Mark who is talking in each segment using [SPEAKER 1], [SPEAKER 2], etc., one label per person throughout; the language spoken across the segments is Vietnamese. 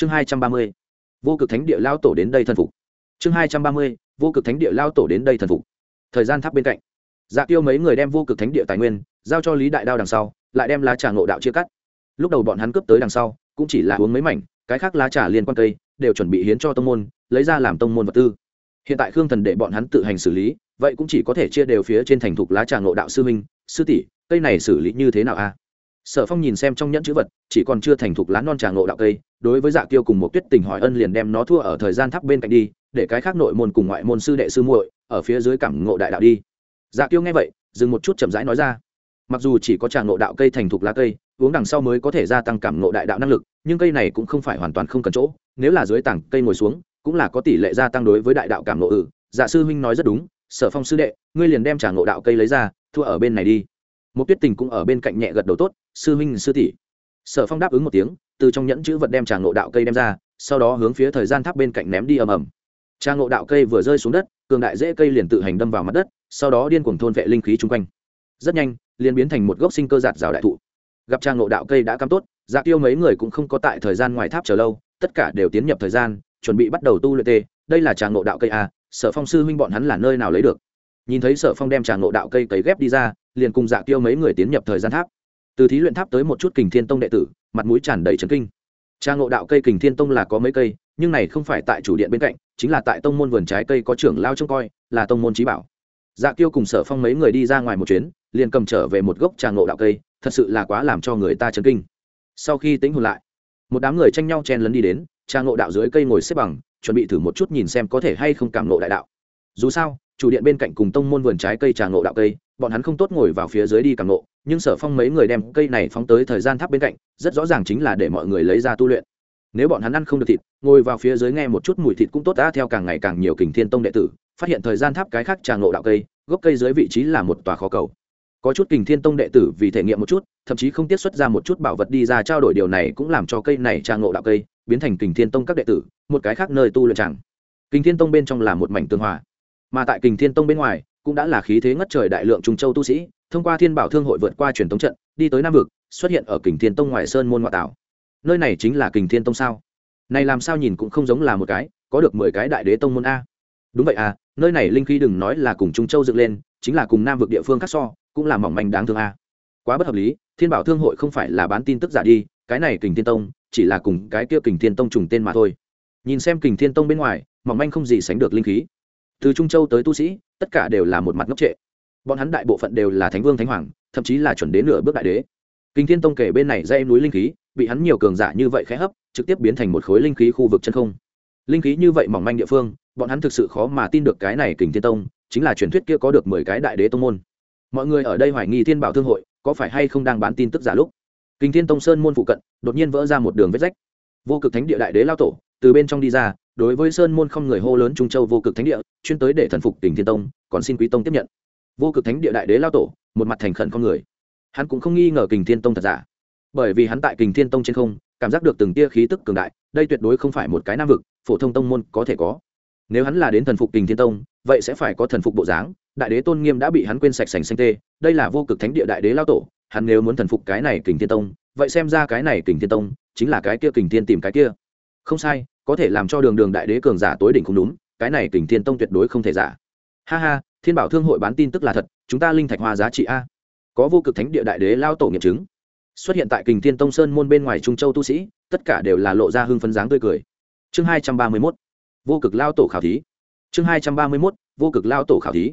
[SPEAKER 1] chương hai trăm ba mươi, vô cực thánh địa lao tổ đến đây thần phục. Chương hai trăm ba mươi, vô cực thánh địa lao tổ đến đây thần phục. Thời gian tháp bên cạnh. Dạ tiêu mấy người đem vô cực thánh địa tài nguyên giao cho lý đại đao đằng sau, lại đem lá trà ngộ đạo chia cắt. Lúc đầu bọn hắn cướp tới đằng sau, cũng chỉ là uống mấy mảnh, cái khác lá trà liên quan cây, đều chuẩn bị hiến cho tông môn, lấy ra làm tông môn vật tư. Hiện tại khương thần để bọn hắn tự hành xử lý, vậy cũng chỉ có thể chia đều phía trên thành thục lá trà ngộ đạo sư minh sư tỷ, cây này xử lý như thế nào a? Sở phong nhìn xem trong nhẫn chữ vật, chỉ còn chưa thành thục lá non trà ngộ đạo cây, đối với dạ kiêu cùng một tuyết tình hỏi ân liền đem nó thua ở thời gian thắp bên cạnh đi, để cái khác nội môn cùng ngoại môn sư đệ sư muội ở phía dưới cảm ngộ đại đạo đi. Dạ kiêu nghe vậy, dừng một chút chậm rãi nói ra. Mặc dù chỉ có trà ngộ đạo cây thành thục lá cây, uống đằng sau mới có thể gia tăng cảm ngộ đại đạo năng lực, nhưng cây này cũng không phải hoàn toàn không cần chỗ, nếu là dưới tảng cây ngồi xuống, cũng là có tỷ lệ gia tăng đối với đại đạo cảm ngộ ừ dạ sư huynh nói rất đúng, sở phong sư đệ, ngươi liền đem trà ngộ đạo cây lấy ra, thua ở bên này đi. Một tuyết tình cũng ở bên cạnh nhẹ gật đầu tốt sư Minh sư tỷ. Sở phong đáp ứng một tiếng, từ trong nhẫn chữ vật đem trà ngộ đạo cây đem ra, sau đó hướng phía thời gian tháp bên cạnh ném đi ầm ầm. Trà ngộ đạo cây vừa rơi xuống đất, cường đại dễ cây liền tự hành đâm vào mặt đất, sau đó điên cuồng thôn vệ linh khí chung quanh. Rất nhanh, liền biến thành một gốc sinh cơ giạt rào đại thụ. Gặp trà ngộ đạo cây đã cam tốt dạ tiêu mấy người cũng không có tại thời gian ngoài tháp chờ lâu, tất cả đều tiến nhập thời gian, chuẩn bị bắt đầu tu luyện tê. Đây là trà ngộ đạo cây a sở phong sư huynh bọn hắn là nơi nào lấy được? Nhìn thấy sở phong đem trà ngộ đạo cây cấy ghép đi ra, liền cùng dạ tiêu mấy người tiến nhập thời gian tháp từ thí luyện tháp tới một chút kình thiên tông đệ tử, mặt mũi tràn đầy trấn kinh. Trang ngộ đạo cây kình thiên tông là có mấy cây, nhưng này không phải tại chủ điện bên cạnh, chính là tại tông môn vườn trái cây có trưởng lao trông coi, là tông môn trí bảo. Dạ tiêu cùng sở phong mấy người đi ra ngoài một chuyến, liền cầm trở về một gốc trà ngộ đạo cây, thật sự là quá làm cho người ta chấn kinh. Sau khi tính hồn lại, một đám người tranh nhau chen lấn đi đến, trà ngộ đạo dưới cây ngồi xếp bằng, chuẩn bị thử một chút nhìn xem có thể hay không cảm ngộ đại đạo. Dù sao chủ điện bên cạnh cùng tông môn vườn trái cây trà ngộ đạo cây, bọn hắn không tốt ngồi vào phía dưới đi càng ngộ, nhưng sở phong mấy người đem cây này phóng tới thời gian tháp bên cạnh, rất rõ ràng chính là để mọi người lấy ra tu luyện. Nếu bọn hắn ăn không được thịt, ngồi vào phía dưới nghe một chút mùi thịt cũng tốt đã, theo càng ngày càng nhiều kình thiên tông đệ tử, phát hiện thời gian tháp cái khác trà ngộ đạo cây, gốc cây dưới vị trí là một tòa khó cầu. Có chút kình thiên tông đệ tử vì thể nghiệm một chút, thậm chí không tiết xuất ra một chút bảo vật đi ra trao đổi điều này cũng làm cho cây này trà ngộ đạo cây biến thành kình thiên tông các đệ tử, một cái khác nơi tu luyện chẳng. Kình thiên tông bên trong là một mảnh tương hòa mà tại kình thiên tông bên ngoài, cũng đã là khí thế ngất trời đại lượng trung châu tu sĩ, thông qua thiên bảo thương hội vượt qua truyền thống trận, đi tới nam vực, xuất hiện ở kình thiên tông ngoài sơn môn ngoại tảo. Nơi này chính là kình thiên tông sao? Này làm sao nhìn cũng không giống là một cái, có được mười cái đại đế tông môn a. Đúng vậy à nơi này linh khí đừng nói là cùng trung châu dựng lên, chính là cùng nam vực địa phương khác so, cũng là mỏng manh đáng thương a. Quá bất hợp lý, thiên bảo thương hội không phải là bán tin tức giả đi, cái này kình thiên tông, chỉ là cùng cái kia kình thiên tông trùng tên mà thôi. Nhìn xem kình thiên tông bên ngoài, mỏng manh không gì sánh được linh khí từ trung châu tới tu sĩ, tất cả đều là một mặt ngốc trệ. Bọn hắn đại bộ phận đều là thánh vương thánh hoàng, thậm chí là chuẩn đến nửa bước đại đế. Kinh thiên tông kể bên này dây núi linh khí, bị hắn nhiều cường giả như vậy khẽ hấp, trực tiếp biến thành một khối linh khí khu vực chân không. Linh khí như vậy mỏng manh địa phương, bọn hắn thực sự khó mà tin được cái này kình thiên tông, chính là truyền thuyết kia có được mười cái đại đế tông môn. Mọi người ở đây hoài nghi thiên bảo thương hội, có phải hay không đang bán tin tức giả lúc? Kinh thiên tông sơn môn phụ cận, đột nhiên vỡ ra một đường vết rách. Vô cực thánh địa đại đế lao tổ từ bên trong đi ra, đối với sơn môn không người hô lớn trung châu vô cực thánh địa, chuyên tới để thần phục tỉnh thiên tông, còn xin quý tông tiếp nhận. Vô cực thánh địa đại đế lao tổ, một mặt thành khẩn con người. Hắn cũng không nghi ngờ kình thiên tông thật giả. Bởi vì hắn tại kình thiên tông trên không, cảm giác được từng tia khí tức cường đại, đây tuyệt đối không phải một cái nam vực, phổ thông tông môn có thể có. Nếu hắn là đến thần phục kình thiên tông, vậy sẽ phải có thần phục bộ dáng, đại đế tôn nghiêm đã bị hắn quên sạch sành xanh tê, đây là vô cực thánh địa đại đế lao tổ, hắn nếu muốn thần phục cái này kình thiên tông, vậy xem ra cái này kình thiên tông, chính là cái kia kình thiên tìm cái kia không sai, có thể làm cho đường đường đại đế cường giả tối đỉnh không đúng, cái này kình thiên tông tuyệt đối không thể giả. Ha ha, thiên bảo thương hội bán tin tức là thật, chúng ta linh thạch hoa giá trị a. Có vô cực thánh địa đại đế lao tổ nghiệm chứng. Xuất hiện tại kình thiên tông sơn môn bên ngoài trung châu tu sĩ, tất cả đều là lộ ra hưng phấn dáng tươi cười. Chương hai trăm ba mươi mốt. Vô cực lao tổ khảo thí. Chương hai trăm ba mươi mốt. Vô cực lao tổ khảo thí.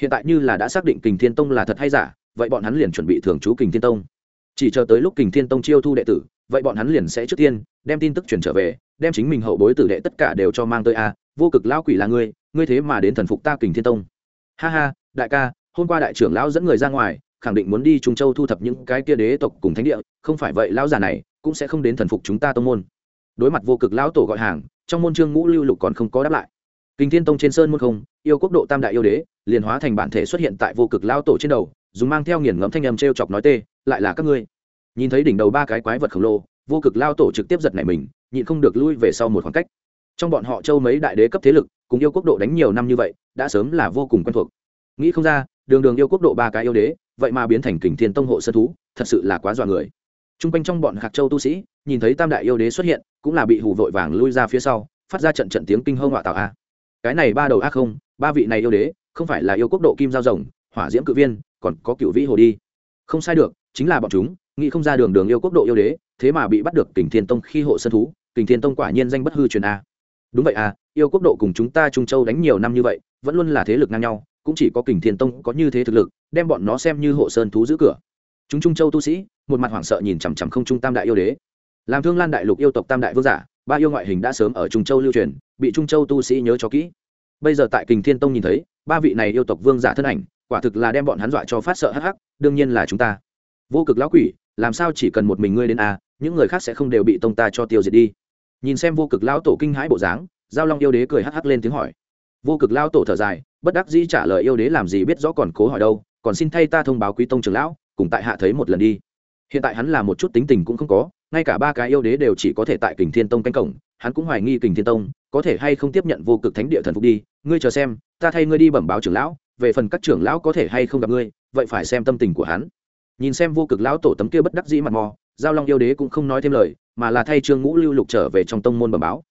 [SPEAKER 1] Hiện tại như là đã xác định kình thiên tông là thật hay giả, vậy bọn hắn liền chuẩn bị thường trú kình thiên tông. Chỉ chờ tới lúc kình thiên tông chiêu thu đệ tử, vậy bọn hắn liền sẽ trước tiên đem tin tức chuyển trở về đem chính mình hậu bối tử đệ tất cả đều cho mang tới a, vô cực lao quỷ là ngươi ngươi thế mà đến thần phục ta kình thiên tông. Ha ha, đại ca, hôm qua đại trưởng lão dẫn người ra ngoài, khẳng định muốn đi trung châu thu thập những cái kia đế tộc cùng thánh địa, không phải vậy lão già này cũng sẽ không đến thần phục chúng ta tông môn. Đối mặt vô cực lão tổ gọi hàng, trong môn trương ngũ lưu lục còn không có đáp lại. Kinh thiên tông trên sơn môn không, yêu quốc độ tam đại yêu đế, liền hóa thành bản thể xuất hiện tại vô cực lão tổ trên đầu, dùng mang theo nghiền ngẫm thanh âm t chọc nói tê, lại là các ngươi. Nhìn thấy đỉnh đầu ba cái quái vật khổng lồ vô cực lao tổ trực tiếp giật nảy mình, nhịn không được lui về sau một khoảng cách. Trong bọn họ châu mấy đại đế cấp thế lực, cùng yêu quốc độ đánh nhiều năm như vậy, đã sớm là vô cùng quen thuộc. Nghĩ không ra, đường đường yêu quốc độ ba cái yêu đế, vậy mà biến thành kình thiên tông hộ sơ thú, thật sự là quá dọa người. T r u n g quanh trong bọn hạc châu tu sĩ, nhìn thấy tam đại yêu đế xuất hiện, cũng là bị hù vội vàng lui ra phía sau, phát ra trận trận tiếng kinh hông họa tạo a. Cái này ba đầu a không, ba vị này yêu đế, không phải là yêu quốc độ kim giao rồng, hỏa diễm cự viên, còn có cựu vĩ hồ đi. Không sai được, chính là bọn chúng, nghĩ không ra đường đường yêu quốc độ yêu đế thế mà bị bắt được kình thiên tông khi hộ sân thú, kình thiên tông quả nhiên danh bất hư truyền a. Đúng vậy à yêu quốc độ cùng chúng ta trung châu đánh nhiều năm như vậy, vẫn luôn là thế lực ngang nhau, cũng chỉ có kình thiên tông có như thế thực lực, đem bọn nó xem như hộ sơn thú giữ cửa. Chúng trung châu tu sĩ, một mặt hoảng sợ nhìn chằm chằm không trung tam đại yêu đế. Làm thương lan đại lục yêu tộc tam đại vương giả, ba yêu ngoại hình đã sớm ở trung châu lưu truyền, bị trung châu tu sĩ nhớ cho kỹ. Bây giờ tại kình thiên tông nhìn thấy, ba vị này yêu tộc vương giả thân ảnh, quả thực là đem bọn hắn dọa cho phát sợ hắc hắc, đương nhiên là chúng ta. Vô cực lão quỷ, làm sao chỉ cần một mình ngươi đến a những người khác sẽ không đều bị tông ta cho tiêu diệt đi. Nhìn xem vô cực lão tổ kinh hãi bộ dáng, giao long yêu đế cười hắc hắc lên tiếng hỏi. Vô cực lão tổ thở dài, bất đắc dĩ trả lời yêu đế làm gì biết rõ còn cố hỏi đâu, còn xin thay ta thông báo quý tông trưởng lão, cùng tại hạ thấy một lần đi. Hiện tại hắn là một chút tính tình cũng không có, ngay cả ba cái yêu đế đều chỉ có thể tại kình thiên tông canh cổng, hắn cũng hoài nghi kình thiên tông, có thể hay không tiếp nhận vô cực thánh địa thần phục đi. Ngươi chờ xem, ta thay ngươi đi bẩm báo trưởng lão, về phần các trưởng lão có thể hay không gặp ngươi, vậy phải xem tâm tình của hắn. Nhìn xem vô cực lão tổ tấm kia bất đắc dĩ mặt mò giao long yêu đế cũng không nói thêm lời, mà là thay trương ngũ lưu lục trở về trong tông môn bẩm báo.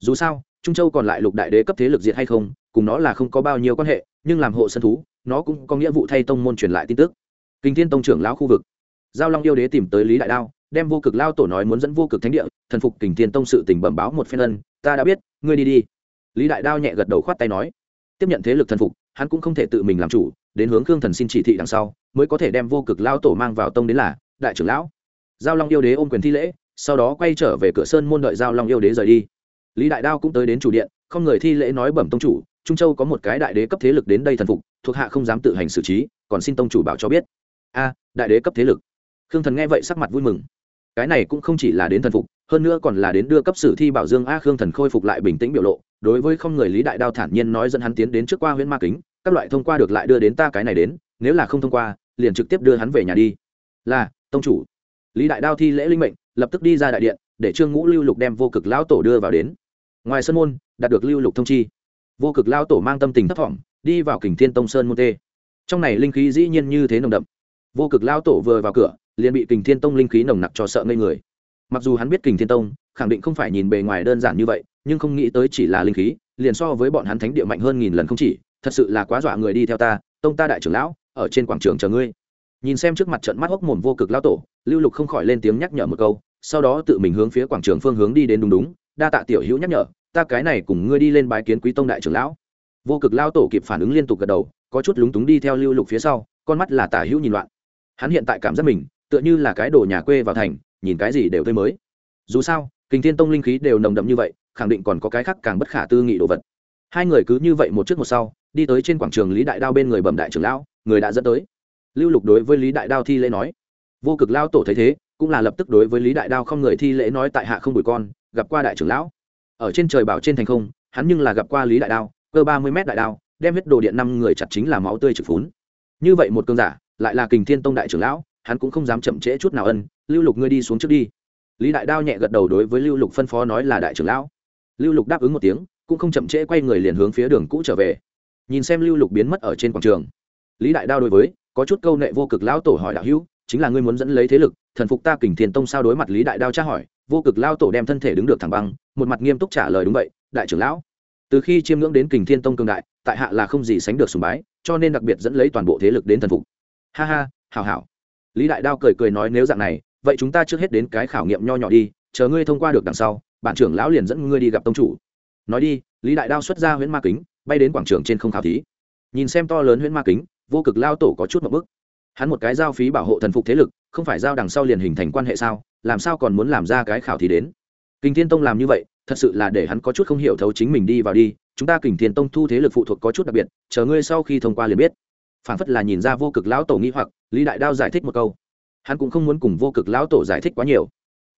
[SPEAKER 1] Dù sao, trung châu còn lại lục đại đế cấp thế lực diệt hay không, cùng nó là không có bao nhiêu quan hệ, nhưng làm hộ sân thú, nó cũng có nghĩa vụ thay tông môn truyền lại tin tức. Kinh thiên tông trưởng lão khu vực. Giao long yêu đế tìm tới lý đại đao, đem vô cực lao tổ nói muốn dẫn vô cực thánh địa, thần phục kình thiên tông sự tình bẩm báo một phen ân, ta đã biết, ngươi đi đi. Lý đại đao nhẹ gật đầu khoát tay nói. Tiếp nhận thế lực thần phục, hắn cũng không thể tự mình làm chủ, đến hướng khương thần xin chỉ thị đằng sau, mới có thể đem vô cực lao tổ mang vào tông đến là, đại trưởng lão giao long yêu đế ôm quyền thi lễ, sau đó quay trở về cửa sơn môn đợi giao long yêu đế rời đi. Lý đại đao cũng tới đến chủ điện, không người thi lễ nói bẩm tông chủ, trung châu có một cái đại đế cấp thế lực đến đây thần phục, thuộc hạ không dám tự hành xử trí, còn xin tông chủ bảo cho biết. A, đại đế cấp thế lực. Khương thần nghe vậy sắc mặt vui mừng. Cái này cũng không chỉ là đến thần phục, hơn nữa còn là đến đưa cấp sử thi bảo dương a khương thần khôi phục lại bình tĩnh biểu lộ, đối với không người lý đại đao thản nhiên nói dẫn hắn tiến đến trước qua huyện ma kính, các loại thông qua được lại đưa đến ta cái này đến, nếu là không thông qua, liền trực tiếp đưa hắn về nhà đi. Là, tông chủ lý đại đao thi lễ linh mệnh, lập tức đi ra đại điện, để trương ngũ lưu lục đem vô cực lão tổ đưa vào đến. Ngoài sân môn, đạt được lưu lục thông chi. Vô cực lão tổ mang tâm tình thấp thỏm, đi vào kình thiên tông sơn môn tê. Trong này linh khí dĩ nhiên như thế nồng đậm. Vô cực lão tổ vừa vào cửa, liền bị kình thiên tông linh khí nồng nặc cho sợ ngây người. Mặc dù hắn biết kình thiên tông, khẳng định không phải nhìn bề ngoài đơn giản như vậy, nhưng không nghĩ tới chỉ là linh khí, liền so với bọn hắn thánh địa mạnh hơn nghìn lần không chỉ, thật sự là quá dọa người đi theo ta, tông ta đại trưởng lão, ở trên quảng trường chờ ngươi nhìn xem trước mặt trận mắt hốc mồm vô cực lão tổ, lưu lục không khỏi lên tiếng nhắc nhở một câu, sau đó tự mình hướng phía quảng trường phương hướng đi đến đúng đúng, đa tạ tiểu hữu nhắc nhở, ta cái này cùng ngươi đi lên bái kiến quý tông đại trưởng lão. Vô cực lão tổ kịp phản ứng liên tục gật đầu, có chút lúng túng đi theo lưu lục phía sau, con mắt là tả hữu nhìn loạn. Hắn hiện tại cảm giác mình, tựa như là cái đồ nhà quê vào thành, nhìn cái gì đều tươi mới. Dù sao, kình thiên tông linh khí đều nồng đậm như vậy, khẳng định còn có cái khác càng bất khả tư nghị đồ vật. Hai người cứ như vậy một trước một sau, đi tới trên quảng trường lý đại đao bên người bẩm đại trưởng lão, người đã dẫn tới lưu lục đối với lý đại đao thi lễ nói, vô cực lao tổ thấy thế, cũng là lập tức đối với lý đại đao không người thi lễ nói tại hạ không bùi con, gặp qua đại trưởng lão. Ở trên trời bảo trên thành không, hắn nhưng là gặp qua lý đại đao, cơ ba mươi m đại đao, đem huyết đồ điện năm người chặt chính là máu tươi trực phún. Như vậy một cơn giả, lại là kình thiên tông đại trưởng lão, hắn cũng không dám chậm trễ chút nào ân, lưu lục ngươi đi xuống trước đi. Lý đại đao nhẹ gật đầu đối với lưu lục phân phó nói là đại trưởng lão. Lưu lục đáp ứng một tiếng, cũng không chậm trễ quay người liền hướng phía đường cũ trở về. Nhìn xem lưu lục biến mất ở trên quảng trường lý đại đao đối với, có chút câu nệ vô cực lão tổ hỏi đạo hữu, chính là ngươi muốn dẫn lấy thế lực, thần phục ta kình thiền tông sao đối mặt lý đại đao tra hỏi, vô cực lao tổ đem thân thể đứng được thẳng băng, một mặt nghiêm túc trả lời đúng vậy, đại trưởng lão. Từ khi chiêm ngưỡng đến kình thiên tông cường đại, tại hạ là không gì sánh được sùng bái, cho nên đặc biệt dẫn lấy toàn bộ thế lực đến thần phục. Ha ha hào hảo. Lý đại đao cười cười nói nếu dạng này, vậy chúng ta trước hết đến cái khảo nghiệm nho nhỏ đi, chờ ngươi thông qua được đằng sau, bản trưởng lão liền dẫn ngươi đi gặp tông chủ. Nói đi, lý đại đao xuất ra huyễn ma kính, bay đến quảng trường trên không khảo thí. Nhìn xem to lớn huyễn ma kính vô cực lao tổ có chút một bức. Hắn một cái giao phí bảo hộ thần phục thế lực, không phải giao đằng sau liền hình thành quan hệ sao? Làm sao còn muốn làm ra cái khảo thí đến? Kinh thiên tông làm như vậy, thật sự là để hắn có chút không hiểu thấu chính mình đi vào đi. Chúng ta kình thiên tông thu thế lực phụ thuộc có chút đặc biệt, chờ ngươi sau khi thông qua liền biết. Phản phất là nhìn ra vô cực lão tổ nghi hoặc, lý đại đao giải thích một câu. Hắn cũng không muốn cùng vô cực lão tổ giải thích quá nhiều.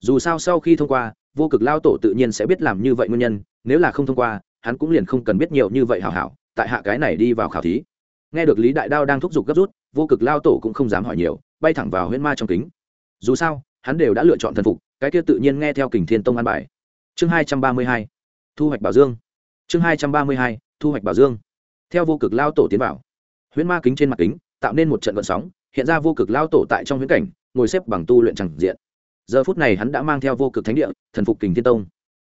[SPEAKER 1] Dù sao sau khi thông qua, vô cực lão tổ tự nhiên sẽ biết làm như vậy nguyên nhân, nếu là không thông qua, hắn cũng liền không cần biết nhiều như vậy hảo hảo, tại hạ cái này đi vào khảo thí nghe được lý đại đao đang thúc giục gấp rút, vô cực lao tổ cũng không dám hỏi nhiều, bay thẳng vào huyễn ma trong kính. Dù sao, hắn đều đã lựa chọn thần phục, cái kia tự nhiên nghe theo kình thiên tông an bài. Chương hai trăm ba mươi hai, thu hoạch bảo dương. Chương hai trăm ba mươi hai, thu hoạch bảo dương. Theo vô cực lao tổ tiến vào, huyễn ma kính trên mặt kính tạo nên một trận vận sóng, hiện ra vô cực lao tổ tại trong huyễn cảnh, ngồi xếp bằng tu luyện chẳng diện. Giờ phút này hắn đã mang theo vô cực thánh địa, thần phục kình thiên tông.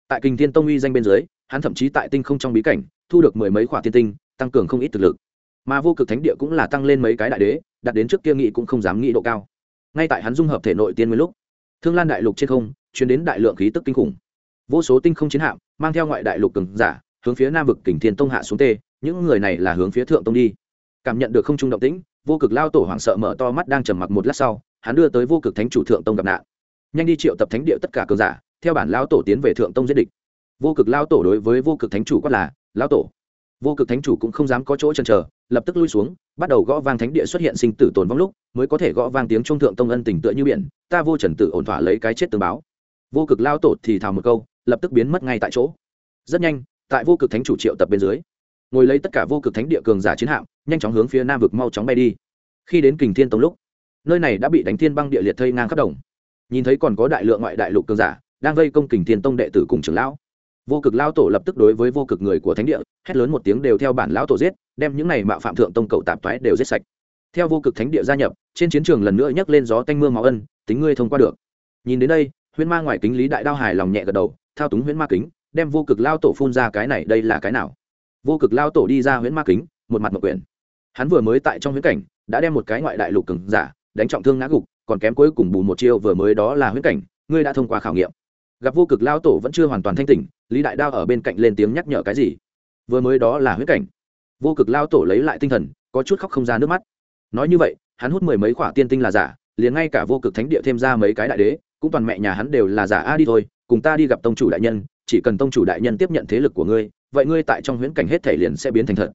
[SPEAKER 1] Tại kình thiên tông uy danh bên dưới, hắn thậm chí tại tinh không trong bí cảnh, thu được mười mấy khỏa tiên tinh, tăng cường không ít thực lực mà vô cực thánh địa cũng là tăng lên mấy cái đại đế đặt đến trước kia nghị cũng không dám nghĩ độ cao. Ngay tại hắn dung hợp thể nội tiên nguyên lúc, thương lan đại lục trên không chuyển đến đại lượng khí tức kinh khủng. Vô số tinh không chiến hạm, mang theo ngoại đại lục cường giả, hướng phía nam vực kình thiên tông hạ xuống tê, những người này là hướng phía thượng tông đi. Cảm nhận được không trung động tĩnh, vô cực lao tổ hoảng sợ mở to mắt đang trầm mặc một lát sau, hắn đưa tới vô cực thánh chủ thượng tông gặp nạn. Nhanh đi triệu tập thánh địa tất cả cường giả, theo bản lao tổ tiến về thượng tông giết địch. Vô cực lao tổ đối với vô cực thánh chủ quát là, lao tổ vô cực thánh chủ cũng không dám có chỗ chần chờ, lập tức lui xuống, bắt đầu gõ vang thánh địa xuất hiện sinh tử tồn vong lúc, mới có thể gõ vang tiếng trung thượng tông ân tình tựa như biển, ta vô trần tử ổn thỏa lấy cái chết tương báo. Vô cực lao tổ thì thào một câu, lập tức biến mất ngay tại chỗ. Rất nhanh, tại vô cực thánh chủ triệu tập bên dưới, ngồi lấy tất cả vô cực thánh địa cường giả chiến hạm, nhanh chóng hướng phía nam vực mau chóng bay đi. Khi đến kình thiên tông lúc, nơi này đã bị đánh thiên băng địa liệt thây ngang khắp đồng. Nhìn thấy còn có đại lượng ngoại đại lục cường giả đang vây công kình thiên tông đệ tử cùng trưởng lão vô cực lao tổ lập tức đối với vô cực người của thánh địa, hét lớn một tiếng đều theo bản lão tổ giết, đem những này mạo phạm thượng tông cầu tạp thoái đều giết sạch. Theo vô cực thánh địa gia nhập, trên chiến trường lần nữa nhấc lên gió tanh mưa máu ân, tính ngươi thông qua được. Nhìn đến đây, huyễn ma ngoài kính lý đại đao hài lòng nhẹ gật đầu, thao túng huyễn ma kính, đem vô cực lao tổ phun ra cái này đây là cái nào? Vô cực lao tổ đi ra huyễn ma kính, một mặt mộc quyền hắn vừa mới tại trong huyễn cảnh, đã đem một cái ngoại đại lục cường giả, đánh trọng thương ngã gục, còn kém cuối cùng bù một chiêu vừa mới đó là huyễn cảnh, ngươi đã thông qua khảo nghiệm gặp vô cực lao tổ vẫn chưa hoàn toàn thanh tỉnh, lý đại đao ở bên cạnh lên tiếng nhắc nhở cái gì? Vừa mới đó là huyết cảnh. Vô cực lao tổ lấy lại tinh thần, có chút khóc không ra nước mắt. Nói như vậy, hắn hút mười mấy khoả tiên tinh là giả, liền ngay cả vô cực thánh địa thêm ra mấy cái đại đế, cũng toàn mẹ nhà hắn đều là giả a đi thôi, cùng ta đi gặp tông chủ đại nhân, chỉ cần tông chủ đại nhân tiếp nhận thế lực của ngươi, vậy ngươi tại trong huyễn cảnh hết thể liền sẽ biến thành thật.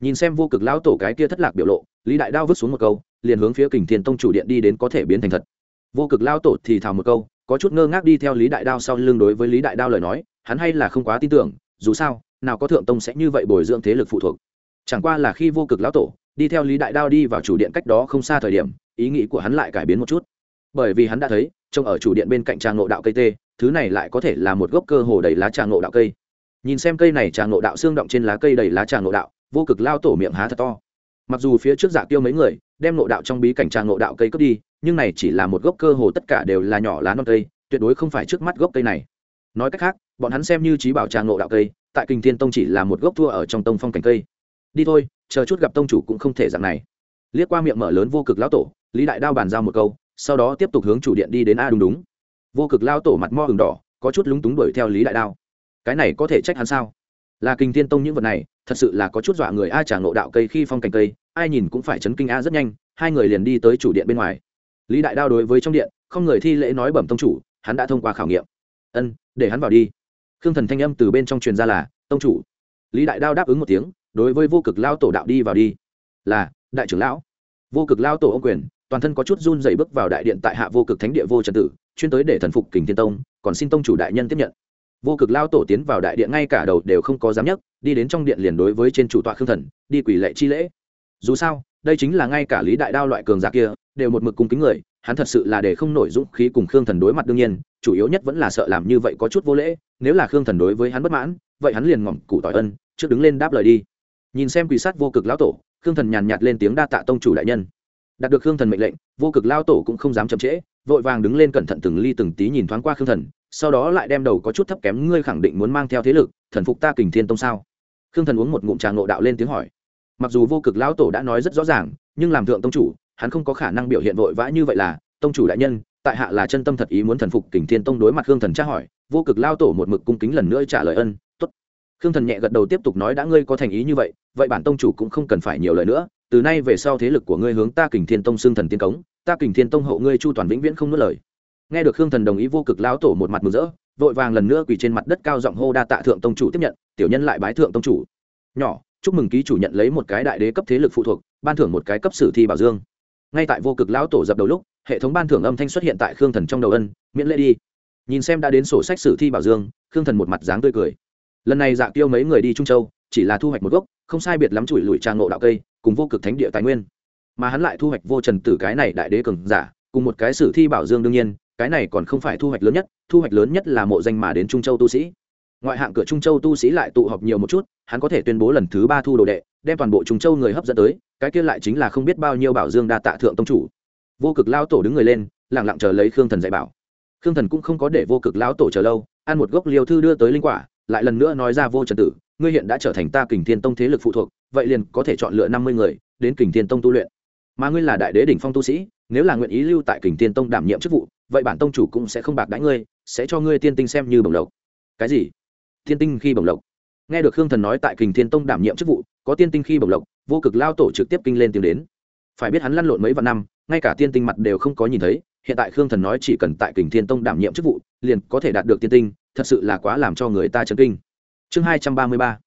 [SPEAKER 1] Nhìn xem vô cực lão tổ cái kia thất lạc biểu lộ, lý đại đao vứt xuống một câu, liền hướng phía kình thiên tông chủ điện đi đến có thể biến thành thật. Vô cực lao tổ thì thào một câu có chút ngơ ngác đi theo lý đại đao sau lưng đối với lý đại đao lời nói, hắn hay là không quá tin tưởng, dù sao, nào có thượng tông sẽ như vậy bồi dưỡng thế lực phụ thuộc. Chẳng qua là khi vô cực lão tổ, đi theo lý đại đao đi vào chủ điện cách đó không xa thời điểm, ý nghĩ của hắn lại cải biến một chút. Bởi vì hắn đã thấy, trông ở chủ điện bên cạnh tràng ngộ đạo cây tê, thứ này lại có thể là một gốc cơ hồ đầy lá tràng ngộ đạo cây. Nhìn xem cây này tràng ngộ đạo xương động trên lá cây đầy lá tràng ngộ đạo, vô cực lao tổ miệng há thật to. Mặc dù phía trước dạ tiêu mấy người, đem ngộ đạo trong bí cảnh tràng ngộ đạo cây cướp đi nhưng này chỉ là một gốc cơ hồ tất cả đều là nhỏ lá non cây, tuyệt đối không phải trước mắt gốc cây này. Nói cách khác, bọn hắn xem như trí bảo trà ngộ đạo cây, tại kinh thiên tông chỉ là một gốc thua ở trong tông phong cảnh cây. Đi thôi, chờ chút gặp tông chủ cũng không thể dạng này. Liếc qua miệng mở lớn vô cực lão tổ, lý đại đao bàn giao một câu, sau đó tiếp tục hướng chủ điện đi đến a đúng đúng. Vô cực lao tổ mặt mo hừng đỏ, có chút lúng túng đuổi theo lý đại đao. Cái này có thể trách hắn sao? Là kinh thiên tông những vật này, thật sự là có chút dọa người a trả ngộ đạo cây khi phong cảnh cây, ai nhìn cũng phải chấn kinh a rất nhanh, hai người liền đi tới chủ điện bên ngoài lý đại đao đối với trong điện, không người thi lễ nói bẩm tông chủ, hắn đã thông qua khảo nghiệm. Ân, để hắn vào đi. Khương thần thanh âm từ bên trong truyền ra là, tông chủ. Lý đại đao đáp ứng một tiếng, đối với vô cực lao tổ đạo đi vào đi. Là, đại trưởng lão. Vô cực lao tổ ông quyền, toàn thân có chút run dày bước vào đại điện tại hạ vô cực thánh địa vô trần tử, chuyên tới để thần phục kình thiên tông, còn xin tông chủ đại nhân tiếp nhận. Vô cực lao tổ tiến vào đại điện ngay cả đầu đều không có dám nhấc, đi đến trong điện liền đối với trên chủ tọa khương thần, đi quỷ lệ chi lễ. Dù sao đây chính là ngay cả lý đại đao loại cường giả kia, đều một mực cung kính người, hắn thật sự là để không nổi dũng khí cùng khương thần đối mặt đương nhiên, chủ yếu nhất vẫn là sợ làm như vậy có chút vô lễ, nếu là khương thần đối với hắn bất mãn, vậy hắn liền ngỏm củ tỏi ân, trước đứng lên đáp lời đi. Nhìn xem quỷ sát vô cực lão tổ, khương thần nhàn nhạt lên tiếng đa tạ tông chủ đại nhân. Đạt được khương thần mệnh lệnh, vô cực lao tổ cũng không dám chậm trễ, vội vàng đứng lên cẩn thận từng ly từng tí nhìn thoáng qua khương thần, sau đó lại đem đầu có chút thấp kém ngươi khẳng định muốn mang theo thế lực, thần phục ta kình thiên tông sao? Khương thần uống một ngụm trà ngộ đạo lên tiếng hỏi mặc dù vô cực lão tổ đã nói rất rõ ràng, nhưng làm thượng tông chủ, hắn không có khả năng biểu hiện vội vã như vậy là, tông chủ đại nhân, tại hạ là chân tâm thật ý muốn thần phục kình thiên tông đối mặt hương thần tra hỏi, vô cực lao tổ một mực cung kính lần nữa trả lời ân t ố t khương thần nhẹ gật đầu tiếp tục nói, đã ngươi có thành ý như vậy vậy bản tông chủ cũng không cần phải nhiều lời nữa, từ nay về sau thế lực của ngươi hướng ta kình thiên tông xưng thần tiên cống, ta kình thiên tông hậu ngươi chu toàn vĩnh viễn không nuốt lời. Nghe được khương thần đồng ý, vô cực lao tổ một mặt mừng rỡ, vội vàng lần nữa quỳ trên mặt đất cao giọng hô đa tạ thượng tông chủ tiếp nhận, tiểu nhân lại bái thượng tông chủ. Nhỏ chúc mừng ký chủ nhận lấy một cái đại đế cấp thế lực phụ thuộc, ban thưởng một cái cấp sử thi bảo dương. Ngay tại vô cực lão tổ dập đầu lúc, hệ thống ban thưởng âm thanh xuất hiện tại khương thần trong đầu ân, miễn lễ đi. Nhìn xem đã đến sổ sách sử thi bảo dương, khương thần một mặt dáng tươi cười. Lần này dạ tiêu mấy người đi trung châu, chỉ là thu hoạch một gốc, không sai biệt lắm chùi lùi trang nộ đạo cây, cùng vô cực thánh địa tài nguyên. Mà hắn lại thu hoạch vô trần tử cái này đại đế cường giả, cùng một cái sử thi bảo dương đương nhiên, cái này còn không phải thu hoạch lớn nhất, thu hoạch lớn nhất là mộ danh mà đến trung châu tu sĩ ngoại hạng cửa trung châu tu sĩ lại tụ họp nhiều một chút, hắn có thể tuyên bố lần thứ ba thu đồ đệ, đem toàn bộ trung châu người hấp dẫn tới, cái kia lại chính là không biết bao nhiêu bảo dương đa tạ thượng tông chủ. Vô cực lao tổ đứng người lên lẳng lặng chờ lấy khương thần dạy bảo. Khương thần cũng không có để vô cực lão tổ chờ lâu, ăn một gốc liều thư đưa tới linh quả, lại lần nữa nói ra vô trần tử, ngươi hiện đã trở thành ta kình thiên tông thế lực phụ thuộc, vậy liền có thể chọn lựa năm mươi người, đến kình thiên tông tu luyện. Mà ngươi là đại đế đỉnh phong tu sĩ, nếu là nguyện ý lưu tại kình thiên tông đảm nhiệm chức vụ, vậy bản tông chủ cũng sẽ không bạc đãi ngươi, sẽ cho ngươi tiên tinh xem như bồng lộc. Cái gì? Thiên tinh khi bồng lộc. Nghe được khương thần nói tại kình thiên tông đảm nhiệm chức vụ, có tiên tinh khi bồng lộc, vô cực lao tổ trực tiếp kinh lên tiếng đến. Phải biết hắn lăn lộn mấy vạn năm, ngay cả tiên tinh mặt đều không có nhìn thấy, hiện tại khương thần nói chỉ cần tại kình thiên tông đảm nhiệm chức vụ, liền có thể đạt được tiên tinh, thật sự là quá làm cho người ta chấn kinh. Chương hai trăm ba mươi ba.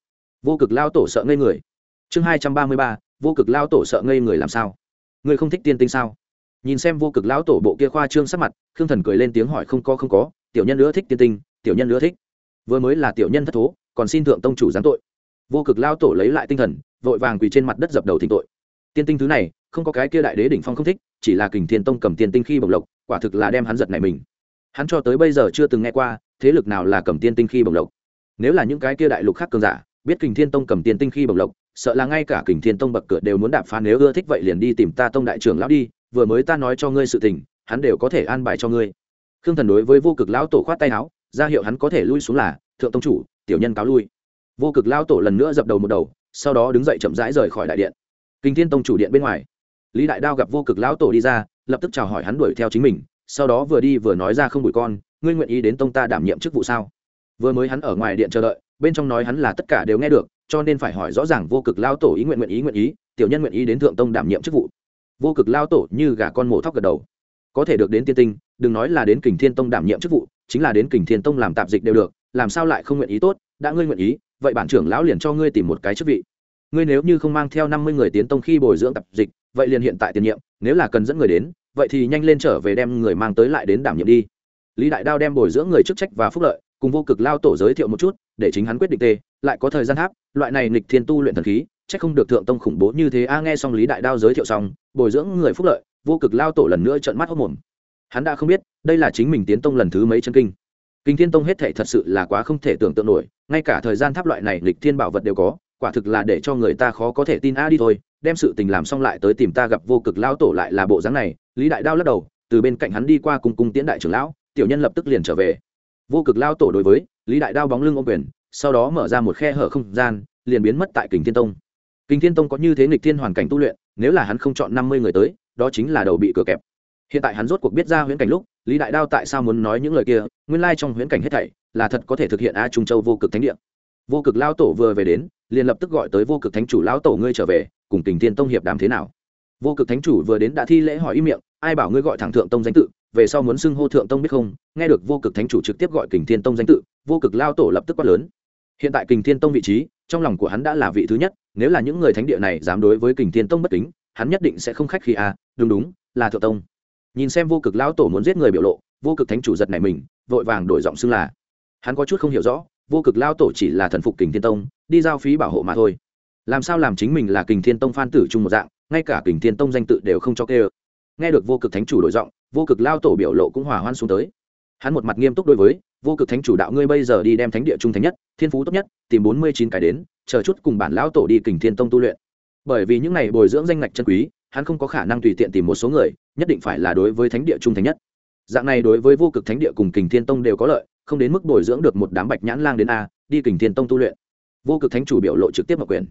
[SPEAKER 1] Vô cực lao tổ sợ ngây người. Chương hai trăm ba mươi ba. Vô cực lao tổ sợ ngây người làm sao? Người không thích tiên tinh sao? Nhìn xem vô cực lão tổ bộ kia khoa trương sắc mặt, khương thần cười lên tiếng hỏi không có không có, tiểu nhân nữa thích tiên tinh, tiểu nhân nữa thích vừa mới là tiểu nhân thất thố, còn xin thượng tông chủ giáng tội. Vô cực lao tổ lấy lại tinh thần, vội vàng quỳ trên mặt đất dập đầu thỉnh tội. Tiên tinh thứ này, không có cái kia đại đế đỉnh phong không thích, chỉ là kình thiên tông cầm tiên tinh khi bồng lộc, quả thực là đem hắn giật này mình. Hắn cho tới bây giờ chưa từng nghe qua, thế lực nào là cầm tiên tinh khi bồng lộc. Nếu là những cái kia đại lục khác cường giả, biết kình thiên tông cầm tiên tinh khi bồng lộc, sợ là ngay cả kình thiên tông bậc cửa đều muốn đạp phá nếu ưa thích vậy liền đi tìm ta tông đại trưởng lão đi, vừa mới ta nói cho ngươi sự tình, hắn đều có thể an bài cho ngươi. Khương thần đối với vô cực lão tổ khoát tay áo ra hiệu hắn có thể lui xuống là, thượng tông chủ, tiểu nhân cáo lui. Vô cực lão tổ lần nữa dập đầu một đầu, sau đó đứng dậy chậm rãi rời khỏi đại điện. Kinh thiên tông chủ điện bên ngoài. Lý đại đao gặp vô cực lão tổ đi ra, lập tức chào hỏi hắn đuổi theo chính mình, sau đó vừa đi vừa nói ra không bụi con, ngươi nguyện ý đến tông ta đảm nhiệm chức vụ sao? Vừa mới hắn ở ngoài điện chờ đợi, bên trong nói hắn là tất cả đều nghe được, cho nên phải hỏi rõ ràng vô cực lao tổ ý nguyện nguyện ý nguyện ý, tiểu nhân nguyện ý đến thượng tông đảm nhiệm chức vụ. Vô cực lao tổ như gà con mổ thóc gật đầu. Có thể được đến tiên tinh, đừng nói là đến kình thiên tông đảm nhiệm chức vụ chính là đến kình thiên tông làm tạp dịch đều được, làm sao lại không nguyện ý tốt? Đã ngươi nguyện ý, vậy bản trưởng lão liền cho ngươi tìm một cái chức vị. Ngươi nếu như không mang theo năm mươi người tiến tông khi bồi dưỡng tạp dịch, vậy liền hiện tại tiền nhiệm, nếu là cần dẫn người đến, vậy thì nhanh lên trở về đem người mang tới lại đến đảm nhiệm đi. Lý đại đao đem bồi dưỡng người chức trách và phúc lợi, cùng vô cực lao tổ giới thiệu một chút, để chính hắn quyết định tê, lại có thời gian tháp loại này nghịch thiên tu luyện thần khí, chắc không được thượng tông khủng bố như thế. A, nghe xong lý đại đao giới thiệu xong, bồi dưỡng người phúc lợi, vô cực lao tổ lần nữa trợn mắt hốc mồm hắn đã không biết, đây là chính mình tiến tông lần thứ mấy chân kinh. Kinh thiên tông hết thệ thật sự là quá không thể tưởng tượng nổi, ngay cả thời gian tháp loại này lịch thiên bảo vật đều có, quả thực là để cho người ta khó có thể tin a đi thôi, đem sự tình làm xong lại tới tìm ta gặp vô cực lao tổ lại là bộ dáng này, lý đại đao lắc đầu, từ bên cạnh hắn đi qua cùng cung tiễn đại trưởng lão, tiểu nhân lập tức liền trở về. Vô cực lao tổ đối với lý đại đao bóng lưng ô quyền, sau đó mở ra một khe hở không gian, liền biến mất tại kình thiên tông. Kình thiên tông có như thế nghịch thiên hoàn cảnh tu luyện, nếu là hắn không chọn năm mươi người tới, đó chính là đầu bị cửa kẹp hiện tại hắn rốt cuộc biết ra huyễn cảnh lúc, lý đại đao tại sao muốn nói những lời kia, nguyên lai trong huyễn cảnh hết thảy là thật có thể thực hiện a trung châu vô cực thánh địa. Vô cực lao tổ vừa về đến, liền lập tức gọi tới vô cực thánh chủ lão tổ ngươi trở về, cùng tình thiên tông hiệp đàm thế nào. Vô cực thánh chủ vừa đến đã thi lễ hỏi ý miệng, ai bảo ngươi gọi thẳng thượng tông danh tự, về sau muốn xưng hô thượng tông biết không? Nghe được vô cực thánh chủ trực tiếp gọi kình thiên tông danh tự, vô cực lao tổ lập tức quát lớn. Hiện tại kình thiên tông vị trí, trong lòng của hắn đã là vị thứ nhất, nếu là những người thánh địa này dám đối với kình thiên tông bất kính, hắn nhất định sẽ không khách khi à đúng đúng, là thượng tông nhìn xem vô cực lão tổ muốn giết người biểu lộ, vô cực thánh chủ giật này mình, vội vàng đổi giọng xưng là. Hắn có chút không hiểu rõ, vô cực lao tổ chỉ là thần phục kình thiên tông, đi giao phí bảo hộ mà thôi. Làm sao làm chính mình là kình thiên tông phan tử chung một dạng, ngay cả kình thiên tông danh tự đều không cho kê ơ. Nghe được vô cực thánh chủ đổi giọng, vô cực lao tổ biểu lộ cũng hòa hoan xuống tới. Hắn một mặt nghiêm túc đối với, vô cực thánh chủ đạo ngươi bây giờ đi đem thánh địa trung thánh nhất, thiên phú tốt nhất, tìm bốn mươi chín cái đến, chờ chút cùng bản lão tổ đi kình thiên tông tu luyện. Bởi vì những này bồi dưỡng danh ngạch chân quý, hắn không có khả năng tùy tiện tìm một số người nhất định phải là đối với thánh địa trung thánh nhất. Dạng này đối với vô cực thánh địa cùng kình thiên tông đều có lợi, không đến mức bồi dưỡng được một đám bạch nhãn lang đến a, đi kình thiên tông tu luyện. Vô cực thánh chủ biểu lộ trực tiếp mặc quyền.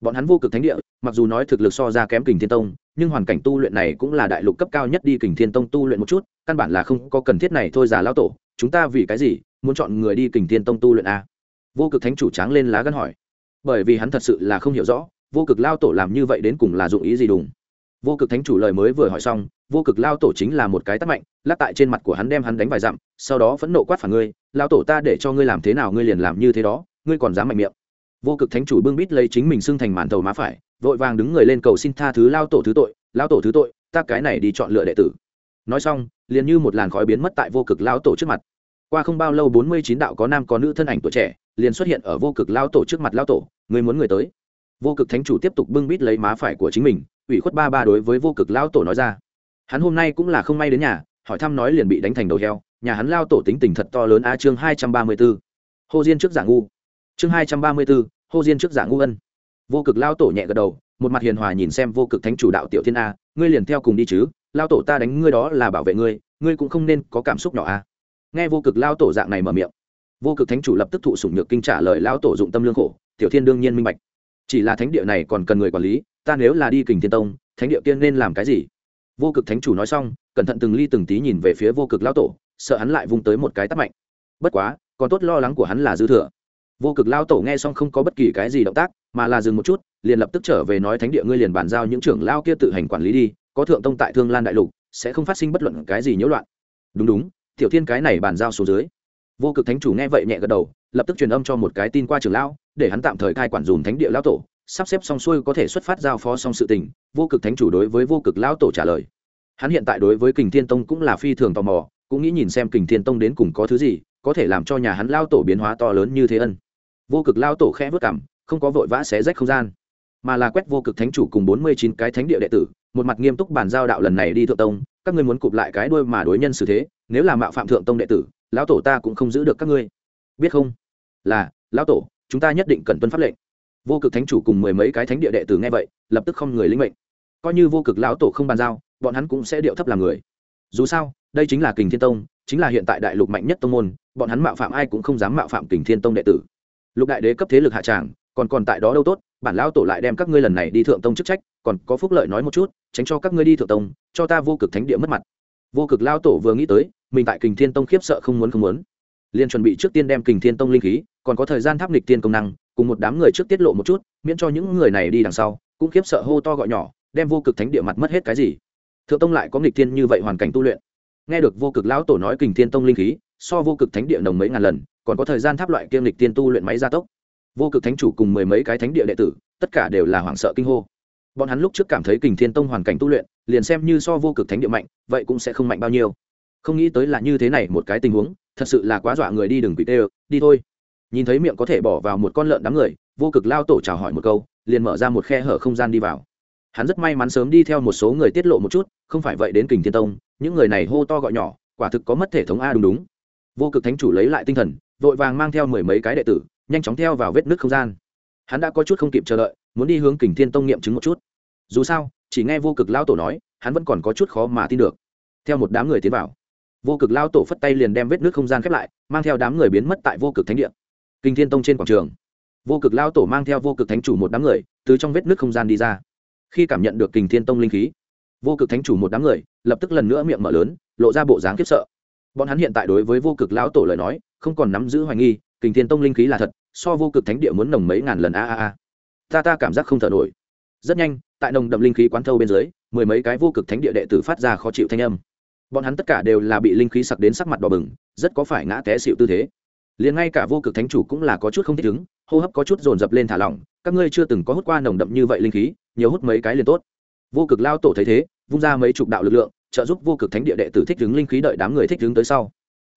[SPEAKER 1] Bọn hắn vô cực thánh địa, mặc dù nói thực lực so ra kém kình thiên tông, nhưng hoàn cảnh tu luyện này cũng là đại lục cấp cao nhất đi kình thiên tông tu luyện một chút, căn bản là không có cần thiết này thôi già lão tổ, chúng ta vì cái gì muốn chọn người đi kình thiên tông tu luyện a? Vô cực thánh chủ tráng lên lá gân hỏi. Bởi vì hắn thật sự là không hiểu rõ, vô cực lao tổ làm như vậy đến cùng là dụng ý gì đùng vô cực thánh chủ lời mới vừa hỏi xong, vô cực lao tổ chính là một cái tắt mạnh, lắc tại trên mặt của hắn đem hắn đánh vài dặm, sau đó phẫn nộ quát phản ngươi, lao tổ ta để cho ngươi làm thế nào ngươi liền làm như thế đó, ngươi còn dám mạnh miệng. Vô cực thánh chủ bưng bít lấy chính mình xưng thành màn thầu má phải, vội vàng đứng người lên cầu xin tha thứ lao tổ thứ tội, lao tổ thứ tội, ta cái này đi chọn lựa đệ tử. Nói xong, liền như một làn khói biến mất tại vô cực lao tổ trước mặt. Qua không bao lâu bốn mươi chín đạo có nam có nữ thân ảnh tuổi trẻ liền xuất hiện ở vô cực lao tổ trước mặt lao tổ người muốn người tới. Vô cực thánh chủ tiếp tục bưng bít lấy má phải của chính mình ủy khuất ba ba đối với vô cực lao tổ nói ra. Hắn hôm nay cũng là không may đến nhà, hỏi thăm nói liền bị đánh thành đầu heo, nhà hắn lao tổ tính tình thật to lớn a chương hai trăm ba mươi b ố hô diên trước giả ngu. Chương hai trăm ba mươi b ố hô diên trước giả ngu ân. Vô cực lao tổ nhẹ gật đầu, một mặt hiền hòa nhìn xem vô cực thánh chủ đạo tiểu thiên a, ngươi liền theo cùng đi chứ lao tổ ta đánh ngươi đó là bảo vệ ngươi ngươi cũng không nên có cảm xúc nhỏ a. Nghe vô cực lao tổ dạng này mở miệng, vô cực thánh chủ lập tức thụ sủng nhược kinh trả lời lao tổ dụng tâm lương khổ, tiểu thiên đương nhiên minh bạch. Chỉ là thánh địa này còn cần người quản lý ta nếu là đi kình thiên tông, thánh địa tiên nên làm cái gì? Vô cực thánh chủ nói xong, cẩn thận từng ly từng tí nhìn về phía vô cực lão tổ, sợ hắn lại vung tới một cái tắt mạnh. Bất quá, còn tốt lo lắng của hắn là dư thừa. Vô cực lao tổ nghe xong không có bất kỳ cái gì động tác, mà là dừng một chút, liền lập tức trở về nói thánh địa ngươi liền bàn giao những trưởng lao kia tự hành quản lý đi, có thượng tông tại thương lan đại lục, sẽ không phát sinh bất luận cái gì nhiễu loạn. Đúng đúng, tiểu thiên cái này bàn giao xuống dưới. Vô cực thánh chủ nghe vậy nhẹ gật đầu, lập tức truyền âm cho một cái tin qua trưởng lão, để hắn tạm thời cai quản dùm thánh địa lão tổ sắp xếp xong xuôi có thể xuất phát giao phó xong sự tình, vô cực thánh chủ đối với vô cực lão tổ trả lời. Hắn hiện tại đối với kình thiên tông cũng là phi thường tò mò, cũng nghĩ nhìn xem kình thiên tông đến cùng có thứ gì, có thể làm cho nhà hắn lao tổ biến hóa to lớn như thế ân. Vô cực lao tổ khẽ vất cảm, không có vội vã xé rách không gian, mà là quét vô cực thánh chủ cùng bốn mươi chín cái thánh địa đệ tử, một mặt nghiêm túc bàn giao đạo lần này đi thượng tông, các ngươi muốn cụp lại cái đuôi mà đối nhân xử thế, nếu là mạo phạm thượng tông đệ tử, lão tổ ta cũng không giữ được các ngươi. Biết không? Là, lão tổ, chúng ta nhất định cần tuân pháp lệnh vô cực thánh chủ cùng mười mấy cái thánh địa đệ tử nghe vậy, lập tức không người linh mệnh. Coi như vô cực lão tổ không bàn giao, bọn hắn cũng sẽ điệu thấp làm người. Dù sao, đây chính là kình thiên tông, chính là hiện tại đại lục mạnh nhất tông môn, bọn hắn mạo phạm ai cũng không dám mạo phạm kình thiên tông đệ tử. Lục đại đế cấp thế lực hạ tràng, còn còn tại đó đâu tốt, bản lão tổ lại đem các ngươi lần này đi thượng tông chức trách, còn có phúc lợi nói một chút, tránh cho các ngươi đi thượng tông, cho ta vô cực thánh địa mất mặt. Vô cực lao tổ vừa nghĩ tới, mình tại kình thiên tông khiếp sợ không muốn không muốn. Liền chuẩn bị trước tiên đem kình thiên tông linh khí, còn có thời gian tháp nghịch tiên công năng cùng một đám người trước tiết lộ một chút, miễn cho những người này đi đằng sau, cũng khiếp sợ hô to gọi nhỏ, đem vô cực thánh địa mặt mất hết cái gì. Thượng tông lại có nghịch thiên như vậy hoàn cảnh tu luyện. Nghe được vô cực lão tổ nói kình thiên tông linh khí, so vô cực thánh địa nồng mấy ngàn lần, còn có thời gian tháp loại kiêm lịch tiên tu luyện máy gia tốc. Vô cực thánh chủ cùng mười mấy cái thánh địa đệ tử, tất cả đều là hoảng sợ kinh hô. Bọn hắn lúc trước cảm thấy kình thiên tông hoàn cảnh tu luyện, liền xem như so vô cực thánh địa mạnh, vậy cũng sẽ không mạnh bao nhiêu. Không nghĩ tới là như thế này một cái tình huống, thật sự là quá dọa người đi đừng bị tê, đi thôi nhìn thấy miệng có thể bỏ vào một con lợn đám người, vô cực lao tổ chào hỏi một câu, liền mở ra một khe hở không gian đi vào. Hắn rất may mắn sớm đi theo một số người tiết lộ một chút, không phải vậy đến kình thiên tông, những người này hô to gọi nhỏ, quả thực có mất thể thống a đúng đúng. Vô cực thánh chủ lấy lại tinh thần, vội vàng mang theo mười mấy cái đệ tử, nhanh chóng theo vào vết nước không gian. Hắn đã có chút không kịp chờ đợi, muốn đi hướng kình thiên tông nghiệm chứng một chút. Dù sao, chỉ nghe vô cực lao tổ nói, hắn vẫn còn có chút khó mà tin được. Theo một đám người tiến vào, vô cực lao tổ phất tay liền đem vết nước không gian khép lại, mang theo đám người biến mất tại vô cực thánh địa kinh thiên tông trên quảng trường. Vô cực lao tổ mang theo vô cực thánh chủ một đám người, từ trong vết nước không gian đi ra. Khi cảm nhận được kình thiên tông linh khí, vô cực thánh chủ một đám người, lập tức lần nữa miệng mở lớn, lộ ra bộ dáng khiếp sợ. Bọn hắn hiện tại đối với vô cực lão tổ lời nói, không còn nắm giữ hoài nghi kình thiên tông linh khí là thật, so vô cực thánh địa muốn nồng mấy ngàn lần a a a. Ta ta cảm giác không thở nổi. Rất nhanh, tại nồng đậm linh khí quán thâu bên dưới, mười mấy cái vô cực thánh địa đệ tử phát ra khó chịu thanh âm. Bọn hắn tất cả đều là bị linh khí sặc đến sắc mặt đỏ bừng, rất có phải ngã té xịu tư thế liền ngay cả vô cực thánh chủ cũng là có chút không thích ứng, hô hấp có chút dồn dập lên thả lỏng, các ngươi chưa từng có hút qua nồng đậm như vậy linh khí, nhiều hút mấy cái liền tốt. Vô cực lao tổ thấy thế, vung ra mấy chục đạo lực lượng, trợ giúp vô cực thánh địa đệ tử thích ứng linh khí đợi đám người thích ứng tới sau.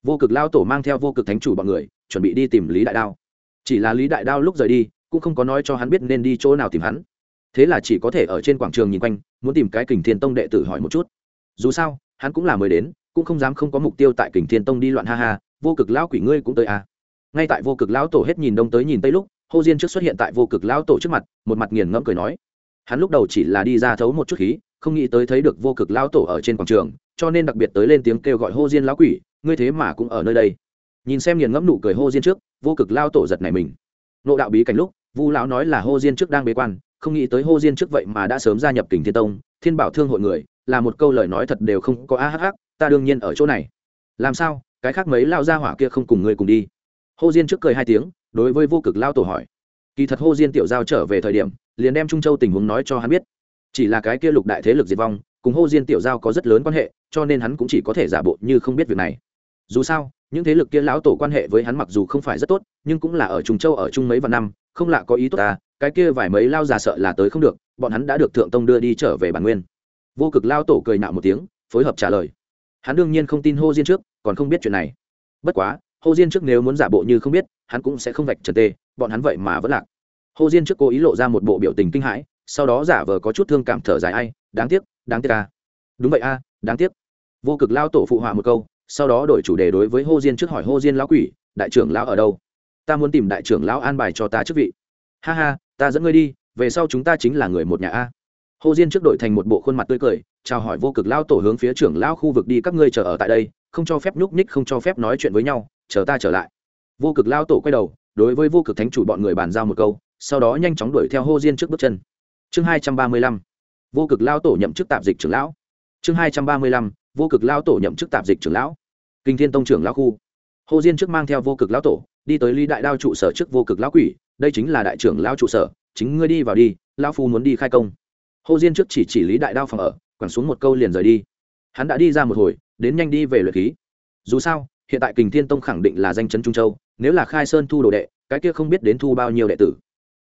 [SPEAKER 1] Vô cực lao tổ mang theo vô cực thánh chủ bọn người, chuẩn bị đi tìm lý đại đao. Chỉ là lý đại đao lúc rời đi, cũng không có nói cho hắn biết nên đi chỗ nào tìm hắn. Thế là chỉ có thể ở trên quảng trường nhìn quanh, muốn tìm cái kình thiên tông đệ tử hỏi một chút. Dù sao, hắn cũng là mới đến, cũng không dám không có mục tiêu tại kình thiên tông đi loạn ha ha vô cực lão quỷ ngươi cũng tới à. ngay tại vô cực lão tổ hết nhìn đông tới nhìn tây lúc, hô diên trước xuất hiện tại vô cực lão tổ trước mặt, một mặt nghiền ngẫm cười nói. Hắn lúc đầu chỉ là đi ra thấu một chút khí, không nghĩ tới thấy được vô cực lão tổ ở trên quảng trường, cho nên đặc biệt tới lên tiếng kêu gọi hô diên lão quỷ, ngươi thế mà cũng ở nơi đây. Nhìn xem nghiền ngẫm nụ cười hô diên trước, vô cực lao tổ giật này mình. Nộ đạo bí cảnh lúc, vu lão nói là hô diên trước đang bế quan, không nghĩ tới hô diên trước vậy mà đã sớm gia nhập kình thiên tông, thiên bảo thương hội người, là một câu lời nói thật đều không có a hh ta đương nhiên ở chỗ này. Làm sao? Cái khác mấy lao gia hỏa kia không cùng ngươi cùng đi. Hô diên trước cười hai tiếng, đối với vô cực lao tổ hỏi. Kỳ thật hô diên tiểu giao trở về thời điểm, liền đem trung châu tình huống nói cho hắn biết. Chỉ là cái kia lục đại thế lực diệt vong, cùng hô diên tiểu giao có rất lớn quan hệ, cho nên hắn cũng chỉ có thể giả bộ như không biết việc này. Dù sao, những thế lực kia lão tổ quan hệ với hắn mặc dù không phải rất tốt, nhưng cũng là ở trung châu ở chung mấy vạn năm, không lạ có ý tốt ta, cái kia vài mấy lao già sợ là tới không được, bọn hắn đã được thượng tông đưa đi trở về bản nguyên. Vô cực lao tổ cười nạo một tiếng, phối hợp trả lời. Hắn đương nhiên không tin hô diên trước còn không biết chuyện này. Bất quá hô diên trước nếu muốn giả bộ như không biết, hắn cũng sẽ không vạch trần tê, bọn hắn vậy mà vẫn lạc. Hô diên trước cố ý lộ ra một bộ biểu tình kinh hãi, sau đó giả vờ có chút thương cảm thở dài ai, đáng tiếc đáng tiếc à? đúng vậy a, đáng tiếc. Vô cực lao tổ phụ họa một câu, sau đó đổi chủ đề đối với hô diên trước hỏi hô diên lão quỷ, đại trưởng lão ở đâu? Ta muốn tìm đại trưởng lão an bài cho ta chức vị. Ha ha, ta dẫn ngươi đi, về sau chúng ta chính là người một nhà a. Hô diên trước đội thành một bộ khuôn mặt tươi cười, chào hỏi vô cực lao tổ hướng phía trưởng lão khu vực đi, các ngươi chờ ở tại đây không cho phép nhúc nhích, không cho phép nói chuyện với nhau, chờ ta trở lại. Vô cực lao tổ quay đầu, đối với vô cực thánh chủ bọn người bàn giao một câu, sau đó nhanh chóng đuổi theo hô diên trước bước chân. Chương hai trăm ba mươi lăm, vô cực lao tổ nhậm chức tạp dịch trưởng lão. Chương hai trăm ba mươi lăm, vô cực lao tổ nhậm chức tạp dịch trưởng lão. Kinh thiên tông trưởng lão khu. Hồ diên trước mang theo vô cực lão tổ, đi tới lý đại đao trụ sở trước vô cực lão quỷ, đây chính là đại trưởng lão trụ sở, chính ngươi đi vào đi, lão phu muốn đi khai công. Hồ diên trước chỉ chỉ lý đại đao phòng ở, quẳng xuống một câu liền rời đi. Hắn đã đi ra một hồi đến nhanh đi về luyện khí. Dù sao, hiện tại kình thiên tông khẳng định là danh chấn trung châu, nếu là khai sơn thu đồ đệ, cái kia không biết đến thu bao nhiêu đệ tử.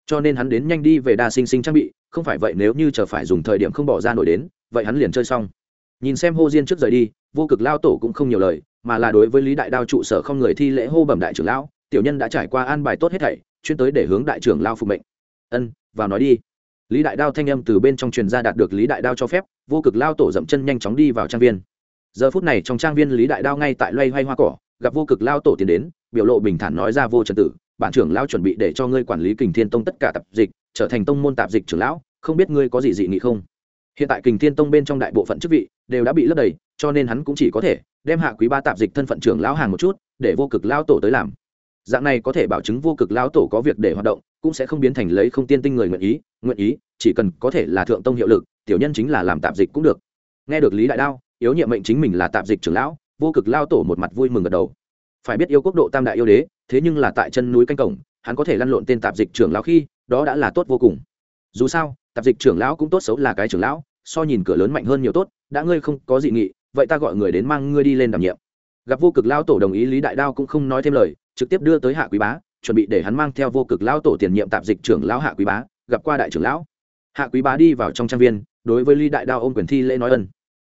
[SPEAKER 1] Cho nên hắn đến nhanh đi về đa sinh sinh trang bị, không phải vậy nếu như chờ phải dùng thời điểm không bỏ ra nổi đến, vậy hắn liền chơi xong. Nhìn xem hô diên trước rời đi, vô cực lao tổ cũng không nhiều lời, mà là đối với lý đại đao trụ sở không người thi lễ hô bẩm đại trưởng lão, tiểu nhân đã trải qua an bài tốt hết thảy, chuyên tới để hướng đại trưởng lao phục mệnh. Ân, vào nói đi. Lý đại đao thanh âm từ bên trong truyền ra đạt được lý đại đao cho phép, vô cực lao tổ dậm chân nhanh chóng đi vào trang viên giờ phút này trong trang viên lý đại đao ngay tại loay hoay hoa cỏ, gặp vô cực lao tổ tiến đến, biểu lộ bình thản nói ra vô trần tử, bản trưởng lao chuẩn bị để cho ngươi quản lý kình thiên tông tất cả tạp dịch, trở thành tông môn tạp dịch trưởng lão, không biết ngươi có gì dị nghị không? Hiện tại kình thiên tông bên trong đại bộ phận chức vị đều đã bị lấp đầy, cho nên hắn cũng chỉ có thể đem hạ quý ba tạp dịch thân phận trưởng lão hàng một chút, để vô cực lao tổ tới làm. Dạng này có thể bảo chứng vô cực lao tổ có việc để hoạt động, cũng sẽ không biến thành lấy không tiên tinh người nguyện ý nguyện ý, chỉ cần có thể là thượng tông hiệu lực, tiểu nhân chính là làm tạp dịch cũng được. Nghe được lý đại đao yếu nhiệm mệnh chính mình là tạp dịch trưởng lão, vô cực lao tổ một mặt vui mừng gật đầu. Phải biết yêu quốc độ tam đại yêu đế, thế nhưng là tại chân núi canh cổng, hắn có thể lăn lộn tên tạp dịch trưởng lão khi, đó đã là tốt vô cùng. Dù sao, tạp dịch trưởng lão cũng tốt xấu là cái trưởng lão, so nhìn cửa lớn mạnh hơn nhiều tốt, đã ngươi không có dị nghị, vậy ta gọi người đến mang ngươi đi lên đảm nhiệm. Gặp vô cực lao tổ đồng ý lý đại đao cũng không nói thêm lời, trực tiếp đưa tới hạ quý bá, chuẩn bị để hắn mang theo vô cực lao tổ tiền nhiệm tạp dịch trưởng lão hạ quý bá, gặp qua đại trưởng lão. Hạ quý bá đi vào trong trang viên, đối với lý đại đao ôm quyền thi lễ nói ân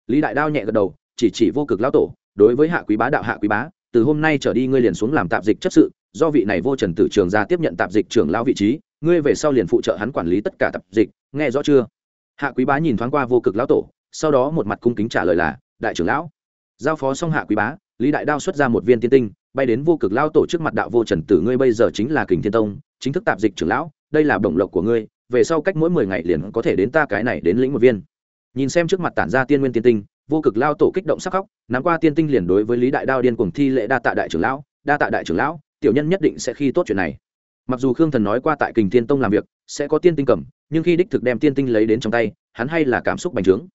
[SPEAKER 1] lý đại đao nhẹ gật đầu, chỉ chỉ vô cực lao tổ, đối với hạ quý bá đạo hạ quý bá, từ hôm nay trở đi ngươi liền xuống làm tạp dịch chấp sự, do vị này vô trần tử trường ra tiếp nhận tạp dịch trưởng lão vị trí, ngươi về sau liền phụ trợ hắn quản lý tất cả tạp dịch, nghe rõ chưa? Hạ quý bá nhìn thoáng qua vô cực lão tổ, sau đó một mặt cung kính trả lời là, đại trưởng lão. Giao phó xong hạ quý bá, lý đại đao xuất ra một viên tiên tinh, bay đến vô cực lao tổ trước mặt đạo vô trần tử ngươi bây giờ chính là kình thiên tông, chính thức tạp dịch trưởng lão, đây là bổng lộc của ngươi, về sau cách mỗi mười ngày liền có thể đến ta cái này đến lĩnh một viên nhìn xem trước mặt tản ra tiên nguyên tiên tinh, vô cực lao tổ kích động sắc khóc, nắm qua tiên tinh liền đối với lý đại đao điên cuồng thi lễ đa tạ đại trưởng lão, đa tạ đại trưởng lão, tiểu nhân nhất định sẽ khi tốt chuyện này. Mặc dù khương thần nói qua tại kình thiên tông làm việc, sẽ có tiên tinh cầm, nhưng khi đích thực đem tiên tinh lấy đến trong tay, hắn hay là cảm xúc bành trướng.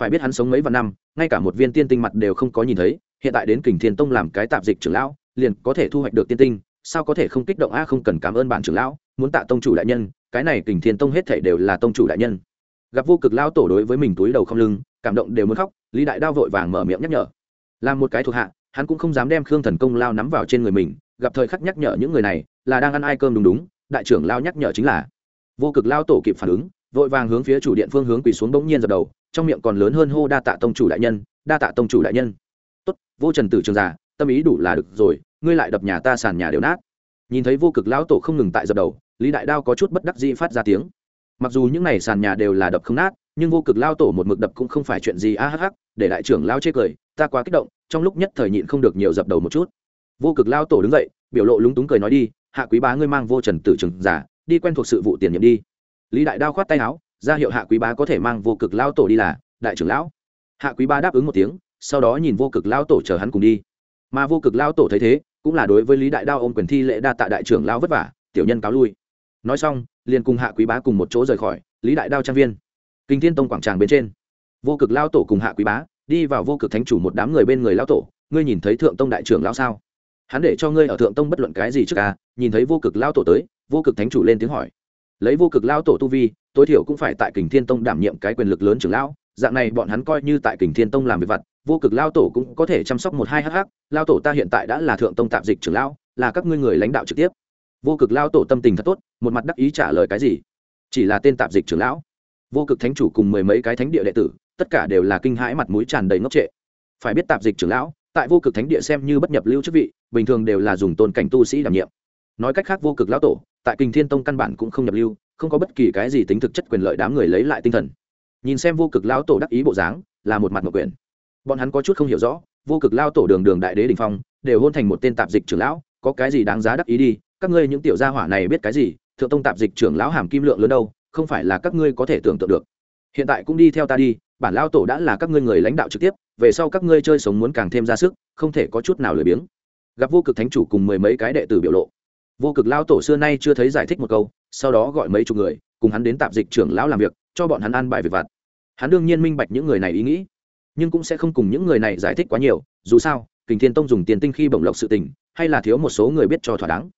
[SPEAKER 1] Phải biết hắn sống mấy vạn năm, ngay cả một viên tiên tinh mặt đều không có nhìn thấy, hiện tại đến kình thiên tông làm cái tạp dịch trưởng lão, liền có thể thu hoạch được tiên tinh, sao có thể không kích động a, không cần cảm ơn bản trưởng lão, muốn tạ tông chủ đại nhân, cái này kình thiên tông hết thể đều là tông chủ đại nhân gặp vô cực lao tổ đối với mình túi đầu không lưng, cảm động đều muốn khóc, lý đại đao vội vàng mở miệng nhắc nhở. Làm một cái thuộc hạ, hắn cũng không dám đem khương thần công lao nắm vào trên người mình, gặp thời khắc nhắc nhở những người này, là đang ăn ai cơm đúng đúng, đại trưởng lao nhắc nhở chính là. Vô cực lao tổ kịp phản ứng, vội vàng hướng phía chủ điện phương hướng quỳ xuống bỗng nhiên dập đầu, trong miệng còn lớn hơn hô đa tạ tông chủ đại nhân, đa tạ tông chủ đại nhân. Tốt, vô trần tử trường giả tâm ý đủ là được rồi, ngươi lại đập nhà ta sàn nhà đều nát. Nhìn thấy vô cực lão tổ không ngừng tại dập đầu, lý đại đao có chút bất đắc dĩ phát ra tiếng mặc dù những n à y sàn nhà đều là đập không nát, nhưng vô cực lao tổ một mực đập cũng không phải chuyện gì, a hh để đại trưởng lao chê cười, ta quá kích động, trong lúc nhất thời nhịn không được nhiều dập đầu một chút. Vô cực lao tổ đứng dậy, biểu lộ lúng túng cười nói đi, hạ quý bá ngươi mang vô trần tử trường giả, đi quen thuộc sự vụ tiền nhiệm đi. Lý đại đao khoát tay áo, ra hiệu hạ quý bá có thể mang vô cực lao tổ đi là, đại trưởng lão. Hạ quý bá đáp ứng một tiếng, sau đó nhìn vô cực lao tổ chờ hắn cùng đi. Mà vô cực lao tổ thấy thế, cũng là đối với lý đại đao ôm quyền thi lễ đa tạ đại trưởng lao vất vả, tiểu nhân cáo lui nói xong, liền cùng hạ quý bá cùng một chỗ rời khỏi, lý đại đao trang viên. Kinh thiên tông quảng tràng bên trên. Vô cực lao tổ cùng hạ quý bá đi vào vô cực thánh chủ một đám người bên người lao tổ, ngươi nhìn thấy thượng tông đại trưởng lao sao? Hắn để cho ngươi ở thượng tông bất luận cái gì trước à nhìn thấy vô cực lao tổ tới, vô cực thánh chủ lên tiếng hỏi. Lấy vô cực lao tổ tu vi, tối thiểu cũng phải tại kình thiên tông đảm nhiệm cái quyền lực lớn trưởng lão, dạng này bọn hắn coi như tại kình thiên tông làm việc vặt, vô cực lao tổ cũng có thể chăm sóc một hai hh lao tổ ta hiện tại đã là thượng tông tạp dịch trưởng lão, là các ngươi người lãnh đạo trực tiếp vô cực lao tổ tâm tình thật tốt, một mặt đắc ý trả lời cái gì? Chỉ là tên tạp dịch trưởng lão. Vô cực thánh chủ cùng mười mấy cái thánh địa đệ tử, tất cả đều là kinh hãi mặt mũi tràn đầy ngốc trệ. Phải biết tạp dịch trưởng lão, tại vô cực thánh địa xem như bất nhập lưu chức vị, bình thường đều là dùng tôn cảnh tu sĩ đảm nhiệm. Nói cách khác, vô cực lão tổ, tại kinh thiên tông căn bản cũng không nhập lưu, không có bất kỳ cái gì tính thực chất quyền lợi đám người lấy lại tinh thần. Nhìn xem vô cực lão tổ đắc ý bộ dáng, là một mặt một quyền bọn hắn có chút không hiểu rõ, vô cực lao tổ đường đường đại đế đình phong, đều hôn thành một tên tạp dịch trưởng lão, có cái gì đáng giá đắc ý đi các ngươi những tiểu gia hỏa này biết cái gì, thượng tông tạp dịch trưởng lão hàm kim lượng lớn đâu, không phải là các ngươi có thể tưởng tượng được. Hiện tại cũng đi theo ta đi, bản lao tổ đã là các ngươi người lãnh đạo trực tiếp, về sau các ngươi chơi sống muốn càng thêm ra sức, không thể có chút nào lười biếng. Gặp vô cực thánh chủ cùng mười mấy cái đệ tử biểu lộ. Vô cực lao tổ xưa nay chưa thấy giải thích một câu, sau đó gọi mấy chục người, cùng hắn đến tạp dịch trưởng lão làm việc, cho bọn hắn ăn bài việc vặt. Hắn đương nhiên minh bạch những người này ý nghĩ, nhưng cũng sẽ không cùng những người này giải thích quá nhiều, dù sao, kình thiên tông dùng tiền tinh khi bổng lộc sự tình, hay là thiếu một số người biết cho thỏa đáng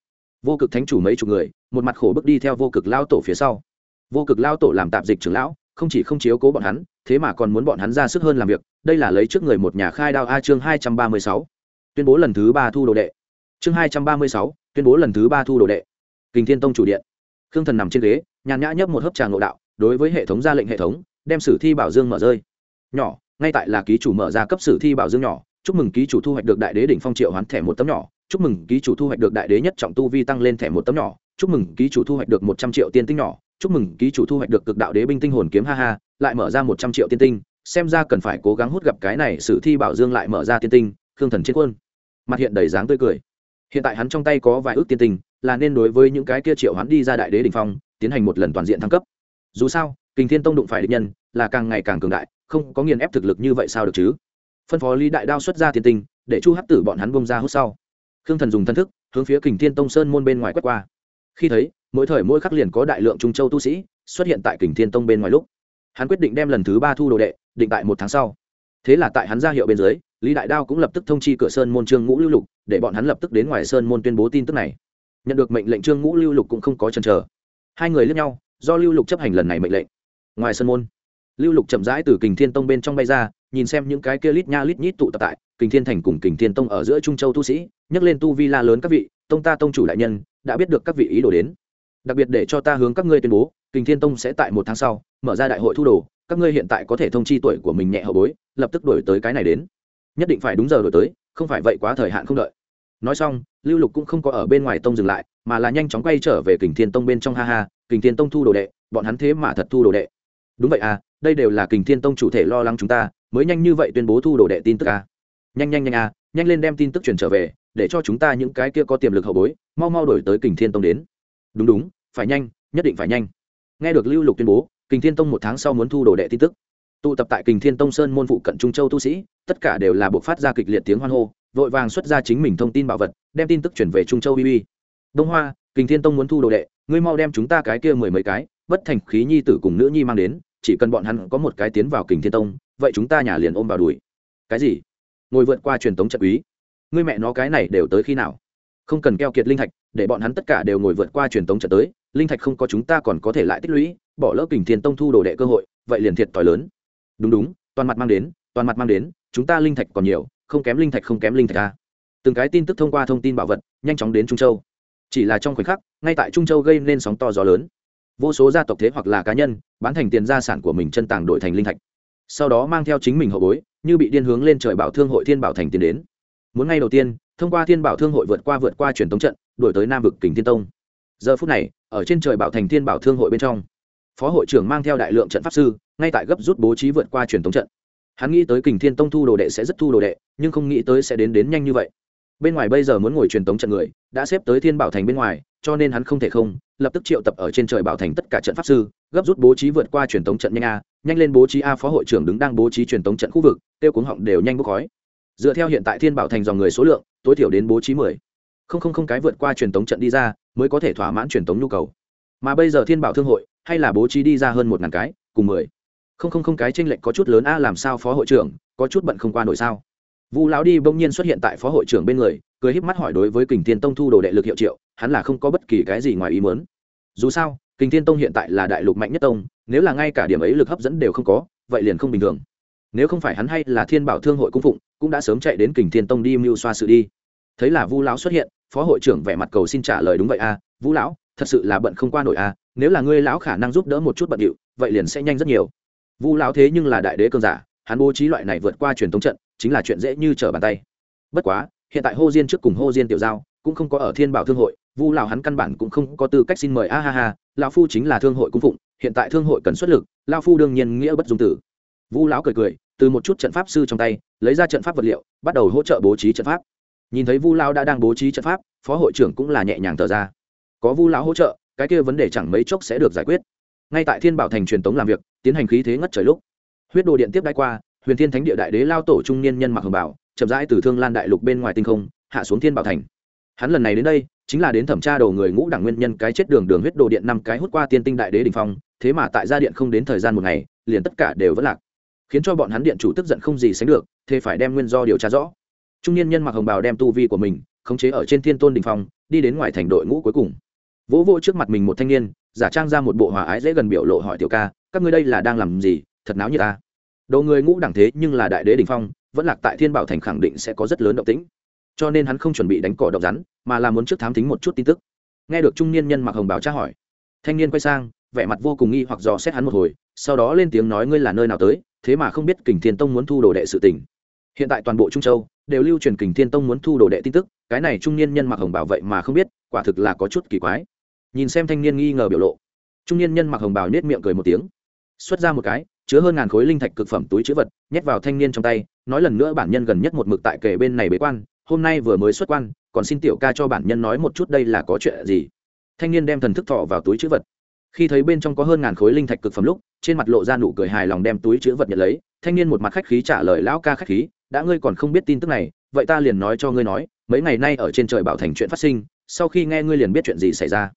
[SPEAKER 1] vô cực thánh chủ mấy chục người, một mặt khổ bước đi theo vô cực lao tổ phía sau. Vô cực lao tổ làm tạp dịch trưởng lão, không chỉ không chiếu cố bọn hắn, thế mà còn muốn bọn hắn ra sức hơn làm việc, đây là lấy trước người một nhà khai đao a chương hai trăm ba mươi sáu. Tuyên bố lần thứ ba thu đồ đệ. Chương hai trăm ba mươi sáu, tuyên bố lần thứ ba thu đồ đệ. Kình thiên tông chủ điện. Khương thần nằm trên ghế, nhàn nhã nhấp một hớp trà ngộ đạo, đối với hệ thống ra lệnh hệ thống, đem sử thi bảo dương mở rơi. Nhỏ, ngay tại là ký chủ mở ra cấp sử thi bảo dương nhỏ, chúc mừng ký chủ thu hoạch được đại đế đỉnh phong triệu hoán thẻ một tấm nhỏ chúc mừng, ký chủ thu hoạch được đại đế nhất trọng tu vi tăng lên thẻ một tấm nhỏ. Chúc mừng, ký chủ thu hoạch được một trăm triệu tiên tinh nhỏ. Chúc mừng, ký chủ thu hoạch được cực đạo đế binh tinh hồn kiếm, ha ha, lại mở ra một trăm triệu tiên tinh. Xem ra cần phải cố gắng hút gặp cái này, sử thi bảo dương lại mở ra tiên tinh. Khương thần chiến quân, mặt hiện đầy dáng tươi cười. Hiện tại hắn trong tay có vài ước tiên tinh, là nên đối với những cái kia triệu hắn đi ra đại đế đình phong, tiến hành một lần toàn diện thăng cấp. Dù sao, kình thiên tông đụng phải địch nhân, là càng ngày càng cường đại, không có nghiền ép thực lực như vậy sao được chứ? Phân phó lý đại đao xuất ra tiên tinh, để chu hắc tử bọn hắn bông ra hút sau khương thần dùng thân thức, hướng phía kình thiên tông sơn môn bên ngoài quét qua. Khi thấy, mỗi thời mỗi khắc liền có đại lượng trung châu tu sĩ xuất hiện tại kình thiên tông bên ngoài lúc. Hắn quyết định đem lần thứ ba thu đồ đệ, định tại một tháng sau. Thế là tại hắn ra hiệu bên dưới, lý đại đao cũng lập tức thông chi cửa sơn môn trương ngũ lưu lục, để bọn hắn lập tức đến ngoài sơn môn tuyên bố tin tức này. Nhận được mệnh lệnh trương ngũ lưu lục cũng không có chần chờ. Hai người lướt nhau, do lưu lục chấp hành lần này mệnh lệnh. Ngoài sơn môn, lưu lục chậm rãi từ kình thiên tông bên trong bay ra nhìn xem những cái kia lít nha lít nhít tụ tập tại kình thiên thành cùng kình thiên tông ở giữa trung châu tu sĩ nhấc lên tu vi la lớn các vị, tông ta tông chủ đại nhân, đã biết được các vị ý đồ đến. Đặc biệt để cho ta hướng các ngươi tuyên bố, kình thiên tông sẽ tại một tháng sau, mở ra đại hội thu đồ, các ngươi hiện tại có thể thông chi tuổi của mình nhẹ hậu bối, lập tức đổi tới cái này đến. Nhất định phải đúng giờ đổi tới, không phải vậy quá thời hạn không đợi. Nói xong, lưu lục cũng không có ở bên ngoài tông dừng lại, mà là nhanh chóng quay trở về kình thiên tông bên trong ha ha, kình thiên tông thu đồ đệ, bọn hắn thế mà thật thu đồ đệ. Đúng vậy à đây đều là kình thiên tông chủ thể lo lắng chúng ta mới nhanh như vậy tuyên bố thu đồ đệ tin tức à. nhanh nhanh nhanh à nhanh lên đem tin tức truyền trở về, để cho chúng ta những cái kia có tiềm lực hậu bối, mau mau đổi tới kình thiên tông đến. Đúng đúng, phải nhanh, nhất định phải nhanh. Nghe được lưu lục tuyên bố, kình thiên tông một tháng sau muốn thu đồ đệ tin tức. Tụ tập tại kình thiên tông sơn môn phụ cận trung châu tu sĩ, tất cả đều là buộc phát ra kịch liệt tiếng hoan hô, vội vàng xuất ra chính mình thông tin bảo vật, đem tin tức chuyển về trung châu uy. Đông hoa, kình thiên tông muốn thu đồ đệ, ngươi mau đem chúng ta cái kia mười mấy cái, bất thành khí nhi tử cùng nữ nhi mang đến, chỉ cần bọn hắn có một cái tiến vào kình thiên tông vậy chúng ta nhà liền ôm vào đùi. Cái gì? Ngồi vượt qua truyền tống trận quý. Ngươi mẹ nó cái này đều tới khi nào? Không cần keo kiệt linh thạch, để bọn hắn tất cả đều ngồi vượt qua truyền tống trận tới, linh thạch không có chúng ta còn có thể lại tích lũy, bỏ lỡ kình thiên tông thu đồ đệ cơ hội, vậy liền thiệt t lớn. Đúng đúng, toàn mặt mang đến, toàn mặt mang đến, chúng ta linh thạch còn nhiều, không kém linh thạch không kém linh thạch ta từng cái tin tức thông qua thông tin bảo vật, nhanh chóng đến trung châu. Chỉ là trong khoảnh khắc, ngay tại trung châu gây nên sóng to gió lớn. Vô số gia tộc thế hoặc là cá nhân, bán thành tiền gia sản của mình chân tàng đổi thành linh thạch sau đó mang theo chính mình hậu bối, như bị điên hướng lên trời bảo thương hội thiên bảo thành tiến đến. Muốn ngay đầu tiên, thông qua thiên bảo thương hội vượt qua vượt qua truyền thống trận đổi tới nam vực kình thiên tông. Giờ phút này, ở trên trời bảo thành thiên bảo thương hội bên trong, phó hội trưởng mang theo đại lượng trận pháp sư, ngay tại gấp rút bố trí vượt qua truyền thống trận. Hắn nghĩ tới kình thiên tông thu đồ đệ sẽ rất thu đồ đệ, nhưng không nghĩ tới sẽ đến đến nhanh như vậy. Bên ngoài bây giờ muốn ngồi truyền tống trận người, đã xếp tới thiên bảo thành bên ngoài, cho nên hắn không thể không, lập tức triệu tập ở trên trời bảo thành tất cả trận pháp sư, gấp rút bố trí vượt qua truyền tống trận nhanh a nhanh lên bố trí a phó hội trưởng đứng đang bố trí truyền tống trận khu vực tiêu cuống họng đều nhanh bốc khói. Dựa theo hiện tại thiên bảo thành dòng người số lượng, tối thiểu đến bố trí mười. Không không không cái vượt qua truyền tống trận đi ra, mới có thể thỏa mãn truyền tống nhu cầu. Mà bây giờ thiên bảo thương hội, hay là bố trí đi ra hơn một ngàn cái, cùng mười. Không không không cái tranh lệch có chút lớn a làm sao phó hội trưởng, có chút bận không qua nổi sao? Vu lão đi bỗng nhiên xuất hiện tại phó hội trưởng bên người, cười híp mắt hỏi đối với kình thiên tông thu đồ đệ lực hiệu triệu, hắn là không có bất kỳ cái gì ngoài ý muốn. Dù sao, kình thiên tông hiện tại là đại lục mạnh nhất tông nếu là ngay cả điểm ấy lực hấp dẫn đều không có, vậy liền không bình thường. Nếu không phải hắn hay là thiên bảo thương hội cung phụng, cũng đã sớm chạy đến kình thiên tông đi mưu xoa sự đi. Thấy là vu lão xuất hiện, phó hội trưởng vẻ mặt cầu xin trả lời đúng vậy à, a vũ lão, thật sự là bận không qua nổi a nếu là ngươi lão khả năng giúp đỡ một chút bận điệu, vậy liền sẽ nhanh rất nhiều. Vu lão thế nhưng là đại đế cơn giả, hắn bố trí loại này vượt qua truyền thống trận, chính là chuyện dễ như trở bàn tay. Bất quá, hiện tại hô diên trước cùng hô diên tiểu giao, cũng không có ở thiên bảo thương hội, vu lão hắn căn bản cũng không có tư cách xin mời, a ha ha, lão phu chính là thương hội cung phụng hiện tại thương hội cần xuất lực, lao phu đương nhiên nghĩa bất dung tử. Vu lão cười cười, từ một chút trận pháp sư trong tay, lấy ra trận pháp vật liệu, bắt đầu hỗ trợ bố trí trận pháp. Nhìn thấy vu lão đã đang bố trí trận pháp, phó hội trưởng cũng là nhẹ nhàng thở ra. Có vu lão hỗ trợ, cái kia vấn đề chẳng mấy chốc sẽ được giải quyết. Ngay tại thiên bảo thành truyền tống làm việc, tiến hành khí thế ngất trời lúc, huyết đồ điện tiếp đai qua, huyền thiên thánh địa đại đế lao tổ trung niên nhân mặc hồng bảo, chậm rãi từ thương lan đại lục bên ngoài tinh không, hạ xuống thiên bảo thành. Hắn lần này đến đây, chính là đến thẩm tra đầu người ngũ đảng nguyên nhân cái chết đường đường huyết đồ điện năm cái hút qua tiên tinh đại đế đình phong thế mà tại gia điện không đến thời gian một ngày, liền tất cả đều vẫn lạc. Khiến cho bọn hắn điện chủ tức giận không gì sánh được, thế phải đem nguyên do điều tra rõ. Trung niên nhân mặc hồng bào đem tu vi của mình khống chế ở trên thiên tôn đình phong, đi đến ngoài thành đội ngũ cuối cùng. Vỗ vỗ trước mặt mình một thanh niên, giả trang ra một bộ hòa ái dễ gần biểu lộ hỏi tiểu ca, các ngươi đây là đang làm gì? Thật náo như ta à? đồ người ngũ đẳng thế nhưng là đại đế đình phong, vẫn lạc tại thiên bảo thành khẳng định sẽ có rất lớn động tĩnh. Cho nên hắn không chuẩn bị đánh cỏ động rắn, mà là muốn trước thám tính một chút tin tức. Nghe được trung niên nhân mặc hồng bào tra hỏi, thanh niên quay sang vẻ mặt vô cùng nghi hoặc dò xét hắn một hồi, sau đó lên tiếng nói ngươi là nơi nào tới, thế mà không biết kình thiên tông muốn thu đồ đệ sự tình. Hiện tại toàn bộ trung châu đều lưu truyền kình thiên tông muốn thu đồ đệ tin tức, cái này trung niên nhân mặc hồng bảo vậy mà không biết, quả thực là có chút kỳ quái. Nhìn xem thanh niên nghi ngờ biểu lộ, trung niên nhân mặc hồng bào nết miệng cười một tiếng, xuất ra một cái, chứa hơn ngàn khối linh thạch cực phẩm túi chữ vật, nhét vào thanh niên trong tay, nói lần nữa bản nhân gần nhất một mực tại kề bên này bế quan, hôm nay vừa mới xuất quan, còn xin tiểu ca cho bản nhân nói một chút đây là có chuyện gì. Thanh niên đem thần thức thọ vào túi chữ vật khi thấy bên trong có hơn ngàn khối linh thạch cực phẩm lúc, trên mặt lộ ra nụ cười hài lòng đem túi chữ vật nhận lấy, thanh niên một mặt khách khí trả lời lão ca khách khí, đã ngươi còn không biết tin tức này, vậy ta liền nói cho ngươi nói, mấy ngày nay ở trên trời bảo thành chuyện phát sinh, sau khi nghe ngươi liền biết chuyện gì xảy ra.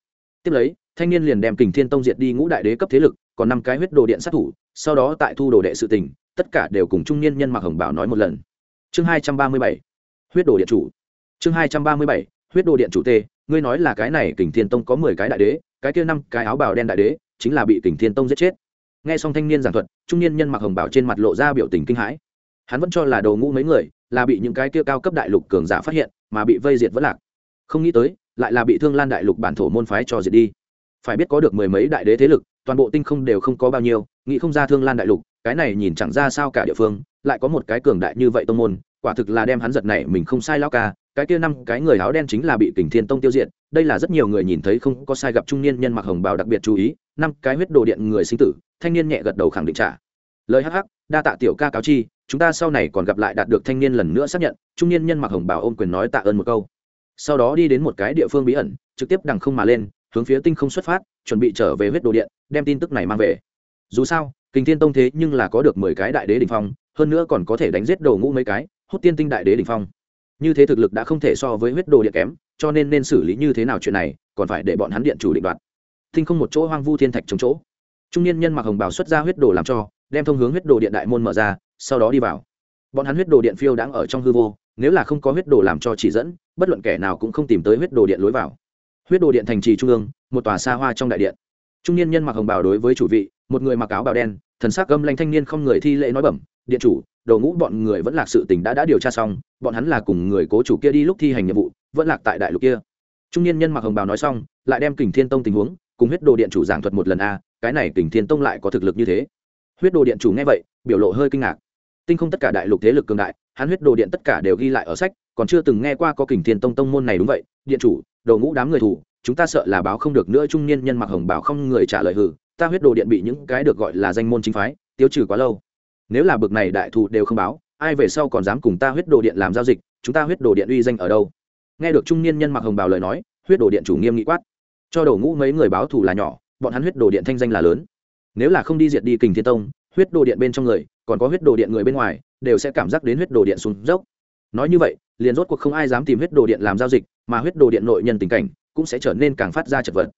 [SPEAKER 1] Tiếp lấy, thanh niên liền đem kình thiên tông diệt đi ngũ đại đế cấp thế lực, còn năm cái huyết đồ điện sát thủ, sau đó tại thu đồ đệ sự tình, tất cả đều cùng trung niên nhân mặc hồng bảo nói một lần. Chương hai trăm ba mươi bảy, huyết đồ điện chủ. Chương hai trăm ba mươi bảy, huyết đồ điện chủ t, ngươi nói là cái này kình thiên tông có mười cái đại đế cái kia năm cái áo bào đen đại đế, chính là bị kình thiên tông giết chết. Nghe xong thanh niên giảng thuật, trung niên nhân mặc hồng bảo trên mặt lộ ra biểu tình kinh hãi. Hắn vẫn cho là đồ ngũ mấy người, là bị những cái kia cao cấp đại lục cường giả phát hiện, mà bị vây diệt vẫn lạc. Không nghĩ tới, lại là bị thương lan đại lục bản thổ môn phái cho diệt đi. Phải biết có được mười mấy đại đế thế lực, toàn bộ tinh không đều không có bao nhiêu, nghĩ không ra thương lan đại lục, cái này nhìn chẳng ra sao cả địa phương, lại có một cái cường đại như vậy tông môn, quả thực là đem hắn giật này mình không sai lao ca, cái kia năm cái người áo đen chính là bị kình thiên tông tiêu diệt đây là rất nhiều người nhìn thấy không có sai gặp trung niên nhân mặc hồng bào đặc biệt chú ý, năm cái huyết đồ điện người sinh tử, thanh niên nhẹ gật đầu khẳng định trả. Lời hh đa tạ tiểu ca cáo chi, chúng ta sau này còn gặp lại đạt được thanh niên lần nữa xác nhận, trung niên nhân mặc hồng bào ôm quyền nói tạ ơn một câu. Sau đó đi đến một cái địa phương bí ẩn, trực tiếp đằng không mà lên, hướng phía tinh không xuất phát, chuẩn bị trở về huyết đồ điện, đem tin tức này mang về. Dù sao, kình thiên tông thế nhưng là có được mười cái đại đế đ ỉ n h phong, hơn nữa còn có thể đánh giết đầu ngũ mấy cái, hút tiên tinh đại đế đ ỉ n h phong. Như thế thực lực đã không thể so với huyết đồ điện kém cho nên nên xử lý như thế nào chuyện này, còn phải để bọn hắn điện chủ định đoạt. Thinh không một chỗ hoang vu thiên thạch chống chỗ. Trung niên nhân mặc hồng bào xuất ra huyết đồ làm cho, đem thông hướng huyết đồ điện đại môn mở ra, sau đó đi vào. Bọn hắn huyết đồ điện phiêu đang ở trong hư vô, nếu là không có huyết đồ làm cho chỉ dẫn, bất luận kẻ nào cũng không tìm tới huyết đồ điện lối vào. Huyết đồ điện thành trì trung ương, một tòa xa hoa trong đại điện. Trung niên nhân mặc hồng bào đối với chủ vị, một người mặc áo bào đen, thần sắc gâm lanh thanh niên không người thi lễ nói bẩm điện chủ đầu ngũ bọn người vẫn lạc sự tình đã đã điều tra xong, bọn hắn là cùng người cố chủ kia đi lúc thi hành nhiệm vụ, vẫn lạc tại đại lục kia. Trung niên nhân mặc hồng bào nói xong, lại đem kình thiên tông tình huống cùng huyết đồ điện chủ giảng thuật một lần a, cái này kình thiên tông lại có thực lực như thế. Huyết đồ điện chủ nghe vậy, biểu lộ hơi kinh ngạc. Tinh không tất cả đại lục thế lực cường đại, hắn huyết đồ điện tất cả đều ghi lại ở sách, còn chưa từng nghe qua có kình thiên tông tông môn này đúng vậy. Điện chủ đầu ngũ đám người thủ, chúng ta sợ là báo không được nữa. Trung niên nhân mặc hồng bảo không người trả lời hử, ta huyết đồ điện bị những cái được gọi là danh môn chính phái, tiêu trừ quá lâu nếu là bực này đại thù đều không báo ai về sau còn dám cùng ta huyết đồ điện làm giao dịch chúng ta huyết đồ điện uy danh ở đâu nghe được trung niên nhân mặc hồng bào lời nói huyết đồ điện chủ nghiêm nghị quát cho đầu ngũ mấy người báo thù là nhỏ bọn hắn huyết đồ điện thanh danh là lớn nếu là không đi diệt đi kình thiên tông huyết đồ điện bên trong người còn có huyết đồ điện người bên ngoài đều sẽ cảm giác đến huyết đồ điện xuống dốc nói như vậy liền rốt cuộc không ai dám tìm huyết đồ điện làm giao dịch mà huyết đồ điện nội nhân tình cảnh cũng sẽ trở nên càng phát ra chật vật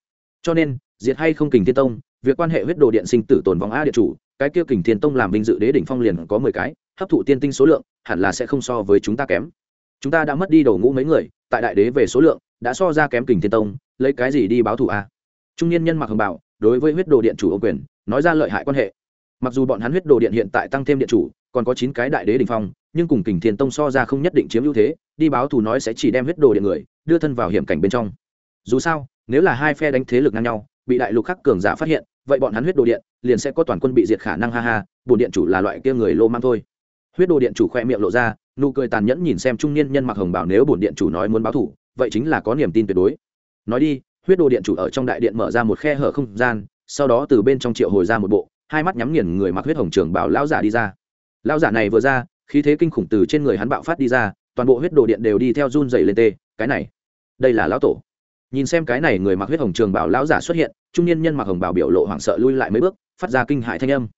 [SPEAKER 1] cho nên diệt hay không kình thiên tông việc quan hệ huyết đồ điện sinh tử tồn vong a điện chủ cái kia kình thiên tông làm vinh dự đế đỉnh phong liền có mười cái, hấp thụ tiên tinh số lượng, hẳn là sẽ không so với chúng ta kém. Chúng ta đã mất đi đầu ngũ mấy người, tại đại đế về số lượng, đã so ra kém kình thiên tông, lấy cái gì đi báo thù a? Trung niên nhân mặc hồng bảo đối với huyết đồ điện chủ ô quyền, nói ra lợi hại quan hệ. Mặc dù bọn hắn huyết đồ điện hiện tại tăng thêm điện chủ, còn có chín cái đại đế đỉnh phong, nhưng cùng kình thiên tông so ra không nhất định chiếm ưu thế, đi báo thù nói sẽ chỉ đem huyết đồ điện người, đưa thân vào hiểm cảnh bên trong. Dù sao, nếu là hai phe đánh thế lực ngang nhau bị đại lục khắc cường giả phát hiện, vậy bọn hắn huyết đồ điện liền sẽ có toàn quân bị diệt khả năng, ha ha bồn điện chủ là loại kia người lô mang thôi. Huyết đồ điện chủ khoe miệng lộ ra, nụ cười tàn nhẫn nhìn xem trung niên nhân mặc hồng bảo nếu bồn điện chủ nói muốn báo thủ, vậy chính là có niềm tin tuyệt đối. Nói đi, huyết đồ điện chủ ở trong đại điện mở ra một khe hở không gian, sau đó từ bên trong triệu hồi ra một bộ, hai mắt nhắm nghiền người mặc huyết hồng trường bảo lão giả đi ra. Lão giả này vừa ra, khí thế kinh khủng từ trên người hắn bạo phát đi ra, toàn bộ huyết đồ điện đều đi theo run dày lên tê, cái này, đây là lão tổ. Nhìn xem cái này người mặc huyết hồng trường bảo lão giả xuất hiện trung niên nhân mặc hồng bảo biểu lộ hoảng sợ lui lại mấy bước, phát ra kinh hại thanh âm.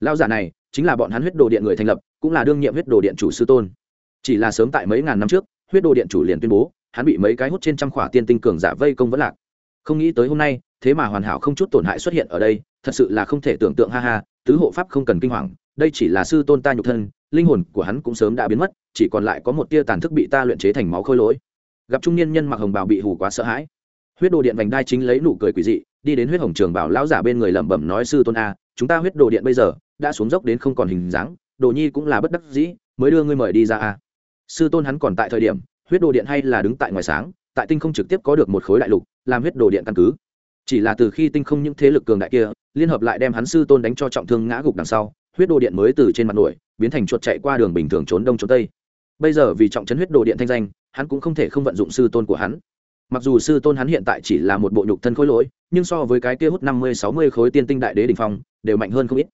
[SPEAKER 1] Lão giả này chính là bọn hắn huyết đồ điện người thành lập, cũng là đương nhiệm huyết đồ điện chủ sư tôn. Chỉ là sớm tại mấy ngàn năm trước, huyết đồ điện chủ liền tuyên bố, hắn bị mấy cái hút trên trăm khỏa tiên tinh cường giả vây công vẫn lạc. Không nghĩ tới hôm nay, thế mà hoàn hảo không chút tổn hại xuất hiện ở đây, thật sự là không thể tưởng tượng, ha ha, tứ hộ pháp không cần kinh hoàng, đây chỉ là sư tôn ta nhục thân, linh hồn của hắn cũng sớm đã biến mất, chỉ còn lại có một tia tàn thức bị ta luyện chế thành máu khôi lỗi. Gặp trung niên nhân mặc hồng bào bị hù quá sợ hãi. Huyết đồ điện vành đai chính lấy nụ cười quỷ dị đi đến huyết hồng trường bảo lão giả bên người lẩm bẩm nói, sư tôn a, chúng ta huyết đồ điện bây giờ đã xuống dốc đến không còn hình dáng, đồ nhi cũng là bất đắc dĩ, mới đưa ngươi mời đi ra a. Sư tôn hắn còn tại thời điểm, huyết đồ điện hay là đứng tại ngoài sáng, tại tinh không trực tiếp có được một khối đại lục, làm huyết đồ điện căn cứ. Chỉ là từ khi tinh không những thế lực cường đại kia, liên hợp lại đem hắn sư tôn đánh cho trọng thương ngã gục đằng sau, huyết đồ điện mới từ trên mặt nổi, biến thành chuột chạy qua đường bình thường trốn đông trốn tây. Bây giờ vì trọng trấn huyết đồ điện thanh danh, hắn cũng không thể không vận dụng sư tôn của hắn mặc dù sư tôn hắn hiện tại chỉ là một bộ nhục thân khối lỗi, nhưng so với cái kia hút năm mươi sáu mươi khối tiên tinh đại đế đ ỉ n h phong, đều mạnh hơn không ít.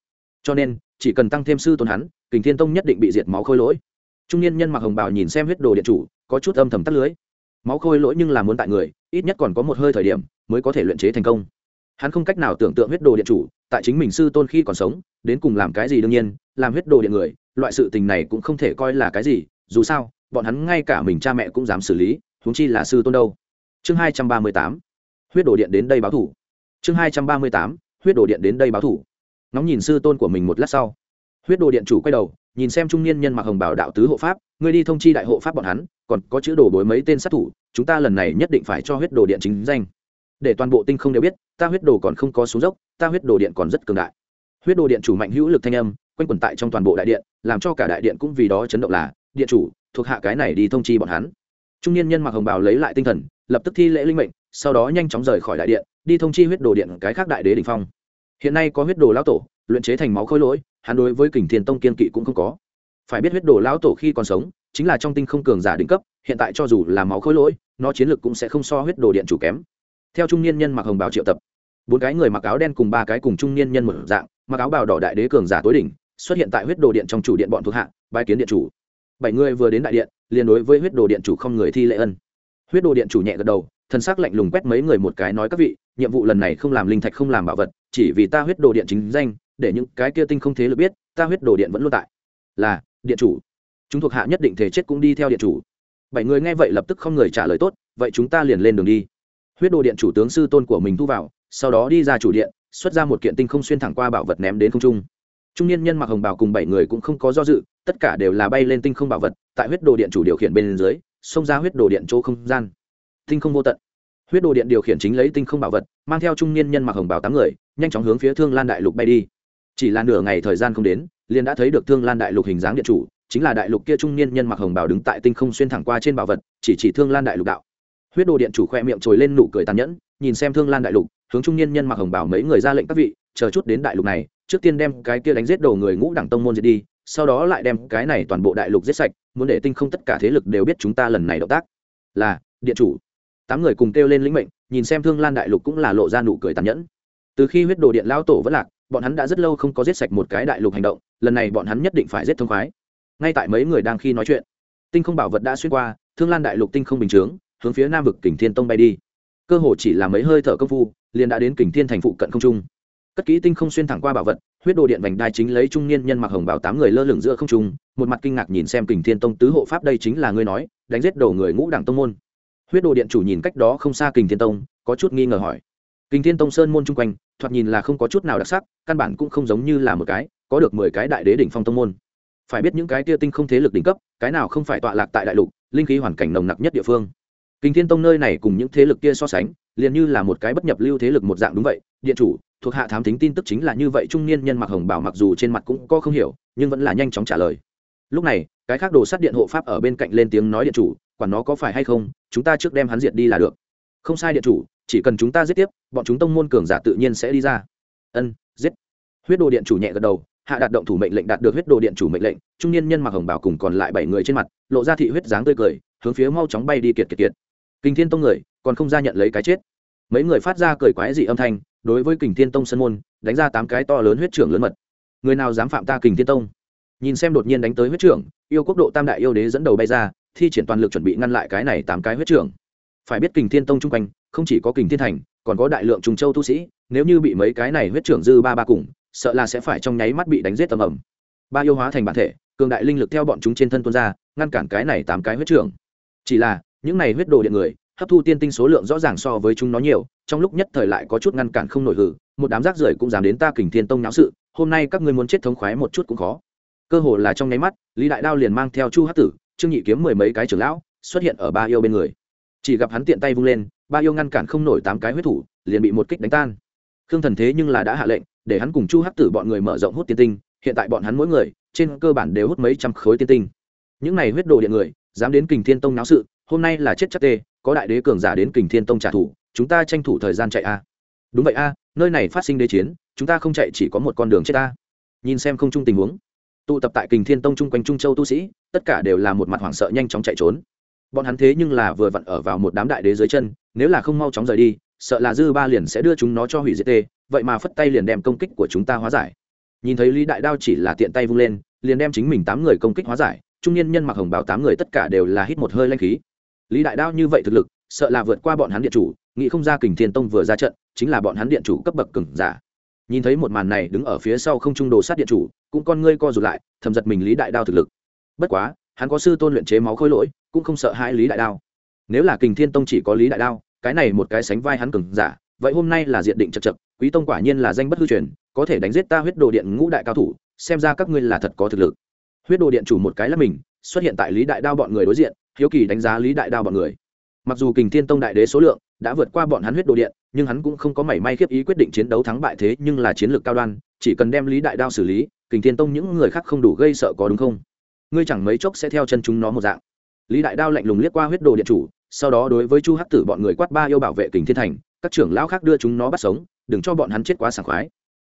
[SPEAKER 1] Cho nên, chỉ cần tăng thêm sư tôn hắn, kình thiên tông nhất định bị diệt máu khôi lỗi. Trung niên nhân mặc hồng bào nhìn xem huyết đồ điện chủ, có chút âm thầm tắt lưới. Máu khôi lỗi nhưng là muốn tại người, ít nhất còn có một hơi thời điểm mới có thể luyện chế thành công. Hắn không cách nào tưởng tượng huyết đồ điện chủ, tại chính mình sư tôn khi còn sống, đến cùng làm cái gì đương nhiên, làm huyết đồ điện người, loại sự tình này cũng không thể coi là cái gì, dù sao, bọn hắn ngay cả mình cha mẹ cũng dám xử lý, huống chi là sư tôn đâu chương hai trăm ba mươi tám, huyết đồ điện đến đây báo thủ. Chương hai trăm ba mươi tám, huyết đồ điện đến đây báo thủ. Nóng nhìn sư tôn của mình một lát sau, huyết đồ điện chủ quay đầu, nhìn xem trung niên nhân mặc hồng bảo đạo tứ hộ pháp, ngươi đi thông chi đại hộ pháp bọn hắn, còn có chữ đồ bối mấy tên sát thủ, chúng ta lần này nhất định phải cho huyết đồ điện chính danh. Để toàn bộ tinh không đều biết, ta huyết đồ còn không có xuống dốc, ta huyết đồ điện còn rất cường đại. Huyết đồ điện chủ mạnh hữu lực thanh âm, quanh quẩn tại trong toàn bộ đại điện, làm cho cả đại điện cũng vì đó chấn động là, điện chủ, thuộc hạ cái này đi thông chi bọn hắn. Trung niên nhân mặc hồng bào lấy lại tinh thần lập tức thi lễ linh mệnh, sau đó nhanh chóng rời khỏi đại điện, đi thông chi huyết đồ điện cái khác đại đế đình phong. Hiện nay có huyết đồ lão tổ, luyện chế thành máu khôi lỗi, hắn đối với kình thiên tông kiên kỵ cũng không có. Phải biết huyết đồ lão tổ khi còn sống, chính là trong tinh không cường giả đỉnh cấp, hiện tại cho dù là máu khôi lỗi, nó chiến lược cũng sẽ không so huyết đồ điện chủ kém. Theo trung niên nhân mặc hồng bào triệu tập, bốn cái người mặc áo đen cùng ba cái cùng trung niên nhân một dạng, mặc áo bào đỏ đại đế cường giả tối đỉnh, xuất hiện tại huyết đồ điện trong chủ điện bọn thuộc hạ, bái kiến điện chủ. Bảy người vừa đến đại điện, liền đối với huyết đồ điện chủ không người thi lệ ân huyết đồ điện chủ nhẹ gật đầu thân xác lạnh lùng quét mấy người một cái nói các vị, nhiệm vụ lần này không làm linh thạch không làm bảo vật, chỉ vì ta huyết đồ điện chính danh, để những cái kia tinh không thế lực biết, ta huyết đồ điện vẫn luôn tại. Là, điện chủ. Chúng thuộc hạ nhất định thể chết cũng đi theo điện chủ. Bảy người nghe vậy lập tức không người trả lời tốt, vậy chúng ta liền lên đường đi. Huyết đồ điện chủ tướng sư tôn của mình thu vào, sau đó đi ra chủ điện, xuất ra một kiện tinh không xuyên thẳng qua bảo vật ném đến không trung. Trung niên nhân mặc hồng bào cùng bảy người cũng không có do dự, tất cả đều là bay lên tinh không bảo vật, tại huyết đồ điện chủ điều khiển bên dưới xông ra huyết đồ điện chỗ không gian. Tinh không vô tận. Huyết đồ điện điều khiển chính lấy tinh không bảo vật, mang theo trung niên nhân mặc hồng bào tám người, nhanh chóng hướng phía thương lan đại lục bay đi. Chỉ là nửa ngày thời gian không đến, liền đã thấy được thương lan đại lục hình dáng điện chủ, chính là đại lục kia trung niên nhân mặc hồng bào đứng tại tinh không xuyên thẳng qua trên bảo vật, chỉ chỉ thương lan đại lục đạo. Huyết đồ điện chủ khoe miệng trồi lên nụ cười tàn nhẫn, nhìn xem thương lan đại lục, hướng trung niên nhân mặc hồng bảo mấy người ra lệnh các vị, chờ chút đến đại lục này, trước tiên đem cái kia đánh giết đầu người ngũ đẳng tông môn diệt đi sau đó lại đem cái này toàn bộ đại lục giết sạch, muốn để tinh không tất cả thế lực đều biết chúng ta lần này động tác. Là, điện chủ. Tám người cùng kêu lên lĩnh mệnh, nhìn xem thương lan đại lục cũng là lộ ra nụ cười tàn nhẫn. Từ khi huyết đồ điện lao tổ vẫn lạc, bọn hắn đã rất lâu không có giết sạch một cái đại lục hành động, lần này bọn hắn nhất định phải giết thông khoái. Ngay tại mấy người đang khi nói chuyện, tinh không bảo vật đã xuyên qua, thương lan đại lục tinh không bình chướng, hướng phía nam vực kình thiên tông bay đi. Cơ hồ chỉ là mấy hơi thở công phu, liền đã đến kình thiên thành phụ cận không trung cất kỹ tinh không xuyên thẳng qua bảo vật, huyết đồ điện vành đai chính lấy trung niên nhân mặc hồng bảo tám người lơ lửng giữa không trung, một mặt kinh ngạc nhìn xem kình thiên tông tứ hộ pháp đây chính là ngươi nói, đánh giết đầu người ngũ đảng tông môn. Huyết đồ điện chủ nhìn cách đó không xa kình thiên tông, có chút nghi ngờ hỏi. Kình thiên tông sơn môn chung quanh, thoạt nhìn là không có chút nào đặc sắc, căn bản cũng không giống như là một cái, có được mười cái đại đế đỉnh phong tông môn. Phải biết những cái tia tinh không thế lực đỉnh cấp, cái nào không phải tọa lạc tại đại lục, linh khí hoàn cảnh nồng nặc nhất địa phương. Kình thiên tông nơi này cùng những thế lực kia so sánh liền như là một cái bất nhập lưu thế lực một dạng đúng vậy, điện chủ, thuộc hạ thám tính tin tức chính là như vậy, trung niên nhân mặc hồng bảo mặc dù trên mặt cũng có không hiểu, nhưng vẫn là nhanh chóng trả lời. Lúc này, cái khác đồ sắt điện hộ pháp ở bên cạnh lên tiếng nói điện chủ, quản nó có phải hay không, chúng ta trước đem hắn diệt đi là được. Không sai điện chủ, chỉ cần chúng ta giết tiếp, bọn chúng tông môn cường giả tự nhiên sẽ đi ra. Ân, giết. Huyết đồ điện chủ nhẹ gật đầu, hạ đạt động thủ mệnh lệnh đạt được huyết đồ điện chủ mệnh lệnh, trung niên nhân mặc hồng bảo cùng còn lại bảy người trên mặt, lộ ra thị huyết dáng tươi cười, hướng phía mau chóng bay đi kiệt kiệt kiệt. Kình thiên tông người, còn không ra nhận lấy cái chết. Mấy người phát ra cười quái dị âm thanh, đối với kình thiên tông sân môn, đánh ra tám cái to lớn huyết trưởng lớn mật. Người nào dám phạm ta kình thiên tông? Nhìn xem đột nhiên đánh tới huyết trưởng, yêu quốc độ tam đại yêu đế dẫn đầu bay ra, thi triển toàn lực chuẩn bị ngăn lại cái này tám cái huyết trưởng. Phải biết kình thiên tông chung quanh, không chỉ có kình thiên thành, còn có đại lượng trùng châu tu sĩ, nếu như bị mấy cái này huyết trưởng dư ba ba cùng, sợ là sẽ phải trong nháy mắt bị đánh giết tầm ẩm. Ba yêu hóa thành bản thể, cường đại linh lực theo bọn chúng trên thân tuôn ra, ngăn cản cái này tám cái huyết trưởng. Chỉ là những này huyết đồ điện người, hấp thu tiên tinh số lượng rõ ràng so với chúng nó nhiều, trong lúc nhất thời lại có chút ngăn cản không nổi hử, một đám rác rưởi cũng dám đến ta kình thiên tông nháo sự, hôm nay các ngươi muốn chết thống khoái một chút cũng khó. Cơ hồ là trong nháy mắt, lý đại đao liền mang theo chu hát tử, trương nhị kiếm mười mấy cái trưởng lão, xuất hiện ở ba yêu bên người. Chỉ gặp hắn tiện tay vung lên, ba yêu ngăn cản không nổi tám cái huyết thủ, liền bị một kích đánh tan. Khương thần thế nhưng là đã hạ lệnh, để hắn cùng chu hắc tử bọn người mở rộng hút tiên tinh, hiện tại bọn hắn mỗi người, trên cơ bản đều hút mấy trăm khối tiên tinh. Những này huyết đồ điện người dám đến kình thiên tông náo sự, hôm nay là chết chắc tê, có đại đế cường giả đến kình thiên tông trả thù, chúng ta tranh thủ thời gian chạy a. Đúng vậy a, nơi này phát sinh đế chiến, chúng ta không chạy chỉ có một con đường chết a. Nhìn xem không chung tình huống. Tụ tập tại kình thiên tông chung quanh trung châu tu sĩ, tất cả đều là một mặt hoảng sợ nhanh chóng chạy trốn. Bọn hắn thế nhưng là vừa vặn ở vào một đám đại đế dưới chân, nếu là không mau chóng rời đi, sợ là dư ba liền sẽ đưa chúng nó cho hủy diệt tê, vậy mà phất tay liền đem công kích của chúng ta hóa giải. Nhìn thấy lý đại đao chỉ là tiện tay vung lên, liền đem chính mình tám người công kích hóa giải trung niên nhân mặc hồng bảo tám người tất cả đều là hít một hơi lanh khí. Lý đại đao như vậy thực lực, sợ là vượt qua bọn hắn điện chủ, nghĩ không ra kình thiên tông vừa ra trận, chính là bọn hắn điện chủ cấp bậc cừng giả. Nhìn thấy một màn này đứng ở phía sau không trung đồ sát điện chủ, cũng con ngươi co rụt lại, thầm giật mình lý đại đao thực lực. Bất quá, hắn có sư tôn luyện chế máu khôi lỗi, cũng không sợ hai lý đại đao. Nếu là kình thiên tông chỉ có lý đại đao, cái này một cái sánh vai hắn cừng giả, vậy hôm nay là diện định chật chật quý tông quả nhiên là danh bất hư truyền, có thể đánh giết ta huyết đồ điện ngũ đại cao thủ, xem ra các ngươi là thật có thực lực huyết đồ điện chủ một cái là mình, xuất hiện tại lý đại đao bọn người đối diện, hiếu kỳ đánh giá lý đại đao bọn người. Mặc dù kình thiên tông đại đế số lượng đã vượt qua bọn hắn huyết đồ điện, nhưng hắn cũng không có mảy may khiếp ý quyết định chiến đấu thắng bại thế, nhưng là chiến lược cao đoan, chỉ cần đem lý đại đao xử lý, kình thiên tông những người khác không đủ gây sợ có đúng không? Ngươi chẳng mấy chốc sẽ theo chân chúng nó một dạng. Lý đại đao lạnh lùng liếc qua huyết đồ điện chủ, sau đó đối với chu hắc tử bọn người quát ba yêu bảo vệ kình thiên thành, các trưởng lão khác đưa chúng nó bắt sống, đừng cho bọn hắn chết quá sảng khoái.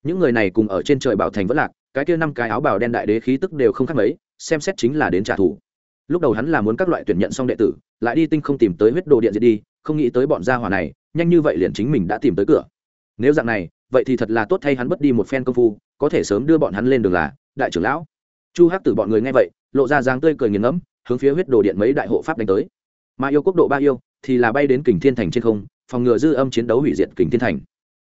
[SPEAKER 1] Những người này cùng ở trên trời bảo thành vẫn lạc cái kia năm cái áo bào đen đại đế khí tức đều không khác mấy, xem xét chính là đến trả thù. Lúc đầu hắn là muốn các loại tuyển nhận xong đệ tử, lại đi tinh không tìm tới huyết đồ điện diệt đi, không nghĩ tới bọn gia hỏa này, nhanh như vậy liền chính mình đã tìm tới cửa. Nếu dạng này, vậy thì thật là tốt thay hắn mất đi một phen công phu, có thể sớm đưa bọn hắn lên đường là, đại trưởng lão. Chu hắc tử bọn người nghe vậy, lộ ra dáng tươi cười nghiền ngẫm, hướng phía huyết đồ điện mấy đại hộ pháp đánh tới. Mà yêu quốc độ ba yêu, thì là bay đến kình thiên thành trên không, phòng ngừa dư âm chiến đấu hủy diệt kình thiên thành.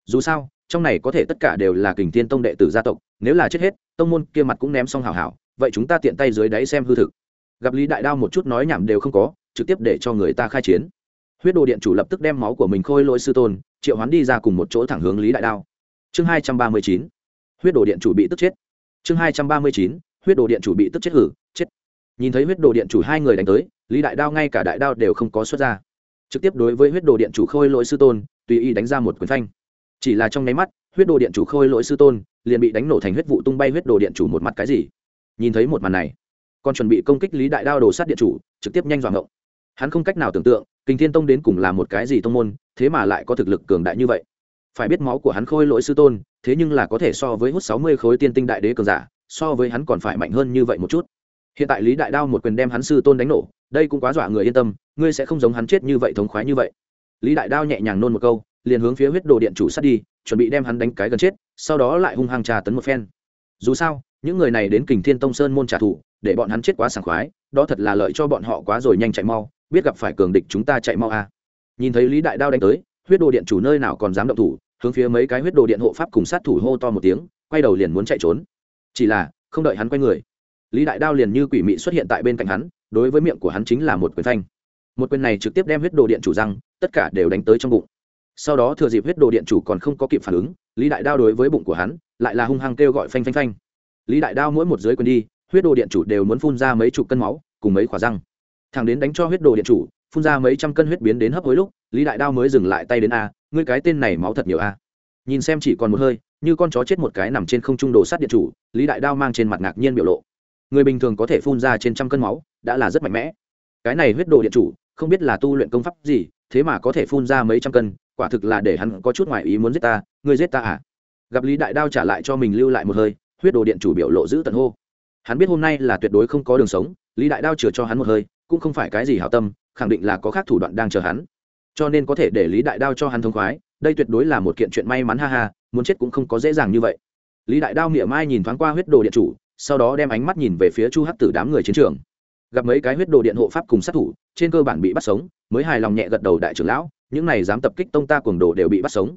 [SPEAKER 1] Dù sao trong này có thể tất cả đều là kình thiên tông đệ tử gia tộc, nếu là chết hết, tông môn kia mặt cũng ném xong hào hảo, vậy chúng ta tiện tay dưới đáy xem hư thực. Gặp lý đại đao một chút nói nhảm đều không có, trực tiếp để cho người ta khai chiến. Huyết đồ điện chủ lập tức đem máu của mình khôi lỗi sư tôn, triệu hoán đi ra cùng một chỗ thẳng hướng lý đại đao. Chương hai trăm ba mươi chín, huyết đồ điện chủ bị tức chết. Chương hai trăm ba mươi chín, huyết đồ điện chủ bị tức chết hử, chết. Nhìn thấy huyết đồ điện chủ hai người đánh tới, lý đại đao ngay cả đại đao đều không có xuất ra. Trực tiếp đối với huyết đồ điện chủ khôi lỗi sư tôn, tùy ý đánh ra một quyền phanh chỉ là trong nháy mắt, huyết đồ điện chủ khôi lỗi sư tôn liền bị đánh nổ thành huyết vụ tung bay huyết đồ điện chủ một mặt cái gì? Nhìn thấy một màn này, còn chuẩn bị công kích lý đại đao đồ sát điện chủ, trực tiếp nhanh dọn ngộng. Hắn không cách nào tưởng tượng kinh thiên tông đến cùng là một cái gì tông môn, thế mà lại có thực lực cường đại như vậy. Phải biết máu của hắn khôi lỗi sư tôn, thế nhưng là có thể so với hút sáu mươi khối tiên tinh đại đế cường giả, so với hắn còn phải mạnh hơn như vậy một chút. Hiện tại lý đại đao một quyền đem hắn sư tôn đánh nổ, đây cũng quá dọa người yên tâm, ngươi sẽ không giống hắn chết như vậy thống khoái như vậy. Lý đại đao nhẹ nhàng nôn một câu liền hướng phía huyết đồ điện chủ sát đi, chuẩn bị đem hắn đánh cái gần chết, sau đó lại hung hăng trà tấn một phen. Dù sao, những người này đến kình thiên tông sơn môn trả thù, để bọn hắn chết quá sảng khoái, đó thật là lợi cho bọn họ quá rồi nhanh chạy mau, biết gặp phải cường địch chúng ta chạy mau à. nhìn thấy lý đại đao đánh tới, huyết đồ điện chủ nơi nào còn dám động thủ, hướng phía mấy cái huyết đồ điện hộ pháp cùng sát thủ hô to một tiếng, quay đầu liền muốn chạy trốn. Chỉ là, không đợi hắn quay người, lý đại đao liền như quỷ mị xuất hiện tại bên cạnh hắn, đối với miệng của hắn chính là một quyền phanh. Một quyền này trực tiếp đem huyết đồ điện chủ răng, tất cả đều đánh tới trong bụng sau đó thừa dịp huyết đồ điện chủ còn không có kịp phản ứng, lý đại đao đối với bụng của hắn, lại là hung hăng kêu gọi phanh phanh phanh. Lý đại đao mỗi một dưới quyền đi, huyết đồ điện chủ đều muốn phun ra mấy chục cân máu, cùng mấy khỏa răng. Thằng đến đánh cho huyết đồ điện chủ, phun ra mấy trăm cân huyết biến đến hấp hối lúc, lý đại đao mới dừng lại tay đến a, ngươi cái tên này máu thật nhiều a. Nhìn xem chỉ còn một hơi, như con chó chết một cái nằm trên không trung đồ sát điện chủ, lý đại đao mang trên mặt ngạc nhiên biểu lộ. Người bình thường có thể phun ra trên trăm cân máu, đã là rất mạnh mẽ. Cái này huyết đồ điện chủ, không biết là tu luyện công pháp gì, thế mà có thể phun ra mấy trăm cân quả thực là để hắn có chút ngoại ý muốn giết ta, ngươi giết ta à? Gặp lý đại đao trả lại cho mình lưu lại một hơi, huyết đồ điện chủ biểu lộ giữ tận hô. Hắn biết hôm nay là tuyệt đối không có đường sống, lý đại đao chừa cho hắn một hơi, cũng không phải cái gì hảo tâm, khẳng định là có khác thủ đoạn đang chờ hắn. Cho nên có thể để lý đại đao cho hắn thông khoái, đây tuyệt đối là một kiện chuyện may mắn ha ha, muốn chết cũng không có dễ dàng như vậy. Lý đại đao miệng mai nhìn thoáng qua huyết đồ điện chủ, sau đó đem ánh mắt nhìn về phía chu hắc tử đám người chiến trường. Gặp mấy cái huyết đồ điện hộ pháp cùng sát thủ, trên cơ bản bị bắt sống, mới hài lòng nhẹ gật đầu đại trưởng lão những này dám tập kích tông ta cuồng đồ đều bị bắt sống.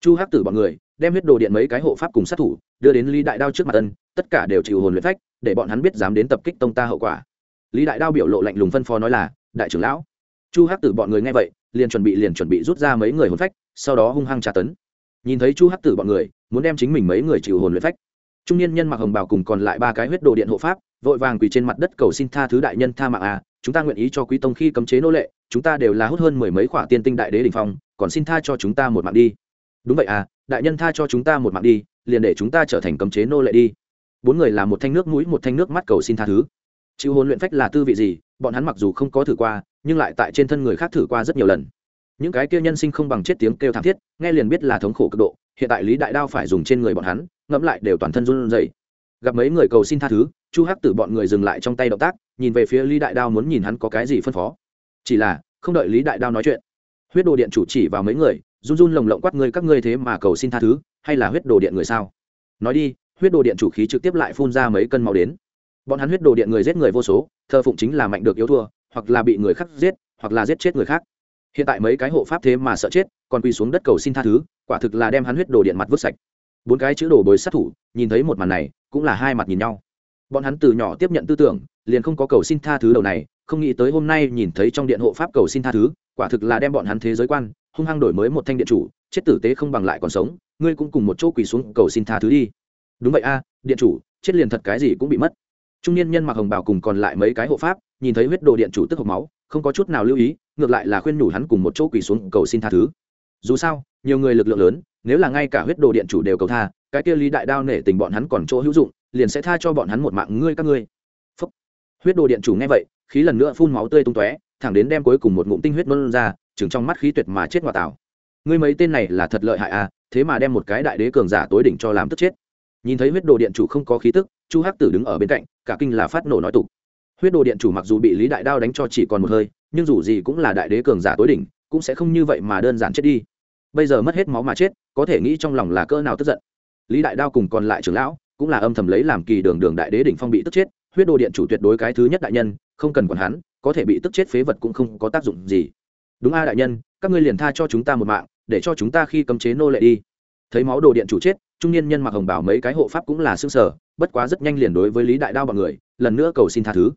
[SPEAKER 1] Chu hắc tử bọn người, đem huyết đồ điện mấy cái hộ pháp cùng sát thủ, đưa đến lý đại đao trước mặt ân, tất cả đều chịu hồn luyện phách, để bọn hắn biết dám đến tập kích tông ta hậu quả. Lý đại đao biểu lộ lạnh lùng phân phó nói là, đại trưởng lão. Chu hắc tử bọn người nghe vậy, liền chuẩn bị liền chuẩn bị rút ra mấy người hồn phách, sau đó hung hăng tra tấn. Nhìn thấy chu hắc tử bọn người, muốn đem chính mình mấy người chịu hồn luyện phách. Trung niên nhân mặc hồng bào cùng còn lại ba cái huyết đồ điện hộ pháp, vội vàng quỳ trên mặt đất cầu xin tha thứ đại nhân tha mạng à chúng ta nguyện ý cho quý tông khi cấm chế nô lệ chúng ta đều là hút hơn mười mấy khỏa tiên tinh đại đế đình phong, còn xin tha cho chúng ta một mạng đi. Đúng vậy à đại nhân tha cho chúng ta một mạng đi, liền để chúng ta trở thành cấm chế nô lệ đi. Bốn người là một thanh nước mũi, một thanh nước mắt cầu xin tha thứ. Chịu hôn luyện phách là tư vị gì, bọn hắn mặc dù không có thử qua, nhưng lại tại trên thân người khác thử qua rất nhiều lần. Những cái kia nhân sinh không bằng chết tiếng kêu thảm thiết, nghe liền biết là thống khổ cực độ, hiện tại lý đại đao phải dùng trên người bọn hắn, ngẫm lại đều toàn thân run rẩy. Gặp mấy người cầu xin tha thứ, chu hắc tử bọn người dừng lại trong tay động tác, nhìn về phía lý đại đao muốn nhìn hắn có cái gì phân phó chỉ là, không đợi lý đại đao nói chuyện, huyết đồ điện chủ chỉ vào mấy người, run run lồng lộng quát ngươi, các ngươi thế mà cầu xin tha thứ, hay là huyết đồ điện người sao? Nói đi, huyết đồ điện chủ khí trực tiếp lại phun ra mấy cân máu đến. Bọn hắn huyết đồ điện người giết người vô số, thờ phụng chính là mạnh được yếu thua, hoặc là bị người khác giết, hoặc là giết chết người khác. Hiện tại mấy cái hộ pháp thế mà sợ chết, còn quỳ xuống đất cầu xin tha thứ, quả thực là đem hắn huyết đồ điện mặt vứt sạch. Bốn cái chữ đồ bồi sát thủ, nhìn thấy một màn này, cũng là hai mặt nhìn nhau. Bọn hắn từ nhỏ tiếp nhận tư tưởng, liền không có cầu xin tha thứ đầu này không nghĩ tới hôm nay nhìn thấy trong điện hộ pháp cầu xin tha thứ, quả thực là đem bọn hắn thế giới quan, hung hăng đổi mới một thanh điện chủ, chết tử tế không bằng lại còn sống, ngươi cũng cùng một chỗ quỳ xuống cầu xin tha thứ đi. Đúng vậy a, điện chủ, chết liền thật cái gì cũng bị mất. Trung niên nhân mặc hồng bào cùng còn lại mấy cái hộ pháp, nhìn thấy huyết đồ điện chủ tức hộc máu, không có chút nào lưu ý, ngược lại là khuyên nhủ hắn cùng một chỗ quỳ xuống cầu xin tha thứ. Dù sao, nhiều người lực lượng lớn, nếu là ngay cả huyết đồ điện chủ đều cầu tha, cái kia lý đại đao nể tình bọn hắn còn chỗ hữu dụng, liền sẽ tha cho bọn hắn một mạng ngươi các ngươi. Phúc. huyết đồ điện chủ nghe vậy khí lần nữa phun máu tươi tung tóe, thẳng đến đem cuối cùng một ngụm tinh huyết nôn ra, chừng trong mắt khí tuyệt mà chết ngoại tảo ngươi mấy tên này là thật lợi hại à thế mà đem một cái đại đế cường giả tối đỉnh cho làm tức chết. Nhìn thấy huyết đồ điện chủ không có khí tức, chu hắc tử đứng ở bên cạnh, cả kinh là phát nổ nói tục. Huyết đồ điện chủ mặc dù bị lý đại đao đánh cho chỉ còn một hơi, nhưng dù gì cũng là đại đế cường giả tối đỉnh, cũng sẽ không như vậy mà đơn giản chết đi. Bây giờ mất hết máu mà chết, có thể nghĩ trong lòng là cỡ nào tức giận. Lý đại đao cùng còn lại trưởng lão, cũng là âm thầm lấy làm kỳ đường đường đại đế đỉnh phong bị tức chết huyết đồ điện chủ tuyệt đối cái thứ nhất đại nhân, không cần còn hắn, có thể bị tức chết phế vật cũng không có tác dụng gì. Đúng a đại nhân, các ngươi liền tha cho chúng ta một mạng, để cho chúng ta khi cấm chế nô lệ đi. Thấy máu đồ điện chủ chết, trung niên nhân mặc hồng bảo mấy cái hộ pháp cũng là xương sở bất quá rất nhanh liền đối với lý đại đao bọn người, lần nữa cầu xin tha thứ.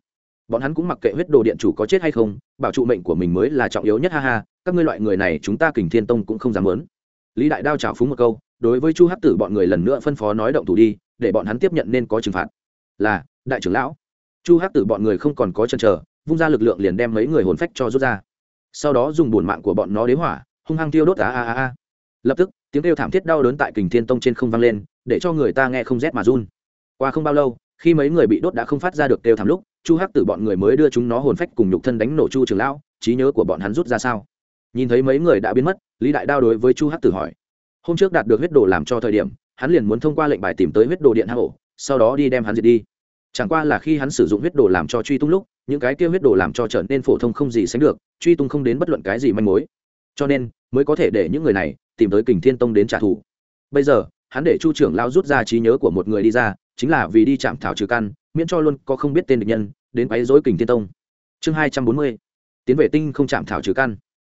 [SPEAKER 1] Bọn hắn cũng mặc kệ huyết đồ điện chủ có chết hay không, bảo trụ mệnh của mình mới là trọng yếu nhất, ha ha, các ngươi loại người này chúng ta kình thiên tông cũng không dám lớn lý đại đao trào phúng một câu, đối với chu hắc tử bọn người lần nữa phân phó nói động thủ đi, để bọn hắn tiếp nhận nên có trừng phạt là, đại trưởng lão. Chu hắc tử bọn người không còn có chân chờ, vung ra lực lượng liền đem mấy người hồn phách cho rút ra. Sau đó dùng bổn mạng của bọn nó đế hỏa, hung hăng tiêu đốt á a a a. Lập tức, tiếng kêu thảm thiết đau đớn tại kình thiên tông trên không vang lên, để cho người ta nghe không rét mà run. Qua không bao lâu, khi mấy người bị đốt đã không phát ra được kêu thảm lúc, chu hắc tử bọn người mới đưa chúng nó hồn phách cùng nhục thân đánh nổ chu trường lão, trí nhớ của bọn hắn rút ra sao? Nhìn thấy mấy người đã biến mất, lý đại đao đối với chu hắc tử hỏi. Hôm trước đạt được huyết đồ làm cho thời điểm, hắn liền muốn thông qua lệnh bài tìm tới huyết đồ điện hạ ổ sau đó đi đem hắn diệt đi. Chẳng qua là khi hắn sử dụng huyết đồ làm cho truy tung lúc, những cái kia huyết đồ làm cho trở nên phổ thông không gì sánh được, truy tung không đến bất luận cái gì manh mối. Cho nên, mới có thể để những người này tìm tới kình thiên tông đến trả thù. Bây giờ, hắn để chu trưởng lao rút ra trí nhớ của một người đi ra, chính là vì đi chạm thảo trừ căn, miễn cho luôn có không biết tên địch nhân, đến quấy dối kình thiên tông. Chương hai trăm bốn mươi, tiến về tinh không chạm thảo trừ căn.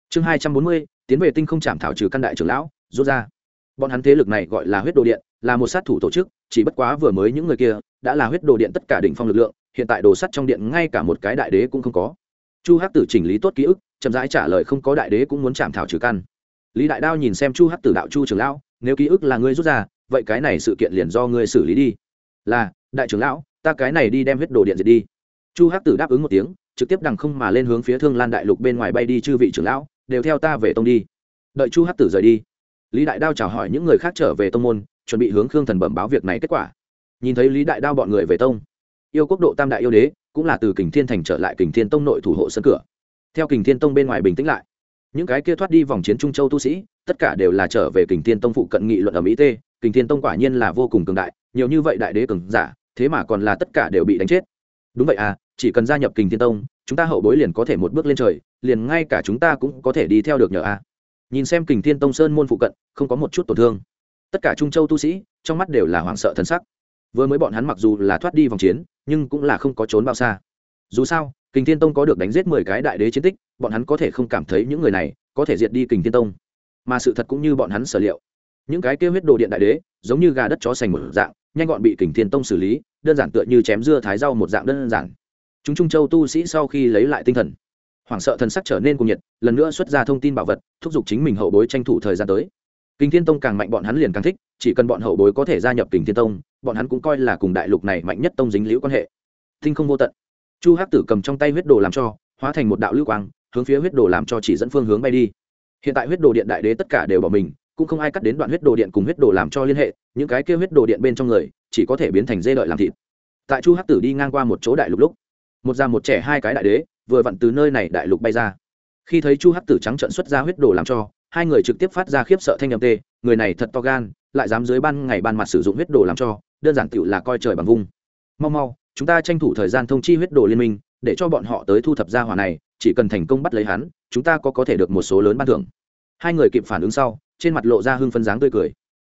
[SPEAKER 1] Chương hai trăm bốn mươi, tiến về tinh không chạm thảo trừ căn đại trưởng lão, rút ra. Bọn hắn thế lực này gọi là huyết đồ điện, là một sát thủ tổ chức chỉ bất quá vừa mới những người kia đã là huyết đồ điện tất cả đỉnh phong lực lượng, hiện tại đồ sắt trong điện ngay cả một cái đại đế cũng không có. Chu hắc tử chỉnh lý tốt ký ức, chậm rãi trả lời không có đại đế cũng muốn chạm thảo trừ căn. Lý đại đao nhìn xem chu hắc tử đạo chu trưởng lão, nếu ký ức là ngươi rút ra, vậy cái này sự kiện liền do ngươi xử lý đi. Là, đại trưởng lão, ta cái này đi đem huyết đồ điện diệt đi. Chu hắc tử đáp ứng một tiếng, trực tiếp đằng không mà lên hướng phía thương lan đại lục bên ngoài bay đi chư vị trưởng lão, đều theo ta về tông đi. Đợi chu hắc tử rời đi, lý đại đao chào hỏi những người khác trở về tông môn chuẩn bị hướng khương thần bẩm báo việc này kết quả. Nhìn thấy lý đại đao bọn người về tông, yêu quốc độ tam đại yêu đế cũng là từ kình thiên thành trở lại kình thiên tông nội thủ hộ sân cửa. Theo kình thiên tông bên ngoài bình tĩnh lại, những cái kia thoát đi vòng chiến trung châu tu sĩ, tất cả đều là trở về kình thiên tông phụ cận nghị luận ở mỹ tê. Kình thiên tông quả nhiên là vô cùng cường đại, nhiều như vậy đại đế cường giả, thế mà còn là tất cả đều bị đánh chết. Đúng vậy à chỉ cần gia nhập kình thiên tông, chúng ta hậu bối liền có thể một bước lên trời, liền ngay cả chúng ta cũng có thể đi theo được nhờ a à. nhìn xem kình thiên tông sơn môn phụ cận, không có một chút tổn thương tất cả trung châu tu sĩ, trong mắt đều là hoảng sợ thân sắc. Vừa mới bọn hắn mặc dù là thoát đi vòng chiến, nhưng cũng là không có trốn bao xa. Dù sao, kình thiên tông có được đánh giết mười cái đại đế chiến tích, bọn hắn có thể không cảm thấy những người này có thể diệt đi kình thiên tông. Mà sự thật cũng như bọn hắn sở liệu. Những cái kêu huyết đồ điện đại đế, giống như gà đất chó sành một dạng, nhanh gọn bị kình thiên tông xử lý, đơn giản tựa như chém dưa thái rau một dạng đơn giản. Chúng trung châu tu sĩ sau khi lấy lại tinh thần, hoảng sợ thần sắc trở nên cuồng nhiệt, lần nữa xuất ra thông tin bảo vật, thúc giục chính mình hậu bối tranh thủ thời gian tới kinh thiên tông càng mạnh bọn hắn liền càng thích, chỉ cần bọn hậu bối có thể gia nhập kinh thiên tông, bọn hắn cũng coi là cùng đại lục này mạnh nhất tông dính liễu quan hệ. Thinh không vô tận. Chu hắc tử cầm trong tay huyết đồ làm cho, hóa thành một đạo lưu quang, hướng phía huyết đồ làm cho chỉ dẫn phương hướng bay đi. Hiện tại huyết đồ điện đại đế tất cả đều bỏ mình, cũng không ai cắt đến đoạn huyết đồ điện cùng huyết đồ làm cho liên hệ, những cái kia huyết đồ điện bên trong người, chỉ có thể biến thành dê đợi làm thịt. Tại chu hắc tử đi ngang qua một chỗ đại lục lúc, một già một trẻ hai cái đại đế, vừa vặn từ nơi này đại lục bay ra. Khi thấy chu hắc tử trắng trận xuất ra huyết đồ làm cho hai người trực tiếp phát ra khiếp sợ thanh âm tê, người này thật to gan, lại dám dưới ban ngày ban mặt sử dụng huyết đồ làm cho, đơn giản tựu là coi trời bằng vung. Mau mau, chúng ta tranh thủ thời gian thông chi huyết đồ liên minh, để cho bọn họ tới thu thập gia hỏa này, chỉ cần thành công bắt lấy hắn, chúng ta có có thể được một số lớn ban thưởng. Hai người kịp phản ứng sau, trên mặt lộ ra hưng phân dáng tươi cười.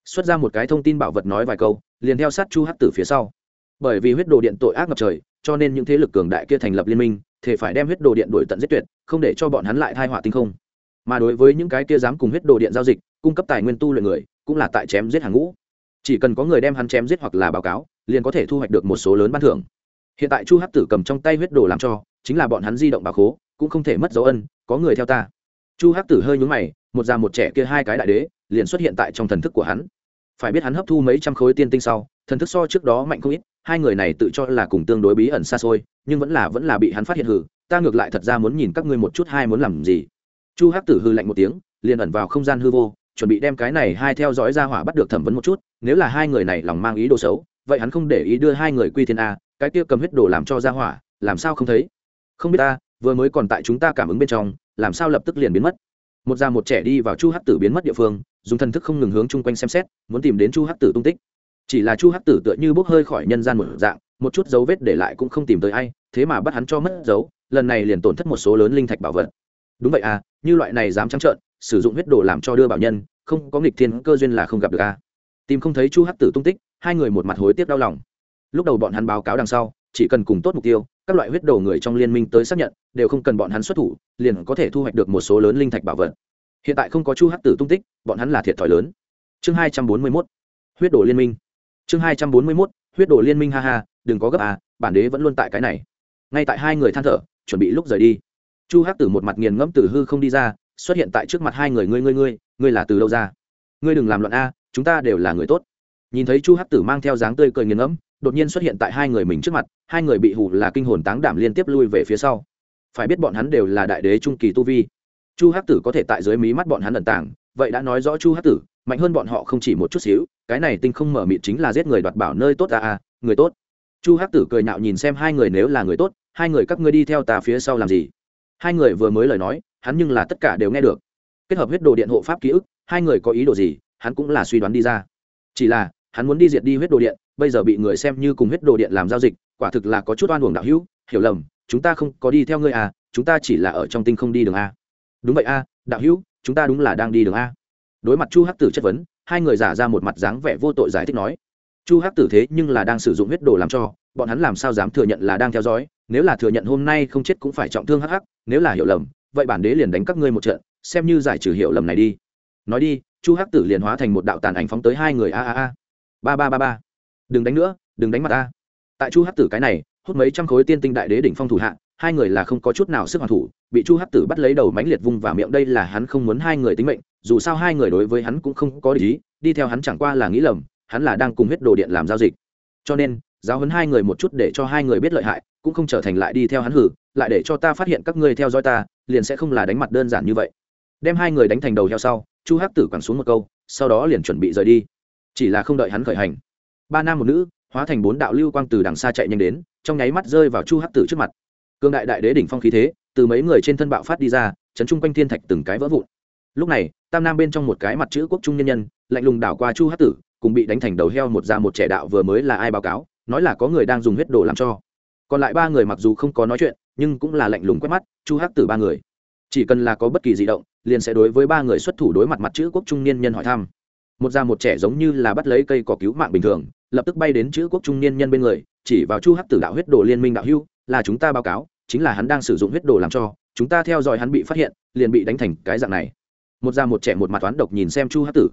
[SPEAKER 1] Xuất ra một cái thông tin bảo vật nói vài câu, liền theo sát chu hắc tử phía sau. Bởi vì huyết đồ điện tội ác ngập trời, cho nên những thế lực cường đại kia thành lập liên minh thể phải đem huyết đồ điện đuổi tận giết tuyệt, không để cho bọn hắn lại thai họa tinh không mà đối với những cái kia dám cùng huyết đồ điện giao dịch, cung cấp tài nguyên tu luyện người, cũng là tại chém giết hàng ngũ. Chỉ cần có người đem hắn chém giết hoặc là báo cáo, liền có thể thu hoạch được một số lớn ban thưởng. Hiện tại chu hắc tử cầm trong tay huyết đồ làm cho, chính là bọn hắn di động bà khố, cũng không thể mất dấu ân, có người theo ta. Chu hắc tử hơi nhúng mày, một già một trẻ kia hai cái đại đế, liền xuất hiện tại trong thần thức của hắn. Phải biết hắn hấp thu mấy trăm khối tiên tinh sau, thần thức so trước đó mạnh không ít, hai người này tự cho là cùng tương đối bí ẩn xa xôi, nhưng vẫn là vẫn là bị hắn phát hiện hử, ta ngược lại thật ra muốn nhìn các ngươi một chút hai muốn làm gì chu hắc tử hư lạnh một tiếng, liền ẩn vào không gian hư vô, chuẩn bị đem cái này hai theo dõi ra hỏa bắt được thẩm vấn một chút, nếu là hai người này lòng mang ý đồ xấu, vậy hắn không để ý đưa hai người quy thiên a, cái kia cầm huyết đồ làm cho ra hỏa, làm sao không thấy? Không biết ta vừa mới còn tại chúng ta cảm ứng bên trong, làm sao lập tức liền biến mất? Một già một trẻ đi vào chu hắc tử biến mất địa phương, dùng thần thức không ngừng hướng chung quanh xem xét, muốn tìm đến chu hắc tử tung tích. Chỉ là chu hắc tử tựa như bốc hơi khỏi nhân gian một dạng, một chút dấu vết để lại cũng không tìm tới ai, thế mà bắt hắn cho mất dấu, lần này liền tổn thất một số lớn linh thạch bảo vật đúng vậy à như loại này dám trắng trợn, sử dụng huyết đồ làm cho đưa bảo nhân, không có nghịch thiên cơ duyên là không gặp được à. Tìm không thấy chu hắc tử tung tích, hai người một mặt hối tiếc đau lòng. Lúc đầu bọn hắn báo cáo đằng sau, chỉ cần cùng tốt mục tiêu, các loại huyết đồ người trong liên minh tới xác nhận, đều không cần bọn hắn xuất thủ, liền có thể thu hoạch được một số lớn linh thạch bảo vật. Hiện tại không có chu hắc tử tung tích, bọn hắn là thiệt thòi lớn. Chương hai trăm bốn mươi mốt. Huyết đồ liên minh. Chương hai trăm bốn mươi mốt. Huyết đồ liên minh, ha ha, đừng có gấp à bản đế vẫn luôn tại cái này. Ngay tại hai người than thở, chuẩn bị lúc rời đi chu hắc tử một mặt nghiền ngẫm từ hư không đi ra, xuất hiện tại trước mặt hai người, ngươi ngươi ngươi ngươi là từ đâu ra? Ngươi đừng làm loạn a, chúng ta đều là người tốt. Nhìn thấy chu hắc tử mang theo dáng tươi cười nghiền ngẫm, đột nhiên xuất hiện tại hai người mình trước mặt, hai người bị hù là kinh hồn táng đảm liên tiếp lui về phía sau. Phải biết bọn hắn đều là đại đế trung kỳ tu vi. Chu hắc tử có thể tại dưới mí mắt bọn hắn ẩn tàng, vậy đã nói rõ chu hắc tử, mạnh hơn bọn họ không chỉ một chút xíu, cái này tinh không mở mịt chính là giết người đoạt bảo nơi tốt à à người tốt. Chu hắc tử cười nhạo nhìn xem hai người, nếu là người tốt, hai người các ngươi đi theo ta phía sau làm gì? Hai người vừa mới lời nói, hắn nhưng là tất cả đều nghe được. Kết hợp huyết đồ điện hộ pháp ký ức, hai người có ý đồ gì, hắn cũng là suy đoán đi ra. Chỉ là, hắn muốn đi diệt đi huyết đồ điện, bây giờ bị người xem như cùng huyết đồ điện làm giao dịch, quả thực là có chút oan uổng đạo hữu, hiểu lầm, chúng ta không có đi theo ngươi à chúng ta chỉ là ở trong tinh không đi đường a. Đúng vậy a, đạo hữu, chúng ta đúng là đang đi đường a. Đối mặt chu hắc tử chất vấn, hai người giả ra một mặt dáng vẻ vô tội giải thích nói. Chu hắc tử thế nhưng là đang sử dụng huyết đồ làm cho, bọn hắn làm sao dám thừa nhận là đang theo dõi nếu là thừa nhận hôm nay không chết cũng phải trọng thương hắc hắc, nếu là hiểu lầm, vậy bản đế liền đánh các ngươi một trận, xem như giải trừ hiểu lầm này đi. Nói đi, chu hắc tử liền hóa thành một đạo tàn ảnh phóng tới hai người a a a. Ba ba ba ba. Đừng đánh nữa, đừng đánh mặt ta. Tại chu hắc tử cái này, hút mấy trăm khối tiên tinh đại đế đỉnh phong thủ hạ, hai người là không có chút nào sức hoàn thủ, bị chu hắc tử bắt lấy đầu mánh liệt vung và miệng đây là hắn không muốn hai người tính mệnh, dù sao hai người đối với hắn cũng không có lý đi theo hắn chẳng qua là nghĩ lầm, hắn là đang cùng huyết đồ điện làm giao dịch. Cho nên, giáo huấn hai người một chút để cho hai người biết lợi hại cũng không trở thành lại đi theo hắn hử, lại để cho ta phát hiện các ngươi theo dõi ta, liền sẽ không là đánh mặt đơn giản như vậy. Đem hai người đánh thành đầu heo sau, chu hắc tử quẳng xuống một câu, sau đó liền chuẩn bị rời đi. Chỉ là không đợi hắn khởi hành, ba nam một nữ hóa thành bốn đạo lưu quang từ đằng xa chạy nhanh đến, trong nháy mắt rơi vào chu hắc tử trước mặt. Cương đại đại đế đỉnh phong khí thế, từ mấy người trên thân bạo phát đi ra, chấn chung quanh thiên thạch từng cái vỡ vụn. Lúc này, tam nam bên trong một cái mặt chữ quốc trung nhân nhân, lạnh lùng đảo qua chu hắc tử, cùng bị đánh thành đầu heo một già một trẻ đạo vừa mới là ai báo cáo, nói là có người đang dùng huyết đồ làm cho còn lại ba người mặc dù không có nói chuyện, nhưng cũng là lạnh lùng quét mắt, chu hắc tử ba người. Chỉ cần là có bất kỳ di động, liền sẽ đối với ba người xuất thủ đối mặt mặt chữ quốc trung niên nhân hỏi thăm. Một già một trẻ giống như là bắt lấy cây cỏ cứu mạng bình thường, lập tức bay đến chữ quốc trung niên nhân bên người, chỉ vào chu hắc tử đạo huyết đồ liên minh đạo hưu là chúng ta báo cáo, chính là hắn đang sử dụng huyết đồ làm cho, chúng ta theo dõi hắn bị phát hiện, liền bị đánh thành cái dạng này. Một già một trẻ một mặt toán độc nhìn xem chu hắc tử.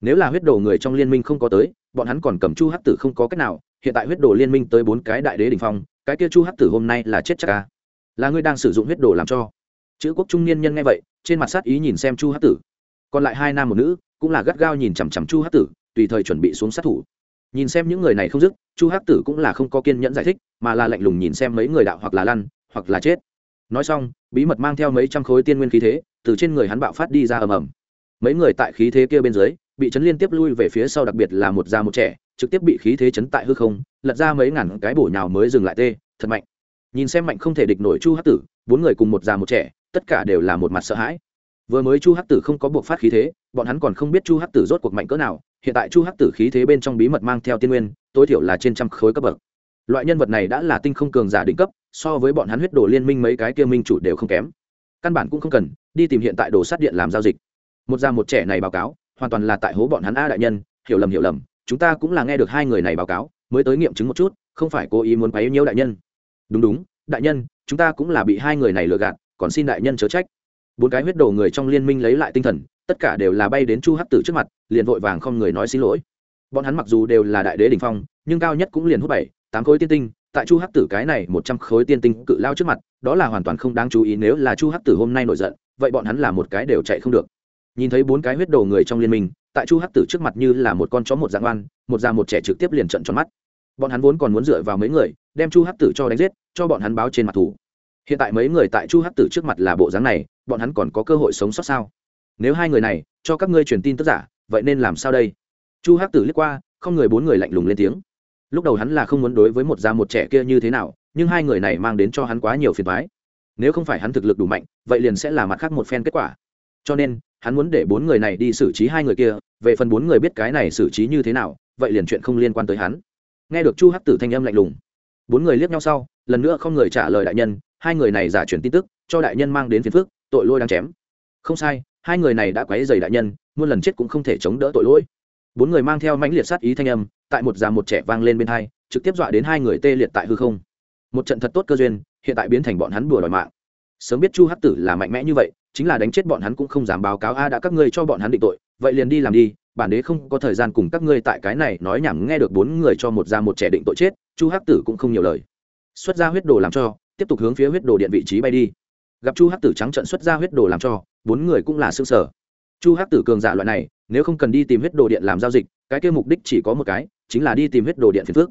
[SPEAKER 1] Nếu là huyết đồ người trong liên minh không có tới, bọn hắn còn cầm chu hắc tử không có cách nào, hiện tại huyết đồ liên minh tới bốn cái đại đế đ ỉ n h phong cái kia chu hắc tử hôm nay là chết chắc ca là ngươi đang sử dụng huyết đồ làm cho. Chữ quốc trung niên nhân nghe vậy, trên mặt sát ý nhìn xem chu hắc tử. Còn lại hai nam một nữ, cũng là gắt gao nhìn chằm chằm chu hắc tử, tùy thời chuẩn bị xuống sát thủ. Nhìn xem những người này không dứt, chu hắc tử cũng là không có kiên nhẫn giải thích, mà là lạnh lùng nhìn xem mấy người đạo hoặc là lăn, hoặc là chết. Nói xong, bí mật mang theo mấy trăm khối tiên nguyên khí thế, từ trên người hắn bạo phát đi ra ầm ầm. Mấy người tại khí thế kia bên dưới, bị chấn liên tiếp lui về phía sau, đặc biệt là một già một trẻ trực tiếp bị khí thế chấn tại hư không, lật ra mấy ngàn cái bổ nhào mới dừng lại tê, thật mạnh. Nhìn xem mạnh không thể địch nổi chu hắc tử, bốn người cùng một già một trẻ, tất cả đều là một mặt sợ hãi. Vừa mới chu hắc tử không có buộc phát khí thế, bọn hắn còn không biết chu hắc tử rốt cuộc mạnh cỡ nào, hiện tại chu hắc tử khí thế bên trong bí mật mang theo tiên nguyên, tối thiểu là trên trăm khối cấp bậc. Loại nhân vật này đã là tinh không cường giả đỉnh cấp, so với bọn hắn huyết đồ liên minh mấy cái kia minh chủ đều không kém. Căn bản cũng không cần, đi tìm hiện tại đồ sát điện làm giao dịch. Một già một trẻ này báo cáo, hoàn toàn là tại hố bọn hắn a đại nhân, hiểu lầm hiểu lầm chúng ta cũng là nghe được hai người này báo cáo, mới tới nghiệm chứng một chút, không phải cố ý muốn quấy nhiễu đại nhân. Đúng đúng, đại nhân, chúng ta cũng là bị hai người này lừa gạt, còn xin đại nhân chớ trách. Bốn cái huyết đồ người trong liên minh lấy lại tinh thần, tất cả đều là bay đến chu hắc tử trước mặt, liền vội vàng không người nói xin lỗi. Bọn hắn mặc dù đều là đại đế đ ỉ n h phong, nhưng cao nhất cũng liền hút bảy, tám khối tiên tinh, tại chu hắc tử cái này một trăm khối tiên tinh cự lao trước mặt, đó là hoàn toàn không đáng chú ý nếu là chu hắc tử hôm nay nổi giận, vậy bọn hắn là một cái đều chạy không được. Nhìn thấy bốn cái huyết đồ người trong liên minh tại chu hắc tử trước mặt như là một con chó một dạng oan, một già một trẻ trực tiếp liền trận tròn mắt. Bọn hắn vốn còn muốn dựa vào mấy người, đem chu hắc tử cho đánh giết, cho bọn hắn báo trên mặt thủ hiện tại mấy người tại chu hắc tử trước mặt là bộ dáng này, bọn hắn còn có cơ hội sống sót sao? Nếu hai người này, cho các ngươi truyền tin tức giả, vậy nên làm sao đây? Chu hắc tử liếc qua, không người bốn người lạnh lùng lên tiếng. Lúc đầu hắn là không muốn đối với một già một trẻ kia như thế nào, nhưng hai người này mang đến cho hắn quá nhiều phiền thoái nếu không phải hắn thực lực đủ mạnh, vậy liền sẽ là mặt khác một phen kết quả cho nên, hắn muốn để bốn người này đi xử trí hai người kia, về phần bốn người biết cái này xử trí như thế nào, vậy liền chuyện không liên quan tới hắn. Nghe được chu hắc tử thanh âm lạnh lùng, bốn người liếc nhau sau, lần nữa không người trả lời đại nhân, hai người này giả truyền tin tức, cho đại nhân mang đến phiền phức, tội lỗi đang chém. Không sai, hai người này đã quấy dày đại nhân, muôn lần chết cũng không thể chống đỡ tội lỗi. Bốn người mang theo mãnh liệt sát ý thanh âm, tại một già một trẻ vang lên bên hai, trực tiếp dọa đến hai người tê liệt tại hư không. Một trận thật tốt cơ duyên, hiện tại biến thành bọn hắn bùa đòi mạng. Sớm biết chu hắc tử là mạnh mẽ như vậy chính là đánh chết bọn hắn cũng không dám báo cáo, a, đã các ngươi cho bọn hắn định tội, vậy liền đi làm đi, bản đế không có thời gian cùng các ngươi tại cái này nói nhảm nghe được bốn người cho một ra một trẻ định tội chết, chu hắc tử cũng không nhiều lời. Xuất ra huyết đồ làm cho, tiếp tục hướng phía huyết đồ điện vị trí bay đi. Gặp chu hắc tử trắng trận xuất ra huyết đồ làm cho, bốn người cũng là xương sở chu hắc tử cường giả loại này, nếu không cần đi tìm huyết đồ điện làm giao dịch, cái kia mục đích chỉ có một cái, chính là đi tìm huyết đồ điện phiền phước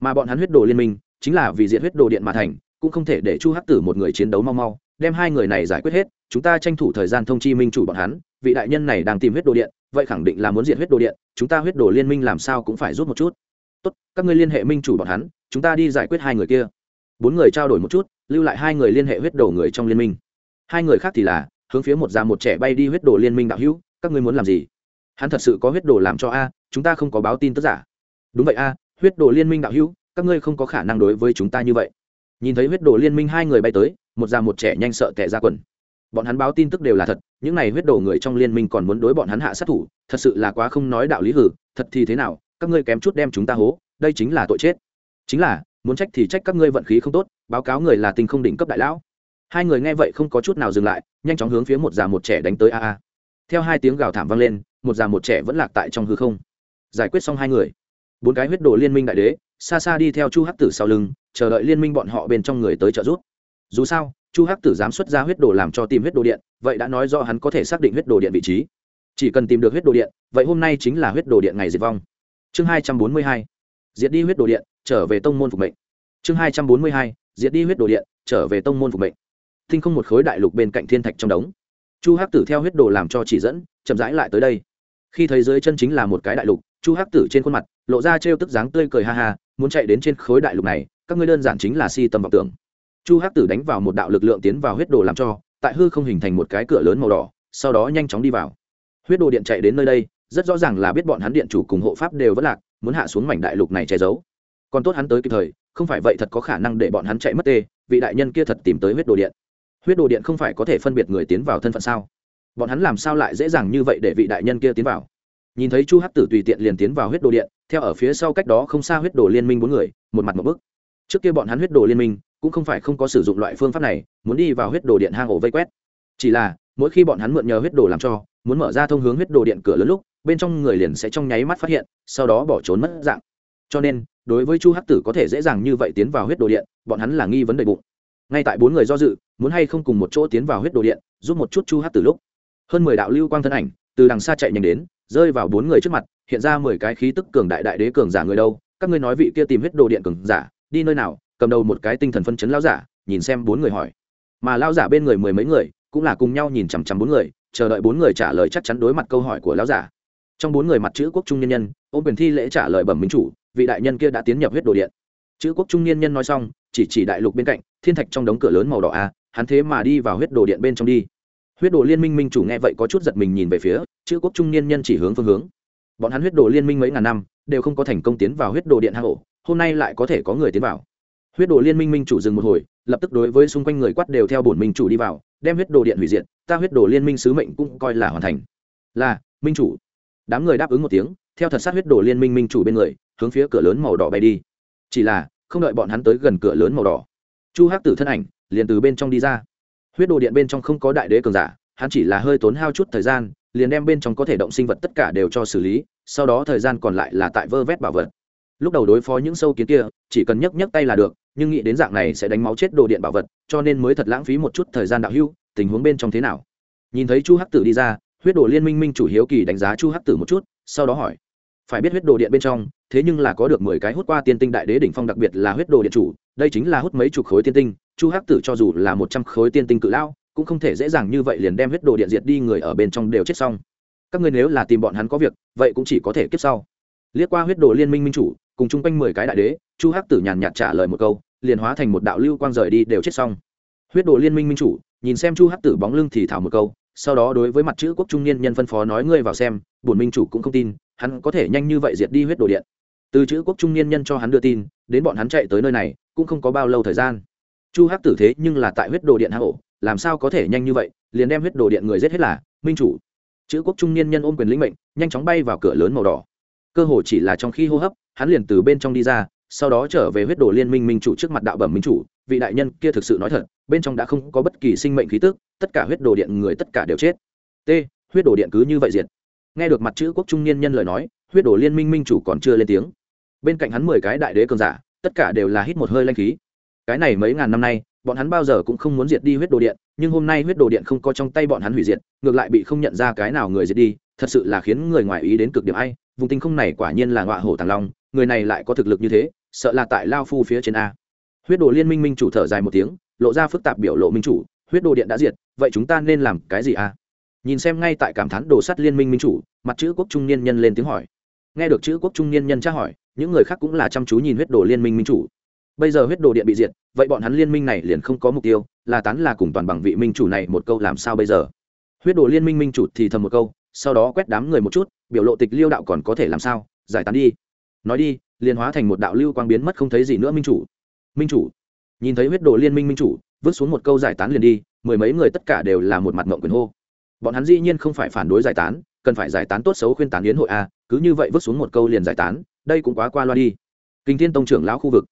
[SPEAKER 1] mà bọn hắn huyết đồ liên minh, chính là vì diện huyết đồ điện mà thành, cũng không thể để chu hắc tử một người chiến đấu mau mau đem hai người này giải quyết hết, chúng ta tranh thủ thời gian thông chi minh chủ bọn hắn, vị đại nhân này đang tìm huyết đồ điện, vậy khẳng định là muốn diệt huyết đồ điện, chúng ta huyết đồ liên minh làm sao cũng phải rút một chút. Tốt, các ngươi liên hệ minh chủ bọn hắn, chúng ta đi giải quyết hai người kia. Bốn người trao đổi một chút, lưu lại hai người liên hệ huyết đồ người trong liên minh. Hai người khác thì là, hướng phía một già một trẻ bay đi huyết đồ liên minh đạo hữu, các ngươi muốn làm gì? Hắn thật sự có huyết đồ làm cho a, chúng ta không có báo tin tức giả. Đúng vậy a, huyết đồ liên minh đạo hữu, các ngươi không có khả năng đối với chúng ta như vậy. Nhìn thấy huyết đồ liên minh hai người bay tới một già một trẻ nhanh sợ tệ ra quần. Bọn hắn báo tin tức đều là thật, những này huyết đồ người trong liên minh còn muốn đối bọn hắn hạ sát thủ, thật sự là quá không nói đạo lý hử thật thì thế nào, các ngươi kém chút đem chúng ta hố, đây chính là tội chết. Chính là, muốn trách thì trách các ngươi vận khí không tốt, báo cáo người là tình không đỉnh cấp đại lão. Hai người nghe vậy không có chút nào dừng lại, nhanh chóng hướng phía một già một trẻ đánh tới a a. Theo hai tiếng gào thảm vang lên, một già một trẻ vẫn lạc tại trong hư không. Giải quyết xong hai người. Bốn cái huyết đồ liên minh đại đế, xa xa đi theo chu hắc tử sau lưng, chờ đợi liên minh bọn họ bên trong người tới trợ giúp dù sao, chu hắc tử dám xuất ra huyết đồ làm cho tìm huyết đồ điện, vậy đã nói do hắn có thể xác định huyết đồ điện vị trí. Chỉ cần tìm được huyết đồ điện, vậy hôm nay chính là huyết đồ điện ngày diệt vong. Chương hai trăm bốn mươi hai. Diệt đi huyết đồ điện, trở về tông môn phục mệnh. Chương hai trăm bốn mươi hai. Diệt đi huyết đồ điện, trở về tông môn phục mệnh. Thinh không một khối đại lục bên cạnh thiên thạch trong đống. Chu hắc tử theo huyết đồ làm cho chỉ dẫn, chậm rãi lại tới đây. Khi thấy dưới chân chính là một cái đại lục, chu hắc tử trên khuôn mặt, lộ ra trêu tức dáng tươi cười ha ha, muốn chạy đến trên khối đại lục này, các ngươi đơn giản chính là si tầm vọng tưởng chu hắc tử đánh vào một đạo lực lượng tiến vào huyết đồ làm cho, tại hư không hình thành một cái cửa lớn màu đỏ, sau đó nhanh chóng đi vào. Huyết đồ điện chạy đến nơi đây, rất rõ ràng là biết bọn hắn điện chủ cùng hộ pháp đều vất lạc, muốn hạ xuống mảnh đại lục này che giấu. Còn tốt hắn tới kịp thời, không phải vậy thật có khả năng để bọn hắn chạy mất tê, vị đại nhân kia thật tìm tới huyết đồ điện. Huyết đồ điện không phải có thể phân biệt người tiến vào thân phận sao? Bọn hắn làm sao lại dễ dàng như vậy để vị đại nhân kia tiến vào? Nhìn thấy chu hắc tử tùy tiện liền tiến vào huyết đồ điện, theo ở phía sau cách đó không xa huyết đồ liên minh bốn người, một mặt một bức. Trước kia bọn hắn huyết đồ liên minh cũng không phải không có sử dụng loại phương pháp này, muốn đi vào huyết đồ điện hang ổ vây quét. Chỉ là, mỗi khi bọn hắn mượn nhờ huyết đồ làm cho, muốn mở ra thông hướng huyết đồ điện cửa lớn lúc, bên trong người liền sẽ trong nháy mắt phát hiện, sau đó bỏ trốn mất dạng. Cho nên, đối với chu hắc tử có thể dễ dàng như vậy tiến vào huyết đồ điện, bọn hắn là nghi vấn đầy bụng. Ngay tại bốn người do dự, muốn hay không cùng một chỗ tiến vào huyết đồ điện, giúp một chút chu Hắc Tử lúc. Hơn mười đạo lưu quang thân ảnh, từ đằng xa chạy nhanh đến, rơi vào bốn người trước mặt, hiện ra mười cái khí tức cường đại đại đế cường giả người đâu. Các ngươi nói vị kia tìm huyết đồ điện cường giả, đi nơi nào cầm đầu một cái tinh thần phân chấn lao giả, nhìn xem bốn người hỏi. Mà lao giả bên người mười mấy người, cũng là cùng nhau nhìn chằm chằm bốn người, chờ đợi bốn người trả lời chắc chắn đối mặt câu hỏi của lão giả. Trong bốn người mặt chữ quốc trung nhân nhân, ôm quyền thi lễ trả lời bẩm minh chủ, vị đại nhân kia đã tiến nhập huyết đồ điện. Chữ quốc trung niên nhân nói xong, chỉ chỉ đại lục bên cạnh, thiên thạch trong đống cửa lớn màu đỏ a hắn thế mà đi vào huyết đồ điện bên trong đi. Huyết đồ liên minh minh chủ nghe vậy có chút giật mình nhìn về phía, chữ quốc trung niên nhân chỉ hướng phương hướng. Bọn hắn huyết đồ liên minh mấy ngàn năm, đều không có thành công tiến vào huyết đồ điện hạ hộ hôm nay lại có thể có người tiến vào huyết đồ liên minh minh chủ dừng một hồi, lập tức đối với xung quanh người quát đều theo bổn minh chủ đi vào, đem huyết đồ điện hủy diệt, ta huyết đồ liên minh sứ mệnh cũng coi là hoàn thành. Là, minh chủ. Đám người đáp ứng một tiếng, theo thật sát huyết đồ liên minh minh chủ bên người, hướng phía cửa lớn màu đỏ bay đi. Chỉ là, không đợi bọn hắn tới gần cửa lớn màu đỏ, chu hắc tử thân ảnh liền từ bên trong đi ra. Huyết đồ điện bên trong không có đại đế cường giả, hắn chỉ là hơi tốn hao chút thời gian, liền đem bên trong có thể động sinh vật tất cả đều cho xử lý, sau đó thời gian còn lại là tại vơ vét bảo vật. Lúc đầu đối phó những sâu kiến kia, chỉ cần nhấc nhấc tay là được nhưng nghĩ đến dạng này sẽ đánh máu chết đồ điện bảo vật, cho nên mới thật lãng phí một chút thời gian đạo hưu, tình huống bên trong thế nào? Nhìn thấy chu hắc tử đi ra, huyết đồ liên minh minh chủ hiếu kỳ đánh giá chu hắc tử một chút, sau đó hỏi, phải biết huyết đồ điện bên trong, thế nhưng là có được mười cái hút qua tiên tinh đại đế đỉnh phong đặc biệt là huyết đồ điện chủ, đây chính là hút mấy chục khối tiên tinh, chu hắc tử cho dù là một trăm khối tiên tinh cự lao cũng không thể dễ dàng như vậy liền đem huyết đồ điện diệt đi, người ở bên trong đều chết xong. Các ngươi nếu là tìm bọn hắn có việc, vậy cũng chỉ có thể kiếp sau. Liếc qua huyết đồ liên minh minh chủ, cùng chung quanh mười cái đại đế chu hắc tử nhàn nhạt trả lời một câu, liền hóa thành một đạo lưu quang rời đi, đều chết xong. Huyết đồ liên minh minh chủ, nhìn xem chu hắc tử bóng lưng thì thảo một câu, sau đó đối với mặt chữ quốc trung niên nhân phân phó nói ngươi vào xem, bổn minh chủ cũng không tin, hắn có thể nhanh như vậy diệt đi huyết đồ điện. Từ chữ quốc trung niên nhân cho hắn đưa tin, đến bọn hắn chạy tới nơi này, cũng không có bao lâu thời gian. Chu hắc tử thế nhưng là tại huyết đồ điện hạ ổ, làm sao có thể nhanh như vậy, liền đem huyết đồ điện người giết hết là, minh chủ. Chữ quốc trung niên nhân ôm quyền lĩnh mệnh, nhanh chóng bay vào cửa lớn màu đỏ. Cơ hồ chỉ là trong khi hô hấp, hắn liền từ bên trong đi ra sau đó trở về huyết đồ liên minh minh chủ trước mặt đạo bẩm minh chủ, vị đại nhân kia thực sự nói thật, bên trong đã không có bất kỳ sinh mệnh khí tức, tất cả huyết đồ điện người tất cả đều chết. T, huyết đồ điện cứ như vậy diệt. Nghe được mặt chữ quốc trung niên nhân lời nói, huyết đồ liên minh minh chủ còn chưa lên tiếng. Bên cạnh hắn mười cái đại đế cường giả, tất cả đều là hít một hơi lanh khí. Cái này mấy ngàn năm nay, bọn hắn bao giờ cũng không muốn diệt đi huyết đồ điện, nhưng hôm nay huyết đồ điện không có trong tay bọn hắn hủy diệt, ngược lại bị không nhận ra cái nào người diệt đi, thật sự là khiến người ngoài ý đến cực điểm ai. Vùng tinh không này quả nhiên là ngọa hổ tàng long, người này lại có thực lực như thế sợ là tại lao phu phía trên a. Huyết đồ liên minh minh chủ thở dài một tiếng, lộ ra phức tạp biểu lộ minh chủ, huyết đồ điện đã diệt, vậy chúng ta nên làm cái gì a? Nhìn xem ngay tại cảm thán đồ sắt liên minh minh chủ, mặt chữ quốc trung niên nhân lên tiếng hỏi. Nghe được chữ quốc trung niên nhân tra hỏi, những người khác cũng là chăm chú nhìn huyết đồ liên minh minh chủ. Bây giờ huyết đồ điện bị diệt, vậy bọn hắn liên minh này liền không có mục tiêu, là tán là cùng toàn bằng vị minh chủ này một câu làm sao bây giờ? Huyết đồ liên minh minh chủ thì thầm một câu, sau đó quét đám người một chút, biểu lộ tịch liêu đạo còn có thể làm sao? Giải tán đi. Nói đi liền hóa thành một đạo lưu quang biến mất không thấy gì nữa minh chủ. Minh chủ. Nhìn thấy huyết đồ liên minh minh chủ, vứt xuống một câu giải tán liền đi, mười mấy người tất cả đều là một mặt mộng quyền hô. Bọn hắn dĩ nhiên không phải phản đối giải tán, cần phải giải tán tốt xấu khuyên tán yến hội a cứ như vậy vứt xuống một câu liền giải tán, đây cũng quá qua loa đi. Kinh thiên tông trưởng lão khu vực.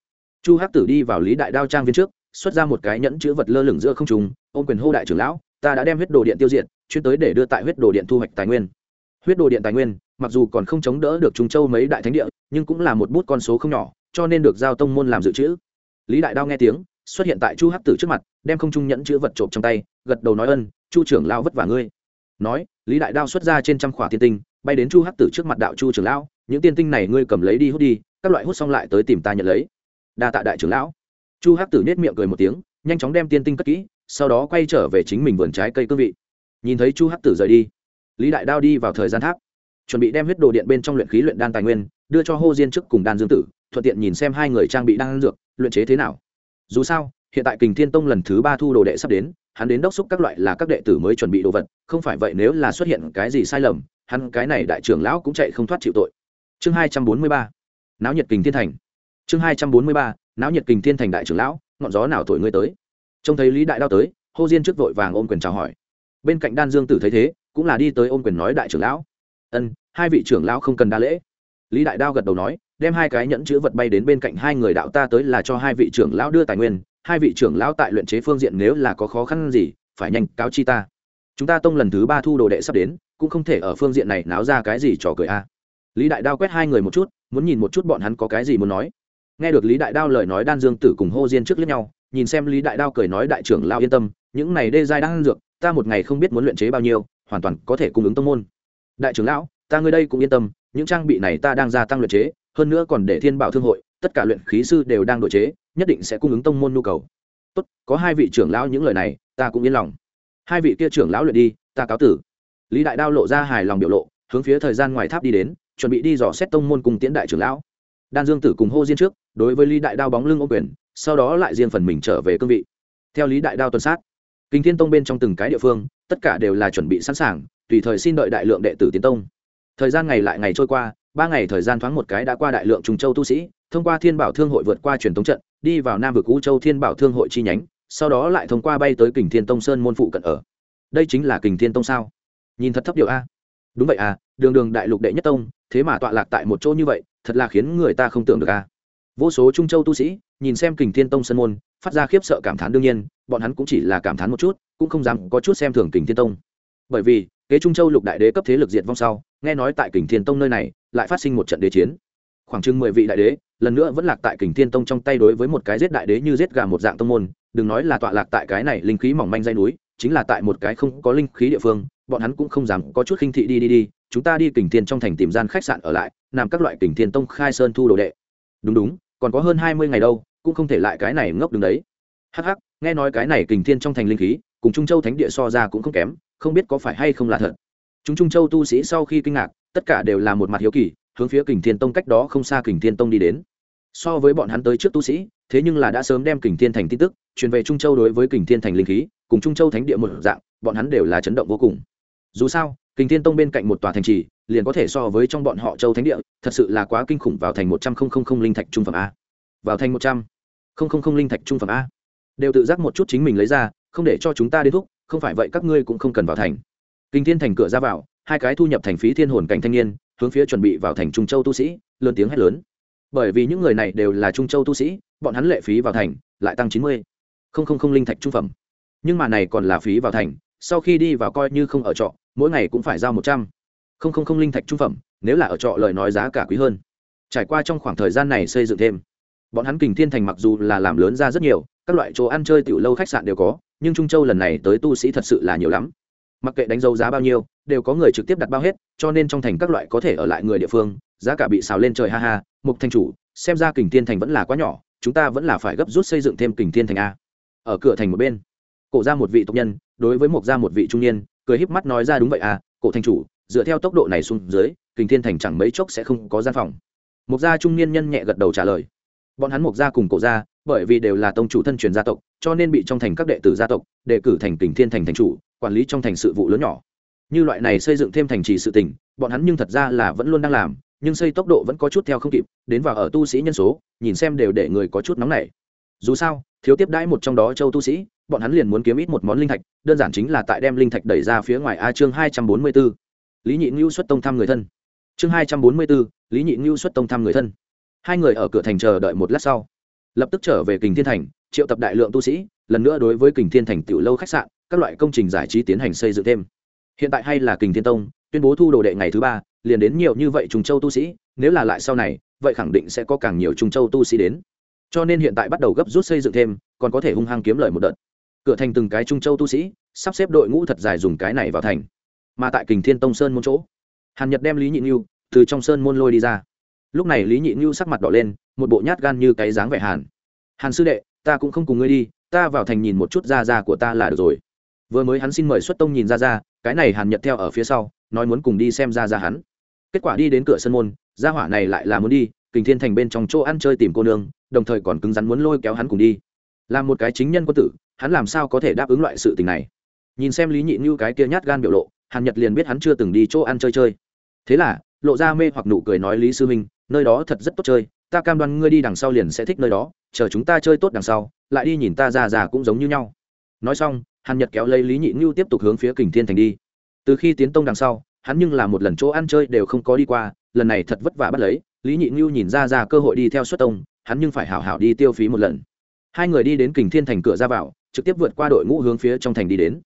[SPEAKER 1] Chu hắc tử đi vào lý đại đao trang viên trước, xuất ra một cái nhẫn chữ vật lơ lửng giữa không trùng ôm quyền hô đại trưởng lão, ta đã đem huyết đồ điện tiêu diệt, chuyên tới để đưa tại huyết đồ điện thu hoạch tài nguyên. Huyết đồ điện tài nguyên mặc dù còn không chống đỡ được trung châu mấy đại thánh địa, nhưng cũng là một bút con số không nhỏ, cho nên được giao tông môn làm dự trữ. Lý đại đao nghe tiếng, xuất hiện tại chu hắc tử trước mặt, đem không trung nhẫn chữ vật trộm trong tay, gật đầu nói ân, chu trưởng lao vất vả ngươi. Nói, lý đại đao xuất ra trên trăm khỏa tiên tinh, bay đến chu hắc tử trước mặt đạo chu trưởng lão, những tiên tinh này ngươi cầm lấy đi hút đi, các loại hút xong lại tới tìm ta nhận lấy. Đa tạ đại trưởng lão. Chu hắc tử nết miệng cười một tiếng, nhanh chóng đem tiên tinh cất kỹ, sau đó quay trở về chính mình vườn trái cây cương vị. Nhìn thấy chu hắc tử rời đi, lý đại đao đi vào thời gian tháp chuẩn bị đem huyết đồ điện bên trong luyện khí luyện đan tài nguyên, đưa cho hô diên trước cùng đan dương tử, thuận tiện nhìn xem hai người trang bị đan dược, luyện chế thế nào. Dù sao, hiện tại kình thiên tông lần thứ ba thu đồ đệ sắp đến, hắn đến đốc xúc các loại là các đệ tử mới chuẩn bị đồ vật, không phải vậy nếu là xuất hiện cái gì sai lầm, hắn cái này đại trưởng lão cũng chạy không thoát chịu tội. Chương hai trăm bốn mươi ba, náo nhiệt kình thiên thành. Chương hai trăm bốn mươi ba, náo nhiệt kình thiên thành đại trưởng lão, ngọn gió nào thổi ngươi tới? Trông thấy lý đại đao tới, hô diên trước vội vàng ôm quyền chào hỏi. Bên cạnh đan dương tử thấy thế, cũng là đi tới ôm quyền nói đại trưởng lão ân, hai vị trưởng lão không cần đa lễ. Lý đại đao gật đầu nói, đem hai cái nhẫn chữ vật bay đến bên cạnh hai người đạo ta tới là cho hai vị trưởng lão đưa tài nguyên, hai vị trưởng lão tại luyện chế phương diện nếu là có khó khăn gì, phải nhanh cáo chi ta. Chúng ta tông lần thứ ba thu đồ đệ sắp đến, cũng không thể ở phương diện này náo ra cái gì trò cười a. À. Lý đại đao quét hai người một chút, muốn nhìn một chút bọn hắn có cái gì muốn nói. Nghe được lý đại đao lời nói đan dương tử cùng hô diên trước lướt nhau, nhìn xem lý đại đao cười nói đại trưởng lao yên tâm, những này đê giai đang ăn dược, ta một ngày không biết muốn luyện chế bao nhiêu, hoàn toàn có thể cung ứng tông môn đại trưởng lão, ta ngươi đây cũng yên tâm, những trang bị này ta đang gia tăng luyện chế, hơn nữa còn để thiên bảo thương hội, tất cả luyện khí sư đều đang đổi chế, nhất định sẽ cung ứng tông môn nhu cầu. Tốt, có hai vị trưởng lão những lời này, ta cũng yên lòng. Hai vị kia trưởng lão luyện đi, ta cáo tử. Lý đại đao lộ ra hài lòng biểu lộ, hướng phía thời gian ngoài tháp đi đến, chuẩn bị đi dò xét tông môn cùng tiễn đại trưởng lão. Đan dương tử cùng hô diên trước, đối với lý đại đao bóng lưng ô quyền, sau đó lại riêng phần mình trở về cương vị. Theo lý đại đao tuần sát, kinh thiên tông bên trong từng cái địa phương, tất cả đều là chuẩn bị sẵn sàng tùy thời xin đợi đại lượng đệ tử tiến tông. Thời gian ngày lại ngày trôi qua, ba ngày thời gian thoáng một cái đã qua đại lượng trùng châu tu sĩ, thông qua thiên bảo thương hội vượt qua truyền thống trận, đi vào nam vực u châu thiên bảo thương hội chi nhánh, sau đó lại thông qua bay tới kình thiên tông sơn môn phụ cận ở. Đây chính là kình thiên tông sao? Nhìn thật thấp điều a. Đúng vậy à đường đường đại lục đệ nhất tông, thế mà tọa lạc tại một chỗ như vậy, thật là khiến người ta không tưởng được a. Vô số trung châu tu sĩ, nhìn xem kình thiên tông sơn môn, phát ra khiếp sợ cảm thán đương nhiên, bọn hắn cũng chỉ là cảm thán một chút, cũng không dám có chút xem thường kình thiên tông. Bởi vì kế trung châu lục đại đế cấp thế lực diệt vong sau, nghe nói tại kình thiên tông nơi này, lại phát sinh một trận đế chiến. Khoảng chừng mười vị đại đế, lần nữa vẫn lạc tại kình thiên tông trong tay đối với một cái giết đại đế như giết gà một dạng tông môn, đừng nói là tọa lạc tại cái này linh khí mỏng manh dây núi, chính là tại một cái không có linh khí địa phương, bọn hắn cũng không dám có chút khinh thị đi đi đi, chúng ta đi kình thiên trong thành tìm gian khách sạn ở lại, làm các loại kình thiên tông khai sơn thu đồ đệ. Đúng đúng, còn có hơn hai mươi ngày đâu, cũng không thể lại cái này ngốc đứng đấy. Hắc hắc, nghe nói cái này kình thiên trong thành linh khí, cùng trung châu thánh địa so ra cũng không kém không biết có phải hay không là thật. Chúng trung châu tu sĩ sau khi kinh ngạc, tất cả đều là một mặt hiếu kỳ, hướng phía kình thiên tông cách đó không xa kình thiên tông đi đến. So với bọn hắn tới trước tu sĩ, thế nhưng là đã sớm đem kình thiên thành tin tức truyền về trung châu đối với kình thiên thành linh khí, cùng trung châu thánh địa một dạng, bọn hắn đều là chấn động vô cùng. Dù sao, kình thiên tông bên cạnh một tòa thành trì, liền có thể so với trong bọn họ châu thánh địa, thật sự là quá kinh khủng vào thành một trăm linh linh thạch trung phẩm a. Vào thành một trăm linh linh thạch trung phẩm a. Đều tự giác một chút chính mình lấy ra, không để cho chúng ta đến thúc không phải vậy các ngươi cũng không cần vào thành. Kinh thiên thành cửa ra vào, hai cái thu nhập thành phí thiên hồn cảnh thanh niên, hướng phía chuẩn bị vào thành trung châu tu sĩ, lớn tiếng hét lớn. Bởi vì những người này đều là trung châu tu sĩ, bọn hắn lệ phí vào thành, lại tăng chín mươi. Không không không linh thạch trung phẩm. Nhưng mà này còn là phí vào thành, sau khi đi vào coi như không ở trọ, mỗi ngày cũng phải giao một trăm. Không không không linh thạch trung phẩm, nếu là ở trọ lời nói giá cả quý hơn. Trải qua trong khoảng thời gian này xây dựng thêm, bọn hắn kình thiên thành mặc dù là làm lớn ra rất nhiều các loại chỗ ăn chơi tiểu lâu khách sạn đều có, nhưng trung châu lần này tới tu sĩ thật sự là nhiều lắm. Mặc kệ đánh dấu giá bao nhiêu, đều có người trực tiếp đặt bao hết, cho nên trong thành các loại có thể ở lại người địa phương, giá cả bị xào lên trời ha ha, mục thành chủ, xem ra kình thiên thành vẫn là quá nhỏ, chúng ta vẫn là phải gấp rút xây dựng thêm kình thiên thành a. Ở cửa thành một bên, cổ ra một vị tộc nhân, đối với mục ra một vị trung niên, cười híp mắt nói ra đúng vậy à cổ thành chủ, dựa theo tốc độ này xuống dưới, kình thiên thành chẳng mấy chốc sẽ không có gian phòng. Mục gia trung niên nhân nhẹ gật đầu trả lời bọn hắn mục gia cùng cổ gia, bởi vì đều là tông chủ thân truyền gia tộc, cho nên bị trong thành các đệ tử gia tộc, đề cử thành tỉnh thiên thành thành chủ, quản lý trong thành sự vụ lớn nhỏ. Như loại này xây dựng thêm thành trì sự tỉnh bọn hắn nhưng thật ra là vẫn luôn đang làm, nhưng xây tốc độ vẫn có chút theo không kịp, đến vào ở tu sĩ nhân số, nhìn xem đều để người có chút nóng nảy. Dù sao, thiếu tiếp đãi một trong đó châu tu sĩ, bọn hắn liền muốn kiếm ít một món linh thạch, đơn giản chính là tại đem linh thạch đẩy ra phía ngoài a chương hai trăm bốn mươi b ố lý nhị ngưu xuất tông thăm người thân. Chương hai trăm bốn mươi b ố lý nhị ngưu xuất tông thăm người thân hai người ở cửa thành chờ đợi một lát sau. Lập tức trở về kình thiên thành, triệu tập đại lượng tu sĩ, lần nữa đối với kình thiên thành tiểu lâu khách sạn, các loại công trình giải trí tiến hành xây dựng thêm. Hiện tại hay là kình thiên tông, tuyên bố thu đồ đệ ngày thứ ba, liền đến nhiều như vậy trùng châu tu sĩ, nếu là lại sau này, vậy khẳng định sẽ có càng nhiều trùng châu tu sĩ đến. Cho nên hiện tại bắt đầu gấp rút xây dựng thêm, còn có thể hung hăng kiếm lời một đợt. Cửa thành từng cái trung châu tu sĩ, sắp xếp đội ngũ thật dài dùng cái này vào thành. Mà tại kình thiên tông sơn môn chỗ, hàn nhật đem lý nhị nhu từ trong sơn môn lôi đi ra lúc này lý nhị như sắc mặt đỏ lên, một bộ nhát gan như cái dáng vẻ hàn. Hàn sư đệ, ta cũng không cùng ngươi đi, ta vào thành nhìn một chút ra ra của ta là được rồi. Vừa mới hắn xin mời xuất tông nhìn ra ra cái này hàn nhật theo ở phía sau, nói muốn cùng đi xem ra ra hắn. Kết quả đi đến cửa sân môn, gia hỏa này lại là muốn đi, kình thiên thành bên trong chỗ ăn chơi tìm cô nương, đồng thời còn cứng rắn muốn lôi kéo hắn cùng đi. Làm một cái chính nhân quân tử, hắn làm sao có thể đáp ứng loại sự tình này? Nhìn xem lý nhị như cái kia nhát gan biểu lộ, hàn nhật liền biết hắn chưa từng đi chỗ ăn chơi chơi. Thế là lộ ra mê hoặc nụ cười nói lý sư minh nơi đó thật rất tốt chơi, ta cam đoan ngươi đi đằng sau liền sẽ thích nơi đó, chờ chúng ta chơi tốt đằng sau, lại đi nhìn ta già già cũng giống như nhau. Nói xong, hàn nhật kéo lấy lý nhị ngưu tiếp tục hướng phía kình thiên thành đi. Từ khi tiến tông đằng sau, hắn nhưng là một lần chỗ ăn chơi đều không có đi qua, lần này thật vất vả bắt lấy, lý nhị ngưu nhìn ra ra cơ hội đi theo xuất tông, hắn nhưng phải hảo hảo đi tiêu phí một lần. Hai người đi đến kình thiên thành cửa ra vào, trực tiếp vượt qua đội ngũ hướng phía trong thành đi đến.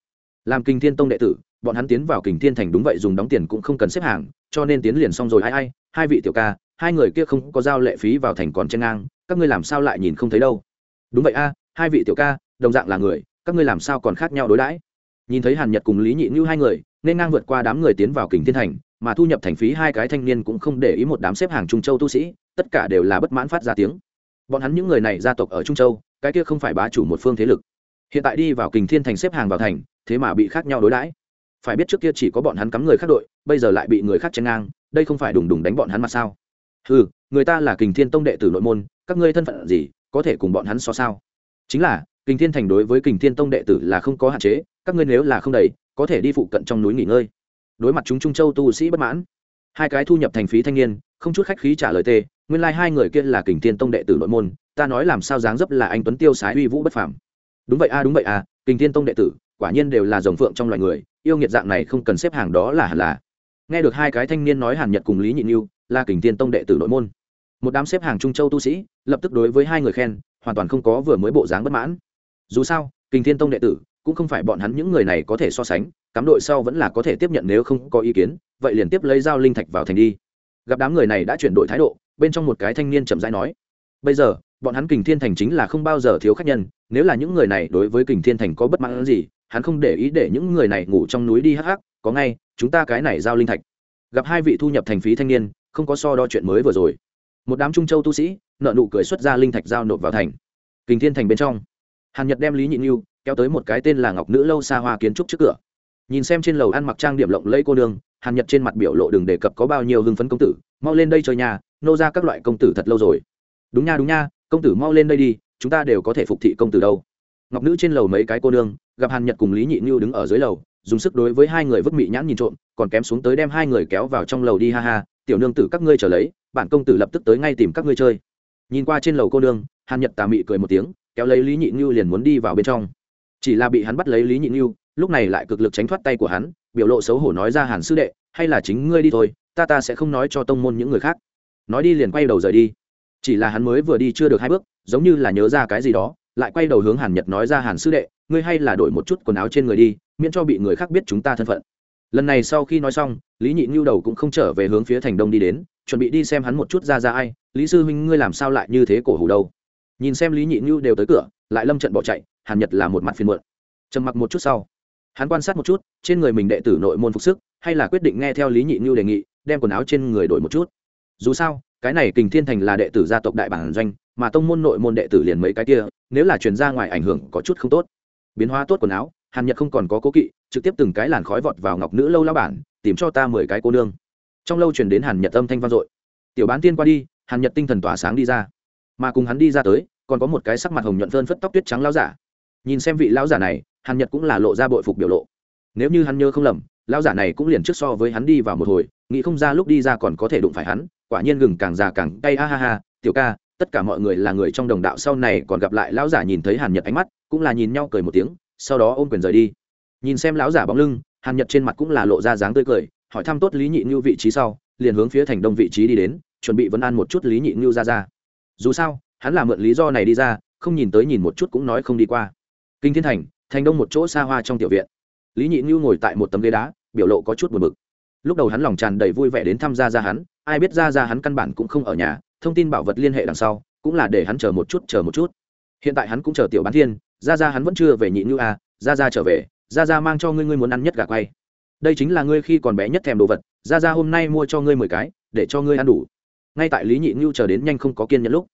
[SPEAKER 1] Làm kình thiên tông đệ tử bọn hắn tiến vào kình thiên thành đúng vậy dùng đóng tiền cũng không cần xếp hàng, cho nên tiến liền xong rồi, ai ai, hai vị tiểu ca, hai người kia không có giao lệ phí vào thành còn chen ngang, các ngươi làm sao lại nhìn không thấy đâu? Đúng vậy a, hai vị tiểu ca, đồng dạng là người, các ngươi làm sao còn khác nhau đối đãi? Nhìn thấy hàn nhật cùng lý nhị như hai người, nên ngang vượt qua đám người tiến vào kình thiên thành, mà thu nhập thành phí hai cái thanh niên cũng không để ý một đám xếp hàng trung châu tu sĩ, tất cả đều là bất mãn phát ra tiếng. Bọn hắn những người này gia tộc ở trung châu, cái kia không phải bá chủ một phương thế lực. Hiện tại đi vào kình thiên thành xếp hàng vào thành, thế mà bị khác nhau đối đãi phải biết trước kia chỉ có bọn hắn cắm người khác đội, bây giờ lại bị người khác chen ngang, đây không phải đùng đùng đánh bọn hắn mà sao? Ừ người ta là kình thiên tông đệ tử nội môn, các ngươi thân phận gì, có thể cùng bọn hắn so sao? Chính là, kình thiên thành đối với kình thiên tông đệ tử là không có hạn chế, các ngươi nếu là không đầy, có thể đi phụ cận trong núi nghỉ ngơi. Đối mặt chúng trung châu tu sĩ bất mãn, hai cái thu nhập thành phí thanh niên, không chút khách khí trả lời tê, nguyên lai、like、hai người kia là kình thiên tông đệ tử nội môn, ta nói làm sao dáng dấp là anh tuấn tiêu sái uy vũ bất phàm. Đúng vậy a, đúng vậy a, kình thiên tông đệ tử, quả nhiên đều là dòng phượng trong loài người yêu nghiệt dạng này không cần xếp hàng đó là hẳn là. Nghe được hai cái thanh niên nói hàn nhật cùng lý nhị như là kình thiên tông đệ tử nội môn. Một đám xếp hàng trung châu tu sĩ, lập tức đối với hai người khen, hoàn toàn không có vừa mới bộ dáng bất mãn. Dù sao, kình thiên tông đệ tử, cũng không phải bọn hắn những người này có thể so sánh, cắm đội sau vẫn là có thể tiếp nhận nếu không có ý kiến, vậy liền tiếp lấy dao linh thạch vào thành đi. Gặp đám người này đã chuyển đổi thái độ, bên trong một cái thanh niên chậm rãi nói, bây giờ, bọn hắn kình thiên thành chính là không bao giờ thiếu khách nhân, nếu là những người này đối với kình thiên thành có bất mãn gì hắn không để ý để những người này ngủ trong núi đi hắc hắc, có ngay, chúng ta cái này giao linh thạch. Gặp hai vị thu nhập thành phí thanh niên, không có so đo chuyện mới vừa rồi. Một đám trung châu tu sĩ, nợ nụ cười xuất ra linh thạch giao nộp vào thành. Kình thiên thành bên trong, hàn nhật đem lý nhịn yêu kéo tới một cái tên là ngọc nữ lâu xa hoa kiến trúc trước cửa. Nhìn xem trên lầu ăn mặc trang điểm lộng lẫy cô nương, hàn nhật trên mặt biểu lộ đừng đề cập có bao nhiêu hưng phấn công tử, mau lên đây chơi nhà, nô ra các loại công tử thật lâu rồi. Đúng nha đúng nha, công tử mau lên đây đi, chúng ta đều có thể phục thị công tử đâu ngọc nữ trên lầu mấy cái cô nương, gặp hàn nhật cùng lý nhị như đứng ở dưới lầu, dùng sức đối với hai người vứt mị nhãn nhìn trộm, còn kém xuống tới đem hai người kéo vào trong lầu đi ha ha, tiểu nương tử các ngươi trở lấy, bản công tử lập tức tới ngay tìm các ngươi chơi. Nhìn qua trên lầu cô nương, hàn nhật tà mị cười một tiếng, kéo lấy lý nhị như liền muốn đi vào bên trong. Chỉ là bị hắn bắt lấy lý nhị như lúc này lại cực lực tránh thoát tay của hắn, biểu lộ xấu hổ nói ra, hàn sư đệ, hay là chính ngươi đi thôi, ta ta sẽ không nói cho tông môn những người khác. Nói đi liền quay đầu rời đi. Chỉ là hắn mới vừa đi chưa được hai bước, giống như là nhớ ra cái gì đó lại quay đầu hướng hàn nhật nói ra, hàn sư đệ, ngươi hay là đổi một chút quần áo trên người đi, miễn cho bị người khác biết chúng ta thân phận. Lần này sau khi nói xong, lý nhị nhu đầu cũng không trở về hướng phía thành đông đi đến, chuẩn bị đi xem hắn một chút ra ra ai, lý sư huynh, ngươi làm sao lại như thế cổ hủ đâu? Nhìn xem lý nhị nhu đều tới cửa, lại lâm trận bỏ chạy, hàn nhật là một mặt phiền muộn. Trầm mặc một chút sau, hắn quan sát một chút, trên người mình đệ tử nội môn phục sức, hay là quyết định nghe theo lý nhị nhu đề nghị, đem quần áo trên người đổi một chút. Dù sao, cái này kình thiên thành là đệ tử gia tộc đại bản doanh mà tông môn nội môn đệ tử liền mấy cái kia, nếu là truyền ra ngoài ảnh hưởng có chút không tốt. Biến hóa tốt quần áo, hàn nhật không còn có cố kỵ, trực tiếp từng cái làn khói vọt vào ngọc nữ lâu lao bản, tìm cho ta mười cái cô nương. Trong lâu truyền đến hàn nhật âm thanh vang dội. Tiểu bán tiên qua đi, hàn nhật tinh thần tỏa sáng đi ra. Mà cùng hắn đi ra tới, còn có một cái sắc mặt hồng nhuận phơn phất tóc tuyết trắng lao giả. Nhìn xem vị lão giả này, hàn nhật cũng là lộ ra bội phục biểu lộ. Nếu như hắn nhớ không lầm, lão giả này cũng liền trước so với hắn đi vào một hồi, nghĩ không ra lúc đi ra còn có thể đụng phải hắn, quả nhiên gừng càng già càng cay, ha ha ha, tiểu ca tất cả mọi người là người trong đồng đạo sau này còn gặp lại lão giả nhìn thấy hàn nhật ánh mắt, cũng là nhìn nhau cười một tiếng, sau đó ôm quyền rời đi. Nhìn xem lão giả bóng lưng, hàn nhật trên mặt cũng là lộ ra dáng tươi cười, hỏi thăm tốt lý nhị ngưu vị trí sau, liền hướng phía thành đông vị trí đi đến, chuẩn bị vấn an một chút lý nhị ngưu ra ra. Dù sao, hắn là mượn lý do này đi ra, không nhìn tới nhìn một chút cũng nói không đi qua. Kinh thiên thành thành đông một chỗ xa hoa trong tiểu viện. Lý nhị ngưu ngồi tại một tấm ghế đá, biểu lộ có chút buồn bực. Lúc đầu hắn lòng tràn đầy vui vẻ đến thăm gia ra hắn, ai biết ra ra hắn căn bản cũng không ở nhà thông tin bảo vật liên hệ đằng sau, cũng là để hắn chờ một chút, chờ một chút. Hiện tại hắn cũng chờ tiểu bán thiên ra ra hắn vẫn chưa về nhị ngư à, a ra ra trở về ra ra mang cho ngươi ngươi muốn ăn nhất gà quay. Đây chính là ngươi khi còn bé nhất thèm đồ vật ra ra hôm nay mua cho ngươi mười cái, để cho ngươi ăn đủ. Ngay tại lý nhị như chờ đến nhanh không có kiên nhẫn lúc,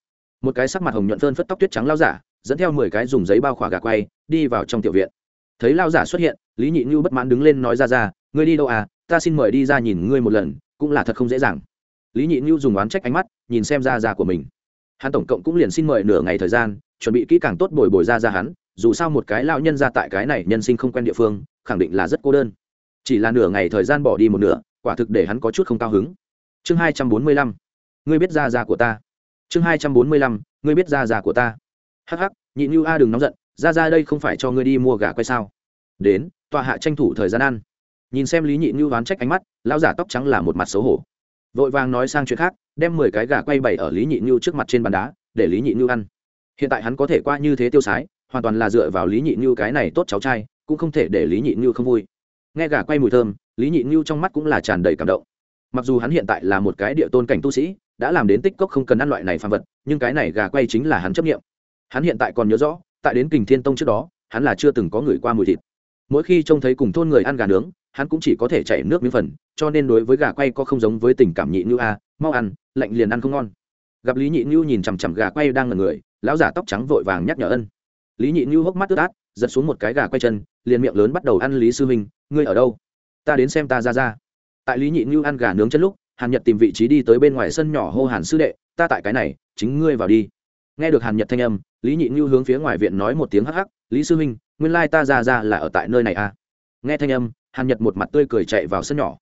[SPEAKER 1] một cái sắc mặt hồng nhuận phơn phất tóc tuyết trắng lao giả, dẫn theo mười cái dùng giấy bao khỏa gà quay, đi vào trong tiểu viện. Thấy lao giả xuất hiện, lý nhị như bất mãn đứng lên nói ra ra ngươi đi đâu à? Ta xin mời đi ra nhìn ngươi một lần, cũng là thật không dễ dàng lý nhị như dùng oán trách ánh mắt, nhìn xem ra ra của mình. Hắn tổng cộng cũng liền xin mời nửa ngày thời gian, chuẩn bị kỹ càng tốt bồi bồi ra ra hắn, dù sao một cái lão nhân ra tại cái này nhân sinh không quen địa phương, khẳng định là rất cô đơn. Chỉ là nửa ngày thời gian bỏ đi một nửa, quả thực để hắn có chút không cao hứng. Chương hai trăm bốn mươi lăm, ngươi biết ra ra của ta. Chương hai trăm bốn mươi lăm, ngươi biết ra ra của ta. Hh nhị như a, đừng nóng giận, ra ra đây không phải cho ngươi đi mua gà quay sao? Đến tòa hạ tranh thủ thời gian ăn. Nhìn xem lý nhị như ván trách ánh mắt, lão giả tóc trắng là một mặt xấu hổ vội vàng nói sang chuyện khác, đem mười cái gà quay bày ở lý nhị như trước mặt trên bàn đá, để lý nhị như ăn. Hiện tại hắn có thể qua như thế tiêu sái, hoàn toàn là dựa vào lý nhị như cái này tốt cháu trai, cũng không thể để lý nhị như không vui. Nghe gà quay mùi thơm, lý nhị như trong mắt cũng là tràn đầy cảm động. Mặc dù hắn hiện tại là một cái địa tôn cảnh tu sĩ, đã làm đến tích cốc không cần ăn loại này phàm vật, nhưng cái này gà quay chính là hắn chấp nghiệm hắn hiện tại còn nhớ rõ, tại đến kình thiên tông trước đó, hắn là chưa từng có người qua mùi thịt. Mỗi khi trông thấy cùng thôn người ăn gà nướng hắn cũng chỉ có thể chảy nước miếng phần, cho nên đối với gà quay có không giống với tình cảm nhị như a, mau ăn, lạnh liền ăn không ngon. Gặp lý nhị như nhìn chằm chằm gà quay đang ngần người, lão giả tóc trắng vội vàng nhắc nhở ân. Lý nhị như hốc mắt ướt át, giật xuống một cái gà quay chân, liền miệng lớn bắt đầu ăn lý sư minh, ngươi ở đâu? Ta đến xem ta ra ra. Tại lý nhị như ăn gà nướng chân lúc, hàn nhật tìm vị trí đi tới bên ngoài sân nhỏ hô hàn sư đệ, ta tại cái này, chính ngươi vào đi. Nghe được hàn nhật thanh âm, lý nhị như hướng phía ngoài viện nói một tiếng hắc hắc, lý sư minh, nguyên lai ta ra ra là ở tại nơi này à? Nghe thanh âm hàn nhật một mặt tươi cười chạy vào sân nhỏ.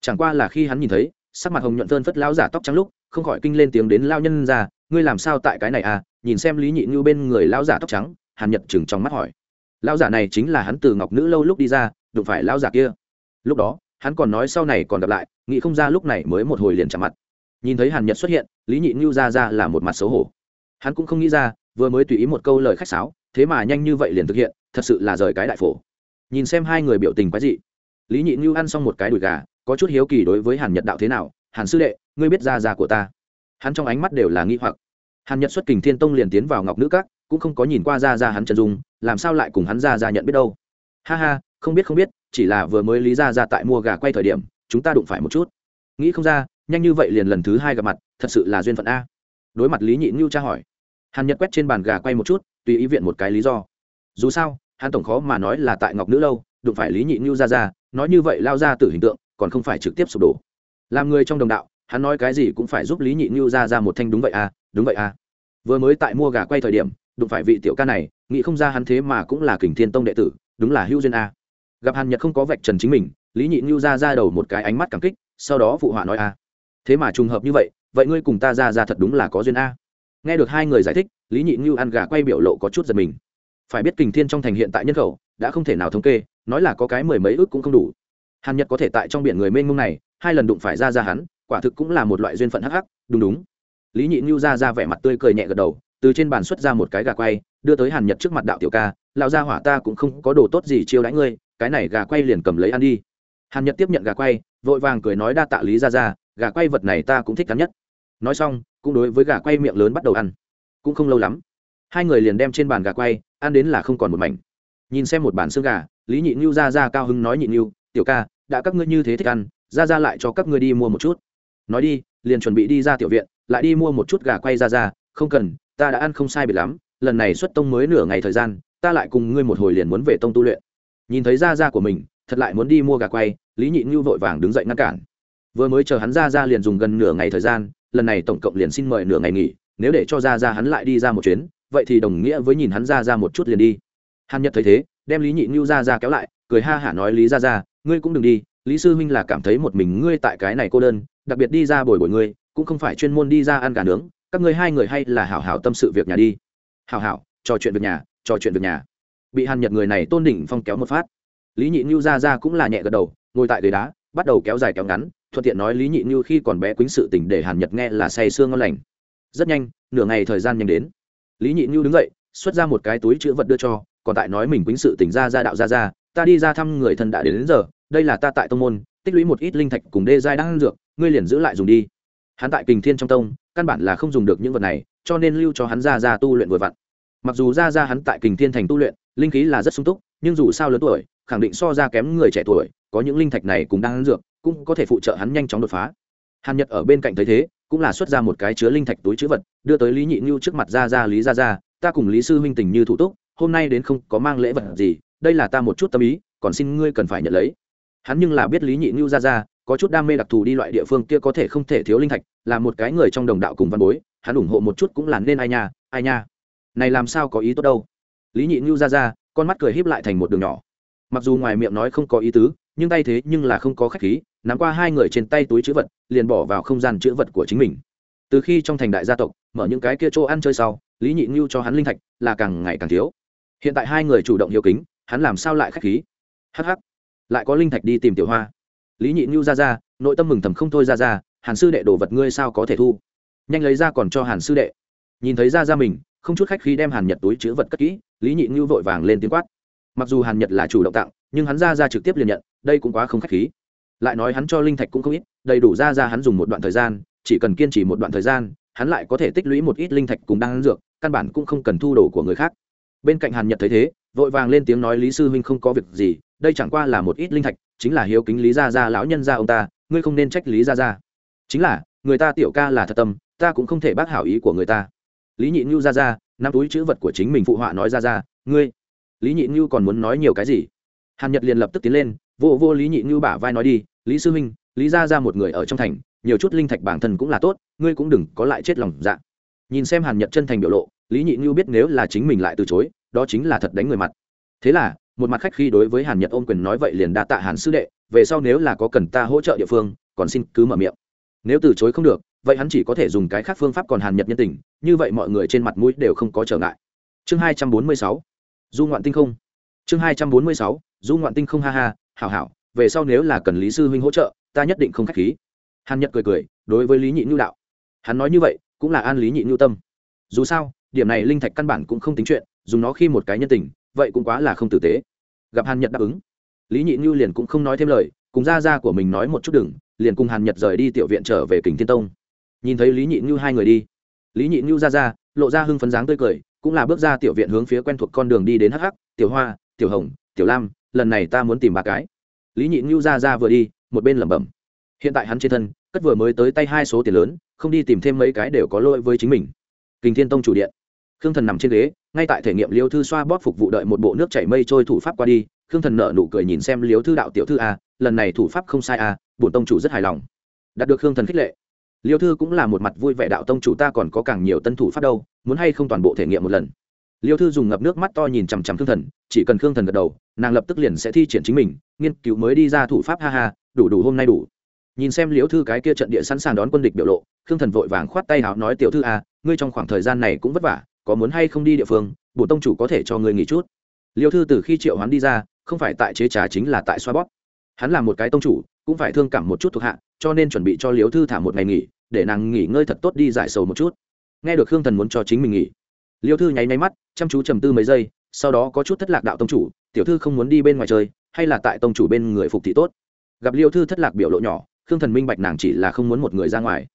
[SPEAKER 1] Chẳng qua là khi hắn nhìn thấy, sắc mặt hồng nhuận thơn phất lao giả tóc trắng lúc, không khỏi kinh lên tiếng đến lao nhân ra, ngươi làm sao tại cái này à? Nhìn xem lý nhị như bên người lao giả tóc trắng, hàn nhật chừng trong mắt hỏi. Lao giả này chính là hắn từ ngọc nữ lâu lúc đi ra, đụng phải lao giả kia. Lúc đó, hắn còn nói sau này còn gặp lại, nghĩ không ra lúc này mới một hồi liền chạm mặt. Nhìn thấy hàn nhật xuất hiện, lý nhị như ra ra là một mặt xấu hổ. Hắn cũng không nghĩ ra, vừa mới tùy ý một câu lời khách sáo, thế mà nhanh như vậy liền thực hiện, thật sự là rời cái đại phổ. Nhìn xem hai người biểu tình quái dị lý nhị như ăn xong một cái đùi gà, có chút hiếu kỳ đối với hàn nhật đạo thế nào? Hàn sư đệ, ngươi biết ra ra của ta? Hắn trong ánh mắt đều là nghi hoặc. Hàn nhật xuất kình thiên tông liền tiến vào ngọc nữ các, cũng không có nhìn qua ra ra hắn trần dung, làm sao lại cùng hắn ra ra nhận biết đâu? Ha ha, không biết không biết, chỉ là vừa mới lý ra ra tại mua gà quay thời điểm, chúng ta đụng phải một chút. Nghĩ không ra, nhanh như vậy liền lần thứ hai gặp mặt, thật sự là duyên phận a. Đối mặt lý nhị ngưu tra hỏi, hàn nhật quét trên bàn gà quay một chút, tùy ý viện một cái lý do. Dù sao, hắn tổng khó mà nói là tại ngọc nữ lâu đụng phải lý nhị ngưu ra ra, nói như vậy lao ra từ hình tượng, còn không phải trực tiếp sụp đổ. Làm người trong đồng đạo, hắn nói cái gì cũng phải giúp lý nhị ngưu ra ra một thanh đúng vậy à đúng vậy à. Vừa mới tại mua gà quay thời điểm, đụng phải vị tiểu ca này, nghĩ không ra hắn thế mà cũng là kình thiên tông đệ tử, đúng là hữu duyên a gặp hàn nhật không có vạch trần chính mình, lý nhị ngưu ra ra đầu một cái ánh mắt cảm kích, sau đó phụ họa nói a thế mà trùng hợp như vậy vậy ngươi cùng ta ra ra thật đúng là có duyên a nghe được hai người giải thích, lý nhị ngưu ăn gà quay biểu lộ có chút giật mình. Phải biết kình thiên trong thành hiện tại nhân khẩu đã không thể nào thống kê, nói là có cái mười mấy ước cũng không đủ. Hàn nhật có thể tại trong biển người mênh mông này, hai lần đụng phải ra ra hắn, quả thực cũng là một loại duyên phận hắc hắc, đúng đúng. Lý nhị như ra ra vẻ mặt tươi cười nhẹ gật đầu, từ trên bàn xuất ra một cái gà quay, đưa tới hàn nhật trước mặt đạo tiểu ca, lão gia hỏa ta cũng không có đồ tốt gì chiêu đãi ngươi, cái này gà quay liền cầm lấy ăn đi. Hàn nhật tiếp nhận gà quay, vội vàng cười nói đa tạ lý ra ra gà quay vật này ta cũng thích cắn nhất. Nói xong, cũng đối với gà quay miệng lớn bắt đầu ăn. Cũng không lâu lắm, hai người liền đem trên bàn gà quay, ăn đến là không còn một mảnh nhìn xem một bản xương gà, lý nhị ngưu ra ra cao hưng nói, nhị ngưu tiểu ca, đã các ngươi như thế thích ăn, ra ra lại cho các ngươi đi mua một chút. Nói đi, liền chuẩn bị đi ra tiểu viện, lại đi mua một chút gà quay ra ra, không cần, ta đã ăn không sai biệt lắm, lần này xuất tông mới nửa ngày thời gian, ta lại cùng ngươi một hồi liền muốn về tông tu luyện. Nhìn thấy ra ra của mình, thật lại muốn đi mua gà quay, lý nhị ngưu vội vàng đứng dậy ngăn cản. Vừa mới chờ hắn ra ra liền dùng gần nửa ngày thời gian, lần này tổng cộng liền xin mời nửa ngày nghỉ, nếu để cho ra ra hắn lại đi ra một chuyến, vậy thì đồng nghĩa với nhìn hắn ra ra một chút liền đi hàn nhật thấy thế, đem lý nhị ngưu ra ra kéo lại, cười ha hả nói, lý ra ra, ngươi cũng đừng đi, lý sư huynh là cảm thấy một mình ngươi tại cái này cô đơn, đặc biệt đi ra bồi bồi ngươi, cũng không phải chuyên môn đi ra ăn gà nướng, các ngươi hai người hay là hảo hảo tâm sự việc nhà đi. Hảo hảo, trò chuyện việc nhà, trò chuyện việc nhà. Bị hàn nhật người này tôn đỉnh phong kéo một phát. Lý nhị ngưu ra ra cũng là nhẹ gật đầu, ngồi tại ghế đá, bắt đầu kéo dài kéo ngắn, thuận tiện nói, lý nhị như khi còn bé quýnh sự tình để hàn nhật nghe là say sương ngon lành. Rất nhanh, nửa ngày thời gian nhanh đến. Lý nhị như đứng dậy xuất ra một cái túi chữ vật đưa cho còn tại nói mình quýnh sự tỉnh ra ra đạo ra ra ta đi ra thăm người thân đã đến, đến giờ đây là ta tại tông môn tích lũy một ít linh thạch cùng đê giai đang dược ngươi liền giữ lại dùng đi. Hắn tại kình thiên trong tông căn bản là không dùng được những vật này cho nên lưu cho hắn ra ra tu luyện vừa vặn. Mặc dù ra ra hắn tại kình thiên thành tu luyện linh khí là rất sung túc nhưng dù sao lớn tuổi khẳng định so ra kém người trẻ tuổi có những linh thạch này cũng đang dược cũng có thể phụ trợ hắn nhanh chóng đột phá. Hàn nhật ở bên cạnh thấy thế cũng là xuất ra một cái chứa linh thạch túi chữ vật đưa tới lý nhị ngưu trước mặt ra ra lý ra ra ta cùng lý sư huynh tình như thủ túc, hôm nay đến không có mang lễ vật gì, đây là ta một chút tâm ý, còn xin ngươi cần phải nhận lấy. Hắn nhưng là biết lý nhị ngưu ra ra, có chút đam mê đặc thù đi loại địa phương kia có thể không thể thiếu linh thạch, là một cái người trong đồng đạo cùng văn bối, hắn ủng hộ một chút cũng là nên ai nha ai nha. Này làm sao có ý tốt đâu. Lý nhị ngưu ra ra, con mắt cười híp lại thành một đường nhỏ. Mặc dù ngoài miệng nói không có ý tứ, nhưng tay thế nhưng là không có khách khí, nắm qua hai người trên tay túi chữ vật, liền bỏ vào không gian chữ vật của chính mình. Từ khi trong thành đại gia tộc, mở những cái kia chỗ ăn chơi sau lý nhị ngưu cho hắn linh thạch là càng ngày càng thiếu. Hiện tại hai người chủ động hiếu kính, hắn làm sao lại khách khí? Hh lại có linh thạch đi tìm tiểu hoa. Lý nhị ngưu ra ra, nội tâm mừng thầm không thôi ra ra, hàn sư đệ đồ vật ngươi sao có thể thu? Nhanh lấy ra còn cho hàn sư đệ. Nhìn thấy ra ra mình, không chút khách khí đem hàn nhật túi chữ vật cất kỹ, lý nhị ngưu vội vàng lên tiếng quát. Mặc dù hàn nhật là chủ động tặng, nhưng hắn ra ra trực tiếp liền nhận, đây cũng quá không khách khí. Lại nói hắn cho linh thạch cũng không ít, đầy đủ ra ra hắn dùng một đoạn thời gian, chỉ cần kiên trì một đoạn thời gian, hắn lại có thể tích lũy một ít linh thạch cùng đang dược căn bản cũng không cần thu đồ của người khác. Bên cạnh hàn nhật thấy thế, vội vàng lên tiếng nói lý sư huynh không có việc gì, đây chẳng qua là một ít linh thạch, chính là hiếu kính lý gia gia lão nhân gia ông ta, ngươi không nên trách lý gia gia. Chính là, người ta tiểu ca là thật tâm, ta cũng không thể bác hảo ý của người ta. Lý nhị ngưu ra ra năm túi chữ vật của chính mình phụ họa nói ra ra ngươi, lý nhị ngưu còn muốn nói nhiều cái gì? Hàn nhật liền lập tức tiến lên, vô vô lý nhị ngưu bả vai nói đi, lý sư huynh, lý ra ra một người ở trong thành, nhiều chút linh thạch bản thân cũng là tốt, ngươi cũng đừng có lại chết lòng dạ nhìn xem hàn nhật chân thành biểu lộ, lý nhị như biết nếu là chính mình lại từ chối, đó chính là thật đánh người mặt. Thế là, một mặt khách khi đối với hàn nhật ôm quyền nói vậy liền đa tạ hàn sư đệ, về sau nếu là có cần ta hỗ trợ địa phương, còn xin cứ mở miệng. Nếu từ chối không được, vậy hắn chỉ có thể dùng cái khác phương pháp còn hàn nhật nhân tình, như vậy mọi người trên mặt mũi đều không có trở ngại. Chương hai trăm bốn mươi sáu, du ngoạn tinh không. Chương hai trăm bốn mươi sáu, du ngoạn tinh không ha ha, hảo hảo, về sau nếu là cần lý sư huynh hỗ trợ, ta nhất định không k h á c h khí. Hàn nhật cười cười, đối với lý nhị nhu đạo. Hắn nói như vậy cũng là an lý nhị nhu tâm. Dù sao, điểm này linh thạch căn bản cũng không tính chuyện, dùng nó khi một cái nhân tình, vậy cũng quá là không tử tế. Gặp hàn nhật đáp ứng, lý nhị nhu liền cũng không nói thêm lời, cùng gia gia của mình nói một chút đừng, liền cùng hàn nhật rời đi tiểu viện trở về kình thiên tông. Nhìn thấy lý nhị nhu hai người đi, lý nhị nhu ra ra lộ ra hưng phấn dáng tươi cười, cũng là bước ra tiểu viện hướng phía quen thuộc con đường đi đến hắc hắc, tiểu hoa, tiểu hồng, tiểu lam, lần này ta muốn tìm ba cái. Lý nhị nhu ra ra vừa đi, một bên lẩm bẩm. Hiện tại hắn trên thân cất vừa mới tới tay hai số tiền lớn, không đi tìm thêm mấy cái đều có lỗi với chính mình. Kình thiên tông chủ điện. Khương thần nằm trên ghế, ngay tại thể nghiệm liêu thư xoa bóp phục vụ đợi một bộ nước chảy mây trôi thủ pháp qua đi, khương thần nợ nụ cười nhìn xem liêu thư đạo tiểu thư a lần này thủ pháp không sai a bổn tông chủ rất hài lòng. Đạt được khương thần khích lệ. Liêu thư cũng là một mặt vui vẻ đạo tông chủ ta còn có càng nhiều tân thủ pháp đâu, muốn hay không toàn bộ thể nghiệm một lần. Liêu thư dùng ngập nước mắt to nhìn chằm chằm khương thần, chỉ cần khương thần gật đầu, nàng lập tức liền sẽ thi triển chính mình, nghiên cứu mới đi ra thủ pháp ha ha, đủ đủ hôm nay đủ nhìn xem liễu thư cái kia trận địa sẵn sàng đón quân địch biểu lộ, khương thần vội vàng khoát tay hào nói, tiểu thư a ngươi trong khoảng thời gian này cũng vất vả, có muốn hay không đi địa phương bổ tông chủ có thể cho ngươi nghỉ chút. Liễu thư từ khi triệu hắn đi ra, không phải tại chế trà chính là tại xoa bóp. Hắn là một cái tông chủ, cũng phải thương cảm một chút thuộc hạ, cho nên chuẩn bị cho liễu thư thả một ngày nghỉ, để nàng nghỉ ngơi thật tốt đi giải sầu một chút. Nghe được khương thần muốn cho chính mình nghỉ, liễu thư nháy máy mắt, chăm chú trầm tư mấy giây, sau đó có chút thất lạc đạo tông chủ, tiểu thư không muốn đi bên ngoài chơi, hay là tại tông chủ bên người phục thị tốt? Gặp liêu thư thất lạc biểu lộ nhỏ khương thần minh bạch nàng chỉ là không muốn một người ra ngoài.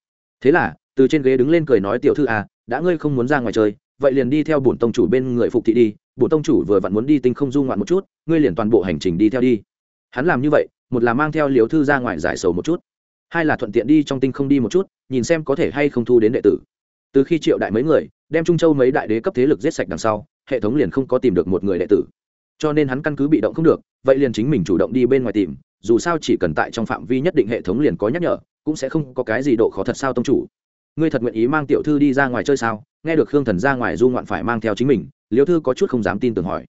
[SPEAKER 1] Thế là, từ trên ghế đứng lên cười nói, tiểu thư à đã ngươi không muốn ra ngoài chơi, vậy liền đi theo bổn tông chủ bên người phục thị đi. Bổn tông chủ vừa vặn muốn đi tinh không du ngoạn một chút, ngươi liền toàn bộ hành trình đi theo đi. Hắn làm như vậy, một là mang theo liều thư ra ngoài giải sầu một chút, hai là thuận tiện đi trong tinh không đi một chút, nhìn xem có thể hay không thu đến đệ tử. Từ khi triệu đại mấy người, đem trung châu mấy đại đế cấp thế lực giết sạch đằng sau, hệ thống liền không có tìm được một người đệ tử. Cho nên hắn căn cứ bị động không được, vậy liền chính mình chủ động đi bên ngoài tìm dù sao chỉ cần tại trong phạm vi nhất định hệ thống liền có nhắc nhở, cũng sẽ không có cái gì độ khó thật sao tông chủ. Ngươi thật nguyện ý mang tiểu thư đi ra ngoài chơi sao? Nghe được khương thần ra ngoài du ngoạn phải mang theo chính mình, liêu thư có chút không dám tin tưởng hỏi.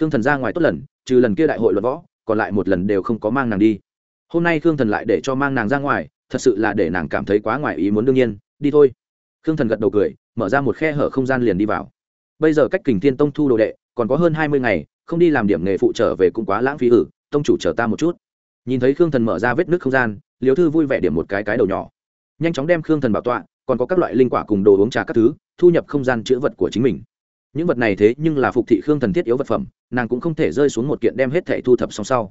[SPEAKER 1] Khương thần ra ngoài tốt lần, trừ lần kia đại hội luật võ, còn lại một lần đều không có mang nàng đi. Hôm nay khương thần lại để cho mang nàng ra ngoài, thật sự là để nàng cảm thấy quá ngoài ý muốn đương nhiên. Đi thôi. Khương thần gật đầu cười, mở ra một khe hở không gian liền đi vào. Bây giờ cách kình thiên tông thu đồ đệ, còn có hơn hai mươi ngày, không đi làm điểm nghề phụ trở về cũng quá lãng phí. Ử tông chủ chờ ta một chút nhìn thấy khương thần mở ra vết nước không gian liều thư vui vẻ điểm một cái cái đầu nhỏ. Nhanh chóng đem khương thần bảo tọa, còn có các loại linh quả cùng đồ uống trà các thứ, thu nhập không gian chữ vật của chính mình. Những vật này thế nhưng là phục thị khương thần thiết yếu vật phẩm, nàng cũng không thể rơi xuống một kiện đem hết thẻ thu thập xong sau.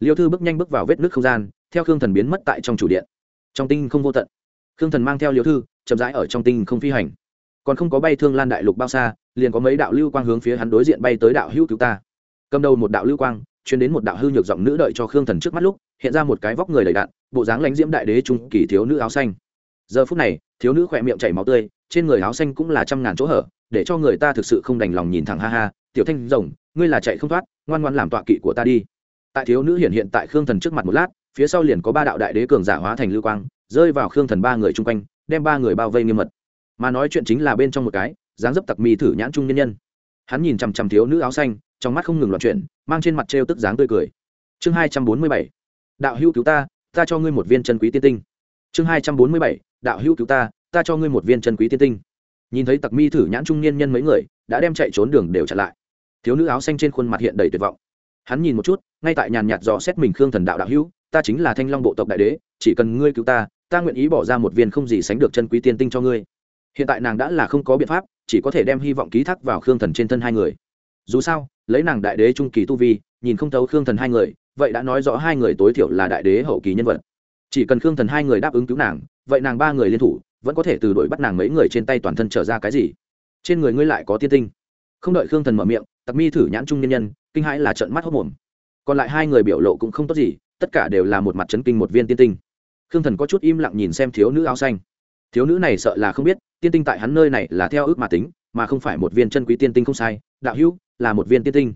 [SPEAKER 1] Liêu thư bước nhanh bước vào vết nước không gian, theo khương thần biến mất tại trong chủ điện. Trong tinh không vô tận, khương thần mang theo liêu thư, chậm rãi ở trong tinh không phi hành. Còn không có bay thương lan đại lục bao xa, liền có mấy đạo lưu quang hướng phía hắn đối diện bay tới đạo hữu cứu ta. Cầm đầu một đạo lưu quang chuyến đến một đạo hư nhược giọng nữ đợi cho khương thần trước mắt lúc, hiện ra một cái vóc người đầy đạn bộ dáng lãnh diễm đại đế trung kỳ thiếu nữ áo xanh. Giờ phút này, thiếu nữ khỏe miệng chảy máu tươi, trên người áo xanh cũng là trăm ngàn chỗ hở, để cho người ta thực sự không đành lòng nhìn thẳng ha ha, tiểu thanh rồng, ngươi là chạy không thoát, ngoan ngoan làm tọa kỵ của ta đi. Tại thiếu nữ hiện hiện tại khương thần trước mặt một lát, phía sau liền có ba đạo đại đế cường giả hóa thành lưu quang, rơi vào khương thần ba người chung quanh, đem ba người bao vây nghiêm mật. Mà nói chuyện chính là bên trong một cái, dáng dấp tặc mì thử nhãn trung nhân nhân. Hắn nhìn chằm chằm thiếu nữ áo xanh trong mắt không ngừng loạn chuyện mang trên mặt trêu tức dáng tươi cười. Chương hai trăm bốn mươi bảy, đạo hữu cứu ta ta cho ngươi một viên chân quý tiên tinh. Chương hai trăm bốn mươi bảy, đạo hữu cứu ta ta cho ngươi một viên chân quý tiên tinh. Nhìn thấy tặc mi thử nhãn trung niên nhân mấy người, đã đem chạy trốn đường đều chặn lại. Thiếu nữ áo xanh trên khuôn mặt hiện đầy tuyệt vọng. Hắn nhìn một chút, ngay tại nhàn nhạt dò xét mình khương thần đạo đạo hữu, ta chính là thanh long bộ tộc đại đế, chỉ cần ngươi cứu ta ta nguyện ý bỏ ra một viên không gì sánh được chân quý tiên tinh cho ngươi. Hiện tại nàng đã là không có biện pháp, chỉ có thể đem hy vọng ký thác vào khương thần trên thân hai người. Dù sao lấy nàng đại đế trung kỳ tu vi, nhìn không thấu khương thần hai người, vậy đã nói rõ hai người tối thiểu là đại đế hậu kỳ nhân vật. Chỉ cần khương thần hai người đáp ứng cứu nàng, vậy nàng ba người liên thủ, vẫn có thể từ đuổi bắt nàng mấy người trên tay toàn thân trở ra cái gì? Trên người ngươi lại có tiên tinh. Không đợi khương thần mở miệng, tặc mi thử nhãn trung nhân nhân, kinh hãi là trận mắt hốc mồm còn lại hai người biểu lộ cũng không tốt gì, tất cả đều là một mặt chấn kinh một viên tiên tinh. Khương thần có chút im lặng nhìn xem thiếu nữ áo xanh. Thiếu nữ này sợ là không biết, tiên tinh tại hắn nơi này là theo ước mà tính mà không phải một viên chân quý tiên tinh không sai, đạo hữu, là một viên tiên tinh.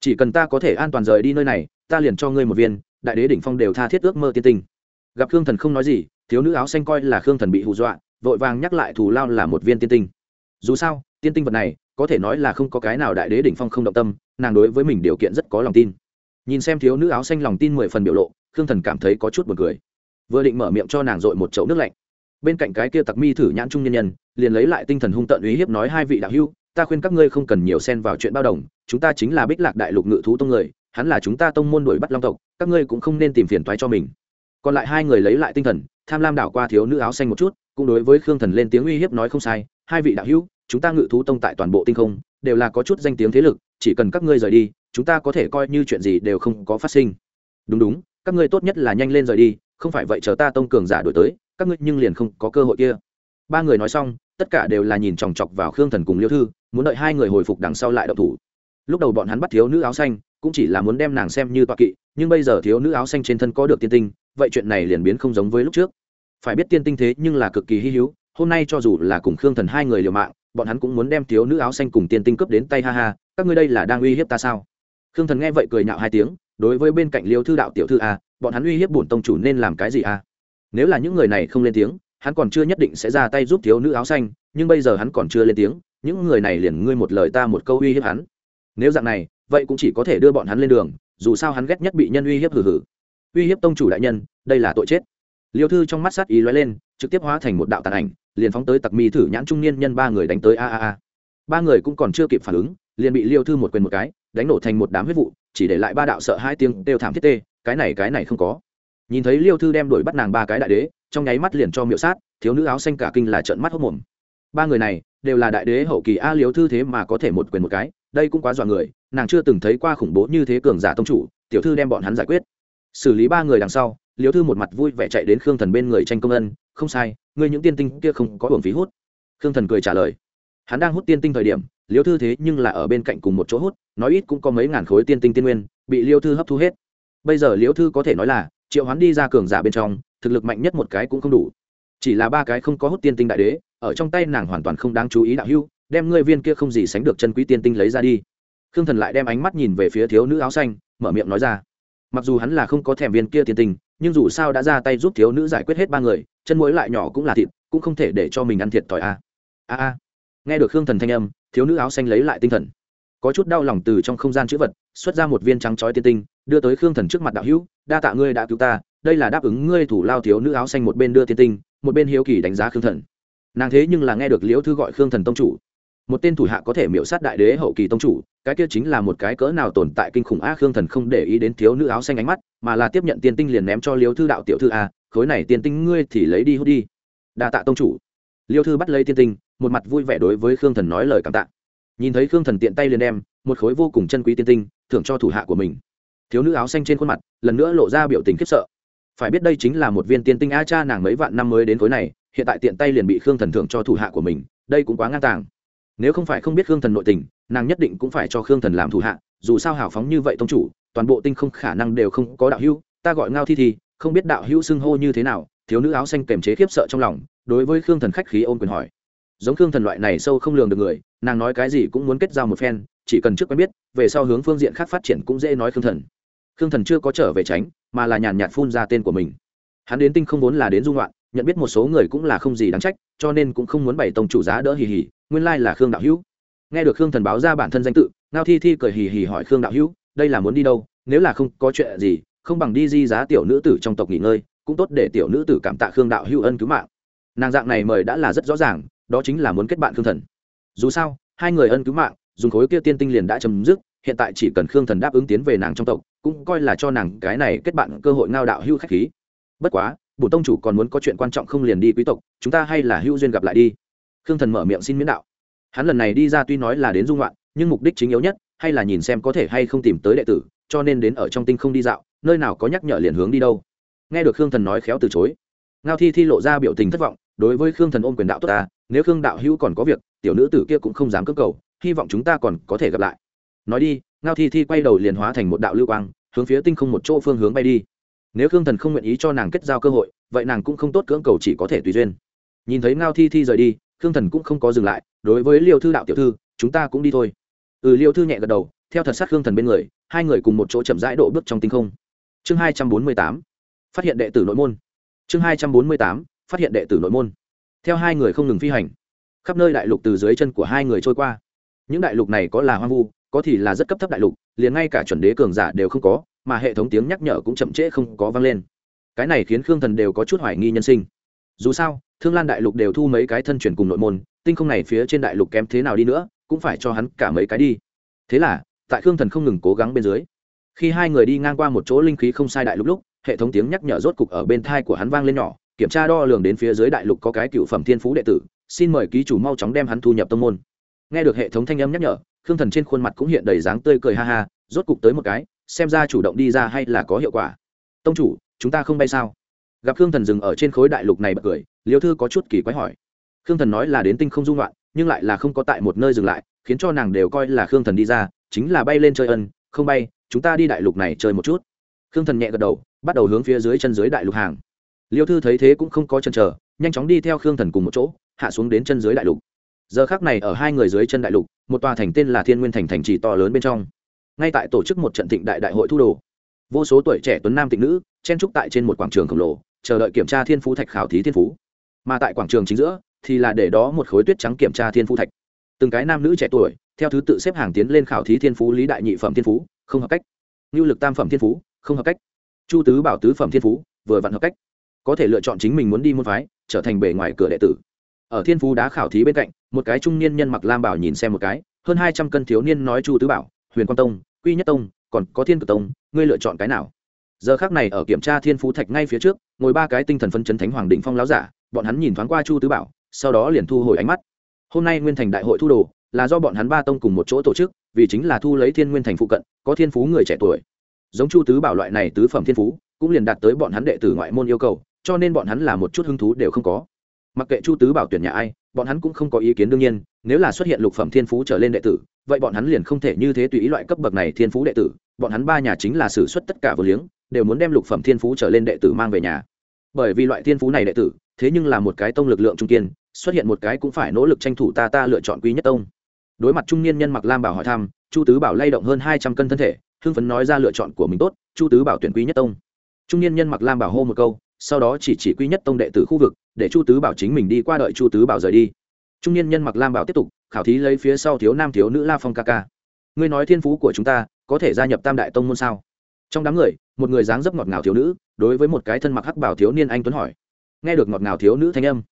[SPEAKER 1] Chỉ cần ta có thể an toàn rời đi nơi này, ta liền cho ngươi một viên, đại đế đỉnh phong đều tha thiết ước mơ tiên tinh. Gặp khương thần không nói gì, thiếu nữ áo xanh coi là khương thần bị hù dọa, vội vàng nhắc lại thù lao là một viên tiên tinh. Dù sao, tiên tinh vật này, có thể nói là không có cái nào đại đế đỉnh phong không động tâm, nàng đối với mình điều kiện rất có lòng tin. Nhìn xem thiếu nữ áo xanh lòng tin mười phần biểu lộ, khương thần cảm thấy có chút b u ồ n cười. Vừa định mở miệng cho nàng dội một chậu nước lạnh bên cạnh cái kia tặc mi thử nhãn trung nhân nhân, liền lấy lại tinh thần hung tợn uy hiếp nói hai vị đạo hưu ta khuyên các ngươi không cần nhiều xen vào chuyện bao đồng, chúng ta chính là bích lạc đại lục ngự thú tông người, hắn là chúng ta tông môn đuổi bắt long tộc, các ngươi cũng không nên tìm phiền toái cho mình. Còn lại hai người lấy lại tinh thần, tham lam đảo qua thiếu nữ áo xanh một chút, cũng đối với khương thần lên tiếng uy hiếp nói không sai, hai vị đạo hữu, chúng ta ngự thú tông tại toàn bộ tinh không, đều là có chút danh tiếng thế lực, chỉ cần các ngươi rời đi, chúng ta có thể coi như chuyện gì đều không có phát sinh. Đúng đúng, các ngươi tốt nhất là nhanh lên rời đi, không phải vậy chờ ta tông cường giả đổi tới các ngươi nhưng liền không có cơ hội kia. Ba người nói xong, tất cả đều là nhìn chòng chọc vào khương thần cùng liêu thư, muốn đợi hai người hồi phục đằng sau lại đậu thủ. Lúc đầu bọn hắn bắt thiếu nữ áo xanh, cũng chỉ là muốn đem nàng xem như toa kỵ, nhưng bây giờ thiếu nữ áo xanh trên thân có được tiên tinh, vậy chuyện này liền biến không giống với lúc trước. Phải biết tiên tinh thế nhưng là cực kỳ hy hữu, hôm nay cho dù là cùng khương thần hai người liều mạng, bọn hắn cũng muốn đem thiếu nữ áo xanh cùng tiên tinh cướp đến tay ha ha, các ngươi đây là đang uy hiếp ta sao? Khương thần nghe vậy cười nhạo hai tiếng, đối với bên cạnh liêu thư đạo tiểu thư a bọn hắn uy hiếp bổn tông chủ nên làm cái gì a nếu là những người này không lên tiếng, hắn còn chưa nhất định sẽ ra tay giúp thiếu nữ áo xanh, nhưng bây giờ hắn còn chưa lên tiếng, những người này liền ngươi một lời ta một câu uy hiếp hắn. Nếu dạng này, vậy cũng chỉ có thể đưa bọn hắn lên đường, dù sao hắn ghét nhất bị nhân uy hiếp hử hử uy hiếp tông chủ đại nhân, đây là tội chết. Liêu thư trong mắt sát ý lóe lên, trực tiếp hóa thành một đạo tàn ảnh, liền phóng tới tặc mi thử nhãn trung niên nhân ba người đánh tới a a a. Ba người cũng còn chưa kịp phản ứng, liền bị liêu thư một quyền một cái, đánh nổ thành một đám huyết vụ, chỉ để lại ba đạo sợ hai tiếng đều thảm thiết tê, cái này cái này không có nhìn thấy liêu thư đem đuổi bắt nàng ba cái đại đế, trong nháy mắt liền cho miệu sát, thiếu nữ áo xanh cả kinh là trợn mắt hốc mồm. Ba người này, đều là đại đế hậu kỳ a liêu thư thế mà có thể một quyền một cái, đây cũng quá dọa người, nàng chưa từng thấy qua khủng bố như thế cường giả tông chủ, tiểu thư đem bọn hắn giải quyết. Xử lý ba người đằng sau, liêu thư một mặt vui vẻ chạy đến khương thần bên người tranh công ân, không sai, ngươi những tiên tinh kia không có hưởng phí hút. Khương thần cười trả lời. Hắn đang hút tiên tinh thời điểm, liêu thư thế nhưng là ở bên cạnh cùng một chỗ hút, nói ít cũng có mấy ngàn khối tiên tinh tiên nguyên, bị liêu thư hấp thu hết. Bây giờ liêu thư có thể nói là triệu hoán đi ra cường giả bên trong, thực lực mạnh nhất một cái cũng không đủ. Chỉ là ba cái không có hút tiên tinh đại đế, ở trong tay nàng hoàn toàn không đáng chú ý đạo hưu đem ngươi viên kia không gì sánh được chân quý tiên tinh lấy ra đi. Khương thần lại đem ánh mắt nhìn về phía thiếu nữ áo xanh, mở miệng nói ra. Mặc dù hắn là không có thèm viên kia tiên tinh, nhưng dù sao đã ra tay giúp thiếu nữ giải quyết hết ba người, chân muối lại nhỏ cũng là thịt, cũng không thể để cho mình ăn thiệt thòi a. A a. Nghe được khương thần thanh âm, thiếu nữ áo xanh lấy lại tinh thần có chút đau lòng từ trong không gian chữ vật, xuất ra một viên trắng chói tiên tinh, đưa tới khương thần trước mặt đạo hữu, đa tạ ngươi đã cứu ta, đây là đáp ứng ngươi thủ lao thiếu nữ áo xanh một bên đưa tiên tinh, một bên hiếu kỳ đánh giá khương thần. Nàng thế nhưng là nghe được liễu thư gọi khương thần tông chủ. Một tên thủ hạ có thể miễu sát đại đế hậu kỳ tông chủ, cái kia chính là một cái cỡ nào tồn tại kinh khủng a khương thần không để ý đến thiếu nữ áo xanh ánh mắt, mà là tiếp nhận tiên tinh liền ném cho liễu thư đạo tiểu thư a khối này tiên tinh ngươi thì lấy đi hút đi. Đa tạ tông chủ. Liêu thư bắt lấy tiên tinh, một mặt vui vẻ đối với khương thần nói lời cảm tạ nhìn thấy khương thần tiện tay liền đem một khối vô cùng chân quý tiên tinh thưởng cho thủ hạ của mình thiếu nữ áo xanh trên khuôn mặt lần nữa lộ ra biểu tình khiếp sợ phải biết đây chính là một viên tiên tinh a cha nàng mấy vạn năm mới đến khối này hiện tại tiện tay liền bị khương thần thưởng cho thủ hạ của mình đây cũng quá ngang tàng nếu không phải không biết khương thần nội tình nàng nhất định cũng phải cho khương thần làm thủ hạ dù sao hào phóng như vậy tông chủ toàn bộ tinh không khả năng đều không có đạo hữu ta gọi ngao thi thi không biết đạo hữu xưng hô như thế nào thiếu nữ áo xanh kềm chế khiếp sợ trong lòng đối với khương thần khách khí ôm quyền hỏi giống khương thần loại này sâu không lường được người, nàng nói cái gì cũng muốn kết giao một phen, chỉ cần trước quen biết, về sau hướng phương diện khác phát triển cũng dễ nói khương thần. Khương thần chưa có trở về tránh, mà là nhàn nhạt phun ra tên của mình. Hắn đến tinh không vốn là đến dung loạn nhận biết một số người cũng là không gì đáng trách, cho nên cũng không muốn bày tông chủ giá đỡ hì hì, nguyên lai là khương đạo hữu. Nghe được khương thần báo ra bản thân danh tự, ngao thi thi cười hì hì hỏi khương đạo hữu, đây là muốn đi đâu? Nếu là không có chuyện gì, không bằng đi di giá tiểu nữ tử trong tộc nghỉ ngơi, cũng tốt để tiểu nữ tử cảm tạ khương đạo hữu ân cứu mạng. Nàng dạng này mời đã là rất rõ ràng đó chính là muốn kết bạn khương thần. Dù sao, hai người ân cứu mạng, dùng khối kia tiên tinh liền đã chấm dứt, hiện tại chỉ cần khương thần đáp ứng tiến về nàng trong tộc, cũng coi là cho nàng cái này kết bạn cơ hội ngao đạo hưu khách khí. Bất quá, bổ tông chủ còn muốn có chuyện quan trọng không liền đi quý tộc, chúng ta hay là hưu duyên gặp lại đi. Khương thần mở miệng xin miễn đạo. Hắn lần này đi ra tuy nói là đến dung loạn, nhưng mục đích chính yếu nhất, hay là nhìn xem có thể hay không tìm tới đệ tử, cho nên đến ở trong tinh không đi dạo, nơi nào có nhắc nhở liền hướng đi đâu. Nghe được khương thần nói khéo từ chối, ngao thi thi lộ ra biểu tình thất vọng, đối với khương thần ôm quyền đạo tốt ta nếu khương đạo hữu còn có việc, tiểu nữ tử kia cũng không dám cưỡng cầu, hy vọng chúng ta còn có thể gặp lại. Nói đi, ngao thi thi quay đầu liền hóa thành một đạo lưu quang, hướng phía tinh không một chỗ phương hướng bay đi. Nếu khương thần không nguyện ý cho nàng kết giao cơ hội, vậy nàng cũng không tốt cưỡng cầu chỉ có thể tùy duyên. Nhìn thấy ngao thi thi rời đi, khương thần cũng không có dừng lại, đối với liêu thư đạo tiểu thư, chúng ta cũng đi thôi. Ừ liêu thư nhẹ gật đầu, theo thật sát khương thần bên người, hai người cùng một chỗ chậm rãi độ bước trong tinh không. Chương hai trăm bốn mươi tám, phát hiện đệ tử nội môn. Chương hai trăm bốn mươi tám, phát hiện đệ tử nội môn theo hai người không ngừng phi hành, khắp nơi đại lục từ dưới chân của hai người trôi qua. Những đại lục này có là hoang vu, có thì là rất cấp thấp đại lục, liền ngay cả chuẩn đế cường giả đều không có, mà hệ thống tiếng nhắc nhở cũng chậm trễ không có vang lên. Cái này khiến khương thần đều có chút hoài nghi nhân sinh. Dù sao, thương lan đại lục đều thu mấy cái thân chuyển cùng nội môn, tinh không này phía trên đại lục kém thế nào đi nữa, cũng phải cho hắn cả mấy cái đi. Thế là, tại khương thần không ngừng cố gắng bên dưới, khi hai người đi ngang qua một chỗ linh khí không sai đại lục lúc, hệ thống tiếng nhắc nhở rốt cục ở bên thai của hắn vang lên nhỏ kiểm tra đo lường đến phía dưới đại lục có cái cựu phẩm thiên phú đệ tử, xin mời ký chủ mau chóng đem hắn thu nhập tông môn. Nghe được hệ thống thanh âm nhắc nhở, khương thần trên khuôn mặt cũng hiện đầy dáng tươi cười ha ha, rốt cục tới một cái, xem ra chủ động đi ra hay là có hiệu quả. Tông chủ, chúng ta không bay sao? Gặp khương thần dừng ở trên khối đại lục này bật cười, liêu thư có chút kỳ quái hỏi. Khương thần nói là đến tinh không dung loạn, nhưng lại là không có tại một nơi dừng lại, khiến cho nàng đều coi là khương thần đi ra, chính là bay lên chơi ân, không bay, chúng ta đi đại lục này chơi một chút. Khương thần nhẹ gật đầu, bắt đầu hướng phía dưới chân dưới đại lục hàng liêu thư thấy thế cũng không có chân chờ, nhanh chóng đi theo khương thần cùng một chỗ, hạ xuống đến chân dưới đại lục. Giờ khác này ở hai người dưới chân đại lục, một tòa thành tên là thiên nguyên thành thành trì to lớn bên trong. Ngay tại tổ chức một trận thịnh đại đại hội thu đồ, vô số tuổi trẻ tuấn nam tịnh nữ, chen trúc tại trên một quảng trường khổng lồ, chờ đợi kiểm tra thiên phú thạch khảo thí thiên phú. Mà tại quảng trường chính giữa, thì là để đó một khối tuyết trắng kiểm tra thiên phú thạch. Từng cái nam nữ trẻ tuổi, theo thứ tự xếp hàng tiến lên khảo thí thiên phú lý đại nhị phẩm thiên phú, không hợp cách. Ngưu lực tam phẩm thiên phú, không hợp cách. Chu tứ bảo tứ phẩm thiên phú, vừa vặn hợp cách có thể lựa chọn chính mình muốn đi môn phái, trở thành bề ngoài cửa đệ tử. Ở thiên phú đá khảo thí bên cạnh, một cái trung niên nhân mặc lam bảo nhìn xem một cái, hơn hai trăm cân thiếu niên nói chu tứ bảo, huyền quang tông, quy nhất tông, còn có thiên cử tông, ngươi lựa chọn cái nào? Giờ khác này ở kiểm tra thiên phú thạch ngay phía trước, ngồi ba cái tinh thần phân chấn thánh hoàng đình phong láo giả, bọn hắn nhìn thoáng qua chu tứ bảo, sau đó liền thu hồi ánh mắt. Hôm nay nguyên thành đại hội thu đồ, là do bọn hắn ba tông cùng một chỗ tổ chức, vì chính là thu lấy thiên nguyên thành phụ cận, có thiên phú người trẻ tuổi. Giống chu tứ bảo loại này tứ phẩm thiên phú, cũng liền đạt tới bọn hắn đệ tử ngoại môn yêu cầu cho nên bọn hắn là một chút hứng thú đều không có. Mặc kệ chu tứ bảo tuyển nhà ai, bọn hắn cũng không có ý kiến đương nhiên, nếu là xuất hiện lục phẩm thiên phú trở lên đệ tử, vậy bọn hắn liền không thể như thế tùy ý loại cấp bậc này thiên phú đệ tử, bọn hắn ba nhà chính là xử suất tất cả vừa liếng, đều muốn đem lục phẩm thiên phú trở lên đệ tử mang về nhà. Bởi vì loại thiên phú này đệ tử, thế nhưng là một cái tông lực lượng trung kiên, xuất hiện một cái cũng phải nỗ lực tranh thủ ta ta lựa chọn quý nhất tông. Đối mặt trung niên nhân mặc lam bảo hỏi thăm, chu tứ bảo lay động hơn hai trăm cân thân thể, hưng phấn nói ra lựa chọn của mình tốt, chu tứ bảo tuyển quý nhất tông. Trung niên nhân mặc lam bảo hô một câu sau đó chỉ chỉ quy nhất tông đệ tử khu vực, để chu tứ bảo chính mình đi qua đợi chu tứ bảo rời đi. Trung niên nhân mặc lam bảo tiếp tục, khảo thí lấy phía sau thiếu nam thiếu nữ la phong ca ca. Ngươi nói thiên phú của chúng ta, có thể gia nhập tam đại tông môn sao? Trong đám người, một người dáng dấp ngọt ngào thiếu nữ, đối với một cái thân mặc hắc bảo thiếu niên anh tuấn hỏi. Nghe được ngọt ngào thiếu nữ thanh âm,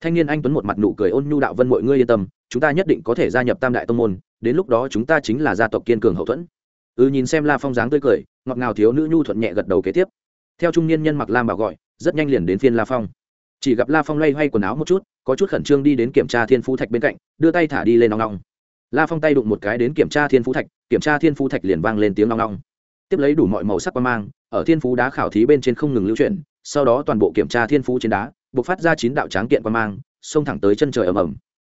[SPEAKER 1] thanh niên anh tuấn một mặt nụ cười ôn nhu đạo vân mọi ngươi yên tâm, chúng ta nhất định có thể gia nhập tam đại tông môn, đến lúc đó chúng ta chính là gia tộc kiên cường hậu thuẫn. Ừ nhìn xem la phong dáng tươi cười, ngọt ngào thiếu nữ nhu thuận nhẹ gật đầu kế tiếp. Theo trung niên nhân mặc lam bảo gọi rất nhanh liền đến phiên la phong. Chỉ gặp la phong loay hoay quần áo một chút, có chút khẩn trương đi đến kiểm tra thiên phú thạch bên cạnh, đưa tay thả đi lên nong nong la phong tay đụng một cái đến kiểm tra thiên phú thạch, kiểm tra thiên phú thạch liền vang lên tiếng nong nong tiếp lấy đủ mọi màu sắc quan mang, ở thiên phú đá khảo thí bên trên không ngừng lưu chuyển, sau đó toàn bộ kiểm tra thiên phú trên đá buộc phát ra chín đạo tráng kiện quan mang, xông thẳng tới chân trời ầm ầm.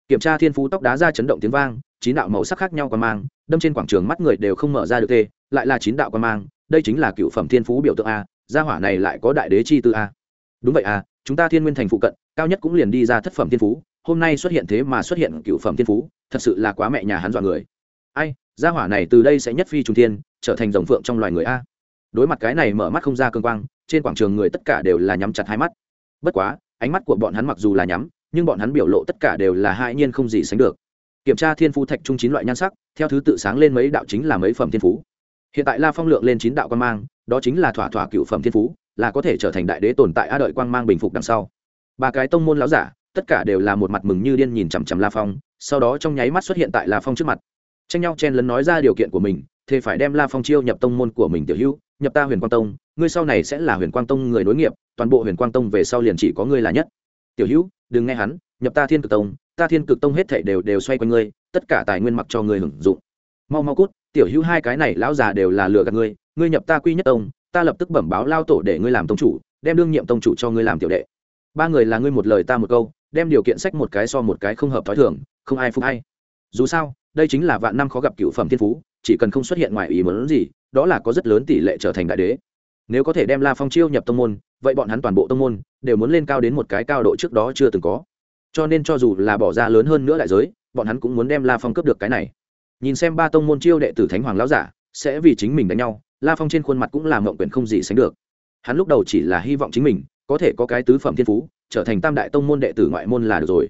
[SPEAKER 1] Kiểm tra thiên phú tóc đá ra chấn động tiếng vang, chín đạo màu sắc khác nhau quan mang, đâm trên quảng trường mắt người đều không mở ra được tê, lại là chín đạo quan mang, đây chính là cựu phẩm thiên phú biểu tượng a gia hỏa này lại có đại đế chi tư a. Đúng vậy a, chúng ta thiên nguyên thành phụ cận, cao nhất cũng liền đi ra thất phẩm thiên phú, hôm nay xuất hiện thế mà xuất hiện cựu phẩm thiên phú, thật sự là quá mẹ nhà hắn dọa người. Ai, gia hỏa này từ đây sẽ nhất phi trung thiên, trở thành rồng phượng trong loài người a. Đối mặt cái này mở mắt không ra cơn quang, trên quảng trường người tất cả đều là nhắm chặt hai mắt. Bất quá, ánh mắt của bọn hắn mặc dù là nhắm, nhưng bọn hắn biểu lộ tất cả đều là hai nhiên không gì sánh được. Kiểm tra thiên phú thạch trung chín loại nhan sắc, theo thứ tự sáng lên mấy đạo chính là mấy phẩm thiên phú. Hiện tại la phong lượng lên chín đạo quan mang đó chính là thỏa thỏa cựu phẩm thiên phú, là có thể trở thành đại đế tồn tại a đợi quang mang bình phục đằng sau. Ba cái tông môn láo giả, tất cả đều là một mặt mừng như điên nhìn chằm chằm la phong, sau đó trong nháy mắt xuất hiện tại la phong trước mặt. Tranh nhau chen lấn nói ra điều kiện của mình thì phải đem la phong chiêu nhập tông môn của mình tiểu hữu, nhập ta huyền quang tông, ngươi sau này sẽ là huyền quang tông người nối nghiệp, toàn bộ huyền quang tông về sau liền chỉ có ngươi là nhất. Tiểu hữu, đừng nghe hắn, nhập ta thiên cực tông, ta thiên cực tông hết thảy đều đều xoay quanh ngươi, tất cả tài nguyên mặc cho ngươi hưởng dụng. Mau mau cút, tiểu hữu hai cái này lão già đều là lừa gạt ngươi ngươi nhập ta quy nhất tông, ta lập tức bẩm báo lao tổ để ngươi làm tông chủ, đem đương nhiệm tông chủ cho ngươi làm tiểu đệ. Ba người là ngươi một lời ta một câu, đem điều kiện sách một cái so một cái không hợp thói thường, không ai phục hay dù sao, đây chính là vạn năm khó gặp cựu phẩm thiên phú, chỉ cần không xuất hiện ngoài ý muốn gì, đó là có rất lớn tỷ lệ trở thành đại đế. Nếu có thể đem la phong chiêu nhập tông môn, vậy bọn hắn toàn bộ tông môn đều muốn lên cao đến một cái cao độ trước đó chưa từng có. Cho nên cho dù là bỏ ra lớn hơn nữa đại giới, bọn hắn cũng muốn đem la phong cướp được cái này. Nhìn xem ba tông môn chiêu đệ tử thánh hoàng lão giả, sẽ vì chính mình đánh nhau la phong trên khuôn mặt cũng làm mộng quyển không gì sánh được. Hắn lúc đầu chỉ là hy vọng chính mình có thể có cái tứ phẩm thiên phú, trở thành tam đại tông môn đệ tử ngoại môn là được rồi.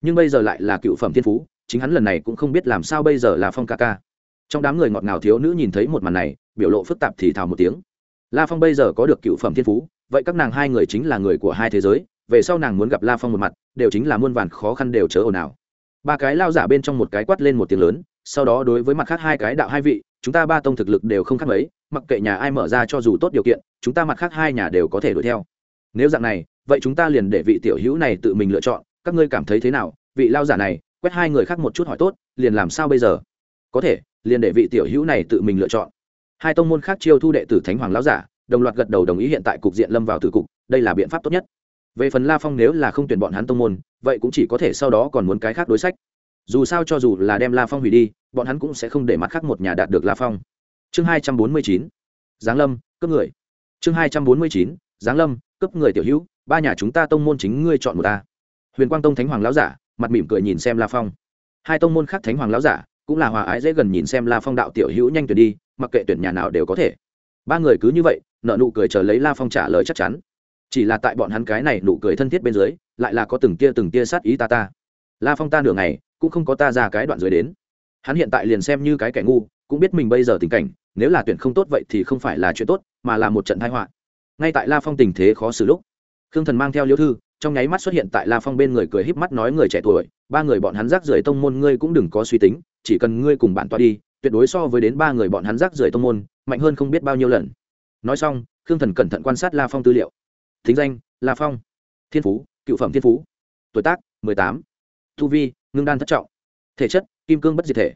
[SPEAKER 1] Nhưng bây giờ lại là cựu phẩm thiên phú, chính hắn lần này cũng không biết làm sao bây giờ là phong ca ca. Trong đám người ngọt ngào thiếu nữ nhìn thấy một màn này, biểu lộ phức tạp thì thào một tiếng. La phong bây giờ có được cựu phẩm thiên phú, vậy các nàng hai người chính là người của hai thế giới, về sau nàng muốn gặp la phong một mặt, đều chính là muôn vàn khó khăn đều chớ ồn ào. Ba cái lao giả bên trong một cái quát lên một tiếng lớn, sau đó đối với mặt khác hai cái đạo hai vị, chúng ta ba tông thực lực đều không khác mấy mặc kệ nhà ai mở ra cho dù tốt điều kiện, chúng ta mặt khác hai nhà đều có thể đuổi theo. Nếu dạng này, vậy chúng ta liền để vị tiểu hữu này tự mình lựa chọn, các ngươi cảm thấy thế nào? Vị lao giả này, quét hai người khác một chút hỏi tốt, liền làm sao bây giờ? Có thể, liền để vị tiểu hữu này tự mình lựa chọn. Hai tông môn khác chiêu thu đệ tử thánh hoàng lao giả, đồng loạt gật đầu đồng ý hiện tại cục diện lâm vào tử cục, đây là biện pháp tốt nhất. Về phần la phong nếu là không tuyển bọn hắn tông môn, vậy cũng chỉ có thể sau đó còn muốn cái khác đối sách. Dù sao cho dù là đem la phong hủy đi, bọn hắn cũng sẽ không để mặt khác một nhà đạt được la phong chương hai trăm bốn mươi chín, giáng lâm cấp người. Chương hai trăm bốn mươi chín, giáng lâm cấp người tiểu hữu, ba nhà chúng ta tông môn chính ngươi chọn một ta. Huyền quang tông thánh hoàng lão giả, mặt mỉm cười nhìn xem la phong. Hai tông môn khác thánh hoàng lão giả, cũng là hòa ái dễ gần nhìn xem la phong đạo tiểu hữu nhanh tuyển đi, mặc kệ tuyển nhà nào đều có thể. Ba người cứ như vậy nợ nụ cười chờ lấy la phong trả lời chắc chắn. Chỉ là tại bọn hắn cái này nụ cười thân thiết bên dưới, lại là có từng tia từng tia sát ý ta ta. La phong ta nửa ngày, cũng không có ta ra cái đoạn dưới đến. Hắn hiện tại liền xem như cái kẻ ngu cũng biết mình bây giờ tình cảnh, nếu là tuyển không tốt vậy thì không phải là chuyện tốt, mà là một trận thái họa. Ngay tại la phong tình thế khó xử lúc, khương thần mang theo liễu thư, trong nháy mắt xuất hiện tại la phong bên người cười híp mắt nói người trẻ tuổi, ba người bọn hắn rác rưởi tông môn ngươi cũng đừng có suy tính, chỉ cần ngươi cùng bạn toa đi, tuyệt đối so với đến ba người bọn hắn rác rưởi tông môn, mạnh hơn không biết bao nhiêu lần. Nói xong, khương thần cẩn thận quan sát la phong tư liệu. Thính danh, la phong. Thiên phú, cựu phẩm thiên phú. Tuổi tác, mười tám. Thu vi, ngưng đan thất trọng. Thể chất, kim cương bất diệt thể.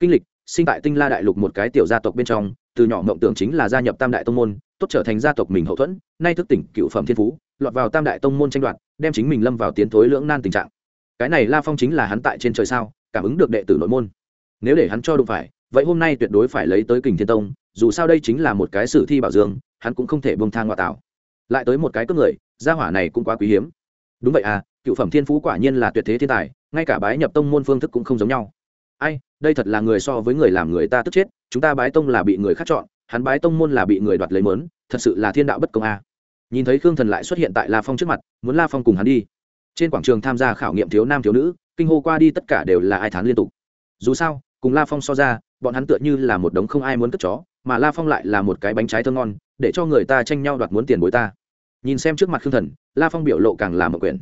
[SPEAKER 1] Kinh lịch sinh tại tinh la đại lục một cái tiểu gia tộc bên trong, từ nhỏ mộng tưởng chính là gia nhập tam đại tông môn, tốt trở thành gia tộc mình hậu thuẫn, nay thức tỉnh cựu phẩm thiên phú, lọt vào tam đại tông môn tranh đoạt, đem chính mình lâm vào tiến thối lưỡng nan tình trạng. Cái này la phong chính là hắn tại trên trời sao, cảm ứng được đệ tử nội môn. Nếu để hắn cho đụng phải, vậy hôm nay tuyệt đối phải lấy tới kình thiên tông, dù sao đây chính là một cái sử thi bảo dương, hắn cũng không thể bông thang ngoại tạo. Lại tới một cái cướp người, gia hỏa này cũng quá quý hiếm. Đúng vậy à cựu phẩm thiên phú quả nhiên là tuyệt thế thiên tài, ngay cả bái nhập tông môn phương thức cũng không giống nhau. Ai đây thật là người so với người làm người ta tức chết, chúng ta bái tông là bị người khác chọn, hắn bái tông môn là bị người đoạt lấy mớn, thật sự là thiên đạo bất công a. Nhìn thấy khương thần lại xuất hiện tại la phong trước mặt, muốn la phong cùng hắn đi. Trên quảng trường tham gia khảo nghiệm thiếu nam thiếu nữ, kinh hô qua đi tất cả đều là ai thán liên tục. Dù sao, cùng la phong so ra, bọn hắn tựa như là một đống không ai muốn cất chó, mà la phong lại là một cái bánh trái thơ ngon, để cho người ta tranh nhau đoạt muốn tiền bối ta. Nhìn xem trước mặt khương thần, la phong biểu lộ càng là mở quyền.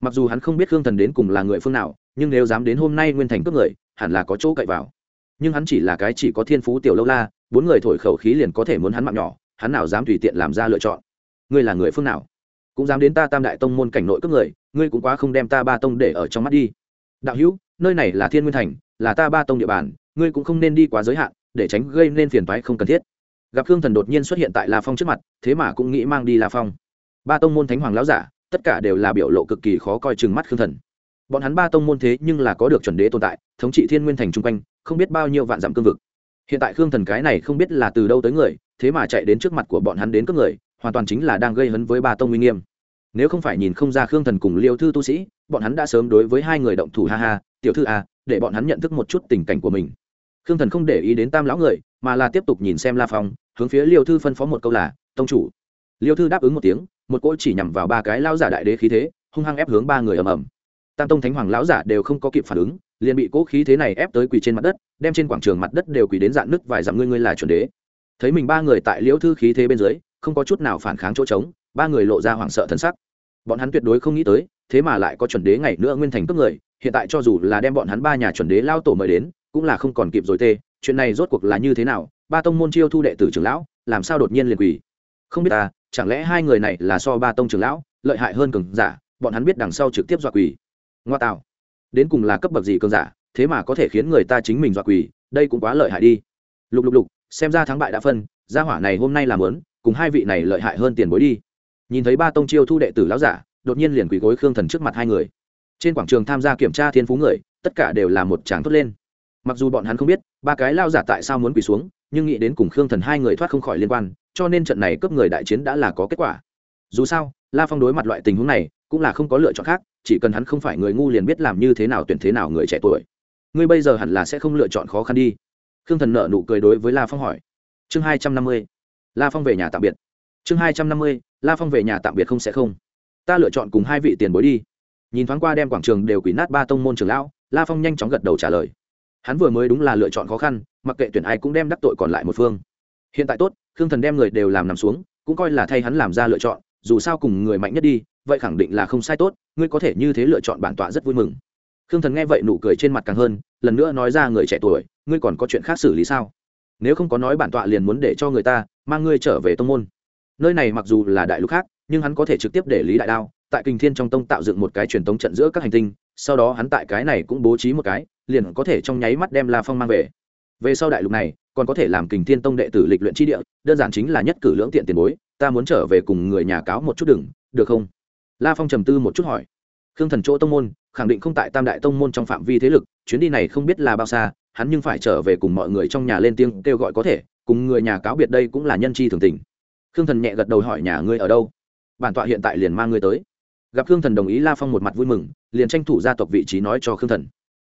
[SPEAKER 1] Mặc dù hắn không biết khương thần đến cùng là người phương nào, nhưng nếu dám đến hôm nay nguyên thành cướp người hẳn là có chỗ cậy vào. Nhưng hắn chỉ là cái chỉ có thiên phú tiểu lâu la, bốn người thổi khẩu khí liền có thể muốn hắn mạng nhỏ, hắn nào dám tùy tiện làm ra lựa chọn. Ngươi là người phương nào? Cũng dám đến ta tam đại tông môn cảnh nội cướp người, ngươi cũng quá không đem ta ba tông để ở trong mắt đi. Đạo hữu, nơi này là thiên nguyên thành, là ta ba tông địa bàn, ngươi cũng không nên đi quá giới hạn, để tránh gây nên phiền toái không cần thiết. Gặp khương thần đột nhiên xuất hiện tại la phong trước mặt, thế mà cũng nghĩ mang đi la phong. Ba tông môn thánh hoàng lão giả, tất cả đều là biểu lộ cực kỳ khó coi chừng mắt khương thần bọn hắn ba tông môn thế nhưng là có được chuẩn đế tồn tại, thống trị thiên nguyên thành chung quanh, không biết bao nhiêu vạn dặm cương vực. Hiện tại khương thần cái này không biết là từ đâu tới người, thế mà chạy đến trước mặt của bọn hắn đến cướp người, hoàn toàn chính là đang gây hấn với ba tông uy nghiêm. Nếu không phải nhìn không ra khương thần cùng liêu thư tu sĩ, bọn hắn đã sớm đối với hai người động thủ, ha ha, tiểu thư a để bọn hắn nhận thức một chút tình cảnh của mình. Khương thần không để ý đến tam lão người, mà là tiếp tục nhìn xem la phong, hướng phía liêu thư phân phó một câu là, tông chủ. Liêu thư đáp ứng một tiếng, một cỗ chỉ nhằm vào ba cái lao giả đại đế khí thế, hung hăng ép hướng ba người ầm ầm tam tông thánh hoàng lão giả đều không có kịp phản ứng, liền bị cỗ khí thế này ép tới quỳ trên mặt đất, đem trên quảng trường mặt đất đều quỳ đến dạn nứt vài dặm ngươi ngươi là chuẩn đế. Thấy mình ba người tại liễu thư khí thế bên dưới, không có chút nào phản kháng chỗ trống, ba người lộ ra hoảng sợ thân sắc. Bọn hắn tuyệt đối không nghĩ tới, thế mà lại có chuẩn đế ngày nữa nguyên thành cướp người, hiện tại cho dù là đem bọn hắn ba nhà chuẩn đế lao tổ mời đến, cũng là không còn kịp rồi tê, chuyện này rốt cuộc là như thế nào, ba tông môn chiêu thu đệ tử trưởng lão, làm sao đột nhiên liền quỳ? Không biết ta, chẳng lẽ hai người này là so ba tông trưởng lão, lợi hại hơn cường giả, bọn hắn biết đằng sau trực tiếp dọa quỳ ngoa tạo đến cùng là cấp bậc gì cường giả, thế mà có thể khiến người ta chính mình dọa quỳ, đây cũng quá lợi hại đi. Lục lục lục, xem ra thắng bại đã phân, gia hỏa này hôm nay làm lớn cùng hai vị này lợi hại hơn tiền bối đi. Nhìn thấy ba tông chiêu thu đệ tử lão giả, đột nhiên liền quỳ gối khương thần trước mặt hai người. Trên quảng trường tham gia kiểm tra thiên phú người, tất cả đều là một tràng thốt lên. Mặc dù bọn hắn không biết, ba cái lao giả tại sao muốn quỳ xuống, nhưng nghĩ đến cùng khương thần hai người thoát không khỏi liên quan, cho nên trận này cướp người đại chiến đã là có kết quả. Dù sao, la phong đối mặt loại tình huống này, cũng là không có lựa chọn khác chỉ cần hắn không phải người ngu liền biết làm như thế nào tuyển thế nào người trẻ tuổi. Ngươi bây giờ hẳn là sẽ không lựa chọn khó khăn đi. Khương thần nợ nụ cười đối với la phong hỏi. Chương hai trăm năm mươi, la phong về nhà tạm biệt. Chương hai trăm năm mươi, la phong về nhà tạm biệt không sẽ không. Ta lựa chọn cùng hai vị tiền bối đi. Nhìn thoáng qua đem quảng trường đều quỷ nát ba tông môn trường lão, la phong nhanh chóng gật đầu trả lời. Hắn vừa mới đúng là lựa chọn khó khăn, mặc kệ tuyển ai cũng đem đắc tội còn lại một phương. Hiện tại tốt, khương thần đem người đều làm nằm xuống, cũng coi là thay hắn làm ra lựa chọn, dù sao cùng người mạnh nhất đi, vậy khẳng định là không sai tốt ngươi có thể như thế lựa chọn bản tọa rất vui mừng. Khương thần nghe vậy nụ cười trên mặt càng hơn, lần nữa nói ra người trẻ tuổi, ngươi còn có chuyện khác xử lý sao? Nếu không có nói bản tọa liền muốn để cho người ta mang ngươi trở về tông môn. Nơi này mặc dù là đại lục khác, nhưng hắn có thể trực tiếp để lý đại đao, tại kinh thiên trong tông tạo dựng một cái truyền tống trận giữa các hành tinh, sau đó hắn tại cái này cũng bố trí một cái, liền có thể trong nháy mắt đem la phong mang về. Về sau đại lục này, còn có thể làm kình thiên tông đệ tử lịch luyện tri địa, đơn giản chính là nhất cử lưỡng tiện tiền bối, ta muốn trở về cùng người nhà cáo một chút đừng, được không? La phong trầm tư một chút hỏi. Khương thần chỗ tông môn, khẳng định không tại tam đại tông môn trong phạm vi thế lực, chuyến đi này không biết là bao xa, hắn nhưng phải trở về cùng mọi người trong nhà lên tiếng kêu gọi có thể, cùng người nhà cáo biệt đây cũng là nhân chi thường tình. Khương thần nhẹ gật đầu hỏi, nhà ngươi ở đâu? Bản tọa hiện tại liền mang ngươi tới. Gặp khương thần đồng ý, la phong một mặt vui mừng, liền tranh thủ gia tộc vị trí nói cho khương thần.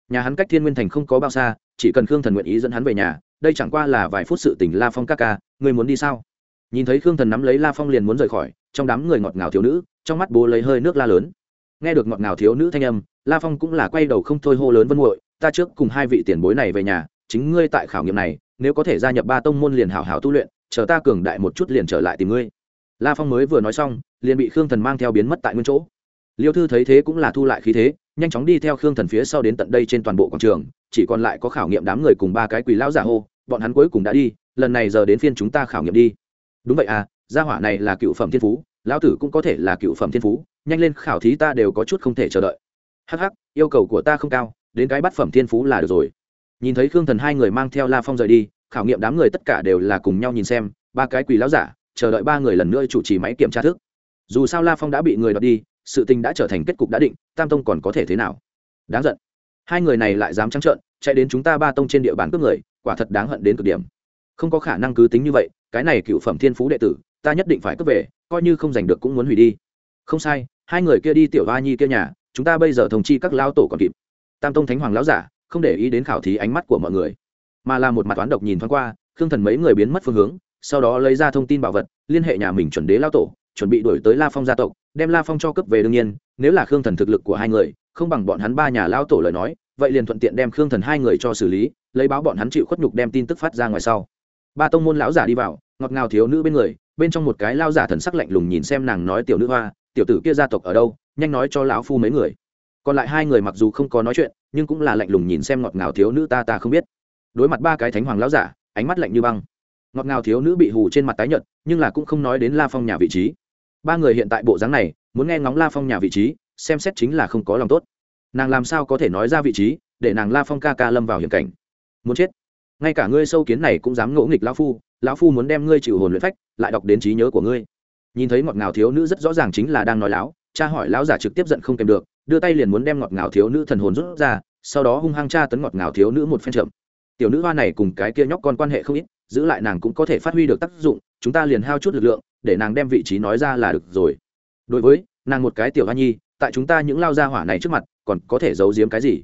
[SPEAKER 1] Nhà hắn cách thiên nguyên thành không có bao xa, chỉ cần khương thần nguyện ý dẫn hắn về nhà, đây chẳng qua là vài phút sự tình, la phong ca ca, ngươi muốn đi sao? Nhìn thấy khương thần nắm lấy la phong liền muốn rời khỏi, trong đám người ngọt ngào thiếu nữ, trong mắt bố lấy hơi nước la lớn. Nghe được ngọt ngào thiếu nữ thanh âm, la phong cũng là quay đầu không thôi hô lớn vân nguội ta trước cùng hai vị tiền bối này về nhà, chính ngươi tại khảo nghiệm này, nếu có thể gia nhập ba tông môn liền hảo hảo tu luyện, chờ ta cường đại một chút liền trở lại tìm ngươi. La phong mới vừa nói xong, liền bị khương thần mang theo biến mất tại nguyên chỗ. Liêu thư thấy thế cũng là thu lại khí thế, nhanh chóng đi theo khương thần phía sau đến tận đây trên toàn bộ quảng trường, chỉ còn lại có khảo nghiệm đám người cùng ba cái quỳ lão giả hô, bọn hắn cuối cùng đã đi, lần này giờ đến phiên chúng ta khảo nghiệm đi đúng vậy à gia hỏa này là cựu phẩm thiên phú, lão tử cũng có thể là cựu phẩm thiên phú, nhanh lên khảo thí ta đều có chút không thể chờ đợi. Hh yêu cầu của ta không cao, đến cái bắt phẩm thiên phú là được rồi. Nhìn thấy khương thần hai người mang theo la phong rời đi, khảo nghiệm đám người tất cả đều là cùng nhau nhìn xem, ba cái quỳ lão giả, chờ đợi ba người lần nữa chủ trì máy kiểm tra thức. Dù sao la phong đã bị người đọc đi, sự tình đã trở thành kết cục đã định, tam tông còn có thể thế nào? Đáng giận. Hai người này lại dám trắng trợn, chạy đến chúng ta ba tông trên địa bàn cướp người, quả thật đáng hận đến cực điểm. Không có khả năng cứ tính như vậy cái này cựu phẩm thiên phú đệ tử, ta nhất định phải cướp về, coi như không giành được cũng muốn hủy đi. Không sai, hai người kia đi tiểu hoa nhi kia nhà, chúng ta bây giờ thông chi các lao tổ còn kịp. Tam tông thánh hoàng lão giả, không để ý đến khảo thí ánh mắt của mọi người, mà là một mặt toán độc nhìn thoáng qua, khương thần mấy người biến mất phương hướng, sau đó lấy ra thông tin bảo vật, liên hệ nhà mình chuẩn đế lao tổ, chuẩn bị đổi tới la phong gia tộc, đem la phong cho cấp về đương nhiên, nếu là khương thần thực lực của hai người, không bằng bọn hắn ba nhà lao tổ lời nói, vậy liền thuận tiện đem khương thần hai người cho xử lý, lấy báo bọn hắn chịu khuất nhục đem tin tức phát ra ngoài sau ba tông môn lão giả đi vào, ngọt ngào thiếu nữ bên người, bên trong một cái lao giả thần sắc lạnh lùng nhìn xem nàng nói tiểu nữ hoa, tiểu tử kia gia tộc ở đâu? Nhanh nói cho lão phu mấy người. Còn lại hai người mặc dù không có nói chuyện, nhưng cũng là lạnh lùng nhìn xem ngọt ngào thiếu nữ ta ta không biết. Đối mặt ba cái thánh hoàng lão giả, ánh mắt lạnh như băng. Ngọt ngào thiếu nữ bị hù trên mặt tái nhợt, nhưng là cũng không nói đến la phong nhà vị trí. Ba người hiện tại bộ dáng này, muốn nghe ngóng la phong nhà vị trí, xem xét chính là không có lòng tốt. Nàng làm sao có thể nói ra vị trí, để nàng la phong ca ca lâm vào hiểm cảnh? Muốn chết ngay cả ngươi sâu kiến này cũng dám ngỗ nghịch lão phu lão phu muốn đem ngươi chịu hồn luyện phách, lại đọc đến trí nhớ của ngươi. Nhìn thấy ngọt ngào thiếu nữ rất rõ ràng chính là đang nói láo, cha hỏi lão giả trực tiếp giận không kèm được, đưa tay liền muốn đem ngọt ngào thiếu nữ thần hồn rút ra, sau đó hung hăng cha tấn ngọt ngào thiếu nữ một phen chậm. Tiểu nữ hoa này cùng cái kia nhóc con quan hệ không ít, giữ lại nàng cũng có thể phát huy được tác dụng, chúng ta liền hao chút lực lượng, để nàng đem vị trí nói ra là được rồi. Đối với, nàng một cái tiểu hoa nhi, tại chúng ta những lao gia hỏa này trước mặt, còn có thể giấu giếm cái gì?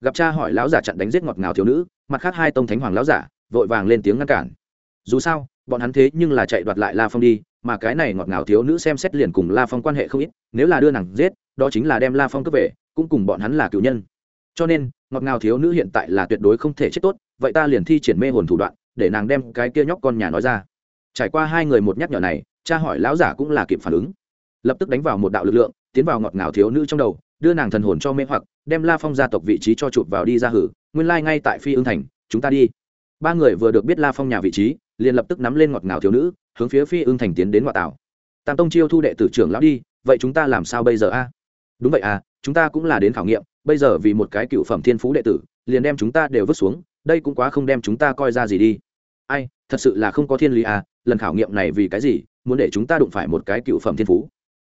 [SPEAKER 1] Gặp cha hỏi lão giả chặn đánh giết ngọt ngào thiếu nữ mặt khác hai tông thánh hoàng lão giả, vội vàng lên tiếng ngăn cản. Dù sao, bọn hắn thế nhưng là chạy đoạt lại la phong đi, mà cái này ngọt ngào thiếu nữ xem xét liền cùng la phong quan hệ không ít, nếu là đưa nàng giết, đó chính là đem la phong cướp về, cũng cùng bọn hắn là cựu nhân. Cho nên, ngọt ngào thiếu nữ hiện tại là tuyệt đối không thể chết tốt, vậy ta liền thi triển mê hồn thủ đoạn, để nàng đem cái kia nhóc con nhà nói ra. Trải qua hai người một nhắc nhở này, cha hỏi lão giả cũng là kịp phản ứng. Lập tức đánh vào một đạo lực lượng, tiến vào ngọt ngào thiếu nữ trong đầu đưa nàng thần hồn cho mê hoặc, đem la phong gia tộc vị trí cho chụp vào đi ra hử, nguyên lai、like、ngay tại phi ương thành, chúng ta đi. Ba người vừa được biết la phong nhà vị trí, liền lập tức nắm lên ngọt ngào thiếu nữ, hướng phía phi ương thành tiến đến ngoại tảo. Tam tông chiêu thu đệ tử trưởng lão đi, vậy chúng ta làm sao bây giờ a? Đúng vậy à chúng ta cũng là đến khảo nghiệm, bây giờ vì một cái cựu phẩm thiên phú đệ tử, liền đem chúng ta đều vứt xuống, đây cũng quá không đem chúng ta coi ra gì đi. Ai, thật sự là không có thiên lý à lần khảo nghiệm này vì cái gì, muốn để chúng ta đụng phải một cái cựu phẩm thiên phú.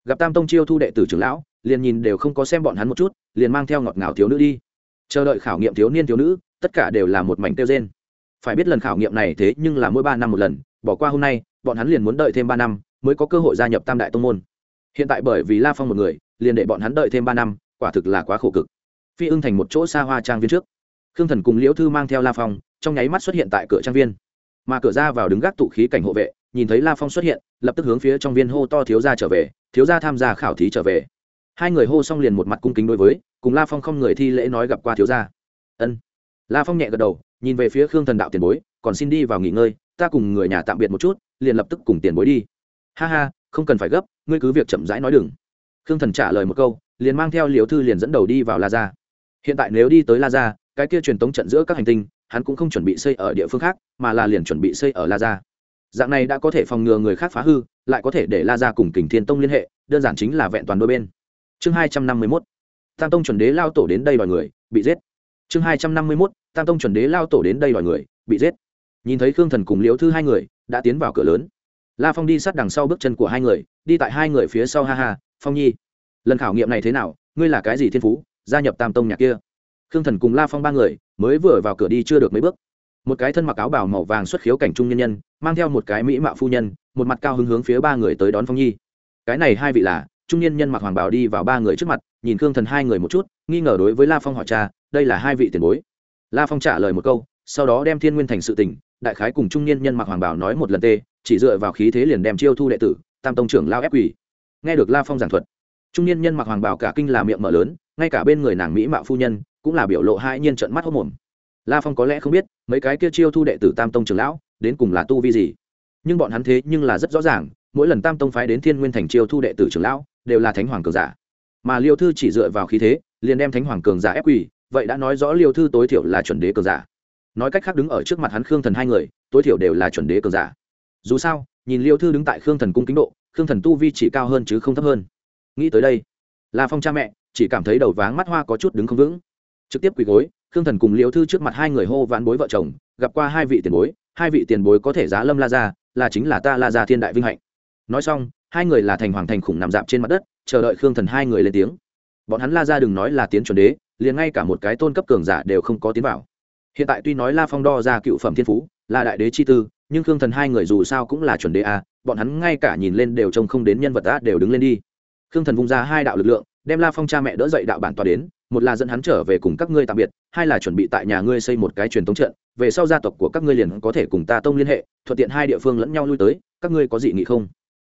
[SPEAKER 1] Gặp tam tông chiêu thu đệ tử trưởng lão liền nhìn đều không có xem bọn hắn một chút, liền mang theo ngọt ngào thiếu nữ đi. Chờ đợi khảo nghiệm thiếu niên thiếu nữ, tất cả đều là một mảnh tiêu rên. Phải biết lần khảo nghiệm này thế nhưng là mỗi ba năm một lần, bỏ qua hôm nay, bọn hắn liền muốn đợi thêm ba năm mới có cơ hội gia nhập tam đại tông môn. Hiện tại bởi vì la phong một người, liền để bọn hắn đợi thêm ba năm, quả thực là quá khổ cực. Phi ưng thành một chỗ xa hoa trang viên trước. Khương thần cùng liễu thư mang theo la phong, trong nháy mắt xuất hiện tại cửa trang viên. Mà cửa ra vào đứng gác tụ khí cảnh hộ vệ, nhìn thấy la phong xuất hiện, lập tức hướng phía trong viên hô to thiếu gia trở về, thiếu gia tham gia khảo thí trở về hai người hô xong liền một mặt cung kính đối với, cùng la phong không người thi lễ nói gặp qua thiếu gia. Ân. La phong nhẹ gật đầu, nhìn về phía khương thần đạo tiền bối, còn xin đi vào nghỉ ngơi, ta cùng người nhà tạm biệt một chút, liền lập tức cùng tiền bối đi. Ha ha, không cần phải gấp, ngươi cứ việc chậm rãi nói đừng. Khương thần trả lời một câu, liền mang theo liều thư liền dẫn đầu đi vào la gia. Hiện tại nếu đi tới la gia, cái kia truyền tống trận giữa các hành tinh, hắn cũng không chuẩn bị xây ở địa phương khác, mà là liền chuẩn bị xây ở la gia. Dạng này đã có thể phòng ngừa người khác phá hư, lại có thể để la gia cùng kình thiên tông liên hệ, đơn giản chính là vẹn toàn đôi bên chương hai trăm năm mươi mốt, tam tông chuẩn đế lao tổ đến đây đòi người, bị giết. Chương hai trăm năm mươi mốt, tam tông chuẩn đế lao tổ đến đây đòi người, bị giết. Nhìn thấy khương thần cùng liễu thư hai người, đã tiến vào cửa lớn. La phong đi sát đằng sau bước chân của hai người, đi tại hai người phía sau ha ha, phong nhi, lần khảo nghiệm này thế nào? Ngươi là cái gì thiên phú? Gia nhập tam tông nhà kia. Khương thần cùng la phong ba người, mới vừa vào cửa đi chưa được mấy bước. Một cái thân mặc áo bảo màu vàng xuất khiếu cảnh trung nhân nhân, mang theo một cái mỹ mạo phu nhân, một mặt cao hứng hướng phía ba người tới đón phong nhi. Cái này hai vị là trung niên nhân mặc hoàng bảo đi vào ba người trước mặt, nhìn khương thần hai người một chút, nghi ngờ đối với la phong hỏi cha, đây là hai vị tiền bối. La phong trả lời một câu, sau đó đem thiên nguyên thành sự tình, đại khái cùng trung niên nhân mặc hoàng bảo nói một lần tê, chỉ dựa vào khí thế liền đem chiêu thu đệ tử, tam tông trưởng lao ép quỷ nghe được la phong giảng thuật, trung niên nhân mặc hoàng bảo cả kinh là miệng mở lớn, ngay cả bên người nàng mỹ mạo phu nhân cũng là biểu lộ hai nhiên trận mắt hốc mồm. La phong có lẽ không biết, mấy cái kia chiêu thu đệ tử tam tông trưởng lão, đến cùng là tu vi gì. Nhưng bọn hắn thế nhưng là rất rõ ràng, mỗi lần tam tông phái đến thiên nguyên thành chiêu thu đệ tử trưởng lão đều là thánh hoàng cường giả. Mà liêu thư chỉ dựa vào khí thế liền đem thánh hoàng cường giả ép quỳ, vậy đã nói rõ liêu thư tối thiểu là chuẩn đế cường giả. Nói cách khác đứng ở trước mặt hắn khương thần hai người tối thiểu đều là chuẩn đế cường giả. Dù sao nhìn liêu thư đứng tại khương thần cung kính độ khương thần tu vi chỉ cao hơn chứ không thấp hơn. Nghĩ tới đây la phong cha mẹ chỉ cảm thấy đầu váng mắt hoa có chút đứng không vững. Trực tiếp quỳ gối khương thần cùng liêu thư trước mặt hai người hô ván bối vợ chồng gặp qua hai vị tiền bối hai vị tiền bối có thể giá lâm la ra là chính là ta la ra thiên đại vinh hạnh nói xong, hai người là thành hoàng thành khủng nằm dạp trên mặt đất, chờ đợi khương thần hai người lên tiếng. Bọn hắn la ra đừng nói là tiến chuẩn đế, liền ngay cả một cái tôn cấp cường giả đều không có tiến vào. Hiện tại tuy nói la phong đo ra cựu phẩm thiên phú, là đại đế chi tư, nhưng khương thần hai người dù sao cũng là chuẩn đế a, bọn hắn ngay cả nhìn lên đều trông không đến nhân vật ta đều đứng lên đi. Khương thần vung ra hai đạo lực lượng, đem la phong cha mẹ đỡ dậy đạo bản tòa đến, một là dẫn hắn trở về cùng các ngươi tạm biệt, hai là chuẩn bị tại nhà ngươi xây một cái truyền thống trận, về sau gia tộc của các ngươi liền có thể cùng ta tông liên hệ, thuận tiện hai địa phương lẫn nhau lui tới, các ngươi có gì nghĩ không?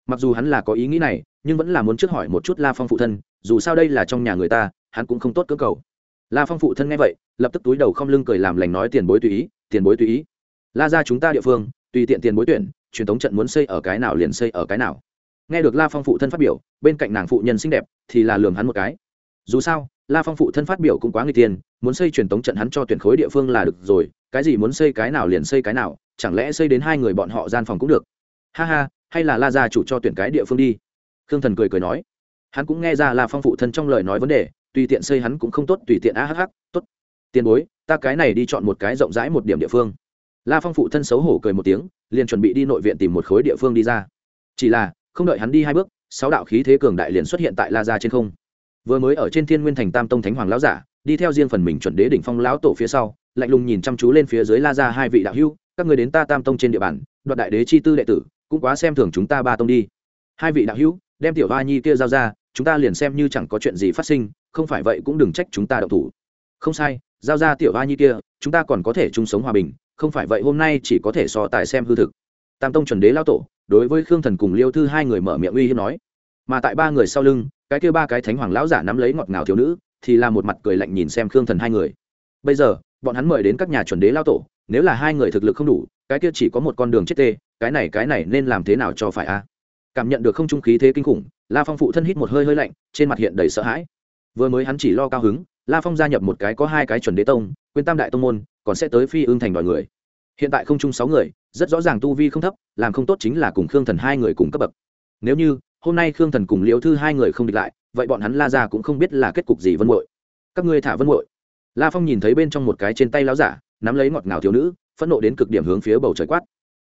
[SPEAKER 1] Mặc dù hắn là có ý nghĩ này, nhưng vẫn là muốn trước hỏi một chút la phong phụ thân, dù sao đây là trong nhà người ta, hắn cũng không tốt cơ cầu. La phong phụ thân nghe vậy, lập tức túi đầu không lưng cười làm lành nói tiền bối tùy ý, tiền bối tùy ý. La ra chúng ta địa phương, tùy tiện tiền bối tuyển, truyền thống trận muốn xây ở cái nào liền xây ở cái nào. Nghe được la phong phụ thân phát biểu, bên cạnh nàng phụ nhân xinh đẹp, thì là lường hắn một cái. Dù sao, la phong phụ thân phát biểu cũng quá người tiền, muốn xây truyền thống trận hắn cho tuyển khối địa phương là được rồi, cái gì muốn xây cái nào liền xây cái nào, chẳng lẽ xây đến hai người bọn họ gian phòng cũng được. Ha ha hay là la gia chủ cho tuyển cái địa phương đi? Khương thần cười cười nói. Hắn cũng nghe ra là phong phụ thân trong lời nói vấn đề, tùy tiện xây hắn cũng không tốt, tùy tiện a hh tốt. Tiền bối, ta cái này đi chọn một cái rộng rãi một điểm địa phương. La phong phụ thân xấu hổ cười một tiếng, liền chuẩn bị đi nội viện tìm một khối địa phương đi ra. Chỉ là, không đợi hắn đi hai bước, sáu đạo khí thế cường đại liền xuất hiện tại la gia trên không. Vừa mới ở trên thiên nguyên thành tam tông thánh hoàng lão giả, đi theo riêng phần mình chuẩn đế đỉnh phong lão tổ phía sau, lạnh lùng nhìn chăm chú lên phía dưới la gia hai vị đạo hưu các người đến ta tam tông trên địa bàn, đoạt đại đế chi tư đệ tử cũng quá xem thường chúng ta ba tông đi. Hai vị đạo hữu, đem tiểu hoa nhi kia giao ra, chúng ta liền xem như chẳng có chuyện gì phát sinh, không phải vậy cũng đừng trách chúng ta đậu thủ. Không sai, giao ra tiểu hoa nhi kia, chúng ta còn có thể chung sống hòa bình, không phải vậy hôm nay chỉ có thể so tài xem hư thực. Tam tông chuẩn đế lao tổ, đối với khương thần cùng liêu thư hai người mở miệng uy hiếp nói. Mà tại ba người sau lưng, cái kia ba cái thánh hoàng lão giả nắm lấy ngọt ngào thiếu nữ, thì là một mặt cười lạnh nhìn xem khương thần hai người. Bây giờ, bọn hắn mời đến các nhà chuẩn đế lao tổ, nếu là hai người thực lực không đủ, cái kia chỉ có một con đường chết tê cái này cái này nên làm thế nào cho phải a cảm nhận được không trung khí thế kinh khủng, la phong phụ thân hít một hơi hơi lạnh, trên mặt hiện đầy sợ hãi. Vừa mới hắn chỉ lo cao hứng, la phong gia nhập một cái có hai cái chuẩn đế tông quyên tam đại tông môn, còn sẽ tới phi ương thành đòi người. Hiện tại không chung sáu người, rất rõ ràng tu vi không thấp, làm không tốt chính là cùng khương thần hai người cùng cấp bậc. Nếu như, hôm nay khương thần cùng liễu thư hai người không địch lại, vậy bọn hắn la ra cũng không biết là kết cục gì vân bội các ngươi thả vân bội la phong nhìn thấy bên trong một cái trên tay láo giả, nắm lấy ngọt ngào thiếu nữ, phẫn nộ đến cực điểm hướng phía bầu trời quát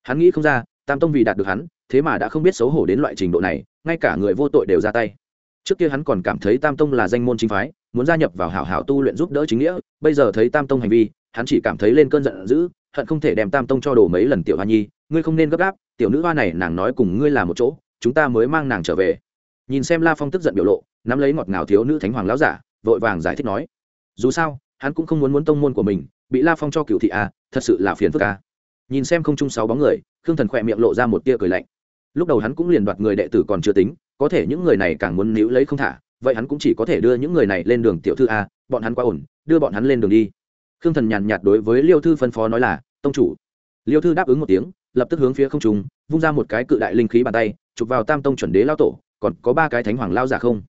[SPEAKER 1] hắn nghĩ không ra, tam tông vì đạt được hắn, thế mà đã không biết xấu hổ đến loại trình độ này, ngay cả người vô tội đều ra tay. Trước kia hắn còn cảm thấy tam tông là danh môn chính phái, muốn gia nhập vào hảo hảo tu luyện giúp đỡ chính nghĩa, bây giờ thấy tam tông hành vi, hắn chỉ cảm thấy lên cơn giận dữ, hận không thể đem tam tông cho đồ mấy lần tiểu hoa nhi, ngươi không nên gấp gáp, tiểu nữ hoa này nàng nói cùng ngươi là một chỗ, chúng ta mới mang nàng trở về. Nhìn xem la phong tức giận biểu lộ, nắm lấy ngọt ngào thiếu nữ thánh hoàng lão giả, vội vàng giải thích nói, dù sao, hắn cũng không muốn muốn tông môn của mình, bị la phong cho cựu thị a thật sự là phiền phức a nhìn xem không chung sáu bóng người, khương thần khỏe miệng lộ ra một tia cười lạnh. Lúc đầu hắn cũng liền đoạt người đệ tử còn chưa tính, có thể những người này càng muốn níu lấy không thả, vậy hắn cũng chỉ có thể đưa những người này lên đường tiểu thư a, bọn hắn quá ổn, đưa bọn hắn lên đường đi. Khương thần nhàn nhạt đối với liêu thư phân phó nói là, tông chủ. Liêu thư đáp ứng một tiếng, lập tức hướng phía không trùng vung ra một cái cự đại linh khí bàn tay, chụp vào tam tông chuẩn đế lao tổ, còn có ba cái thánh hoàng lao giả không?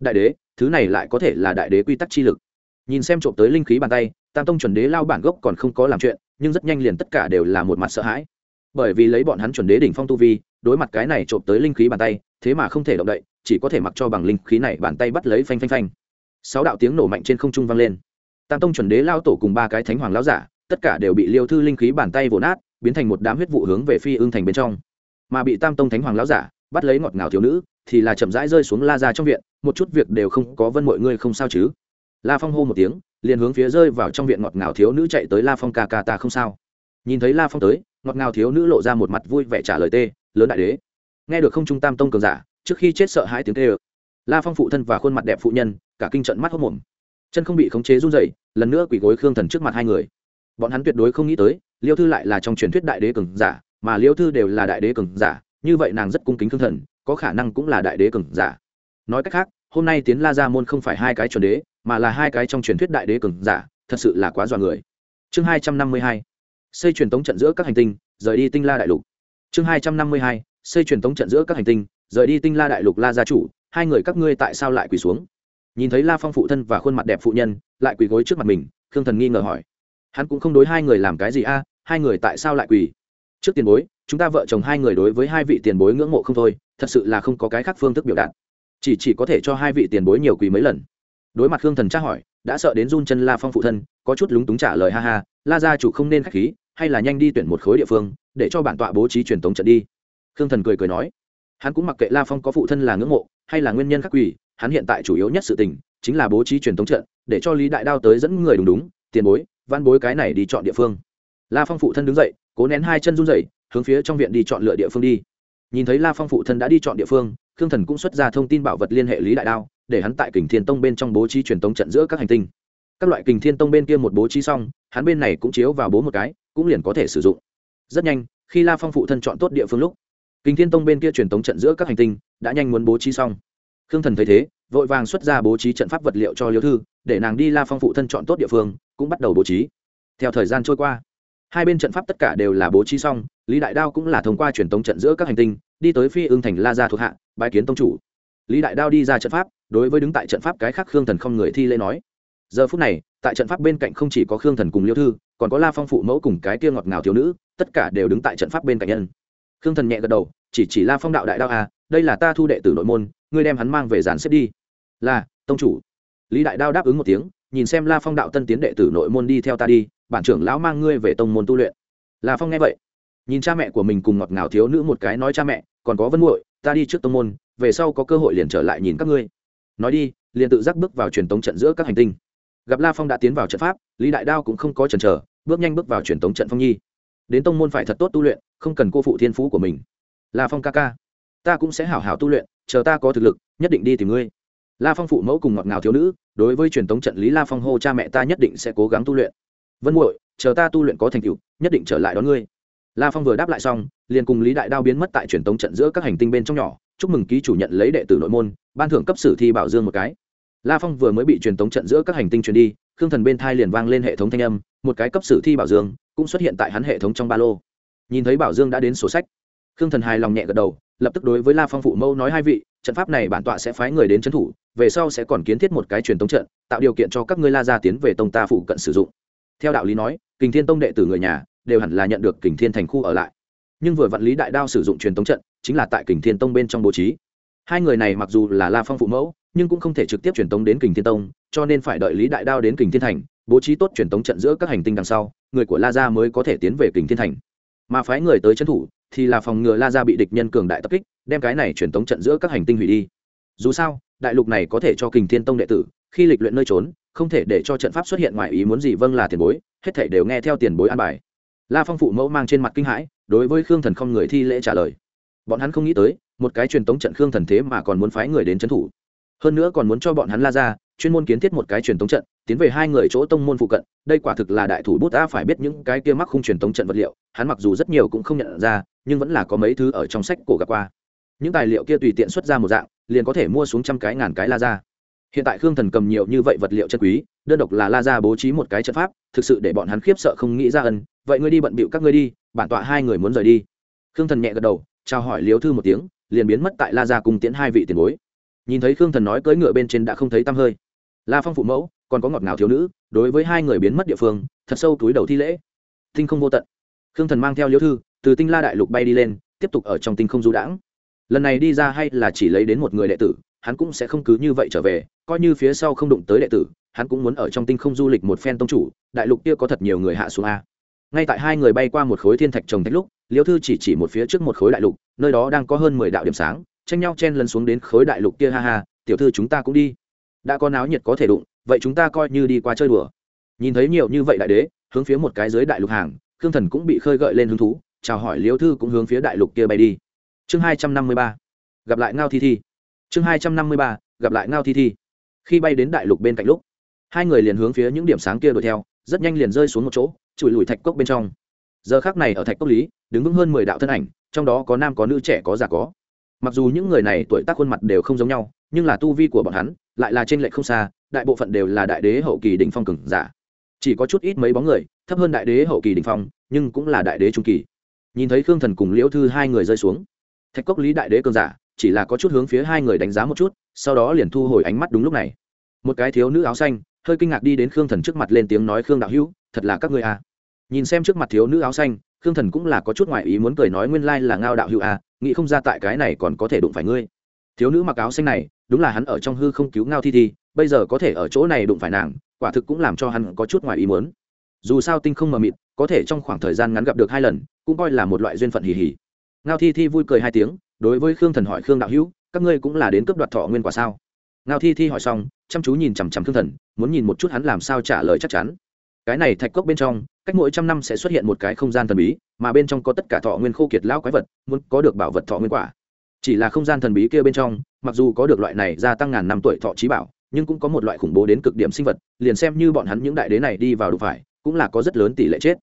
[SPEAKER 1] Đại đế, thứ này lại có thể là đại đế quy tắc chi lực. Nhìn xem trộm tới linh khí bàn tay, tam tông chuẩn đế lao bản gốc còn không có làm chuyện nhưng rất nhanh liền tất cả đều là một mặt sợ hãi. Bởi vì lấy bọn hắn chuẩn đế đỉnh phong tu vi, đối mặt cái này trộm tới linh khí bàn tay, thế mà không thể động đậy, chỉ có thể mặc cho bằng linh khí này bàn tay bắt lấy phanh phanh phanh. Sáu đạo tiếng nổ mạnh trên không trung vang lên. Tam tông chuẩn đế lao tổ cùng ba cái thánh hoàng lao giả, tất cả đều bị liêu thư linh khí bàn tay vỗ nát, biến thành một đám huyết vụ hướng về phi ương thành bên trong. Mà bị tam tông thánh hoàng lao giả bắt lấy ngọt ngào thiếu nữ, thì là chậm rãi rơi xuống la ra trong viện, một chút việc đều không có vân mọi người không sao chứ. La phong hô một tiếng liền hướng phía rơi vào trong viện ngọt ngào thiếu nữ chạy tới la phong ca ca ta không sao. Nhìn thấy la phong tới, ngọt ngào thiếu nữ lộ ra một mặt vui vẻ trả lời tê, lớn đại đế. Nghe được không trung tam tông cường giả, trước khi chết sợ hãi tiếng tê ơ. La phong phụ thân và khuôn mặt đẹp phụ nhân, cả kinh trận mắt hốc mồm. Chân không bị khống chế run dậy lần nữa quỳ gối khương thần trước mặt hai người. Bọn hắn tuyệt đối không nghĩ tới, liêu thư lại là trong truyền thuyết đại đế cường giả, mà liêu thư đều là đại đế cường giả, như vậy nàng rất cung kính khương thần, có khả năng cũng là đại đế cường giả. Nói cách khác, hôm nay tiến la ra môn không phải hai cái chuẩn đế mà là hai cái trong truyền thuyết đại đế cường giả, thật sự là quá dọa người. Chương hai trăm năm mươi hai, xây truyền tống trận giữa các hành tinh, rời đi tinh la đại lục. Chương hai trăm năm mươi hai, xây truyền tống trận giữa các hành tinh, rời đi tinh la đại lục la gia chủ, hai người các ngươi tại sao lại quỳ xuống? Nhìn thấy la phong phụ thân và khuôn mặt đẹp phụ nhân, lại quỳ gối trước mặt mình, khương thần nghi ngờ hỏi. Hắn cũng không đối hai người làm cái gì a, hai người tại sao lại quỳ? Trước tiền bối, chúng ta vợ chồng hai người đối với hai vị tiền bối ngưỡng mộ không thôi, thật sự là không có cái khác phương thức biểu đạt. Chỉ chỉ có thể cho hai vị tiền bối nhiều quỳ mấy lần đối mặt khương thần tra hỏi, đã sợ đến run chân la phong phụ thân, có chút lúng túng trả lời, ha ha, la gia chủ không nên k h á c h khí, hay là nhanh đi tuyển một khối địa phương, để cho bản tọa bố trí truyền tống trận đi. Khương thần cười cười nói. Hắn cũng mặc kệ la phong có phụ thân là ngưỡng mộ, hay là nguyên nhân khắc quỷ, hắn hiện tại chủ yếu nhất sự tình, chính là bố trí truyền tống trận, để cho lý đại đao tới dẫn người đúng đúng, tiền bối, văn bối cái này đi chọn địa phương. La phong phụ thân đứng dậy, cố nén hai chân run dậy hướng phía trong viện đi chọn lựa địa phương đi. Nhìn thấy la phong phụ thân đã đi chọn địa phương, khương thần cũng xuất ra thông tin bảo vật liên hệ lý đại đao để hắn tại kình thiên tông bên trong bố trí truyền tống trận giữa các hành tinh. Các loại kình thiên tông bên kia một bố trí xong, hắn bên này cũng chiếu vào bố một cái, cũng liền có thể sử dụng. Rất nhanh, khi la phong phụ thân chọn tốt địa phương lúc, kình thiên tông bên kia truyền tống trận giữa các hành tinh đã nhanh muốn bố trí xong. Khương thần thấy thế, vội vàng xuất ra bố trí trận pháp vật liệu cho liêu thư, để nàng đi la phong phụ thân chọn tốt địa phương, cũng bắt đầu bố trí. Theo thời gian trôi qua, hai bên trận pháp tất cả đều là bố trí xong, lý đại đao cũng là thông qua truyền tống trận giữa các hành tinh, đi tới phi ương thành la gia thuộc hạ bài kiến tông chủ lý đại đao đi ra trận pháp, đối với đứng tại trận pháp cái khác khương thần không người thi lễ nói, giờ phút này, tại trận pháp bên cạnh không chỉ có khương thần cùng liêu thư, còn có la phong phụ mẫu cùng cái kia ngọt ngào thiếu nữ, tất cả đều đứng tại trận pháp bên cạnh nhân. Khương thần nhẹ gật đầu, chỉ chỉ la phong đạo đại đao à đây là ta thu đệ tử nội môn, ngươi đem hắn mang về dàn xếp đi. Là, tông chủ. Lý đại đao đáp ứng một tiếng, nhìn xem la phong đạo tân tiến đệ tử nội môn đi theo ta đi, bản trưởng lão mang ngươi về tông môn tu luyện. La phong nghe vậy, nhìn cha mẹ của mình cùng ngọt ngào thiếu nữ một cái nói, cha mẹ, còn có vân muội, ta đi trước tông môn về sau có cơ hội liền trở lại nhìn các ngươi. Nói đi, liền tự giác bước vào truyền tống trận giữa các hành tinh. Gặp la phong đã tiến vào trận pháp, lý đại đao cũng không có chần chờ, bước nhanh bước vào truyền tống trận phong nhi. Đến tông môn phải thật tốt tu luyện, không cần cô phụ thiên phú của mình. La phong ca ca, ta cũng sẽ hảo hảo tu luyện, chờ ta có thực lực, nhất định đi tìm ngươi. La phong phụ mẫu cùng ngọt ngào thiếu nữ, đối với truyền tống trận lý la phong hô cha mẹ ta nhất định sẽ cố gắng tu luyện. Vân muội, chờ ta tu luyện có thành tựu, nhất định trở lại đón ngươi. La phong vừa đáp lại xong, liền cùng lý đại đao biến mất tại truyền tống trận giữa các hành tinh bên trong nhỏ chúc mừng ký chủ nhận lấy đệ tử nội môn, ban thưởng cấp sử thi bảo dương một cái. La phong vừa mới bị truyền tống trận giữa các hành tinh truyền đi, khương thần bên thai liền vang lên hệ thống thanh âm, một cái cấp sử thi bảo dương cũng xuất hiện tại hắn hệ thống trong ba lô. Nhìn thấy bảo dương đã đến sổ sách, khương thần hài lòng nhẹ gật đầu, lập tức đối với la phong phụ mẫu nói hai vị, trận pháp này bản tọa sẽ phái người đến trấn thủ, về sau sẽ còn kiến thiết một cái truyền tống trận, tạo điều kiện cho các ngươi la gia tiến về tông ta phụ cận sử dụng. Theo đạo lý nói, kình thiên tông đệ tử người nhà đều hẳn là nhận được kình thiên thành khu ở lại. Nhưng vừa vạn lý đại đao sử dụng truyền tống trận chính là tại kình thiên tông bên trong bố trí. Hai người này mặc dù là la phong phụ mẫu, nhưng cũng không thể trực tiếp truyền tống đến kình thiên tông, cho nên phải đợi lý đại đao đến kình thiên thành, bố trí tốt truyền tống trận giữa các hành tinh đằng sau, người của la gia mới có thể tiến về kình thiên thành. Mà phái người tới trấn thủ thì là phòng ngừa la gia bị địch nhân cường đại tập kích, đem cái này truyền tống trận giữa các hành tinh hủy đi. Dù sao, đại lục này có thể cho kình thiên tông đệ tử, khi lịch luyện nơi trốn, không thể để cho trận pháp xuất hiện ngoài ý muốn gì vâng là tiền bối, hết thể đều nghe theo tiền bối an bài. La phong phụ mẫu mang trên mặt kinh hãi, đối với khương thần không người thi lễ trả lời bọn hắn không nghĩ tới, một cái truyền tống trận khương thần thế mà còn muốn phái người đến trấn thủ. Hơn nữa còn muốn cho bọn hắn la ra, chuyên môn kiến thiết một cái truyền tống trận, tiến về hai người chỗ tông môn phụ cận. Đây quả thực là đại thủ bút ta phải biết những cái kia mắc khung truyền tống trận vật liệu, hắn mặc dù rất nhiều cũng không nhận ra, nhưng vẫn là có mấy thứ ở trong sách cổ gặp qua. Những tài liệu kia tùy tiện xuất ra một dạng, liền có thể mua xuống trăm cái ngàn cái la ra. Hiện tại khương thần cầm nhiều như vậy vật liệu chân quý, đơn độc là la ra bố trí một cái trận pháp, thực sự để bọn hắn khiếp sợ không nghĩ ra ân. Vậy ngươi đi bận bịu các ngươi đi, bản tọa hai người muốn rời đi. Khương thần nhẹ gật đầu chào hỏi liếu thư một tiếng, liền biến mất tại la ra cùng tiễn hai vị tiền bối. Nhìn thấy khương thần nói cưỡi ngựa bên trên đã không thấy tăm hơi. La phong phụ mẫu, còn có ngọt ngào thiếu nữ, đối với hai người biến mất địa phương, thật sâu túi đầu thi lễ. Tinh không vô tận. Khương thần mang theo liếu thư, từ tinh la đại lục bay đi lên, tiếp tục ở trong tinh không du đãng. Lần này đi ra hay là chỉ lấy đến một người đệ tử, hắn cũng sẽ không cứ như vậy trở về, coi như phía sau không đụng tới đệ tử, hắn cũng muốn ở trong tinh không du lịch một phen tông chủ, đại lục kia có thật nhiều người hạ xuống a. Ngay tại hai người bay qua một khối thiên thạch trồng thạch lúc liễu thư chỉ chỉ một phía trước một khối đại lục, nơi đó đang có hơn mười đạo điểm sáng, tranh nhau chen lấn xuống đến khối đại lục kia, ha ha, tiểu thư chúng ta cũng đi. Đã có náo nhiệt có thể đụng, vậy chúng ta coi như đi qua chơi đùa. Nhìn thấy nhiều như vậy đại đế, hướng phía một cái dưới đại lục hàng, khương thần cũng bị khơi gợi lên hứng thú, chào hỏi liễu thư cũng hướng phía đại lục kia bay đi. Chương hai trăm năm mươi ba, gặp lại ngao thi thi. Chương hai trăm năm mươi ba, gặp lại ngao thi thi. Khi bay đến đại lục bên cạnh lúc, hai người liền hướng phía những điểm sáng kia đuổi theo, rất nhanh liền rơi xuống một chỗ, chùi lùi thạch cốc bên trong giờ khác này ở thạch cốc lý, đứng vững hơn mười đạo thân ảnh, trong đó có nam có nữ, trẻ có già có. Mặc dù những người này tuổi tác khuôn mặt đều không giống nhau, nhưng là tu vi của bọn hắn lại là trên lệ không xa, đại bộ phận đều là đại đế hậu kỳ đỉnh phong cường giả. Chỉ có chút ít mấy bóng người, thấp hơn đại đế hậu kỳ đỉnh phong, nhưng cũng là đại đế trung kỳ. Nhìn thấy khương thần cùng liễu thư hai người rơi xuống, thạch cốc lý đại đế cường giả, chỉ là có chút hướng phía hai người đánh giá một chút, sau đó liền thu hồi ánh mắt đúng lúc này. Một cái thiếu nữ áo xanh, hơi kinh ngạc đi đến khương thần trước mặt lên tiếng nói, khương đạo hữu, thật là các ngươi à nhìn xem trước mặt thiếu nữ áo xanh khương thần cũng là có chút ngoại ý muốn cười nói nguyên lai là ngao đạo hữu à, nghĩ không ra tại cái này còn có thể đụng phải ngươi. Thiếu nữ mặc áo xanh này đúng là hắn ở trong hư không cứu ngao thi thi bây giờ có thể ở chỗ này đụng phải nàng quả thực cũng làm cho hắn có chút ngoài ý muốn. Dù sao tinh không mờ mịt có thể trong khoảng thời gian ngắn gặp được hai lần cũng coi là một loại duyên phận hì hì. Ngao thi thi vui cười hai tiếng đối với khương thần hỏi khương đạo hữu các ngươi cũng là đến cướp đoạt thọ nguyên quả sao? Ngao thi thi hỏi xong chăm chú nhìn chằm chằm khương thần muốn nhìn một chút hắn làm sao trả lời chắc chắn. Cái này thạch cốc bên trong cách mỗi trăm năm sẽ xuất hiện một cái không gian thần bí, mà bên trong có tất cả thọ nguyên khô kiệt lão quái vật, muốn có được bảo vật thọ nguyên quả. Chỉ là không gian thần bí kia bên trong, mặc dù có được loại này gia tăng ngàn năm tuổi thọ trí bảo, nhưng cũng có một loại khủng bố đến cực điểm sinh vật, liền xem như bọn hắn những đại đế này đi vào đủ phải, cũng là có rất lớn tỷ lệ chết.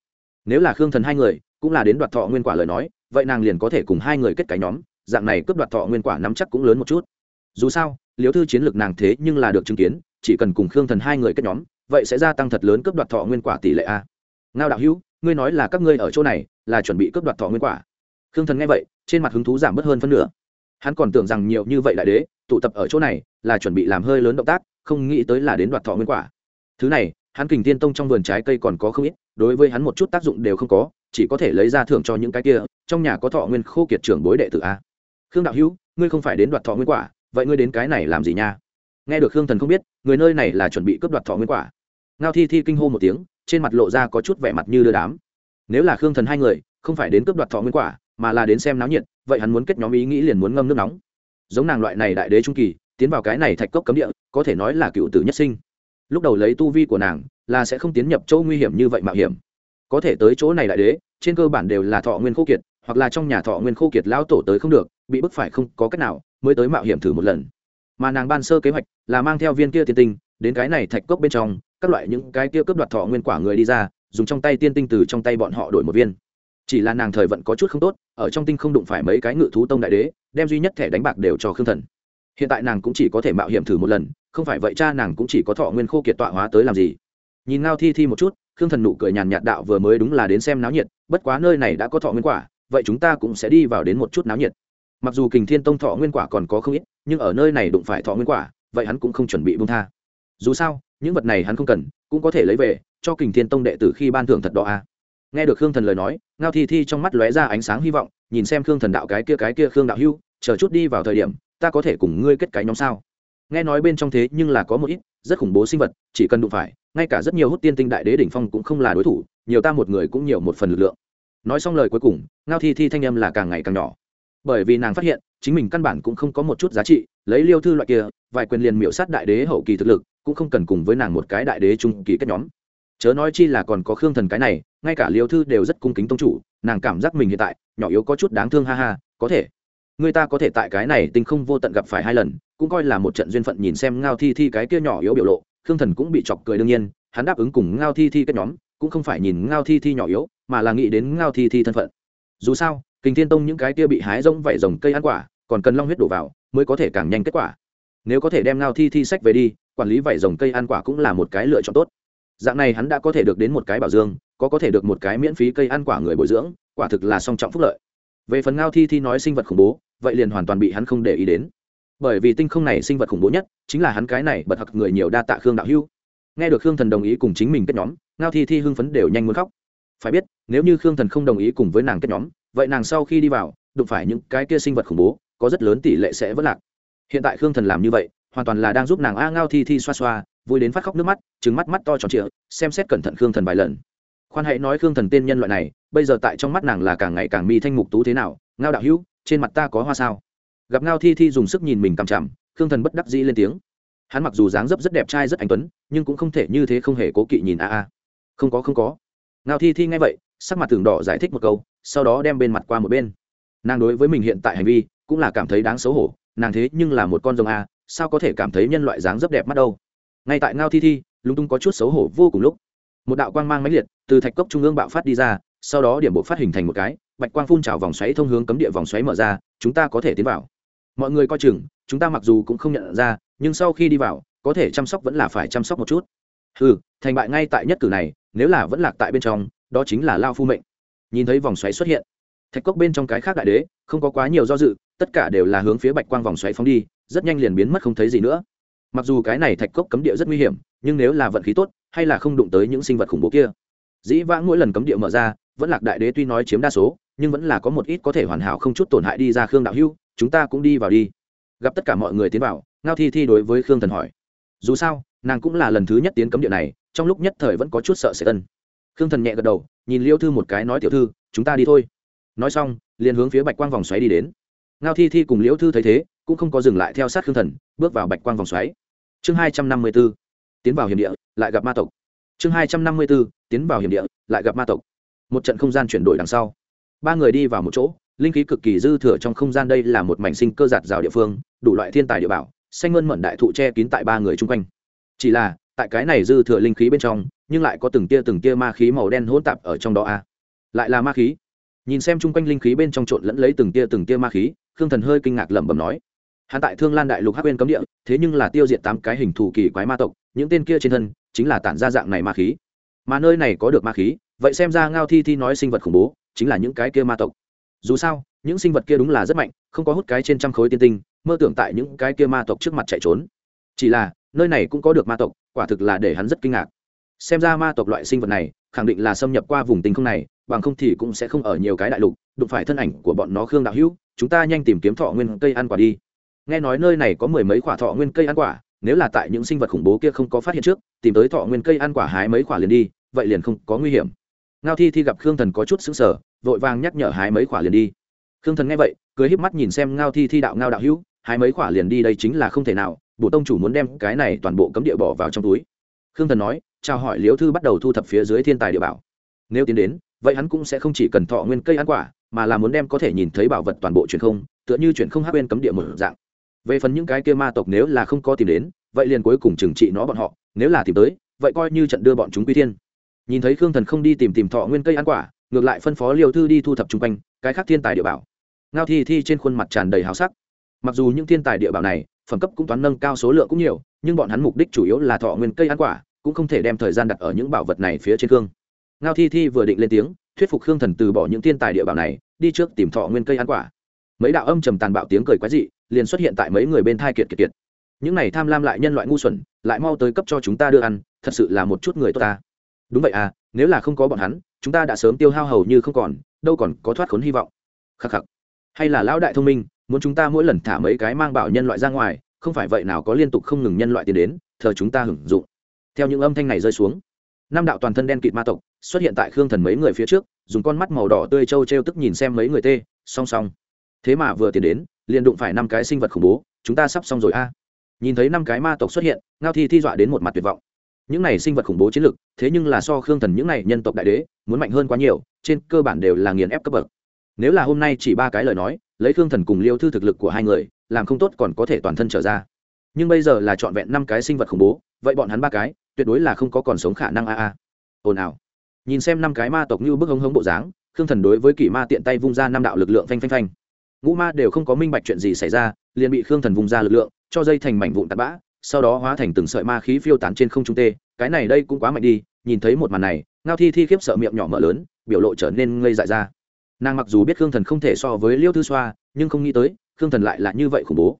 [SPEAKER 1] Nếu là khương thần hai người, cũng là đến đoạt thọ nguyên quả lời nói, vậy nàng liền có thể cùng hai người kết cái nhóm, dạng này cướp đoạt thọ nguyên quả nắm chắc cũng lớn một chút. Dù sao liếu thư chiến lược nàng thế nhưng là được chứng kiến, chỉ cần cùng khương thần hai người kết nhóm, vậy sẽ gia tăng thật lớn cướp đoạt thọ nguyên quả tỷ lệ a ngao đạo hữu, ngươi nói là các ngươi ở chỗ này, là chuẩn bị cướp đoạt thọ nguyên quả. Khương thần nghe vậy, trên mặt hứng thú giảm bớt hơn phân nửa. Hắn còn tưởng rằng nhiều như vậy đại đế, tụ tập ở chỗ này, là chuẩn bị làm hơi lớn động tác, không nghĩ tới là đến đoạt thọ nguyên quả. Thứ này, hắn kình tiên tông trong vườn trái cây còn có không ít, đối với hắn một chút tác dụng đều không có, chỉ có thể lấy ra thưởng cho những cái kia, trong nhà có thọ nguyên khô kiệt trưởng bối đệ tử a. Khương đạo hữu, ngươi không phải đến đoạt thọ nguyên quả, vậy ngươi đến cái này làm gì nha? Nghe được khương thần không biết, người nơi này là chuẩn bị cướp đoạt thọ nguyên quả. Ngao thi thi kinh hô một tiếng trên mặt lộ ra có chút vẻ mặt như đưa đám. Nếu là khương thần hai người, không phải đến cướp đoạt thọ nguyên quả, mà là đến xem náo nhiệt, vậy hắn muốn kết nhóm ý nghĩ liền muốn ngâm nước nóng. Giống nàng loại này đại đế trung kỳ, tiến vào cái này thạch cốc cấm địa, có thể nói là cựu tử nhất sinh. Lúc đầu lấy tu vi của nàng, là sẽ không tiến nhập chỗ nguy hiểm như vậy mạo hiểm. Có thể tới chỗ này đại đế, trên cơ bản đều là thọ nguyên khô kiệt, hoặc là trong nhà thọ nguyên khô kiệt lão tổ tới không được, bị bức phải không có cách nào mới tới mạo hiểm thử một lần. Mà nàng ban sơ kế hoạch là mang theo viên kia tiên tinh đến cái này thạch cốc bên trong, các loại những cái kia cướp đoạt thọ nguyên quả người đi ra, dùng trong tay tiên tinh từ trong tay bọn họ đổi một viên. Chỉ là nàng thời vận có chút không tốt, ở trong tinh không đụng phải mấy cái ngự thú tông đại đế, đem duy nhất thẻ đánh bạc đều cho khương thần. Hiện tại nàng cũng chỉ có thể mạo hiểm thử một lần, không phải vậy cha nàng cũng chỉ có thọ nguyên khô kiệt tọa hóa tới làm gì. Nhìn ngao thi thi một chút, khương thần nụ cười nhàn nhạt đạo vừa mới đúng là đến xem náo nhiệt, bất quá nơi này đã có thọ nguyên quả, vậy chúng ta cũng sẽ đi vào đến một chút náo nhiệt. Mặc dù kình thiên tông thọ nguyên quả còn có không ít, nhưng ở nơi này đụng phải thọ nguyên quả, vậy hắn cũng không chuẩn bị bung tha dù sao, những vật này hắn không cần, cũng có thể lấy về, cho kình thiên tông đệ tử khi ban thưởng thật đó a nghe được khương thần lời nói, ngao thi thi trong mắt lóe ra ánh sáng hy vọng, nhìn xem khương thần đạo cái kia cái kia khương đạo hưu, chờ chút đi vào thời điểm, ta có thể cùng ngươi kết cái nhóm sao. Nghe nói bên trong thế nhưng là có một ít rất khủng bố sinh vật, chỉ cần đụng phải, ngay cả rất nhiều hút tiên tinh đại đế đỉnh phong cũng không là đối thủ, nhiều ta một người cũng nhiều một phần lực lượng. Nói xong lời cuối cùng, ngao thi thi thanh âm là càng ngày càng nhỏ. Bởi vì nàng phát hiện, chính mình căn bản cũng không có một chút giá trị, lấy liêu thư loại kia, vài quyền liền miễu sát đại đế hậu kỳ thực lực cũng không cần cùng với nàng một cái đại đế trung kỳ kết nhóm. Chớ nói chi là còn có khương thần cái này, ngay cả liêu thư đều rất cung kính tông chủ, nàng cảm giác mình hiện tại, nhỏ yếu có chút đáng thương ha ha, có thể. Người ta có thể tại cái này tình không vô tận gặp phải hai lần, cũng coi là một trận duyên phận nhìn xem ngao thi thi cái kia nhỏ yếu biểu lộ, khương thần cũng bị chọc cười đương nhiên, hắn đáp ứng cùng ngao thi thi kết nhóm, cũng không phải nhìn ngao thi thi nhỏ yếu, mà là nghĩ đến ngao thi thi thân phận. Dù sao, kình thiên tông những cái kia bị hái rông vẩy rồng cây ăn quả, còn cần long huyết đổ vào, mới có thể càng nhanh kết quả. Nếu có thể đem ngao thi thi sách về đi quản lý vảy rồng cây ăn quả cũng là một cái lựa chọn tốt. Dạng này hắn đã có thể được đến một cái bảo dương, có có thể được một cái miễn phí cây ăn quả người bồi dưỡng, quả thực là song trọng phúc lợi. Về phần ngao thi thi nói sinh vật khủng bố, vậy liền hoàn toàn bị hắn không để ý đến. Bởi vì tinh không này sinh vật khủng bố nhất, chính là hắn cái này bật hặc người nhiều đa tạ khương đạo hưu. Nghe được khương thần đồng ý cùng chính mình kết nhóm, ngao thi thi hưng phấn đều nhanh muốn khóc. Phải biết, nếu như khương thần không đồng ý cùng với nàng kết nhóm, vậy nàng sau khi đi vào, đụng phải những cái kia sinh vật khủng bố, có rất lớn tỷ lệ sẽ vất lạc. Hiện tại khương thần làm như vậy hoàn toàn là đang giúp nàng a ngao thi thi xoa xoa, vui đến phát khóc nước mắt trứng mắt mắt to tròn trịa, xem xét cẩn thận khương thần vài lần. Khoan hãy nói khương thần tên nhân loại này, bây giờ tại trong mắt nàng là càng ngày càng mi thanh mục tú thế nào, ngao đạo hữu, trên mặt ta có hoa sao? Gặp ngao thi thi dùng sức nhìn mình cằm chằm, khương thần bất đắc dĩ lên tiếng. Hắn mặc dù dáng dấp rất đẹp trai rất anh tuấn, nhưng cũng không thể như thế không hề cố kỵ nhìn a a. Không có không có. Ngao thi thi nghe vậy, sắc mặt tường đỏ giải thích một câu, sau đó đem bên mặt qua một bên. Nàng đối với mình hiện tại hành vi, cũng là cảm thấy đáng xấu hổ, nàng thế nhưng là một con rồng a sao có thể cảm thấy nhân loại dáng dấp đẹp mắt đâu? Ngay tại ngao thi thi, lúng tung có chút xấu hổ vô cùng lúc, một đạo quang mang mãnh liệt từ thạch cốc trung ương bạo phát đi ra, sau đó điểm bộ phát hình thành một cái, bạch quang phun trào vòng xoáy thông hướng cấm địa vòng xoáy mở ra, chúng ta có thể tiến vào. Mọi người coi chừng, chúng ta mặc dù cũng không nhận ra, nhưng sau khi đi vào, có thể chăm sóc vẫn là phải chăm sóc một chút. Ừ thành bại ngay tại nhất cử này, nếu là vẫn lạc tại bên trong, đó chính là lao phu mệnh. Nhìn thấy vòng xoáy xuất hiện, thạch cốc bên trong cái khác đại đế, không có quá nhiều do dự, tất cả đều là hướng phía bạch quang vòng xoáy phóng đi rất nhanh liền biến mất không thấy gì nữa. Mặc dù cái này thạch cốc cấm địa rất nguy hiểm, nhưng nếu là vận khí tốt, hay là không đụng tới những sinh vật khủng bố kia. Dĩ vãng mỗi lần cấm địa mở ra, vẫn lạc đại đế tuy nói chiếm đa số, nhưng vẫn là có một ít có thể hoàn hảo không chút tổn hại đi ra khương đạo hưu, chúng ta cũng đi vào đi. Gặp tất cả mọi người tiến vào, ngao thi thi đối với khương thần hỏi. Dù sao, nàng cũng là lần thứ nhất tiến cấm địa này, trong lúc nhất thời vẫn có chút sợ sệt ân. Khương thần nhẹ gật đầu, nhìn liêu thư một cái nói, tiểu thư, chúng ta đi thôi. Nói xong, liền hướng phía bạch quang vòng xoáy đi đến. Ngao thi thi cùng liễu thư thấy thế cũng không có dừng lại theo sát khương thần, bước vào bạch quang vòng xoáy. Chương hai trăm năm mươi b ố tiến vào hiểm địa, lại gặp ma tộc. Chương hai trăm năm mươi b ố tiến vào hiểm địa, lại gặp ma tộc. Một trận không gian chuyển đổi đằng sau. Ba người đi vào một chỗ, linh khí cực kỳ dư thừa trong không gian đây là một mảnh sinh cơ giạt rào địa phương, đủ loại thiên tài địa bảo, xanh mơn mận đại thụ che kín tại ba người chung quanh. Chỉ là, tại cái này dư thừa linh khí bên trong, nhưng lại có từng tia từng tia ma khí màu đen hỗn tạp ở trong đó a. À. lại là ma khí. Nhìn xem chung quanh linh khí bên trong trộn lẫn lấy từng tia từng tia ma khí, khương thần hơi kinh ngạc lẩm bẩm nói hắn tại thương lan đại lục hắc quên cấm địa, thế nhưng là tiêu diệt tám cái hình thù kỳ quái ma tộc, những tên kia trên thân chính là tản ra dạng này ma khí. Mà nơi này có được ma khí, vậy xem ra ngao thi thi nói sinh vật khủng bố chính là những cái kia ma tộc. Dù sao, những sinh vật kia đúng là rất mạnh, không có hút cái trên trăm khối tiên tinh, mơ tưởng tại những cái kia ma tộc trước mặt chạy trốn. Chỉ là, nơi này cũng có được ma tộc, quả thực là để hắn rất kinh ngạc. Xem ra ma tộc loại sinh vật này, khẳng định là xâm nhập qua vùng tinh không này, bằng không thì cũng sẽ không ở nhiều cái đại lục, đụng phải thân ảnh của bọn nó khương đạo hữu, chúng ta nhanh tìm kiếm thọ nguyên cây ăn quả đi nghe nói nơi này có mười mấy quả thọ nguyên cây ăn quả, nếu là tại những sinh vật khủng bố kia không có phát hiện trước, tìm tới thọ nguyên cây ăn quả hái mấy quả liền đi, vậy liền không có nguy hiểm. Ngao thi thi gặp khương thần có chút xứng sở vội vàng nhắc nhở hái mấy quả liền đi. Khương thần nghe vậy, cười híp mắt nhìn xem ngao thi thi đạo ngao đạo hữu, hái mấy quả liền đi đây chính là không thể nào, bổ tông chủ muốn đem cái này toàn bộ cấm địa bỏ vào trong túi. Khương thần nói, chào hỏi liễu thư bắt đầu thu thập phía dưới thiên tài địa bảo. Nếu tiến đến, vậy hắn cũng sẽ không chỉ cần thọ nguyên cây ăn quả, mà là muốn đem có thể nhìn thấy bảo vật toàn bộ truyền không, tựa như chuyển không hát bên cấm địa một dạng về phần những cái kia ma tộc nếu là không có tìm đến, vậy liền cuối cùng trừng trị nó bọn họ, nếu là tìm tới, vậy coi như trận đưa bọn chúng quy thiên. Nhìn thấy khương thần không đi tìm tìm thọ nguyên cây ăn quả, ngược lại phân phó liều thư đi thu thập chung quanh, cái khác thiên tài địa bảo. Ngao thi thi trên khuôn mặt tràn đầy hào sắc. Mặc dù những thiên tài địa bảo này, phẩm cấp cũng toán nâng cao số lượng cũng nhiều, nhưng bọn hắn mục đích chủ yếu là thọ nguyên cây ăn quả, cũng không thể đem thời gian đặt ở những bảo vật này phía trên khương ngao thi thi vừa định lên tiếng, thuyết phục khương thần từ bỏ những thiên tài địa bảo này, đi trước tìm thọ nguyên cây ăn quả. Mấy đạo âm trầm tàn bạo tiếng cười quái dị liền xuất hiện tại mấy người bên thai kiệt kiệt kiệt. Những này tham lam lại nhân loại ngu xuẩn, lại mau tới cấp cho chúng ta đưa ăn, thật sự là một chút người tốt ta. Đúng vậy à nếu là không có bọn hắn, chúng ta đã sớm tiêu hao hầu như không còn, đâu còn có thoát khốn hy vọng. Khắc khắc. Hay là lão đại thông minh, muốn chúng ta mỗi lần thả mấy cái mang bảo nhân loại ra ngoài, không phải vậy nào có liên tục không ngừng nhân loại tiến đến, thờ chúng ta hưởng dụng. Theo những âm thanh này rơi xuống, năm đạo toàn thân đen kịt ma tộc xuất hiện tại khương thần mấy người phía trước, dùng con mắt màu đỏ tươi trâu t r e o tức nhìn xem mấy người tê, song song. Thế mà vừa tiến đến liền đụng phải năm cái sinh vật khủng bố, chúng ta sắp xong rồi a. Nhìn thấy năm cái ma tộc xuất hiện, ngao thi thi dọa đến một mặt tuyệt vọng. Những này sinh vật khủng bố chiến lực, thế nhưng là so khương thần những này nhân tộc đại đế, muốn mạnh hơn quá nhiều, trên cơ bản đều là nghiền ép cấp bậc. Nếu là hôm nay chỉ ba cái lời nói, lấy khương thần cùng liêu thư thực lực của hai người, làm không tốt còn có thể toàn thân trở ra. Nhưng bây giờ là trọn vẹn năm cái sinh vật khủng bố, vậy bọn hắn ba cái, tuyệt đối là không có còn sống khả năng a a. Ồn ào. Nhìn xem năm cái ma tộc như bức hống hống bộ dáng, khương thần đối với kỷ ma tiện tay vung ra năm đạo lực lượng phanh phanh phanh ngũ ma đều không có minh bạch chuyện gì xảy ra, liền bị khương thần vung ra lực lượng, cho dây thành mảnh vụn tạt bã, sau đó hóa thành từng sợi ma khí phiêu tán trên không trung tê. Cái này đây cũng quá mạnh đi, nhìn thấy một màn này, ngao thi thi khiếp sợ miệng nhỏ mở lớn, biểu lộ trở nên ngây dại ra. Nàng mặc dù biết khương thần không thể so với liêu thư xoa, nhưng không nghĩ tới, khương thần lại là như vậy khủng bố.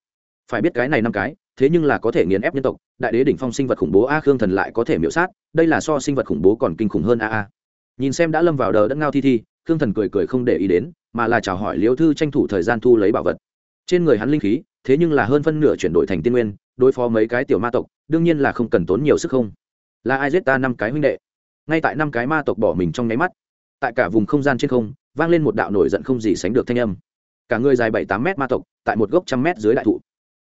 [SPEAKER 1] Phải biết cái này năm cái, thế nhưng là có thể nghiền ép nhân tộc, đại đế đỉnh phong sinh vật khủng bố a, khương thần lại có thể miễu sát, đây là so sinh vật khủng bố còn kinh khủng hơn a a. Nhìn xem đã lâm vào đờ đất ngao thi thi khương thần cười cười không để ý đến, mà là chào hỏi liêu thư tranh thủ thời gian thu lấy bảo vật. Trên người hắn linh khí, thế nhưng là hơn phân nửa chuyển đổi thành tiên nguyên, đối phó mấy cái tiểu ma tộc, đương nhiên là không cần tốn nhiều sức không. Là ai giết ta năm cái huynh đệ? Ngay tại năm cái ma tộc bỏ mình trong nháy mắt, tại cả vùng không gian trên không, vang lên một đạo nổi giận không gì sánh được thanh âm. Cả người dài bảy tám mét ma tộc, tại một gốc trăm mét dưới đại thụ.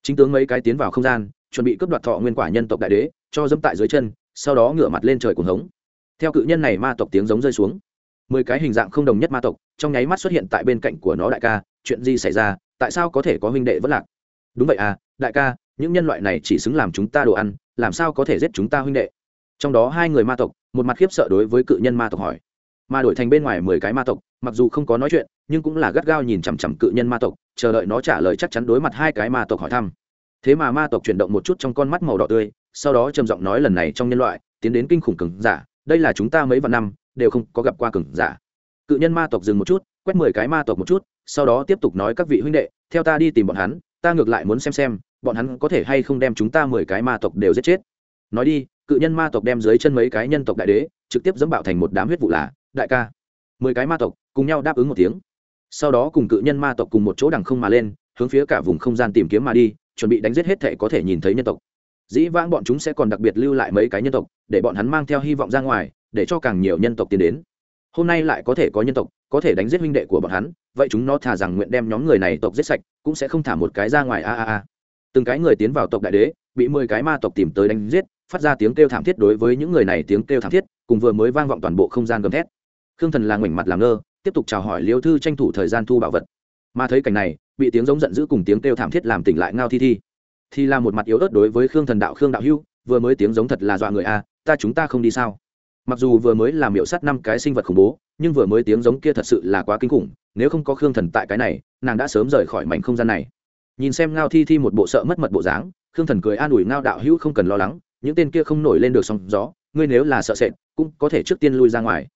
[SPEAKER 1] Chính tướng mấy cái tiến vào không gian, chuẩn bị cướp đoạt thọ nguyên quả nhân tộc đại đế, cho dẫm tại dưới chân, sau đó ngửa mặt lên trời cuồng hống. Theo cự nhân này ma tộc tiếng giống rơi xuống mười cái hình dạng không đồng nhất ma tộc, trong nháy mắt xuất hiện tại bên cạnh của nó đại ca, chuyện gì xảy ra, tại sao có thể có huynh đệ vẫn lạc? Đúng vậy à đại ca, những nhân loại này chỉ xứng làm chúng ta đồ ăn, làm sao có thể giết chúng ta huynh đệ? Trong đó hai người ma tộc, một mặt khiếp sợ đối với cự nhân ma tộc hỏi. Mà đổi thành bên ngoài mười cái ma tộc, mặc dù không có nói chuyện, nhưng cũng là gắt gao nhìn chằm chằm cự nhân ma tộc, chờ đợi nó trả lời chắc chắn đối mặt hai cái ma tộc hỏi thăm. Thế mà ma tộc chuyển động một chút trong con mắt màu đỏ tươi, sau đó trầm giọng nói lần này trong nhân loại, tiến đến kinh khủng cứng giả, đây là chúng ta mấy vạn năm đều không có gặp qua cường giả. Cự nhân ma tộc dừng một chút, quét mười cái ma tộc một chút, sau đó tiếp tục nói các vị huynh đệ, theo ta đi tìm bọn hắn, ta ngược lại muốn xem xem, bọn hắn có thể hay không đem chúng ta mười cái ma tộc đều giết chết. Nói đi, cự nhân ma tộc đem dưới chân mấy cái nhân tộc đại đế, trực tiếp dẫm bạo thành một đám huyết vụ là, đại ca. Mười cái ma tộc, cùng nhau đáp ứng một tiếng. Sau đó cùng cự nhân ma tộc cùng một chỗ đằng không mà lên, hướng phía cả vùng không gian tìm kiếm mà đi, chuẩn bị đánh giết hết thể có thể nhìn thấy nhân tộc. Dĩ vãng bọn chúng sẽ còn đặc biệt lưu lại mấy cái nhân tộc, để bọn hắn mang theo hy vọng ra ngoài để cho càng nhiều nhân tộc tiến đến. Hôm nay lại có thể có nhân tộc, có thể đánh giết huynh đệ của bọn hắn, vậy chúng nó thà rằng nguyện đem nhóm người này tộc giết sạch, cũng sẽ không thả một cái ra ngoài, a a a. Từng cái người tiến vào tộc đại đế, bị mười cái ma tộc tìm tới đánh giết, phát ra tiếng kêu thảm thiết đối với những người này tiếng kêu thảm thiết, cùng vừa mới vang vọng toàn bộ không gian gầm thét. Khương thần là ngoảnh mặt làm ngơ, tiếp tục chào hỏi liêu thư tranh thủ thời gian thu bảo vật. Mà thấy cảnh này, bị tiếng giống giận dữ cùng tiếng kêu thảm thiết làm tỉnh lại ngao thi thi. Thì là một mặt yếu ớt đối với khương thần đạo khương đạo hưu vừa mới tiếng giống thật là dọa người a, ta chúng ta không đi sao? Mặc dù vừa mới làm miệu sắt năm cái sinh vật khủng bố, nhưng vừa mới tiếng giống kia thật sự là quá kinh khủng, nếu không có khương thần tại cái này, nàng đã sớm rời khỏi mảnh không gian này. Nhìn xem ngao thi thi một bộ sợ mất mật bộ dáng, khương thần cười an ủi ngao đạo hữu không cần lo lắng, những tên kia không nổi lên được sóng gió, ngươi nếu là sợ sệt, cũng có thể trước tiên lui ra ngoài.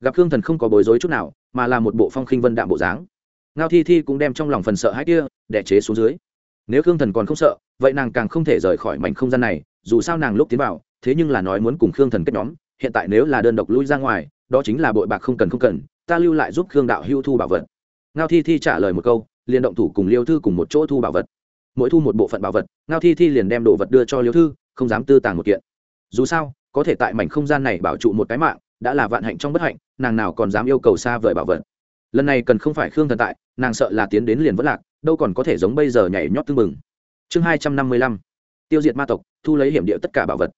[SPEAKER 1] Gặp khương thần không có bối rối chút nào, mà là một bộ phong khinh vân đạm bộ dáng. Ngao thi thi cũng đem trong lòng phần sợ hãi kia đẻ chế xuống dưới. Nếu khương thần còn không sợ, vậy nàng càng không thể rời khỏi mảnh không gian này, dù sao nàng lúc tiến vào, thế nhưng là nói muốn cùng khương thần kết nhóm hiện tại nếu là đơn độc lui ra ngoài, đó chính là bội bạc không cần không cần, ta lưu lại giúp khương đạo hưu thu bảo vật. Ngao thi thi trả lời một câu, liền động thủ cùng liêu thư cùng một chỗ thu bảo vật. Mỗi thu một bộ phận bảo vật, ngao thi thi liền đem đồ vật đưa cho liêu thư, không dám tư tàng một kiện. Dù sao, có thể tại mảnh không gian này bảo trụ một cái mạng, đã là vạn hạnh trong bất hạnh, nàng nào còn dám yêu cầu xa vời bảo vật. Lần này cần không phải khương thần tại, nàng sợ là tiến đến liền vất lạc, đâu còn có thể giống bây giờ nhảy nhót tưng mừng. chương hai trăm năm mươi lăm, tiêu diệt ma tộc, thu lấy hiểm địa tất cả bảo vật.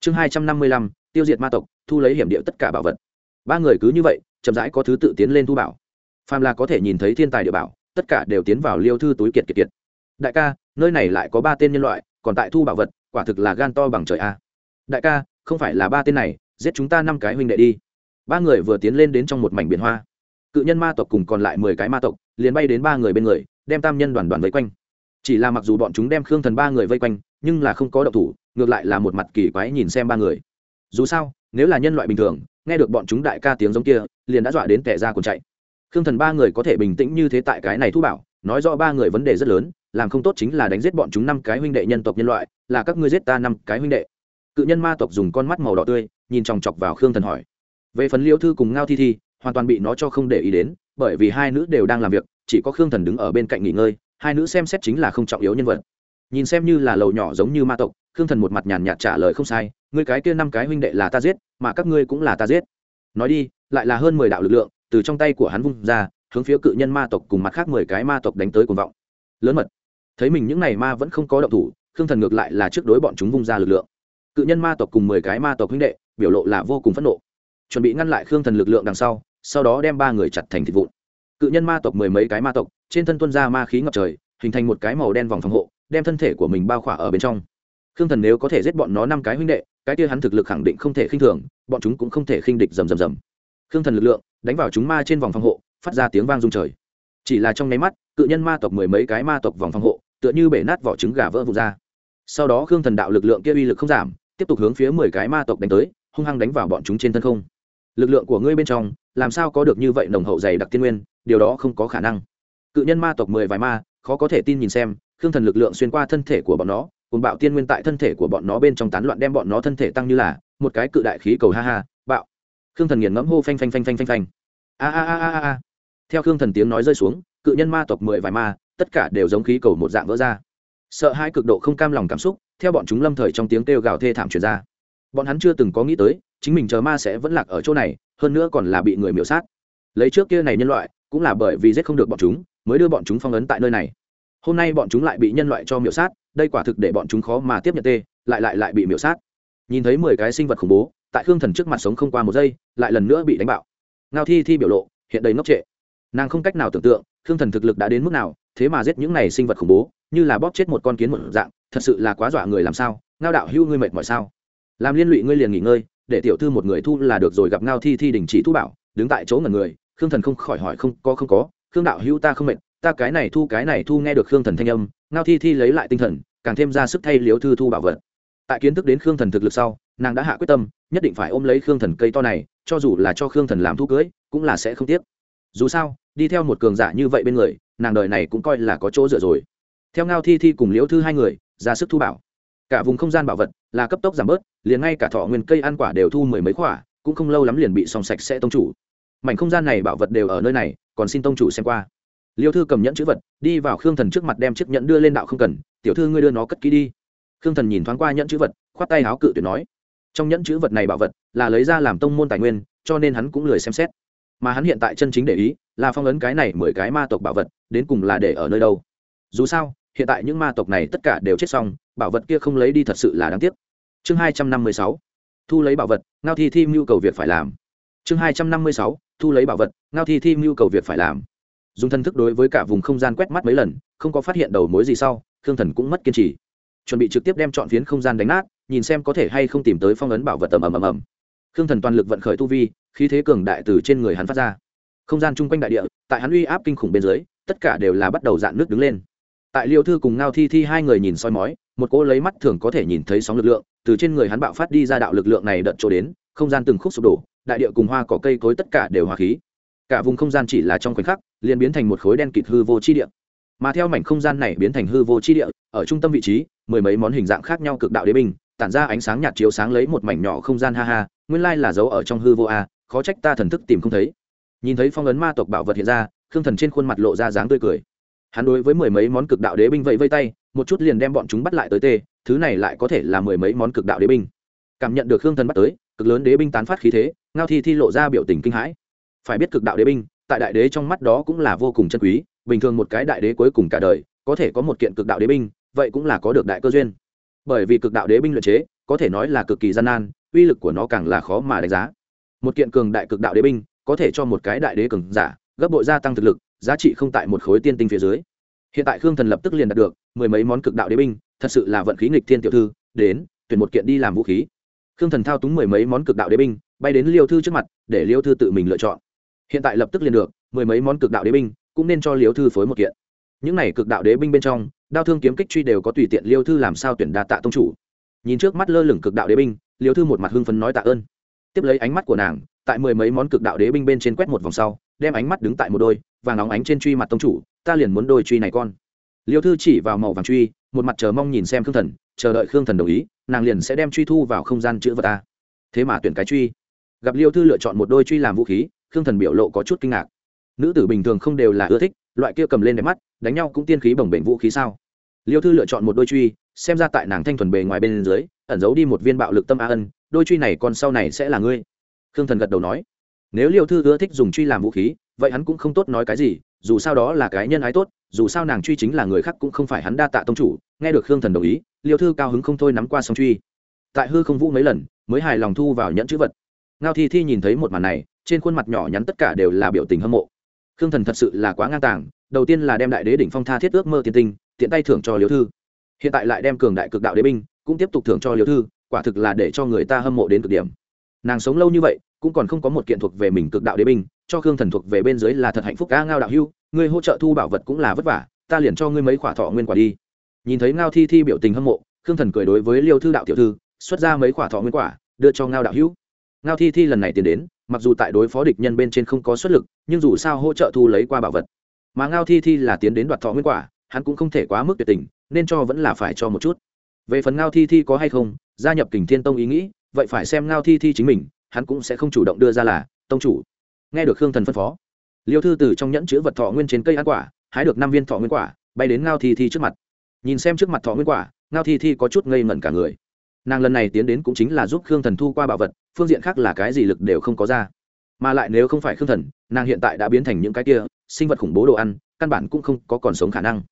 [SPEAKER 1] Chương hai trăm năm mươi lăm tiêu diệt ma tộc, thu lấy hiểm địa tất cả bảo vật. Ba người cứ như vậy, chậm rãi có thứ tự tiến lên thu bảo. Phàm là có thể nhìn thấy thiên tài địa bảo, tất cả đều tiến vào liêu thư túi kiệt kiệt kiệt. Đại ca, nơi này lại có ba tên nhân loại, còn tại thu bảo vật, quả thực là gan to bằng trời a. Đại ca, không phải là ba tên này, giết chúng ta năm cái huynh đệ đi. Ba người vừa tiến lên đến trong một mảnh biển hoa. Cự nhân ma tộc cùng còn lại mười cái ma tộc, liền bay đến ba người bên người, đem tam nhân đoàn đoàn vây quanh. Chỉ là mặc dù bọn chúng đem khương thần ba người vây quanh, nhưng là không có động thủ, ngược lại là một mặt kỳ quái nhìn xem ba người dù sao, nếu là nhân loại bình thường, nghe được bọn chúng đại ca tiếng giống kia, liền đã dọa đến kẻ ra còn chạy. Khương thần ba người có thể bình tĩnh như thế tại cái này thu bảo, nói rõ ba người vấn đề rất lớn, làm không tốt chính là đánh giết bọn chúng năm cái huynh đệ nhân tộc nhân loại, là các ngươi giết ta năm cái huynh đệ. Cự nhân ma tộc dùng con mắt màu đỏ tươi, nhìn chòng chọc vào khương thần hỏi. Về phần liêu thư cùng ngao thi thi, hoàn toàn bị nó cho không để ý đến, bởi vì hai nữ đều đang làm việc, chỉ có khương thần đứng ở bên cạnh nghỉ ngơi, hai nữ xem xét chính là không trọng yếu nhân vật. Nhìn xem như là lầu nhỏ giống như ma tộc, khương thần một mặt nhàn nhạt trả lời không sai ngươi cái kia năm cái huynh đệ là ta giết, mà các ngươi cũng là ta giết. Nói đi, lại là hơn mười đạo lực lượng, từ trong tay của hắn vung ra, hướng phía cự nhân ma tộc cùng mặt khác mười cái ma tộc đánh tới cuồng vọng. Lớn mật. Thấy mình những n à y ma vẫn không có động thủ, khương thần ngược lại là trước đối bọn chúng vung ra lực lượng. Cự nhân ma tộc cùng mười cái ma tộc huynh đệ, biểu lộ là vô cùng phẫn nộ. Chuẩn bị ngăn lại khương thần lực lượng đằng sau sau đó đem ba người chặt thành thịt vụn. Cự nhân ma tộc mười mấy cái ma tộc, trên thân tuân ra ma khí ngập trời, hình thành một cái màu đen vòng phòng hộ, đem thân thể của mình bao khỏa ở bên trong khương thần nếu có thể giết bọn nó năm cái huynh đệ, cái kia hắn thực lực khẳng định không thể khinh thường, bọn chúng cũng không thể khinh địch rầm rầm rầm. Khương thần lực lượng đánh vào chúng ma trên vòng phòng hộ, phát ra tiếng vang rung trời. Chỉ là trong nháy mắt, cự nhân ma tộc mười mấy cái ma tộc vòng phòng hộ, tựa như bể nát vỏ trứng gà vỡ vụt ra. Sau đó khương thần đạo lực lượng kia uy lực không giảm, tiếp tục hướng phía mười cái ma tộc đánh tới, hung hăng đánh vào bọn chúng trên thân không. Lực lượng của ngươi bên trong, làm sao có được như vậy nồng hậu dày đặc tiên nguyên, điều đó không có khả năng. Cự nhân ma tộc mười vài ma, khó có thể tin nhìn xem, khương thần lực lượng xuyên qua thân thể của bọn nó cùng bạo tiên nguyên tại thân thể của bọn nó bên trong tán loạn đem bọn nó thân thể tăng như là một cái cự đại khí cầu, ha ha, bạo. Khương thần nghiền ngẫm hô phanh phanh phanh phanh phanh phanh. A a a a a. Theo khương thần tiếng nói rơi xuống, cự nhân ma tộc mười vài ma, tất cả đều giống khí cầu một dạng vỡ ra. Sợ hai cực độ không cam lòng cảm xúc, theo bọn chúng lâm thời trong tiếng kêu gào thê thảm truyền ra. Bọn hắn chưa từng có nghĩ tới, chính mình chờ ma sẽ vẫn lạc ở chỗ này, hơn nữa còn là bị người miểu sát. Lấy trước kia này nhân loại, cũng là bởi vì giết không được bọn chúng, mới đưa bọn chúng phong ấn tại nơi này hôm nay bọn chúng lại bị nhân loại cho miểu sát, đây quả thực để bọn chúng khó mà tiếp nhận tê, lại lại lại bị miểu sát. Nhìn thấy mười cái sinh vật khủng bố, tại khương thần trước mặt sống không qua một giây, lại lần nữa bị đánh bạo. Ngao thi thi biểu lộ, hiện đầy ngốc trệ. Nàng không cách nào tưởng tượng, khương thần thực lực đã đến mức nào, thế mà giết những này sinh vật khủng bố, như là bóp chết một con kiến một dạng, thật sự là quá dọa người làm sao? Ngao đạo hưu ngươi mệt mỏi sao? Làm liên lụy ngươi liền nghỉ ngơi, để tiểu thư một người thu là được rồi gặp ngao thi thi đình chỉ thu bảo, đứng tại chỗ ngần người, khương thần không khỏi hỏi không có không có, khương đạo hưu ta không mệt ta cái này thu cái này thu nghe được khương thần thanh âm, ngao thi thi lấy lại tinh thần, càng thêm ra sức thay liếu thư thu bảo vật. Tại kiến thức đến khương thần thực lực sau, nàng đã hạ quyết tâm, nhất định phải ôm lấy khương thần cây to này, cho dù là cho khương thần làm thu cưới, cũng là sẽ không tiếc. Dù sao, đi theo một cường giả như vậy bên người, nàng đời này cũng coi là có chỗ dựa rồi. Theo ngao thi thi cùng liễu thư hai người, ra sức thu bảo. Cả vùng không gian bảo vật là cấp tốc giảm bớt, liền ngay cả thọ nguyên cây ăn quả đều thu mười mấy quả, cũng không lâu lắm liền bị xong sạch sẽ tông chủ. Mảnh không gian này bảo vật đều ở nơi này, còn xin tông chủ xem qua liêu thư cầm nhẫn chữ vật, đi vào khương thần trước mặt đem chiếc nhẫn đưa lên đạo không cần, tiểu thư ngươi đưa nó cất kỹ đi. Khương thần nhìn thoáng qua nhẫn chữ vật, khoát tay áo cự tuyệt nói, trong nhẫn chữ vật này bảo vật là lấy ra làm tông môn tài nguyên, cho nên hắn cũng lười xem xét. Mà hắn hiện tại chân chính để ý là phong ấn cái này mười cái ma tộc bảo vật, đến cùng là để ở nơi đâu. Dù sao, hiện tại những ma tộc này tất cả đều chết xong, bảo vật kia không lấy đi thật sự là đáng tiếc. Chương hai trăm năm mươi sáu, thu lấy bảo vật, ngao thi thi mưu cầu việc phải làm. Chương hai trăm năm mươi sáu, thu lấy bảo vật, ngao thi thi mưu cầu việc phải làm dùng thân thức đối với cả vùng không gian quét mắt mấy lần, không có phát hiện đầu mối gì sau, khương thần cũng mất kiên trì. Chuẩn bị trực tiếp đem chọn phiến không gian đánh nát, nhìn xem có thể hay không tìm tới phong ấn bảo vật ầm ầm ầm ầm. Khương thần toàn lực vận khởi tu vi, khí thế cường đại từ trên người hắn phát ra. Không gian chung quanh đại địa, tại hắn uy áp kinh khủng bên dưới, tất cả đều là bắt đầu dạn nước đứng lên. Tại liêu thư cùng ngao thi thi hai người nhìn soi mói, một cô lấy mắt thường có thể nhìn thấy sóng lực lượng, từ trên người hắn bạo phát đi ra đạo lực lượng này đợt chỗ đến, không gian từng khúc sụp đổ, đại địa cùng hoa cỏ cây cối tất cả đều hòa khí cả vùng không gian chỉ là trong khoảnh khắc, liền biến thành một khối đen kịt hư vô chi địa. Mà theo mảnh không gian này biến thành hư vô chi địa, ở trung tâm vị trí, mười mấy món hình dạng khác nhau cực đạo đế binh, tản ra ánh sáng nhạt chiếu sáng lấy một mảnh nhỏ không gian ha ha, nguyên lai là dấu ở trong hư vô a, khó trách ta thần thức tìm không thấy. Nhìn thấy phong ấn ma tộc bảo vật hiện ra, khương thần trên khuôn mặt lộ ra dáng tươi cười. Hắn đối với mười mấy món cực đạo đế binh vẫy vây tay, một chút liền đem bọn chúng bắt lại tới tê, thứ này lại có thể là mười mấy món cực đạo đế binh. Cảm nhận được khương thần bắt tới, cực lớn đế binh tán phát khí thế, ngao thi thi lộ ra biểu tình kinh hãi phải biết cực đạo đế binh, tại đại đế trong mắt đó cũng là vô cùng chân quý, bình thường một cái đại đế cuối cùng cả đời, có thể có một kiện cực đạo đế binh, vậy cũng là có được đại cơ duyên. Bởi vì cực đạo đế binh luyện chế, có thể nói là cực kỳ gian nan, uy lực của nó càng là khó mà đánh giá. Một kiện cường đại cực đạo đế binh, có thể cho một cái đại đế cường giả, gấp bội gia tăng thực lực, giá trị không tại một khối tiên tinh phía dưới. Hiện tại khương thần lập tức liền đạt được, mười mấy món cực đạo đế binh, thật sự là vận khí nghịch thiên tiểu thư, đến, tuyển một kiện đi làm vũ khí. Khương thần thao túng mười mấy món cực đạo đế binh, bay đến liêu thư trước mặt, để liêu thư tự mình lựa chọn hiện tại lập tức liền được, mười mấy món cực đạo đế binh cũng nên cho liêu thư phối một kiện. Những này cực đạo đế binh bên trong, đao thương kiếm kích truy đều có tùy tiện liêu thư làm sao tuyển đa tạ tông chủ. Nhìn trước mắt lơ lửng cực đạo đế binh, liêu thư một mặt hưng phấn nói tạ ơn. Tiếp lấy ánh mắt của nàng, tại mười mấy món cực đạo đế binh bên trên quét một vòng sau, đem ánh mắt đứng tại một đôi và nóng ánh trên truy mặt tông chủ, ta liền muốn đôi truy này con. Liêu thư chỉ vào màu vàng truy, một mặt chờ mong nhìn xem khương thần, chờ đợi khương thần đồng ý, nàng liền sẽ đem truy thu vào không gian chữ vật ta. Thế mà tuyển cái truy. Gặp liêu thư lựa chọn một đôi truy làm vũ khí khương thần biểu lộ có chút kinh ngạc. Nữ tử bình thường không đều là ưa thích, loại kia cầm lên đẹp mắt, đánh nhau cũng tiên khí bồng bềnh vũ khí sao? Liêu thư lựa chọn một đôi truy, xem ra tại nàng thanh thuần bề ngoài bên dưới, ẩn giấu đi một viên bạo lực tâm a ân, đôi truy này còn sau này sẽ là ngươi. Khương thần gật đầu nói, nếu liêu thư ưa thích dùng truy làm vũ khí, vậy hắn cũng không tốt nói cái gì, dù sao đó là cái nhân ái tốt, dù sao nàng truy chính là người khác cũng không phải hắn đa tạ tông chủ, nghe được khương thần đồng ý, liêu thư cao hứng không thôi nắm qua song truy. Tại hư không vũ mấy lần, mới hài lòng thu vào nhẫn chữ vật. Ngao thi thi nhìn thấy một màn này trên khuôn mặt nhỏ nhắn tất cả đều là biểu tình hâm mộ. Khương thần thật sự là quá ngang tàng, đầu tiên là đem đại đế đỉnh phong tha thiết ước mơ tiên tinh, tiện tay thưởng cho liêu thư. Hiện tại lại đem cường đại cực đạo đế binh cũng tiếp tục thưởng cho liêu thư, quả thực là để cho người ta hâm mộ đến cực điểm. Nàng sống lâu như vậy, cũng còn không có một kiện thuộc về mình cực đạo đế binh, cho khương thần thuộc về bên dưới là thật hạnh phúc ca ngao đạo hưu ngươi hỗ trợ thu bảo vật cũng là vất vả, ta liền cho ngươi mấy khỏa thọ nguyên quả đi. Nhìn thấy ngao thi thi biểu tình hâm mộ, khương thần cười đối với liêu thư đạo tiểu thư, xuất ra mấy khỏa thọ nguyên quả, đưa cho ngao đạo hữu ngao thi thi lần này tiến đến, mặc dù tại đối phó địch nhân bên trên không có xuất lực, nhưng dù sao hỗ trợ thu lấy qua bảo vật. Mà ngao thi thi là tiến đến đoạt thọ nguyên quả, hắn cũng không thể quá mức tuyệt tình, nên cho vẫn là phải cho một chút. Về phần ngao thi thi có hay không, gia nhập kình thiên tông ý nghĩ, vậy phải xem ngao thi thi chính mình, hắn cũng sẽ không chủ động đưa ra là, tông chủ, nghe được khương thần phân phó. Liêu thư từ trong nhẫn chữ vật thọ nguyên trên cây ăn quả, hái được năm viên thọ nguyên quả, bay đến ngao thi thi trước mặt. Nhìn xem trước mặt thọ nguyên quả, ngao thi thi có chút ngây ngẩn cả người nàng lần này tiến đến cũng chính là giúp khương thần thu qua bảo vật, phương diện khác là cái gì lực đều không có ra. Mà lại nếu không phải khương thần, nàng hiện tại đã biến thành những cái kia sinh vật khủng bố đồ ăn, căn bản cũng không có còn sống khả năng.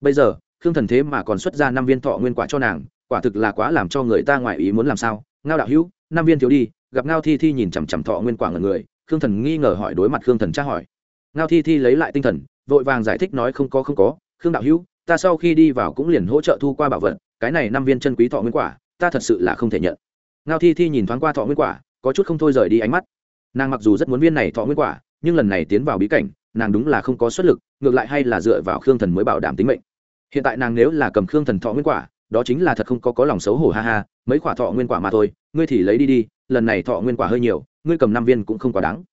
[SPEAKER 1] Bây giờ, khương thần thế mà còn xuất ra năm viên thọ nguyên quả cho nàng, quả thực là quá làm cho người ta ngoài ý muốn làm sao. Ngao đạo hữu, năm viên thiếu đi, gặp ngao thi thi nhìn chằm chằm thọ nguyên quả ngần người, khương thần nghi ngờ hỏi đối mặt khương thần tra hỏi. Ngao thi thi lấy lại tinh thần, vội vàng giải thích nói không có không có. Khương đạo hữu, ta sau khi đi vào cũng liền hỗ trợ thu qua bảo vật, cái này năm viên chân quý thọ nguyên quả ta thật sự là không thể nhận. Ngao thi thi nhìn thoáng qua thọ nguyên quả, có chút không thôi rời đi ánh mắt. Nàng mặc dù rất muốn viên này thọ nguyên quả, nhưng lần này tiến vào bí cảnh, nàng đúng là không có xuất lực, ngược lại hay là dựa vào khương thần mới bảo đảm tính mệnh. Hiện tại nàng nếu là cầm khương thần thọ nguyên quả, đó chính là thật không có có lòng xấu hổ ha ha, mấy quả thọ nguyên quả mà thôi, ngươi thì lấy đi đi, lần này thọ nguyên quả hơi nhiều, ngươi cầm năm viên cũng không quá đáng.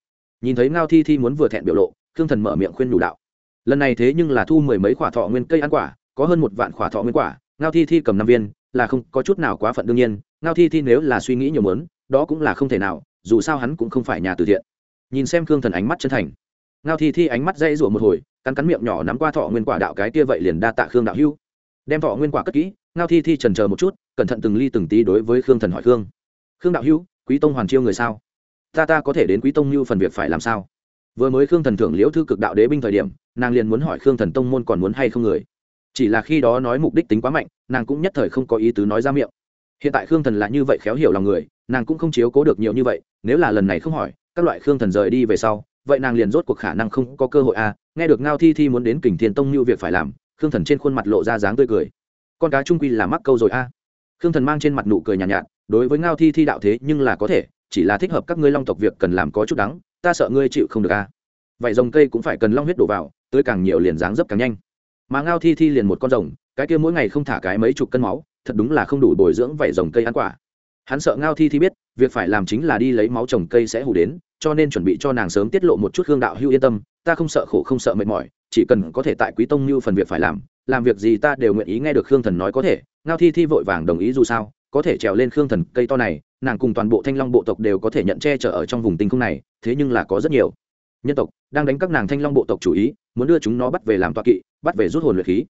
[SPEAKER 1] Nhìn thấy ngao thi thi muốn vừa thẹn biểu lộ, khương thần mở miệng khuyên đủ đạo. Lần này thế nhưng là thu mười mấy quả thọ nguyên cây ăn quả, có hơn một vạn quả thọ nguyên quả, ngao thi thi cầm năm viên là không có chút nào quá phận đương nhiên, ngao thi thi nếu là suy nghĩ nhiều mớn đó cũng là không thể nào, dù sao hắn cũng không phải nhà từ thiện. Nhìn xem khương thần ánh mắt chân thành, ngao thi thi ánh mắt dây rủa một hồi, cắn cắn miệng nhỏ nắm qua thọ nguyên quả đạo cái kia vậy liền đa tạ khương đạo hưu đem thọ nguyên quả cất kỹ, ngao thi thi trần chờ một chút, cẩn thận từng ly từng tí đối với khương thần hỏi khương. Khương đạo hưu quý tông hoàn chiêu người sao? Ta ta có thể đến quý tông như phần việc phải làm sao? Vừa mới khương thần thưởng liễu thư cực đạo đế binh thời điểm, nàng liền muốn hỏi khương thần tông môn còn muốn hay không người chỉ là khi đó nói mục đích tính quá mạnh nàng cũng nhất thời không có ý tứ nói ra miệng hiện tại khương thần là như vậy khéo hiểu lòng người nàng cũng không chiếu cố được nhiều như vậy nếu là lần này không hỏi các loại khương thần rời đi về sau vậy nàng liền rốt cuộc khả năng không có cơ hội à nghe được ngao thi thi muốn đến kình thiên tông như việc phải làm khương thần trên khuôn mặt lộ ra dáng tươi cười con cá trung quy là mắc câu rồi a à. khương thần mang trên mặt nụ cười nhàn nhạt, nhạt đối với ngao thi thi đạo thế nhưng là có thể chỉ là thích hợp các ngươi long tộc việc cần làm có chút đắng ta sợ ngươi chịu không được a à. vậy dòng cây cũng phải cần long huyết đổ vào tươi càng nhiều liền dáng dấp càng nhanh mà ngao thi thi liền một con rồng, cái kia mỗi ngày không thả cái mấy chục cân máu, thật đúng là không đủ bồi dưỡng vảy rồng cây ăn quả. Hắn sợ ngao thi thi biết, việc phải làm chính là đi lấy máu trồng cây sẽ hủ đến, cho nên chuẩn bị cho nàng sớm tiết lộ một chút hương đạo hưu yên tâm, ta không sợ khổ không sợ mệt mỏi, chỉ cần có thể tại quý tông như phần việc phải làm làm việc gì ta đều nguyện ý nghe được khương thần nói có thể, ngao thi thi vội vàng đồng ý dù sao, có thể trèo lên khương thần cây to này, nàng cùng toàn bộ thanh long bộ tộc đều có thể nhận che chở ở trong vùng tinh không này, thế nhưng là có rất nhiều nhân tộc, đang đánh các nàng thanh long bộ tộc chủ ý, muốn đưa chúng nó bắt về làm toa kỵ, bắt về rút hồn luyện khí.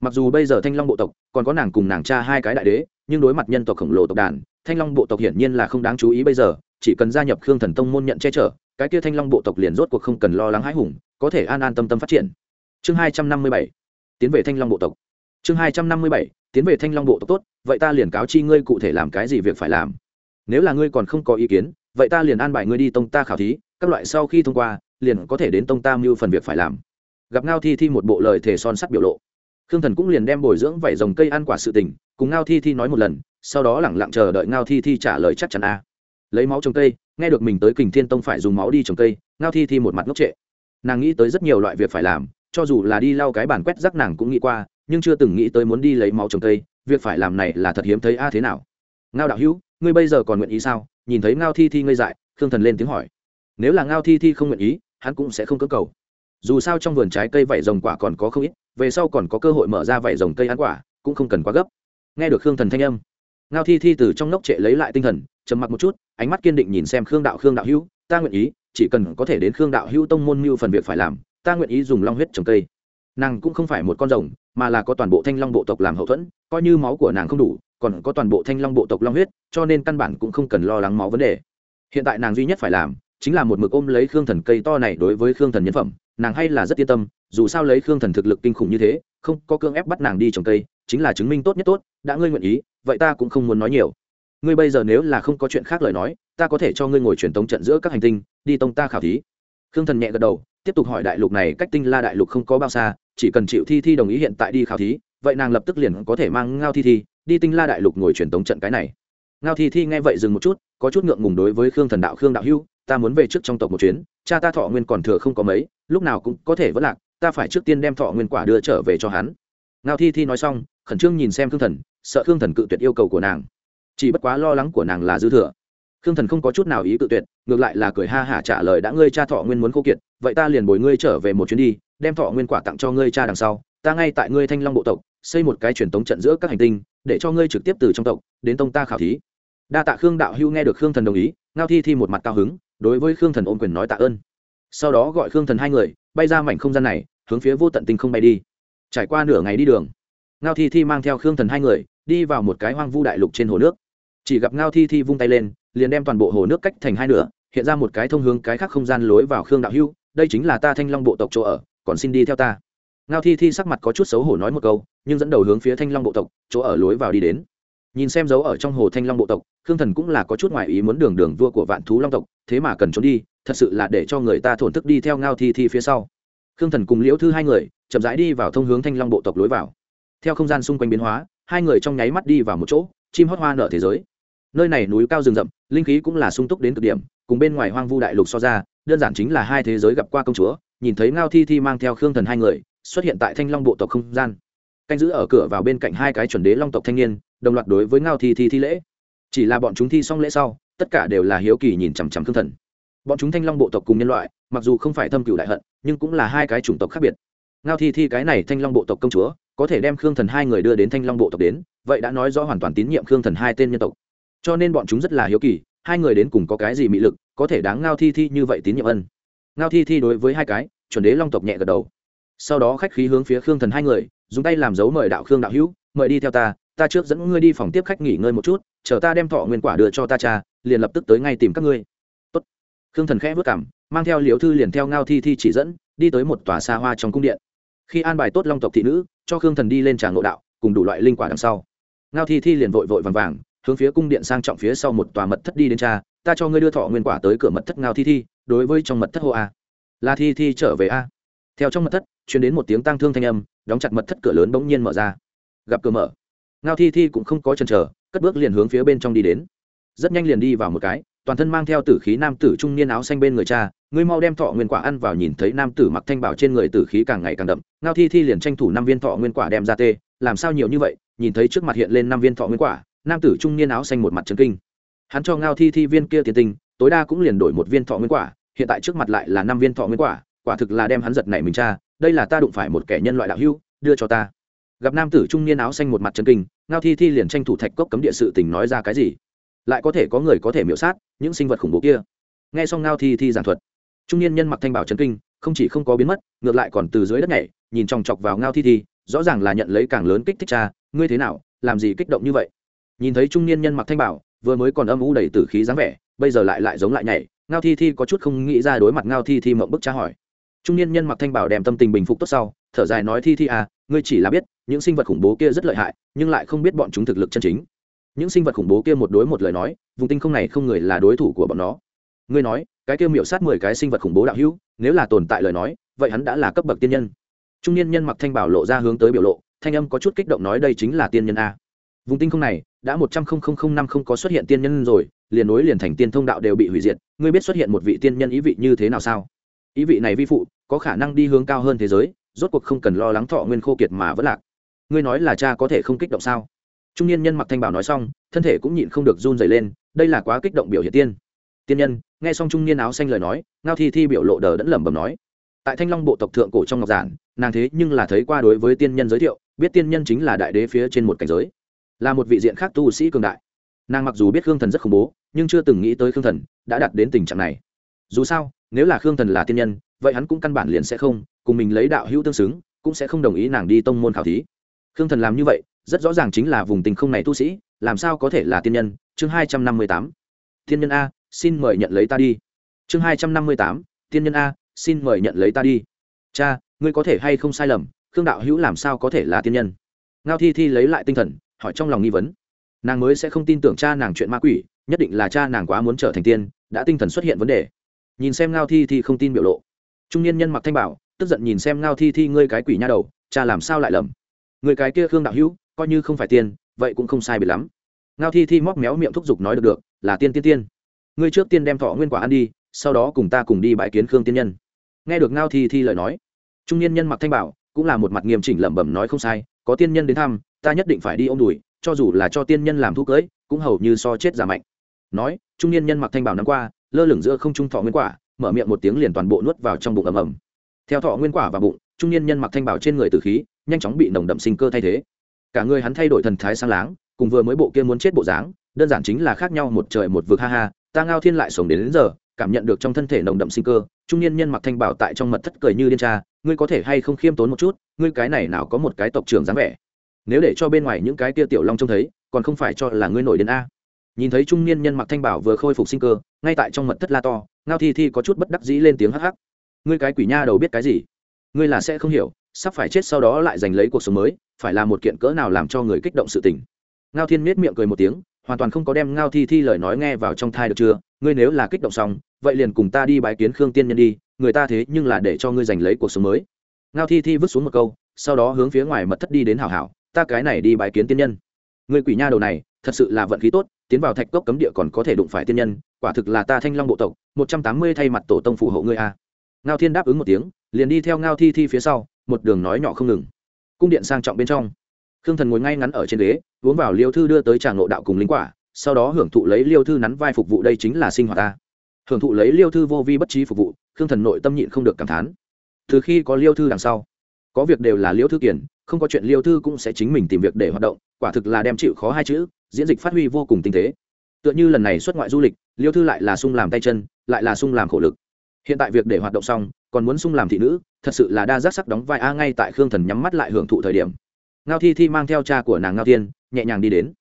[SPEAKER 1] Mặc dù bây giờ thanh long bộ tộc còn có nàng cùng nàng cha hai cái đại đế, nhưng đối mặt nhân tộc khổng lồ tộc đàn, thanh long bộ tộc hiển nhiên là không đáng chú ý bây giờ, chỉ cần gia nhập khương thần tông môn nhận che chở, cái kia thanh long bộ tộc liền rốt cuộc không cần lo lắng hãi hùng, có thể an an tâm tâm phát triển. Chương hai trăm năm mươi bảy, tiến về thanh long bộ tộc. Chương hai trăm năm mươi bảy, tiến về thanh long bộ tộc tốt, vậy ta liền cáo chi ngươi cụ thể làm cái gì việc phải làm. Nếu là ngươi còn không có ý kiến, vậy ta liền an bài ngươi đi tông ta khảo thí, các loại sau khi thông qua liền có thể đến tông tam mưu phần việc phải làm. Gặp ngao thi thi một bộ lời thể son sắt biểu lộ. Khương thần cũng liền đem bồi dưỡng vảy dòng cây ăn quả sự tình, cùng ngao thi thi nói một lần, sau đó lẳng lặng chờ đợi ngao thi thi trả lời chắc chắn a. Lấy máu trồng cây, nghe được mình tới kình thiên tông phải dùng máu đi trồng cây, ngao thi thi một mặt ngốc trệ. Nàng nghĩ tới rất nhiều loại việc phải làm, cho dù là đi lau cái bàn quét rác nàng cũng nghĩ qua, nhưng chưa từng nghĩ tới muốn đi lấy máu trồng cây, việc phải làm này là thật hiếm thấy a thế nào. Ngao đạo hữu, ngươi bây giờ còn nguyện ý sao? Nhìn thấy ngao thi thi ngây dại, khương thần lên tiếng hỏi. Nếu là ngao thi thi không nguyện ý hắn cũng sẽ không cơ cầu. Dù sao trong vườn trái cây vảy rồng quả còn có không ít, về sau còn có cơ hội mở ra vảy rồng cây ăn quả, cũng không cần quá gấp. Nghe được khương thần thanh âm, ngao thi thi từ trong nóc trệ lấy lại tinh thần, trầm mặc một chút, ánh mắt kiên định nhìn xem khương đạo khương đạo hữu, ta nguyện ý, chỉ cần có thể đến khương đạo hữu tông môn mưu phần việc phải làm, ta nguyện ý dùng long huyết trồng cây. Nàng cũng không phải một con rồng, mà là có toàn bộ thanh long bộ tộc làm hậu thuẫn, coi như máu của nàng không đủ, còn có toàn bộ thanh long bộ tộc long huyết, cho nên căn bản cũng không cần lo lắng máu vấn đề. Hiện tại nàng duy nhất phải làm chính là một mực ôm lấy khương thần cây to này đối với khương thần nhân phẩm, nàng hay là rất yên tâm, dù sao lấy khương thần thực lực kinh khủng như thế, không có cương ép bắt nàng đi trồng cây, chính là chứng minh tốt nhất tốt, đã ngươi nguyện ý, vậy ta cũng không muốn nói nhiều. Ngươi bây giờ nếu là không có chuyện khác lời nói, ta có thể cho ngươi ngồi truyền tống trận giữa các hành tinh, đi tông ta khảo thí. Khương thần nhẹ gật đầu, tiếp tục hỏi đại lục này cách tinh la đại lục không có bao xa, chỉ cần chịu thi thi đồng ý hiện tại đi khảo thí, vậy nàng lập tức liền có thể mang ngao thi thi đi tinh la đại lục ngồi truyền tống trận cái này. Ngao thi thi nghe vậy dừng một chút, có chút ngượng ngùng đối với khương thần đạo, khương đạo hưu ta muốn về trước trong tộc một chuyến, cha ta thọ nguyên còn thừa không có mấy, lúc nào cũng có thể vất lạc, ta phải trước tiên đem thọ nguyên quả đưa trở về cho hắn. Ngao thi thi nói xong, khẩn trương nhìn xem khương thần, sợ khương thần cự tuyệt yêu cầu của nàng. Chỉ bất quá lo lắng của nàng là dư thừa. Khương thần không có chút nào ý cự tuyệt, ngược lại là cười ha hả trả lời đã ngươi cha thọ nguyên muốn khô kiệt, vậy ta liền bồi ngươi trở về một chuyến đi, đem thọ nguyên quả tặng cho ngươi cha đằng sau, ta ngay tại ngươi thanh long bộ tộc, xây một cái truyền tống trận giữa các hành tinh, để cho ngươi trực tiếp từ trong tộc đến tông ta khảo thí. Đa tạ khương đạo hưu nghe được khương thần đồng ý, ngao thi thi một mặt cao hứng đối với khương thần ôm quyền nói tạ ơn sau đó gọi khương thần hai người bay ra mảnh không gian này hướng phía vô tận tinh không bay đi trải qua nửa ngày đi đường ngao thi thi mang theo khương thần hai người đi vào một cái hoang vu đại lục trên hồ nước chỉ gặp ngao thi thi vung tay lên liền đem toàn bộ hồ nước cách thành hai nửa hiện ra một cái thông hướng cái khác không gian lối vào khương đạo hưu đây chính là ta thanh long bộ tộc chỗ ở còn xin đi theo ta ngao thi thi sắc mặt có chút xấu hổ nói một câu nhưng dẫn đầu hướng phía thanh long bộ tộc chỗ ở lối vào đi đến nhìn xem dấu ở trong hồ thanh long bộ tộc, khương thần cũng là có chút ngoại ý muốn đường đường vua của vạn thú long tộc, thế mà cần trốn đi, thật sự là để cho người ta thổn thức đi theo ngao thi thi phía sau. Khương thần cùng liễu thư hai người, chậm rãi đi vào thông hướng thanh long bộ tộc lối vào. Theo không gian xung quanh biến hóa, hai người trong nháy mắt đi vào một chỗ, chim hót hoa nở thế giới. Nơi này núi cao rừng rậm, linh khí cũng là sung túc đến cực điểm, cùng bên ngoài hoang vu đại lục so ra, đơn giản chính là hai thế giới gặp qua công chúa, nhìn thấy ngao thi thi mang theo khương thần hai người, xuất hiện tại thanh long bộ tộc không gian. Canh giữ ở cửa vào bên cạnh hai cái chuẩn đế long tộc thanh niên đồng loạt đối với ngao thi thi thi lễ. Chỉ là bọn chúng thi xong lễ sau, tất cả đều là hiếu kỳ nhìn chằm chằm khương thần. Bọn chúng thanh long bộ tộc cùng nhân loại, mặc dù không phải thâm cựu đại hận, nhưng cũng là hai cái chủng tộc khác biệt. Ngao thi thi cái này thanh long bộ tộc công chúa, có thể đem khương thần hai người đưa đến thanh long bộ tộc đến, vậy đã nói rõ hoàn toàn tín nhiệm khương thần hai tên nhân tộc. Cho nên bọn chúng rất là hiếu kỳ, hai người đến cùng có cái gì mị lực, có thể đáng ngao thi thi như vậy tín nhiệm ân. Ngao thi thi đối với hai cái, chuẩn đế long tộc nhẹ gật đầu. Sau đó khách khí hướng phía khương thần hai người, dùng tay làm dấu mời đạo khương đạo hữu, mời đi theo ta ta trước dẫn ngươi đi phòng tiếp khách nghỉ ngơi một chút, chờ ta đem thọ nguyên quả đưa cho ta cha, liền lập tức tới ngay tìm các ngươi. Tốt. khương thần khẽ vất cảm, mang theo liều thư liền theo ngao thi thi chỉ dẫn, đi tới một tòa xa hoa trong cung điện. Khi an bài tốt long tộc thị nữ, cho khương thần đi lên tràng ngộ đạo, cùng đủ loại linh quả đằng sau. Ngao thi thi liền vội vội vàng vàng, hướng phía cung điện sang trọng phía sau một tòa mật thất đi đến cha, ta cho ngươi đưa thọ nguyên quả tới cửa mật thất ngao thi thi, đối với trong mật thất hô a. Là thi thi trở về a. Theo trong mật thất chuyển đến một tiếng tang thương thanh âm, đóng chặt mật thất cửa lớn bỗng nhiên mở ra. Gặp cửa mở ngao thi thi cũng không có chần chờ, cất bước liền hướng phía bên trong đi đến. Rất nhanh liền đi vào một cái, toàn thân mang theo tử khí nam tử trung niên áo xanh bên người cha, ngươi mau đem thọ nguyên quả ăn vào nhìn thấy nam tử mặc thanh bảo trên người tử khí càng ngày càng đậm, ngao thi thi liền tranh thủ năm viên thọ nguyên quả đem ra tê, làm sao nhiều như vậy, nhìn thấy trước mặt hiện lên năm viên thọ nguyên quả, nam tử trung niên áo xanh một mặt trấn kinh. Hắn cho ngao thi thi viên kia tiền tình, tối đa cũng liền đổi một viên thọ nguyên quả, hiện tại trước mặt lại là năm viên thọ nguyên quả quả thực là đem hắn giật nảy mình cha, đây là ta đụng phải một kẻ nhân loại đạo hưu đưa cho ta gặp nam tử trung niên áo xanh một mặt trấn kinh, ngao thi thi liền tranh thủ thạch cốc cấm địa sự tình nói ra cái gì. Lại có thể có người có thể miễu sát những sinh vật khủng bố kia. Nghe xong ngao thi thi giảng thuật, trung niên nhân mặc thanh bảo trấn kinh, không chỉ không có biến mất, ngược lại còn từ dưới đất nhảy, nhìn chòng chọc vào ngao thi thi, rõ ràng là nhận lấy càng lớn kích thích cha, ngươi thế nào? Làm gì kích động như vậy? Nhìn thấy trung niên nhân mặc thanh bảo, vừa mới còn âm u đầy tử khí dáng vẻ, bây giờ lại lại giống lại nhảy, ngao thi thi có chút không nghĩ ra đối mặt ngao thi thi mộng bức cha hỏi. Trung niên nhân mặc thanh bảo đem tâm tình bình phục tốt sau, thở dài nói, thi thi à ngươi chỉ là biết, những sinh vật khủng bố kia rất lợi hại, nhưng lại không biết bọn chúng thực lực chân chính. Những sinh vật khủng bố kia một đối một lời nói, vùng tinh không này không người là đối thủ của bọn nó. Ngươi nói, cái kia miểu sát mười cái sinh vật khủng bố đạo hữu, nếu là tồn tại lời nói, vậy hắn đã là cấp bậc tiên nhân. Trung niên nhân mặc thanh bảo lộ ra hướng tới biểu lộ, thanh âm có chút kích động nói đây chính là tiên nhân a. Vùng tinh không này, đã một trăm linh năm không có xuất hiện tiên nhân rồi, liền nối liền thành tiên thông đạo đều bị hủy diệt, ngươi biết xuất hiện một vị tiên nhân ý vị như thế nào sao? Ý vị này vi phụ, có khả năng đi hướng cao hơn thế giới rốt cuộc không cần lo lắng thọ nguyên khô kiệt mà vẫn lạc. Ngươi nói là cha có thể không kích động sao? Trung niên nhân mặc thanh bảo nói xong, thân thể cũng nhịn không được run dày lên, đây là quá kích động biểu hiện tiên. Tiên nhân, nghe xong trung niên áo xanh lời nói, ngao thi thi biểu lộ đờ đẫn lẩm bẩm nói, tại thanh long bộ tộc thượng cổ trong ngọc giản, nàng thế nhưng là thấy qua đối với tiên nhân giới thiệu, biết tiên nhân chính là đại đế phía trên một cảnh giới, là một vị diện khác tu sĩ cường đại. Nàng mặc dù biết khương thần rất khủng bố, nhưng chưa từng nghĩ tới khương thần đã đạt đến tình trạng này. Dù sao, nếu là khương thần là tiên nhân, vậy hắn cũng căn bản liền sẽ không cùng mình lấy đạo hữu tương xứng, cũng sẽ không đồng ý nàng đi tông môn khảo thí. Khương thần làm như vậy, rất rõ ràng chính là vùng tình không này tu sĩ, làm sao có thể là tiên nhân? Chương hai trăm năm mươi tám. Tiên nhân a, xin mời nhận lấy ta đi. Chương hai trăm năm mươi tám. Tiên nhân a, xin mời nhận lấy ta đi. Cha, ngươi có thể hay không sai lầm, khương đạo hữu làm sao có thể là tiên nhân? Ngao thi thi lấy lại tinh thần, hỏi trong lòng nghi vấn. Nàng mới sẽ không tin tưởng cha nàng chuyện ma quỷ, nhất định là cha nàng quá muốn trở thành tiên, đã tinh thần xuất hiện vấn đề. Nhìn xem ngao thi thi không tin biểu lộ. Trung niên nhân mặc thanh bảo tức giận nhìn xem ngao thi thi, ngươi cái quỷ nha đầu, cha làm sao lại lầm? Người cái kia khương đạo hữu, coi như không phải tiên vậy cũng không sai bị lắm. Ngao thi thi móc méo miệng thúc giục nói được được, là tiên tiên tiên. Ngươi trước tiên đem thọ nguyên quả ăn đi, sau đó cùng ta cùng đi bãi kiến khương tiên nhân. Nghe được ngao thi thi lời nói, trung niên nhân mặc thanh bảo, cũng là một mặt nghiêm chỉnh lẩm bẩm nói không sai, có tiên nhân đến thăm, ta nhất định phải đi ôm đùi, cho dù là cho tiên nhân làm thu cưới, cũng hầu như so chết giả mạnh. Nói, trung niên nhân mặc thanh bảo năm qua, lơ lửng giữa không trung thọ nguyên quả, mở miệng một tiếng liền toàn bộ nuốt vào trong bụng ầm ầm theo thọ nguyên quả và bụng trung niên nhân mặc thanh bảo trên người từ khí nhanh chóng bị nồng đậm sinh cơ thay thế. Cả người hắn thay đổi thần thái sang láng cùng vừa mới bộ kia muốn chết bộ dáng đơn giản chính là khác nhau một trời một vực ha ha ta ngao thiên lại sống đến, đến giờ cảm nhận được trong thân thể nồng đậm sinh cơ trung niên nhân mặc thanh bảo tại trong mật thất cười như điên tra ngươi có thể hay không khiêm tốn một chút ngươi cái này nào có một cái tộc trưởng dáng vẻ. Nếu để cho bên ngoài những cái kia tiểu long trông thấy còn không phải cho là ngươi nổi đến a. Nhìn thấy trung niên nhân mặc thanh bảo vừa khôi phục sinh cơ ngay tại trong mật thất la to ngao thi thi có chút bất đắc dĩ lên tiếng hắc hắc ngươi cái quỷ nha đầu biết cái gì? Ngươi là sẽ không hiểu, sắp phải chết sau đó lại giành lấy cuộc sống mới, phải là một kiện cỡ nào làm cho người kích động sự tình. Ngao thiên miết miệng cười một tiếng, hoàn toàn không có đem ngao thi thi lời nói nghe vào trong thai được chưa? Ngươi nếu là kích động xong, vậy liền cùng ta đi bái kiến khương tiên nhân đi, người ta thế nhưng là để cho ngươi giành lấy cuộc sống mới. Ngao thi thi vứt xuống một câu, sau đó hướng phía ngoài mật thất đi đến hảo hảo, ta cái này đi bái kiến tiên nhân. Người quỷ nha đầu này, thật sự là vận khí tốt, tiến vào thạch cốc cấm địa còn có thể đụng phải tiên nhân, quả thực là ta thanh long bộ tộc, một trăm tám mươi thay mặt tổ tông phù hộ ngươi a ngao thiên đáp ứng một tiếng, liền đi theo ngao thi thi phía sau, một đường nói nhỏ không ngừng. Cung điện sang trọng bên trong, khương thần ngồi ngay ngắn ở trên ghế, uống vào liêu thư đưa tới tràng ngộ đạo cùng lính quả, sau đó hưởng thụ lấy liêu thư nắn vai phục vụ đây chính là sinh hoạt ta. Hưởng thụ lấy liêu thư vô vi bất trí phục vụ, khương thần nội tâm nhịn không được cảm thán. Từ khi có liêu thư đằng sau, có việc đều là liêu thư kiển không có chuyện liêu thư cũng sẽ chính mình tìm việc để hoạt động, quả thực là đem chịu khó hai chữ, diễn dịch phát huy vô cùng tinh tế. Tựa như lần này xuất ngoại du lịch, liêu thư lại là sung làm tay chân, lại là sung làm khổ lực hiện tại việc để hoạt động xong, còn muốn sung làm thị nữ, thật sự là đa giác sắc đóng vai a ngay tại khương thần nhắm mắt lại hưởng thụ thời điểm. Ngao thi thi mang theo cha của nàng ngao thiên, nhẹ nhàng đi đến.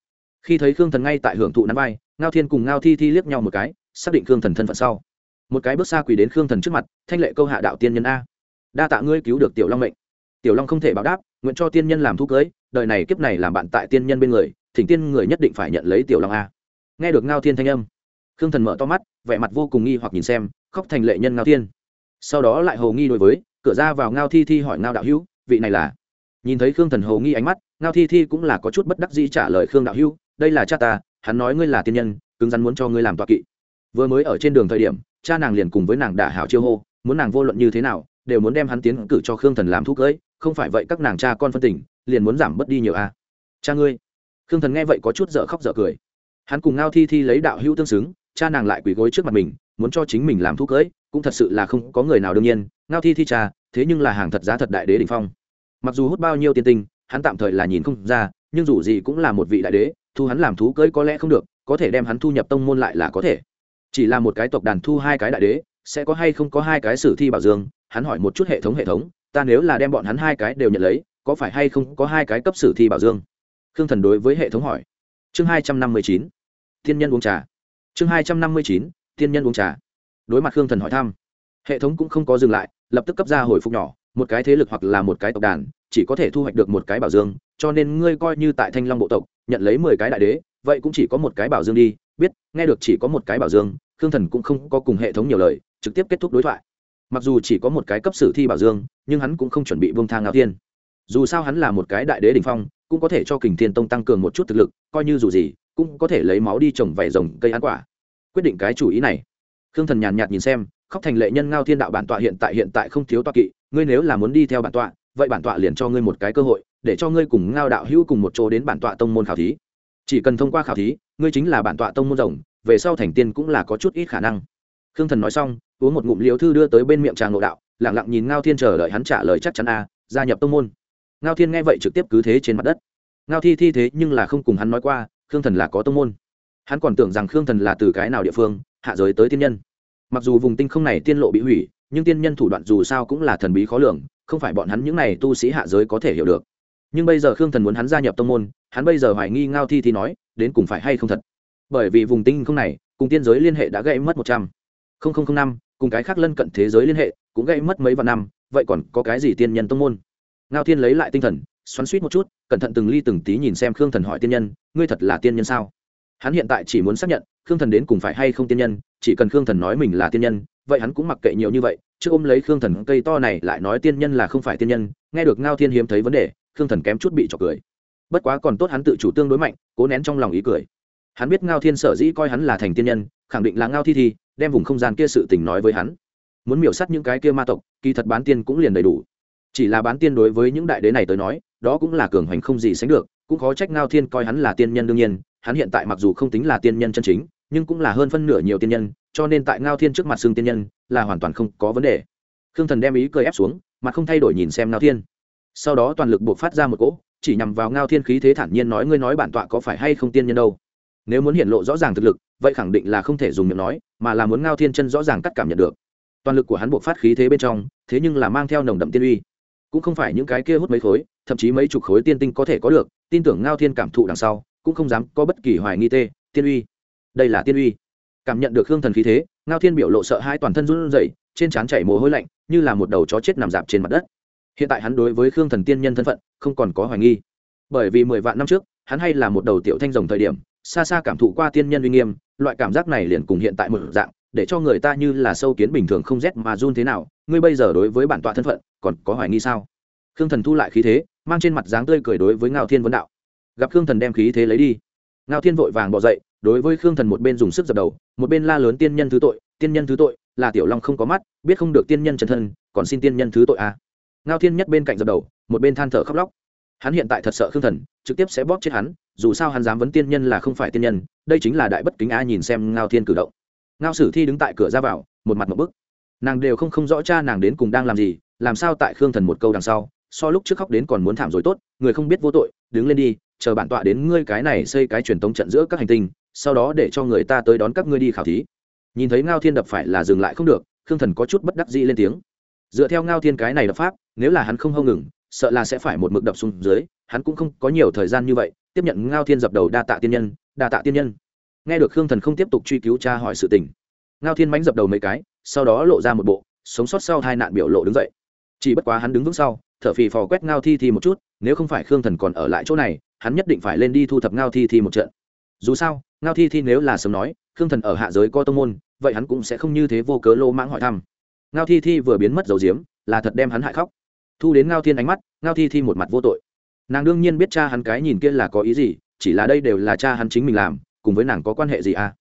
[SPEAKER 1] Khi thấy khương thần ngay tại hưởng thụ nắm vai, ngao thiên cùng ngao thi thi liếc nhau một cái, xác định khương thần thân phận sau. Một cái bước xa quỳ đến khương thần trước mặt, thanh lệ câu hạ đạo tiên nhân a. Đa tạ ngươi cứu được tiểu long mệnh. Tiểu long không thể báo đáp, nguyện cho tiên nhân làm thu cưới, đời này kiếp này làm bạn tại tiên nhân bên người, thỉnh tiên người nhất định phải nhận lấy tiểu long a. Nghe được ngao thiên thanh âm, khương thần mở to mắt, vẻ mặt vô cùng nghi hoặc nhìn xem khóc thành lệ nhân ngao thiên. Sau đó lại hầu nghi đối với, cửa ra vào ngao thi thi hỏi ngao đạo hữu, vị này là? Nhìn thấy khương thần hầu nghi ánh mắt, ngao thi thi cũng là có chút bất đắc dĩ trả lời khương đạo hữu, đây là cha ta, hắn nói ngươi là tiên nhân, cứng rắn muốn cho ngươi làm tọa kỵ. Vừa mới ở trên đường thời điểm, cha nàng liền cùng với nàng đả hảo chiêu hô, muốn nàng vô luận như thế nào, đều muốn đem hắn tiến cử cho khương thần làm thuốc cưỡi không phải vậy các nàng cha con phân tình, liền muốn giảm bớt đi nhiều a. À. cha ngươi. Khương thần nghe vậy có chút dở khóc dở cười. Hắn cùng ngao thi thi lấy đạo hữu tương xứng, cha nàng lại quỳ gối trước mặt mình muốn cho chính mình làm thuốc cưỡi, cũng thật sự là không có người nào đương nhiên, ngao thi thi trà, thế nhưng là hàng thật giá thật đại đế đình phong. Mặc dù hút bao nhiêu tiền tinh, hắn tạm thời là nhìn không ra, nhưng dù gì cũng là một vị đại đế, thu hắn làm thú cưỡi có lẽ không được, có thể đem hắn thu nhập tông môn lại là có thể. Chỉ là một cái tộc đàn thu hai cái đại đế, sẽ có hay không có hai cái sử thi bảo dương, hắn hỏi một chút hệ thống hệ thống, ta nếu là đem bọn hắn hai cái đều nhận lấy, có phải hay không có hai cái cấp sử thi bảo dương? Khương thần đối với hệ thống hỏi. Chương hai trăm năm mươi chín. Thiên nhân uống trà. Chương hai trăm năm mươi chín thiên nhân uống trà. Đối mặt khương thần hỏi thăm, hệ thống cũng không có dừng lại, lập tức cấp ra hồi phục nhỏ, một cái thế lực hoặc là một cái tộc đàn, chỉ có thể thu hoạch được một cái bảo dương, cho nên ngươi coi như tại thanh long bộ tộc, nhận lấy mười cái đại đế, vậy cũng chỉ có một cái bảo dương đi. Biết, nghe được chỉ có một cái bảo dương, khương thần cũng không có cùng hệ thống nhiều lời, trực tiếp kết thúc đối thoại. Mặc dù chỉ có một cái cấp sử thi bảo dương, nhưng hắn cũng không chuẩn bị vương thang ngao thiên. Dù sao hắn là một cái đại đế đ ỉ n h phong, cũng có thể cho kình thiên tông tăng cường một chút thực lực, coi như dù gì, cũng có thể lấy máu đi trồng vải rồng cây ăn quả quyết định cái chủ ý này. Khương thần nhàn nhạt nhìn xem, khóc thành lệ nhân ngao thiên đạo bản tọa hiện tại hiện tại không thiếu tọa kỵ, ngươi nếu là muốn đi theo bản tọa, vậy bản tọa liền cho ngươi một cái cơ hội, để cho ngươi cùng ngao đạo hữu cùng một chỗ đến bản tọa tông môn khảo thí. Chỉ cần thông qua khảo thí, ngươi chính là bản tọa tông môn rồng, về sau thành tiên cũng là có chút ít khả năng. Khương thần nói xong, uống một ngụm liễu thư đưa tới bên miệng tràng ngộ đạo lẳng lặng nhìn ngao thiên chờ đợi hắn trả lời chắc chắn a, gia nhập tông môn. Ngao thiên nghe vậy trực tiếp cứ thế trên mặt đất. Ngao thi thi thế nhưng là không cùng hắn nói qua, khương thần là có tông môn hắn còn tưởng rằng khương thần là từ cái nào địa phương, hạ giới tới tiên nhân. Mặc dù vùng tinh không này tiên lộ bị hủy, nhưng tiên nhân thủ đoạn dù sao cũng là thần bí khó lường, không phải bọn hắn những n à y tu sĩ hạ giới có thể hiểu được. Nhưng bây giờ khương thần muốn hắn gia nhập tông môn, hắn bây giờ hoài nghi ngao thi thì nói, đến cùng phải hay không thật? Bởi vì vùng tinh không này, cùng tiên giới liên hệ đã gây mất một trăm. Linh năm, cùng cái khác lân cận thế giới liên hệ, cũng gây mất mấy vạn năm, vậy còn có cái gì tiên nhân tông môn? Ngao thiên lấy lại tinh thần, xoắn suýt một chút, cẩn thận từng ly từng tí nhìn xem khương thần hỏi tiên nhân, ngươi thật là tiên nhân sao? Hắn hiện tại chỉ muốn xác nhận, khương thần đến cùng phải hay không tiên nhân, chỉ cần khương thần nói mình là tiên nhân, vậy hắn cũng mặc kệ nhiều như vậy chứ ôm lấy khương thần cây to này lại nói tiên nhân là không phải tiên nhân, nghe được ngao thiên hiếm thấy vấn đề, khương thần kém chút bị trọc cười. Bất quá còn tốt hắn tự chủ tương đối mạnh, cố nén trong lòng ý cười. Hắn biết ngao thiên sở dĩ coi hắn là thành tiên nhân, khẳng định là ngao thi thi, đem vùng không gian kia sự tình nói với hắn. Muốn miểu sát những cái kia ma tộc, kỳ thật bán tiên cũng liền đầy đủ. Chỉ là bán tiên đối với những đại đế này tới nói, đó cũng là cường hoành không gì sánh được, cũng khó trách ngao thiên coi hắn là tiên nhân đương nhiên hắn hiện tại mặc dù không tính là tiên nhân chân chính, nhưng cũng là hơn phân nửa nhiều tiên nhân, cho nên tại ngao thiên trước mặt xưng tiên nhân là hoàn toàn không có vấn đề. Khương thần đem ý cười ép xuống, mặt không thay đổi nhìn xem ngao thiên. Sau đó toàn lực buộc phát ra một cỗ, chỉ nhằm vào ngao thiên khí thế thản nhiên nói, ngươi nói bản tọa có phải hay không tiên nhân đâu? Nếu muốn hiện lộ rõ ràng thực lực, vậy khẳng định là không thể dùng miệng nói, mà là muốn ngao thiên chân rõ ràng cắt cảm nhận được. Toàn lực của hắn buộc phát khí thế bên trong, thế nhưng là mang theo nồng đậm tiên uy. Cũng không phải những cái kia hút mấy khối, thậm chí mấy chục khối tiên tinh có thể có được, tin tưởng ngao thiên cảm thụ đằng sau cũng không dám có bất kỳ hoài nghi tê, tiên uy. Đây là tiên uy. Cảm nhận được hương thần khí thế, ngao thiên biểu lộ sợ hai toàn thân run rẩy, trên trán chảy mồ hôi lạnh, như là một đầu chó chết nằm dạp trên mặt đất. Hiện tại hắn đối với khương thần tiên nhân thân phận, không còn có hoài nghi. Bởi vì mười vạn năm trước, hắn hay là một đầu tiểu thanh rồng thời điểm, xa xa cảm thụ qua tiên nhân uy nghiêm, loại cảm giác này liền cùng hiện tại một dạng, để cho người ta như là sâu kiến bình thường không rét mà run thế nào. Ngươi bây giờ đối với bản tọa thân phận, còn có hoài nghi sao? Khương thần thu lại khí thế, mang trên mặt dáng tươi cười đối với ngao thiên vấn đạo gặp khương thần đem khí thế lấy đi. Ngao thiên vội vàng bỏ dậy, đối với khương thần một bên dùng sức dập đầu, một bên la lớn tiên nhân thứ tội, tiên nhân thứ tội, là tiểu long không có mắt, biết không được tiên nhân chân thân, còn xin tiên nhân thứ tội à. ngao thiên nhất bên cạnh dập đầu, một bên than thở khóc lóc. Hắn hiện tại thật sợ khương thần, trực tiếp sẽ bóp chết hắn, dù sao hắn dám vấn tiên nhân là không phải tiên nhân, đây chính là đại bất kính a nhìn xem ngao thiên cử động. Ngao sử thi đứng tại cửa ra vào, một mặt một bức. Nàng đều không không rõ cha nàng đến cùng đang làm gì, làm sao tại khương thần một câu đằng sau, so lúc trước khóc đến còn muốn thảm rồi tốt, người không biết vô tội, đứng lên đi chờ bản tọa đến ngươi cái này xây cái truyền tống trận giữa các hành tinh, sau đó để cho người ta tới đón các ngươi đi khảo thí. Nhìn thấy ngao thiên đập phải là dừng lại không được, khương thần có chút bất đắc dĩ lên tiếng. Dựa theo ngao thiên cái này đập pháp, nếu là hắn không hâu ngừng, sợ là sẽ phải một mực đập xuống dưới, hắn cũng không có nhiều thời gian như vậy, tiếp nhận ngao thiên dập đầu đa tạ tiên nhân, đa tạ tiên nhân. Nghe được khương thần không tiếp tục truy cứu tra hỏi sự tình, ngao thiên mánh dập đầu mấy cái, sau đó lộ ra một bộ, sống sót sau hai nạn biểu lộ đứng dậy. Chỉ bất quá hắn đứng vững sau, thở phì phò quét ngao thi thi một chút, nếu không phải khương thần còn ở lại chỗ này hắn nhất định phải lên đi thu thập ngao thi thi một trận. Dù sao, ngao thi thi nếu là sớm nói, khương thần ở hạ giới có tông môn, vậy hắn cũng sẽ không như thế vô cớ lô mãng hỏi thăm. Ngao thi thi vừa biến mất dầu diếm, là thật đem hắn hại khóc. Thu đến ngao thiên ánh mắt, ngao thi thi một mặt vô tội. Nàng đương nhiên biết cha hắn cái nhìn kia là có ý gì, chỉ là đây đều là cha hắn chính mình làm, cùng với nàng có quan hệ gì à?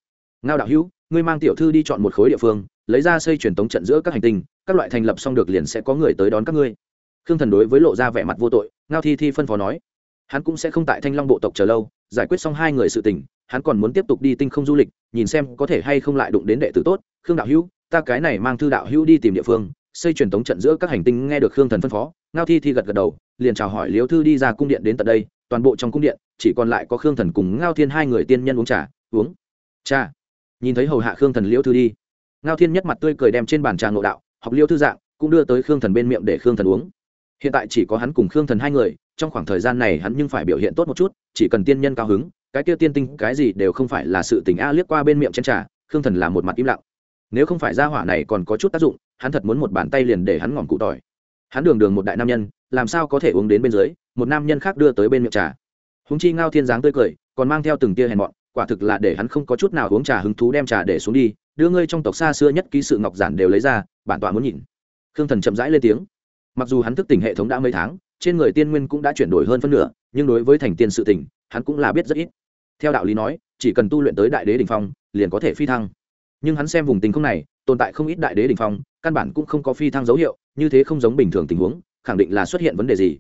[SPEAKER 1] Ngao đạo hữu, ngươi mang tiểu thư đi chọn một khối địa phương, lấy ra xây truyền tống trận giữa các hành tinh, các loại thành lập xong được liền sẽ có người tới đón các ngươi. Khương thần đối với lộ ra vẻ mặt vô tội, ngao thi thi phân phó nói hắn cũng sẽ không tại thanh long bộ tộc chờ lâu, giải quyết xong hai người sự tình, hắn còn muốn tiếp tục đi tinh không du lịch, nhìn xem có thể hay không lại đụng đến đệ tử tốt, khương đạo hữu, ta cái này mang thư đạo hữu đi tìm địa phương, xây truyền tống trận giữa các hành tinh nghe được khương thần phân phó, ngao thi thi gật gật đầu, liền chào hỏi liếu thư đi ra cung điện đến tận đây, toàn bộ trong cung điện, chỉ còn lại có khương thần cùng ngao thiên hai người tiên nhân uống trà, uống cha nhìn thấy hầu hạ khương thần liễu thư đi, ngao thiên nhất mặt tươi cười đem trên bàn trà ngộ đạo, học liễu thư dạng, cũng đưa tới khương thần bên miệng để khương thần uống. Hiện tại chỉ có hắn cùng khương thần hai người trong khoảng thời gian này hắn nhưng phải biểu hiện tốt một chút, chỉ cần tiên nhân cao hứng, cái kia tiên tinh, cái gì đều không phải là sự tình. A liếc qua bên miệng chen trà, khương thần là một mặt im lặng. Nếu không phải gia hỏa này còn có chút tác dụng, hắn thật muốn một bàn tay liền để hắn ngỏm cụ tỏi. Hắn đường đường một đại nam nhân, làm sao có thể uống đến bên dưới, một nam nhân khác đưa tới bên miệng trà. Húng chi ngao thiên dáng tươi cười, còn mang theo từng tia hèn mọn, quả thực là để hắn không có chút nào uống trà hứng thú đem trà để xuống đi, đưa ngươi trong tộc xa xưa nhất ký sự ngọc giản đều lấy ra, bản tọa muốn nhìn. Khương thần chậm rãi lên tiếng. Mặc dù hắn thức tỉnh hệ thống đã mấy tháng trên người tiên nguyên cũng đã chuyển đổi hơn phân nửa nhưng đối với thành tiên sự tình, hắn cũng là biết rất ít. Theo đạo lý nói chỉ cần tu luyện tới đại đế đ ỉ n h phong liền có thể phi thăng. Nhưng hắn xem vùng tình không này tồn tại không ít đại đế đ ỉ n h phong căn bản cũng không có phi thăng dấu hiệu như thế không giống bình thường tình huống khẳng định là xuất hiện vấn đề gì.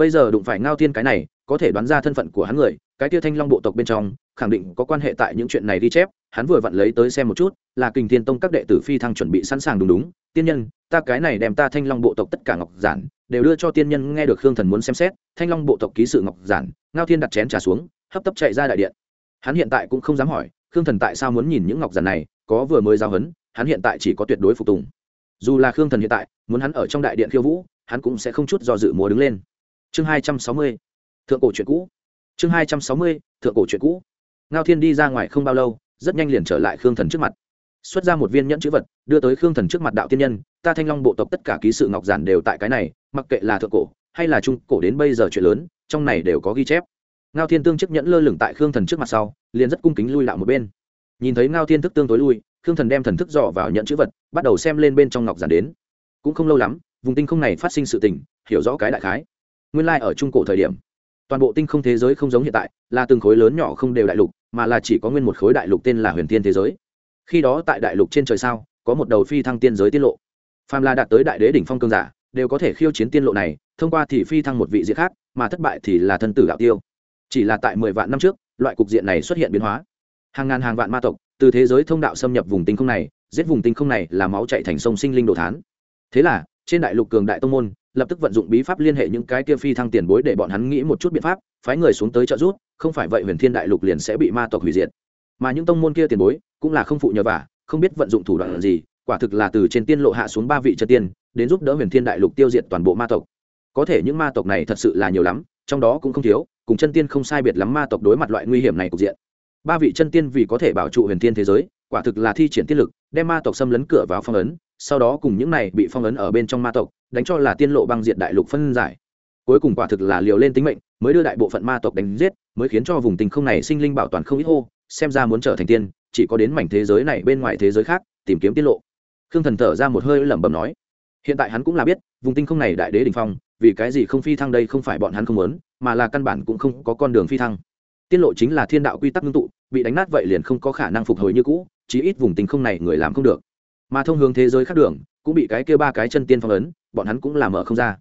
[SPEAKER 1] Bây giờ đụng phải ngao tiên cái này có thể đoán ra thân phận của hắn người cái tia thanh long bộ tộc bên trong khẳng định có quan hệ tại những chuyện này ghi chép hắn vừa vặn lấy tới xem một chút là kình thiên tông các đệ tử phi thăng chuẩn bị sẵn sàng đúng đúng tiên nhân ta cái này đem ta thanh long bộ tộc tất cả ngọc giản, đều đưa cho tiên nhân nghe được khương thần muốn xem xét, thanh long bộ tộc ký sự ngọc giản, ngao thiên đặt chén trà xuống, hấp tấp chạy ra đại điện. Hắn hiện tại cũng không dám hỏi, khương thần tại sao muốn nhìn những ngọc giản này, có vừa mới giao hấn, hắn hiện tại chỉ có tuyệt đối phục tùng. Dù là khương thần hiện tại, muốn hắn ở trong đại điện khiêu vũ, hắn cũng sẽ không chút do dự múa đứng lên. Chương hai trăm sáu mươi, thượng cổ chuyện cũ. Chương hai trăm sáu mươi, thượng cổ chuyện cũ. Ngao thiên đi ra ngoài không bao lâu, rất nhanh liền trở lại khương thần trước mặt. Xuất ra một viên nhẫn chữ vật, đưa tới khương thần trước mặt đạo tiên nhân ta thanh long bộ tộc tất cả ký sự ngọc giản đều tại cái này, mặc kệ là thượng cổ hay là trung cổ đến bây giờ chuyện lớn, trong này đều có ghi chép. Ngao thiên tương chiếc nhẫn lơ lửng tại khương thần trước mặt sau, liền rất cung kính lui lại một bên. Nhìn thấy ngao thiên thức tương tối lui, khương thần đem thần thức dò vào nhận chữ vật, bắt đầu xem lên bên trong ngọc giản đến. Cũng không lâu lắm, vùng tinh không này phát sinh sự tình, hiểu rõ cái đại khái. Nguyên lai、like、ở trung cổ thời điểm, toàn bộ tinh không thế giới không giống hiện tại, là từng khối lớn nhỏ không đều đại lục, mà là chỉ có nguyên một khối đại lục tên là huyền thiên thế giới. Khi đó tại đại lục trên trời sao, có một đầu phi thăng tiên giới tiết lộ phàm là đạt tới đại đế đỉnh phong cương giả, đều có thể khiêu chiến tiên lộ này, thông qua thì phi thăng một vị diện khác, mà thất bại thì là thân tử đạo tiêu. Chỉ là tại mười vạn năm trước, loại cục diện này xuất hiện biến hóa. Hàng ngàn hàng vạn ma tộc, từ thế giới thông đạo xâm nhập vùng tinh không này, giết vùng tinh không này là máu chạy thành sông sinh linh đồ thán. Thế là, trên đại lục cường đại tông môn, lập tức vận dụng bí pháp liên hệ những cái kia phi thăng tiền bối để bọn hắn nghĩ một chút biện pháp, phái người xuống tới trợ giúp, không phải vậy huyền thiên đại lục liền sẽ bị ma tộc hủy diệt. Mà những tông môn kia tiền bối, cũng là không phụ nhờ vả, không biết vận dụng thủ đoạn gì quả thực là từ trên tiên lộ hạ xuống ba vị chân tiên, đến giúp đỡ huyền thiên đại lục tiêu diệt toàn bộ ma tộc. Có thể những ma tộc này thật sự là nhiều lắm, trong đó cũng không thiếu, cùng chân tiên không sai biệt lắm ma tộc đối mặt loại nguy hiểm này cục diện. Ba vị chân tiên vì có thể bảo trụ huyền thiên thế giới, quả thực là thi triển tiên lực, đem ma tộc xâm lấn cửa vào phong ấn, sau đó cùng những này bị phong ấn ở bên trong ma tộc, đánh cho là tiên lộ băng diện đại lục phân giải. Cuối cùng quả thực là liều lên tính mệnh, mới đưa đại bộ phận ma tộc đánh giết, mới khiến cho vùng tình không này sinh linh bảo toàn không ít hô, xem ra muốn trở thành tiên, chỉ có đến mảnh thế giới này bên ngoài thế giới khác, tìm kiếm tiết lộ khương thần thở ra một hơi lẩm bẩm nói, hiện tại hắn cũng là biết, vùng tinh không này đại đế đình phong, vì cái gì không phi thăng đây không phải bọn hắn không muốn, mà là căn bản cũng không có con đường phi thăng. Tiết lộ chính là thiên đạo quy tắc ngưng tụ, bị đánh nát vậy liền không có khả năng phục hồi như cũ, chí ít vùng tinh không này người làm không được. Mà thông hướng thế giới khác đường, cũng bị cái kia ba cái chân tiên phong ấn, bọn hắn cũng làm mở không ra.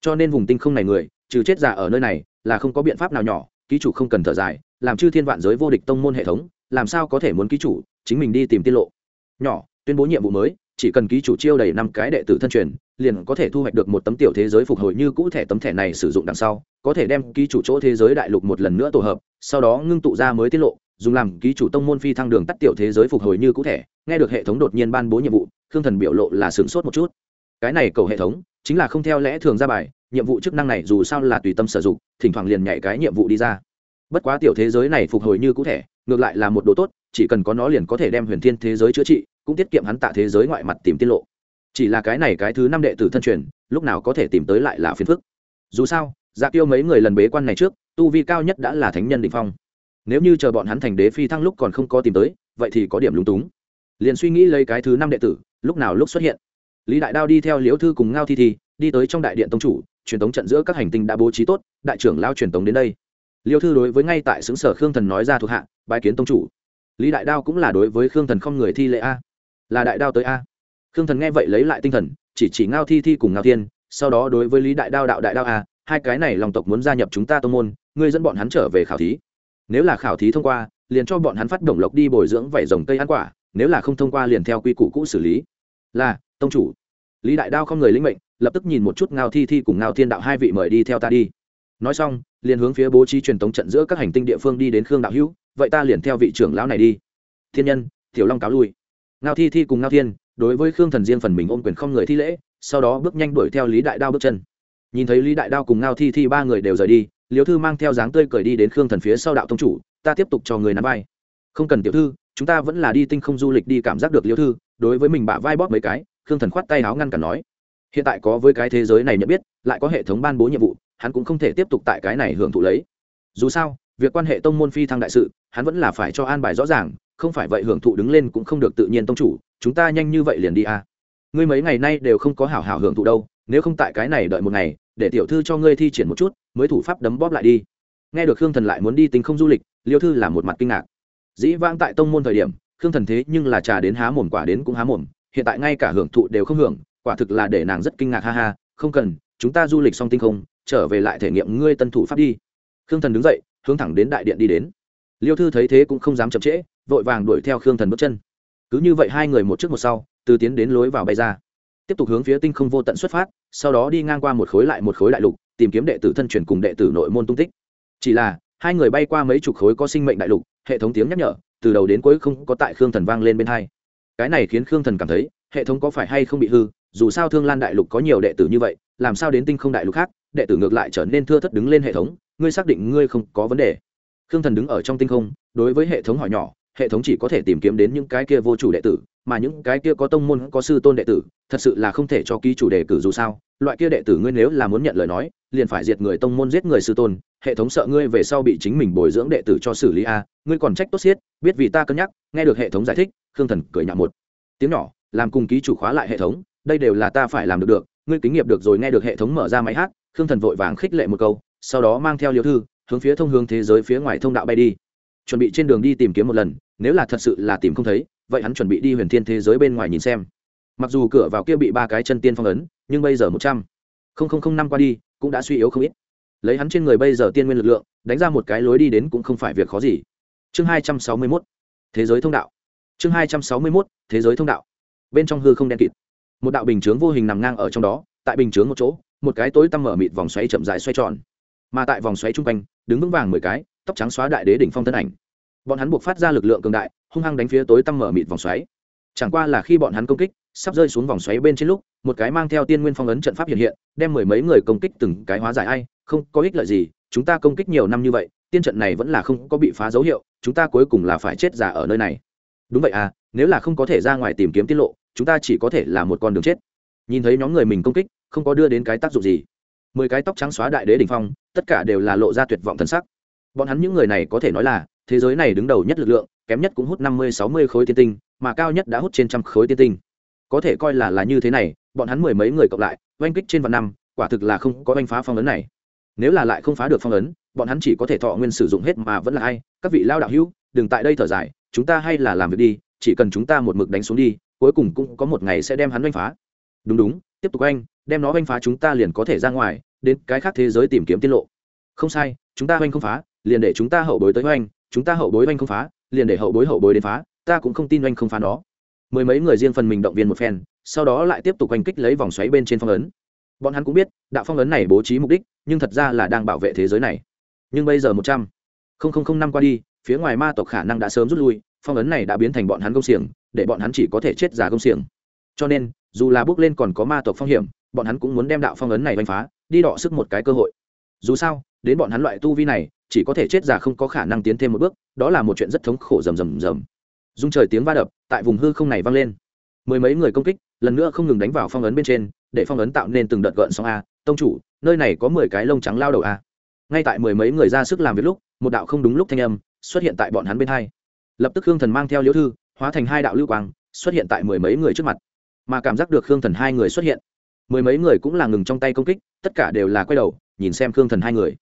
[SPEAKER 1] Cho nên vùng tinh không này người, trừ chết già ở nơi này, là không có biện pháp nào nhỏ, ký chủ không cần thở dài, làm chư thiên vạn giới vô địch tông môn hệ thống, làm sao có thể muốn ký chủ, chính mình đi tìm tiết lộ. Nhỏ, tuyên bố nhiệm vụ mới chỉ cần ký chủ chiêu đầy năm cái đệ tử thân truyền, liền có thể thu hoạch được một tấm tiểu thế giới phục hồi như cũ thẻ tấm thẻ này sử dụng đằng sau, có thể đem ký chủ chỗ thế giới đại lục một lần nữa tổ hợp, sau đó ngưng tụ ra mới tiết lộ, dùng làm ký chủ tông môn phi thăng đường tắt tiểu thế giới phục hồi như cũ thẻ, nghe được hệ thống đột nhiên ban bố nhiệm vụ, khương thần biểu lộ là sửng sốt một chút. Cái này cầu hệ thống, chính là không theo lẽ thường ra bài, nhiệm vụ chức năng này dù sao là tùy tâm sử dụng, thỉnh thoảng liền nhảy cái nhiệm vụ đi ra. Bất quá tiểu thế giới này phục hồi như cũ thẻ, ngược lại là một đồ tốt, chỉ cần có nó liền có thể đem huyền thiên thế giới chữa trị cũng tiết kiệm hắn tạ thế giới ngoại mặt tìm tiết lộ. Chỉ là cái này cái thứ năm đệ tử thân truyền, lúc nào có thể tìm tới lại là phiền phức. Dù sao dạ tiêu mấy người lần bế quan này trước, tu vi cao nhất đã là thánh nhân đình phong. Nếu như chờ bọn hắn thành đế phi thăng lúc còn không có tìm tới, vậy thì có điểm lúng túng. Liền suy nghĩ lấy cái thứ năm đệ tử, lúc nào lúc xuất hiện. Lý đại đao đi theo liễu thư cùng ngao thi thi, đi tới trong đại điện tông chủ, truyền tống trận giữa các hành tinh đã bố trí tốt, đại trưởng lao truyền tống đến đây. Liêu thư đối với ngay tại xứng sở khương thần nói ra thuộc hạ, bái kiến tông chủ. Lý đại đao cũng là đối với khương thần không người thi lệ a là đại đao tới a. Khương thần nghe vậy lấy lại tinh thần, chỉ chỉ ngao thi thi cùng ngao thiên, sau đó đối với lý đại đao đạo đại đao a, hai cái này lòng tộc muốn gia nhập chúng ta tô môn, ngươi dẫn bọn hắn trở về khảo thí. Nếu là khảo thí thông qua, liền cho bọn hắn phát động lộc đi bồi dưỡng vảy rồng cây ăn quả, nếu là không thông qua liền theo quy củ cũ xử lý. Là, tông chủ. Lý đại đao không người lĩnh mệnh, lập tức nhìn một chút ngao thi thi cùng ngao thiên đạo hai vị mời đi theo ta đi. Nói xong, liền hướng phía bố trí truyền tống trận giữa các hành tinh địa phương đi đến khương đạo hữu, vậy ta liền theo vị trưởng lão này đi. Thiên nhân, tiểu long cáo lui ngao thi thi cùng ngao thiên, đối với khương thần riêng phần mình ôm quyền không người thi lễ, sau đó bước nhanh đuổi theo lý đại đao bước chân. Nhìn thấy lý đại đao cùng ngao thi thi ba người đều rời đi liều thư mang theo dáng tươi cười đi đến khương thần phía sau đạo thông chủ, ta tiếp tục cho người nắm vai. Không cần, tiểu thư, chúng ta vẫn là đi tinh không du lịch đi cảm giác được liêu thư. Đối với mình bả vai bóp mấy cái, khương thần khoát tay áo ngăn cản nói, hiện tại có với cái thế giới này nhận biết, lại có hệ thống ban bố nhiệm vụ, hắn cũng không thể tiếp tục tại cái này hưởng thụ lấy. Dù sao, việc quan hệ tông môn phi thăng đại sự, hắn vẫn là phải cho an bài rõ ràng không phải vậy hưởng thụ đứng lên cũng không được tự nhiên tông chủ, chúng ta nhanh như vậy liền đi à. ngươi mấy ngày nay đều không có hảo hảo hưởng thụ đâu, nếu không tại cái này đợi một ngày, để tiểu thư cho ngươi thi triển một chút, mới thủ pháp đấm bóp lại đi. Nghe được khương thần lại muốn đi tính không du lịch, liêu thư là một mặt kinh ngạc. Dĩ vãng tại tông môn thời điểm, khương thần thế nhưng là trà đến há mồm quả đến cũng há mồm, hiện tại ngay cả hưởng thụ đều không hưởng, quả thực là để nàng rất kinh ngạc, ha ha, không cần, chúng ta du lịch xong tinh không, trở về lại thể nghiệm ngươi tân thủ pháp đi. Khương thần đứng dậy, hướng thẳng đến đại điện đi đến liêu thư thấy thế cũng không dám chậm trễ, vội vàng đuổi theo khương thần bước chân. Cứ như vậy hai người một trước một sau, từ tiến đến lối vào bay ra. Tiếp tục hướng phía tinh không vô tận xuất phát, sau đó đi ngang qua một khối lại một khối đại lục, tìm kiếm đệ tử thân truyền cùng đệ tử nội môn tung tích. Chỉ là, hai người bay qua mấy chục khối có sinh mệnh đại lục, hệ thống tiếng nhắc nhở, từ đầu đến cuối không có tại khương thần vang lên bên hai. Cái này khiến khương thần cảm thấy, hệ thống có phải hay không bị hư, dù sao thương lan đại lục có nhiều đệ tử như vậy, làm sao đến tinh không đại lục khác, đệ tử ngược lại trở nên thưa thất đứng lên hệ thống, ngươi xác định ngươi không có vấn đề khương thần đứng ở trong tinh không, đối với hệ thống hỏi nhỏ, hệ thống chỉ có thể tìm kiếm đến những cái kia vô chủ đệ tử, mà những cái kia có tông môn, có sư tôn đệ tử, thật sự là không thể cho ký chủ đề cử dù sao. Loại kia đệ tử ngươi nếu là muốn nhận lời nói, liền phải diệt người tông môn giết người sư tôn, hệ thống sợ ngươi về sau bị chính mình bồi dưỡng đệ tử cho xử lý a, ngươi còn trách tốt xiết, biết vì ta cân nhắc, nghe được hệ thống giải thích, khương thần cười nhạo một. Tiếng nhỏ, làm cùng ký chủ khóa lại hệ thống, đây đều là ta phải làm được được, ngươi kính nghiệp được rồi nghe được hệ thống mở ra máy hát, khương thần vội vàng khích lệ một câu, sau đó mang theo liều thư hướng phía thông hướng thế giới phía ngoài thông đạo bay đi. Chuẩn bị trên đường đi tìm kiếm một lần, nếu là thật sự là tìm không thấy, vậy hắn chuẩn bị đi huyền thiên thế giới bên ngoài nhìn xem. Mặc dù cửa vào kia bị ba cái chân tiên phong ấn, nhưng bây giờ một trăm linh năm qua đi, cũng đã suy yếu không ít. Lấy hắn trên người bây giờ tiên nguyên lực lượng, đánh ra một cái lối đi đến cũng không phải việc khó gì. Chương hai trăm sáu mươi mốt, thế giới thông đạo. Chương hai trăm sáu mươi mốt, thế giới thông đạo. Bên trong hư không đen kịt. Một đạo bình chướng vô hình nằm ngang ở trong đó, tại bình chướng một chỗ, một cái tối tăm mở mịt vòng xoáy chậm dài xoay tròn mà tại vòng xoáy chung quanh, đứng vững vàng mười cái, tóc trắng xóa đại đế đỉnh phong thân ảnh. Bọn hắn buộc phát ra lực lượng cường đại, hung hăng đánh phía tối tăm mở mịt vòng xoáy. Chẳng qua là khi bọn hắn công kích, sắp rơi xuống vòng xoáy bên trên lúc, một cái mang theo tiên nguyên phong ấn trận pháp hiện hiện, đem mười mấy người công kích từng cái hóa giải ai, không có ích lợi gì, chúng ta công kích nhiều năm như vậy, tiên trận này vẫn là không có bị phá dấu hiệu, chúng ta cuối cùng là phải chết giả ở nơi này. Đúng vậy à nếu là không có thể ra ngoài tìm kiếm tiết lộ, chúng ta chỉ có thể là một con đường chết. Nhìn thấy nhóm người mình công kích, không có đưa đến cái tác dụng gì mười cái tóc trắng xóa đại đế đ ỉ n h phong, tất cả đều là lộ ra tuyệt vọng thân sắc. Bọn hắn những người này có thể nói là, thế giới này đứng đầu nhất lực lượng, kém nhất cũng hút năm mươi, sáu mươi khối tiên tinh, mà cao nhất đã hút trên trăm khối tiên tinh. Có thể coi là là như thế này, bọn hắn mười mấy người cộng lại, oanh kích trên vạn năm, quả thực là không có oanh phá phong ấn này. Nếu là lại không phá được phong ấn, bọn hắn chỉ có thể thọ nguyên sử dụng hết mà vẫn là ai, các vị lao đạo hữu, đừng tại đây thở dài, chúng ta hay là làm việc đi, chỉ cần chúng ta một mực đánh xuống đi, cuối cùng cũng có một ngày sẽ đem hắn oanh phá. Đúng đúng, tiếp tục anh đem nó oanh phá chúng ta liền có thể ra ngoài, đến cái khác thế giới tìm kiếm tiết lộ. Không sai, chúng ta oanh không phá, liền để chúng ta hậu bối tới oanh chúng ta hậu bối oanh không phá, liền để hậu bối hậu bối đến phá, ta cũng không tin oanh không phá nó. Mười mấy người riêng phần mình động viên một phen, sau đó lại tiếp tục oanh kích lấy vòng xoáy bên trên phong ấn. Bọn hắn cũng biết, đạo phong ấn này bố trí mục đích, nhưng thật ra là đang bảo vệ thế giới này. Nhưng bây giờ một trăm linh năm qua đi, phía ngoài ma tộc khả năng đã sớm rút lui, phong ấn này đã biến thành bọn hắn công xiềng, để bọn hắn chỉ có thể chết giả công xiềng. Cho nên, dù là bước lên còn có ma tộc phong hiểm bọn hắn cũng muốn đem đạo phong ấn này đánh phá, đi đọ sức một cái cơ hội. Dù sao, đến bọn hắn loại tu vi này, chỉ có thể chết giả không có khả năng tiến thêm một bước, đó là một chuyện rất thống khổ rầm rầm rầm. Dung trời tiếng va đập, tại vùng hư không này vang lên. Mười mấy người công kích, lần nữa không ngừng đánh vào phong ấn bên trên, để phong ấn tạo nên từng đợt gợn sóng a. Tông chủ, nơi này có mười cái lông trắng lao đầu a. Ngay tại mười mấy người ra sức làm việc lúc, một đạo không đúng lúc thanh âm xuất hiện tại bọn hắn bên hai. Lập tức khương thần mang theo liễu thư, hóa thành hai đạo lưu quang, xuất hiện tại mười mấy người trước mặt. Mà cảm giác được khương thần hai người xuất hiện mười mấy người cũng là ngừng trong tay công kích, tất cả đều là quay đầu, nhìn xem khương thần hai người.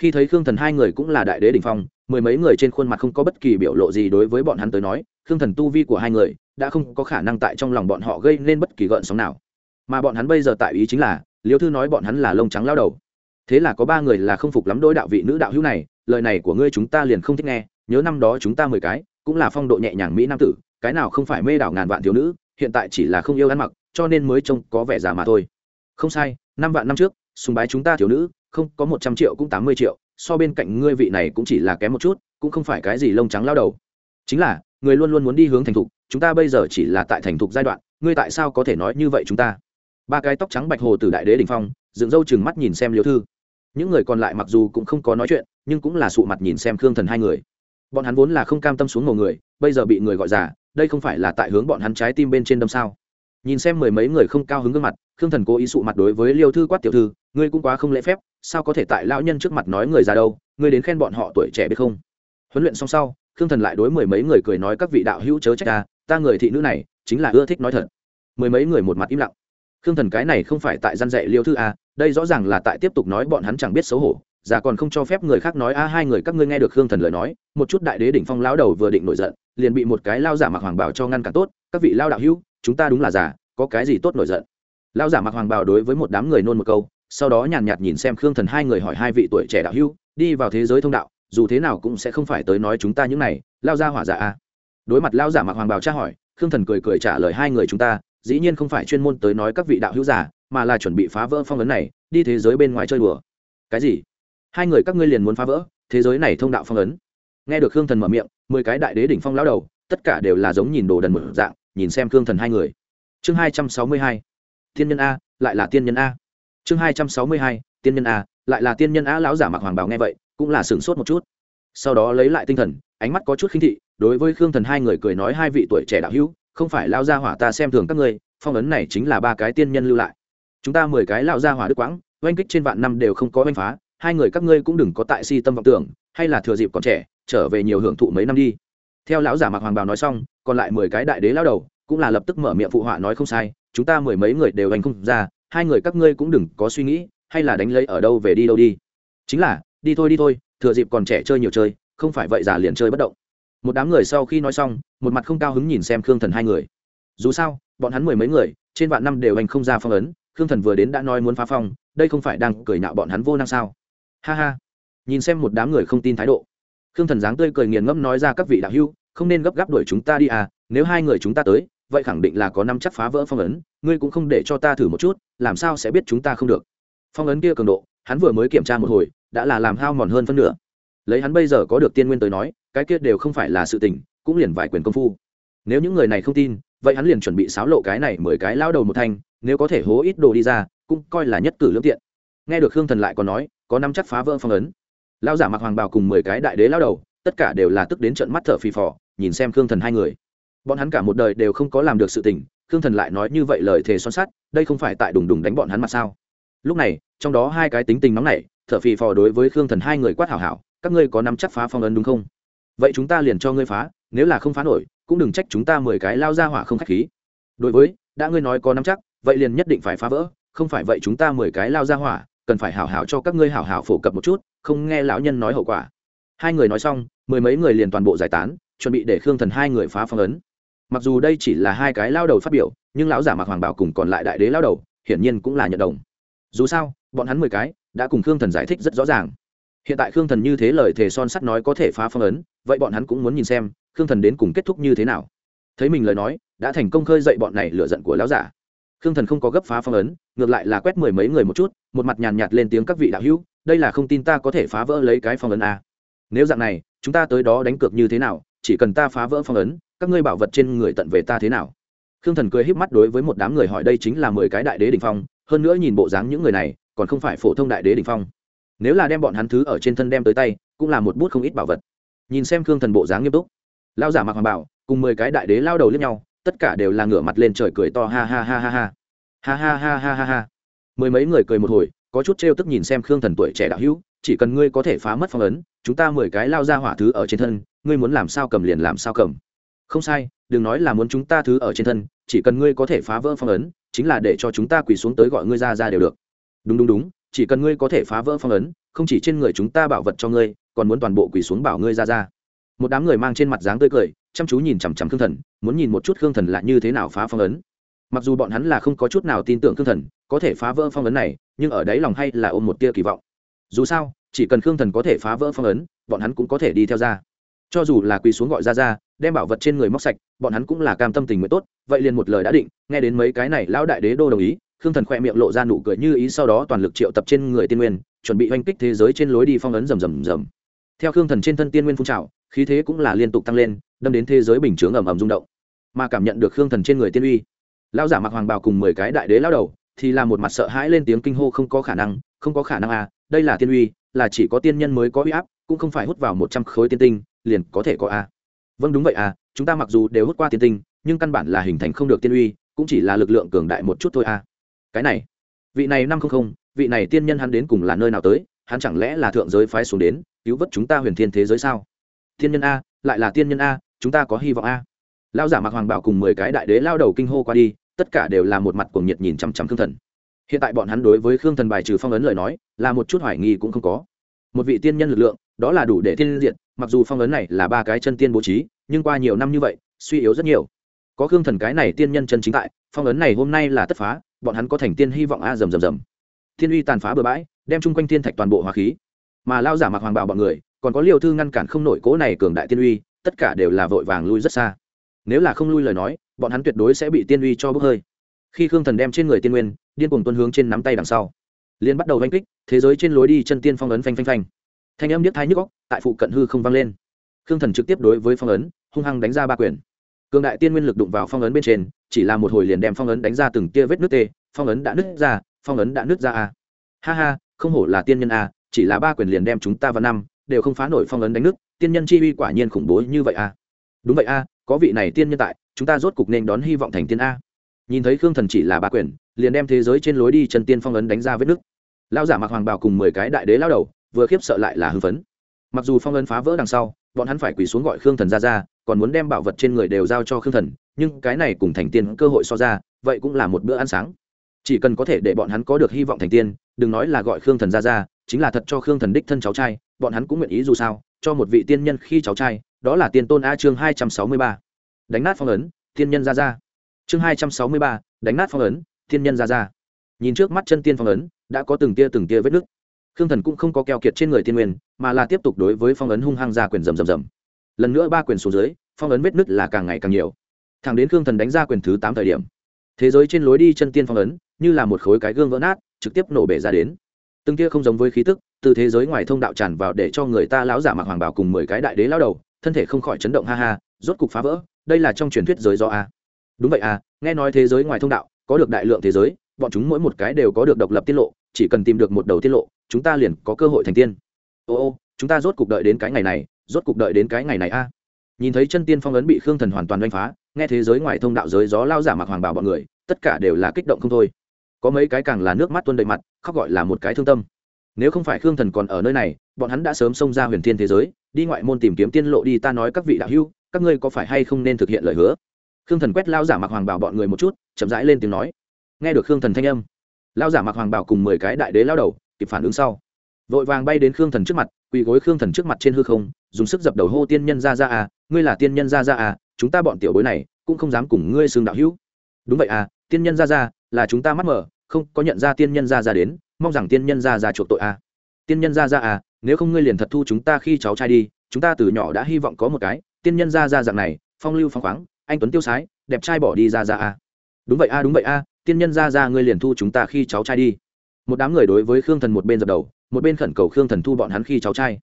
[SPEAKER 1] Khi thấy khương thần hai người cũng là đại đế đình phong, mười mấy người trên khuôn mặt không có bất kỳ biểu lộ gì đối với bọn hắn tới nói, khương thần tu vi của hai người đã không có khả năng tại trong lòng bọn họ gây nên bất kỳ gợn sóng nào. Mà bọn hắn bây giờ tại ý chính là, liêu thư nói bọn hắn là lông trắng lao đầu. Thế là có ba người là không phục lắm đối đạo vị nữ đạo hữu này, lời này của ngươi chúng ta liền không thích nghe, nhớ năm đó chúng ta mười cái, cũng là phong độ nhẹ nhàng mỹ nam tử, cái nào không phải mê đảo ngàn vạn thiếu nữ, hiện tại chỉ là không yêu ăn mặc cho nên mới trông có vẻ già mà thôi. Không sai, năm vạn năm trước, sùng bái chúng ta thiếu nữ, không có một trăm triệu cũng tám mươi triệu, so bên cạnh ngươi vị này cũng chỉ là kém một chút, cũng không phải cái gì lông trắng lao đầu. Chính là, người luôn luôn muốn đi hướng thành thục, chúng ta bây giờ chỉ là tại thành thục giai đoạn, ngươi tại sao có thể nói như vậy chúng ta? Ba cái tóc trắng bạch hồ từ đại đế đình phong, dựng râu chừng mắt nhìn xem liêu thư. Những người còn lại mặc dù cũng không có nói chuyện, nhưng cũng là sụ mặt nhìn xem khương thần hai người. Bọn hắn vốn là không cam tâm xuống ngầu người, bây giờ bị người gọi già, đây không phải là tại hướng bọn hắn trái tim bên trên đâm sao? Nhìn xem mười mấy người không cao hứng gương mặt, khương thần cố ý sụ mặt đối với liêu thư quát tiểu thư, ngươi cũng quá không lễ phép, sao có thể tại lão nhân trước mặt nói người già đâu, ngươi đến khen bọn họ tuổi trẻ biết không? Huấn luyện xong sau, khương thần lại đối mười mấy người cười nói các vị đạo hữu chớ trách ta ta người thị nữ này, chính là ưa thích nói thật. Mười mấy người một mặt im lặng. Khương thần cái này không phải tại gian dạy liêu thư a đây rõ ràng là tại tiếp tục nói bọn hắn chẳng biết xấu hổ, già còn không cho phép người khác nói, a, hai người các ngươi nghe được khương thần lời nói, một chút đại đế đỉnh phong lão đầu vừa định nổi giận, liền bị một cái lao giả mặc hoàng bảo cho ngăn cản tốt, các vị lao đạo hữu chúng ta đúng là giả, có cái gì tốt nổi giận? Lao giả mặc hoàng bào đối với một đám người nôn một câu sau đó nhàn nhạt nhìn xem khương thần hai người hỏi hai vị tuổi trẻ đạo hữu đi vào thế giới thông đạo dù thế nào cũng sẽ không phải tới nói chúng ta những này lao ra hỏa giả a. Đối mặt lao giả mặc hoàng bào tra hỏi khương thần cười cười trả lời hai người chúng ta dĩ nhiên không phải chuyên môn tới nói các vị đạo hữu giả mà là chuẩn bị phá vỡ phong ấn này đi thế giới bên ngoài chơi đùa. Cái gì? Hai người các ngươi liền muốn phá vỡ thế giới này thông đạo phong ấn. Nghe được khương thần mở miệng mười cái đại đế đỉnh phong lao đầu tất cả đều là giống nhìn đồ đần mở dạng nhìn xem khương thần hai người. Chương hai trăm sáu mươi hai, tiên nhân a, lại là tiên nhân a. Chương hai trăm sáu mươi hai, tiên nhân a, lại là tiên nhân a, lão giả mặc hoàng bào nghe vậy, cũng là sửng sốt một chút. Sau đó lấy lại tinh thần, ánh mắt có chút khinh thị, đối với khương thần hai người cười nói hai vị tuổi trẻ đạo hữu, không phải lao gia hỏa ta xem thường các ngươi, phong ấn này chính là ba cái tiên nhân lưu lại. Chúng ta mười cái lao gia hỏa đức quãng, oanh kích trên vạn năm đều không có oanh phá, hai người các ngươi cũng đừng có tại si tâm vọng tưởng, hay là thừa dịp còn trẻ, trở về nhiều hưởng thụ mấy năm đi theo lão giả mặc hoàng bào nói xong, còn lại mười cái đại đế lao đầu cũng là lập tức mở miệng phụ họa nói không sai, chúng ta mười mấy người đều hành không ra, hai người các ngươi cũng đừng có suy nghĩ, hay là đánh lấy ở đâu về đi đâu đi. Chính là, đi thôi đi thôi, thừa dịp còn trẻ chơi nhiều chơi, không phải vậy già liền chơi bất động. Một đám người sau khi nói xong, một mặt không cao hứng nhìn xem khương thần hai người. Dù sao, bọn hắn mười mấy người, trên vạn năm đều hành không ra phong ấn, khương thần vừa đến đã nói muốn phá phong, đây không phải đang cười nạo bọn hắn vô năng sao? Ha ha. Nhìn xem một đám người không tin thái độ khương thần dáng tươi cười nghiền ngẫm nói ra các vị đạo hưu không nên gấp gáp đuổi chúng ta đi à nếu hai người chúng ta tới, vậy khẳng định là có năm chắc phá vỡ phong ấn, ngươi cũng không để cho ta thử một chút, làm sao sẽ biết chúng ta không được. Phong ấn kia cường độ, hắn vừa mới kiểm tra một hồi, đã là làm hao mòn hơn phân nửa. Lấy hắn bây giờ có được tiên nguyên tới nói, cái kia đều không phải là sự tình, cũng liền vài quyền công phu. Nếu những người này không tin, vậy hắn liền chuẩn bị xáo lộ cái này mười cái lao đầu một thanh nếu có thể hố ít đồ đi ra, cũng coi là nhất cử lương tiện. Nghe được khương thần lại còn nói, có năm chắc phá vỡ phong ấn lao giả mặc hoàng bào cùng mười cái đại đế lao đầu, tất cả đều là tức đến trận mắt thở phì phò, nhìn xem khương thần hai người. Bọn hắn cả một đời đều không có làm được sự tình, khương thần lại nói như vậy lời thề son sắt, đây không phải tại đùng đùng đánh bọn hắn mặt sao? Lúc này, trong đó hai cái tính tình nóng nảy, thở phì phò đối với khương thần hai người quát hảo hảo, các ngươi có nắm chắc phá phong ấn đúng không? Vậy chúng ta liền cho ngươi phá, nếu là không phá nổi, cũng đừng trách chúng ta mười cái lao ra hỏa không k h á c h khí. Đối với, đã ngươi nói có nắm chắc, vậy liền nhất định phải phá vỡ, không phải vậy chúng ta mười cái lao ra hỏa, cần phải hảo hảo cho các ngươi hảo hảo phổ cập một chút không nghe lão nhân nói hậu quả. Hai người nói xong, mười mấy người liền toàn bộ giải tán, chuẩn bị để khương thần hai người phá phong ấn. Mặc dù đây chỉ là hai cái lao đầu phát biểu, nhưng lão giả mạc hoàng bảo cùng còn lại đại đế lao đầu, hiển nhiên cũng là nhận đồng. Dù sao, bọn hắn mười cái đã cùng khương thần giải thích rất rõ ràng. Hiện tại khương thần như thế lời thề son sắt nói có thể phá phong ấn, vậy bọn hắn cũng muốn nhìn xem khương thần đến cùng kết thúc như thế nào. Thấy mình lời nói, đã thành công khơi dậy bọn này lựa giận của lão giả khương thần không có gấp phá phong ấn, ngược lại là quét mười mấy người một chút, một mặt nhàn nhạt lên tiếng các vị đạo hữu, đây là không tin ta có thể phá vỡ lấy cái phong ấn a nếu dạng này, chúng ta tới đó đánh cược như thế nào, chỉ cần ta phá vỡ phong ấn, các ngươi bảo vật trên người tận về ta thế nào? Khương thần cười híp mắt đối với một đám người hỏi đây chính là mười cái đại đế đ ỉ n h phong, hơn nữa nhìn bộ dáng những người này, còn không phải phổ thông đại đế đ ỉ n h phong. Nếu là đem bọn hắn thứ ở trên thân đem tới tay, cũng là một bút không ít bảo vật. Nhìn xem khương thần bộ dáng nghiêm túc. Lao giả mặc hoàng bảo, cùng mười cái đại đế lao đầu lẫn nhau tất cả đều là ngửa mặt lên trời cười to, ha ha ha ha ha. Ha ha ha ha ha ha. Mười mấy người cười một hồi, có chút trêu tức nhìn xem khương thần tuổi trẻ đạo hữu, chỉ cần ngươi có thể phá mất phong ấn, chúng ta mười cái lao ra hỏa thứ ở trên thân, ngươi muốn làm sao cầm liền làm sao cầm. Không sai, đừng nói là muốn chúng ta thứ ở trên thân, chỉ cần ngươi có thể phá vỡ phong ấn, chính là để cho chúng ta quỳ xuống tới gọi ngươi ra ra đều được. Đúng đúng đúng, chỉ cần ngươi có thể phá vỡ phong ấn, không chỉ trên người chúng ta bảo vật cho ngươi, còn muốn toàn bộ quỳ xuống bảo ngươi ra ra một đám người mang trên mặt dáng tươi cười, chăm chú nhìn chằm chằm khương thần, muốn nhìn một chút khương thần là như thế nào phá phong ấn. Mặc dù bọn hắn là không có chút nào tin tưởng khương thần, có thể phá vỡ phong ấn này, nhưng ở đấy lòng hay là ôm một tia kỳ vọng. Dù sao, chỉ cần khương thần có thể phá vỡ phong ấn, bọn hắn cũng có thể đi theo ra. Cho dù là quỳ xuống gọi ra ra, đem bảo vật trên người móc sạch, bọn hắn cũng là cam tâm tình nguyện tốt, vậy liền một lời đã định, nghe đến mấy cái này lão đại đế đô đồng ý, khương thần khoe miệng lộ ra nụ cười như ý sau đó toàn lực triệu tập trên người tiên nguyên, chuẩn bị oanh kích thế giới trên lối đi phong ấn rầm rầm rầm. Theo khương thần trên thân tiên nguyên phun trào khí thế cũng là liên tục tăng lên, đâm đến thế giới bình chướng ầm ầm rung động. Mà cảm nhận được khương thần trên người tiên uy, lão giả mặc hoàng bào cùng mười cái đại đế lao đầu thì là một mặt sợ hãi lên tiếng kinh hô không có khả năng, không có khả năng à đây là tiên uy, là chỉ có tiên nhân mới có uy áp, cũng không phải hút vào một trăm khối tiên tinh, liền có thể có à. vâng đúng vậy à chúng ta mặc dù đều hút qua tiên tinh, nhưng căn bản là hình thành không được tiên uy, cũng chỉ là lực lượng cường đại một chút thôi à. Cái này, vị này năm không không, vị này tiên nhân hắn đến cùng là nơi nào tới, hắn chẳng lẽ là thượng giới phái xuống đến, cứu vớt chúng ta huyền thiên thế giới sao? Thiên nhân a, lại là tiên nhân a, chúng ta có hy vọng a. Lao giả mặc hoàng bảo cùng mười cái đại đế lao đầu kinh hô qua đi, tất cả đều là một mặt cuồng nhiệt nhìn chằm chằm khương thần. Hiện tại bọn hắn đối với khương thần bài trừ phong ấn lời nói, là một chút hoài nghi cũng không có. Một vị tiên nhân lực lượng, đó là đủ để tiên diện, mặc dù phong ấn này là ba cái chân tiên bố trí, nhưng qua nhiều năm như vậy, suy yếu rất nhiều. Có khương thần cái này tiên nhân chân chính tại, phong ấn này hôm nay là tất phá, bọn hắn có thành tiên hy vọng a rầm rầm rầm. Thiên uy tàn phá bừa bãi, đem chung quanh thiên thạch toàn bộ hòa khí. Mà lao giả mặc hoàng bào bọn người còn có liều thư ngăn cản không nổi cố này cường đại tiên uy, tất cả đều là vội vàng lui rất xa. Nếu là không lui lời nói, bọn hắn tuyệt đối sẽ bị tiên uy cho bốc hơi. Khi khương thần đem trên người tiên nguyên, điên cùng tuân hướng trên nắm tay đằng sau liên bắt đầu oanh kích, thế giới trên lối đi chân tiên phong ấn phanh phanh phanh. Thanh âm điếc thái nhức góc tại phụ cận hư không vang lên. Khương thần trực tiếp đối với phong ấn, hung hăng đánh ra ba quyền. Cường đại tiên nguyên lực đụng vào phong ấn bên trên, chỉ là một hồi liền đem phong ấn đánh ra từng tia vết nước tê, phong ấn đã nứt ra, phong ấn đã nứt ra a. Ha ha, không hổ là tiên nhân a, chỉ là ba quyền liền đem chúng ta vào năm đều không phá nổi phong ấn đánh nước, tiên nhân chi uy quả nhiên khủng bố như vậy a đúng vậy a có vị này tiên nhân tại, chúng ta rốt cục nên đón hy vọng thành tiên a. Nhìn thấy khương thần chỉ là ba quyền, liền đem thế giới trên lối đi chân tiên phong ấn đánh ra vết nước. Lao giả mặc hoàng bào cùng mười cái đại đế lao đầu, vừa khiếp sợ lại là hưng phấn. Mặc dù phong ấn phá vỡ đằng sau, bọn hắn phải quỳ xuống gọi khương thần ra ra, còn muốn đem bảo vật trên người đều giao cho khương thần, nhưng cái này cùng thành tiên cơ hội so ra, vậy cũng là một bữa ăn sáng. Chỉ cần có thể để bọn hắn có được hy vọng thành tiên, đừng nói là gọi khương thần ra ra chính là thật cho khương thần đích thân cháu trai, bọn hắn cũng nguyện ý dù sao, cho một vị tiên nhân khi cháu trai, đó là tiên tôn a chương hai trăm sáu mươi ba. Đánh nát phong ấn, tiên nhân ra ra. Chương hai trăm sáu mươi ba, đánh nát phong ấn, tiên nhân ra ra. Nhìn trước mắt chân tiên phong ấn, đã có từng tia từng tia vết nứt. Khương thần cũng không có keo kiệt trên người tiên nguyên, mà là tiếp tục đối với phong ấn hung hăng ra quyền rầm rầm rầm. Lần nữa ba quyền xuống dưới, phong ấn vết nứt là càng ngày càng nhiều. Thẳng đến khương thần đánh ra quyền thứ tám thời điểm, thế giới trên lối đi chân tiên phong ấn, như là một khối cái gương vỡ nát, trực tiếp nổ bể ra đến từng kia không giống với khí tức, từ thế giới ngoài thông đạo tràn vào để cho người ta lão giả mặc hoàng bảo cùng mười cái đại đế lão đầu, thân thể không khỏi chấn động ha ha, rốt cục phá vỡ, đây là trong truyền thuyết giới do a. Đúng vậy à nghe nói thế giới ngoài thông đạo, có được đại lượng thế giới, bọn chúng mỗi một cái đều có được độc lập tiết lộ, chỉ cần tìm được một đầu tiết lộ, chúng ta liền có cơ hội thành tiên. Ô ô, chúng ta rốt cục đợi đến cái ngày này, rốt cục đợi đến cái ngày này a. Nhìn thấy chân tiên phong ấn bị khương thần hoàn toàn đánh phá, nghe thế giới ngoài thông đạo giới gió lao giả mặc hoàng bảo bọn người, tất cả đều là kích động không thôi có mấy cái càng là nước mắt tuôn đầy mặt, khóc gọi là một cái thương tâm. Nếu không phải khương thần còn ở nơi này, bọn hắn đã sớm xông ra huyền thiên thế giới, đi ngoại môn tìm kiếm tiên lộ đi, ta nói các vị đạo hữu, các ngươi có phải hay không nên thực hiện lời hứa? Khương thần quét lao giả mặc hoàng bảo bọn người một chút, chậm rãi lên tiếng nói. Nghe được khương thần thanh âm lao giả mặc hoàng bảo cùng mười cái đại đế lao đầu kịp phản ứng sau. Vội vàng bay đến khương thần trước mặt, quỳ gối khương thần trước mặt trên hư không, dùng sức dập đầu hô, tiên nhân ra ra à ngươi là tiên nhân ra ra à chúng ta bọn tiểu bối này cũng không dám cùng ngươi xương đạo hữu. Đúng vậy à tiên nhân ra ra là chúng ta mắt mở không có nhận ra tiên nhân ra ra đến mong rằng tiên nhân ra ra chuộc tội à tiên nhân ra ra à nếu không ngươi liền thật thu chúng ta khi cháu trai đi chúng ta từ nhỏ đã hy vọng có một cái tiên nhân ra ra dạng này phong lưu phong khoáng anh tuấn tiêu sái đẹp trai bỏ đi ra ra à. Đúng vậy a à, đúng vậy a à, tiên nhân ra ra ngươi liền thu chúng ta khi cháu trai đi. Một đám người đối với khương thần một bên dập đầu một bên khẩn cầu khương thần thu bọn hắn khi cháu trai.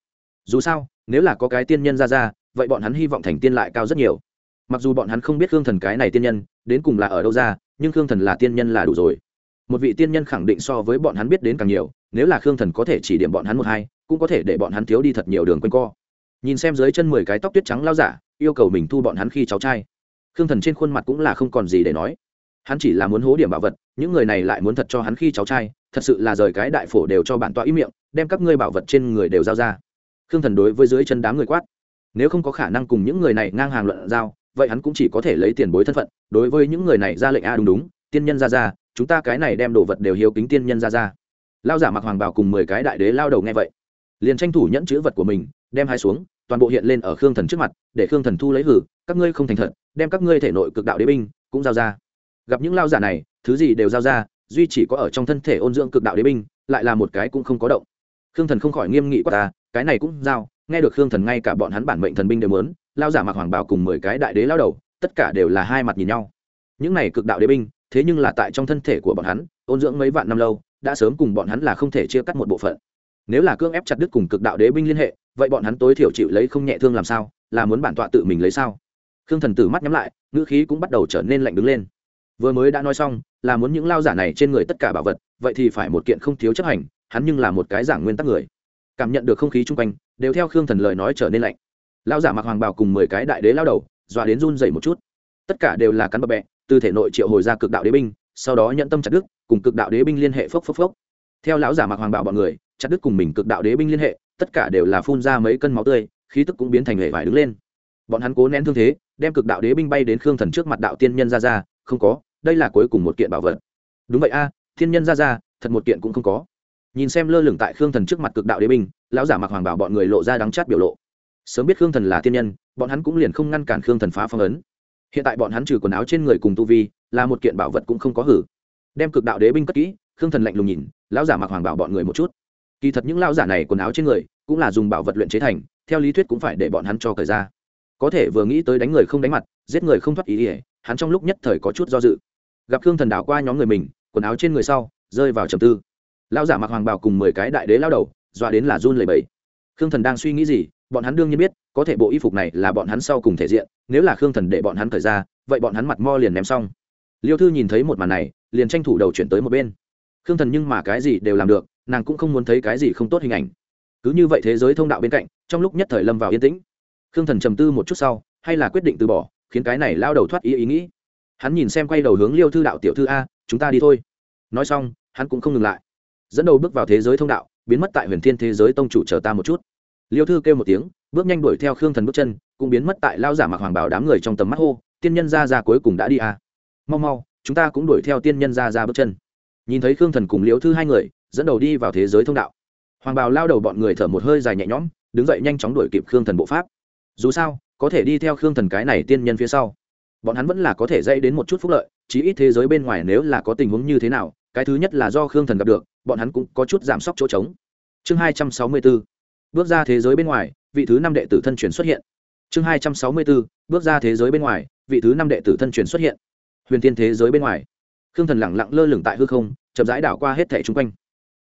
[SPEAKER 1] Dù sao nếu là có cái tiên nhân ra ra vậy bọn hắn hy vọng thành tiên lại cao rất nhiều. Mặc dù bọn hắn không biết khương thần cái này tiên nhân đến cùng là ở đâu ra nhưng khương thần là tiên nhân là đủ rồi. Một vị tiên nhân khẳng định so với bọn hắn biết đến càng nhiều, nếu là khương thần có thể chỉ điểm bọn hắn một hai, cũng có thể để bọn hắn thiếu đi thật nhiều đường quanh co. Nhìn xem dưới chân mười cái tóc tuyết trắng lao giả, yêu cầu mình thu bọn hắn khi cháu trai. Khương thần trên khuôn mặt cũng là không còn gì để nói. Hắn chỉ là muốn hố điểm bảo vật, những người này lại muốn thật cho hắn khi cháu trai, thật sự là rời cái đại phổ đều cho bản tọa ý miệng, đem các ngươi bảo vật trên người đều giao ra. Khương thần đối với dưới chân đám người quát. Nếu không có khả năng cùng những người này ngang hàng luận giao vậy hắn cũng chỉ có thể lấy tiền bối thân phận, đối với những người này ra lệnh a đúng đúng, tiên nhân ra ra, chúng ta cái này đem đồ vật đều hiếu kính tiên nhân ra ra. Lao giả mặc hoàng bảo cùng mười cái đại đế lao đầu nghe vậy, liền tranh thủ nhẫn chữ vật của mình, đem hai xuống, toàn bộ hiện lên ở khương thần trước mặt, để khương thần thu lấy hử, các ngươi không thành thật, đem các ngươi thể nội cực đạo đế binh cũng giao ra. Gặp những lao giả này, thứ gì đều giao ra, duy chỉ có ở trong thân thể ôn dưỡng cực đạo đế binh, lại là một cái cũng không có động. Khương thần không khỏi nghiêm nghị quá ta à, cái này cũng giao. Nghe được khương thần ngay cả bọn hắn bản mệnh thần binh đều muốn lao giả mặc hoàng bào cùng mười cái đại đế lao đầu, tất cả đều là hai mặt nhìn nhau. Những này cực đạo đế binh, thế nhưng là tại trong thân thể của bọn hắn, ôn dưỡng mấy vạn năm lâu, đã sớm cùng bọn hắn là không thể chia cắt một bộ phận. Nếu là cương ép chặt đứt cùng cực đạo đế binh liên hệ, vậy bọn hắn tối thiểu chịu lấy không nhẹ thương làm sao, là muốn bản tọa tự mình lấy sao? Khương thần tử mắt nhắm lại, ngữ khí cũng bắt đầu trở nên lạnh đứng lên. Vừa mới đã nói xong, là muốn những lao giả này trên người tất cả bảo vật, vậy thì phải một kiện không thiếu chấp hành, hắn nhưng là một cái giảng nguyên tắc người. Cảm nhận được không khí chung quanh, đều theo khương thần lời nói trở nên lạnh lao giả mặc hoàng bào cùng mười cái đại đế lao đầu dọa đến run dày một chút. Tất cả đều là cắn bập bẹ từ thể nội triệu hồi ra cực đạo đế binh sau đó nhận tâm chặt đức cùng cực đạo đế binh liên hệ phốc phốc phốc. Theo lão giả mặc hoàng bào bọn người chặt đức cùng mình cực đạo đế binh liên hệ tất cả đều là phun ra mấy cân máu tươi khí tức cũng biến thành hệ vải đứng lên. Bọn hắn cố nén thương thế đem cực đạo đế binh bay đến khương thần trước mặt đạo tiên nhân ra ra không có đây là cuối cùng một kiện bảo vật. Đúng vậy a à, thiên nhân ra ra thật một kiện cũng không có. Nhìn xem lơ lửng tại khương thần trước mặt cực đạo đế binh lão giả mặc hoàng bảo bọn người lộ ra đắng chát biểu lộ sớm biết khương thần là tiên nhân, bọn hắn cũng liền không ngăn cản khương thần phá phong ấn. Hiện tại bọn hắn trừ quần áo trên người cùng tu vi, là một kiện bảo vật cũng không có hử. Đem cực đạo đế binh cất kỹ, khương thần lạnh lùng nhìn, lão giả mặc hoàng bảo bọn người một chút. Kỳ thật những lão giả này quần áo trên người, cũng là dùng bảo vật luyện chế thành, theo lý thuyết cũng phải để bọn hắn cho cởi ra. Có thể vừa nghĩ tới đánh người không đánh mặt, giết người không thoát ý ỉa hắn trong lúc nhất thời có chút do dự. Gặp khương thần đảo qua nhóm người mình, quần áo trên người sau, rơi vào trầm tư. Lão giả mặc hoàng bảo cùng mười cái đại đế lao đầu, dọa đến là run lầy bẫy khương thần đang suy nghĩ gì bọn hắn đương nhiên biết, có thể bộ y phục này là bọn hắn sau cùng thể diện, nếu là khương thần để bọn hắn thời ra, vậy bọn hắn mặt mo liền ném xong. Liêu thư nhìn thấy một màn này, liền tranh thủ đầu chuyển tới một bên. Khương thần nhưng mà cái gì đều làm được, nàng cũng không muốn thấy cái gì không tốt hình ảnh. Cứ như vậy thế giới thông đạo bên cạnh, trong lúc nhất thời lâm vào yên tĩnh. Khương thần trầm tư một chút sau, hay là quyết định từ bỏ, khiến cái này lao đầu thoát ý ý nghĩ. Hắn nhìn xem quay đầu hướng liêu thư đạo tiểu thư a, chúng ta đi thôi. Nói xong, hắn cũng không ngừng lại. Dẫn đầu bước vào thế giới thông đạo, biến mất tại huyền thiên thế giới tông chủ chờ ta một chút liêu thư kêu một tiếng, bước nhanh đuổi theo khương thần bước chân, cũng biến mất tại lao giả mặc hoàng bảo đám người trong tầm mắt hô, tiên nhân ra ra cuối cùng đã đi à. mau mau, chúng ta cũng đuổi theo tiên nhân ra ra bước chân nhìn thấy khương thần cùng liêu thư hai người, dẫn đầu đi vào thế giới thông đạo hoàng Bảo lao đầu bọn người thở một hơi dài nhẹ nhõm, đứng dậy nhanh chóng đuổi kịp khương thần bộ pháp dù sao, có thể đi theo khương thần cái này tiên nhân phía sau, bọn hắn vẫn là có thể dạy đến một chút phúc lợi, chí ít thế giới bên ngoài nếu là có tình huống như thế nào, cái thứ nhất là do khương thần gặp được, bọn hắn cũng có chút giảm sốc chỗ trống chương hai trăm sáu mươi bốn bước ra thế giới bên ngoài vị thứ năm đệ tử thân truyền xuất hiện. Chương hai trăm sáu mươi bốn, bước ra thế giới bên ngoài vị thứ năm đệ tử thân truyền xuất hiện. Huyền tiên thế giới bên ngoài. Khương thần lẳng lặng lơ lửng tại hư không chậm rãi đảo qua hết thẻ chung quanh.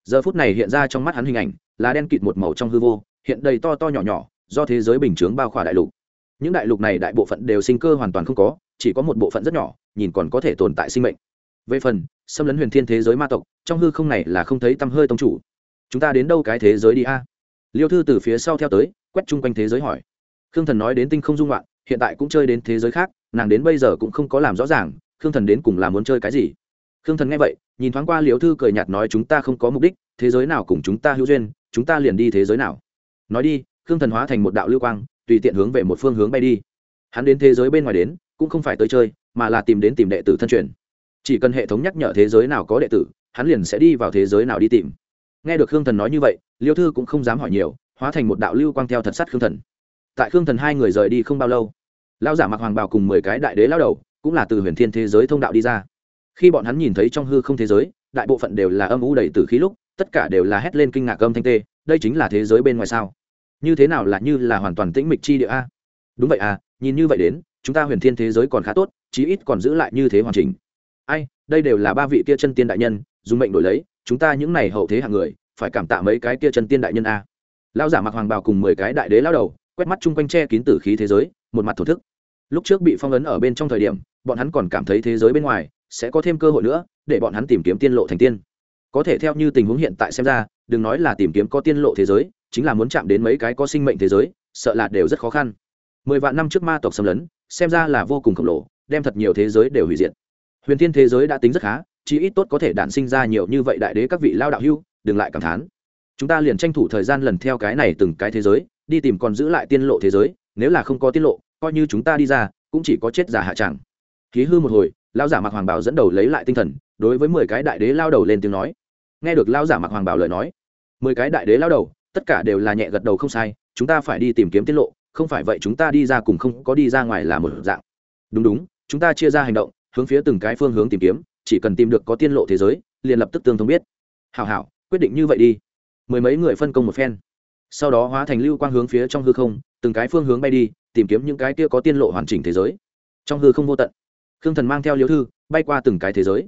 [SPEAKER 1] Giờ phút này hiện ra trong mắt hắn hình ảnh là đen kịt một màu trong hư vô hiện đầy to to nhỏ nhỏ do thế giới bình chướng bao khỏa đại lục. Những đại lục này đại bộ phận đều sinh cơ hoàn toàn không có chỉ có một bộ phận rất nhỏ nhìn còn có thể tồn tại sinh mệnh. Về phần xâm lấn huyền thiên thế giới ma tộc trong hư không này là không thấy tăm hơi tông chủ. Chúng ta đến đâu cái thế giới đi a? Liêu thư từ phía sau theo tới, quét chung quanh thế giới hỏi. Khương thần nói đến tinh không dung loạn, hiện tại cũng chơi đến thế giới khác, nàng đến bây giờ cũng không có làm rõ ràng, khương thần đến cùng là muốn chơi cái gì? Khương thần nghe vậy, nhìn thoáng qua liêu thư cười nhạt nói chúng ta không có mục đích, thế giới nào cùng chúng ta hữu duyên, chúng ta liền đi thế giới nào. Nói đi, khương thần hóa thành một đạo lưu quang, tùy tiện hướng về một phương hướng bay đi. Hắn đến thế giới bên ngoài đến, cũng không phải tới chơi, mà là tìm đến tìm đệ tử thân truyền. Chỉ cần hệ thống nhắc nhở thế giới nào có đệ tử, hắn liền sẽ đi vào thế giới nào đi tìm nghe được khương thần nói như vậy, liêu thư cũng không dám hỏi nhiều, hóa thành một đạo lưu quang theo thật sát khương thần. Tại khương thần hai người rời đi không bao lâu lao giả mặc hoàng bào cùng mười cái đại đế lao đầu cũng là từ huyền thiên thế giới thông đạo đi ra. Khi bọn hắn nhìn thấy trong hư không thế giới, đại bộ phận đều là âm u đầy từ khí lúc, tất cả đều là hét lên kinh ngạc âm thanh tê, đây chính là thế giới bên ngoài sao? Như thế nào là như là hoàn toàn tĩnh mịch chi địa a? Đúng vậy à nhìn như vậy đến, chúng ta huyền thiên thế giới còn khá tốt, chí ít còn giữ lại như thế hoàn chỉnh. Ai, đây đều là ba vị kia chân tiên đại nhân, dùng mệnh đổi lấy chúng ta những này hậu thế hạng người, phải cảm tạ mấy cái kia chân tiên đại nhân a. Lao giả mặc hoàng bào cùng mười cái đại đế lao đầu, quét mắt chung quanh che kín tử khí thế giới, một mặt thổ thức. Lúc trước bị phong ấn ở bên trong thời điểm, bọn hắn còn cảm thấy thế giới bên ngoài sẽ có thêm cơ hội nữa, để bọn hắn tìm kiếm tiên lộ thành tiên. Có thể theo như tình huống hiện tại xem ra, đừng nói là tìm kiếm có tiên lộ thế giới, chính là muốn chạm đến mấy cái có sinh mệnh thế giới, sợ là đều rất khó khăn. Mười vạn năm trước ma tộc xâm lấn, xem ra là vô cùng khổng lồ, đem thật nhiều thế giới đều hủy diệt. Huyền thiên thế giới đã tính rất khá chí ít tốt có thể đản sinh ra nhiều như vậy đại đế các vị lao đạo hưu, đừng lại cảm thán. Chúng ta liền tranh thủ thời gian lần theo cái này từng cái thế giới, đi tìm còn giữ lại tiên lộ thế giới, nếu là không có tiên lộ, coi như chúng ta đi ra, cũng chỉ có chết giả hạ chẳng. Khí hư một hồi lao giả mặc hoàng bảo dẫn đầu lấy lại tinh thần, đối với mười cái đại đế lao đầu lên tiếng nói. Nghe được lao giả mặc hoàng bảo lời nói, mười cái đại đế lao đầu, tất cả đều là nhẹ gật đầu không sai, chúng ta phải đi tìm kiếm tiết lộ, không phải vậy chúng ta đi ra cùng không có đi ra ngoài là một dạng. Đúng đúng, chúng ta chia ra hành động, hướng phía từng cái phương hướng tìm kiếm chỉ cần tìm được có tiên lộ thế giới, liền lập tức tương thông biết. Hảo hảo, quyết định như vậy đi. Mười mấy người phân công một phen. Sau đó hóa thành lưu quang hướng phía trong hư không, từng cái phương hướng bay đi, tìm kiếm những cái kia có tiên lộ hoàn chỉnh thế giới. Trong hư không vô tận, khương thần mang theo liếu thư, bay qua từng cái thế giới.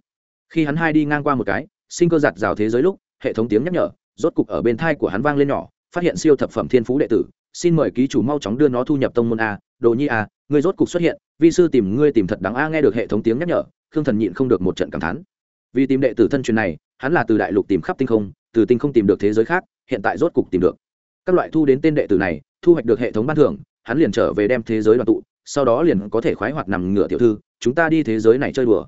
[SPEAKER 1] Khi hắn hai đi ngang qua một cái, sinh cơ giặt rào thế giới lúc, hệ thống tiếng nhắc nhở, rốt cục ở bên thai của hắn vang lên nhỏ, phát hiện siêu thập phẩm thiên phú đệ tử, xin mời ký chủ mau chóng đưa nó thu nhập tông môn a, đồ nhi a, ngươi rốt cục xuất hiện, vi sư tìm ngươi tìm thật đáng a nghe được hệ thống tiếng nhắc nhở khương thần nhịn không được một trận cảm thán. Vì tìm đệ tử thân truyền này, hắn là từ đại lục tìm khắp tinh không, từ tinh không tìm được thế giới khác, hiện tại rốt cục tìm được. Các loại thu đến tên đệ tử này, thu hoạch được hệ thống ban thưởng, hắn liền trở về đem thế giới đoàn tụ, sau đó liền có thể khoái hoạt nằm ngửa tiểu thư, chúng ta đi thế giới này chơi đùa.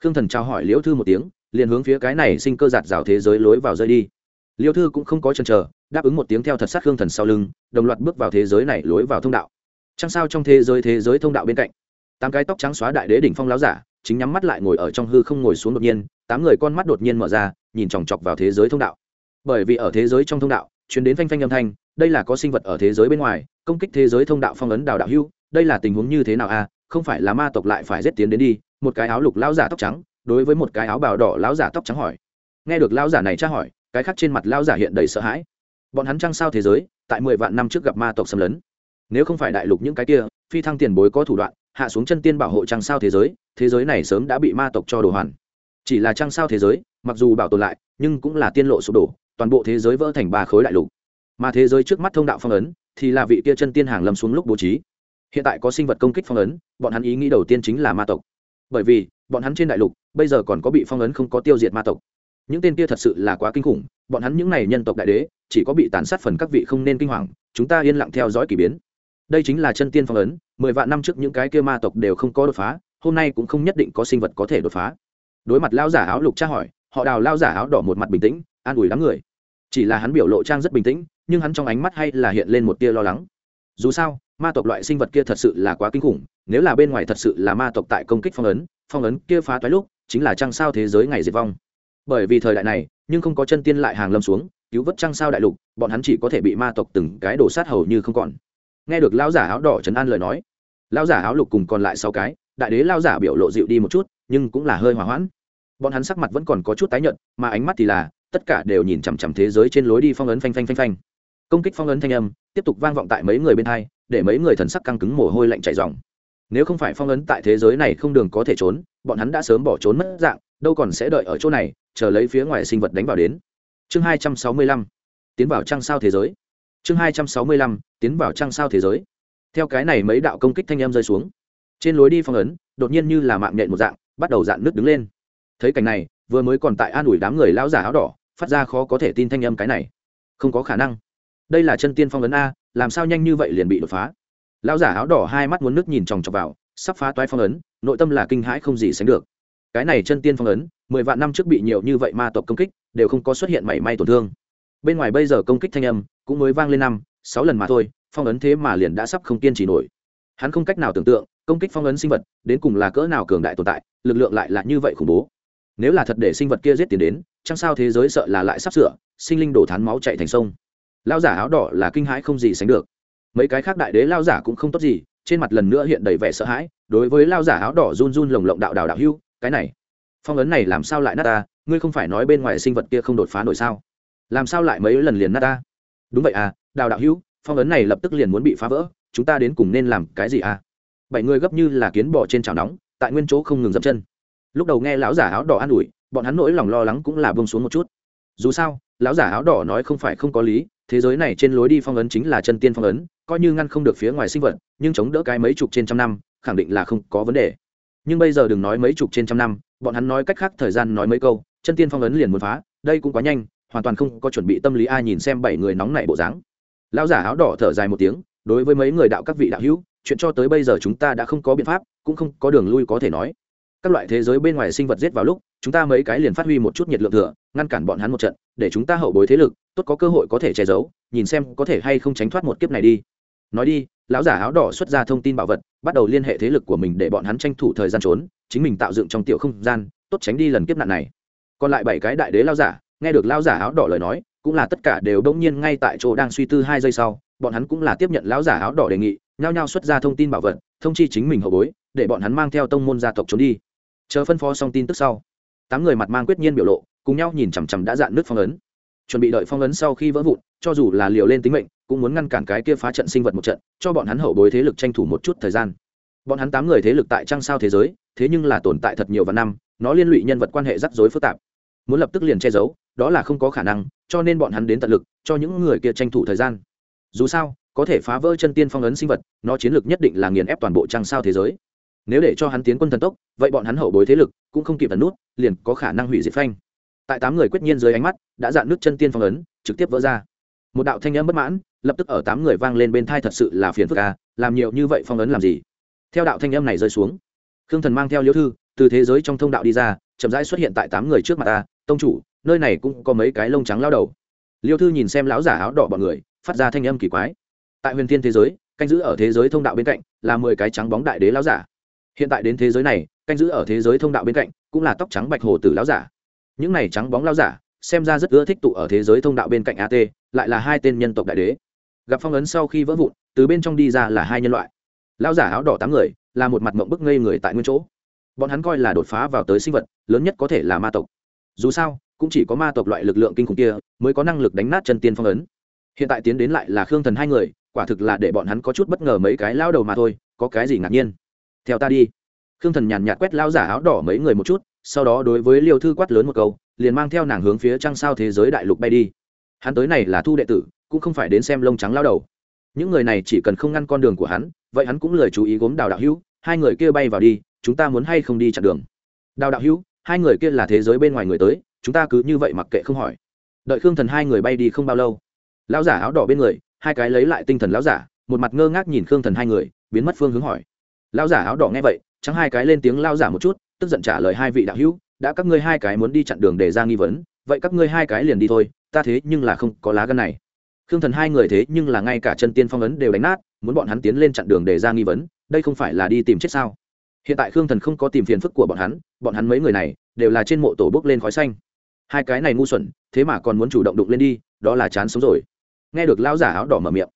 [SPEAKER 1] Khương thần trao hỏi liễu thư một tiếng, liền hướng phía cái này sinh cơ giạt rào thế giới lối vào rơi đi. Liêu thư cũng không có chần chờ, đáp ứng một tiếng theo thật sát khương thần sau lưng, đồng loạt bước vào thế giới này lối vào thông đạo. Chăng sao trong thế giới thế giới thông đạo bên cạnh, tám cái tóc trắng xóa đại đế đỉnh phong láo giả chính nhắm mắt lại ngồi ở trong hư không ngồi xuống đột nhiên, tám người con mắt đột nhiên mở ra, nhìn chòng chọc vào thế giới thông đạo. Bởi vì ở thế giới trong thông đạo chuyến đến phanh phanh âm thanh, đây là có sinh vật ở thế giới bên ngoài, công kích thế giới thông đạo phong ấn đào đạo hưu, đây là tình huống như thế nào a không phải là ma tộc lại phải giết tiến đến đi, một cái áo lục lão giả tóc trắng, đối với một cái áo bào đỏ lão giả tóc trắng hỏi. Nghe được lão giả này tra hỏi, cái khác trên mặt lão giả hiện đầy sợ hãi. Bọn hắn trăng sao thế giới, tại mười vạn năm trước gặp ma tộc xâm lấn. Nếu không phải đại lục những cái kia, phi thăng tiền bối có thủ đoạn, hạ xuống chân tiên bảo hộ trăng sao thế giới thế giới này sớm đã bị ma tộc cho đồ hoàn. Chỉ là trăng sao thế giới, mặc dù bảo tồn lại, nhưng cũng là tiên lộ sụp đổ, toàn bộ thế giới vỡ thành ba khối đại lục. Mà thế giới trước mắt thông đạo phong ấn, thì là vị kia chân tiên hàng lâm xuống lúc bố trí. Hiện tại có sinh vật công kích phong ấn, bọn hắn ý nghĩ đầu tiên chính là ma tộc. Bởi vì, bọn hắn trên đại lục, bây giờ còn có bị phong ấn không có tiêu diệt ma tộc. Những tên kia thật sự là quá kinh khủng, bọn hắn những n à y nhân tộc đại đế, chỉ có bị tàn sát phần các vị không nên kinh hoàng, chúng ta yên lặng theo dõi k ỳ biến. Đây chính là chân tiên phong ấn, mười vạn năm trước những cái kia ma tộc đều không có đột phá hôm nay cũng không nhất định có sinh vật có thể đột phá. Đối mặt lao giả áo lục tra hỏi, họ đào lao giả áo đỏ một mặt bình tĩnh, an ủi đám người. Chỉ là hắn biểu lộ trang rất bình tĩnh, nhưng hắn trong ánh mắt hay là hiện lên một tia lo lắng. Dù sao, ma tộc loại sinh vật kia thật sự là quá kinh khủng, nếu là bên ngoài thật sự là ma tộc tại công kích phong ấn phong ấn kia phá toái lúc, chính là trăng sao thế giới ngày diệt vong. Bởi vì thời đại này, nhưng không có chân tiên lại hàng lâm xuống, cứu vớt trăng sao đại lục, bọn hắn chỉ có thể bị ma tộc từng cái đổ sát hầu như không còn. Nghe được lão giả áo đỏ trấn an lời nói, lão giả áo lục cùng còn lại sáu cái đại đế lao giả biểu lộ dịu đi một chút, nhưng cũng là hơi hòa hoãn. Bọn hắn sắc mặt vẫn còn có chút tái nhợt, mà ánh mắt thì là, tất cả đều nhìn chằm chằm thế giới trên lối đi phong ấn phanh phanh phanh phanh. Công kích phong ấn thanh âm, tiếp tục vang vọng tại mấy người bên hai, để mấy người thần sắc căng cứng mồ hôi lạnh chảy dòng nếu không phải phong ấn tại thế giới này không đường có thể trốn, bọn hắn đã sớm bỏ trốn mất dạng, đâu còn sẽ đợi ở chỗ này, chờ lấy phía ngoài sinh vật đánh vào đến. Chương hai trăm sáu mươi lăm, tiến vào trăng sao thế giới. Chương hai trăm sáu mươi lăm, tiến vào trăng sao thế giới. Theo cái này mấy đạo công kích thanh em rơi xuống trên lối đi phong ấn, đột nhiên như là mạng nhện một dạng, bắt đầu dạn nước đứng lên. Thấy cảnh này, vừa mới còn tại an ủi đám người lão giả áo đỏ, phát ra khó có thể tin thanh âm cái này. Không có khả năng. Đây là chân tiên phong ấn a, làm sao nhanh như vậy liền bị đột phá? Lão giả áo đỏ hai mắt muốn nước nhìn chòng chọc vào, sắp phá toái phong ấn, nội tâm là kinh hãi không gì sánh được. Cái này chân tiên phong ấn, mười vạn năm trước bị nhiều như vậy ma tộc công kích, đều không có xuất hiện mảy may tổn thương. Bên ngoài bây giờ công kích thanh âm, cũng mới vang lên năm, sáu lần mà thôi, phong ấn thế mà liền đã sắp không kiên trì nổi. Hắn không cách nào tưởng tượng công kích phong ấn sinh vật, đến cùng là cỡ nào cường đại tồn tại, lực lượng lại là như vậy khủng bố. Nếu là thật để sinh vật kia giết tiền đến chẳng sao thế giới sợ là lại sắp sửa, sinh linh đổ thán máu chạy thành sông. Lao giả áo đỏ là kinh hãi không gì sánh được. Mấy cái khác đại đế lao giả cũng không tốt gì, trên mặt lần nữa hiện đầy vẻ sợ hãi, đối với lao giả áo đỏ run run lồng lộng đạo đào đạo hưu, cái này, phong ấn này làm sao lại nát ta, ngươi không phải nói bên ngoài sinh vật kia không đột phá nổi sao? Làm sao lại mấy lần liền nát ta? Đúng vậy à đào đạo hưu, phong ấn này lập tức liền muốn bị phá vỡ, chúng ta đến cùng nên làm cái gì à? Bảy người gấp như là kiến bò trên chảo nóng, tại nguyên chỗ không ngừng dậm chân. Lúc đầu nghe lão giả áo đỏ an ủi, bọn hắn nỗi lòng lo lắng cũng là bông xuống một chút. Dù sao, lão giả áo đỏ nói không phải không có lý, thế giới này trên lối đi phong ấn chính là chân tiên phong ấn, coi như ngăn không được phía ngoài sinh vật, nhưng chống đỡ cái mấy chục trên trăm năm, khẳng định là không có vấn đề. Nhưng bây giờ đừng nói mấy chục trên trăm năm, bọn hắn nói cách khác thời gian nói mấy câu, chân tiên phong ấn liền muốn phá, đây cũng quá nhanh, hoàn toàn không có chuẩn bị tâm lý ai nhìn xem bảy người nóng nảy bộ dáng. Lão giả áo đỏ thở dài một tiếng, đối với mấy người đạo các vị đạo hữu chuyện cho tới bây giờ chúng ta đã không có biện pháp, cũng không có đường lui có thể nói. Các loại thế giới bên ngoài sinh vật giết vào lúc, chúng ta mấy cái liền phát huy một chút nhiệt lượng thừa, ngăn cản bọn hắn một trận, để chúng ta hậu bối thế lực, tốt có cơ hội có thể che giấu, nhìn xem có thể hay không tránh thoát một kiếp này đi. Nói đi, lão giả áo đỏ xuất ra thông tin bảo vật, bắt đầu liên hệ thế lực của mình để bọn hắn tranh thủ thời gian trốn, chính mình tạo dựng trong tiểu không gian, tốt tránh đi lần kiếp nạn này. Còn lại bảy cái đại đế lao giả, nghe được lao giả áo đỏ lời nói, cũng là tất cả đều đông nhiên ngay tại chỗ đang suy tư hai giây sau, bọn hắn cũng là tiếp nhận lão giả áo đỏ đề nghị nhao nhao xuất ra thông tin bảo vật, thông chi chính mình hậu bối, để bọn hắn mang theo tông môn gia tộc trốn đi. Chờ phân phó xong tin tức sau, tám người mặt mang quyết nhiên biểu lộ, cùng nhau nhìn chằm chằm đã dạn nước phong ấn. Chuẩn bị đợi phong ấn sau khi vỡ vụn, cho dù là liều lên tính mệnh, cũng muốn ngăn cản cái kia phá trận sinh vật một trận, cho bọn hắn hậu bối thế lực tranh thủ một chút thời gian. Bọn hắn tám người thế lực tại trăng sao thế giới, thế nhưng là tồn tại thật nhiều và năm, nó liên lụy nhân vật quan hệ rắc rối phức tạp. Muốn lập tức liền che giấu, đó là không có khả năng, cho nên bọn hắn đến tận lực, cho những người kia tranh thủ thời gian. Dù sao có thể phá vỡ chân tiên phong ấn sinh vật, nó chiến lược nhất định là nghiền ép toàn bộ trăng sao thế giới. Nếu để cho hắn tiến quân thần tốc, vậy bọn hắn hậu bối thế lực cũng không kịp tần nút, liền có khả năng hủy diệt phanh. Tại tám người quyết nhiên dưới ánh mắt, đã dạn nước chân tiên phong ấn, trực tiếp vỡ ra. Một đạo thanh âm bất mãn, lập tức ở tám người vang lên bên thai thật sự là phiền phức à làm nhiều như vậy phong ấn làm gì? Theo đạo thanh âm này rơi xuống, khương thần mang theo liễu thư từ thế giới trong thông đạo đi ra, chậm rãi xuất hiện tại tám người trước mặt ta, tông chủ, nơi này cũng có mấy cái lông trắng lao đầu. Liêu thư nhìn xem lão giả áo đỏ bọn người, phát ra thanh âm kỳ quái tại huyền thiên thế giới, canh giữ ở thế giới thông đạo bên cạnh là mười cái trắng bóng đại đế lão giả. Hiện tại đến thế giới này, canh giữ ở thế giới thông đạo bên cạnh cũng là tóc trắng bạch hồ tử lão giả. Những này trắng bóng lão giả, xem ra rất ưa thích tụ ở thế giới thông đạo bên cạnh at lại là hai tên nhân tộc đại đế. Gặp phong ấn sau khi vỡ vụn, từ bên trong đi ra là hai nhân loại. Lão giả áo đỏ tám người, là một mặt mộng bức ngây người tại nguyên chỗ. Bọn hắn coi là đột phá vào tới sinh vật, lớn nhất có thể là ma tộc. Dù sao, cũng chỉ có ma tộc loại lực lượng kinh khủng kia, mới có năng lực đánh nát chân tiên phong ấn. Hiện tại tiến đến lại là khương thần hai người quả thực là để bọn hắn có chút bất ngờ mấy cái lao đầu mà thôi, có cái gì ngạc nhiên? Theo ta đi. Khương thần nhàn nhạt quét lao giả áo đỏ mấy người một chút, sau đó đối với liêu thư quát lớn một câu, liền mang theo nàng hướng phía trăng sao thế giới đại lục bay đi. Hắn tới này là thu đệ tử, cũng không phải đến xem lông trắng lao đầu. Những người này chỉ cần không ngăn con đường của hắn, vậy hắn cũng lời chú ý gốm đào đạo hữu, hai người kia bay vào đi, chúng ta muốn hay không đi chặn đường? Đào đạo hữu, hai người kia là thế giới bên ngoài người tới, chúng ta cứ như vậy mặc kệ không hỏi. Đợi khương thần hai người bay đi không bao lâu lão giả áo đỏ bên người hai cái lấy lại tinh thần lão giả, một mặt ngơ ngác nhìn khương thần hai người, biến mất phương hướng hỏi. Lão giả áo đỏ nghe vậy, trắng hai cái lên tiếng lao giả một chút, tức giận trả lời hai vị đạo hữu, đã các ngươi hai cái muốn đi chặn đường để ra nghi vấn, vậy các ngươi hai cái liền đi thôi, ta thế nhưng là không có lá gân này. Khương thần hai người thế nhưng là ngay cả chân tiên phong ấn đều đánh nát, muốn bọn hắn tiến lên chặn đường để ra nghi vấn, đây không phải là đi tìm chết sao? Hiện tại khương thần không có tìm phiền phức của bọn hắn bọn hắn mấy người này đều là trên mộ tổ bước lên khói xanh. Hai cái này ngu xuẩn, thế mà còn muốn chủ động đụng lên đi, đó là chán sống rồi nghe được lão giả áo đỏ mở miệng.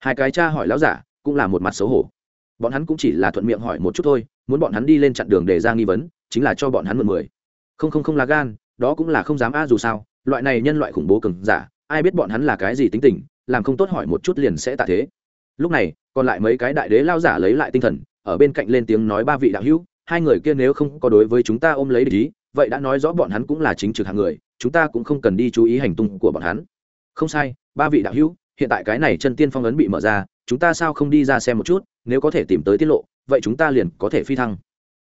[SPEAKER 1] Hai cái cha hỏi lão giả, cũng là một mặt xấu hổ. Bọn hắn cũng chỉ là thuận miệng hỏi một chút thôi, muốn bọn hắn đi lên chặn đường để ra nghi vấn, chính là cho bọn hắn mượn mười. Không không không là gan, đó cũng là không dám a dù sao, loại này nhân loại khủng bố cứng giả, ai biết bọn hắn là cái gì tính tình, làm không tốt hỏi một chút liền sẽ tạ thế. Lúc này, còn lại mấy cái đại đế lao giả lấy lại tinh thần, ở bên cạnh lên tiếng nói ba vị đạo hữu, hai người kia nếu không có đối với chúng ta ôm lấy ý, vậy đã nói rõ bọn hắn cũng là chính trực hạng người, chúng ta cũng không cần đi chú ý hành tung của bọn hắn không sai, ba vị đạo hữu, hiện tại cái này chân tiên phong ấn bị mở ra, chúng ta sao không đi ra xem một chút, nếu có thể tìm tới tiết lộ, vậy chúng ta liền có thể phi thăng.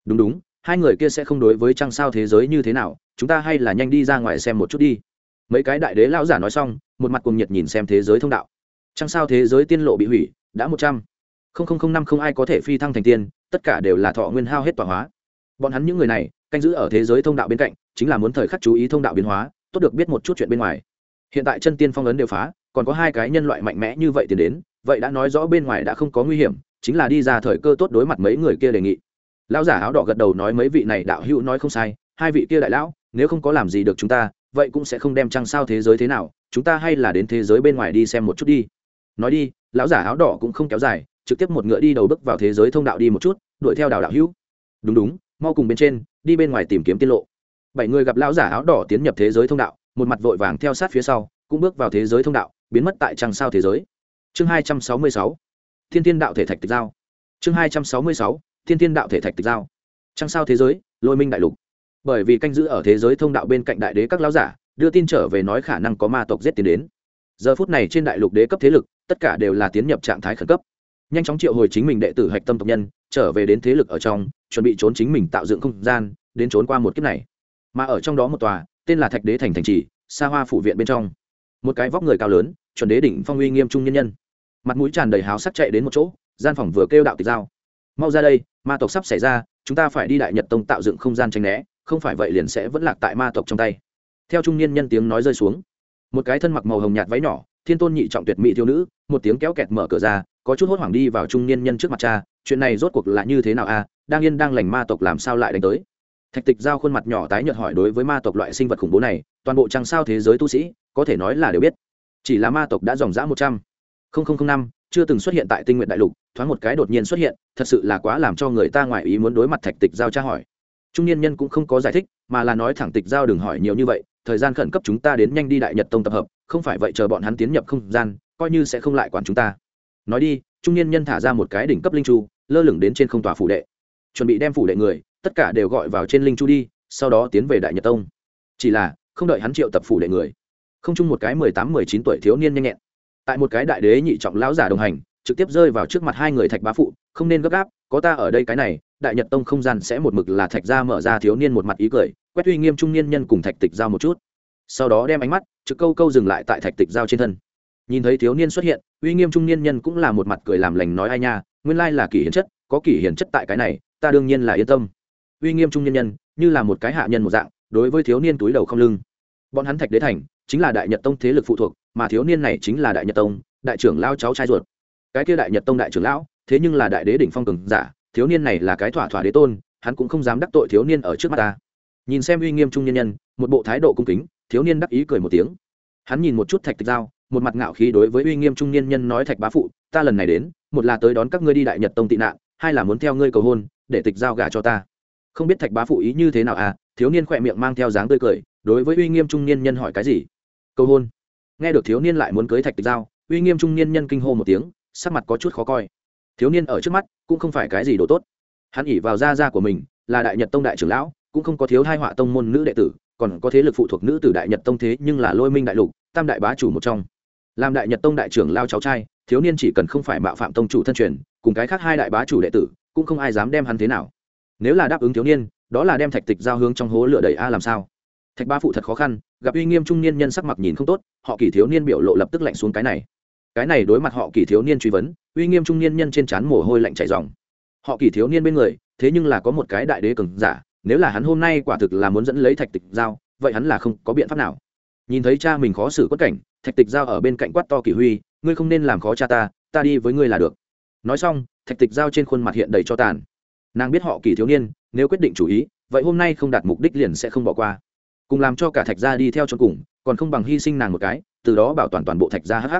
[SPEAKER 1] Đúng đúng, hai người kia sẽ không đối với trăng sao thế giới như thế nào, chúng ta hay là nhanh đi ra ngoài xem một chút đi. Mấy cái đại đế lão giả nói xong, một mặt cùng nhiệt nhìn xem thế giới thông đạo. Trăng sao thế giới tiên lộ bị hủy, đã một trăm. Linh năm không ai có thể phi thăng thành tiên, tất cả đều là thọ nguyên hao hết tọa hóa. Bọn hắn những người này, canh giữ ở thế giới thông đạo bên cạnh, chính là muốn thời khắc chú ý thông đạo biến hóa, tốt được biết một chút chuyện bên ngoài hiện tại chân tiên phong ấn đều phá, còn có hai cái nhân loại mạnh mẽ như vậy tiến đến, vậy đã nói rõ bên ngoài đã không có nguy hiểm, chính là đi ra thời cơ tốt đối mặt mấy người kia đề nghị. Lão giả áo đỏ gật đầu nói mấy vị này đạo hữu nói không sai, hai vị kia đại lão, nếu không có làm gì được chúng ta, vậy cũng sẽ không đem trăng sao thế giới thế nào, chúng ta hay là đến thế giới bên ngoài đi xem một chút đi. Nói đi, lão giả áo đỏ cũng không kéo dài, trực tiếp một ngựa đi đầu bước vào thế giới thông đạo đi một chút, đuổi theo đào đạo hữu. Đúng đúng, mau cùng bên trên, đi bên ngoài tìm kiếm tiết lộ. Bảy người gặp lão giả áo đỏ tiến nhập thế giới thông đạo một mặt vội vàng theo sát phía sau, cũng bước vào thế giới thông đạo, biến mất tại trăng sao thế giới. Chương hai trăm sáu mươi sáu, thiên thiên đạo thể thạch tịch giao. Chương hai trăm sáu mươi sáu, thiên thiên đạo thể thạch tịch giao. Trăng sao thế giới, lôi minh đại lục. Bởi vì canh giữ ở thế giới thông đạo bên cạnh đại đế các lão giả, đưa tin trở về nói khả năng có ma tộc giết tiến đến. Giờ phút này trên đại lục đế cấp thế lực, tất cả đều là tiến nhập trạng thái khẩn cấp. Nhanh chóng triệu hồi chính mình đệ tử hạch tâm tộc nhân, trở về đến thế lực ở trong, chuẩn bị trốn chính mình tạo dựng không gian, đến trốn qua một kiếp này. Mà ở trong đó một tòa tên là thạch đế thành thành trì, xa hoa phủ viện bên trong. Một cái vóc người cao lớn, chuẩn đế đỉnh phong uy nghiêm trung nhân nhân. Mặt mũi tràn đầy háo sắc chạy đến một chỗ, gian phòng vừa kêu đạo tịch giao. Mau ra đây, ma tộc sắp xảy ra, chúng ta phải đi đại nhật tông tạo dựng không gian tranh né, không phải vậy liền sẽ vẫn lạc tại ma tộc trong tay. Theo trung niên nhân tiếng nói rơi xuống, một cái thân mặc màu hồng nhạt váy nhỏ, thiên tôn nhị trọng tuyệt mỹ thiếu nữ, một tiếng kéo kẹt mở cửa ra, có chút hốt hoảng đi vào trung niên nhân trước mặt cha, chuyện này rốt cuộc là như thế nào a? Đang yên đang lành ma tộc làm sao lại đánh tới? Thạch tịch giao khuôn mặt nhỏ tái nhợt hỏi đối với ma tộc loại sinh vật khủng bố này, toàn bộ trăng sao thế giới tu sĩ, có thể nói là đều biết. Chỉ là ma tộc đã dòng dã một trăm. Linh năm, chưa từng xuất hiện tại tinh nguyện đại lục, thoáng một cái đột nhiên xuất hiện, thật sự là quá làm cho người ta ngoại ý muốn đối mặt thạch tịch giao tra hỏi. Trung niên nhân cũng không có giải thích, mà là nói thẳng tịch giao đừng hỏi nhiều như vậy, thời gian khẩn cấp chúng ta đến nhanh đi đại nhật tông tập hợp, không phải vậy chờ bọn hắn tiến nhập không gian, coi như sẽ không lại quản chúng ta. Nói đi, trung niên nhân thả ra một cái đỉnh cấp linh chu, lơ lửng đến trên không tòa phủ đệ. Chuẩn bị đem phủ đệ người tất cả đều gọi vào trên linh chu đi, sau đó tiến về đại nhật tông. Chỉ là, không đợi hắn triệu tập phủ đệ người, không chung một cái mười tám, mười chín tuổi thiếu niên nhanh nhẹn. Tại một cái đại đế nhị trọng lão giả đồng hành, trực tiếp rơi vào trước mặt hai người thạch bá phụ, không nên gấp gáp, có ta ở đây cái này, đại nhật tông không gian sẽ một mực là thạch ra mở ra thiếu niên một mặt ý cười, quét uy nghiêm trung niên nhân cùng thạch tịch giao một chút. Sau đó đem ánh mắt trực câu câu dừng lại tại thạch tịch giao trên thân. Nhìn thấy thiếu niên xuất hiện, uy nghiêm trung niên nhân cũng là một mặt cười làm lành nói ai nha, nguyên lai là kỷ hiền chất, có kỷ hiền chất tại cái này, ta đương nhiên là yên tâm uy nghiêm trung niên nhân, như là một cái hạ nhân một dạng, đối với thiếu niên túi đầu không lưng. Bọn hắn thạch đế thành, chính là đại nhật tông thế lực phụ thuộc, mà thiếu niên này chính là đại nhật tông, đại trưởng lao cháu trai ruột. Cái kia đại nhật tông đại trưởng lão, thế nhưng là đại đế đỉnh phong cường giả, thiếu niên này là cái thỏa thỏa đế tôn, hắn cũng không dám đắc tội thiếu niên ở trước mắt ta. Nhìn xem uy nghiêm trung nhân nhân, một bộ thái độ cung kính, thiếu niên đắc ý cười một tiếng. Hắn nhìn một chút thạch tịch giao, một mặt ngạo khí đối với uy nghiêm trung niên nhân nói, thạch bá phụ, ta lần này đến, một là tới đón các ngươi đi đại nhật tông tị nạn, hai là muốn theo ngươi cầu hôn, để tịch giao gả cho ta không biết thạch bá phụ ý như thế nào à thiếu niên khỏe miệng mang theo dáng tươi cười, đối với uy nghiêm trung niên nhân hỏi cái gì? Cầu hôn. Nghe được thiếu niên lại muốn cưới thạch tịch giao, uy nghiêm trung niên nhân kinh hô một tiếng, sắc mặt có chút khó coi. Thiếu niên ở trước mắt, cũng không phải cái gì đồ tốt. Hắn ỉ vào gia gia của mình, là đại nhật tông đại trưởng lão, cũng không có thiếu hai họa tông môn nữ đệ tử, còn có thế lực phụ thuộc nữ từ đại nhật tông thế nhưng là lôi minh đại lục, tam đại bá chủ một trong. Làm đại nhật tông đại trưởng lao cháu trai, thiếu niên chỉ cần không phải mạo phạm tông chủ thân truyền, cùng cái khác hai đại bá chủ đệ tử, cũng không ai dám đem hắn thế nào nếu là đáp ứng thiếu niên, đó là đem thạch tịch giao hướng trong hố lửa đầy a làm sao? Thạch ba phụ thật khó khăn, gặp uy nghiêm trung niên nhân sắc mặt nhìn không tốt, họ kỳ thiếu niên biểu lộ lập tức lạnh xuống cái này. Cái này đối mặt họ kỳ thiếu niên truy vấn, uy nghiêm trung niên nhân trên trán mồ hôi lạnh chảy dòng họ kỳ thiếu niên bên người, thế nhưng là có một cái đại đế cường giả, nếu là hắn hôm nay quả thực là muốn dẫn lấy thạch tịch giao, vậy hắn là không có biện pháp nào. Nhìn thấy cha mình khó xử quất cảnh, thạch tịch giao ở bên cạnh quát to kỷ huy, ngươi không nên làm khó cha ta ta đi với ngươi là được. Nói xong, thạch tịch giao trên khuôn mặt hiện đầy cho tàn nàng biết họ kỳ thiếu niên, nếu quyết định chủ ý, vậy hôm nay không đạt mục đích liền sẽ không bỏ qua. Cùng làm cho cả thạch gia đi theo cho cùng, còn không bằng hy sinh nàng một cái, từ đó bảo toàn toàn bộ thạch gia hh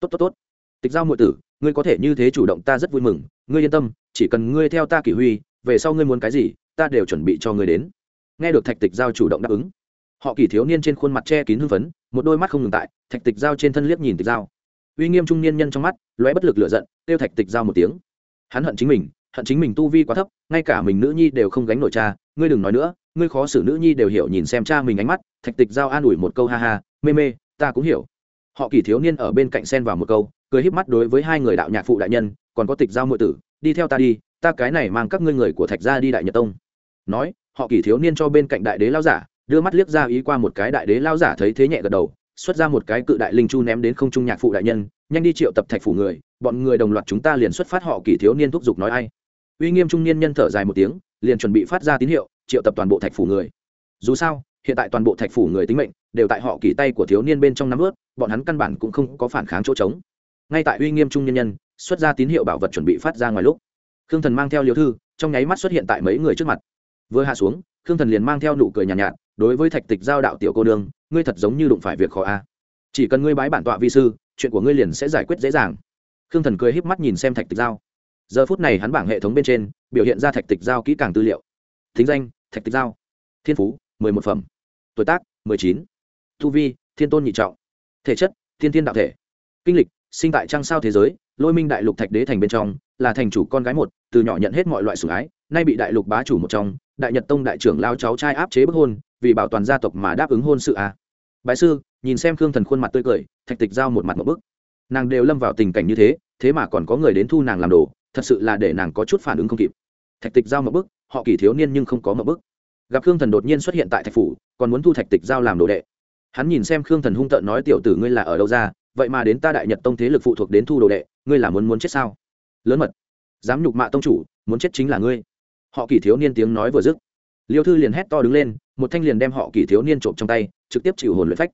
[SPEAKER 1] tốt tốt tốt. Tịch giao muội tử, ngươi có thể như thế chủ động, ta rất vui mừng. Ngươi yên tâm, chỉ cần ngươi theo ta kỷ huy, về sau ngươi muốn cái gì, ta đều chuẩn bị cho ngươi đến. Nghe được thạch tịch giao chủ động đáp ứng, họ kỳ thiếu niên trên khuôn mặt che kín hưng phấn, một đôi mắt không ngừng tại thạch tịch giao trên thân liếc nhìn tịch giao. Uy nghiêm trung niên nhân trong mắt, lóe bất lực lựa giận, kêu thạch tịch giao một tiếng. Hắn hận chính mình hận chính mình tu vi quá thấp, ngay cả mình nữ nhi đều không gánh nổi cha, ngươi đừng nói nữa, ngươi khó xử nữ nhi đều hiểu nhìn xem cha mình ánh mắt, thạch tịch giao an ủi một câu ha ha, mê mê, ta cũng hiểu. Họ kỳ thiếu niên ở bên cạnh xen vào một câu, cười híp mắt đối với hai người đạo nhạc phụ đại nhân, còn có tịch giao muội tử, đi theo ta đi, ta cái này mang các ngươi người của thạch gia đi đại nhật tông. Nói, họ kỳ thiếu niên cho bên cạnh đại đế lao giả, đưa mắt liếc ra ý qua một cái đại đế lao giả thấy thế nhẹ gật đầu, xuất ra một cái cự đại linh chu ném đến không trung nhạc phụ đại nhân, nhanh đi triệu tập thạch phủ người, bọn người đồng loạt chúng ta liền xuất phát, họ kỳ thiếu niên thúc giục nói ai uy nghiêm trung niên nhân thở dài một tiếng liền chuẩn bị phát ra tín hiệu triệu tập toàn bộ thạch phủ người. Dù sao hiện tại toàn bộ thạch phủ người tính mệnh đều tại họ kỳ tay của thiếu niên bên trong nắm ướt bọn hắn căn bản cũng không có phản kháng chỗ trống. Ngay tại uy nghiêm trung nhân nhân xuất ra tín hiệu bảo vật chuẩn bị phát ra ngoài lúc khương thần mang theo liều thư trong nháy mắt xuất hiện tại mấy người trước mặt. Vừa hạ xuống khương thần liền mang theo nụ cười nhàn nhạt, nhạt đối với thạch tịch giao đạo tiểu cô đương ngươi thật giống như đụng phải việc khó a. À. Chỉ cần ngươi bái bản tọa vi sư chuyện của ngươi liền sẽ giải quyết dễ dàng. Khương thần cười híp mắt nhìn xem thạch tịch giao giờ phút này hắn bảng hệ thống bên trên, biểu hiện ra thạch tịch giao kỹ càng tư liệu. Thính danh, thạch tịch giao. Thiên phú, mười một phẩm. Tuổi tác, mười chín. Thu vi, thiên tôn nhị trọng. Thể chất, thiên thiên đạo thể. Kinh lịch, sinh tại trăng sao thế giới, lôi minh đại lục thạch đế thành bên trong, là thành chủ con gái một, từ nhỏ nhận hết mọi loại sủng ái, nay bị đại lục bá chủ một trong, đại nhật tông đại trưởng lao cháu trai áp chế bức hôn, vì bảo toàn gia tộc mà đáp ứng hôn sự à. bái sư, nhìn xem khương thần khuôn mặt tươi cười, thạch tịch giao một mặt một bức. Nàng đều lâm vào tình cảnh như thế thế mà còn có người đến thu nàng làm đồ thật sự là để nàng có chút phản ứng không kịp. Thạch tịch giao mậu bức, họ kỳ thiếu niên nhưng không có mậu bức. Gặp khương thần đột nhiên xuất hiện tại thạch phủ, còn muốn thu thạch tịch giao làm đồ đệ. Hắn nhìn xem khương thần hung tợn nói, tiểu tử ngươi là ở đâu ra? Vậy mà đến ta đại nhật tông thế lực phụ thuộc đến thu đồ đệ, ngươi là muốn muốn chết sao? Lớn mật. Dám nhục mạ tông chủ, muốn chết chính là ngươi. Họ kỳ thiếu niên tiếng nói vừa dứt, liêu thư liền hét to đứng lên, một thanh liền đem họ kỳ thiếu niên trộm trong tay, trực tiếp chịu hồn luyện phách.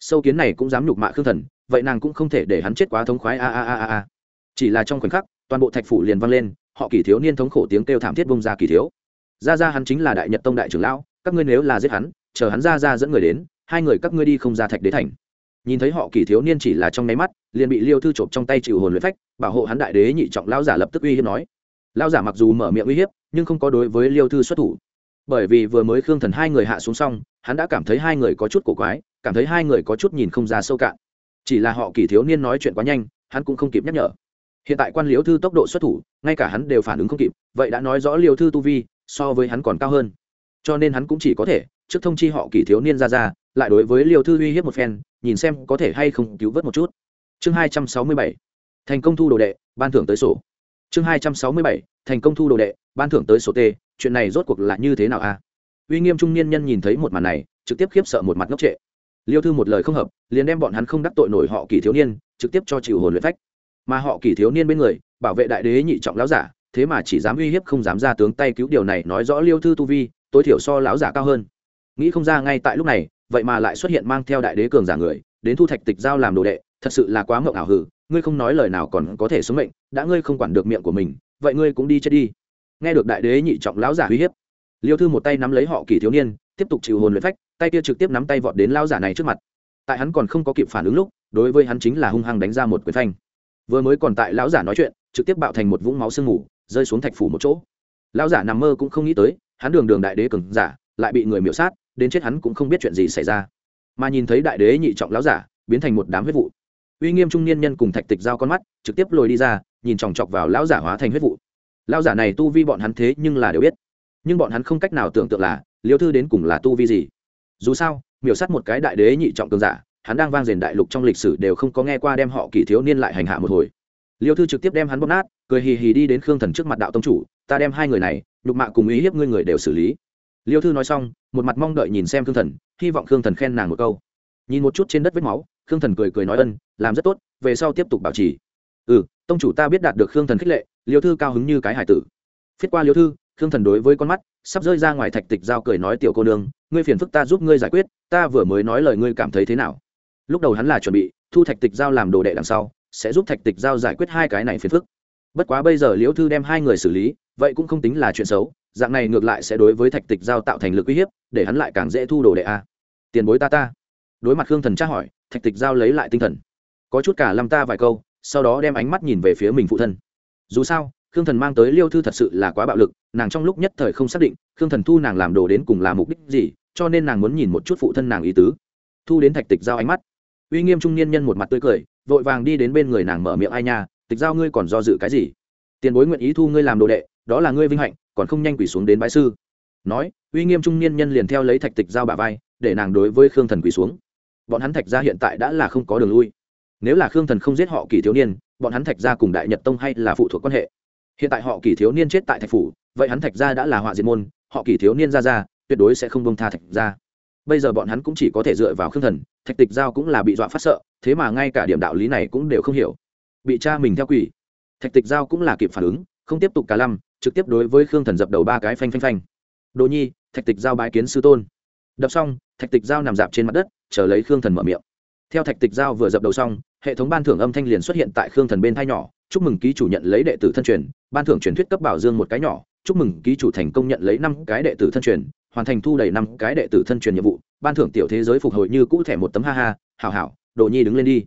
[SPEAKER 1] Sâu kiến này cũng dám nhục mạ khương thần, vậy nàng cũng không thể để hắn chết quá thống khoái a a a a. Chỉ là trong khoảnh khắc toàn bộ thạch phủ liền vang lên, họ kỳ thiếu niên thống khổ tiếng kêu thảm thiết bông ra kỳ thiếu. Ra ra hắn chính là đại nhật tông đại trưởng lão, các ngươi nếu là giết hắn, chờ hắn ra ra dẫn người đến, hai người các ngươi đi không ra thạch đế thành. Nhìn thấy họ kỳ thiếu niên chỉ là trong nháy mắt, liền bị liêu thư chộp trong tay chịu hồn luyện phách, bảo hộ hắn đại đế nhị trọng lão giả lập tức uy hiếp nói. Lão giả mặc dù mở miệng uy hiếp, nhưng không có đối với liêu thư xuất thủ. Bởi vì vừa mới khương thần hai người hạ xuống xong, hắn đã cảm thấy hai người có chút cổ quái, cảm thấy hai người có chút nhìn không ra sâu cạn. Chỉ là họ kỳ thiếu niên nói chuyện quá nhanh, hắn cũng không kịp nhắc nhở hiện tại quan liễu thư tốc độ xuất thủ, ngay cả hắn đều phản ứng không kịp, vậy đã nói rõ liêu thư tu vi, so với hắn còn cao hơn. Cho nên hắn cũng chỉ có thể, trước thông chi họ kỷ thiếu niên ra ra, lại đối với liêu thư uy hiếp một phen, nhìn xem có thể hay không cứu vớt một chút. Chương hai trăm sáu mươi bảy, thành công thu đồ đệ, ban thưởng tới sổ. Chương hai trăm sáu mươi bảy, thành công thu đồ đệ, ban thưởng tới sổ t, chuyện này rốt cuộc là như thế nào a? Uy nghiêm trung niên nhân nhìn thấy một màn này, trực tiếp khiếp sợ một mặt ngốc trệ. Liêu thư một lời không hợp, liền đem bọn hắn không đắc tội nổi họ kỳ thiếu niên, trực tiếp cho chịu hồn luyện phách mà họ kỳ thiếu niên bên người, bảo vệ đại đế nhị trọng lão giả, thế mà chỉ dám uy hiếp không dám ra tướng tay cứu điều này nói rõ liêu thư tu vi, tối thiểu so lão giả cao hơn. Nghĩ không ra ngay tại lúc này, vậy mà lại xuất hiện mang theo đại đế cường giả người, đến thu thạch tịch giao làm đồ đệ, thật sự là quá mộng ảo hử, ngươi không nói lời nào còn có thể sống mệnh, đã ngươi không quản được miệng của mình, vậy ngươi cũng đi chết đi. Nghe được đại đế nhị trọng lão giả uy hiếp, liêu thư một tay nắm lấy họ kỳ thiếu niên, tiếp tục chịu hồn luyện phách, tay kia trực tiếp nắm tay vọt đến lão giả này trước mặt. Tại hắn còn không có kịp phản ứng lúc, đối với hắn chính là hung hăng đánh ra một quyền phanh vừa mới còn tại lão giả nói chuyện, trực tiếp bạo thành một vũng máu sương mù, rơi xuống thạch phủ một chỗ. Lão giả nằm mơ cũng không nghĩ tới, hắn đường đường đại đế cường giả, lại bị người miễu sát, đến chết hắn cũng không biết chuyện gì xảy ra. Mà nhìn thấy đại đế nhị trọng lão giả, biến thành một đám huyết vụ. Uy nghiêm trung niên nhân cùng thạch tịch giao con mắt, trực tiếp lồi đi ra, nhìn chòng chọc vào lão giả hóa thành huyết vụ. Lão giả này tu vi bọn hắn thế nhưng là đều biết. Nhưng bọn hắn không cách nào tưởng tượng là, liêu thư đến cùng là tu vi gì. Dù sao, miểu sát một cái đại đế nhị trọng cường giả hắn đang vang rền đại lục trong lịch sử đều không có nghe qua đem họ kỳ thiếu niên lại hành hạ một hồi. Liêu thư trực tiếp đem hắn bóp nát, cười hì hì đi đến khương thần trước mặt đạo tông chủ, ta đem hai người này, nhục mạ cùng ý hiếp ngươi người đều xử lý. Liêu thư nói xong, một mặt mong đợi nhìn xem khương thần, hy vọng khương thần khen nàng một câu. Nhìn một chút trên đất vết máu, khương thần cười cười nói ân, làm rất tốt, về sau tiếp tục bảo trì. Ừ tông chủ ta biết đạt được khương thần khích lệ. Liêu thư cao hứng như cái hải tử. Phiết qua liêu thư, khương thần đối với con mắt, sắp rơi ra ngoài thạch tịch giao cười nói, tiểu cô nương, ngươi phiền phức ta giúp ngươi giải quyết, ta vừa mới nói lời ngươi cảm thấy thế nào? Lúc đầu hắn là chuẩn bị thu thạch tịch giao làm đồ đệ đằng sau, sẽ giúp thạch tịch giao giải quyết hai cái này phiền phức. Bất quá bây giờ liễu thư đem hai người xử lý, vậy cũng không tính là chuyện xấu, dạng này ngược lại sẽ đối với thạch tịch giao tạo thành lực uy hiếp, để hắn lại càng dễ thu đồ đệ a. Tiền bối ta ta. Đối mặt khương thần tra hỏi, thạch tịch giao lấy lại tinh thần. Có chút cả lâm ta vài câu, sau đó đem ánh mắt nhìn về phía mình phụ thân. Dù sao, khương thần mang tới liêu thư thật sự là quá bạo lực, nàng trong lúc nhất thời không xác định, khương thần thu nàng làm đồ đến cùng là mục đích gì, cho nên nàng muốn nhìn một chút phụ thân nàng ý tứ. Thu đến thạch tịch giao ánh mắt uy nghiêm trung niên nhân một mặt tươi cười, vội vàng đi đến bên người nàng mở miệng, ai nha, tịch giao ngươi còn do dự cái gì? Tiền bối nguyện ý thu ngươi làm đồ đệ, đó là ngươi vinh hạnh, còn không nhanh quỷ xuống đến bãi sư. Nói, uy nghiêm trung niên nhân liền theo lấy thạch tịch giao bà vai, để nàng đối với khương thần quỷ xuống. Bọn hắn thạch gia hiện tại đã là không có đường lui. Nếu là khương thần không giết họ kỳ thiếu niên, bọn hắn thạch gia cùng đại nhật tông hay là phụ thuộc quan hệ. Hiện tại họ kỳ thiếu niên chết tại thạch phủ, vậy hắn thạch gia đã là họa diệt môn, họ kỳ thiếu niên ra ra, tuyệt đối sẽ không bông tha thạch gia bây giờ bọn hắn cũng chỉ có thể dựa vào khương thần, thạch tịch giao cũng là bị dọa phát sợ, thế mà ngay cả điểm đạo lý này cũng đều không hiểu. Bị cha mình theo quỷ. Thạch tịch giao cũng là kịp phản ứng, không tiếp tục cả lăm, trực tiếp đối với khương thần dập đầu ba cái phanh phanh phanh. Đồ nhi, thạch tịch giao bái kiến sư tôn. Đập xong, thạch tịch giao nằm dạp trên mặt đất, chờ lấy khương thần mở miệng. Theo thạch tịch giao vừa dập đầu xong, hệ thống ban thưởng âm thanh liền xuất hiện tại khương thần bên thai nhỏ, chúc mừng ký chủ nhận lấy đệ tử thân truyền, ban thưởng truyền thuyết cấp bảo dương một cái nhỏ, chúc mừng ký chủ thành công nhận lấy năm cái đệ tử thân truyền hoàn thành thu đầy năm cái đệ tử thân truyền nhiệm vụ, ban thưởng tiểu thế giới phục hồi như cũ thẻ một tấm ha ha, hảo hảo, đồ nhi đứng lên đi.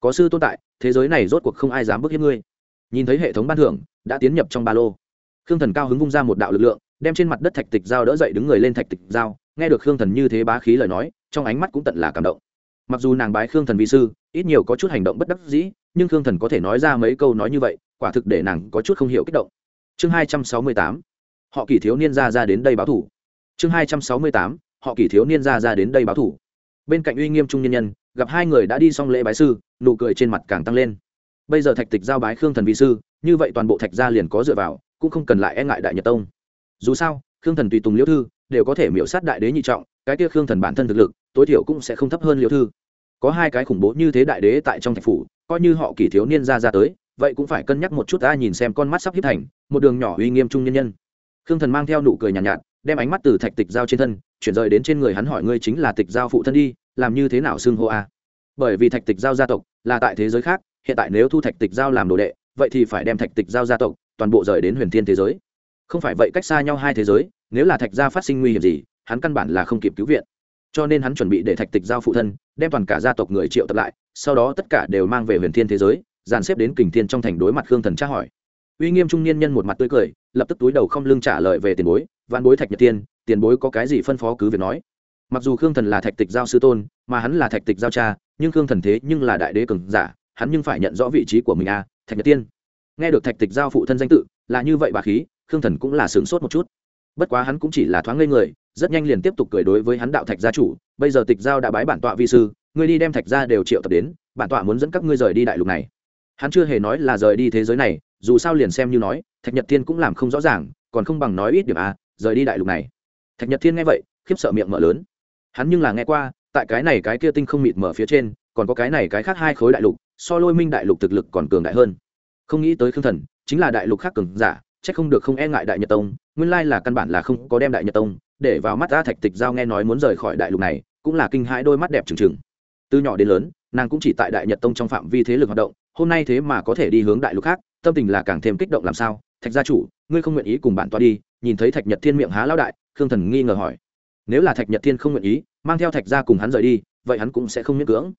[SPEAKER 1] Có sư tôn tại, thế giới này rốt cuộc không ai dám bước hiếp ngươi. Nhìn thấy hệ thống ban thưởng, đã tiến nhập trong ba lô. Khương thần cao hứng vung ra một đạo lực lượng, đem trên mặt đất thạch tịch giao đỡ dậy đứng người lên thạch tịch giao, nghe được khương thần như thế bá khí lời nói, trong ánh mắt cũng tận là cảm động. Mặc dù nàng bái khương thần vi sư, ít nhiều có chút hành động bất đắc dĩ, nhưng khương thần có thể nói ra mấy câu nói như vậy, quả thực để nàng có chút không hiểu kích động. Chương hai trăm sáu mươi tám, họ kỳ thiếu niên ra ra đến đây báo thủ chương hai trăm sáu mươi tám họ kỷ thiếu niên ra ra đến đây báo thủ. Bên cạnh uy nghiêm trung nhân nhân gặp hai người đã đi xong lễ bái sư nụ cười trên mặt càng tăng lên. Bây giờ thạch tịch giao bái khương thần vi sư như vậy toàn bộ thạch gia liền có dựa vào cũng không cần lại e ngại đại nhật tông. Dù sao khương thần tùy tùng liễu thư đều có thể miễu sát đại đế nhị trọng cái kia khương thần bản thân thực lực tối thiểu cũng sẽ không thấp hơn liễu thư. Có hai cái khủng bố như thế đại đế tại trong thạch phủ coi như họ kỳ thiếu niên ra ra tới vậy cũng phải cân nhắc một chút ta nhìn xem con mắt sắp hiếp thành một đường nhỏ uy nghiêm trung nhân nhân. Khương thần mang theo nụ cười nhàn nhạt, nhạt đem ánh mắt từ thạch tịch giao trên thân, chuyển rời đến trên người hắn hỏi ngươi chính là tịch giao phụ thân đi, làm như thế nào xưng hô a bởi vì thạch tịch giao gia tộc là tại thế giới khác, hiện tại nếu thu thạch tịch giao làm đồ đệ, vậy thì phải đem thạch tịch giao gia tộc toàn bộ rời đến huyền thiên thế giới. Không phải vậy cách xa nhau hai thế giới, nếu là thạch gia phát sinh nguy hiểm gì, hắn căn bản là không kịp cứu viện. Cho nên hắn chuẩn bị để thạch tịch giao phụ thân đem toàn cả gia tộc người triệu tập lại, sau đó tất cả đều mang về huyền thiên thế giới, dàn xếp đến kình thiên trong thành đối mặt khương thần tra hỏi. Uy nghiêm trung niên nhân một mặt tươi cười, lập tức túi đầu không lưng trả lời về tiền bối văn bối thạch nhật tiên, tiền bối có cái gì phân phó cứ việc nói. Mặc dù khương thần là thạch tịch giao sư tôn, mà hắn là thạch tịch giao cha, nhưng khương thần thế nhưng là đại đế cường giả, hắn nhưng phải nhận rõ vị trí của mình à? thạch nhật tiên. Nghe được thạch tịch giao phụ thân danh tự, là như vậy bà khí, khương thần cũng là sướng sốt một chút. Bất quá hắn cũng chỉ là thoáng ngây người, rất nhanh liền tiếp tục cười đối với hắn đạo thạch gia chủ, bây giờ tịch giao đã bái bản tọa vi sư, ngươi đi đem thạch gia đều triệu tập đến, bản tọa muốn dẫn các ngươi rời đi đại lục này. Hắn chưa hề nói là rời đi thế giới này, dù sao liền xem như nói, thạch nhật thiên cũng làm không rõ ràng, còn không bằng nói ít điểm a rời đi đại lục này. Thạch nhật thiên nghe vậy, khiếp sợ miệng mở lớn. Hắn nhưng là nghe qua, tại cái này cái kia tinh không mịt mở phía trên, còn có cái này cái khác hai khối đại lục, so lôi minh đại lục thực lực còn cường đại hơn. Không nghĩ tới khương thần, chính là đại lục khác cường giả, chắc không được không e ngại đại nhật tông, nguyên lai là căn bản là không có đem đại nhật tông để vào mắt ta thạch tịch giao nghe nói muốn rời khỏi đại lục này, cũng là kinh hãi đôi mắt đẹp trừng trừng. Từ nhỏ đến lớn, nàng cũng chỉ tại đại nhật tông trong phạm vi thế lực hoạt động, hôm nay thế mà có thể đi hướng đại lục khác, tâm tình là càng thêm kích động làm sao. Thạch gia chủ, ngươi không nguyện ý cùng bản toa đi nhìn thấy thạch nhật thiên miệng há lão đại, khương thần nghi ngờ hỏi. Nếu là thạch nhật thiên không nguyện ý, mang theo thạch gia cùng hắn rời đi, vậy hắn cũng sẽ không miễn cưỡng.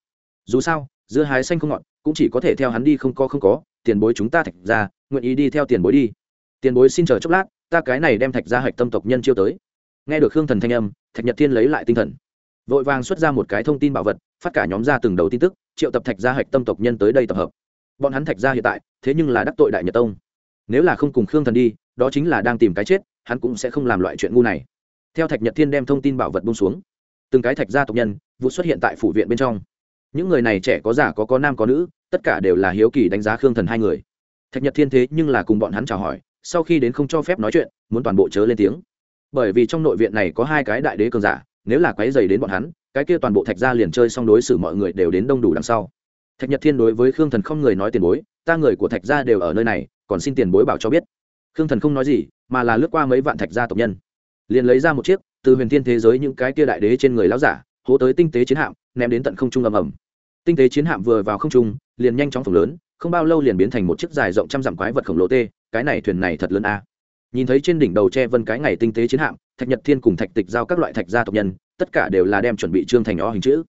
[SPEAKER 1] Dù sao giữa hái xanh không ngọt, cũng chỉ có thể theo hắn đi không có không có, tiền bối chúng ta thạch gia, nguyện ý đi theo tiền bối đi. Tiền bối xin chờ chốc lát, ta cái này đem thạch gia hạch tâm tộc nhân chiêu tới. Nghe được khương thần thanh âm, thạch nhật thiên lấy lại tinh thần. Vội vàng xuất ra một cái thông tin bảo vật, phát cả nhóm ra từng đầu tin tức, triệu tập thạch gia hạch tâm tộc nhân tới đây tập hợp. Bọn hắn thạch gia hiện tại, thế nhưng là đắc tội đại nhật tông. Nếu là không cùng khương thần đi, đó chính là đang tìm cái chết hắn cũng sẽ không làm loại chuyện ngu này. Theo thạch nhật thiên đem thông tin bảo vật buông xuống, từng cái thạch gia tộc nhân vụ xuất hiện tại phủ viện bên trong. Những người này trẻ có già, có có nam, có nữ, tất cả đều là hiếu kỳ đánh giá khương thần hai người. Thạch nhật thiên thế nhưng là cùng bọn hắn chào hỏi, sau khi đến không cho phép nói chuyện, muốn toàn bộ chớ lên tiếng. Bởi vì trong nội viện này có hai cái đại đế cường giả, nếu là quấy dày đến bọn hắn, cái kia toàn bộ thạch gia liền chơi xong đối xử mọi người đều đến đông đủ đằng sau. Thạch nhật thiên đối với khương thần không người nói tiền bối, ta người của thạch gia đều ở nơi này, còn xin tiền bối bảo cho biết khương thần không nói gì, mà là lướt qua mấy vạn thạch gia tộc nhân. Liền lấy ra một chiếc, từ huyền thiên thế giới những cái kia đại đế trên người láo giả, hố tới tinh tế chiến hạm, ném đến tận không trung ầm ầm. Tinh tế chiến hạm vừa vào không trung, liền nhanh chóng phồng lớn, không bao lâu liền biến thành một chiếc dài rộng trăm dặm quái vật khổng lồ tê, cái này thuyền này thật lớn a. Nhìn thấy trên đỉnh đầu tre vân cái ngày tinh tế chiến hạm, thạch nhật thiên cùng thạch tịch giao các loại thạch gia tộc nhân, tất cả đều là đem chuẩn bị trương thành o hình chữ.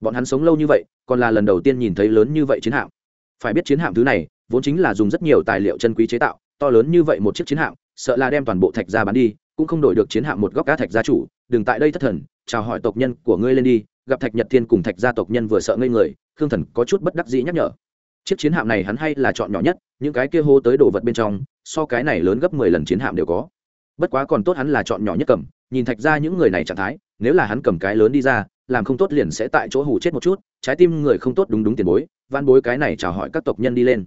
[SPEAKER 1] Bọn hắn sống lâu như vậy, còn là lần đầu tiên nhìn thấy lớn như vậy chiến hạm. Phải biết chiến hạm thứ này, vốn chính là dùng rất nhiều tài liệu chân quý chế tạo to lớn như vậy một chiếc chiến hạm, sợ là đem toàn bộ thạch ra bán đi, cũng không đổi được chiến hạm một góc cá thạch gia chủ, đừng tại đây thất thần, chào hỏi tộc nhân của ngươi lên đi, gặp thạch nhật thiên cùng thạch gia tộc nhân vừa sợ ngây người, khương thần có chút bất đắc dĩ nhắc nhở. Chiếc chiến hạm này hắn hay là chọn nhỏ nhất, những cái kia hô tới đồ vật bên trong, so cái này lớn gấp mười lần chiến hạm đều có. Bất quá còn tốt hắn là chọn nhỏ nhất cầm, nhìn thạch ra những người này trạng thái, nếu là hắn cầm cái lớn đi ra, làm không tốt liền sẽ tại chỗ hủ chết một chút, trái tim người không tốt đúng đúng tiền bối van bối cái này chào hỏi các tộc nhân đi lên.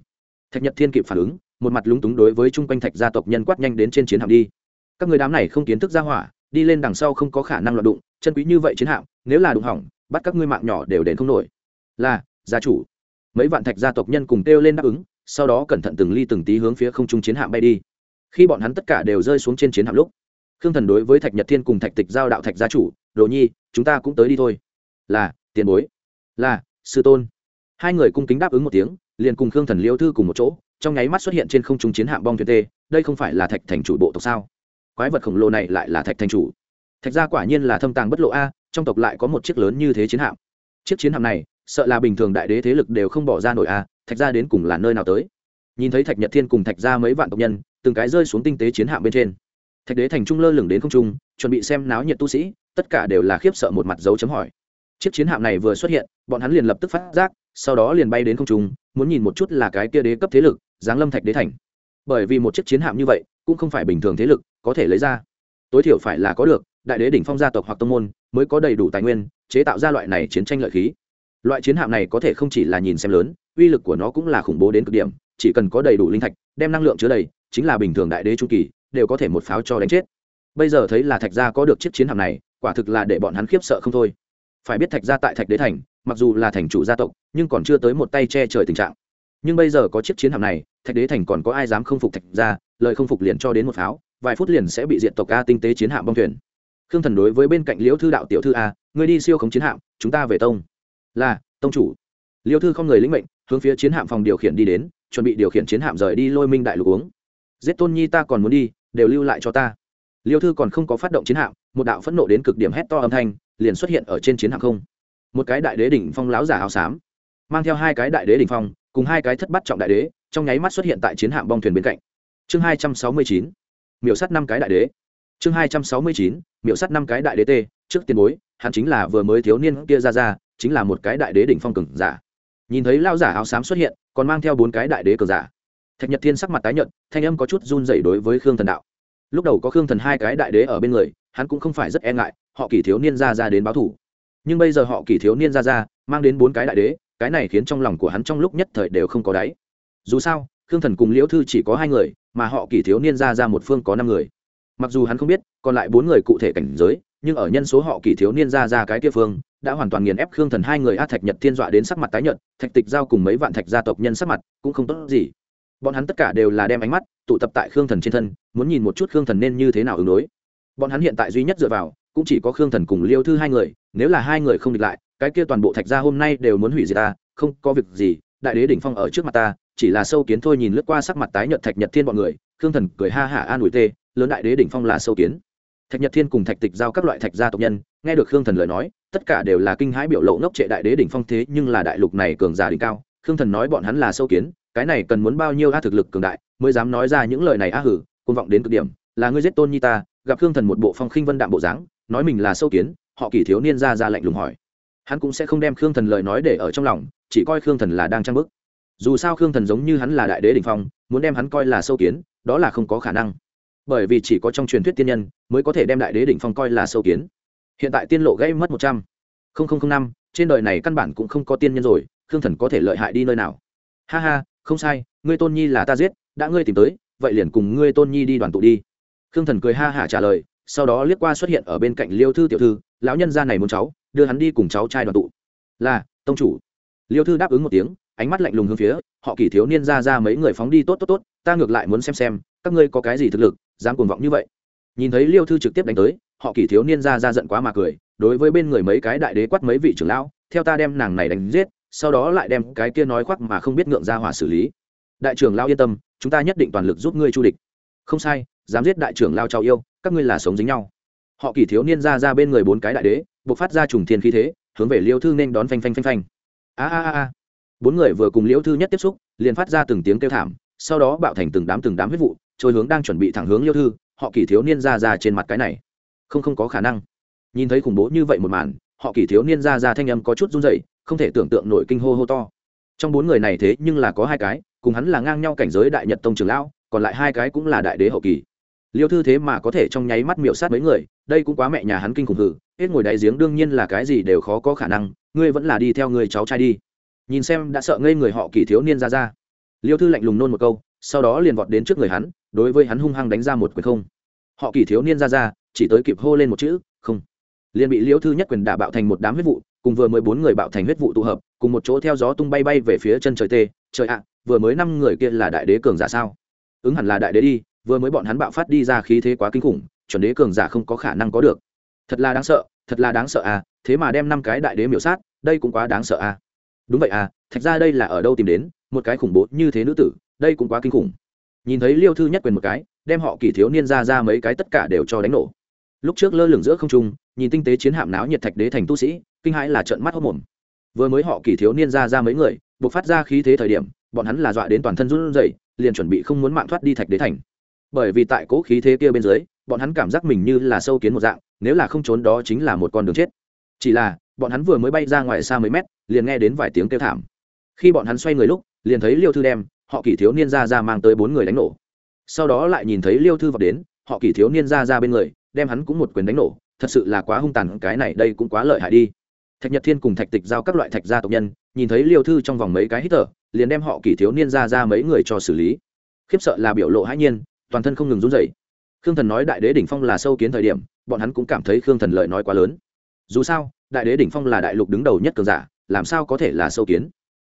[SPEAKER 1] Thạch nhật thiên kịp phản ứng một mặt lúng túng đối với chung quanh thạch gia tộc nhân quát nhanh đến trên chiến hạm đi. Các người đám này không kiến thức ra hỏa, đi lên đằng sau không có khả năng loạn đụng, chân quý như vậy chiến hạm, nếu là đụng hỏng, bắt các ngươi mạng nhỏ đều đến không nổi. Là, gia chủ. Mấy vạn thạch gia tộc nhân cùng kêu lên đáp ứng, sau đó cẩn thận từng ly từng tí hướng phía không trung chiến hạm bay đi. Khi bọn hắn tất cả đều rơi xuống trên chiến hạm lúc, khương thần đối với thạch nhật thiên cùng thạch tịch giao đạo thạch gia chủ, đồ nhi, chúng ta cũng tới đi thôi. Là, tiền bối. Là, sư tôn. Hai người cung kính đáp ứng một tiếng, liền cùng khương thần liêu thư cùng một chỗ trong nháy mắt xuất hiện trên không trung chiến hạm bong thuyền tê, đây không phải là thạch thành chủ bộ tộc sao? Quái vật khổng lồ này lại là thạch thành chủ. Thạch gia quả nhiên là thâm tàng bất lộ a, trong tộc lại có một chiếc lớn như thế chiến hạm. Chiếc chiến hạm này, sợ là bình thường đại đế thế lực đều không bỏ ra nổi a, thạch gia đến cùng là nơi nào tới? Nhìn thấy thạch nhật thiên cùng thạch gia mấy vạn tộc nhân, từng cái rơi xuống tinh tế chiến hạm bên trên. Thạch đế thành trung lơ lửng đến không trung, chuẩn bị xem náo nhiệt tu sĩ, tất cả đều là khiếp sợ một mặt dấu chấm hỏi. Chiếc chiến hạm này vừa xuất hiện, bọn hắn liền lập tức phát giác, sau đó liền bay đến không trung, muốn nhìn một chút là cái kia đế cấp thế lực giáng lâm thạch đế thành. Bởi vì một chiếc chiến hạm như vậy, cũng không phải bình thường thế lực có thể lấy ra. Tối thiểu phải là có được, đại đế đỉnh phong gia tộc hoặc tông môn mới có đầy đủ tài nguyên, chế tạo ra loại này chiến tranh lợi khí. Loại chiến hạm này có thể không chỉ là nhìn xem lớn, uy lực của nó cũng là khủng bố đến cực điểm, chỉ cần có đầy đủ linh thạch, đem năng lượng chứa đầy, chính là bình thường đại đế trung kỳ, đều có thể một pháo cho đánh chết. Bây giờ thấy là thạch gia có được chiếc chiến hạm này, quả thực là để bọn hắn khiếp sợ không thôi. Phải biết thạch gia tại thạch đế thành, mặc dù là thành chủ gia tộc, nhưng còn chưa tới một tay che trời tình trạng nhưng bây giờ có chiếc chiến hạm này, thạch đế thành còn có ai dám không phục thạch gia, lời không phục liền cho đến một pháo, vài phút liền sẽ bị diện tộc a tinh tế chiến hạm bong thuyền. Khương thần đối với bên cạnh liễu thư đạo tiểu thư a, ngươi đi siêu khống chiến hạm, chúng ta về tông. Là, tông chủ. Liễu thư không người lĩnh mệnh, hướng phía chiến hạm phòng điều khiển đi đến, chuẩn bị điều khiển chiến hạm rời đi lôi minh đại lục uống. Giết tôn nhi ta còn muốn đi, đều lưu lại cho ta. Liêu thư còn không có phát động chiến hạm, một đạo phẫn nộ đến cực điểm hét to âm thanh liền xuất hiện ở trên chiến hạm không. Một cái đại đế đỉnh phong láo giả áo xám, mang theo hai cái đại đế đỉnh phong cùng hai cái thất bắt trọng đại đế, trong nháy mắt xuất hiện tại chiến hạm bong thuyền bên cạnh. Chương hai trăm sáu mươi chín, miểu sắt năm cái đại đế. Chương hai trăm sáu mươi chín, miểu sắt năm cái đại đế t trước tiền bối, hắn chính là vừa mới thiếu niên kia ra ra, chính là một cái đại đế đỉnh phong cường giả. Nhìn thấy lao giả áo xám xuất hiện, còn mang theo bốn cái đại đế cường giả. Thạch nhật thiên sắc mặt tái nhợt, thanh âm có chút run dậy đối với khương thần đạo. Lúc đầu có khương thần hai cái đại đế ở bên người, hắn cũng không phải rất e ngại, họ kỳ thiếu niên ra ra đến báo thủ. Nhưng bây giờ họ kỳ thiếu niên ra ra, mang đến bốn cái đại đế cái này khiến trong lòng của hắn trong lúc nhất thời đều không có đáy. Dù sao, khương thần cùng liễu thư chỉ có hai người, mà họ kỳ thiếu niên ra ra một phương có năm người. Mặc dù hắn không biết, còn lại bốn người cụ thể cảnh giới, nhưng ở nhân số họ kỳ thiếu niên ra ra cái kia phương, đã hoàn toàn nghiền ép khương thần hai người a thạch nhật thiên dọa đến sắc mặt tái nhợt, thạch tịch giao cùng mấy vạn thạch gia tộc nhân sắc mặt cũng không tốt gì. Bọn hắn tất cả đều là đem ánh mắt tụ tập tại khương thần trên thân, muốn nhìn một chút khương thần nên như thế nào ứng đối. Bọn hắn hiện tại duy nhất dựa vào, cũng chỉ có khương thần cùng liêu thư hai người, nếu là hai người không địch lại cái kia toàn bộ thạch gia hôm nay đều muốn hủy diệt ta, không có việc gì, đại đế đỉnh phong ở trước mặt ta, chỉ là sâu kiến thôi nhìn lướt qua sắc mặt tái nhợt thạch nhật thiên bọn người, khương thần cười ha hả an ủi tê, lớn đại đế đỉnh phong là sâu kiến. Thạch nhật thiên cùng thạch tịch giao các loại thạch gia tộc nhân, nghe được khương thần lời nói, tất cả đều là kinh hãi biểu lộ ngốc trệ đại đế đỉnh phong thế nhưng là đại lục này cường giả đỉnh cao, khương thần nói bọn hắn là sâu kiến, cái này cần muốn bao nhiêu a thực lực cường đại, mới dám nói ra những lời này a hử côn vọng đến cực điểm, là ngươi giết tôn nhi ta, gặp khương thần một bộ phong khinh vân đạm bộ dáng, nói mình là sâu kiến, họ kỳ thiếu niên ra ra lạnh lùng hỏi hắn cũng sẽ không đem khương thần lời nói để ở trong lòng, chỉ coi khương thần là đang trang bức. Dù sao khương thần giống như hắn là đại đế đình phong, muốn đem hắn coi là sâu kiến, đó là không có khả năng. Bởi vì chỉ có trong truyền thuyết tiên nhân mới có thể đem đại đế đỉnh phong coi là sâu kiến. Hiện tại tiên lộ gây mất một trăm. Linh năm, trên đời này căn bản cũng không có tiên nhân rồi, khương thần có thể lợi hại đi nơi nào? Ha ha, không sai, ngươi tôn nhi là ta giết, đã ngươi tìm tới, vậy liền cùng ngươi tôn nhi đi đoàn tụ đi. Khương thần cười ha hả trả lời, sau đó liếc qua xuất hiện ở bên cạnh liêu thư tiểu thư, lão nhân gia này muốn cháu đưa hắn đi cùng cháu trai đoàn tụ. Là, tông chủ. Liêu thư đáp ứng một tiếng, ánh mắt lạnh lùng hướng phía, họ kỳ thiếu niên ra ra mấy người phóng đi tốt tốt tốt, ta ngược lại muốn xem xem, các ngươi có cái gì thực lực, dám cuồng vọng như vậy. Nhìn thấy liêu thư trực tiếp đánh tới, họ kỷ thiếu niên ra ra giận quá mà cười, đối với bên người mấy cái đại đế quát mấy vị trưởng lão, theo ta đem nàng này đánh giết, sau đó lại đem cái kia nói khoác mà không biết ngượng ra hỏa xử lý. Đại trưởng lao yên tâm, chúng ta nhất định toàn lực giúp ngươi chu địch. Không sai, dám giết đại trưởng lao trao yêu, các ngươi là sống dính nhau. Họ kỳ thiếu niên ra ra bên người bốn cái đại đế buộc phát ra trùng thiên khí thế, hướng về liêu thư nên đón phanh phanh phanh phanh. A a a a. Bốn người vừa cùng liêu thư nhất tiếp xúc, liền phát ra từng tiếng kêu thảm, sau đó bạo thành từng đám từng đám huyết vụ, trôi hướng đang chuẩn bị thẳng hướng liêu thư, họ kỳ thiếu niên ra ra trên mặt cái này. Không không có khả năng. Nhìn thấy khủng bố như vậy một màn, họ kỳ thiếu niên ra ra thanh âm có chút run dậy không thể tưởng tượng nổi kinh hô hô to. Trong bốn người này thế nhưng là có hai cái, cùng hắn là ngang nhau cảnh giới đại nhật tông trường lão, còn lại hai cái cũng là đại đế hậu kỳ liêu thư thế mà có thể trong nháy mắt miệu sát mấy người, đây cũng quá mẹ nhà hắn kinh khủng hử, hết ngồi đại giếng đương nhiên là cái gì đều khó có khả năng, ngươi vẫn là đi theo người cháu trai đi. Nhìn xem đã sợ ngây người họ kỳ thiếu niên ra ra. Liêu thư lạnh lùng nôn một câu, sau đó liền vọt đến trước người hắn, đối với hắn hung hăng đánh ra một quyền không. Họ kỳ thiếu niên ra ra, chỉ tới kịp hô lên một chữ, không. Liền bị liêu thư nhất quyền đả bạo thành một đám huyết vụ, cùng vừa mười bốn người bạo thành huyết vụ tụ hợp, cùng một chỗ theo gió tung bay bay về phía chân trời tê. Trời ạ, vừa mới năm người kia là đại đế cường giả sao? Ứng hẳn là đại đế đi vừa mới bọn hắn bạo phát đi ra khí thế quá kinh khủng, chuẩn đế cường giả không có khả năng có được. Thật là đáng sợ, thật là đáng sợ à thế mà đem năm cái đại đế miểu sát, đây cũng quá đáng sợ à. Đúng vậy à thật ra đây là ở đâu tìm đến, một cái khủng bố như thế nữ tử, đây cũng quá kinh khủng. Nhìn thấy liêu thư nhất quyền một cái, đem họ kỳ thiếu niên ra ra mấy cái tất cả đều cho đánh nổ. Lúc trước lơ lửng giữa không trung, nhìn tinh tế chiến hạm náo nhiệt thạch đế thành tu sĩ, kinh hãi là trợn mắt hốc mồm. Vừa mới họ kỳ thiếu niên ra ra mấy người buộc phát ra khí thế thời điểm, bọn hắn là dọa đến toàn thân run rẩy, liền chuẩn bị không muốn mạng thoát đi thạch đế thành bởi vì tại cố khí thế kia bên dưới, bọn hắn cảm giác mình như là sâu kiến một dạng, nếu là không trốn đó chính là một con đường chết. Chỉ là, bọn hắn vừa mới bay ra ngoài xa mấy mét, liền nghe đến vài tiếng kêu thảm. Khi bọn hắn xoay người lúc, liền thấy liêu thư đem, họ kỷ thiếu niên ra ra mang tới bốn người đánh nổ. Sau đó lại nhìn thấy liêu thư vào đến, họ kỷ thiếu niên ra ra bên người, đem hắn cũng một quyền đánh nổ, thật sự là quá hung tàn, cái này đây cũng quá lợi hại đi. Thạch nhật thiên cùng thạch tịch giao các loại thạch gia tộc nhân, nhìn thấy liêu thư trong vòng mấy cái hít thở, liền đem họ kỷ thiếu niên ra ra mấy người cho xử lý. Khiếp sợ là biểu lộ hãi nhiên toàn thân không ngừng run rẩy. Khương thần nói đại đế đỉnh phong là sâu kiến thời điểm, bọn hắn cũng cảm thấy khương thần lợi nói quá lớn. Dù sao, đại đế đỉnh phong là đại lục đứng đầu nhất cường giả, làm sao có thể là sâu kiến?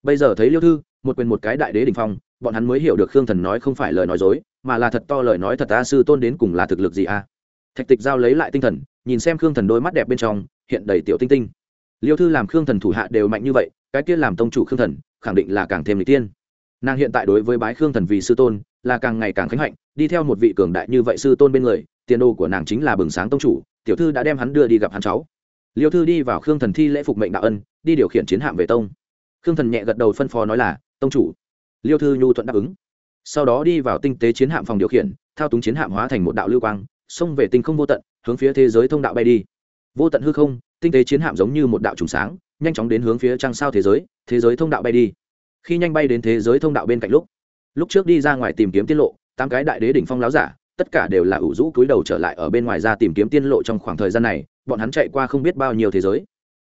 [SPEAKER 1] Bây giờ thấy liêu thư, một quyền một cái đại đế đỉnh phong, bọn hắn mới hiểu được khương thần nói không phải lời nói dối, mà là thật to lời nói thật ta sư tôn đến cùng là thực lực gì a? Thạch tịch giao lấy lại tinh thần, nhìn xem khương thần đôi mắt đẹp bên trong, hiện đầy tiểu tinh tinh. Liêu thư làm khương thần thủ hạ đều mạnh như vậy, cái kia làm tông chủ khương thần, khẳng định là càng thêm lịch tiên. Nàng hiện tại đối với bái khương thần vì sư tôn, là càng ngày càng khánh hạnh đi theo một vị cường đại như vậy sư tôn bên người, tiền đồ của nàng chính là bừng sáng tông chủ, tiểu thư đã đem hắn đưa đi gặp hắn cháu. Liêu thư đi vào khương thần thi lễ phục mệnh đạo ân, đi điều khiển chiến hạm về tông. Khương thần nhẹ gật đầu phân phó nói là, tông chủ. Liêu thư nhu thuận đáp ứng. Sau đó đi vào tinh tế chiến hạm phòng điều khiển, thao túng chiến hạm hóa thành một đạo lưu quang, xông về tinh không vô tận, hướng phía thế giới thông đạo bay đi. Vô tận hư không, tinh tế chiến hạm giống như một đạo trùng sáng, nhanh chóng đến hướng phía trăng sao thế giới thế giới thông đạo bay đi. Khi nhanh bay đến thế giới thông đạo bên cạnh lúc lúc trước đi ra ngoài tìm kiếm tiết lộ tám cái đại đế đỉnh phong láo giả, tất cả đều là ủ rũ cúi đầu trở lại ở bên ngoài ra tìm kiếm tiên lộ trong khoảng thời gian này, bọn hắn chạy qua không biết bao nhiêu thế giới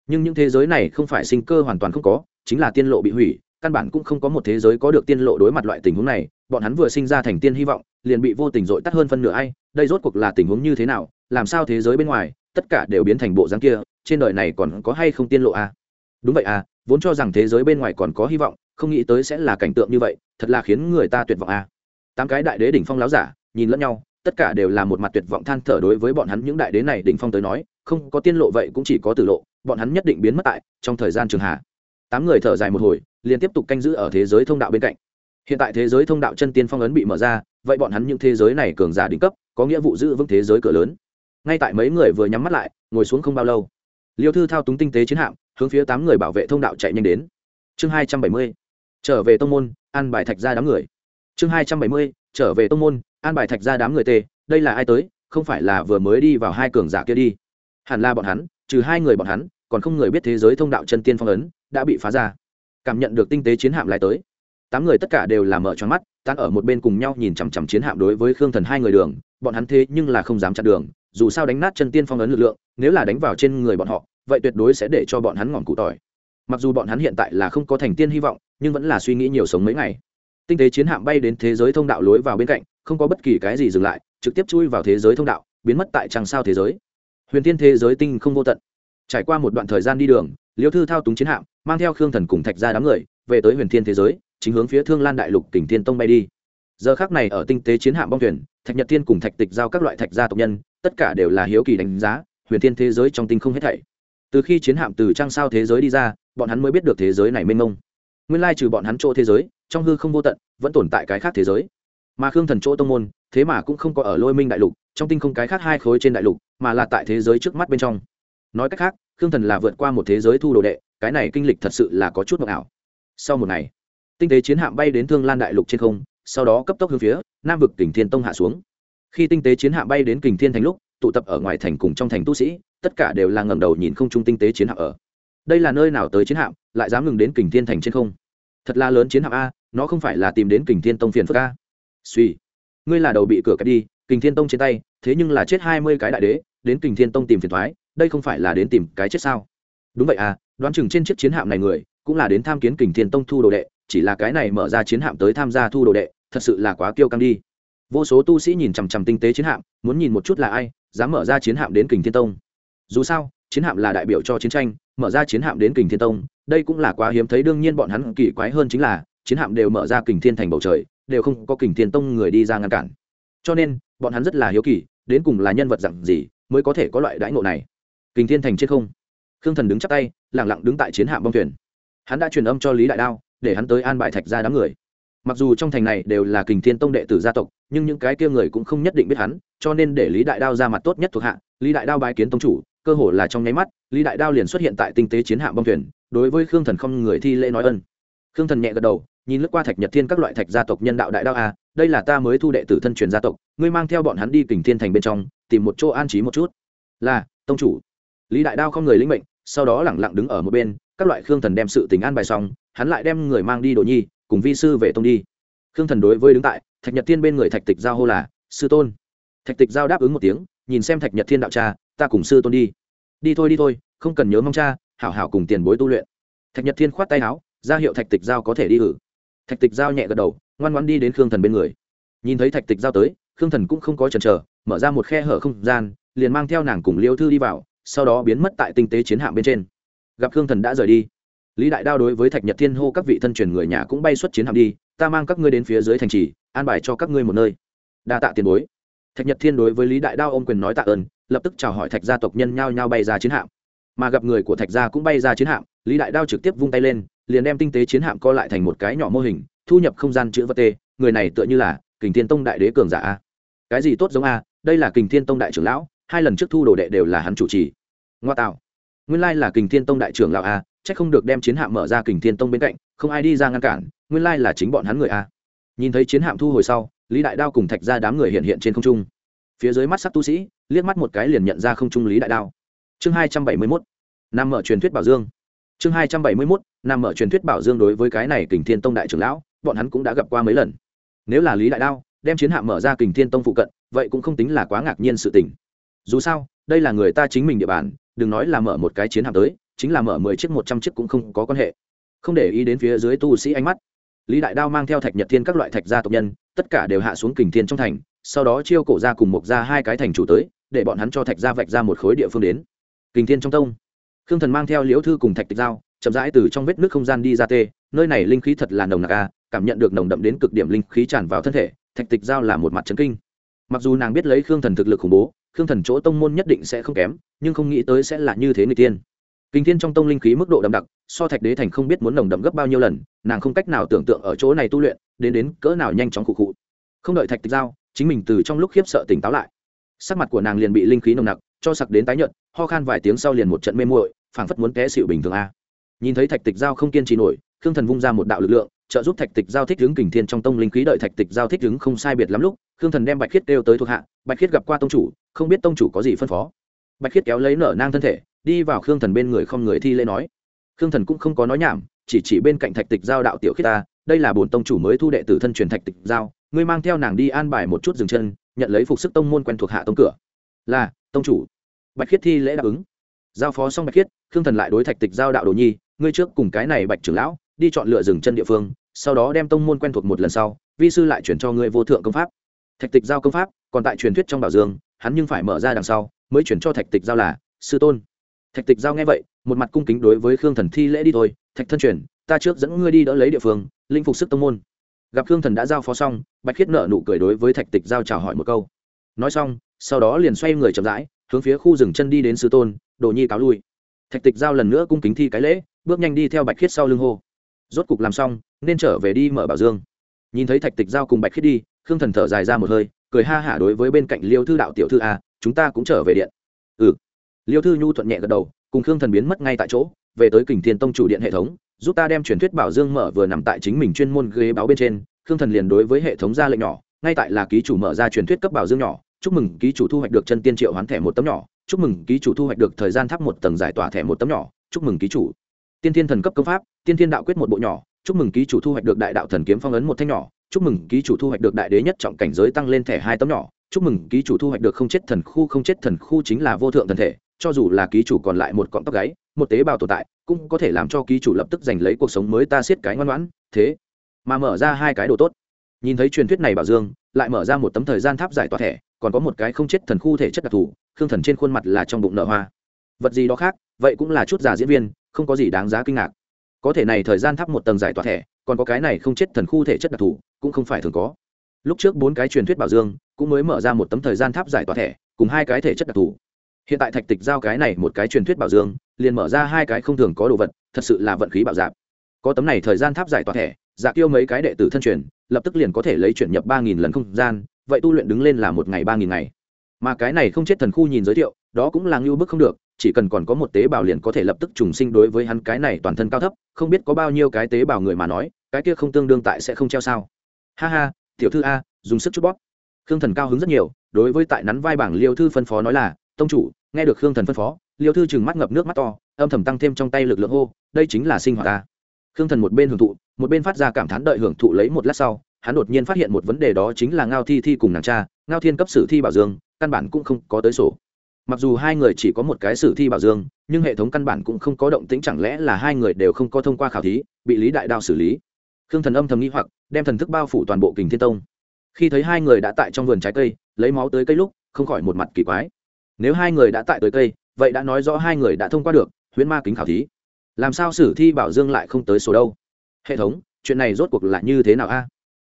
[SPEAKER 1] nhưng những thế giới này không phải sinh cơ hoàn toàn không có, chính là tiên lộ bị hủy, căn bản cũng không có một thế giới có được tiên lộ đối mặt loại tình huống này, bọn hắn vừa sinh ra thành tiên hy vọng, liền bị vô tình dội tắt hơn phân nửa ai, đây rốt cuộc là tình huống như thế nào, làm sao thế giới bên ngoài, tất cả đều biến thành bộ dáng kia, trên đời này còn có hay không tiên lộ à? đúng vậy à vốn cho rằng thế giới bên ngoài còn có hy vọng, không nghĩ tới sẽ là cảnh tượng như vậy, thật là khiến người ta tuyệt vọng à tám cái đại đế đỉnh phong láo giả, nhìn lẫn nhau, tất cả đều là một mặt tuyệt vọng than thở đối với bọn hắn những đại đế này đỉnh phong tới nói, không có tiên lộ vậy cũng chỉ có tử lộ, bọn hắn nhất định biến mất tại trong thời gian trường hạ. Tám người thở dài một hồi, liền tiếp tục canh giữ ở thế giới thông đạo bên cạnh. Hiện tại thế giới thông đạo chân tiên phong ấn bị mở ra, vậy bọn hắn những thế giới này cường giả đỉnh cấp, có nghĩa vụ giữ vững thế giới cửa lớn. Ngay tại mấy người vừa nhắm mắt lại, ngồi xuống không bao lâu, liêu thư thao túng tinh tế chiến hạm, hướng phía tám người bảo vệ thông đạo chạy nhanh đến. Chương hai trăm bảy mươi, trở về tông môn ăn bài thạch ra đám người chương hai trăm bảy mươi, trở về tông môn, an bài thạch ra đám người tê, đây là ai tới, không phải là vừa mới đi vào hai cường giả kia đi. Hẳn là bọn hắn, trừ hai người bọn hắn, còn không người biết thế giới thông đạo chân tiên phong ấn, đã bị phá ra. Cảm nhận được tinh tế chiến hạm lại tới. Tám người tất cả đều là mở cho mắt tan ở một bên cùng nhau nhìn chằm chằm chiến hạm đối với khương thần hai người đường, bọn hắn thế nhưng là không dám chặn đường, dù sao đánh nát chân tiên phong ấn lực lượng, nếu là đánh vào trên người bọn họ, vậy tuyệt đối sẽ để cho bọn hắn ngọn cụ tỏi. Mặc dù bọn hắn hiện tại là không có thành tiên hy vọng, nhưng vẫn là suy nghĩ nhiều sống mấy ngày tinh tế chiến hạm bay đến thế giới thông đạo lối vào bên cạnh, không có bất kỳ cái gì dừng lại, trực tiếp chui vào thế giới thông đạo, biến mất tại trăng sao thế giới. Huyền thiên thế giới tinh không vô tận. Trải qua một đoạn thời gian đi đường, liêu thư thao túng chiến hạm, mang theo khương thần cùng thạch ra đám người, về tới huyền thiên thế giới, chính hướng phía thương lan đại lục tỉnh thiên tông bay đi. Giờ khác này ở tinh tế chiến hạm bong thuyền, thạch nhật thiên cùng thạch tịch giao các loại thạch gia tộc nhân, tất cả đều là hiếu kỳ đánh giá, huyền thiên thế giới trong tinh không hết thảy. Từ khi chiến hạm từ trăng sao thế giới đi ra, bọn hắn mới biết được thế giới này mênh mông. Nguyên lai trừ bọn hắn chỗ thế giới trong hư không vô tận, vẫn tồn tại cái khác thế giới. Mà khương thần chỗ tông môn, thế mà cũng không có ở lôi minh đại lục, trong tinh không cái khác hai khối trên đại lục, mà là tại thế giới trước mắt bên trong. Nói cách khác, khương thần là vượt qua một thế giới thu đồ đệ, cái này kinh lịch thật sự là có chút mộng ảo. Sau một ngày, tinh tế chiến hạm bay đến thương lan đại lục trên không, sau đó cấp tốc hướng phía nam vực kình thiên tông hạ xuống. Khi tinh tế chiến hạm bay đến kình thiên thành lúc, tụ tập ở ngoài thành cùng trong thành tu sĩ, tất cả đều là ngầm đầu nhìn không trung tinh tế chiến hạm ở. Đây là nơi nào tới chiến hạm, lại dám ngừng đến kình thiên thành trên không? Thật là lớn chiến hạm a, nó không phải là tìm đến kình thiên tông phiền phức a. Suy, ngươi là đầu bị cửa cắt đi, kình thiên tông trên tay, thế nhưng là chết hai mươi cái đại đế, đến kình thiên tông tìm phiền thoái, đây không phải là đến tìm cái chết sao? Đúng vậy à đoán chừng trên chiếc chiến hạm này người, cũng là đến tham kiến kình thiên tông thu đồ đệ, chỉ là cái này mở ra chiến hạm tới tham gia thu đồ đệ, thật sự là quá kiêu căng đi. Vô số tu sĩ nhìn chằm chằm tinh tế chiến hạm, muốn nhìn một chút là ai, dám mở ra chiến hạm đến kình thiên tông. Dù sao chiến hạm là đại biểu cho chiến tranh, mở ra chiến hạm đến kình thiên tông, đây cũng là quá hiếm thấy, đương nhiên bọn hắn kỳ quái hơn chính là, chiến hạm đều mở ra kình thiên thành bầu trời, đều không có kình thiên tông người đi ra ngăn cản. Cho nên, bọn hắn rất là hiếu kỳ, đến cùng là nhân vật dặn gì mới có thể có loại đãi ngộ này. Kình thiên thành trên không, khương thần đứng chắp tay lẳng lặng đứng tại chiến hạm bong thuyền. Hắn đã truyền âm cho lý đại đao, để hắn tới an bài thạch ra đám người. Mặc dù trong thành này đều là kình thiên tông đệ tử gia tộc, nhưng những cái kia người cũng không nhất định biết hắn, cho nên để lý đại đao ra mặt tốt nhất thuộc hạ, lý đại đao bái kiến tông chủ cơ hồ là trong nháy mắt lý đại đao liền xuất hiện tại tinh tế chiến hạm bong thuyền đối với khương thần không người thi lễ nói ân. Khương thần nhẹ gật đầu nhìn lướt qua thạch nhật thiên các loại thạch gia tộc nhân đạo đại đao a à, đây là ta mới thu đệ tử thân truyền gia tộc ngươi mang theo bọn hắn đi kình thiên thành bên trong tìm một chỗ an trí một chút. Là tông chủ. Lý đại đao không người lĩnh mệnh sau đó lẳng lặng đứng ở một bên các loại khương thần đem sự tình an bài xong hắn lại đem người mang đi đồ nhi cùng vi sư về tông đi. Khương thần đối với đứng tại thạch nhật thiên bên người thạch tịch giao hô là sư tôn. Thạch tịch giao đáp ứng một tiếng nhìn xem thạch nhật thiên đạo cha ta cùng sư tôn đi. Đi thôi đi thôi, không cần nhớ mong cha, hảo hảo cùng tiền bối tu luyện. Thạch nhật thiên khoát tay áo, ra hiệu thạch tịch giao có thể đi ử. Thạch tịch giao nhẹ gật đầu, ngoan ngoan đi đến khương thần bên người. Nhìn thấy thạch tịch giao tới, khương thần cũng không có chần chờ, mở ra một khe hở không gian, liền mang theo nàng cùng liêu thư đi vào, sau đó biến mất tại tinh tế chiến hạm bên trên. Gặp khương thần đã rời đi, lý đại đao đối với thạch nhật thiên hô các vị thân truyền người nhà cũng bay xuất chiến hạm đi, ta mang các ngươi đến phía dưới thành trì, an bài cho các ngươi một nơi. Đa tạ tiền bối. Thạch nhật thiên đối với lý đại đao ôm quyền nói tạ ơn lập tức chào hỏi thạch gia tộc nhân nhao nhao bay ra chiến hạm. Mà gặp người của thạch gia cũng bay ra chiến hạm, lý đại đao trực tiếp vung tay lên, liền đem tinh tế chiến hạm co lại thành một cái nhỏ mô hình, thu nhập không gian chữ vật tê người này tựa như là kình thiên tông đại đế cường giả a. Cái gì tốt giống a, đây là kình thiên tông đại trưởng lão, hai lần trước thu đồ đệ đều là hắn chủ trì. Ngoa tạo. Nguyên lai là kình thiên tông đại trưởng lão a c h ắ c không được đem chiến hạm mở ra kình thiên tông bên cạnh, không ai đi ra ngăn cản, nguyên lai là chính bọn hắn người a. Nhìn thấy chiến hạm thu hồi sau, lý đại đao cùng thạch ra đám người hiện hiện trên không trung. Phía dưới mắt sắc tu sĩ liếc mắt một cái liền nhận ra không trung lý đại đao. Chương hai trăm bảy mươi mốt nằm mở truyền thuyết bảo dương. Chương hai trăm bảy mươi mốt nằm mở truyền thuyết bảo dương đối với cái này kình thiên tông đại trưởng lão, bọn hắn cũng đã gặp qua mấy lần. Nếu là lý đại đao, đem chiến hạm mở ra kình thiên tông phụ cận, vậy cũng không tính là quá ngạc nhiên sự tình. Dù sao, đây là người ta chính mình địa bàn, đừng nói là mở một cái chiến hạm tới, chính là mở mười chiếc, một trăm chiếc cũng không có quan hệ. Không để ý đến phía dưới tu sĩ ánh mắt, lý đại đao mang theo thạch nhật thiên các loại thạch gia tộc nhân, tất cả đều hạ xuống kình thiên trong thành sau đó chiêu cổ ra cùng mộc ra hai cái thành chủ tới, để bọn hắn cho thạch ra vạch ra một khối địa phương đến. Kình thiên trong tông. Khương thần mang theo liễu thư cùng thạch tịch giao, chậm rãi từ trong vết nước không gian đi ra tê, nơi này linh khí thật là nồng nặc a cảm nhận được nồng đậm đến cực điểm linh khí tràn vào thân thể, thạch tịch giao là một mặt trấn kinh. Mặc dù nàng biết lấy khương thần thực lực khủng bố, khương thần chỗ tông môn nhất định sẽ không kém, nhưng không nghĩ tới sẽ là như thế người tiên. Kinh thiên trong tông linh khí mức độ đậm đặc, so thạch đế thành không biết muốn nồng đậm gấp bao nhiêu lần, nàng không cách nào tưởng tượng ở chỗ này tu luyện, đến đến cỡ nào nhanh chóng cụ cụ không đợi thạch tịch giao chính mình từ trong lúc khiếp sợ tỉnh táo lại. Sắc mặt của nàng liền bị linh khí nồng nặc, cho sặc đến tái nhợt, ho khan vài tiếng sau liền một trận mê muội, phảng phất muốn té xịu bình thường a. Nhìn thấy thạch tịch giao không kiên trì nổi, khương thần vung ra một đạo lực lượng, trợ giúp thạch tịch giao thích hướng kình thiên trong tông linh khí đợi thạch tịch giao thích đứng không sai biệt lắm lúc, khương thần đem bạch khiết đeo tới thuộc hạ, bạch khiết gặp qua tông chủ, không biết tông chủ có gì phân phó. Bạch khiết kéo lấy nở nang thân thể, đi vào khương thần bên người không người thi lễ nói. Khương thần cũng không có nói nhảm, chỉ chỉ bên cạnh thạch tịch giao đạo tiểu khiết ta, đây là bổn tông chủ mới thu đệ tử thân truyền thạch tịch giao ngươi mang theo nàng đi an bài một chút dừng chân, nhận lấy phục sức tông môn quen thuộc hạ tông cửa. Là, tông chủ. Bạch khiết thi lễ đáp ứng. Giao phó xong bạch khiết, khương thần lại đối thạch tịch giao đạo đồ nhi, ngươi trước cùng cái này bạch trưởng lão, đi chọn lựa dừng chân địa phương, sau đó đem tông môn quen thuộc một lần sau, vi sư lại chuyển cho ngươi vô thượng công pháp. Thạch tịch giao công pháp, còn tại truyền thuyết trong bảo dương, hắn nhưng phải mở ra đằng sau, mới chuyển cho thạch tịch giao là, sư tôn. Thạch tịch giao nghe vậy, một mặt cung kính đối với khương thần thi lễ đi thôi. Thạch thân truyền, ta trước dẫn ngươi đi đỡ lấy địa phương, linh phục sức tông môn gặp khương thần đã giao phó xong, bạch khiết nợ nụ cười đối với thạch tịch giao chào hỏi một câu. Nói xong, sau đó liền xoay người chậm rãi, hướng phía khu rừng chân đi đến sư tôn, đồ nhi cáo lui. Thạch tịch giao lần nữa cung kính thi cái lễ, bước nhanh đi theo bạch khiết sau lưng hô. Rốt cục làm xong, nên trở về đi mở bảo dương. Nhìn thấy thạch tịch giao cùng bạch khiết đi, khương thần thở dài ra một hơi, cười ha hả đối với bên cạnh liêu thư đạo tiểu thư a chúng ta cũng trở về điện. Ừ. Liêu thư nhu thuận nhẹ gật đầu, cùng khương thần biến mất ngay tại chỗ, về tới kình thiên tông chủ điện hệ thống giúp ta đem truyền thuyết bảo dương mở vừa nằm tại chính mình chuyên môn ghế báo bên trên, khương thần liền đối với hệ thống ra lệnh nhỏ, ngay tại là ký chủ mở ra truyền thuyết cấp bảo dương nhỏ, chúc mừng ký chủ thu hoạch được chân tiên triệu hoán thẻ một tấm nhỏ, chúc mừng ký chủ thu hoạch được thời gian thắp một tầng giải tỏa thẻ một tấm nhỏ, chúc mừng ký chủ. Tiên thiên thần cấp công pháp, tiên thiên đạo quyết một bộ nhỏ, chúc mừng ký chủ thu hoạch được đại đạo thần kiếm phong ấn một thanh nhỏ, chúc mừng ký chủ thu hoạch được đại đế nhất trọng cảnh giới tăng lên thẻ hai tấm nhỏ, chúc mừng ký chủ thu hoạch được không chết thần khu, không chết thần khu chính là vô thượng thần thể, cho dù là ký chủ còn lại một cọng tóc gáy một tế bào tồn tại, cũng có thể làm cho ký chủ lập tức giành lấy cuộc sống mới ta siết cái ngoan ngoãn, thế. Mà mở ra hai cái đồ tốt. Nhìn thấy truyền thuyết này bảo dương, lại mở ra một tấm thời gian tháp giải tỏa thẻ, còn có một cái không chết thần khu thể chất đặc thù, khương thần trên khuôn mặt là trong bụng nợ hoa. Vật gì đó khác, vậy cũng là chút già diễn viên, không có gì đáng giá kinh ngạc. Có thể này thời gian thắp một tầng giải tỏa thẻ, còn có cái này không chết thần khu thể chất đặc thù, cũng không phải thường có. Lúc trước bốn cái truyền thuyết bảo dương, cũng mới mở ra một tấm thời gian tháp giải tỏa thẻ, cùng hai cái thể chất đặc thù hiện tại thạch tịch giao cái này một cái truyền thuyết bảo dương, liền mở ra hai cái không thường có đồ vật, thật sự là vận khí bảo dạp có tấm này thời gian tháp giải tỏa thẻ dạ tiêu mấy cái đệ tử thân truyền, lập tức liền có thể lấy chuyển nhập ba nghìn lần không gian, vậy tu luyện đứng lên là một ngày ba nghìn ngày. Mà cái này không chết thần khu nhìn giới thiệu, đó cũng là ngưu bức không được, chỉ cần còn có một tế bào liền có thể lập tức trùng sinh đối với hắn cái này toàn thân cao thấp, không biết có bao nhiêu cái tế bào người mà nói, cái kia không tương đương tại sẽ không treo sao. Ha ha, tiểu thư a, dùng sức chút bóp. Khương thần cao hứng rất nhiều, đối với tại nắn vai bảng liêu thư phân phó nói là tông chủ, nghe được khương thần phân phó, liêu thư chừng mắt ngập nước mắt to, âm thầm tăng thêm trong tay lực lượng hô, đây chính là sinh hoạt ta. Khương thần một bên hưởng thụ, một bên phát ra cảm thán đợi hưởng thụ lấy một lát sau, hắn đột nhiên phát hiện một vấn đề đó chính là ngao thi thi cùng nàng cha, ngao thiên cấp sử thi bảo dương, căn bản cũng không có tới sổ. Mặc dù hai người chỉ có một cái sử thi bảo dương, nhưng hệ thống căn bản cũng không có động tĩnh, chẳng lẽ là hai người đều không có thông qua khảo thí, bị lý đại đao xử lý? Khương thần âm thầm nghĩ hoặc, đem thần thức bao phủ toàn bộ kình thiên tông. Khi thấy hai người đã tại trong vườn trái cây, lấy máu tới cây lúc, không khỏi một mặt kỳ quái nếu hai người đã tại tới cây, vậy đã nói rõ hai người đã thông qua được, huyễn ma kính khảo thí. Làm sao sử thi bảo dương lại không tới số đâu? Hệ thống, chuyện này rốt cuộc là như thế nào a?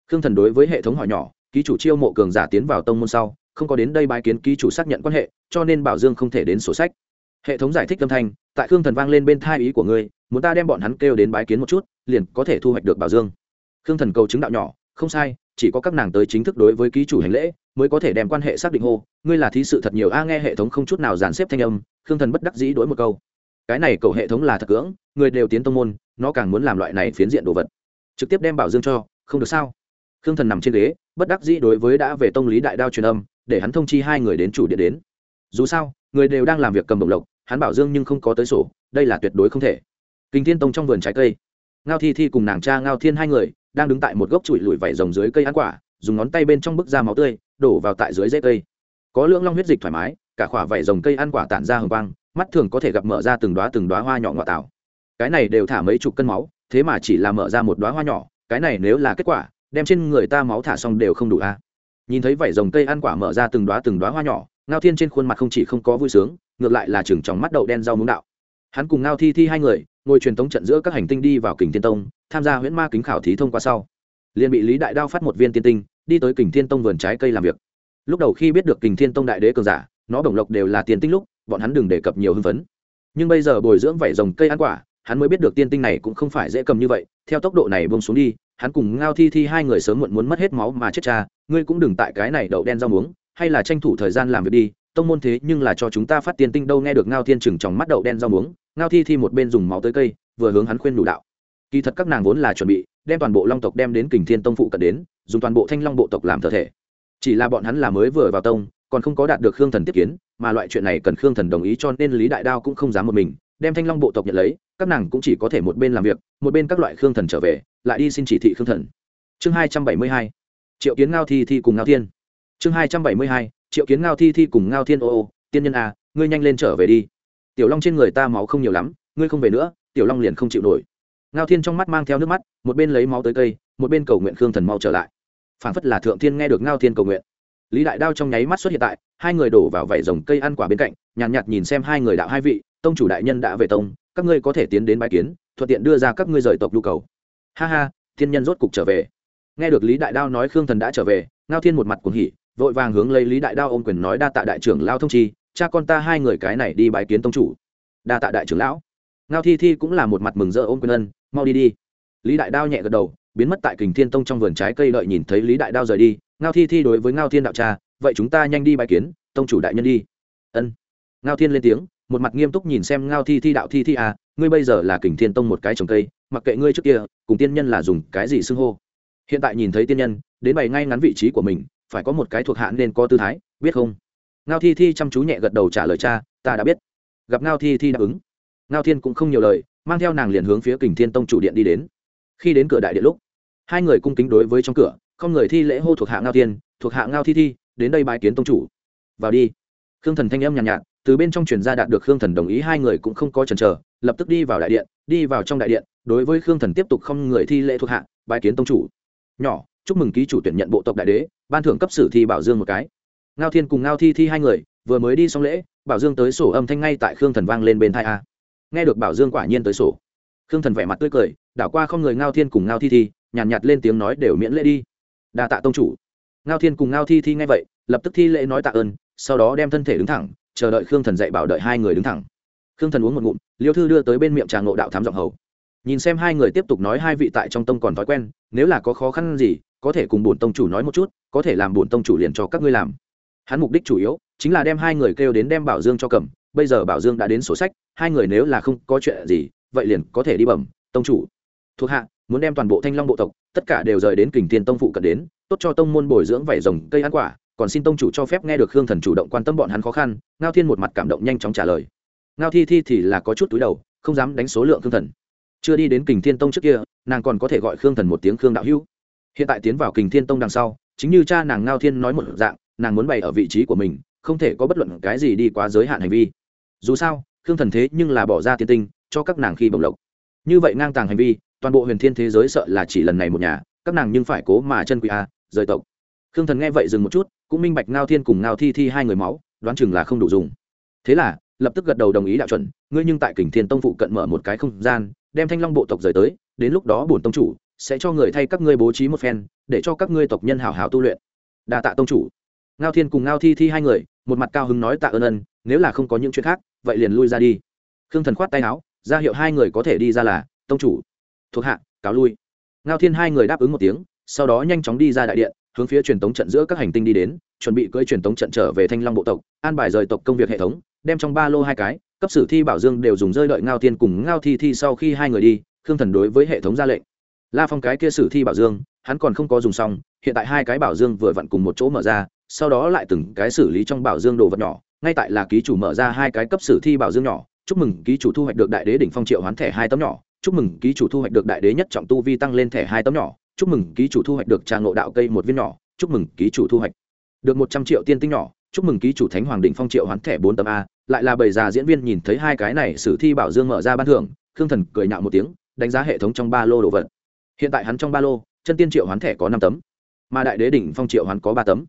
[SPEAKER 1] Khương thần đối với hệ thống hỏi nhỏ, ký chủ chiêu mộ cường giả tiến vào tông môn sau, không có đến đây bài kiến ký chủ xác nhận quan hệ, cho nên bảo dương không thể đến sổ sách. Hệ thống giải thích âm thanh, tại khương thần vang lên bên thai ý của ngươi, muốn ta đem bọn hắn kêu đến bái kiến một chút, liền có thể thu hoạch được bảo dương. Khương thần cầu chứng đạo nhỏ, không sai, chỉ có các nàng tới chính thức đối với ký chủ hành lễ mới có thể đem quan hệ xác định hô, ngươi là thí sự thật nhiều, a, nghe hệ thống không chút nào dàn xếp thanh âm, khương thần bất đắc dĩ đổi một câu. Cái này cầu hệ thống là thật cưỡng, người đều tiến tông môn, nó càng muốn làm loại này phiến diện đồ vật. Trực tiếp đem bảo dương cho, không được sao? Khương thần nằm trên ghế, bất đắc dĩ đối với đã về tông lý đại đao truyền âm, để hắn thông chi hai người đến chủ điện đến. Dù sao, người đều đang làm việc cầm bổng lộc, hắn bảo dương nhưng không có tới sổ, đây là tuyệt đối không thể. Kinh thiên tông trong vườn trái cây, ngao thi thi cùng nàng cha ngao thiên hai người, đang đứng tại một gốc trụi lùi vẩy rồng dưới cây ăn quả, dùng ngón tay bên trong bức ra máu tươi đổ vào tại dưới dây cây. Có lưỡng long huyết dịch thoải mái, cả khỏa vẩy rồng cây ăn quả tản ra hồng quang, mắt thường có thể gặp mở ra từng đoá từng đoá hoa nhỏ ngọt tảo. Cái này đều thả mấy chục cân máu, thế mà chỉ là mở ra một đoá hoa nhỏ, cái này nếu là kết quả, đem trên người ta máu thả xong đều không đủ a. Nhìn thấy vảy rồng cây ăn quả mở ra từng đoá từng đoá hoa nhỏ, ngao thiên trên khuôn mặt không chỉ không có vui sướng, ngược lại là chừng trong mắt đậu đen rau muống đạo. Hắn cùng ngao thi thi hai người, ngồi truyền thống trận giữa các hành tinh đi vào kình thiên tông, tham gia huyễn ma kính khảo thí thông qua sau. Liền bị lý đại đao phát một viên tiên tinh đi tới kình thiên tông vườn trái cây làm việc. Lúc đầu khi biết được kình thiên tông đại đế cường giả, nó đồng lộc đều là tiên tinh lúc, bọn hắn đừng đề cập nhiều hưng phấn. Nhưng bây giờ bồi dưỡng vảy rồng cây ăn quả, hắn mới biết được tiên tinh này cũng không phải dễ cầm như vậy, theo tốc độ này bông xuống đi, hắn cùng ngao thi thi hai người sớm muộn muốn mất hết máu mà chết cha, ngươi cũng đừng tại cái này đậu đen rau muống, hay là tranh thủ thời gian làm việc đi, tông môn thế nhưng là cho chúng ta phát tiên tinh đâu nghe được ngao thiên chừng trong mắt đậu đen rau muống, ngao thi thi một bên dùng máu tới cây, vừa hướng hắn khuyên đủ đạo. Kỳ thật các nàng vốn là chuẩn bị, đem toàn bộ long tộc đem đến kình thiên tông phụ cận đến dùng toàn bộ thanh long bộ tộc làm thờ thể. Chỉ là bọn hắn là mới vừa vào tông còn không có đạt được khương thần tiếp kiến mà loại chuyện này cần khương thần đồng ý cho nên lý đại đao cũng không dám một mình đem thanh long bộ tộc nhận lấy các nàng cũng chỉ có thể một bên làm việc một bên các loại khương thần trở về lại đi xin chỉ thị khương thần. Chương hai trăm bảy mươi hai triệu kiến ngao thi thi cùng ngao thiên. Chương hai trăm bảy mươi hai triệu kiến ngao thi thi cùng ngao thiên ô ô tiên nhân à, ngươi nhanh lên trở về đi. Tiểu long trên người ta máu không nhiều lắm ngươi không về nữa tiểu long liền không chịu nổi. Ngao thiên trong mắt mang theo nước mắt một bên lấy máu tới cây một bên cầu nguyện khương thần mau trở lại phản phất là thượng thiên nghe được ngao thiên cầu nguyện. Lý đại đao trong nháy mắt xuất hiện tại hai người đổ vào vảy rồng cây ăn quả bên cạnh nhàn nhạt, nhạt nhìn xem hai người đạo hai vị tông chủ đại nhân đã về tông các ngươi có thể tiến đến bãi kiến thuận tiện đưa ra các ngươi rời tộc nhu cầu. Ha ha thiên nhân rốt cục trở về. Nghe được lý đại đao nói khương thần đã trở về ngao thiên một mặt cuồng hỉ vội vàng hướng lấy lý đại đao ôm quyền nói đa tạ đại trưởng lao thông chi cha con ta hai người cái này đi bài kiến tông chủ. Đa tạ đại trưởng lão. Ngao thi thi cũng là một mặt mừng rỡ ôm quyền ân mau đi đi. Lý đại đao nhẹ gật đầu biến mất tại kình thiên tông trong vườn trái cây đợi nhìn thấy lý đại đao rời đi, ngao thi thi đối với ngao thiên đạo cha, vậy chúng ta nhanh đi bài kiến, tông chủ đại nhân đi. Ân. Ngao thiên lên tiếng, một mặt nghiêm túc nhìn xem ngao thi thi đạo thi thi à ngươi bây giờ là kình thiên tông một cái trồng cây, mặc kệ ngươi trước kia, cùng tiên nhân là dùng cái gì xưng hô. Hiện tại nhìn thấy tiên nhân, đến bày ngay ngắn vị trí của mình, phải có một cái thuộc hạ nên có tư thái, biết không? Ngao thi thi chăm chú nhẹ gật đầu trả lời, cha, ta đã biết. Gặp ngao thi thi đáp ứng, ngao thiên cũng không nhiều lời, mang theo nàng liền hướng phía kình thiên tông chủ điện đi đến. Khi đến cửa đại điện lúc hai người cung kính đối với trong cửa không người thi lễ hô thuộc hạ ngao thiên thuộc hạ ngao thi thi đến đây bái kiến tông chủ. Vào đi. Khương thần thanh âm nhàn nhạt, nhạt từ bên trong truyền ra đạt được khương thần đồng ý hai người cũng không có chần chờ lập tức đi vào đại điện đi vào trong đại điện đối với khương thần tiếp tục không người thi lễ thuộc hạ bái kiến tông chủ. Nhỏ chúc mừng ký chủ tuyển nhận bộ tộc đại đế ban thưởng cấp sử thi bảo dương một cái. Ngao thiên cùng ngao thi thi hai người vừa mới đi xong lễ bảo dương tới sổ âm thanh ngay tại khương thần vang lên bên thai a. Nghe được bảo dương quả nhiên tới sổ. Khương thần vẻ mặt tươi cười đảo qua không người ngao thiên cùng ngao thi thi nhàn nhạt, nhạt lên tiếng nói đều miễn lễ đi. Đa tạ tông chủ. Ngao thiên cùng ngao thi thi ngay vậy lập tức thi lễ nói tạ ơn sau đó đem thân thể đứng thẳng chờ đợi khương thần dạy bảo đợi hai người đứng thẳng. Khương thần uống một ngụm liêu thư đưa tới bên miệng trà ngộ đạo thám giọng hầu. Nhìn xem hai người tiếp tục nói hai vị tại trong tông còn thói quen nếu là có khó khăn gì có thể cùng bổn tông chủ nói một chút có thể làm bổn tông chủ liền cho các ngươi làm. Hắn mục đích chủ yếu chính là đem hai người kêu đến đem bảo dương cho cầm bây giờ bảo dương đã đến sổ sách hai người nếu là không có chuyện gì vậy liền có thể đi bẩm tông chủ. Thuộc hạ muốn đem toàn bộ thanh long bộ tộc, tất cả đều rời đến kình thiên tông phụ cận đến, tốt cho tông môn bồi dưỡng vảy rồng, cây ăn quả, còn xin tông chủ cho phép nghe được khương thần chủ động quan tâm bọn hắn khó khăn, ngao thiên một mặt cảm động nhanh chóng trả lời. Ngao thi thi thì là có chút túi đầu, không dám đánh số lượng khương thần. Chưa đi đến kình thiên tông trước kia, nàng còn có thể gọi khương thần một tiếng khương đạo hữu. Hiện tại tiến vào kình thiên tông đằng sau, chính như cha nàng ngao thiên nói một dạng, nàng muốn bày ở vị trí của mình, không thể có bất luận cái gì đi quá giới hạn hành vi. Dù sao, khương thần thế nhưng là bỏ ra tiên tinh, cho các nàng khi bồng lộc. Như vậy ngang tàng hành vi toàn bộ huyền thiên thế giới sợ là chỉ lần này một nhà, các nàng nhưng phải cố mà chân quý a, rời tộc. Khương thần nghe vậy dừng một chút, cũng minh bạch ngao thiên cùng ngao thi thi hai người máu, đoán chừng là không đủ dùng. Thế là, lập tức gật đầu đồng ý đạo chuẩn, ngươi nhưng tại kình thiên tông phụ cận mở một cái không gian, đem thanh long bộ tộc rời tới, đến lúc đó bổn tông chủ sẽ cho người thay các ngươi bố trí một phen, để cho các ngươi tộc nhân hảo hảo tu luyện. Đa tạ tông chủ. Ngao thiên cùng ngao thi thi hai người, một mặt cao hứng nói tạ ơn ân, nếu là không có những chuyện khác, vậy liền lui ra đi. Khương thần khoát tay áo, ra hiệu hai người có thể đi ra là, tông chủ thuộc hạ, cáo lui. Ngao thiên hai người đáp ứng một tiếng, sau đó nhanh chóng đi ra đại điện, hướng phía truyền tống trận giữa các hành tinh đi đến, chuẩn bị cưỡi truyền tống trận trở về thanh long bộ tộc, an bài rời tộc công việc hệ thống, đem trong ba lô hai cái, cấp sử thi bảo dương đều dùng rơi đợi ngao thiên cùng ngao thi thi sau khi hai người đi, khương thần đối với hệ thống ra lệnh. La phong cái kia sử thi bảo dương, hắn còn không có dùng xong, hiện tại hai cái bảo dương vừa vặn cùng một chỗ mở ra, sau đó lại từng cái xử lý trong bảo dương đồ vật nhỏ, ngay tại là ký chủ mở ra hai cái cấp sử thi bảo dương nhỏ, chúc mừng ký chủ thu hoạch được đại đế đỉnh phong triệu hoán thẻ hai tấm nhỏ chúc mừng ký chủ thu hoạch được đại đế nhất trọng tu vi tăng lên thẻ hai tấm nhỏ. Chúc mừng ký chủ thu hoạch được trà ngộ đạo cây một viên nhỏ. Chúc mừng ký chủ thu hoạch được một trăm triệu tiên tinh nhỏ. Chúc mừng ký chủ thánh hoàng định phong triệu hoán thẻ bốn tấm a. Lại là bầy già diễn viên nhìn thấy hai cái này, sử thi bảo dương mở ra ban thưởng, khương thần cười nhạo một tiếng, đánh giá hệ thống trong ba lô đồ vật. Hiện tại hắn trong ba lô, chân tiên triệu hoán thẻ có năm tấm, mà đại đế đỉnh phong triệu hoán có ba tấm.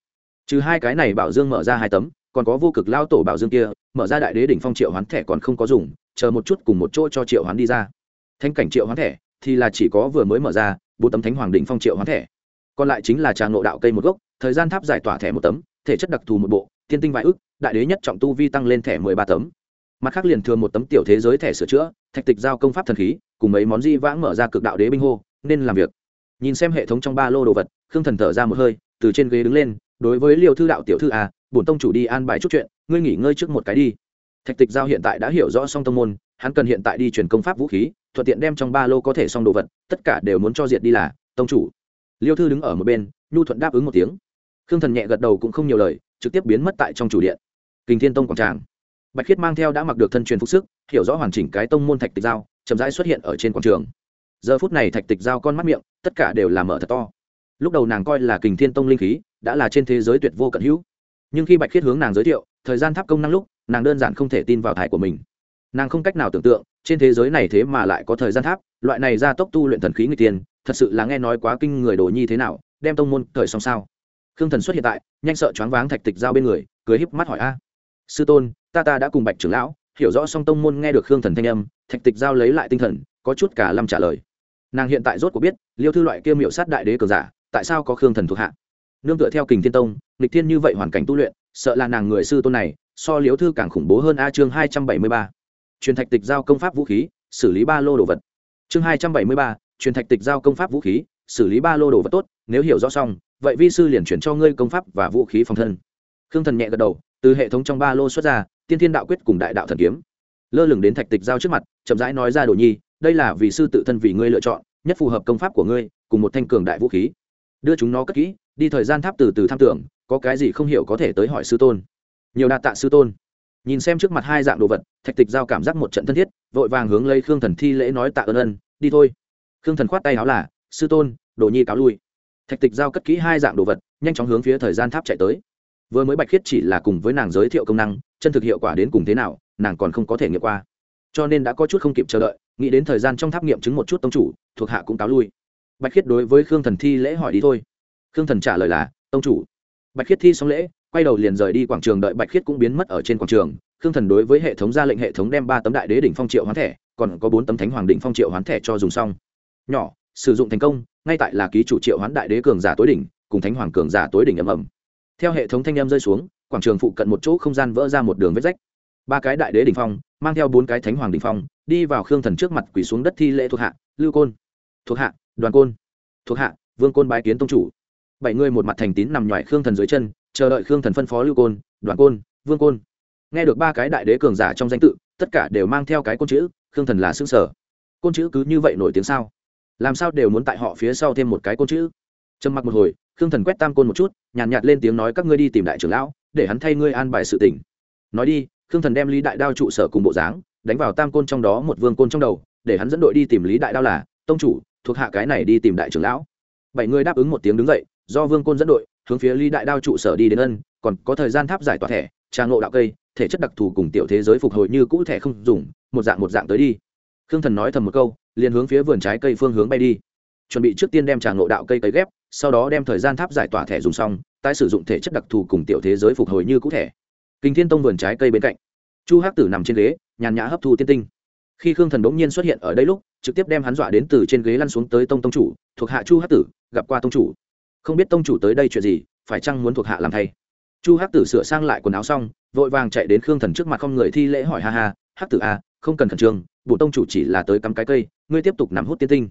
[SPEAKER 1] Trừ hai cái này bảo dương mở ra hai tấm, còn có vô cực lao tổ bảo dương kia, mở ra đại đế đỉnh phong triệu hoán thẻ còn không có dùng, chờ một chút cùng một chỗ cho triệu hoán đi ra thánh cảnh triệu hoán thẻ thì là chỉ có vừa mới mở ra, bốn tấm thánh hoàng đỉnh phong triệu hoán thẻ. Còn lại chính là trà ngộ đạo cây một gốc, thời gian tháp giải tỏa thẻ một tấm, thể chất đặc thù một bộ, thiên tinh vài ức đại đế nhất trọng tu vi tăng lên thẻ mười ba tấm. Mặt khác liền thừa một tấm tiểu thế giới thẻ sửa chữa, thạch tịch giao công pháp thần khí, cùng mấy món di vãng mở ra cực đạo đế binh hô, nên làm việc. Nhìn xem hệ thống trong ba lô đồ vật, khương thần thở ra một hơi, từ trên ghế đứng lên, đối với liều thư đạo tiểu thư à bổn tông chủ đi an bài chút chuyện, ngươi nghỉ ngơi trước một cái đi. Thạch tịch giao hiện tại đã hiểu rõ song tông môn hắn cần hiện tại đi truyền công pháp vũ khí, thuận tiện đem trong ba lô có thể xong đồ vật, tất cả đều muốn cho diệt đi là, tông chủ. Liêu thư đứng ở một bên, nhu thuận đáp ứng một tiếng. Khương thần nhẹ gật đầu cũng không nhiều lời, trực tiếp biến mất tại trong chủ điện. Kình thiên tông quảng tràng. Bạch khiết mang theo đã mặc được thân truyền phúc sức, hiểu rõ hoàn chỉnh cái tông môn thạch tịch giao, chậm rãi xuất hiện ở trên quảng trường. Giờ phút này thạch tịch giao con mắt miệng, tất cả đều là mở thật to. Lúc đầu nàng coi là kình thiên tông linh khí, đã là trên thế giới tuyệt vô cận hữu. Nhưng khi bạch khiết hướng nàng giới thiệu, thời gian tháp công năng lúc, nàng đơn giản không thể tin vào thải của mình nàng không cách nào tưởng tượng, trên thế giới này thế mà lại có thời gian tháp, loại này ra tốc tu luyện thần khí người tiền, thật sự là nghe nói quá kinh người đồ nhi thế nào, đem tông môn cởi xong sao. Khương thần xuất hiện tại, nhanh sợ choáng váng thạch tịch giao bên người, cười híp mắt hỏi a. Sư tôn, ta ta đã cùng bạch trưởng lão, hiểu rõ song tông môn nghe được khương thần thanh âm, thạch tịch giao lấy lại tinh thần, có chút cả lâm trả lời. Nàng hiện tại rốt cuộc biết, liêu thư loại kia miệu sát đại đế cường giả, tại sao có khương thần thuộc hạ? Nương tựa theo kình thiên tông, nghịch thiên như vậy hoàn cảnh tu luyện, sợ là nàng người sư tôn này, so liếu thư càng khủng bố hơn a chương hai trăm bảy mươi ba truyền thạch tịch giao công pháp vũ khí, xử lý ba lô đồ vật. Chương hai trăm bảy mươi ba, truyền thạch tịch giao công pháp vũ khí, xử lý ba lô đồ vật tốt, nếu hiểu rõ xong, vậy vi sư liền chuyển cho ngươi công pháp và vũ khí phòng thân. Khương thần nhẹ gật đầu, từ hệ thống trong ba lô xuất ra, tiên thiên đạo quyết cùng đại đạo thần kiếm. Lơ lửng đến thạch tịch giao trước mặt, chậm rãi nói ra đồ nhi, đây là vì sư tự thân vì ngươi lựa chọn, nhất phù hợp công pháp của ngươi, cùng một thanh cường đại vũ khí. Đưa chúng nó cất kỹ, đi thời gian tháp từ từ tham tưởng, có cái gì không hiểu có thể tới hỏi sư tôn. Nhiều đạt tạ sư tôn nhìn xem trước mặt hai dạng đồ vật, thạch tịch giao cảm giác một trận thân thiết, vội vàng hướng lấy khương thần thi lễ nói tạ ơn ân, đi thôi. Khương thần khoát tay áo là, sư tôn, đồ nhi cáo lui. Thạch tịch giao cất kỹ hai dạng đồ vật, nhanh chóng hướng phía thời gian tháp chạy tới. Vừa mới bạch khiết chỉ là cùng với nàng giới thiệu công năng, chân thực hiệu quả đến cùng thế nào, nàng còn không có thể nghiệm qua. Cho nên đã có chút không kịp chờ đợi, nghĩ đến thời gian trong tháp nghiệm chứng một chút tông chủ, thuộc hạ cũng cáo lui. Bạch khiết đối với khương thần thi lễ hỏi đi thôi. Khương thần trả lời là, tông chủ. Bạch khiết thi xong lễ quay đầu liền rời đi quảng trường đợi bạch khiết cũng biến mất ở trên quảng trường. Khương thần đối với hệ thống ra lệnh hệ thống đem ba tấm đại đế đỉnh phong triệu hoán thẻ, còn có bốn tấm thánh hoàng đỉnh phong triệu hoán thẻ cho dùng xong. Nhỏ, sử dụng thành công, ngay tại là ký chủ triệu hoán đại đế cường giả tối đỉnh, cùng thánh hoàng cường giả tối đỉnh ầm ầm. Theo hệ thống thanh em rơi xuống, quảng trường phụ cận một chỗ không gian vỡ ra một đường vết rách. Ba cái đại đế đỉnh phong, mang theo bốn cái thánh hoàng đỉnh phong, đi vào khương thần trước mặt quỳ xuống đất thi lễ thuộc hạ, lưu côn. Thuộc hạ, đoàn côn. Thuộc hạ, vương côn bái kiến tông chủ. Bảy người một mặt thành tín nằm ngoài khương thần dưới chân chờ đợi khương thần phân phó lưu côn đoàn côn vương côn. Nghe được ba cái đại đế cường giả trong danh tự tất cả đều mang theo cái côn chữ khương thần là xương sở. Côn chữ cứ như vậy nổi tiếng sao? Làm sao đều muốn tại họ phía sau thêm một cái côn chữ? Trầm mặc một hồi khương thần quét tam côn một chút nhàn nhạt, nhạt lên tiếng nói các ngươi đi tìm đại trưởng lão để hắn thay ngươi an bài sự tỉnh nói đi khương thần đem lý đại đao trụ sở cùng bộ dáng đánh vào tam côn trong đó một vương côn trong đầu để hắn dẫn đội đi tìm lý đại đao là tông chủ thuộc hạ cái này đi tìm đại trưởng lão. Bảy người đáp ứng một tiếng đứng dậy do vương côn dẫn đội hướng phía lý đại đao trụ sở đi đến ân, còn có thời gian tháp giải tỏa thẻ trang ngộ đạo cây, thể chất đặc thù cùng tiểu thế giới phục hồi như cũ thẻ không dùng, một dạng một dạng tới đi. Khương thần nói thầm một câu, liền hướng phía vườn trái cây phương hướng bay đi. Chuẩn bị trước tiên đem trà ngộ đạo cây cấy ghép, sau đó đem thời gian tháp giải tỏa thẻ dùng xong, tái sử dụng thể chất đặc thù cùng tiểu thế giới phục hồi như cũ thẻ. Kinh thiên tông vườn trái cây bên cạnh. Chu hắc tử nằm trên ghế, nhàn nhã hấp thu tiên tinh. Khi khương thần bỗng nhiên xuất hiện ở đây lúc, trực tiếp đem hắn dọa đến từ trên ghế lăn xuống tới tông tông chủ, thuộc hạ chu hắc tử, gặp qua tông chủ không biết tông chủ tới đây chuyện gì phải chăng muốn thuộc hạ làm thay? Chu hắc tử sửa sang lại quần áo xong vội vàng chạy đến khương thần trước mặt không người thi lễ hỏi ha ha hắc tử a à, không cần khẩn trương bộ tông chủ chỉ là tới cắm cái cây ngươi tiếp tục nắm hút tiên tinh.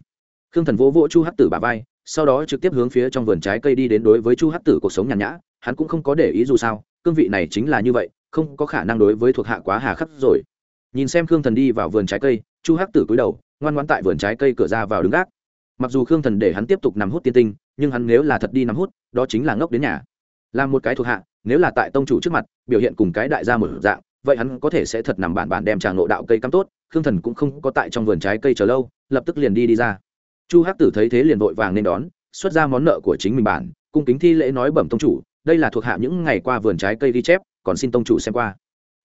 [SPEAKER 1] Khương thần vỗ vỗ chu hắc tử bà vai sau đó trực tiếp hướng phía trong vườn trái cây đi đến đối với chu hắc tử cuộc sống nhàn nhã hắn cũng không có để ý dù sao cương vị này chính là như vậy không có khả năng đối với thuộc hạ quá hà khắc rồi. Nhìn xem khương thần đi vào vườn trái cây chu hắc tử cúi đầu ngoan ngoan tại vườn trái cây cửa ra vào đứng gác. Mặc dù khương thần để hắn tiếp tục nằm hút tiên tinh nhưng hắn nếu là thật đi nắm hút, đó chính là ngốc đến nhà. Làm một cái thuộc hạ, nếu là tại tông chủ trước mặt, biểu hiện cùng cái đại gia một dạng, vậy hắn có thể sẽ thật nằm bản bản đem trà ngộ đạo cây cắm tốt, khương thần cũng không có tại trong vườn trái cây chờ lâu, lập tức liền đi đi ra. Chu hắc tử thấy thế liền vội vàng nên đón, xuất ra món nợ của chính mình bản, cung kính thi lễ nói bẩm tông chủ, đây là thuộc hạ những ngày qua vườn trái cây ghi chép, còn xin tông chủ xem qua.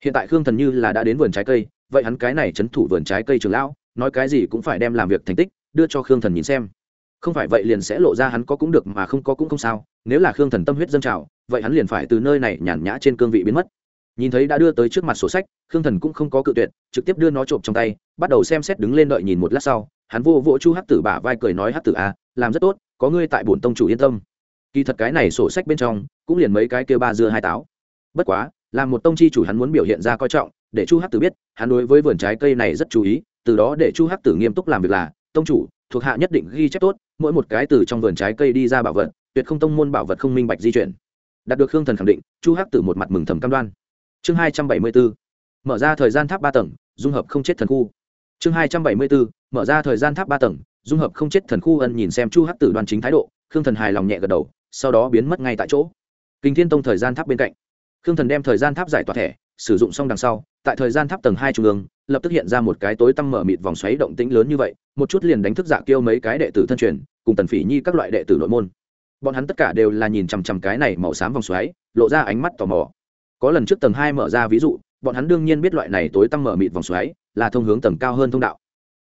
[SPEAKER 1] Hiện tại khương thần như là đã đến vườn trái cây, vậy hắn cái này c h ấ n thủ vườn trái cây trường lão, nói cái gì cũng phải đem làm việc thành tích, đưa cho khương thần nhìn xem không phải vậy liền sẽ lộ ra hắn có cũng được mà không có cũng không sao, nếu là khương thần tâm huyết dân trào, vậy hắn liền phải từ nơi này nhàn nhã trên cương vị biến mất. Nhìn thấy đã đưa tới trước mặt sổ sách, khương thần cũng không có cự tuyệt, trực tiếp đưa nó trộm trong tay, bắt đầu xem xét đứng lên đợi nhìn một lát sau, hắn vô vỗ chu hát tử bả vai cười nói hát tử à làm rất tốt, có ngươi tại bổn tông chủ yên tâm. Kỳ thật cái này sổ sách bên trong, cũng liền mấy cái kêu ba dưa hai táo. Bất quá làm một tông chi chủ hắn muốn biểu hiện ra coi trọng, để chu hát tử biết, hắn đối với vườn trái cây này rất chú ý, từ đó để chu hát tử nghiêm túc làm việc là, tông chủ, thuộc hạ nhất định ghi chép tốt mỗi một cái từ trong vườn trái cây đi ra bảo vật, tuyệt không tông môn bảo vật không minh bạch di chuyển. Đạt được khương thần khẳng định, chu hắc tử một mặt mừng thầm cam đoan. Chương hai trăm bảy mươi bốn, mở ra thời gian tháp ba tầng, dung hợp không chết thần khu. Chương hai trăm bảy mươi bốn, mở ra thời gian tháp ba tầng, dung hợp không chết thần khu ân nhìn xem chu hắc tử đoàn chính thái độ, khương thần hài lòng nhẹ gật đầu, sau đó biến mất ngay tại chỗ. Kinh thiên tông thời gian tháp bên cạnh. Khương thần đem thời gian tháp giải tỏa thẻ, sử dụng xong đằng sau, tại thời gian tháp tầng hai trung ương lập tức hiện ra một cái tối tăm mở mịt vòng xoáy động tĩnh lớn như vậy, một chút liền đánh thức dạ kêu mấy cái đệ tử thân truyền, cùng tần phỉ nhi các loại đệ tử nội môn. Bọn hắn tất cả đều là nhìn chằm chằm cái này màu xám vòng xoáy, lộ ra ánh mắt tò mò. Có lần trước tầng hai mở ra ví dụ, bọn hắn đương nhiên biết loại này tối tăm mở mịt vòng xoáy là thông hướng tầng cao hơn thông đạo.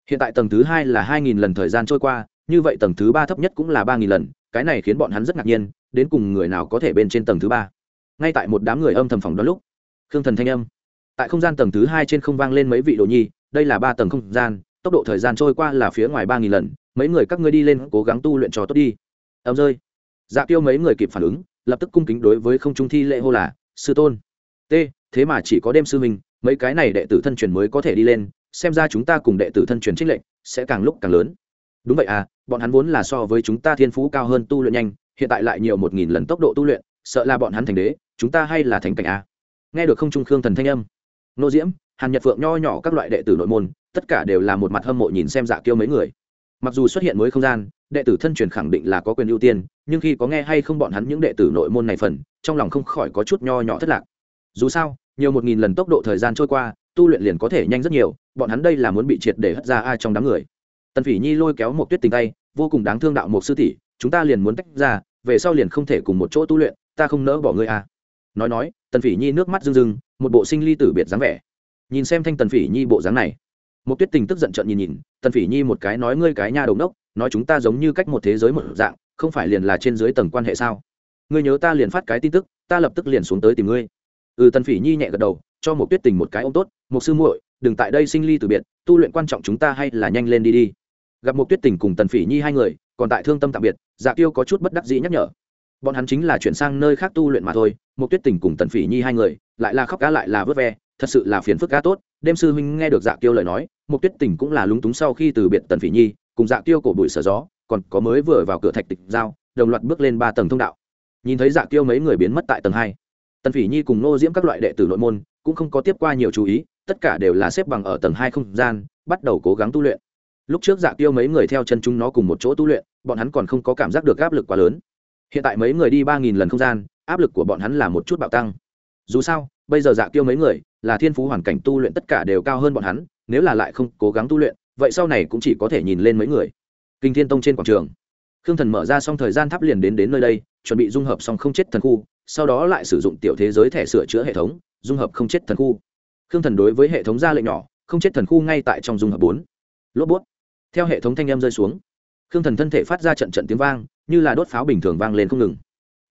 [SPEAKER 1] Hiện tại tầng thứ hai là hai nghìn lần thời gian trôi qua, như vậy tầng thứ ba thấp nhất cũng là ba nghìn lần, cái này khiến bọn hắn rất ngạc nhiên, đến cùng người nào có thể bên trên tầng thứ ba. Ngay tại một đám người âm thầm phòng đó lúc, khương thần thanh âm tại không gian tầng thứ hai trên không vang lên mấy vị đồ nhi, đây là ba tầng không gian, tốc độ thời gian trôi qua là phía ngoài ba nghìn lần, mấy người các ngươi đi lên cố gắng tu luyện trò tốt đi. Ẩm rơi. Dạ tiêu mấy người kịp phản ứng, lập tức cung kính đối với không trung thi lễ hô là, sư tôn. T thế mà chỉ có đêm sư minh mấy cái này đệ tử thân truyền mới có thể đi lên, xem ra chúng ta cùng đệ tử thân truyền trích lệnh sẽ càng lúc càng lớn. Đúng vậy à bọn hắn vốn là so với chúng ta thiên phú cao hơn tu luyện nhanh, hiện tại lại nhiều một nghìn lần tốc độ tu luyện, sợ là bọn hắn thành đế, chúng ta hay là thành cảnh à? Nghe được không trung khương thần thanh âm nô diễm, hàn nhật phượng nho nhỏ các loại đệ tử nội môn, tất cả đều là một mặt hâm mộ nhìn xem dạ kiêu mấy người. Mặc dù xuất hiện mới không gian, đệ tử thân truyền khẳng định là có quyền ưu tiên, nhưng khi có nghe hay không bọn hắn những đệ tử nội môn này phần, trong lòng không khỏi có chút nho nhỏ thất lạc. Dù sao, nhiều một nghìn lần tốc độ thời gian trôi qua, tu luyện liền có thể nhanh rất nhiều, bọn hắn đây là muốn bị triệt để hất ra ai trong đám người. Tần phỉ nhi lôi kéo một tuyết tình tay, vô cùng đáng thương đạo một sư tỷ, chúng ta liền muốn tách ra, về sau liền không thể cùng một chỗ tu luyện, ta không nỡ bỏ ngươi à nói nói, tần phỉ nhi nước mắt rưng rưng, một bộ sinh ly tử biệt dáng vẻ. Nhìn xem thanh tần phỉ nhi bộ dáng này một tuyết tình tức giận trợn nhìn nhìn, tần phỉ nhi một cái nói ngươi cái nha đồng đốc nói chúng ta giống như cách một thế giới một dạng, không phải liền là trên dưới tầng quan hệ sao? Ngươi nhớ ta liền phát cái tin tức, ta lập tức liền xuống tới tìm ngươi. Ừ tần phỉ nhi nhẹ gật đầu, cho một tuyết tình một cái ôm tốt một sư muội, đừng tại đây sinh ly từ biệt, tu luyện quan trọng chúng ta hay là nhanh lên đi đi. Gặp một tuyết tình cùng tần phỉ nhi hai người, còn tại thương tâm tạm biệt dạ tiêu có chút bất đắc dĩ nhắc nhở bọn hắn chính là chuyển sang nơi khác tu luyện mà thôi một tuyết tình cùng tần phỉ nhi hai người, lại là khóc cá lại là vớt ve, thật sự là phiền phức cá tốt. Đêm sư huynh nghe được dạ tiêu lời nói một tuyết tình cũng là lúng túng sau khi từ biệt tần phỉ nhi, cùng dạ tiêu cổ bụi sở gió, còn có mới vừa vào cửa thạch tịch giao, đồng loạt bước lên ba tầng thông đạo. Nhìn thấy dạ tiêu mấy người biến mất tại tầng hai, tần phỉ nhi cùng nô diễm các loại đệ tử nội môn cũng không có tiếp qua nhiều chú ý, tất cả đều là xếp bằng ở tầng hai không gian, bắt đầu cố gắng tu luyện. Lúc trước dạ tiêu mấy người theo chân chúng nó cùng một chỗ tu luyện, bọn hắn còn không có cảm giác được áp lực quá lớn hiện tại mấy người đi ba nghìn lần không gian, áp lực của bọn hắn là một chút bạo tăng. Dù sao, bây giờ dạ tiêu mấy người, là thiên phú hoàn cảnh tu luyện tất cả đều cao hơn bọn hắn, nếu là lại không cố gắng tu luyện, vậy sau này cũng chỉ có thể nhìn lên mấy người. Kinh thiên tông trên quảng trường. Khương thần mở ra xong thời gian tháp liền đến đến nơi đây, chuẩn bị dung hợp xong không chết thần khu, sau đó lại sử dụng tiểu thế giới thẻ sửa chữa hệ thống, dung hợp không chết thần khu. Khương thần đối với hệ thống ra lệnh nhỏ, không chết thần khu ngay tại trong dung hợp bốn. Lốp bút. Theo hệ thống thanh em rơi xuống khương thần thân thể phát ra trận trận tiếng vang, như là đốt pháo bình thường vang lên không ngừng.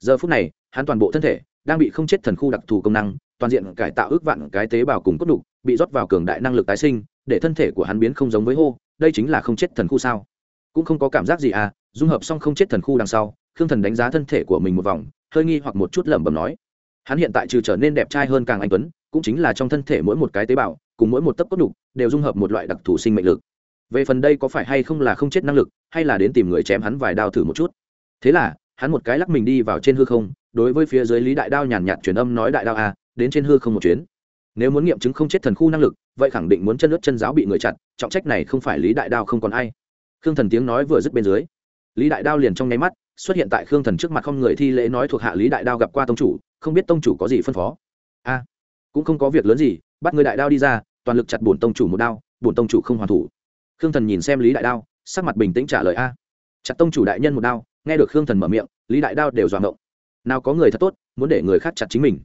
[SPEAKER 1] Giờ phút này, hắn toàn bộ thân thể đang bị không chết thần khu đặc thù công năng, toàn diện cải tạo ước vạn cái tế bào cùng cốt đục, bị rót vào cường đại năng lực tái sinh, để thân thể của hắn biến không giống với hô, đây chính là không chết thần khu sao? Cũng không có cảm giác gì à dung hợp xong không chết thần khu đằng sau, khương thần đánh giá thân thể của mình một vòng, hơi nghi hoặc một chút lẩm bẩm nói. Hắn hiện tại trừ trở nên đẹp trai hơn càng anh tuấn, cũng chính là trong thân thể mỗi một cái tế bào, cùng mỗi một tấc cốt đục, đều dung hợp một loại đặc thù sinh mệnh lực về phần đây có phải hay không là không chết năng lực hay là đến tìm người chém hắn vài đao thử một chút. Thế là hắn một cái lắc mình đi vào trên hư không đối với phía dưới lý đại đao nhàn nhạt truyền âm nói đại đao a à, đến trên hư không một chuyến. Nếu muốn nghiệm chứng không chết thần khu năng lực vậy khẳng định muốn chân ướt chân giáo bị người chặt trọng trách này không phải lý đại đao không còn ai. Khương thần tiếng nói vừa dứt bên dưới lý đại đao liền trong nháy mắt xuất hiện tại khương thần trước mặt không người thi lễ nói thuộc hạ lý đại đao gặp qua tông chủ không biết tông chủ có gì phân phó. A cũng không có việc lớn gì bắt người đại đao đi ra toàn lực chặt bổn tông chủ một đao bổn tông chủ không hoàn thủ khương thần nhìn xem lý đại đao, sắc mặt bình tĩnh trả lời, a, chặt tông chủ đại nhân một đao. Nghe được khương thần mở miệng, lý đại đao đều dọa ngộng. Nào có người thật tốt, muốn để người khác chặt chính mình.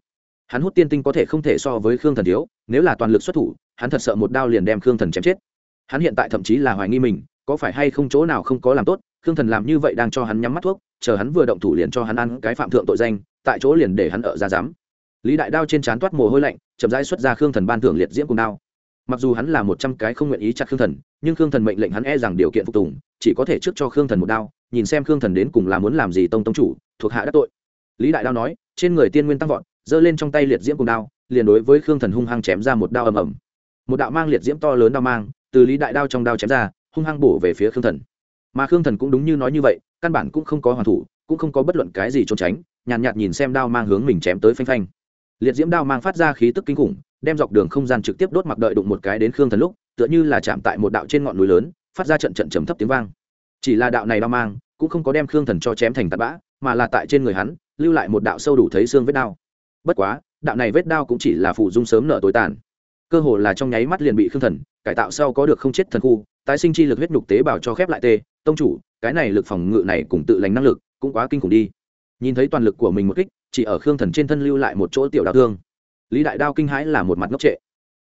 [SPEAKER 1] Hắn hút tiên tinh có thể không thể so với khương thần thiếu, nếu là toàn lực xuất thủ, hắn thật sợ một đao liền đem khương thần chém chết. Hắn hiện tại thậm chí là hoài nghi mình, có phải hay không chỗ nào không có làm tốt, khương thần làm như vậy đang cho hắn nhắm mắt thuốc, chờ hắn vừa động thủ liền cho hắn ăn cái phạm thượng tội danh, tại chỗ liền để hắn ở ra dám lý đại đao trên trán toát mồ hôi lạnh, chậm rãi xuất ra khương thần ban thưởng liệt diễm cùng đao mặc dù hắn là một trăm cái không nguyện ý chặt khương thần nhưng khương thần mệnh lệnh hắn e rằng điều kiện phục tùng chỉ có thể trước cho khương thần một đao nhìn xem khương thần đến cùng là muốn làm gì tông tông chủ thuộc hạ đắc tội. Lý đại đao nói trên người tiên nguyên tăng vọt giơ lên trong tay liệt diễm cùng đao liền đối với khương thần hung hăng chém ra một đao ầm ầm. Một đạo mang liệt diễm to lớn đao mang từ lý đại đao trong đao chém ra hung hăng bổ về phía khương thần. Mà khương thần cũng đúng như nói như vậy căn bản cũng không có hoàn thủ cũng không có bất luận cái gì trốn tránh nhàn nhạt, nhạt nhìn xem đao mang hướng mình chém tới phanh phanh. Liệt diễm đao mang phát ra khí tức kinh khủng đem dọc đường không gian trực tiếp đốt mặc đợi đụng một cái đến khương thần lúc, tựa như là chạm tại một đạo trên ngọn núi lớn, phát ra trận trận trầm thấp tiếng vang. Chỉ là đạo này đao mang, cũng không có đem khương thần cho chém thành tạt bã, mà là tại trên người hắn, lưu lại một đạo sâu đủ thấy xương vết đao. Bất quá, đạo này vết đao cũng chỉ là phụ dung sớm nợ tối tàn. Cơ hồ là trong nháy mắt liền bị khương thần cải tạo sau có được không chết thần khu, tái sinh chi lực huyết nhục tế bào cho khép lại tê, tông chủ, cái này lực phòng ngự này cùng tự lành năng lực cũng quá kinh khủng đi. Nhìn thấy toàn lực của mình một kích, chỉ ở khương thần trên thân lưu lại một chỗ tiểu đạo thương lý đại đao kinh hãi là một mặt ngốc trệ.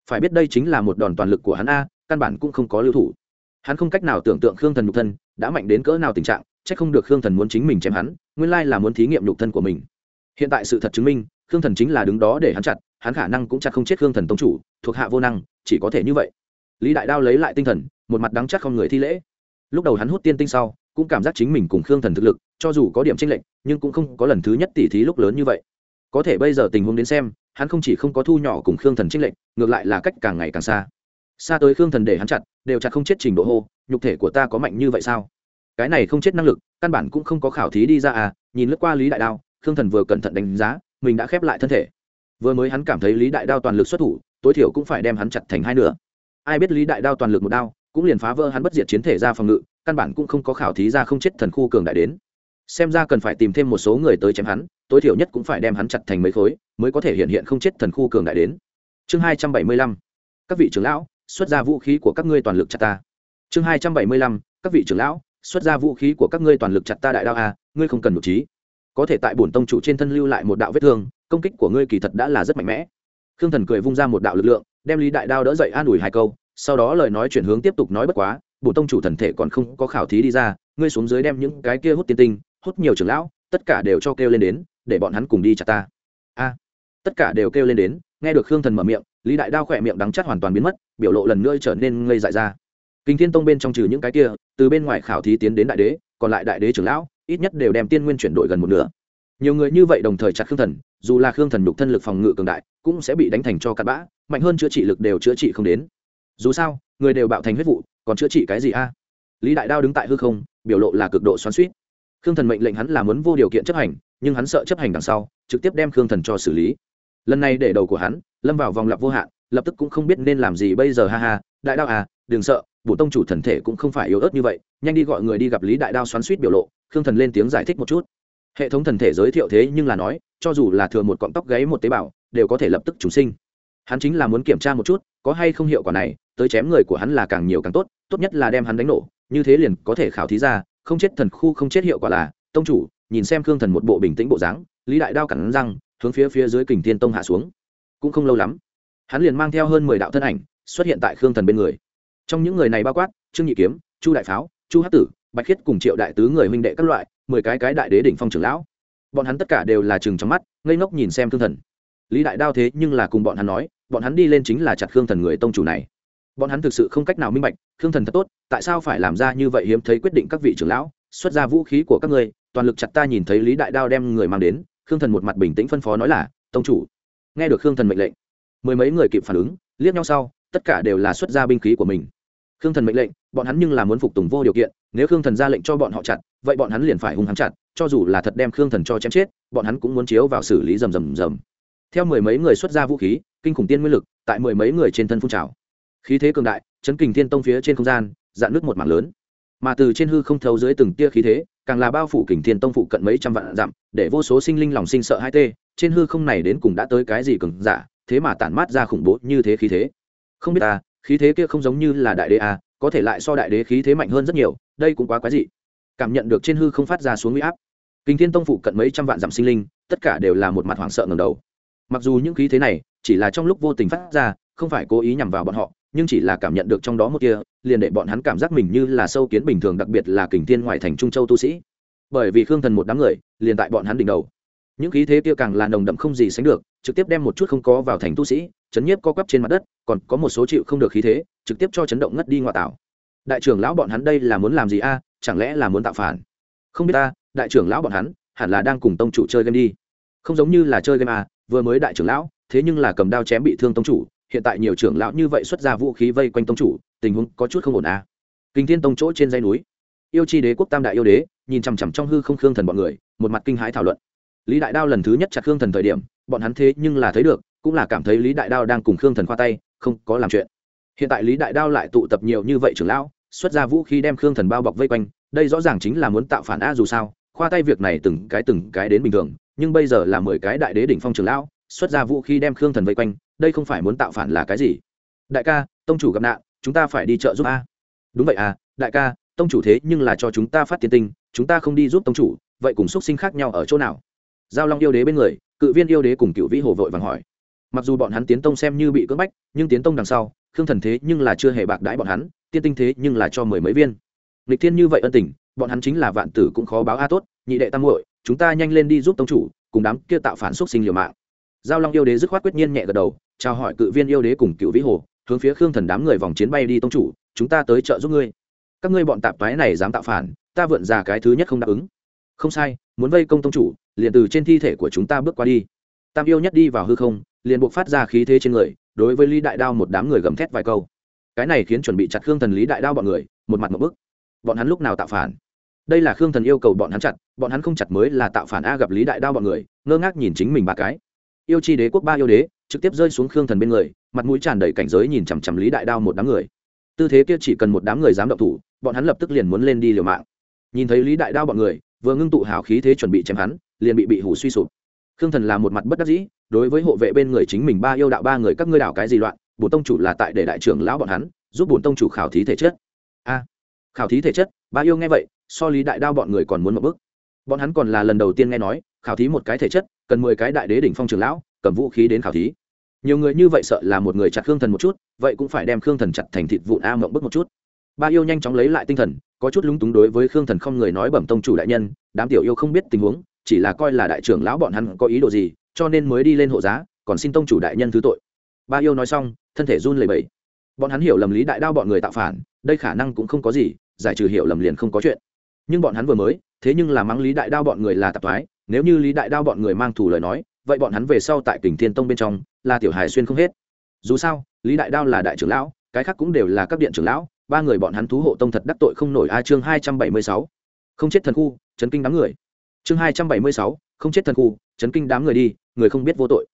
[SPEAKER 1] Phải biết đây chính là một đòn toàn lực của hắn a, căn bản cũng không có lưu thủ. Hắn không cách nào tưởng tượng khương thần nhục thân đã mạnh đến cỡ nào tình trạng c h ắ c không được khương thần muốn chính mình chém hắn, nguyên lai là muốn thí nghiệm nhục thân của mình. Hiện tại sự thật chứng minh, khương thần chính là đứng đó để hắn chặt, hắn khả năng cũng chặt không chết khương thần tông chủ, thuộc hạ vô năng, chỉ có thể như vậy. Lý đại đao lấy lại tinh thần, một mặt đắng chắc không người thi lễ. Lúc đầu hắn hút tiên tinh sau, cũng cảm giác chính mình cùng khương thần thực lực, cho dù có điểm tranh lệch, nhưng cũng không có lần thứ nhất tỉ thí lúc lớn như vậy có thể bây giờ tình huống đến xem, hắn không chỉ không có thu nhỏ cùng khương thần trinh lệnh ngược lại là cách càng ngày càng xa. Xa tới khương thần để hắn chặt, đều chặt không chết trình độ hô, nhục thể của ta có mạnh như vậy sao? Cái này không chết năng lực, căn bản cũng không có khảo thí đi ra à nhìn lướt qua lý đại đao, khương thần vừa cẩn thận đánh giá, mình đã khép lại thân thể. Vừa mới hắn cảm thấy lý đại đao toàn lực xuất thủ, tối thiểu cũng phải đem hắn chặt thành hai nửa. Ai biết lý đại đao toàn lực một đao, cũng liền phá vỡ hắn bất diệt chiến thể ra phòng ngự, căn bản cũng không có khảo thí ra không chết thần khu cường đại đến xem ra cần phải tìm thêm một số người tới chém hắn, tối thiểu nhất cũng phải đem hắn chặt thành mấy khối, mới có thể hiện hiện không chết thần khu cường đại đến. Chương hai trăm bảy mươi lăm, các vị trưởng lão, xuất ra vũ khí của các ngươi toàn lực chặt ta. Chương hai trăm bảy mươi lăm, các vị trưởng lão, xuất ra vũ khí của các ngươi toàn lực chặt ta đại đao a, ngươi không cần một trí. Có thể tại bổn tông chủ trên thân lưu lại một đạo vết thương, công kích của ngươi kỳ thật đã là rất mạnh mẽ. Khương thần cười vung ra một đạo lực lượng, đem lý đại đao đỡ dậy an ủi hai câu, sau đó lời nói chuyển hướng tiếp tục nói bất quá, bổn tông chủ thần thể còn không có khảo thí đi ra, ngươi xuống dưới đem những cái kia hút tiên tinh hút nhiều trưởng lão, tất cả đều cho kêu lên đến, để bọn hắn cùng đi chặt ta. A, tất cả đều kêu lên đến, nghe được khương thần mở miệng, lý đại đao khỏe miệng đắng chắt hoàn toàn biến mất, biểu lộ lần nữa trở nên ngây dại ra. Kinh thiên tông bên trong trừ những cái kia, từ bên ngoài khảo thí tiến đến đại đế, còn lại đại đế trưởng lão, ít nhất đều đem tiên nguyên chuyển đổi gần một nửa. Nhiều người như vậy đồng thời chặt khương thần, dù là khương thần nhục thân lực phòng ngự cường đại, cũng sẽ bị đánh thành cho cặn bã, mạnh hơn chữa trị lực đều chữa trị không đến. Dù sao, người đều bạo thành huyết vụ, còn chữa trị cái gì a? Lý đại đao đứng tại hư không, biểu lộ là cực độ xoắn suýt khương thần mệnh lệnh hắn là muốn vô điều kiện chấp hành, nhưng hắn sợ chấp hành đằng sau, trực tiếp đem khương thần cho xử lý. Lần này để đầu của hắn, lâm vào vòng lặp vô hạn, lập tức cũng không biết nên làm gì bây giờ, ha ha, đại đao à đừng sợ, bổ tông chủ thần thể cũng không phải yếu ớt như vậy, nhanh đi gọi người đi gặp lý đại đao xoắn suýt biểu lộ, khương thần lên tiếng giải thích một chút. Hệ thống thần thể giới thiệu thế nhưng là nói, cho dù là thừa một cọng tóc gáy một tế bào, đều có thể lập tức chúng sinh. Hắn chính là muốn kiểm tra một chút, có hay không hiệu quả này, tới chém người của hắn là càng nhiều càng tốt tốt nhất là đem hắn đánh nổ, như thế liền có thể khảo thí ra không chết thần khu không chết hiệu quả là, tông chủ, nhìn xem khương thần một bộ bình tĩnh bộ dáng, lý đại đao cẳng răng, hướng phía phía dưới kình thiên tông hạ xuống. Cũng không lâu lắm, hắn liền mang theo hơn mười đạo thân ảnh, xuất hiện tại khương thần bên người. Trong những người này bao quát, trương nhị kiếm, chu đại pháo, chu hát tử, bạch khiết cùng triệu đại tứ người huynh đệ các loại, mười cái cái đại đế đỉnh phong trưởng lão. Bọn hắn tất cả đều là chừng trong mắt, ngây ngốc nhìn xem khương thần. Lý đại đao thế nhưng là cùng bọn hắn nói, bọn hắn đi lên chính là chặt khương thần người tông chủ này bọn hắn thực sự không cách nào minh bạch, khương thần thật tốt, tại sao phải làm ra như vậy hiếm thấy quyết định các vị trưởng lão, xuất ra vũ khí của các ngươi, toàn lực chặt ta nhìn thấy lý đại đao đem người mang đến, khương thần một mặt bình tĩnh phân phó nói là, tông chủ. Nghe được khương thần mệnh lệnh, mười mấy người kịp phản ứng, liếc nhau sau, tất cả đều là xuất ra binh khí của mình. Khương thần mệnh lệnh, bọn hắn nhưng là muốn phục tùng vô điều kiện, nếu khương thần ra lệnh cho bọn họ chặt, vậy bọn hắn liền phải hung hắn chặt, cho dù là thật đem khương thần cho chém chết, bọn hắn cũng muốn chiếu vào xử lý rầm rầm rầm. Theo mười mấy người xuất ra vũ khí, kinh khủng tiên nguyên lực, tại mười mấy người trên thân phun trào khí thế cường đại chấn kình thiên tông phía trên không gian dạn nước một mảng lớn. Mà từ trên hư không thấu dưới từng tia khí thế càng là bao phủ kình thiên tông phụ cận mấy trăm vạn dặm để vô số sinh linh lòng sinh sợ hai tê trên hư không này đến cùng đã tới cái gì cường giả thế mà tản mát ra khủng bố như thế khí thế. Không biết ta khí thế kia không giống như là đại đế à, có thể lại so đại đế khí thế mạnh hơn rất nhiều đây cũng quá quái dị. Cảm nhận được trên hư không phát ra xuống huy áp kinh thiên tông phụ cận mấy trăm vạn dặm sinh linh tất cả đều là một mặt hoảng sợ ngầm đầu. Mặc dù những khí thế này chỉ là trong lúc vô tình phát ra không phải cố ý nhằm vào bọn họ nhưng chỉ là cảm nhận được trong đó một kia, liền để bọn hắn cảm giác mình như là sâu kiến bình thường, đặc biệt là kình thiên ngoại thành trung châu tu sĩ. Bởi vì khương thần một đám người, liền tại bọn hắn đỉnh đầu. Những khí thế kia càng là nồng đậm không gì sánh được, trực tiếp đem một chút không có vào thành tu sĩ, chấn nhiếp co quắp trên mặt đất, còn có một số chịu không được khí thế, trực tiếp cho chấn động ngất đi ngoại tảo. Đại trưởng lão bọn hắn đây là muốn làm gì a? Chẳng lẽ là muốn tạo phản? Không biết ta, đại trưởng lão bọn hắn, hẳn là đang cùng tông chủ chơi game đi. Không giống như là chơi game a vừa mới đại trưởng lão, thế nhưng là cầm đao chém bị thương tông chủ hiện tại nhiều trưởng lão như vậy xuất ra vũ khí vây quanh tông chủ, tình huống có chút không ổn à? kinh thiên tông chỗ trên dây núi, yêu chi đế quốc tam đại yêu đế, nhìn chằm chằm trong hư không khương thần bọn người, một mặt kinh hãi thảo luận lý đại đao lần thứ nhất chặt khương thần thời điểm, bọn hắn thế nhưng là thấy được, cũng là cảm thấy lý đại đao đang cùng khương thần khoa tay, không có làm chuyện hiện tại lý đại đao lại tụ tập nhiều như vậy trưởng lão, xuất ra vũ khí đem khương thần bao bọc vây quanh, đây rõ ràng chính là muốn tạo phản a dù sao, khoa tay việc này từng cái từng cái đến bình thường, nhưng bây giờ là mười cái đại đế đỉnh phong trưởng lão xuất ra vũ khí đem khương thần vây quanh, đây không phải muốn tạo phản là cái gì? Đại ca, tông chủ gặp nạn, chúng ta phải đi chợ giúp a. Đúng vậy à đại ca, tông chủ thế nhưng là cho chúng ta phát tiền tinh, chúng ta không đi giúp tông chủ, vậy cùng x sinh khác nhau ở chỗ nào? Giao long yêu đế bên người, cự viên yêu đế cùng cựu vĩ hồ vội vàng hỏi. Mặc dù bọn hắn tiến tông xem như bị cưỡng bách, nhưng tiến tông đằng sau, khương thần thế nhưng là chưa hề bạc đãi bọn hắn, tiên tinh thế nhưng là cho mười mấy viên. Lịch thiên như vậy ân tình, bọn hắn chính là vạn tử cũng khó báo a tốt, nhị đệ tam muội, chúng ta nhanh lên đi giúp tông chủ, cùng đám kia tạo phản xúc sinh liều mạng giao long yêu đế dứt khoát quyết nhiên nhẹ gật đầu, chào hỏi cự viên yêu đế cùng cựu vĩ hồ, hướng phía khương thần đám người vòng chiến bay đi tông chủ, chúng ta tới trợ giúp ngươi. Các ngươi bọn tạp toái này dám tạo phản, ta vượn ra cái thứ nhất không đáp ứng. Không sai, muốn vây công tông chủ, liền từ trên thi thể của chúng ta bước qua đi. Tam yêu nhất đi vào hư không, liền buộc phát ra khí thế trên người, đối với lý đại đao một đám người gầm thét vài câu. Cái này khiến chuẩn bị chặt khương thần lý đại đao bọn người, một mặt một bức. Bọn hắn lúc nào tạo phản? Đây là khương thần yêu cầu bọn hắn chặt, bọn hắn không chặt mới là tạo phản a gặp lý đại đao bọn người, ngơ ngác nhìn chính mình ba cái yêu chi đế quốc ba yêu đế, trực tiếp rơi xuống khương thần bên người, mặt mũi tràn đầy cảnh giới nhìn chằm chằm lý đại đao một đám người. Tư thế kia chỉ cần một đám người dám động thủ, bọn hắn lập tức liền muốn lên đi liều mạng. Nhìn thấy lý đại đao bọn người, vừa ngưng tụ hào khí thế chuẩn bị chém hắn, liền bị bị hủ suy sụp. Khương thần là một mặt bất đắc dĩ, đối với hộ vệ bên người chính mình ba yêu đạo ba người các ngươi đạo cái gì loạn, bổn tông chủ là tại để đại trưởng lão bọn hắn, giúp bổn tông chủ khảo thí thể chất. A, khảo thí thể chất, ba yêu nghe vậy, so lý đại đao bọn người còn muốn một bước. Bọn hắn còn là lần đầu tiên nghe nói khảo thí một cái thể chất, cần mười cái đại đế đỉnh phong trưởng lão, cầm vũ khí đến khảo thí. Nhiều người như vậy sợ là một người chặt khương thần một chút, vậy cũng phải đem khương thần chặt thành thịt vụn a mộng bức một chút. Ba yêu nhanh chóng lấy lại tinh thần, có chút lúng túng đối với khương thần không người nói bẩm tông chủ đại nhân, đám tiểu yêu không biết tình huống, chỉ là coi là đại trưởng lão bọn hắn có ý đồ gì, cho nên mới đi lên hộ giá, còn xin tông chủ đại nhân thứ tội. Ba yêu nói xong, thân thể run lẩy bẩy. Bọn hắn hiểu lầm lý đại đao bọn người tạo phản, đây khả năng cũng không có gì, giải trừ hiểu lầm liền không có chuyện. Nhưng bọn hắn vừa mới, thế nhưng là mắng lý đại đao bọn người là tạp thoái nếu như lý đại đao bọn người mang thủ lời nói, vậy bọn hắn về sau tại kình thiên tông bên trong là tiểu hài xuyên không hết. Dù sao, lý đại đao là đại trưởng lão, cái khác cũng đều là các điện trưởng lão, ba người bọn hắn thú hộ tông thật đắc tội không nổi. A, chương hai trăm bảy mươi sáu. Không chết thần khu, chấn kinh đám người. Chương hai trăm bảy mươi sáu. Không chết thần khu, chấn kinh đám người đi, người không biết vô tội.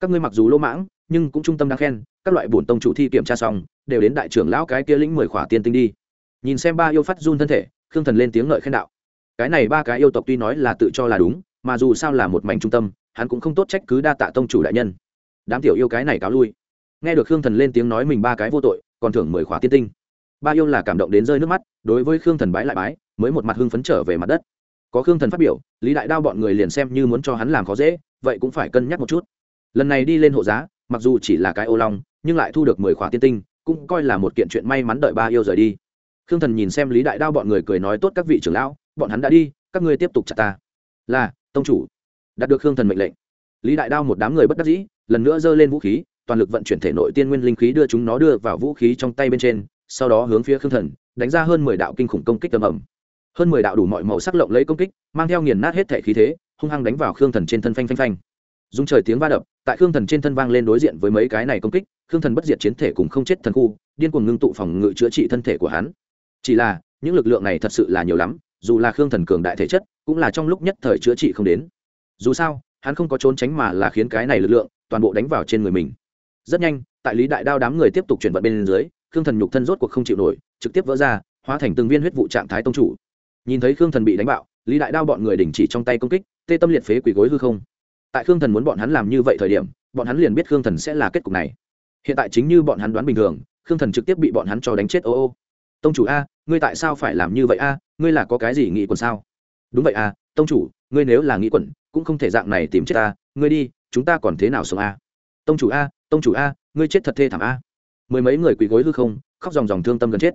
[SPEAKER 1] Các ngươi mặc dù lỗ mãng, nhưng cũng trung tâm đáng khen, các loại bổn tông chủ thi kiểm tra xong, đều đến đại trưởng lão cái kia lĩnh mười khỏa tiên tinh đi. Nhìn xem ba yêu phát run thân thể, khương thần lên tiếng ngợi khen đạo. Cái này ba cái yêu tộc tuy nói là tự cho là đúng mà dù sao là một mảnh trung tâm, hắn cũng không tốt trách cứ đa tạ tông chủ đại nhân. Đám tiểu yêu cái này cáo lui. Nghe được khương thần lên tiếng nói mình ba cái vô tội, còn thưởng mười khóa tiên tinh. Ba yêu là cảm động đến rơi nước mắt, đối với khương thần bái lại bái, mới một mặt hưng phấn trở về mặt đất. Có khương thần phát biểu, lý đại đao bọn người liền xem như muốn cho hắn làm khó dễ, vậy cũng phải cân nhắc một chút. Lần này đi lên hộ giá, mặc dù chỉ là cái ô long, nhưng lại thu được mười khóa tiên tinh, cũng coi là một kiện chuyện may mắn đợi ba yêu rời đi. Khương thần nhìn xem lý đại đao bọn người cười nói tốt các vị trưởng lão, bọn hắn đã đi, các ngươi tiếp tục chặt ta. Là tông chủ, đạt được khương thần mệnh lệnh. Lý đại đao một đám người bất đắc dĩ, lần nữa giơ lên vũ khí, toàn lực vận chuyển thể nội tiên nguyên linh khí đưa chúng nó đưa vào vũ khí trong tay bên trên, sau đó hướng phía khương thần, đánh ra hơn mười đạo kinh khủng công kích tầm ẩm hơn mười đạo đủ mọi màu sắc lộng lấy công kích, mang theo nghiền nát hết thể khí thế, hung hăng đánh vào khương thần trên thân phanh phanh phanh. Dùng trời tiếng va đập, tại khương thần trên thân vang lên đối diện với mấy cái này công kích, khương thần bất diệt chiến thể cùng không chết thần khu, điên cuồng ngưng tụ phòng ngự chữa trị thân thể của hắn. Chỉ là, những lực lượng này thật sự là nhiều lắm dù là khương thần cường đại thể chất, cũng là trong lúc nhất thời chữa trị không đến. Dù sao, hắn không có trốn tránh mà là khiến cái này lực lượng toàn bộ đánh vào trên người mình. Rất nhanh, tại lý đại đao đám người tiếp tục chuyển vận bên dưới, khương thần nhục thân rốt cuộc không chịu nổi, trực tiếp vỡ ra, hóa thành từng viên huyết vụ trạng thái tông chủ. Nhìn thấy khương thần bị đánh bạo, lý đại đao bọn người đình chỉ trong tay công kích, tê tâm liệt phế quỳ gối hư không. Tại khương thần muốn bọn hắn làm như vậy thời điểm, bọn hắn liền biết khương thần sẽ là kết cục này. Hiện tại chính như bọn hắn đoán bình thường, khương thần trực tiếp bị bọn hắn cho đánh chết, ô ô. Tông chủ a ngươi tại sao phải làm như vậy a? À, ngươi là có cái gì nghĩ quần sao? Đúng vậy a à, tông chủ, ngươi nếu là nghĩ quẩn, cũng không thể dạng này tìm chết ta. Ngươi đi, chúng ta còn thế nào sống a? À? Tông chủ a, tông chủ a, ngươi chết thật thê thảm a. Mười mấy người quỳ gối hư không, khóc dòng dòng thương tâm gần chết.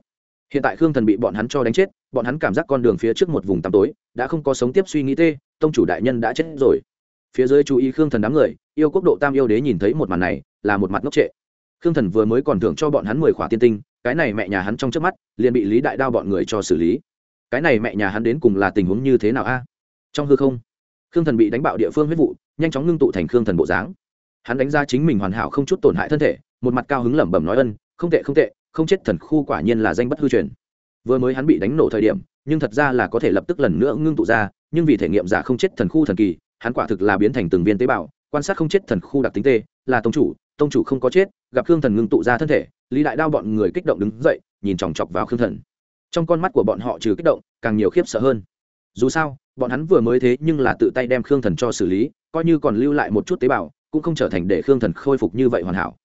[SPEAKER 1] Hiện tại khương thần bị bọn hắn cho đánh chết, bọn hắn cảm giác con đường phía trước một vùng tăm tối, đã không có sống tiếp suy nghĩ tê, tông chủ đại nhân đã chết rồi. Phía dưới chú ý khương thần đám người, yêu quốc độ tam yêu đế nhìn thấy một màn này, là một mặt ngốc trệ. Khương thần vừa mới còn thưởng cho bọn hắn mười khỏa tiên tinh cái này mẹ nhà hắn trong trước mắt, liền bị lý đại đao bọn người cho xử lý. Cái này mẹ nhà hắn đến cùng là tình huống như thế nào a? Trong hư không, khương thần bị đánh bạo địa phương huyết vụ, nhanh chóng ngưng tụ thành khương thần bộ dáng. Hắn đánh ra chính mình hoàn hảo không chút tổn hại thân thể, một mặt cao hứng lẩm bẩm nói ân, không tệ không tệ, không chết thần khu quả nhiên là danh bất hư truyền. Vừa mới hắn bị đánh nổ thời điểm, nhưng thật ra là có thể lập tức lần nữa ngưng tụ ra, nhưng vì thể nghiệm giả không chết thần khu thần kỳ, hắn quả thực là biến thành từng viên tế bào, quan sát không chết thần khu đặc tính tê, là tông chủ tông chủ không có chết gặp khương thần ngưng tụ ra thân thể, lý đại đao bọn người kích động đứng dậy, nhìn chòng chọc vào khương thần. Trong con mắt của bọn họ trừ kích động, càng nhiều khiếp sợ hơn. Dù sao, bọn hắn vừa mới thế nhưng là tự tay đem khương thần cho xử lý, coi như còn lưu lại một chút tế bào, cũng không trở thành để khương thần khôi phục như vậy hoàn hảo.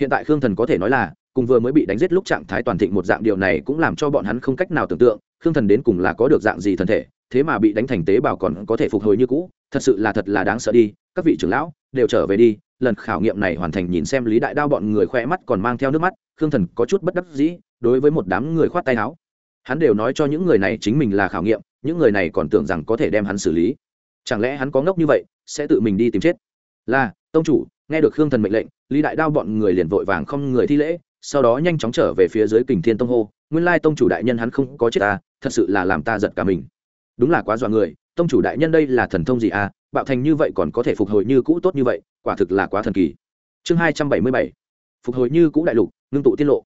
[SPEAKER 1] Hiện tại khương thần có thể nói là, cùng vừa mới bị đánh giết lúc trạng thái toàn thịnh một dạng điều này cũng làm cho bọn hắn không cách nào tưởng tượng, khương thần đến cùng là có được dạng gì thân thể, thế mà bị đánh thành tế bào còn có thể phục hồi như cũ, thật sự là thật là đáng sợ đi, các vị trưởng lão, đều trở về đi lần khảo nghiệm này hoàn thành nhìn xem lý đại đao bọn người khoe mắt còn mang theo nước mắt, khương thần có chút bất đắc dĩ, đối với một đám người khoát tay áo. Hắn đều nói cho những người này chính mình là khảo nghiệm, những người này còn tưởng rằng có thể đem hắn xử lý. Chẳng lẽ hắn có ngốc như vậy, sẽ tự mình đi tìm chết? Là, tông chủ, nghe được khương thần mệnh lệnh, lý đại đao bọn người liền vội vàng không người thi lễ, sau đó nhanh chóng trở về phía dưới kình thiên tông hô, nguyên lai tông chủ đại nhân hắn không có chết ta thật sự là làm ta giật cả mình. Đúng là quá dọa người tông chủ đại nhân đây là thần thông gì à? Bạo thành như vậy còn có thể phục hồi như cũ tốt như vậy, quả thực là quá thần kỳ. Chương hai trăm bảy mươi bảy. Phục hồi như cũ đại lục, ngưng tụ tiết lộ.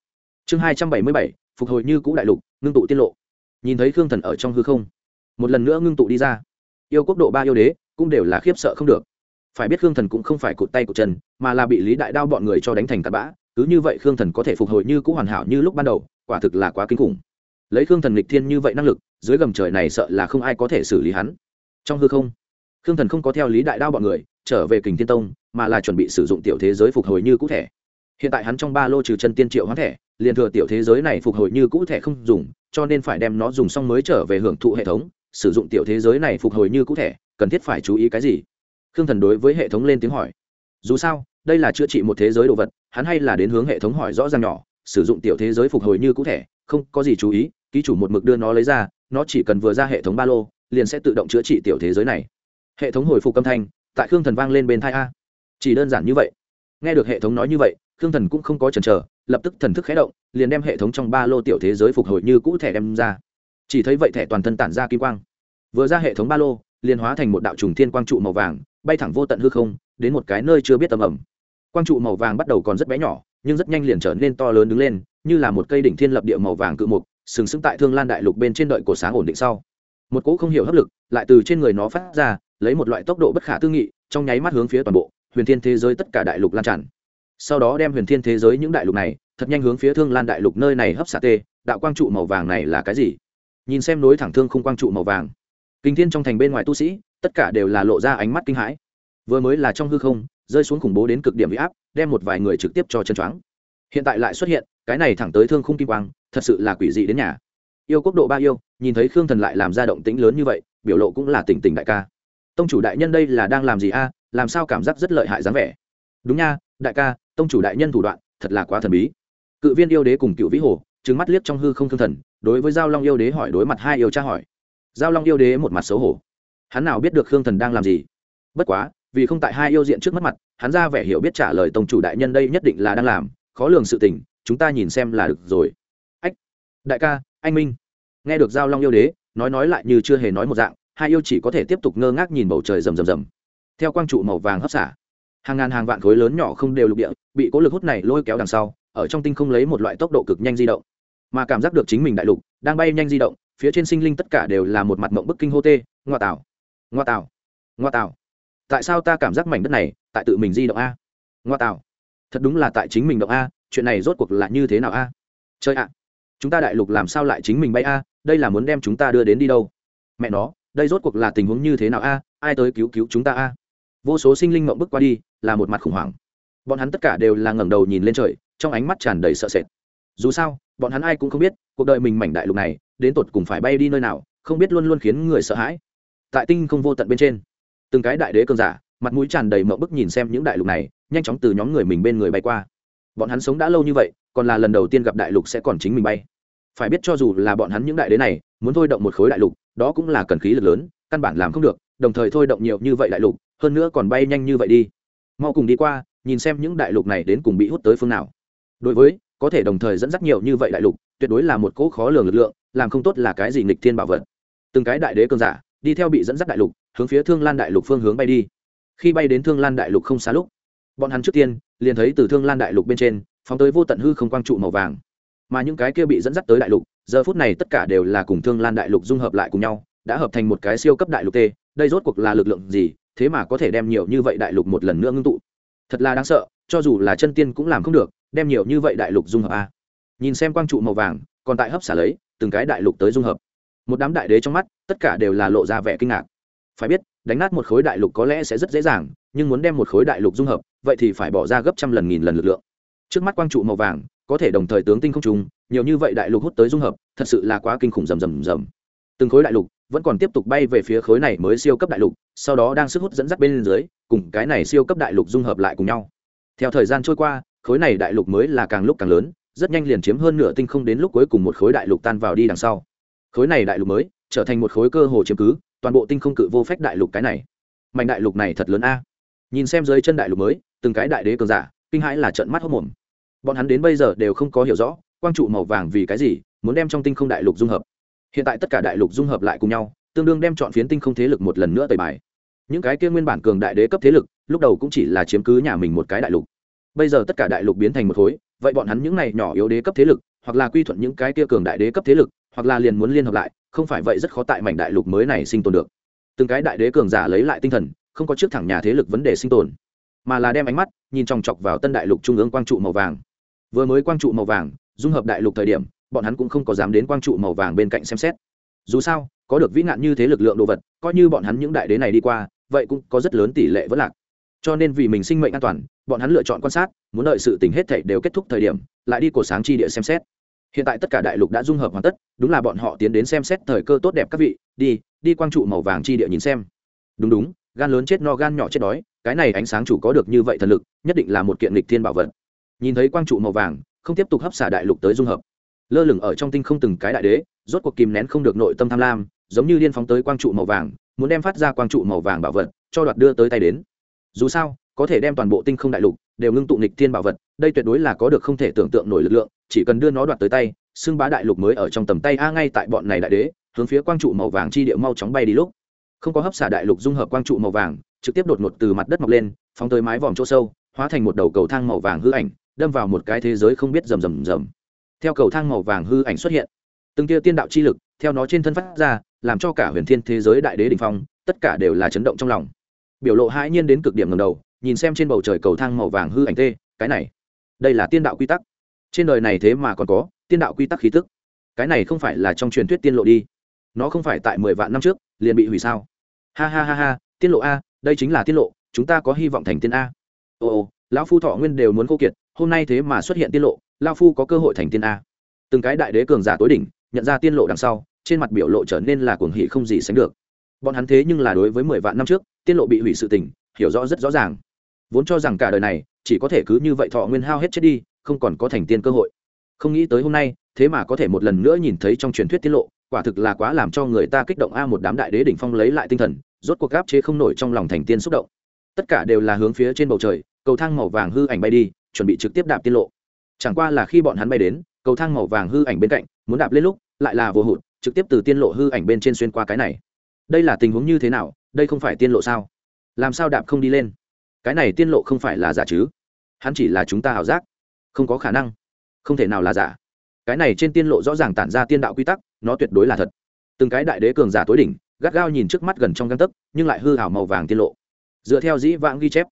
[SPEAKER 1] Chương hai trăm bảy mươi bảy. Phục hồi như cũ đại lục, ngưng tụ tiết lộ. Nhìn thấy khương thần ở trong hư không, một lần nữa ngưng tụ đi ra. Yêu quốc độ ba yêu đế cũng đều là khiếp sợ không được. Phải biết khương thần cũng không phải cụt tay cụt chân, mà là bị lý đại đao bọn người cho đánh thành tạt bã. Cứ như vậy khương thần có thể phục hồi như cũ hoàn hảo như lúc ban đầu, quả thực là quá kinh khủng lấy khương thần lịch thiên như vậy năng lực, dưới gầm trời này sợ là không ai có thể xử lý hắn. Trong hư không, khương thần không có theo lý đại đao bọn người, trở về kình thiên tông, mà là chuẩn bị sử dụng tiểu thế giới phục hồi như cũ thẻ. Hiện tại hắn trong ba lô trừ chân tiên triệu hóa thẻ, liền thừa tiểu thế giới này phục hồi như cũ thẻ không dùng, cho nên phải đem nó dùng xong mới trở về hưởng thụ hệ thống. Sử dụng tiểu thế giới này phục hồi như cũ thẻ, cần thiết phải chú ý cái gì? Khương thần đối với hệ thống lên tiếng hỏi. Dù sao, đây là chữa trị một thế giới đồ vật, hắn hay là đến hướng hệ thống hỏi rõ ràng nhỏ, sử dụng tiểu thế giới phục hồi như cũ thẻ, không có gì chú ý ký chủ một mực đưa nó lấy ra, nó chỉ cần vừa ra hệ thống ba lô, liền sẽ tự động chữa trị tiểu thế giới này. Hệ thống hồi phục âm thanh, tại khương thần vang lên bên thai a. Chỉ đơn giản như vậy. Nghe được hệ thống nói như vậy, khương thần cũng không có chần chờ, lập tức thần thức khé động, liền đem hệ thống trong ba lô tiểu thế giới phục hồi như cũ thẻ đem ra. Chỉ thấy vậy thẻ toàn thân tản ra kim quang. Vừa ra hệ thống ba lô, liền hóa thành một đạo trùng thiên quang trụ màu vàng, bay thẳng vô tận hư không, đến một cái nơi chưa biết tầm ẩm. Quang trụ màu vàng bắt đầu còn rất bé nhỏ, nhưng rất nhanh liền trở nên to lớn đứng lên, như là một cây đỉnh thiên lập địa màu vàng cự mục sừng sững tại thương lan đại lục bên trên đợi cổ sáng ổn định sau. Một cỗ không hiểu hấp lực lại từ trên người nó phát ra, lấy một loại tốc độ bất khả tư nghị, trong nháy mắt hướng phía toàn bộ huyền thiên thế giới tất cả đại lục lan tràn. Sau đó đem huyền thiên thế giới những đại lục này, thật nhanh hướng phía thương lan đại lục nơi này hấp xạ tê, đạo quang trụ màu vàng này là cái gì? Nhìn xem nối thẳng thương không quang trụ màu vàng. Kinh thiên trong thành bên ngoài tu sĩ, tất cả đều là lộ ra ánh mắt kinh hãi. Vừa mới là trong hư không, rơi xuống khủng bố đến cực điểm bị áp, đem một vài người trực tiếp cho chân choáng. Hiện tại lại xuất hiện, cái này thẳng tới thương khung kim quang thật sự là quỷ dị đến nhà. Yêu quốc độ ba yêu, nhìn thấy khương thần lại làm ra động tĩnh lớn như vậy, biểu lộ cũng là tỉnh tỉnh đại ca. Tông chủ đại nhân đây là đang làm gì a? Làm sao cảm giác rất lợi hại dáng vẻ? Đúng nha, đại ca, tông chủ đại nhân thủ đoạn, thật là quá thần bí. Cự viên yêu đế cùng cựu vĩ hồ trứng mắt liếc trong hư không thương thần, đối với giao long yêu đế hỏi đối mặt hai yêu tra hỏi. Giao long yêu đế một mặt xấu hổ. Hắn nào biết được khương thần đang làm gì? Bất quá, vì không tại hai yêu diện trước mắt mặt, hắn ra vẻ hiểu biết trả lời tông chủ đại nhân đây nhất định là đang làm, khó lường sự tình, chúng ta nhìn xem là được rồi đại ca anh minh. Nghe được giao long yêu đế nói nói lại như chưa hề nói một dạng hai yêu chỉ có thể tiếp tục ngơ ngác nhìn bầu trời rầm rầm rầm. Theo quang trụ màu vàng hấp xả hàng ngàn hàng vạn khối lớn nhỏ không đều lục địa bị cố lực hút này lôi kéo đằng sau ở trong tinh không lấy một loại tốc độ cực nhanh di động. Mà cảm giác được chính mình đại lục đang bay nhanh di động phía trên sinh linh tất cả đều là một mặt mộng bức kinh hô tê ngoa tảo, ngoa tảo, ngoa tảo. tại sao ta cảm giác mảnh đất này tại tự mình di động a? Ngoa tảo, thật đúng là tại chính mình động a chuyện này rốt cuộc là như thế nào a? Chơi ạ chúng ta đại lục làm sao lại chính mình bay a? Đây là muốn đem chúng ta đưa đến đi đâu? Mẹ nó, đây rốt cuộc là tình huống như thế nào a? Ai tới cứu cứu chúng ta a? Vô số sinh linh mộng bước qua đi, là một mặt khủng hoảng. Bọn hắn tất cả đều là ngẩng đầu nhìn lên trời, trong ánh mắt tràn đầy sợ sệt. Dù sao, bọn hắn ai cũng không biết, cuộc đời mình mảnh đại lục này, đến tột cùng phải bay đi nơi nào, không biết luôn luôn khiến người sợ hãi. Tại tinh không vô tận bên trên, từng cái đại đế cơn giả, mặt mũi tràn đầy mộng bức nhìn xem những đại lục này, nhanh chóng từ nhóm người mình bên người bay qua bọn hắn sống đã lâu như vậy, còn là lần đầu tiên gặp đại lục sẽ còn chính mình bay. Phải biết cho dù là bọn hắn những đại đế này, muốn thôi động một khối đại lục, đó cũng là cần khí lực lớn, căn bản làm không được, đồng thời thôi động nhiều như vậy đại lục, hơn nữa còn bay nhanh như vậy đi. Mau cùng đi qua, nhìn xem những đại lục này đến cùng bị hút tới phương nào. Đối với, có thể đồng thời dẫn dắt nhiều như vậy đại lục, tuyệt đối là một cỗ khó lường lực lượng, làm không tốt là cái gì nghịch thiên bảo vật. Từng cái đại đế cơn giả, đi theo bị dẫn dắt đại lục, hướng phía thương lan đại lục phương hướng bay đi. Khi bay đến thương lan đại lục không xa lúc bọn hắn trước tiên, liền thấy từ thương lan đại lục bên trên, phóng tới vô tận hư không quang trụ màu vàng. Mà những cái kia bị dẫn dắt tới đại lục, giờ phút này tất cả đều là cùng thương lan đại lục dung hợp lại cùng nhau, đã hợp thành một cái siêu cấp đại lục t đây rốt cuộc là lực lượng gì, thế mà có thể đem nhiều như vậy đại lục một lần nữa ngưng tụ. Thật là đáng sợ, cho dù là chân tiên cũng làm không được, đem nhiều như vậy đại lục dung hợp a. Nhìn xem quang trụ màu vàng, còn tại hấp xả lấy, từng cái đại lục tới dung hợp. Một đám đại đế trong mắt, tất cả đều là lộ ra vẻ kinh ngạc. Phải biết, đánh nát một khối đại lục có lẽ sẽ rất dễ dàng nhưng muốn đem một khối đại lục dung hợp, vậy thì phải bỏ ra gấp trăm lần nghìn lần lực lượng. Trước mắt quang trụ màu vàng, có thể đồng thời tướng tinh không trùng, nhiều như vậy đại lục hút tới dung hợp, thật sự là quá kinh khủng rầm rầm rầm. Từng khối đại lục vẫn còn tiếp tục bay về phía khối này mới siêu cấp đại lục, sau đó đang sức hút dẫn dắt bên dưới, cùng cái này siêu cấp đại lục dung hợp lại cùng nhau. Theo thời gian trôi qua, khối này đại lục mới là càng lúc càng lớn, rất nhanh liền chiếm hơn nửa tinh không đến lúc cuối cùng một khối đại lục tan vào đi đằng sau. Khối này đại lục mới trở thành một khối cơ hồ chiếm cứ, toàn bộ tinh không cự vô phách đại lục cái này. Mạnh đại lục này thật lớn a nhìn xem dưới chân đại lục mới, từng cái đại đế cường giả, kinh hãi là trận mắt hốc mồm. Bọn hắn đến bây giờ đều không có hiểu rõ, quang trụ màu vàng vì cái gì, muốn đem trong tinh không đại lục dung hợp. Hiện tại tất cả đại lục dung hợp lại cùng nhau, tương đương đem chọn phiến tinh không thế lực một lần nữa tẩy bài. Những cái kia nguyên bản cường đại đế cấp thế lực, lúc đầu cũng chỉ là chiếm cứ nhà mình một cái đại lục. Bây giờ tất cả đại lục biến thành một khối, vậy bọn hắn những này nhỏ yếu đế cấp thế lực, hoặc là quy thuận những cái kia cường đại đế cấp thế lực, hoặc là liền muốn liên hợp lại, không phải vậy rất khó tại mảnh đại lục mới này sinh tồn được. Từng cái đại đế cường giả lấy lại tinh thần không có trước thẳng nhà thế lực vấn đề sinh tồn, mà là đem ánh mắt nhìn chòng chọc vào tân đại lục trung ương quang trụ màu vàng. Vừa mới quang trụ màu vàng, dung hợp đại lục thời điểm, bọn hắn cũng không có dám đến quang trụ màu vàng bên cạnh xem xét. Dù sao, có được vĩ nạn như thế lực lượng đồ vật, coi như bọn hắn những đại đế này đi qua, vậy cũng có rất lớn tỷ lệ vẫn lạc. Cho nên vì mình sinh mệnh an toàn, bọn hắn lựa chọn quan sát, muốn đợi sự tình hết thảy đều kết thúc thời điểm, lại đi cổ sáng chi địa xem xét. Hiện tại tất cả đại lục đã dung hợp hoàn tất, đúng là bọn họ tiến đến xem xét thời cơ tốt đẹp các vị, đi đi quang trụ màu vàng chi địa nhìn xem. Đúng đúng gan lớn chết no gan nhỏ chết đói, cái này ánh sáng chủ có được như vậy thần lực, nhất định là một kiện lịch thiên bảo vật. Nhìn thấy quang trụ màu vàng, không tiếp tục hấp xả đại lục tới dung hợp. Lơ lửng ở trong tinh không từng cái đại đế, rốt cuộc kìm nén không được nội tâm tham lam, giống như liên phóng tới quang trụ màu vàng, muốn đem phát ra quang trụ màu vàng bảo vật, cho đoạt đưa tới tay đến. Dù sao, có thể đem toàn bộ tinh không đại lục đều ngưng tụ nghịch thiên bảo vật, đây tuyệt đối là có được không thể tưởng tượng nổi lực lượng, chỉ cần đưa nó đoạt tới tay, xưng bá đại lục mới ở trong tầm tay a ngay tại bọn này đại đế, hướng phía quang trụ màu vàng chi địa mau chóng bay đi lúc không có hấp xả đại lục dung hợp quang trụ màu vàng, trực tiếp đột ngột từ mặt đất mọc lên, phóng tới mái vòm chỗ sâu, hóa thành một đầu cầu thang màu vàng hư ảnh, đâm vào một cái thế giới không biết rầm rầm rầm. Theo cầu thang màu vàng hư ảnh xuất hiện, từng tia tiên đạo chi lực theo nó trên thân phát ra, làm cho cả huyền thiên thế giới đại đế đình phong, tất cả đều là chấn động trong lòng. Biểu lộ hãi nhiên đến cực điểm ngầm đầu, nhìn xem trên bầu trời cầu thang màu vàng hư ảnh tê, cái này, đây là tiên đạo quy tắc. Trên đời này thế mà còn có tiên đạo quy tắc khí tức. Cái này không phải là trong truyền thuyết tiên lộ đi. Nó không phải tại mười vạn năm trước liền bị hủy sao? Ha ha ha ha, tiết lộ a, đây chính là tiết lộ, chúng ta có hy vọng thành tiên a. Ồ ồ lão phu thọ nguyên đều muốn khô kiệt, hôm nay thế mà xuất hiện tiết lộ lao phu có cơ hội thành tiên a. Từng cái đại đế cường giả tối đỉnh, nhận ra tiên lộ đằng sau, trên mặt biểu lộ trở nên là cuồng hỷ không gì sánh được. Bọn hắn thế nhưng là đối với mười vạn năm trước tiên lộ bị hủy sự tình, hiểu rõ rất rõ ràng. Vốn cho rằng cả đời này, chỉ có thể cứ như vậy thọ nguyên hao hết chết đi, không còn có thành tiên cơ hội. Không nghĩ tới hôm nay, thế mà có thể một lần nữa nhìn thấy trong truyền thuyết tiết lộ quả thực là quá làm cho người ta kích động a, một đám đại đế đỉnh phong lấy lại tinh thần, rốt cuộc gáp chế không nổi trong lòng thành tiên xúc động. Tất cả đều là hướng phía trên bầu trời, cầu thang màu vàng hư ảnh bay đi, chuẩn bị trực tiếp đạp tiên lộ. Chẳng qua là khi bọn hắn bay đến, cầu thang màu vàng hư ảnh bên cạnh, muốn đạp lên lúc, lại là vô hụt, trực tiếp từ tiên lộ hư ảnh bên trên xuyên qua cái này. Đây là tình huống như thế nào? Đây không phải tiên lộ sao? Làm sao đạp không đi lên? Cái này tiên lộ không phải là giả chứ? Hắn chỉ là chúng ta ảo giác. Không có khả năng. Không thể nào là giả. Cái này trên tiên lộ rõ ràng tản ra tiên đạo quy tắc nó tuyệt đối là thật. Từng cái đại đế cường giả tối đỉnh, gắt gao nhìn trước mắt gần trong găng tấc, nhưng lại hư hảo màu vàng tiên lộ. Dựa theo dĩ vãng ghi chép,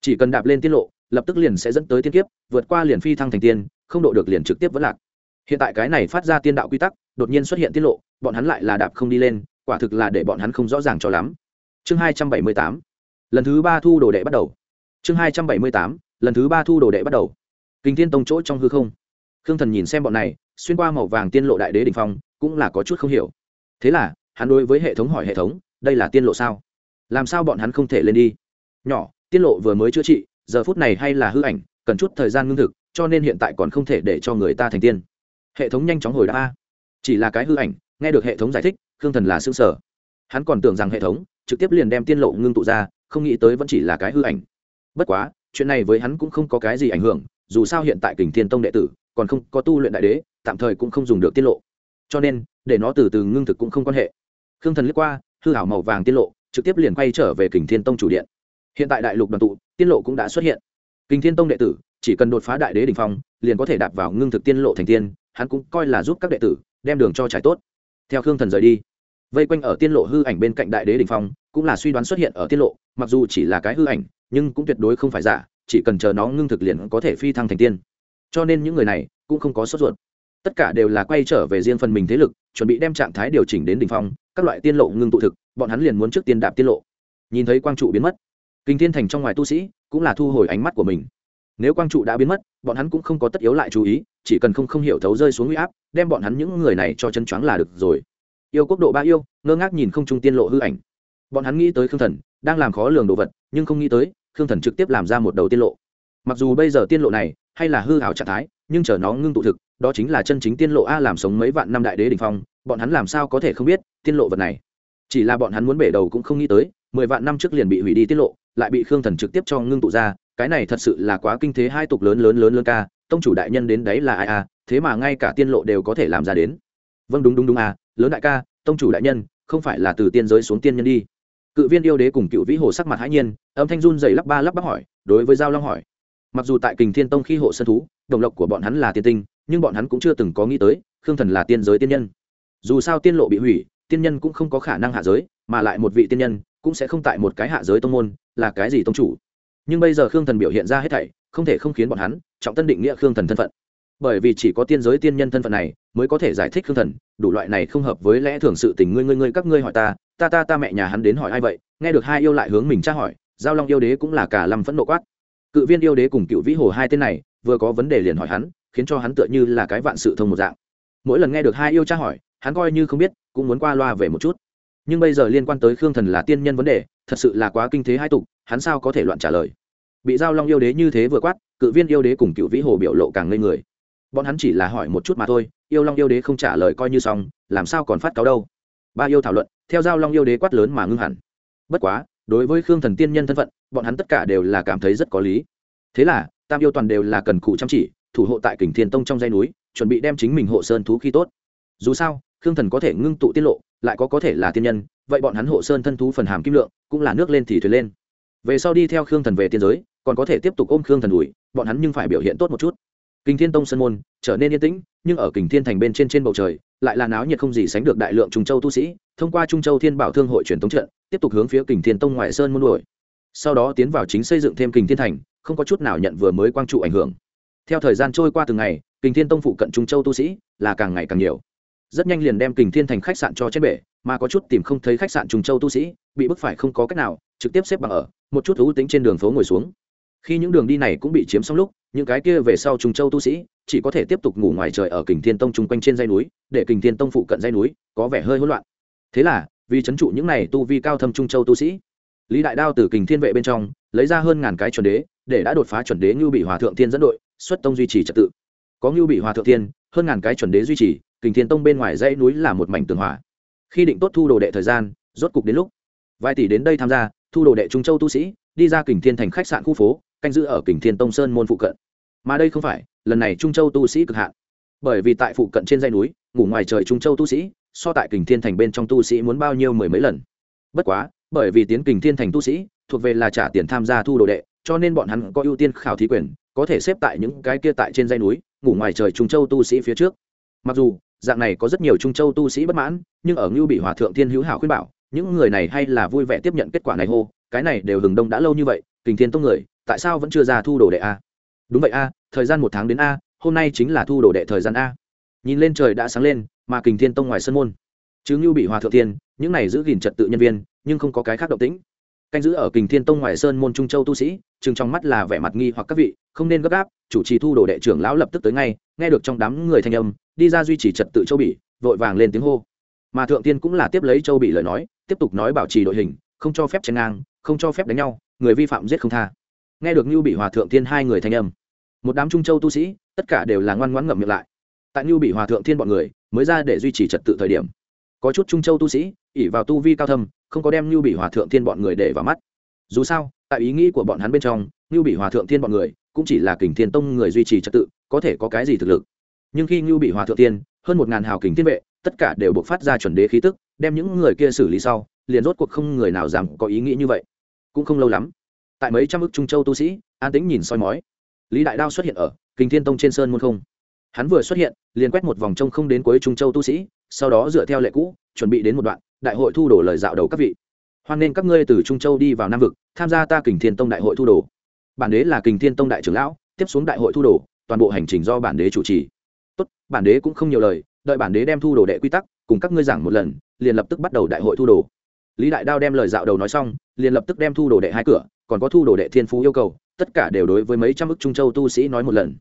[SPEAKER 1] chỉ cần đạp lên tiên lộ, lập tức liền sẽ dẫn tới tiên kiếp, vượt qua liền phi thăng thành tiên, không độ được liền trực tiếp vẫn lạc. Hiện tại cái này phát ra tiên đạo quy tắc, đột nhiên xuất hiện tiết lộ, bọn hắn lại là đạp không đi lên, quả thực là để bọn hắn không rõ ràng cho lắm. Chương hai trăm bảy mươi tám, lần thứ ba thu đồ đệ bắt đầu. Chương hai trăm bảy mươi tám, lần thứ ba thu đồ đệ bắt đầu. Kinh thiên tông chỗ trong hư không. Khương thần nhìn xem bọn này, xuyên qua màu vàng tiên lộ đại đế đình phong cũng là có chút không hiểu. Thế là, hắn đối với hệ thống hỏi hệ thống, đây là tiên lộ sao? Làm sao bọn hắn không thể lên đi? Nhỏ, tiên lộ vừa mới chữa trị, giờ phút này hay là hư ảnh, cần chút thời gian ngưng thực, cho nên hiện tại còn không thể để cho người ta thành tiên. Hệ thống nhanh chóng hồi đáp a. Chỉ là cái hư ảnh, nghe được hệ thống giải thích, khương thần là xương sở hắn còn tưởng rằng hệ thống trực tiếp liền đem tiên lộ ngưng tụ ra, không nghĩ tới vẫn chỉ là cái hư ảnh. Bất quá, chuyện này với hắn cũng không có cái gì ảnh hưởng, dù sao hiện tại kình thiên tông đệ tử còn không có tu luyện đại đế, tạm thời cũng không dùng được tiết lộ cho nên, để nó từ từ ngưng thực cũng không quan hệ. Khương thần lướt qua, hư hảo màu vàng tiết lộ, trực tiếp liền quay trở về kình thiên tông chủ điện. Hiện tại đại lục đoàn tụ tiết lộ cũng đã xuất hiện. Kình thiên tông đệ tử, chỉ cần đột phá đại đế đ ỉ n h phong, liền có thể đạp vào ngưng thực tiên lộ thành tiên, hắn cũng coi là giúp các đệ tử, đem đường cho trải tốt. Theo khương thần rời đi, vây quanh ở tiên lộ hư ảnh bên cạnh đại đế đ ỉ n h phong, cũng là suy đoán xuất hiện ở tiên lộ, mặc dù chỉ là cái hư ảnh, nhưng cũng tuyệt đối không phải giả, chỉ cần chờ nó ngưng thực liền có thể phi thăng thành tiên. Cho nên những người này cũng không có sốt ruột tất cả đều là quay trở về riêng phần mình thế lực, chuẩn bị đem trạng thái điều chỉnh đến đ ỉ n h phong, các loại tiên lộ ngưng tụ thực, bọn hắn liền muốn trước tiên đạp tiên lộ. Nhìn thấy quang trụ biến mất, kinh thiên thành trong ngoài tu sĩ cũng là thu hồi ánh mắt của mình. Nếu quang trụ đã biến mất, bọn hắn cũng không có tất yếu lại chú ý, chỉ cần không không hiểu thấu rơi xuống huy áp, đem bọn hắn những người này cho chân choáng là được rồi. Yêu quốc độ ba yêu, ngơ ngác nhìn không trung tiên lộ hư ảnh. Bọn hắn nghĩ tới khương thần, đang làm khó lường đồ vật, nhưng không nghĩ tới, khương thần trực tiếp làm ra một đầu tiên lộ. Mặc dù bây giờ tiên lộ này hay là hư hảo trạng thái, nhưng chờ nó ngưng tụ thực đó chính là chân chính tiên lộ a làm sống mấy vạn năm đại đế đ ỉ n h phong, bọn hắn làm sao có thể không biết tiên lộ vật này? Chỉ là bọn hắn muốn bể đầu cũng không nghĩ tới, mười vạn năm trước liền bị hủy đi tiết lộ, lại bị khương thần trực tiếp cho ngưng tụ ra, cái này thật sự là quá kinh thế hai tục lớn lớn lớn lớn ca, tông chủ đại nhân đến đấy là ai a, thế mà ngay cả tiên lộ đều có thể làm ra đến. Vâng đúng đúng đúng a, lớn đại ca, tông chủ đại nhân, không phải là từ tiên giới xuống tiên nhân đi. Cự viên yêu đế cùng cựu vĩ hồ sắc mặt hãi nhiên, âm thanh run dày lắp ba lắp bắp hỏi, đối với giao long hỏi. Mặc dù tại kình thiên tông khi hộ sân thú, đồng lộc của bọn hắn là tiên tinh nhưng bọn hắn cũng chưa từng có nghĩ tới, khương thần là tiên giới tiên nhân. Dù sao tiên lộ bị hủy, tiên nhân cũng không có khả năng hạ giới, mà lại một vị tiên nhân cũng sẽ không tại một cái hạ giới tông môn, là cái gì tông chủ? Nhưng bây giờ khương thần biểu hiện ra hết thảy, không thể không khiến bọn hắn trọng tân định nghĩa khương thần thân phận. Bởi vì chỉ có tiên giới tiên nhân thân phận này mới có thể giải thích khương thần, đủ loại này không hợp với lẽ thường sự tình ngươi ngươi ngươi các ngươi hỏi ta ta ta ta mẹ nhà hắn đến hỏi ai vậy, nghe được hai yêu lại hướng mình tra hỏi, giao long yêu đế cũng là cả lâm phẫn nộ quát. Cự viên yêu đế cùng cựu vĩ hồ hai tên này, vừa có vấn đề liền hỏi hắn khiến cho hắn tựa như là cái vạn sự thông một dạng. Mỗi lần nghe được hai yêu tra hỏi, hắn coi như không biết, cũng muốn qua loa về một chút. Nhưng bây giờ liên quan tới khương thần là tiên nhân vấn đề, thật sự là quá kinh thế hai tục, hắn sao có thể loạn trả lời? Bị giao long yêu đế như thế vừa quát, cự viên yêu đế cùng cựu vĩ hồ biểu lộ càng ngây người. Bọn hắn chỉ là hỏi một chút mà thôi, yêu long yêu đế không trả lời coi như xong, làm sao còn phát cáo đâu? Ba yêu thảo luận, theo giao long yêu đế quát lớn mà ngưng hẳn. Bất quá, đối với khương thần tiên nhân thân phận, bọn hắn tất cả đều là cảm thấy rất có lý. Thế là, tam yêu toàn đều là cần cụ chăm chỉ thủ hộ tại kình thiên tông trong dây núi, chuẩn bị đem chính mình hộ sơn thú khi tốt. Dù sao, khương thần có thể ngưng tụ tiết lộ, lại có có thể là tiên nhân, vậy bọn hắn hộ sơn thân thú phần hàm kim lượng, cũng là nước lên thì thuyền lên. Về sau đi theo khương thần về tiên giới, còn có thể tiếp tục ôm khương thần đùi bọn hắn nhưng phải biểu hiện tốt một chút. Kình thiên tông sơn môn trở nên yên tĩnh, nhưng ở kình thiên thành bên trên trên bầu trời, lại là náo nhiệt không gì sánh được đại lượng trung châu tu sĩ, thông qua trung châu thiên bảo thương hội truyền thống trận, tiếp tục hướng phía kình thiên tông ngoại sơn môn đuổi. Sau đó tiến vào chính xây dựng thêm kình thiên thành, không có chút nào nhận vừa mới quang trụ ảnh hưởng theo thời gian trôi qua từng ngày, kình thiên tông phụ cận trung châu tu sĩ là càng ngày càng nhiều. Rất nhanh liền đem kình thiên thành khách sạn cho chết bể, mà có chút tìm không thấy khách sạn trung châu tu sĩ, bị bức phải không có cách nào, trực tiếp xếp bằng ở, một chút thú tính trên đường phố ngồi xuống. Khi những đường đi này cũng bị chiếm xong lúc, những cái kia về sau trung châu tu sĩ chỉ có thể tiếp tục ngủ ngoài trời ở kình thiên tông chung quanh trên dây núi, để kình thiên tông phụ cận dây núi có vẻ hơi hỗn loạn. Thế là, vì c h ấ n trụ những này tu vi cao thâm trung châu tu sĩ, lý đại đao từ kình thiên vệ bên trong lấy ra hơn ngàn cái chuẩn đế, để đã đột phá chuẩn đế như bị hòa thượng thiên dẫn đội xuất tông duy trì trật tự. Có ngưu bị hòa thượng thiên, hơn ngàn cái chuẩn đế duy trì, kình thiên tông bên ngoài dãy núi là một mảnh tường hòa. Khi định tốt thu đồ đệ thời gian, rốt cục đến lúc. Vài tỷ đến đây tham gia, thu đồ đệ trung châu tu sĩ, đi ra kình thiên thành khách sạn khu phố, canh giữ ở kình thiên tông sơn môn phụ cận. Mà đây không phải, lần này trung châu tu sĩ cực hạn. Bởi vì tại phụ cận trên dãy núi, ngủ ngoài trời trung châu tu sĩ, so tại kình thiên thành bên trong tu sĩ muốn bao nhiêu mười mấy lần. Bất quá, bởi vì tiến kình thiên thành tu sĩ, thuộc về là trả tiền tham gia thu đồ đệ, cho nên bọn hắn có ưu tiên khảo thí quyền có thể xếp tại những cái kia tại trên dây núi, ngủ ngoài trời trung châu tu sĩ phía trước. Mặc dù, dạng này có rất nhiều trung châu tu sĩ bất mãn, nhưng ở ngưu bị hòa thượng thiên hữu hảo khuyên bảo, những người này hay là vui vẻ tiếp nhận kết quả này hô, cái này đều hừng đông đã lâu như vậy, kình thiên tông người, tại sao vẫn chưa ra thu đồ đệ a? Đúng vậy a, thời gian một tháng đến a, hôm nay chính là thu đồ đệ thời gian a. Nhìn lên trời đã sáng lên, mà kình thiên tông ngoài sân môn. Chứ ngưu bị hòa thượng thiên, những này giữ gìn trật tự nhân viên, nhưng không có cái khác động tĩnh canh giữ ở kình thiên tông ngoài sơn môn trung châu tu sĩ chừng trong mắt là vẻ mặt nghi hoặc các vị không nên gấp gáp chủ trì thu đồ đệ trưởng lão lập tức tới ngay nghe được trong đám người thanh âm đi ra duy trì trật tự châu bỉ vội vàng lên tiếng hô mà thượng tiên cũng là tiếp lấy châu bỉ lời nói tiếp tục nói bảo trì đội hình không cho phép chen ngang không cho phép đánh nhau người vi phạm giết không tha nghe được lưu Bị Hòa thượng tiên hai người thanh âm, một đám trung châu tu sĩ, tất cả đều là ngoan ngoãn ngậm miệng lại. Tại lưu Bị Hòa thượng Thiên bọn người, mới ra để duy trì trật tự thời điểm. Có chút trung châu tu sĩ, ỉ vào tu vi cao thâm, không có đem Lưu Bị Hòa thượng Thiên bọn người để vào mắt. Dù sao, tại ý nghĩ của bọn hắn bên trong, Lưu Bị Hòa thượng Thiên bọn người, cũng chỉ là Kình Thiên Tông người duy trì trật tự, có thể có cái gì thực lực. Nhưng khi Lưu Bị Hòa thượng Thiên, hơn một ngàn hào kình thiên vệ, tất cả đều bộc phát ra chuẩn đế khí tức, đem những người kia xử lý sau, liền rốt cuộc không người nào dám có ý nghĩ như vậy. Cũng không lâu lắm, tại mấy trăm ức trung châu tu sĩ an tĩnh nhìn soi mói lý đại đao xuất hiện ở kình thiên tông trên sơn môn không hắn vừa xuất hiện liền quét một vòng trông không đến cuối trung châu tu sĩ sau đó dựa theo lệ cũ, chuẩn bị đến một đoạn, đại hội thu đồ lời dạo đầu các vị. Hoan nên các ngươi từ trung châu đi vào nam vực, tham gia ta kình thiên tông đại hội thu đồ. Bản đế là kình thiên tông đại trưởng lão, tiếp xuống đại hội thu đồ, toàn bộ hành trình do bản đế chủ trì. Tốt, bản đế cũng không nhiều lời, đợi bản đế đem thu đồ đệ quy tắc, cùng các ngươi giảng một lần, liền lập tức bắt đầu đại hội thu đồ. Lý đại đao đem lời dạo đầu nói xong, liền lập tức đem thu đồ đệ hai cửa, còn có thu đồ đệ thiên phú yêu cầu, tất cả đều đối với mấy trăm ức trung châu tu sĩ nói một lần.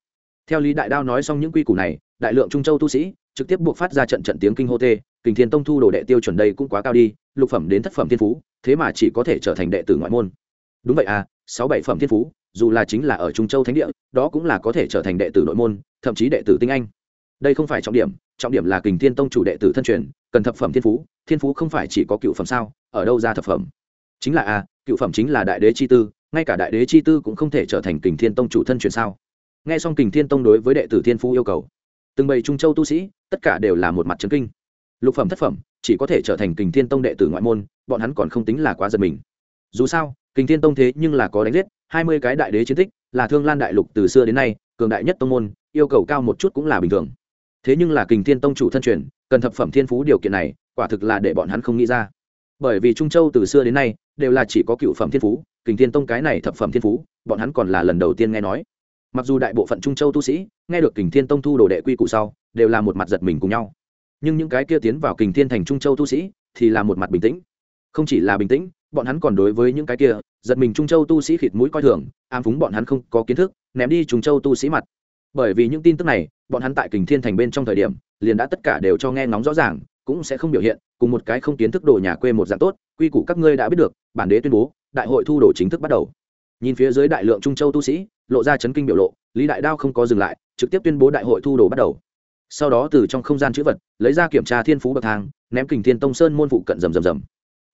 [SPEAKER 1] Theo lý đại đao nói xong những quy củ này đại lượng trung châu tu sĩ, trực tiếp buộc phát ra trận trận tiếng kinh hô tê, kình thiên tông thu đồ đệ tiêu chuẩn đây cũng quá cao đi, lục phẩm đến thất phẩm thiên phú, thế mà chỉ có thể trở thành đệ tử ngoại môn. Đúng vậy à sáu bảy phẩm thiên phú, dù là chính là ở trung châu thánh địa, đó cũng là có thể trở thành đệ tử nội môn, thậm chí đệ tử tinh anh. Đây không phải trọng điểm trọng điểm là kình thiên tông chủ đệ tử thân truyền, cần thập phẩm thiên phú thiên phú không phải chỉ có cựu phẩm sao, ở đâu ra thập phẩm? Chính là a cựu phẩm chính là đại đế chi tư, ngay cả đại đế chi tư cũng không thể trở thành kình thiên tông chủ thân truyền sao? Nghe xong kình thiên tông đối với đệ tử thiên phú yêu cầu từng bầy trung châu tu sĩ, tất cả đều là một mặt trấn kinh. Lục phẩm thất phẩm, chỉ có thể trở thành kình thiên tông đệ tử ngoại môn, bọn hắn còn không tính là quá giật mình. Dù sao, kình thiên tông thế nhưng là có đánh giết, hai mươi cái đại đế chiến tích, là thương lan đại lục từ xưa đến nay, cường đại nhất tông môn, yêu cầu cao một chút cũng là bình thường. Thế nhưng là kình thiên tông chủ thân truyền, cần thập phẩm thiên phú điều kiện này, quả thực là để bọn hắn không nghĩ ra. Bởi vì trung châu từ xưa đến nay, đều là chỉ có cựu phẩm thiên phú, kình thiên tông cái này thập phẩm thiên phú, bọn hắn còn là lần đầu tiên nghe nói mặc dù đại bộ phận trung châu tu sĩ nghe được kình thiên tông thu đồ đệ quy củ sau, đều là một mặt giật mình cùng nhau. Nhưng những cái kia tiến vào kình thiên thành trung châu tu sĩ thì là một mặt bình tĩnh. Không chỉ là bình tĩnh, bọn hắn còn đối với những cái kia giật mình trung châu tu sĩ khịt mũi coi thường, ám phúng bọn hắn không có kiến thức, ném đi trung châu tu sĩ mặt. Bởi vì những tin tức này, bọn hắn tại kình thiên thành bên trong thời điểm, liền đã tất cả đều cho nghe ngóng rõ ràng, cũng sẽ không biểu hiện, cùng một cái không kiến thức đồ nhà quê một dạng tốt, quy củ các ngươi đã biết được, bản đế tuyên bố, đại hội thu đồ chính thức bắt đầu nhìn phía dưới đại lượng trung châu tu sĩ, lộ ra chấn kinh biểu lộ, lý đại đao không có dừng lại, trực tiếp tuyên bố đại hội thu đồ bắt đầu. Sau đó từ trong không gian chữ vật, lấy ra kiểm tra thiên phú bậc thang, ném kình thiên tông sơn môn phụ cận rầm rầm rầm.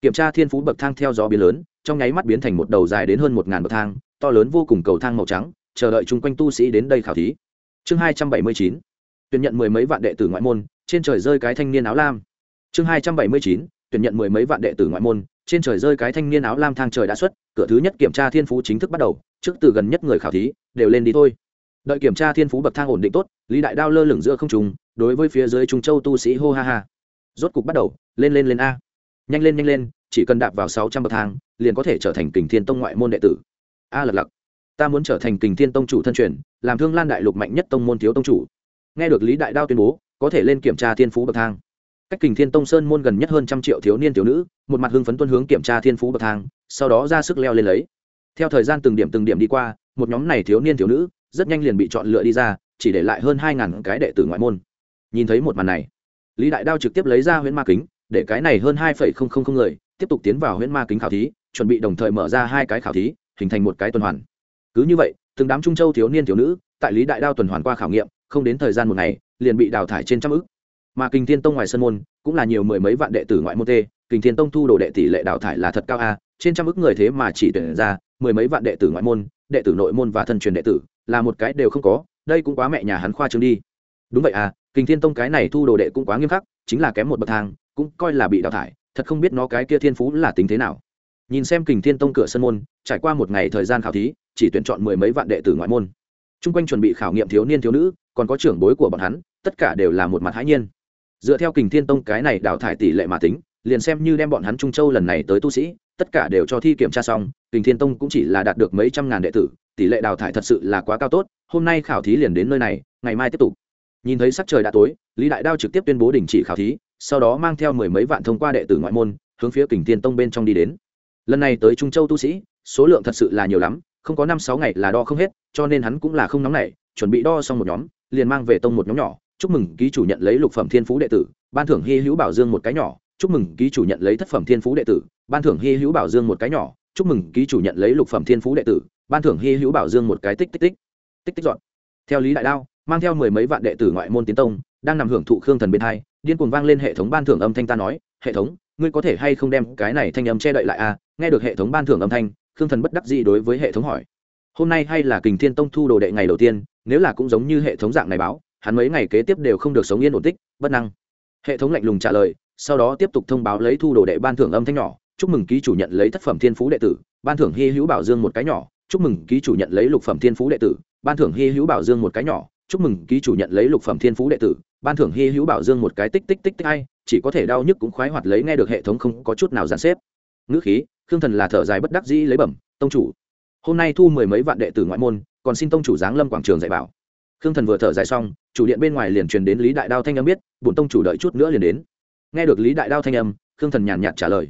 [SPEAKER 1] Kiểm tra thiên phú bậc thang theo gió biến lớn, trong nháy mắt biến thành một đầu dài đến hơn một ngàn bậc thang, to lớn vô cùng cầu thang màu trắng, chờ đợi chung quanh tu sĩ đến đây khảo thí. Chương hai trăm bảy mươi chín, tuyển nhận mười mấy vạn đệ tử ngoại môn, trên trời rơi cái thanh niên áo lam. Chương hai trăm bảy mươi chín, tuyển nhận mười mấy vạn đệ tử ngoại môn trên trời rơi cái thanh niên áo lam thang trời đã xuất, cửa thứ nhất kiểm tra thiên phú chính thức bắt đầu, trước từ gần nhất người khảo thí, đều lên đi thôi. Đợi kiểm tra thiên phú bậc thang ổn định tốt, lý đại đao lơ lửng giữa không trùng đối với phía dưới trung châu tu sĩ hô ha ha. Rốt cục bắt đầu, lên lên lên a. Nhanh lên nhanh lên, chỉ cần đạp vào sáu trăm bậc thang, liền có thể trở thành kình thiên tông ngoại môn đệ tử. A lật lặc ta muốn trở thành kình thiên tông chủ thân truyền, làm thương lan đại lục mạnh nhất tông môn thiếu tông chủ. Nghe được lý đại đao tuyên bố, có thể lên kiểm tra thiên phú bậc thang cách kình thiên tông sơn môn gần nhất hơn trăm triệu thiếu niên thiếu nữ, một mặt hưng phấn tuân hướng kiểm tra thiên phú bậc thang, sau đó ra sức leo lên lấy. Theo thời gian từng điểm từng điểm đi qua, một nhóm này thiếu niên thiếu nữ rất nhanh liền bị chọn lựa đi ra, chỉ để lại hơn hai ngàn cái đệ tử ngoại môn. Nhìn thấy một màn này, lý đại đao trực tiếp lấy ra huyễn ma kính, để cái này hơn hai phẩy không không không người tiếp tục tiến vào huyễn ma kính khảo thí, chuẩn bị đồng thời mở ra hai cái khảo thí, hình thành một cái tuần hoàn. Cứ như vậy, từng đám trung châu thiếu niên thiếu nữ tại lý đại đao tuần hoàn qua khảo nghiệm, không đến thời gian một ngày, liền bị đào thải trên trăm ức mà kinh thiên tông ngoài sân môn cũng là nhiều mười mấy vạn đệ tử ngoại môn tê. Kinh thiên tông thu đồ đệ tỷ lệ đào thải là thật cao a, trên trăm ước người thế mà chỉ tuyển ra mười mấy vạn đệ tử ngoại môn, đệ tử nội môn và thân truyền đệ tử, là một cái đều không có, đây cũng quá mẹ nhà hắn khoa trương đi. Đúng vậy à kinh thiên tông cái này thu đồ đệ cũng quá nghiêm khắc, chính là kém một bậc thang, cũng coi là bị đào thải, thật không biết nó cái kia thiên phú là tính thế nào. Nhìn xem kình thiên tông cửa sân môn, trải qua một ngày thời gian khảo thí, chỉ tuyển chọn mười mấy vạn đệ tử ngoại môn. T r u n g quanh chuẩn bị khảo nghiệm thiếu niên thiếu nữ, còn có trưởng bối của bọn hắn, tất cả đều là một mặt hãi nhiên dựa theo kình thiên tông cái này đào thải tỷ lệ mà tính, liền xem như đem bọn hắn trung châu lần này tới tu sĩ, tất cả đều cho thi kiểm tra xong, kình thiên tông cũng chỉ là đạt được mấy trăm ngàn đệ tử, tỷ lệ đào thải thật sự là quá cao tốt, hôm nay khảo thí liền đến nơi này, ngày mai tiếp tục. Nhìn thấy sắc trời đã tối, lý đại đao trực tiếp tuyên bố đình chỉ khảo thí, sau đó mang theo mười mấy vạn thông qua đệ tử ngoại môn, hướng phía kình thiên tông bên trong đi đến. Lần này tới trung châu tu sĩ, số lượng thật sự là nhiều lắm, không có năm sáu ngày là đo không hết, cho nên hắn cũng là không nóng nảy, chuẩn bị đo xong một nhóm, liền mang về tông một nhóm nhỏ chúc mừng ký chủ nhận lấy lục phẩm thiên phú đệ tử, ban thưởng hy hữu bảo dương một cái nhỏ, chúc mừng ký chủ nhận lấy thất phẩm thiên phú đệ tử, ban thưởng hy hữu bảo dương một cái nhỏ, chúc mừng ký chủ nhận lấy lục phẩm thiên phú đệ tử, ban thưởng hy hữu bảo dương một cái tích tích tích tích tích dọn. Theo lý đại đao, mang theo mười mấy vạn đệ tử ngoại môn tiến tông, đang nằm hưởng thụ khương thần bên hai, điên cuồng vang lên hệ thống ban thưởng âm thanh ta nói, hệ thống, ngươi có thể hay không đem cái này thanh âm che đậy lại à? Nghe được hệ thống ban thưởng âm thanh, khương thần bất đắc dĩ đối với hệ thống hỏi. Hôm nay hay là kình thiên tông thu đồ đệ ngày đầu tiên, nếu là cũng giống như hệ thống dạng này báo hắn mấy ngày kế tiếp đều không được sống yên ổn tích, bất năng. Hệ thống lạnh lùng trả lời, sau đó tiếp tục thông báo lấy thu đồ đệ ban thưởng âm thanh nhỏ, chúc mừng ký chủ nhận lấy thất phẩm thiên phú đệ tử, ban thưởng hy hữu bảo dương một cái nhỏ, chúc mừng ký chủ nhận lấy lục phẩm thiên phú đệ tử, ban thưởng hy hữu bảo dương một cái nhỏ, chúc mừng ký chủ nhận lấy lục phẩm thiên phú đệ tử, ban thưởng hy hữu bảo dương một cái tích tích tích tích hay chỉ có thể đau nhức cũng khoái hoạt lấy nghe được hệ thống không có chút nào giàn xếp. Ngữ khí, khương thần là thở dài bất đắc dĩ lấy bẩm, tông chủ, hôm nay thu mười mấy vạn đệ tử ngoại môn, còn xin tông chủ giáng lâm quảng trường dạy bảo khương thần vừa thở dài xong, chủ điện bên ngoài liền truyền đến lý đại đao thanh âm biết, bổn tông chủ đợi chút nữa liền đến. Nghe được lý đại đao thanh âm, khương thần nhàn nhạt trả lời.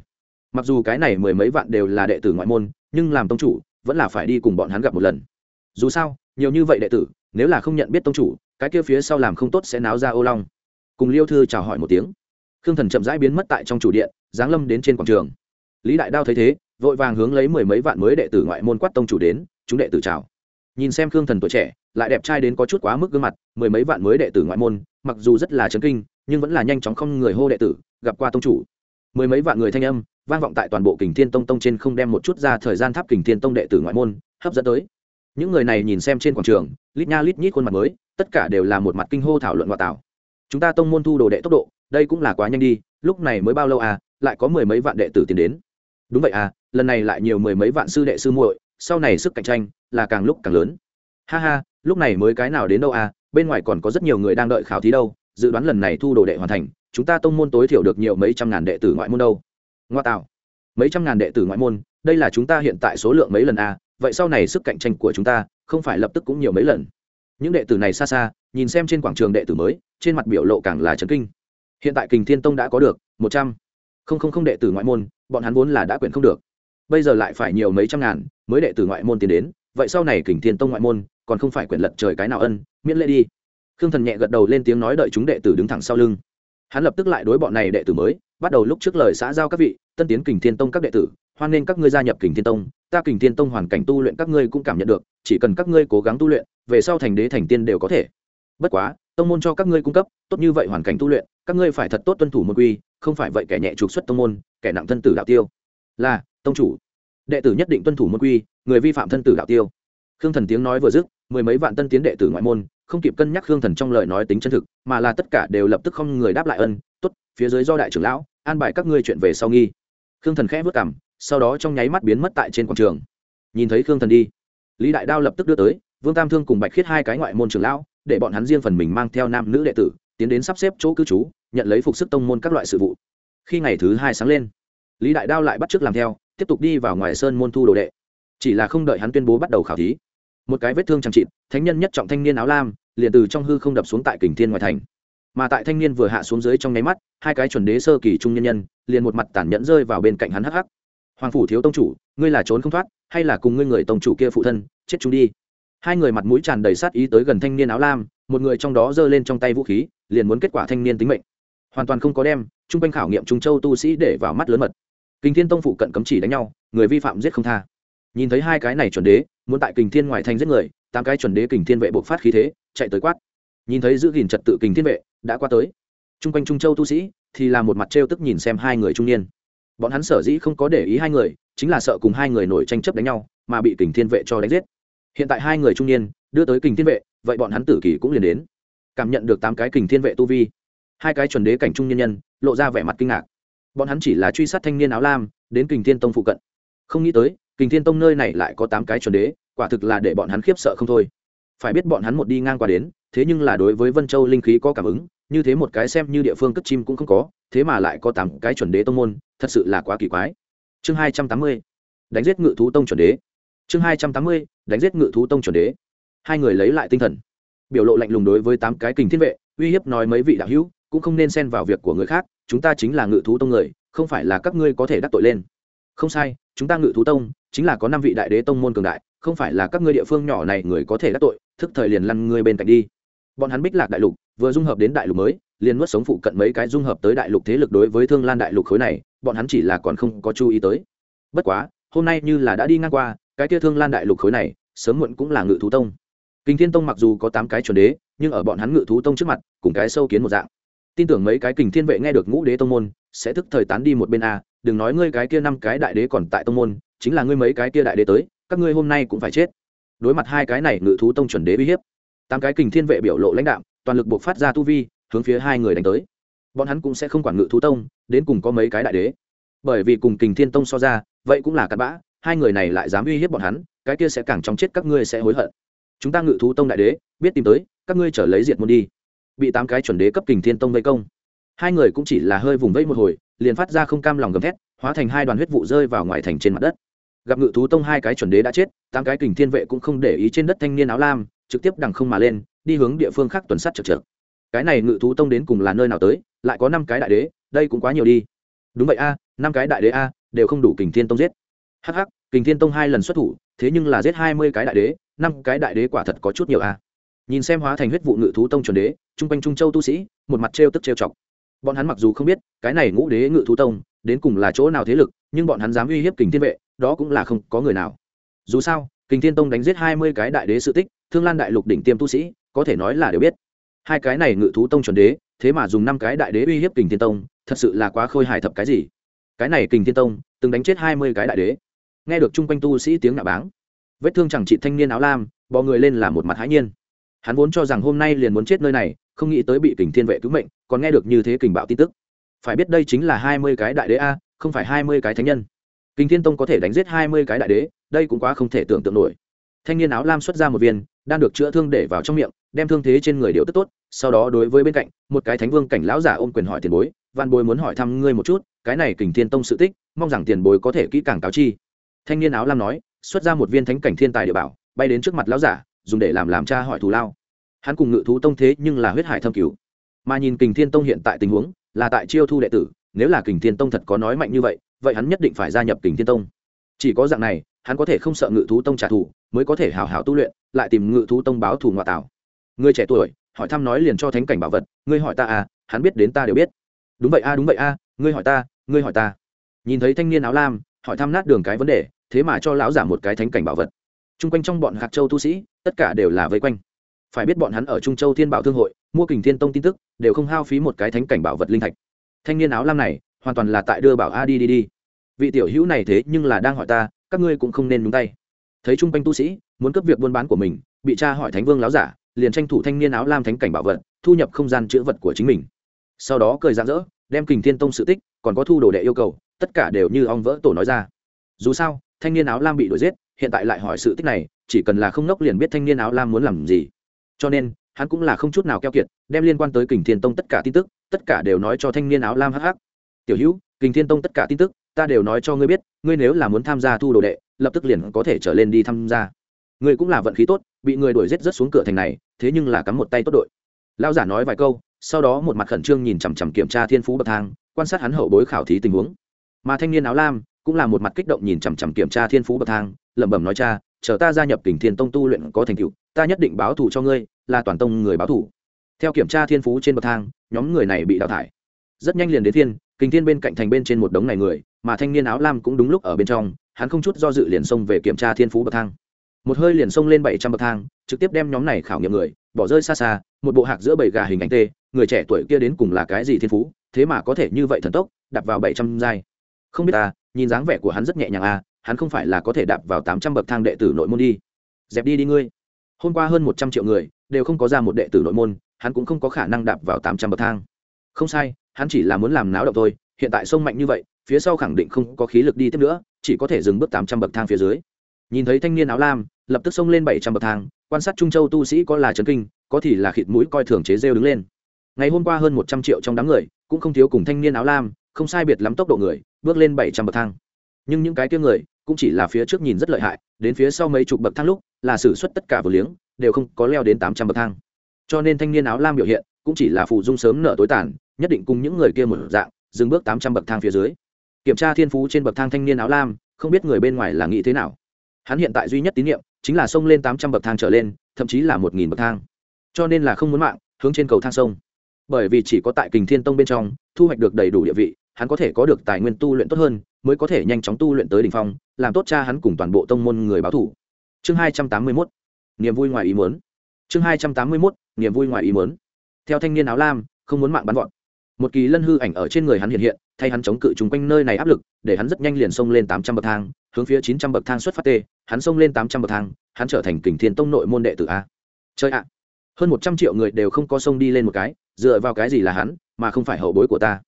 [SPEAKER 1] Mặc dù cái này mười mấy vạn đều là đệ tử ngoại môn, nhưng làm tông chủ, vẫn là phải đi cùng bọn hắn gặp một lần. Dù sao, nhiều như vậy đệ tử, nếu là không nhận biết tông chủ, cái kia phía sau làm không tốt sẽ náo ra ô long. Cùng liêu thư chào hỏi một tiếng. Khương thần chậm rãi biến mất tại trong chủ điện, giáng lâm đến trên quảng trường. Lý đại đao thấy thế, vội vàng hướng lấy mười mấy vạn mới đệ tử ngoại môn quát tông chủ đến, chúng đệ tử chào nhìn xem khương thần tuổi trẻ, lại đẹp trai đến có chút quá mức gương mặt, mười mấy vạn mới đệ tử ngoại môn, mặc dù rất là chấn kinh, nhưng vẫn là nhanh chóng không người hô đệ tử, gặp qua tông chủ. Mười mấy vạn người thanh âm, vang vọng tại toàn bộ kình thiên tông tông trên không đem một chút ra thời gian tháp kình thiên tông đệ tử ngoại môn, hấp dẫn tới. Những người này nhìn xem trên quảng trường, lít nha lít nhít khuôn mặt mới, tất cả đều là một mặt kinh hô thảo luận ngoại tạo chúng ta tông môn thu đồ đệ tốc độ, đây cũng là quá nhanh đi, lúc này mới bao lâu à lại có mười mấy vạn đệ tử tiến đến. Đúng vậy à lần này lại nhiều mười mấy vạn sư đệ sư muội sau này sức cạnh tranh là càng lúc càng lớn. Ha ha, lúc này mới cái nào đến đâu à bên ngoài còn có rất nhiều người đang đợi khảo thí đâu, dự đoán lần này thu đồ đệ hoàn thành, chúng ta tông môn tối thiểu được nhiều mấy trăm ngàn đệ tử ngoại môn đâu. Ngoa tạo. Mấy trăm ngàn đệ tử ngoại môn, đây là chúng ta hiện tại số lượng mấy lần à vậy sau này sức cạnh tranh của chúng ta không phải lập tức cũng nhiều mấy lần. Những đệ tử này xa xa, nhìn xem trên quảng trường đệ tử mới, trên mặt biểu lộ càng là trấn kinh. Hiện tại kình thiên tông đã có được một trăm không không không đệ tử ngoại môn, bọn hắn vốn là đã quyển không được bây giờ lại phải nhiều mấy trăm ngàn, mới đệ tử ngoại môn tiến đến, vậy sau này kình thiên tông ngoại môn, còn không phải quyển lật trời cái nào ân, miễn lễ đi. Khương thần nhẹ gật đầu lên tiếng nói đợi chúng đệ tử đứng thẳng sau lưng. Hắn lập tức lại đối bọn này đệ tử mới, bắt đầu lúc trước lời xã giao các vị, tân tiến kình thiên tông các đệ tử, hoan nên các ngươi gia nhập kình thiên tông, ta kình thiên tông hoàn cảnh tu luyện các ngươi cũng cảm nhận được, chỉ cần các ngươi cố gắng tu luyện, về sau thành đế thành tiên đều có thể. Bất quá, tông môn cho các ngươi cung cấp, tốt như vậy hoàn cảnh tu luyện, các ngươi phải thật tốt tuân thủ môn quy, không phải vậy kẻ nhẹ trục xuất tông môn, kẻ nặng thân tử đạo tiêu. Là tông chủ. Đệ tử nhất định tuân thủ môn quy, người vi phạm thân tử đạo tiêu. Khương thần tiếng nói vừa dứt, mười mấy vạn tân tiến đệ tử ngoại môn, không kịp cân nhắc khương thần trong lời nói tính chân thực, mà là tất cả đều lập tức không người đáp lại ân, tốt, phía dưới do đại trưởng lão, an bài các ngươi chuyện về sau nghi. Khương thần khẽ vất cảm sau đó trong nháy mắt biến mất tại trên quảng trường. Nhìn thấy khương thần đi, lý đại đao lập tức đưa tới, vương tam thương cùng bạch khiết hai cái ngoại môn trưởng lão, để bọn hắn riêng phần mình mang theo nam nữ đệ tử, tiến đến sắp xếp chỗ cư trú, nhận lấy phục sức tông môn các loại sự vụ. Khi ngày thứ hai sáng lên, lý đại đao lại bắt t làm theo tiếp tục đi vào ngoài sơn môn thu đồ đệ. Chỉ là không đợi hắn tuyên bố bắt đầu khảo thí, một cái vết thương chẳng chịt, thánh nhân nhất trọng thanh niên áo lam, liền từ trong hư không đập xuống tại kình thiên ngoài thành. Mà tại thanh niên vừa hạ xuống dưới trong nháy mắt, hai cái chuẩn đế sơ kỳ trung nhân nhân, liền một mặt tản nhẫn rơi vào bên cạnh hắn hắc hắc. Hoàng phủ thiếu tông chủ, ngươi là trốn không thoát, hay là cùng ngươi người tông chủ kia phụ thân, chết chúng đi. Hai người mặt mũi tràn đầy sát ý tới gần thanh niên áo lam, một người trong đó giơ lên trong tay vũ khí, liền muốn kết quả thanh niên tính mệnh. Hoàn toàn không có đem, chung quanh khảo nghiệm trung châu tu sĩ để vào mắt lớn mật kinh thiên tông phụ cận cấm chỉ đánh nhau, người vi phạm giết không tha. Nhìn thấy hai cái này chuẩn đế, muốn tại kình thiên ngoài thành giết người, tám cái chuẩn đế kình thiên vệ buộc phát khí thế, chạy tới quát. Nhìn thấy giữ gìn trật tự kình thiên vệ, đã qua tới. Chung quanh trung châu tu sĩ, thì là một mặt trêu tức nhìn xem hai người trung niên. Bọn hắn sở dĩ không có để ý hai người, chính là sợ cùng hai người nổi tranh chấp đánh nhau, mà bị kình thiên vệ cho đánh giết. Hiện tại hai người trung niên, đưa tới kình thiên vệ, vậy bọn hắn tử kỳ cũng liền đến. Cảm nhận được tám cái kình thiên vệ tu vi, hai cái chuẩn đế cảnh trung nhân nhân, lộ ra vẻ mặt kinh ngạc bọn hắn chỉ là truy sát thanh niên áo lam, đến kình thiên tông phụ cận. Không nghĩ tới, kình thiên tông nơi này lại có tám cái chuẩn đế, quả thực là để bọn hắn khiếp sợ không thôi. Phải biết bọn hắn một đi ngang qua đến, thế nhưng là đối với vân châu linh khí có cảm ứng, như thế một cái xem như địa phương cất chim cũng không có, thế mà lại có tám cái chuẩn đế tông môn, thật sự là quá kỳ quái. Chương hai trăm tám mươi, đánh giết ngự thú tông chuẩn đế. Chương hai trăm tám mươi, đánh giết ngự thú tông chuẩn đế. Hai người lấy lại tinh thần. Biểu lộ lạnh lùng đối với tám cái kình thiên vệ, uy hiếp nói mấy vị đạo hữu, cũng không nên xen vào việc của người khác chúng ta chính là ngự thú tông người, không phải là các ngươi có thể đắc tội lên. Không sai, chúng ta ngự thú tông chính là có năm vị đại đế tông môn cường đại, không phải là các ngươi địa phương nhỏ này người có thể đắc tội, thức thời liền lăn ngươi bên cạnh đi. Bọn hắn bích lạc đại lục, vừa dung hợp đến đại lục mới, liền nuốt sống phụ cận mấy cái dung hợp tới đại lục thế lực đối với thương lan đại lục khối này, bọn hắn chỉ là còn không có chú ý tới. Bất quá, hôm nay như là đã đi ngang qua, cái kia thương lan đại lục khối này, sớm muộn cũng là ngự thú tông. Kinh thiên tông mặc dù có tám cái chuẩn đế, nhưng ở bọn hắn ngự thú tông trước mặt, cùng cái sâu kiến một dạng tin tưởng mấy cái kình thiên vệ nghe được ngũ đế tông môn, sẽ thức thời tán đi một bên a, đừng nói ngươi cái kia năm cái đại đế còn tại tông môn, chính là ngươi mấy cái kia đại đế tới, các ngươi hôm nay cũng phải chết. Đối mặt hai cái này ngự thú tông chuẩn đế uy hiếp, tám cái kình thiên vệ biểu lộ lãnh đạo toàn lực buộc phát ra tu vi, hướng phía hai người đánh tới. Bọn hắn cũng sẽ không quản ngự thú tông, đến cùng có mấy cái đại đế. Bởi vì cùng kình thiên tông so ra, vậy cũng là cặn bã, hai người này lại dám uy hiếp bọn hắn, cái kia sẽ càng chóng chết các ngươi sẽ hối hận. Chúng ta ngự thú tông đại đế, biết tìm tới, các ngươi trở lấy diệt môn đi bị tám cái chuẩn đế cấp kình thiên tông vây công. Hai người cũng chỉ là hơi vùng vây một hồi, liền phát ra không cam lòng gầm thét, hóa thành hai đoàn huyết vụ rơi vào ngoài thành trên mặt đất. Gặp ngự thú tông hai cái chuẩn đế đã chết, tám cái kình thiên vệ cũng không để ý trên đất thanh niên áo lam, trực tiếp đằng không mà lên, đi hướng địa phương khác tuần sát chật chật cái này ngự thú tông đến cùng là nơi nào tới, lại có năm cái đại đế, đây cũng quá nhiều đi. Đúng vậy a, năm cái đại đế a, đều không đủ kình thiên tông giết. Hh kình thiên tông hai lần xuất thủ, thế nhưng là giết hai mươi cái đại đế, năm cái đại đế quả thật có chút nhiều a nhìn xem hóa thành huyết vụ ngự thú tông chuẩn đế trung quanh trung châu tu sĩ, một mặt trêu tức trêu chọc. Bọn hắn mặc dù không biết, cái này ngũ đế ngự thú tông, đến cùng là chỗ nào thế lực, nhưng bọn hắn dám uy hiếp kình thiên vệ, đó cũng là không có người nào. Dù sao, kình thiên tông đánh giết hai mươi cái đại đế sự tích, thương lan đại lục đỉnh tiêm tu sĩ, có thể nói là đều biết. Hai cái này ngự thú tông chuẩn đế, thế mà dùng năm cái đại đế uy hiếp kình thiên tông, thật sự là quá khôi hài thập cái gì. Cái này kình thiên tông, từng đánh chết hai mươi cái đại đế. Nghe được chung quanh tu sĩ tiếng nạ báng, vết thương chẳng trị thanh niên áo lam, bò người lên là một mặt hãi nhiên hắn vốn cho rằng hôm nay liền muốn chết nơi này, không nghĩ tới bị kình thiên vệ cứu mệnh, còn nghe được như thế kình bạo tin tức. Phải biết đây chính là hai mươi cái đại đế a, không phải hai mươi cái thánh nhân. Kình thiên tông có thể đánh giết hai mươi cái đại đế, đây cũng quá không thể tưởng tượng nổi. Thanh niên áo lam xuất ra một viên, đang được chữa thương để vào trong miệng, đem thương thế trên người điệu tức tốt, sau đó đối với bên cạnh, một cái thánh vương cảnh lão giả ôm quyền hỏi tiền bối văn bối muốn hỏi thăm ngươi một chút, cái này kình thiên tông sự tích, mong rằng tiền bối có thể kỹ càng cáo chi. Thanh niên áo lam nói, xuất ra một viên thánh cảnh thiên tài địa bảo, bay đến trước mặt lão giả dùng để làm làm cha hỏi thù lao. Hắn cùng ngự thú tông thế nhưng là huyết hải thâm cứu mà nhìn kình thiên tông hiện tại tình huống, là tại chiêu thu đệ tử, nếu là kình thiên tông thật có nói mạnh như vậy vậy hắn nhất định phải gia nhập kình thiên tông. Chỉ có dạng này, hắn có thể không sợ ngự thú tông trả thù, mới có thể hào hào tu luyện, lại tìm ngự thú tông báo thù ngoại tảo. Người trẻ tuổi, hỏi thăm nói liền cho thánh cảnh bảo vật, ngươi hỏi ta à hắn biết đến ta đều biết. Đúng vậy a đúng vậy a ngươi hỏi ta, ngươi hỏi ta. Nhìn thấy thanh niên áo lam, hỏi thăm nát đường cái vấn đề, thế mà cho lão giả một cái thánh cảnh bảo vật chung quanh trong bọn hạc châu tu sĩ, tất cả đều là vây quanh. Phải biết bọn hắn ở trung châu thiên bảo thương hội, mua kình thiên tông tin tức, đều không hao phí một cái thánh cảnh bảo vật linh thạch. Thanh niên áo lam này, hoàn toàn là tại đưa bảo a đi đi đi. Vị tiểu hữu này thế nhưng là đang hỏi ta, các ngươi cũng không nên nhúng tay. Thấy chung quanh tu sĩ, muốn cấp việc buôn bán của mình, bị cha hỏi thánh vương láo giả, liền tranh thủ thanh niên áo lam thánh cảnh bảo vật, thu nhập không gian chữ vật của chính mình. Sau đó cười rạng rỡ, đem kình thiên tông sự tích, còn có thu đồ đệ yêu cầu, tất cả đều như ong vỡ tổ nói ra. Dù sao, thanh niên áo lam bị đuổi giết hiện tại lại hỏi sự tích này, chỉ cần là không nốc liền biết thanh niên áo lam muốn làm gì. Cho nên, hắn cũng là không chút nào keo kiệt, đem liên quan tới kình thiên tông tất cả tin tức, tất cả đều nói cho thanh niên áo lam hh tiểu hữu, kình thiên tông tất cả tin tức, ta đều nói cho ngươi biết, ngươi nếu là muốn tham gia thu đồ đệ, lập tức liền có thể trở lên đi tham gia. Ngươi cũng là vận khí tốt, bị người đuổi giết rất xuống cửa thành này, thế nhưng là cắm một tay tốt đội. Lao giả nói vài câu, sau đó một mặt khẩn trương nhìn chằm chằm kiểm tra thiên phú bậc thang, quan sát hắn hậu bối khảo thí tình huống. Mà thanh niên áo lam cũng là một mặt kích động nhìn chằm chằm kiểm tra thiên phú bậc thang lẩm bẩm nói, cha, chờ ta gia nhập kình thiên tông tu luyện có thành tựu, ta nhất định báo thù cho ngươi, là toàn tông người báo thù. Theo kiểm tra thiên phú trên bậc thang, nhóm người này bị đào thải. Rất nhanh liền đến thiên kình thiên bên cạnh thành bên trên một đống này người, mà thanh niên áo lam cũng đúng lúc ở bên trong, hắn không chút do dự liền xông về kiểm tra thiên phú bậc thang. Một hơi liền xông lên bảy trăm bậc thang, trực tiếp đem nhóm này khảo nghiệm người, bỏ rơi xa xa, một bộ hạc giữa bảy gà hình ảnh tê, người trẻ tuổi kia đến cùng là cái gì thiên phú, thế mà có thể như vậy thần tốc, đạp vào bảy trăm giai. Không biết ta, nhìn dáng vẻ của hắn rất nhẹ nhàng à hắn không phải là có thể đạp vào tám trăm bậc thang đệ tử nội môn đi. Dẹp đi đi ngươi. Hôm qua hơn một trăm triệu người, đều không có ra một đệ tử nội môn, hắn cũng không có khả năng đạp vào tám trăm bậc thang. Không sai, hắn chỉ là muốn làm náo động thôi, hiện tại sông mạnh như vậy, phía sau khẳng định không có khí lực đi tiếp nữa, chỉ có thể dừng bước tám trăm bậc thang phía dưới. Nhìn thấy thanh niên áo lam, lập tức xông lên bảy trăm bậc thang, quan sát trung châu tu sĩ có là trấn kinh, có thì là khịt mũi coi thường chế rêu đứng lên. Ngày hôm qua hơn một trăm triệu trong đám người, cũng không thiếu cùng thanh niên áo lam, không sai biệt lắm tốc độ người, bước lên bảy trăm bậc thang nhưng những cái kia người cũng chỉ là phía trước nhìn rất lợi hại, đến phía sau mấy chục bậc thang lúc là xử suất tất cả vừa liếng, đều không có leo đến tám trăm bậc thang. Cho nên thanh niên áo lam biểu hiện cũng chỉ là phụ dung sớm nợ tối tàn, nhất định cùng những người kia một dạng, dừng bước tám trăm bậc thang phía dưới. Kiểm tra thiên phú trên bậc thang thanh niên áo lam, không biết người bên ngoài là nghĩ thế nào. Hắn hiện tại duy nhất tín nhiệm chính là xông lên tám trăm bậc thang trở lên, thậm chí là một nghìn bậc thang. Cho nên là không muốn mạng, hướng trên cầu thang sông. Bởi vì chỉ có tại kình thiên tông bên trong, thu hoạch được đầy đủ địa vị hắn có thể có được tài nguyên tu luyện tốt hơn, mới có thể nhanh chóng tu luyện tới đ ỉ n h phong, làm tốt cha hắn cùng toàn bộ tông môn người báo thủ. Chương hai trăm tám mươi mốt, niềm vui ngoài ý muốn. Chương hai trăm tám mươi mốt, niềm vui ngoài ý muốn. Theo thanh niên áo lam, không muốn mạng bắn gọn một kỳ lân hư ảnh ở trên người hắn hiện hiện, thay hắn chống cự chung quanh nơi này áp lực, để hắn rất nhanh liền xông lên tám trăm bậc thang, hướng phía chín trăm bậc thang xuất phát tê, hắn xông lên tám trăm bậc thang, hắn trở thành kình thiên tông nội môn đệ tử a. Chơi ạ. Hơn một trăm triệu người đều không có xông đi lên một cái, dựa vào cái gì là hắn, mà không phải hậu bối của ta.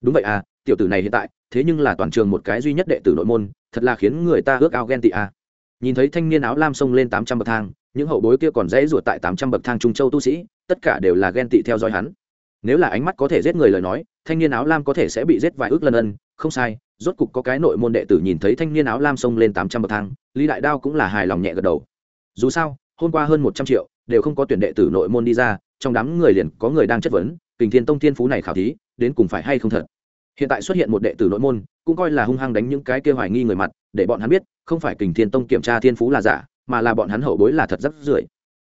[SPEAKER 1] Đúng vậy à tiểu tử này hiện tại, thế nhưng là toàn trường một cái duy nhất đệ tử nội môn, thật là khiến người ta ước ao ghen tị à. nhìn thấy thanh niên áo lam xông lên tám trăm bậc thang, những hậu bối kia còn dễ ruột tại tám trăm bậc thang trung châu tu sĩ, tất cả đều là ghen tị theo dõi hắn. Nếu là ánh mắt có thể giết người lời nói, thanh niên áo lam có thể sẽ bị giết vài ước lần ân, không sai, rốt cục có cái nội môn đệ tử nhìn thấy thanh niên áo lam xông lên tám trăm bậc thang, lý đại đao cũng là hài lòng nhẹ gật đầu. Dù sao, hôm qua hơn một trăm triệu, đều không có tuyển đệ tử nội môn đi ra, trong đám người liền có người đang chất vấn, kình thiên tông thiên phú này khảo thí, đến cùng phải hay không thật? Hiện tại xuất hiện một đệ tử nội môn, cũng coi là hung hăng đánh những cái kia hoài nghi người mặt, để bọn hắn biết, không phải kình thiên tông kiểm tra thiên phú là giả, mà là bọn hắn hậu bối là thật rất rưởi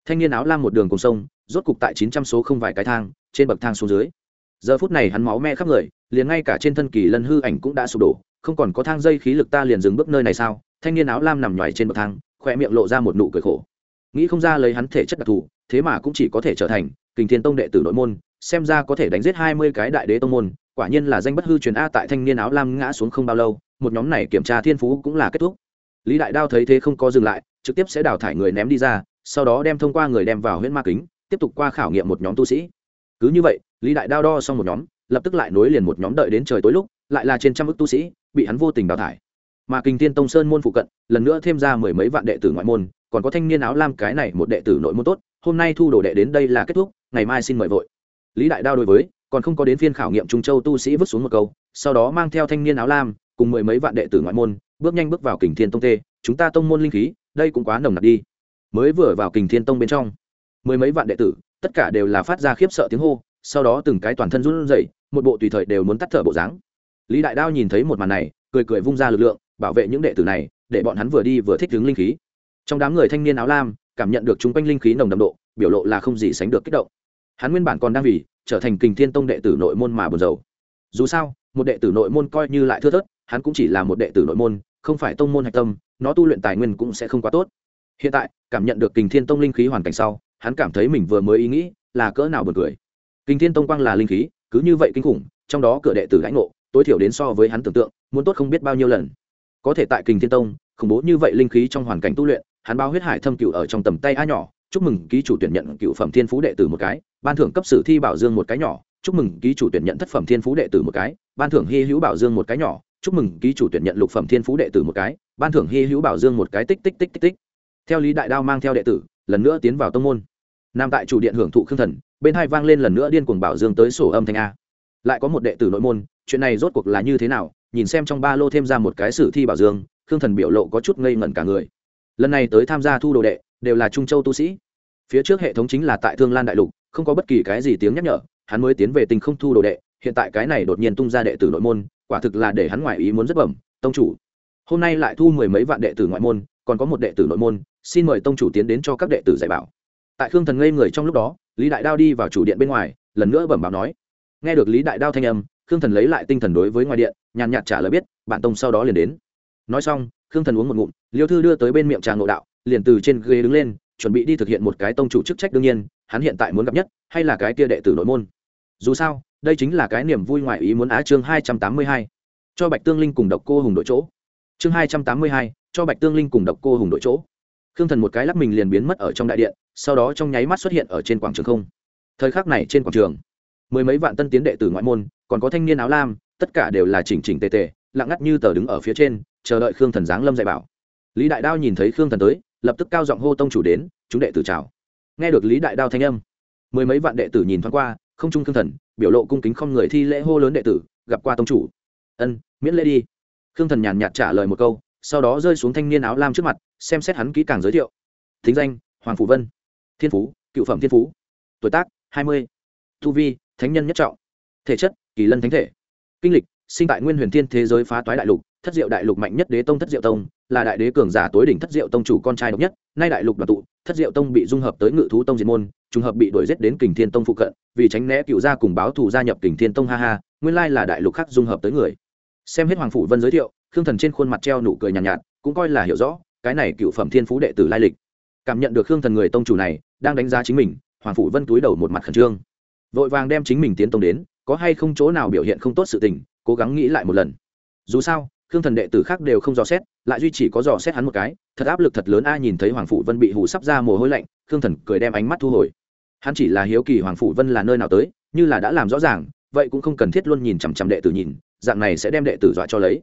[SPEAKER 1] thanh niên áo lam một đường cùng sông, rốt cục tại chín trăm số không vài cái thang, trên bậc thang xuống dưới. Giờ phút này hắn máu me khắp người, liền ngay cả trên thân kỳ lân hư ảnh cũng đã sụp đổ, không còn có thang dây khí lực ta liền dừng bước nơi này sao? Thanh niên áo lam nằm nhoài trên bậc thang khoe miệng lộ ra một nụ cười khổ. Nghĩ không ra lấy hắn thể chất đặc thù, thế mà cũng chỉ có thể trở thành kình thiên tông đệ tử nội môn, xem ra có thể đánh giết hai mươi cái đại đế tông môn quả nhiên là danh bất hư truyền a tại thanh niên áo lam ngã xuống không bao lâu, một nhóm này kiểm tra thiên phú cũng là kết thúc. Lý đại đao thấy thế không có dừng lại, trực tiếp sẽ đào thải người ném đi ra, sau đó đem thông qua người đem vào huyễn ma kính, tiếp tục qua khảo nghiệm một nhóm tu sĩ. Cứ như vậy, lý đại đao đo xong một nhóm, lập tức lại nối liền một nhóm đợi đến trời tối lúc, lại là trên trăm ước tu sĩ, bị hắn vô tình đào thải. Mà kinh thiên tông sơn môn phụ cận, lần nữa thêm ra mười mấy vạn đệ tử ngoại môn, còn có thanh niên áo lam cái này một đệ tử nội môn tốt, hôm nay thu đồ đệ đến đây là kết thúc, ngày mai xin mời vội. Lý đại đao đối với còn không có đến phiên khảo nghiệm trung châu tu sĩ vứt xuống một câu, sau đó mang theo thanh niên áo lam, cùng mười mấy vạn đệ tử ngoại môn, bước nhanh bước vào kình thiên tông tê, chúng ta tông môn linh khí, đây cũng quá nồng nặc đi. Mới vừa vào kình thiên tông bên trong, mười mấy vạn đệ tử, tất cả đều là phát ra khiếp sợ tiếng hô, sau đó từng cái toàn thân run rẩy, một bộ tùy thời đều muốn tắt thở bộ dáng. Lý đại đao nhìn thấy một màn này, cười cười vung ra lực lượng, bảo vệ những đệ tử này, để bọn hắn vừa đi vừa thích ứng linh khí. Trong đám người thanh niên áo lam, cảm nhận được chúng quanh linh khí nồng đậm độ, biểu lộ là không gì sánh được kích động hắn nguyên bản còn đang vì trở thành kình thiên tông đệ tử nội môn mà buồn rầu. Dù sao, một đệ tử nội môn coi như lại thưa thớt, hắn cũng chỉ là một đệ tử nội môn, không phải tông môn hạch tâm, nó tu luyện tài nguyên cũng sẽ không quá tốt. Hiện tại, cảm nhận được kình thiên tông linh khí hoàn cảnh sau, hắn cảm thấy mình vừa mới ý nghĩ là cỡ nào buồn cười. Kình thiên tông quang là linh khí, cứ như vậy kinh khủng, trong đó cửa đệ tử lãnh ngộ, tối thiểu đến so với hắn tưởng tượng, muốn tốt không biết bao nhiêu lần. Có thể tại kình thiên tông, khủng bố như vậy linh khí trong hoàn cảnh tu luyện, hắn bao huyết hải thâm cựu ở trong tầm tay a nhỏ chúc mừng ký chủ tuyển nhận cựu phẩm thiên phú đệ tử một cái, ban thưởng cấp sử thi bảo dương một cái nhỏ, chúc mừng ký chủ tuyển nhận thất phẩm thiên phú đệ tử một cái, ban thưởng hy hữu bảo dương một cái nhỏ, chúc mừng ký chủ tuyển nhận lục phẩm thiên phú đệ tử một cái, ban thưởng hy hữu bảo dương một cái tích tích tích tích tích. Theo lý đại đao mang theo đệ tử, lần nữa tiến vào tông môn. Nằm tại chủ điện hưởng thụ khương thần, bên hai vang lên lần nữa điên cuồng bảo dương tới sổ âm thanh a. Lại có một đệ tử nội môn, chuyện này rốt cuộc là như thế nào, nhìn xem trong ba lô thêm ra một cái sử thi bảo dương, khương thần biểu lộ có chút ngây ngẩn cả người. Lần này tới tham gia thu đồ đệ đều là trung châu tu sĩ. Phía trước hệ thống chính là tại thương lan đại lục, không có bất kỳ cái gì tiếng nhắc nhở, hắn mới tiến về tình không thu đồ đệ, hiện tại cái này đột nhiên tung ra đệ tử nội môn, quả thực là để hắn ngoài ý muốn rất bẩm, tông chủ, hôm nay lại thu mười mấy vạn đệ tử ngoại môn, còn có một đệ tử nội môn, xin mời tông chủ tiến đến cho các đệ tử dạy bảo. Tại khương thần ngây người trong lúc đó, lý đại đao đi vào chủ điện bên ngoài, lần nữa bẩm báo nói. Nghe được lý đại đao thanh âm, khương thần lấy lại tinh thần đối với ngoài điện, nhàn nhạt trả lời biết, bạn tông sau đó liền đến. Nói xong, khương thần uống một ngụm, liêu thư đưa tới bên miệng trà ngộ đạo liền từ trên ghế đứng lên, chuẩn bị đi thực hiện một cái tông chủ chức trách đương nhiên, hắn hiện tại muốn gặp nhất, hay là cái kia đệ tử nội môn. Dù sao, đây chính là cái niềm vui ngoại ý muốn á chương hai trăm tám mươi hai. Cho bạch tương linh cùng độc cô hùng đội chỗ. Chương hai trăm tám mươi hai, cho bạch tương linh cùng độc cô hùng đội chỗ. Khương thần một cái lắc mình liền biến mất ở trong đại điện, sau đó trong nháy mắt xuất hiện ở trên quảng trường không. Thời khắc này trên quảng trường, mười mấy vạn tân tiến đệ tử ngoại môn, còn có thanh niên áo lam, tất cả đều là chỉnh chỉnh tề tề, lặng ngắt như tờ đứng ở phía trên, chờ đợi khương thần giáng lâm dạy bảo. Lý đại đao nhìn thấy khương thần tới lập tức cao giọng hô tông chủ đến, chúng đệ tử chào. Nghe được lý đại đao thanh âm, mười mấy vạn đệ tử nhìn thoáng qua, không trung thương thần, biểu lộ cung kính không người thi lễ hô lớn đệ tử, gặp qua tông chủ. Ân, miễn lễ đi. Khương thần nhàn nhạt trả lời một câu, sau đó rơi xuống thanh niên áo lam trước mặt, xem xét hắn kỹ càng giới thiệu. Thính danh, hoàng phủ vân. Thiên phú, cựu phẩm thiên phú. Tuổi tác, hai mươi. Thu vi, thánh nhân nhất trọng. Thể chất, kỳ lân thánh thể. Kinh lịch, sinh tại nguyên huyền thiên thế giới phá toái đại lục, thất diệu đại lục mạnh nhất đế tông thất diệu tông là đại đế cường giả tối đỉnh thất diệu tông chủ con trai độc nhất nay đại lục đoàn tụ thất diệu tông bị dung hợp tới ngự thú tông diệt môn trùng hợp bị đuổi giết đến kình thiên tông phụ cận vì tránh né cựu gia cùng báo thù gia nhập kình thiên tông ha ha nguyên lai là đại lục khác dung hợp tới người. Xem hết hoàng phủ vân giới thiệu khương thần trên khuôn mặt treo nụ cười nhàn nhạt, nhạt cũng coi là hiểu rõ cái này cựu phẩm thiên phú đệ tử lai lịch. Cảm nhận được khương thần người tông chủ này đang đánh giá chính mình hoàng phủ vân túi đầu một mặt khẩn trương. Vội vàng đem chính mình tiến tông đến có hay không chỗ nào biểu hiện không tốt sự tình cố gắng nghĩ lại một lần. Dù sao khương thần đệ tử khác đều không dò xét lại duy chỉ có dò xét hắn một cái, thật áp lực thật lớn a nhìn thấy hoàng phủ vân bị hủ sắp ra mồ hôi lạnh, khương thần cười đem ánh mắt thu hồi. Hắn chỉ là hiếu kỳ hoàng phủ vân là nơi nào tới, như là đã làm rõ ràng, vậy cũng không cần thiết luôn nhìn chằm chằm đệ tử nhìn, dạng này sẽ đem đệ tử dọa cho lấy.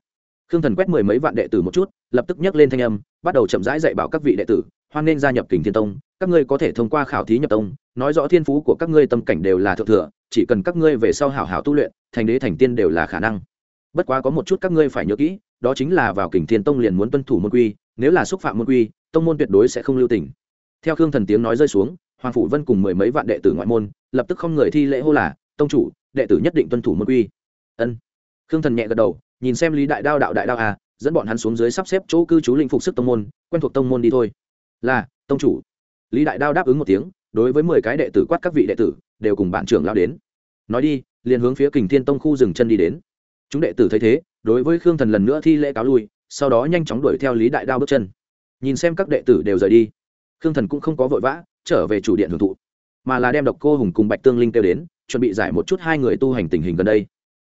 [SPEAKER 1] Khương thần quét mười mấy vạn đệ tử một chút, lập tức nhấc lên thanh âm, bắt đầu chậm rãi dạy bảo các vị đệ tử, hoan nên gia nhập kình thiên tông, các ngươi có thể thông qua khảo thí nhập tông, nói rõ thiên phú của các ngươi tâm cảnh đều là thượng thừa, chỉ cần các ngươi về sau hảo hảo tu luyện, thành đế thành tiên đều là khả năng. Bất quá có một chút các ngươi phải nhớ kỹ đó chính là vào kình thiên tông liền muốn tuân thủ môn quy, nếu là xúc phạm môn quy, tông môn tuyệt đối sẽ không lưu tình. Theo khương thần tiếng nói rơi xuống, hoàng phủ vân cùng mười mấy vạn đệ tử ngoại môn, lập tức không người thi lễ hô là, tông chủ, đệ tử nhất định tuân thủ môn quy. Ân. Khương thần nhẹ gật đầu, nhìn xem lý đại đao đạo đại đao à dẫn bọn hắn xuống dưới sắp xếp chỗ cư trú linh phục sức tông môn, quen thuộc tông môn đi thôi. Là, tông chủ. Lý đại đao đáp ứng một tiếng, đối với mười cái đệ tử quát các vị đệ tử, đều cùng bạn trưởng lao đến. Nói đi, liền hướng phía kình thiên tông khu dừng chân đi đến. Chúng đệ tử thấy thế đối với khương thần lần nữa thi lễ cáo lui, sau đó nhanh chóng đuổi theo lý đại đao bước chân. Nhìn xem các đệ tử đều rời đi, khương thần cũng không có vội vã, trở về chủ điện hưởng thụ, mà là đem độc cô hùng cùng bạch tương linh kêu đến, chuẩn bị giải một chút hai người tu hành tình hình gần đây.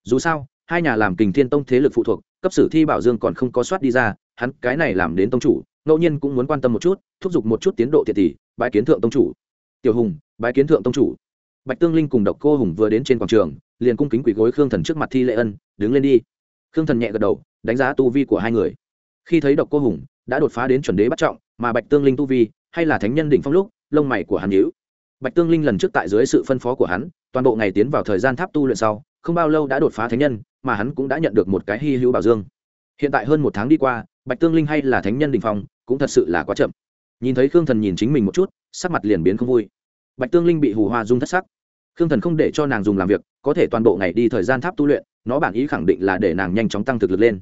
[SPEAKER 1] Dù sao, hai nhà làm kình thiên tông thế lực phụ thuộc, cấp sử thi bảo dương còn không có soát đi ra, hắn cái này làm đến tông chủ, ngẫu nhiên cũng muốn quan tâm một chút, thúc giục một chút tiến độ thiệt tỷ bãi kiến thượng tông chủ. Tiểu hùng bãi kiến thượng tông chủ. Bạch tương linh cùng độc cô hùng vừa đến trên quảng trường, liền cung kính quỳ gối khương thần trước mặt thi lệ ân, đứng lên đi khương thần nhẹ gật đầu, đánh giá tu vi của hai người. Khi thấy độc cô hùng, đã đột phá đến chuẩn đế bắt trọng, mà bạch tương linh tu vi, hay là thánh nhân đỉnh phong lúc, lông mày của hắn nhíu. Bạch tương linh lần trước tại dưới sự phân phó của hắn, toàn bộ ngày tiến vào thời gian tháp tu luyện sau, không bao lâu đã đột phá thánh nhân, mà hắn cũng đã nhận được một cái hy hữu bảo dương. Hiện tại hơn một tháng đi qua, bạch tương linh hay là thánh nhân đình phong, cũng thật sự là quá chậm. Nhìn thấy khương thần nhìn chính mình một chút, sắc mặt liền biến không vui. Bạch tương linh bị hù hoa dung thất sắc. Khương thần không để cho nàng dùng làm việc, có thể toàn bộ ngày đi thời gian tháp tu luyện nó bản ý khẳng định là để nàng nhanh chóng tăng thực lực lên.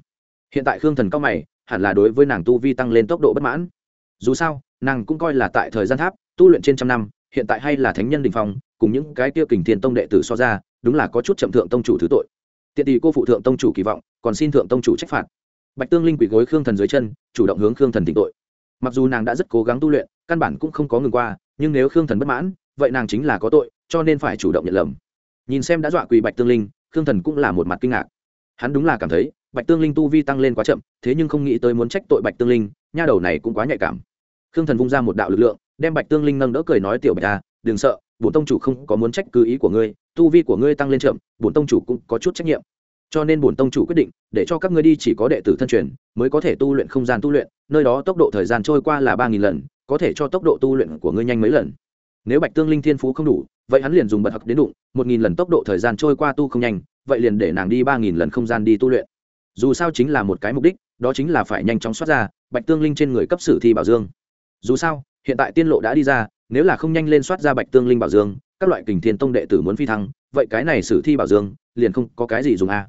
[SPEAKER 1] Hiện tại khương thần cao mày, hẳn là đối với nàng tu vi tăng lên tốc độ bất mãn. Dù sao, nàng cũng coi là tại thời gian tháp, tu luyện trên trăm năm, hiện tại hay là thánh nhân đình phong, cùng những cái tiêu kình thiên tông đệ tử so ra, đúng là có chút chậm thượng tông chủ thứ tội. Tiện tỷ cô phụ thượng tông chủ kỳ vọng, còn xin thượng tông chủ trách phạt. Bạch tương linh quỳ gối khương thần dưới chân, chủ động hướng khương thần tỉnh tội. Mặc dù nàng đã rất cố gắng tu luyện, căn bản cũng không có ngừng qua, nhưng nếu khương thần bất mãn, vậy nàng chính là có tội, cho nên phải chủ động nhận lầm. Nhìn xem đã dọa quỳ bạch tương linh khương thần cũng là một mặt kinh ngạc. Hắn đúng là cảm thấy bạch tương linh tu vi tăng lên quá chậm thế nhưng không nghĩ tới muốn trách tội bạch tương linh nha đầu này cũng quá nhạy cảm. Khương thần vung ra một đạo lực lượng đem bạch tương linh nâng đỡ cười nói tiểu bạch ta à, đừng sợ bổn tông chủ không có muốn trách cứ ý của ngươi tu vi của ngươi tăng lên chậm bổn tông chủ cũng có chút trách nhiệm. Cho nên bổn tông chủ quyết định để cho các ngươi đi chỉ có đệ tử thân truyền mới có thể tu luyện không gian tu luyện nơi đó tốc độ thời gian trôi qua là ba nghìn lần có thể cho tốc độ tu luyện của ngươi nhanh mấy lần nếu bạch tương linh thiên phú không đủ, vậy hắn liền dùng bật hặc đến đụng, một nghìn lần tốc độ thời gian trôi qua tu không nhanh, vậy liền để nàng đi ba nghìn lần không gian đi tu luyện. Dù sao chính là một cái mục đích, đó chính là phải nhanh chóng xuất ra, bạch tương linh trên người cấp sử thi bảo dương. Dù sao, hiện tại tiên lộ đã đi ra, nếu là không nhanh lên soát ra bạch tương linh bảo dương, các loại kình thiên tông đệ tử muốn phi thăng, vậy cái này sử thi bảo dương, liền không có cái gì dùng a.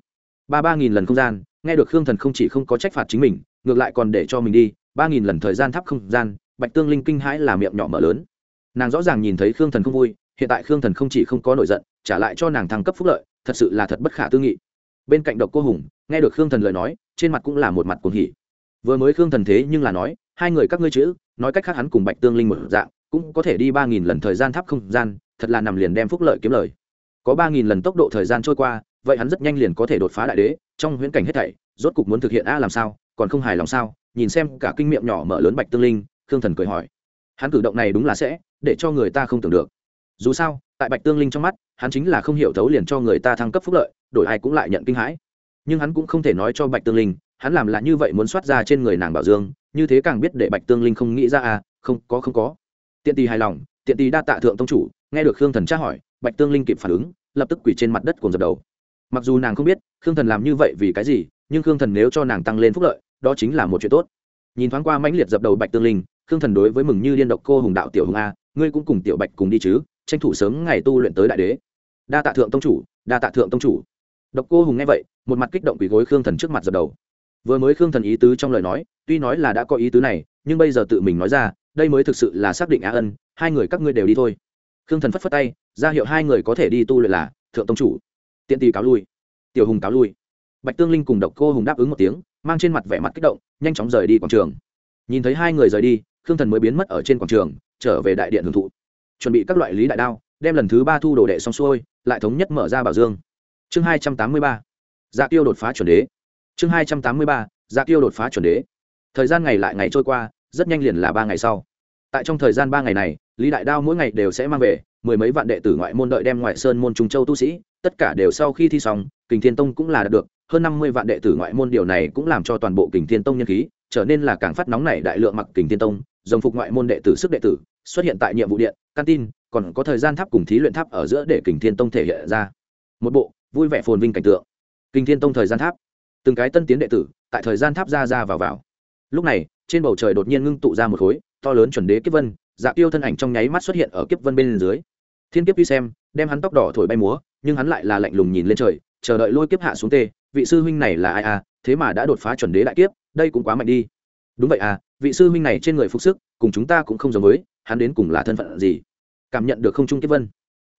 [SPEAKER 1] Ba ba nghìn lần không gian, nghe được khương thần không chỉ không có trách phạt chính mình, ngược lại còn để cho mình đi, ba nghìn lần thời gian thắp không gian, bạch tương linh kinh hãi là miệng nhỏ mở lớn nàng rõ ràng nhìn thấy khương thần không vui hiện tại khương thần không chỉ không có nổi giận trả lại cho nàng thăng cấp phúc lợi thật sự là thật bất khả tư nghị bên cạnh độc cô hùng nghe được khương thần lời nói trên mặt cũng là một mặt cuồng hỉ vừa mới khương thần thế nhưng là nói hai người các ngươi chữ nói cách khác hắn cùng bạch tương linh một dạng cũng có thể đi ba nghìn lần thời gian tháp không gian thật là nằm liền đem phúc lợi kiếm lời có ba nghìn lần tốc độ thời gian trôi qua vậy hắn rất nhanh liền có thể đột phá đại đế trong huyễn cảnh hết thảy rốt cục muốn thực hiện a làm sao còn không hài lòng sao nhìn xem cả kinh miệng nhỏ mở lớn bạch tương linh khương thần cười hỏi hắn cử động này đúng là sẽ để cho người ta không tưởng được. Dù sao, tại bạch tương linh trong mắt, hắn chính là không hiểu thấu liền cho người ta thăng cấp phúc lợi, đổi ai cũng lại nhận kinh hãi. Nhưng hắn cũng không thể nói cho bạch tương linh, hắn làm là như vậy muốn soát ra trên người nàng bảo dương, như thế càng biết để bạch tương linh không nghĩ ra à không, có không có. Tiện tì hài lòng, tiện tì đa tạ thượng tông chủ, nghe được khương thần tra hỏi, bạch tương linh kịp phản ứng, lập tức quỳ trên mặt đất cùng dập đầu. Mặc dù nàng không biết, khương thần làm như vậy vì cái gì, nhưng khương thần nếu cho nàng tăng lên phúc lợi, đó chính là một chuyện tốt. Nhìn thoáng qua mãnh liệt dập đầu bạch tương linh khương thần đối với mừng như liên độc cô hùng đạo tiểu hùng a, ngươi cũng cùng tiểu bạch cùng đi chứ, tranh thủ sớm ngày tu luyện tới đại đế. Đa tạ thượng tông chủ, đa tạ thượng tông chủ. Độc cô hùng nghe vậy, một mặt kích động quỳ gối khương thần trước mặt dập đầu. Vừa mới khương thần ý tứ trong lời nói, tuy nói là đã có ý tứ này, nhưng bây giờ tự mình nói ra, đây mới thực sự là xác định á ân, hai người các ngươi đều đi thôi. Khương thần phất phất tay, ra hiệu hai người có thể đi tu luyện là, thượng tông chủ. Tiện tì cáo lui. Tiểu hùng cáo lui. Bạch tương linh cùng độc cô hùng đáp ứng một tiếng, mang trên mặt vẻ mặt kích động, nhanh chóng rời đi quảng trường. Nhìn thấy hai người rời đi khương thần mới biến mất ở trên quảng trường, trở về đại điện hưởng thụ. Chuẩn bị các loại lý đại đao, đem lần thứ ba thu đồ đệ xong xuôi, lại thống nhất mở ra bảo dương. Chương hai trăm tám mươi ba dạ tiêu đột phá chuẩn đế. Chương hai trăm tám mươi ba dạ tiêu đột phá chuẩn đế. Thời gian ngày lại ngày trôi qua, rất nhanh liền là ba ngày sau. Tại trong thời gian ba ngày này, lý đại đao mỗi ngày đều sẽ mang về, mười mấy vạn đệ tử ngoại môn đợi đem ngoại sơn môn trung châu tu sĩ, tất cả đều sau khi thi xong, kình thiên tông cũng là đạt được, hơn năm mươi vạn đệ tử ngoại môn điều này cũng làm cho toàn bộ kình thiên tông nhân khí, trở nên là càng phát nóng này đại lượng mặc kình thiên tông dòng phục ngoại môn đệ tử sức đệ tử, xuất hiện tại nhiệm vụ điện, căn tin, còn có thời gian tháp cùng thí luyện tháp ở giữa để kình thiên tông thể hiện ra. Một bộ, vui vẻ phồn vinh cảnh tượng. Kình thiên tông thời gian tháp. Từng cái tân tiến đệ tử, tại thời gian tháp ra ra vào vào. Lúc này, trên bầu trời đột nhiên ngưng tụ ra một khối, to lớn chuẩn đế kiếp vân dạ tiêu thân ảnh trong nháy mắt xuất hiện ở kiếp vân bên dưới. Thiên kiếp đi xem, đem hắn tóc đỏ thổi bay múa, nhưng hắn lại là lạnh lùng nhìn lên trời, chờ đợi lôi kiếp hạ xuống tê, vị sư huynh này là ai à thế mà đã đột phá chuẩn đế đại kiếp, đây cũng quá mạnh đi đúng vậy à vị sư huynh này trên người phục sức, cùng chúng ta cũng không giống với, hắn đến cùng là thân phận gì? Cảm nhận được không trung kiếp vân.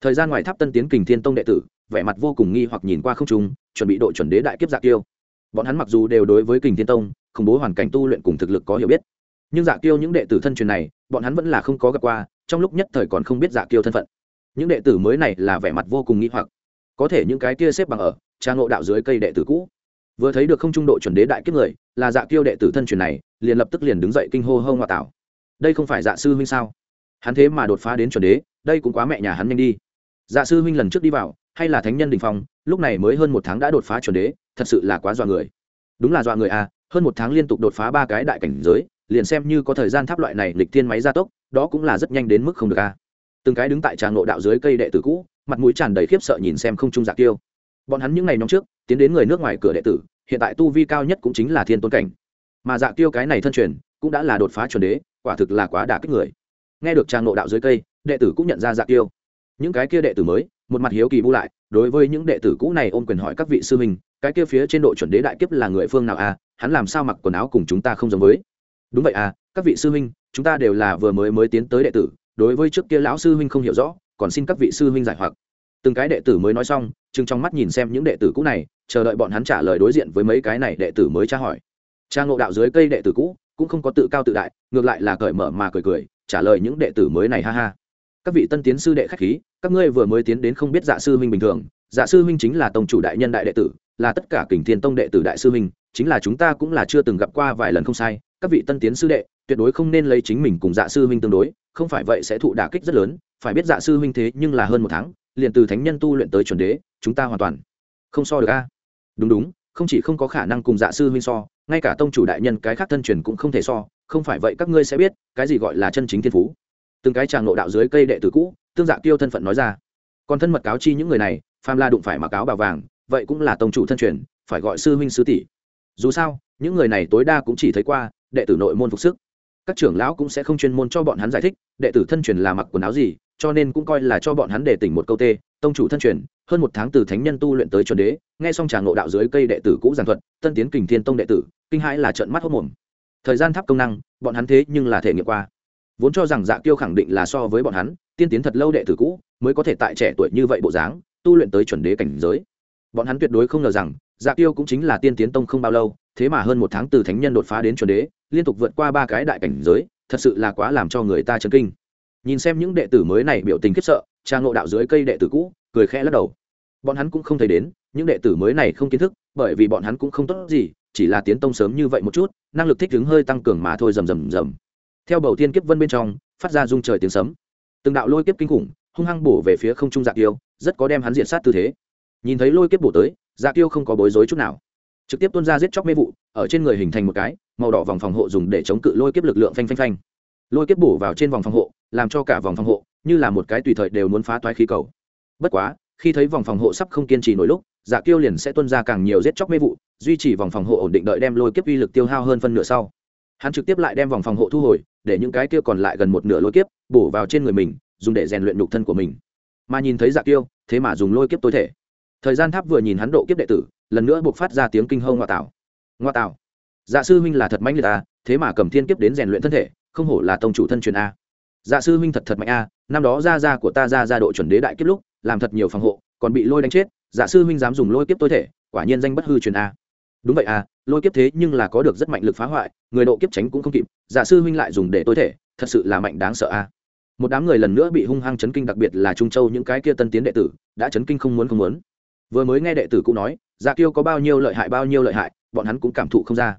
[SPEAKER 1] Thời gian ngoài tháp tân tiến kình thiên tông đệ tử, vẻ mặt vô cùng nghi hoặc nhìn qua không trung, chuẩn bị độ chuẩn đế đại kiếp dạ kiêu. Bọn hắn mặc dù đều đối với kình thiên tông, khủng bố hoàn cảnh tu luyện cùng thực lực có hiểu biết, nhưng dạ kiêu những đệ tử thân truyền này, bọn hắn vẫn là không có gặp qua, trong lúc nhất thời còn không biết dạ kiêu thân phận. Những đệ tử mới này là vẻ mặt vô cùng nghi hoặc. Có thể những cái kia xếp bằng ở, trang ngộ đạo dưới cây đệ tử cũ. Vừa thấy được không trung độ chuẩn đế đại kiếp người, là dạ kiêu đệ tử thân truyền này liền lập tức liền đứng dậy kinh hô hông ngoại tảo. Đây không phải dạ sư huynh sao? Hắn thế mà đột phá đến chuẩn đế, đây cũng quá mẹ nhà hắn nhanh đi. Dạ sư huynh lần trước đi vào, hay là thánh nhân đình phong, lúc này mới hơn một tháng đã đột phá chuẩn đế, thật sự là quá dọa người. Đúng là dọa người à hơn một tháng liên tục đột phá ba cái đại cảnh giới, liền xem như có thời gian tháp loại này lịch thiên máy gia tốc, đó cũng là rất nhanh đến mức không được à. Từng cái đứng tại tràng nội đạo dưới cây đệ tử cũ, mặt mũi tràn đầy khiếp sợ nhìn xem không trung dạ tiêu bọn hắn những ngày năm trước, tiến đến người nước ngoài cửa đệ tử, hiện tại tu vi cao nhất cũng chính là thiên tôn cảnh mà dạ tiêu cái này thân truyền cũng đã là đột phá chuẩn đế, quả thực là quá đả kích người. Nghe được trang nộ đạo dưới cây, đệ tử cũng nhận ra dạ tiêu những cái kia đệ tử mới, một mặt hiếu kỳ bu lại, đối với những đệ tử cũ này ôm quyền hỏi các vị sư huynh, cái kia phía trên độ chuẩn đế đại kiếp là người phương nào à hắn làm sao mặc quần áo cùng chúng ta không giống với? Đúng vậy à các vị sư huynh, chúng ta đều là vừa mới mới tiến tới đệ tử, đối với trước kia lão sư huynh không hiểu rõ, còn xin các vị sư huynh giải hoặc. Từng cái đệ tử mới nói xong, chừng trong mắt nhìn xem những đệ tử cũ này, chờ đợi bọn hắn trả lời đối diện với mấy cái này đệ tử mới tra hỏi cha ngộ đạo dưới cây đệ tử cũ, cũng không có tự cao tự đại, ngược lại là cởi mở mà cười cười, trả lời những đệ tử mới này ha ha. Các vị tân tiến sư đệ khách khí, các ngươi vừa mới tiến đến không biết dạ sư huynh bình thường dạ sư huynh chính là tông chủ đại nhân đại đệ tử, là tất cả kình thiên tông đệ tử đại sư huynh, chính là chúng ta cũng là chưa từng gặp qua vài lần không sai, các vị tân tiến sư đệ, tuyệt đối không nên lấy chính mình cùng dạ sư huynh tương đối, không phải vậy sẽ thụ đả kích rất lớn, phải biết dạ sư huynh thế nhưng là hơn một tháng, liền từ thánh nhân tu luyện tới chuẩn đế, chúng ta hoàn toàn không so được a. Đúng đúng không chỉ không có khả năng cùng dạ sư huynh so, ngay cả tông chủ đại nhân cái khác thân truyền cũng không thể so, không phải vậy các ngươi sẽ biết, cái gì gọi là chân chính thiên phú. Từng cái tràng nộ đạo dưới cây đệ tử cũ, tương dạ tiêu thân phận nói ra. Còn thân mật cáo chi những người này pham la đụng phải mặc áo bào vàng, vậy cũng là tông chủ thân truyền, phải gọi sư huynh sư tỷ. Dù sao, những người này tối đa cũng chỉ thấy qua, đệ tử nội môn phục sức các trưởng lão cũng sẽ không chuyên môn cho bọn hắn giải thích, đệ tử thân truyền là mặc quần áo gì, cho nên cũng coi là cho bọn hắn để tỉnh một câu tê, tông chủ thân truyền, hơn một tháng từ thánh nhân tu luyện tới chuẩn đế, nghe xong tràng ngộ đạo dưới cây đệ tử cũ giàn thuật, tân tiến kình thiên tông đệ tử, kinh hãi là trận mắt hốc mồm. Thời gian tháp công năng, bọn hắn thế nhưng là thể nghiệm qua. Vốn cho rằng dạ kiêu khẳng định là so với bọn hắn, tiên tiến thật lâu đệ tử cũ, mới có thể tại trẻ tuổi như vậy bộ dáng, tu luyện tới chuẩn đế cảnh giới. Bọn hắn tuyệt đối không ngờ rằng dạ kiêu cũng chính là tiên tiến tông không bao lâu, thế mà hơn một tháng từ thánh nhân đột phá đến chuẩn đế, liên tục vượt qua ba cái đại cảnh giới, thật sự là quá làm cho người ta chấn kinh. Nhìn xem những đệ tử mới này biểu tình khiếp sợ cha ngộ đạo dưới cây đệ tử cũ, cười khẽ lắc đầu. Bọn hắn cũng không thấy đến, những đệ tử mới này không kiến thức, bởi vì bọn hắn cũng không tốt gì, chỉ là tiến tông sớm như vậy một chút, năng lực thích ứng hơi tăng cường mà thôi rầm rầm rầm. Theo bầu tiên kiếp vân bên trong, phát ra rung trời tiếng sấm. Từng đạo lôi kiếp kinh khủng, hung hăng bổ về phía không trung dạ tiêu rất có đem hắn diện sát tư thế. Nhìn thấy lôi kiếp bổ tới dạ tiêu không có bối rối chút nào. Trực tiếp tuôn ra giết chóc mê vụ, ở trên người hình thành một cái, màu đỏ vòng phòng hộ dùng để chống cự lôi kiếp lực lượng phanh phanh phanh. Lôi kiếp bổ vào trên vòng phòng hộ, làm cho cả vòng phòng hộ, như là một cái tùy thời đều muốn phá toái khí cầu. Bất quá, khi thấy vòng phòng hộ sắp không kiên trì nổi lúc dạ kiêu liền sẽ tuân ra càng nhiều giết chóc mê vụ, duy trì vòng phòng hộ ổn định đợi đem lôi kiếp uy lực tiêu hao hơn phân nửa sau. Hắn trực tiếp lại đem vòng phòng hộ thu hồi, để những cái kia còn lại gần một nửa lôi kiếp bổ vào trên người mình, dùng để rèn luyện nhục thân của mình. Mà nhìn thấy dạ kiêu, thế mà dùng lôi kiếp tối thể thời gian tháp vừa nhìn hắn độ kiếp đệ tử, lần nữa buộc phát ra tiếng kinh hông ngoa tảo. Ngoa tảo. Dạ sư huynh là thật mạnh người ta à, thế mà cầm thiên kiếp đến rèn luyện thân thể, không hổ là tông chủ thân truyền a dạ sư huynh thật thật mạnh a à, năm đó gia gia của ta ra ra độ chuẩn đế đại kiếp lúc, làm thật nhiều phòng hộ, còn bị lôi đánh chết dạ sư huynh dám dùng lôi kiếp tối thể, quả nhiên danh bất hư truyền a đúng vậy a lôi kiếp thế nhưng là có được rất mạnh lực phá hoại, người độ kiếp tránh cũng không kịp dạ sư huynh lại dùng để tối thể, thật sự là mạnh đáng sợ a một đám người lần nữa bị hung hăng chấn kinh, đặc biệt là trung châu những cái kia tân tiến đệ tử, đã chấn kinh không muốn không muốn vừa mới nghe đệ tử cũng nói dạ kiêu có bao nhiêu lợi hại bao nhiêu lợi hại, bọn hắn cũng cảm thụ không ra.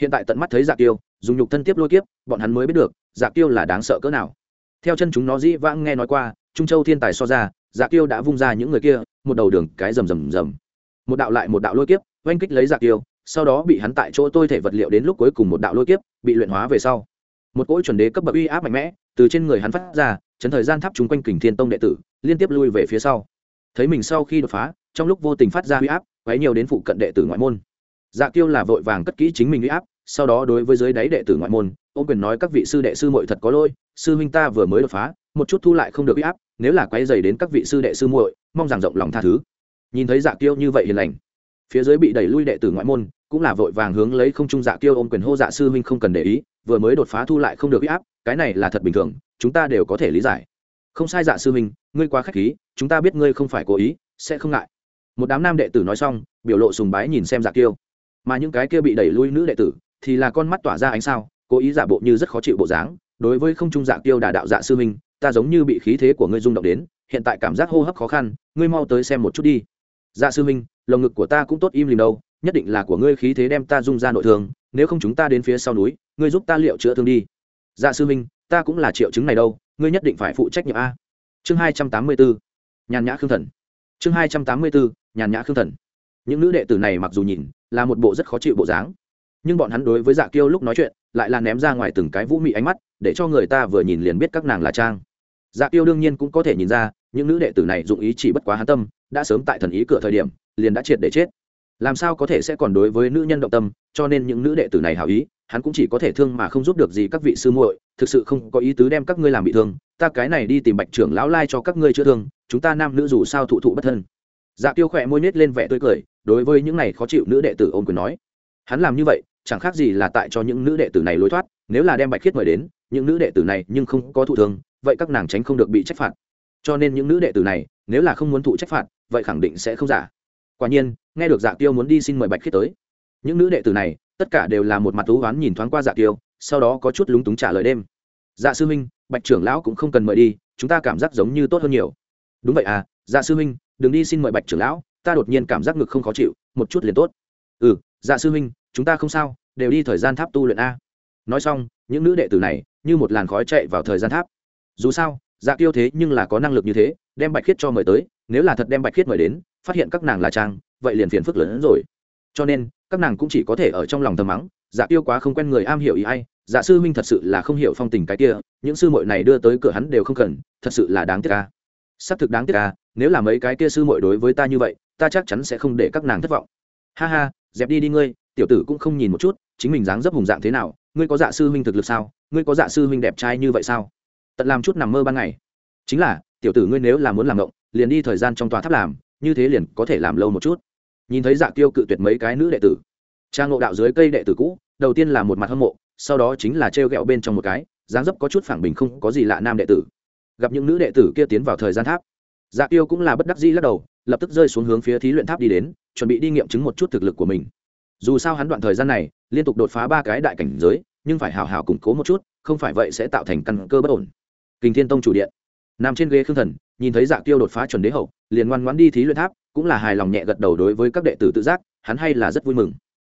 [SPEAKER 1] Hiện tại tận mắt thấy dạ kiêu, dùng nhục thân tiếp lôi kiếp, bọn hắn mới biết được dạ kiêu là đáng sợ cỡ nào. Theo chân chúng nó dĩ vãng nghe nói qua, trung châu thiên tài so ra dạ kiêu đã vung ra những người kia, một đầu đường, cái rầm rầm rầm. Một đạo lại một đạo lôi kiếp, oanh kích lấy dạ kiêu, sau đó bị hắn tại chỗ tôi thể vật liệu đến lúc cuối cùng một đạo lôi kiếp, bị luyện hóa về sau. Một cỗ chuẩn đế cấp bậc uy áp mạnh mẽ, từ trên người hắn phát ra, chấn thời gian tháp chúng quanh kình thiên tông đệ tử, liên tiếp lui về phía sau. Thấy mình sau khi đột phá trong lúc vô tình phát ra huy áp, quấy nhiều đến phụ cận đệ tử ngoại môn. Dạ kiêu là vội vàng cất kỹ chính mình huy áp, sau đó đối với dưới đáy đệ tử ngoại môn ô quyền nói các vị sư đệ sư muội thật có lỗi, sư huynh ta vừa mới đột phá, một chút thu lại không được huy áp, nếu là quấy dày đến các vị sư đệ sư muội, mong rằng rộng lòng tha thứ. Nhìn thấy dạ kiêu như vậy hiền lành, phía dưới bị đẩy lui đệ tử ngoại môn, cũng là vội vàng hướng lấy không trung dạ kiêu ôm quyền hô dạ sư huynh không cần để ý, vừa mới đột phá thu lại không được uy áp, cái này là thật bình thường, chúng ta đều có thể lý giải. Không sai dạ sư huynh, ngươi quá khách khí, chúng ta biết ngươi không phải cố ý, sẽ không ngại một đám nam đệ tử nói xong, biểu lộ sùng bái nhìn xem giả kiêu. Mà những cái kia bị đẩy lui nữ đệ tử, thì là con mắt tỏa ra ánh sao, cố ý giả bộ như rất khó chịu bộ dáng. Đối với không trung dạ kiêu đà đạo dạ sư minh, ta giống như bị khí thế của ngươi rung động đến, hiện tại cảm giác hô hấp khó khăn, ngươi mau tới xem một chút đi. Dạ sư minh, lồng ngực của ta cũng tốt im lìm đâu, nhất định là của ngươi khí thế đem ta rung ra nội thương, nếu không chúng ta đến phía sau núi, ngươi giúp ta liệu chữa thương đi. Dạ sư minh, ta cũng là triệu chứng này đâu, ngươi nhất định phải phụ trách nhiệm a. Chương hai trăm tám mươi bốn. Nhàn nhã khương thần chương hai trăm tám mươi bốn nhàn nhã khương thần. Những nữ đệ tử này mặc dù nhìn, là một bộ rất khó chịu bộ dáng. Nhưng bọn hắn đối với dạ kiêu lúc nói chuyện, lại là ném ra ngoài từng cái vũ mị ánh mắt, để cho người ta vừa nhìn liền biết các nàng là trang. Dạ kiêu đương nhiên cũng có thể nhìn ra, những nữ đệ tử này dụng ý chỉ bất quá hắn tâm, đã sớm tại thần ý cửa thời điểm, liền đã triệt để chết. Làm sao có thể sẽ còn đối với nữ nhân động tâm, cho nên những nữ đệ tử này hảo ý hắn cũng chỉ có thể thương mà không giúp được gì các vị sư muội, thực sự không có ý tứ đem các ngươi làm bị thương, ta cái này đi tìm bạch trưởng lão lai cho các ngươi chữa thương, chúng ta nam nữ dù sao thụ thụ bất thân. Dạ tiêu khỏe môi nết lên vẻ tươi cười, đối với những này khó chịu nữ đệ tử ôm quyền nói, hắn làm như vậy, chẳng khác gì là tại cho những nữ đệ tử này lối thoát, nếu là đem bạch khiết mời đến, những nữ đệ tử này nhưng không có thụ thương, vậy các nàng tránh không được bị trách phạt. Cho nên những nữ đệ tử này, nếu là không muốn thụ trách phạt, vậy khẳng định sẽ không giả. Quả nhiên, nghe được dạ tiêu muốn đi xin mời bạch khiết tới, những nữ đệ tử này tất cả đều là một mặt thú oán nhìn thoáng qua dạ tiêu, sau đó có chút lúng túng trả lời đêm. Dạ sư huynh, bạch trưởng lão cũng không cần mời đi, chúng ta cảm giác giống như tốt hơn nhiều. Đúng vậy à dạ sư huynh, đừng đi xin mời bạch trưởng lão, ta đột nhiên cảm giác ngực không khó chịu, một chút liền tốt. Ừ dạ sư huynh, chúng ta không sao, đều đi thời gian tháp tu luyện a. Nói xong, những nữ đệ tử này như một làn khói chạy vào thời gian tháp. Dù sao dạ tiêu thế nhưng là có năng lực như thế, đem bạch khiết cho mời tới, nếu là thật đem bạch khiết mời đến, phát hiện các nàng là trang, vậy liền phiền phức lớn hơn rồi cho nên, các nàng cũng chỉ có thể ở trong lòng thầm mắng dạ tiêu quá không quen người am hiểu ý ai dạ sư huynh thật sự là không hiểu phong tình cái kia, những sư muội này đưa tới cửa hắn đều không cần, thật sự là đáng tiếc ca xác thực đáng tiếc ca nếu là mấy cái kia sư muội đối với ta như vậy, ta chắc chắn sẽ không để các nàng thất vọng. Ha ha, dẹp đi đi ngươi, tiểu tử cũng không nhìn một chút, chính mình dáng dấp hùng dạng thế nào, ngươi có dạ sư huynh thực lực sao, ngươi có dạ sư huynh đẹp trai như vậy sao? Tận làm chút nằm mơ ban ngày. Chính là, tiểu tử ngươi nếu là muốn làm động liền đi thời gian trong tòa tháp làm, như thế liền có thể làm lâu một chút nhìn thấy dạ tiêu cự tuyệt mấy cái nữ đệ tử. Cha ngộ đạo dưới cây đệ tử cũ, đầu tiên là một mặt hâm mộ, sau đó chính là trêu ghẹo bên trong một cái, dáng dấp có chút phản bình không có gì lạ nam đệ tử. Gặp những nữ đệ tử kia tiến vào thời gian tháp dạ tiêu cũng là bất đắc dĩ lắc đầu, lập tức rơi xuống hướng phía thí luyện tháp đi đến, chuẩn bị đi nghiệm chứng một chút thực lực của mình. Dù sao hắn đoạn thời gian này, liên tục đột phá ba cái đại cảnh giới, nhưng phải hào hào củng cố một chút, không phải vậy sẽ tạo thành căn cơ bất ổn. Kình thiên tông chủ điện. Nằm trên ghế khương thần, nhìn thấy dạ tiêu đột phá chuẩn đế hậu, liền ngoan ngoãn đi thí luyện tháp cũng là hài lòng nhẹ gật đầu đối với các đệ tử tự giác, hắn hay là rất vui mừng.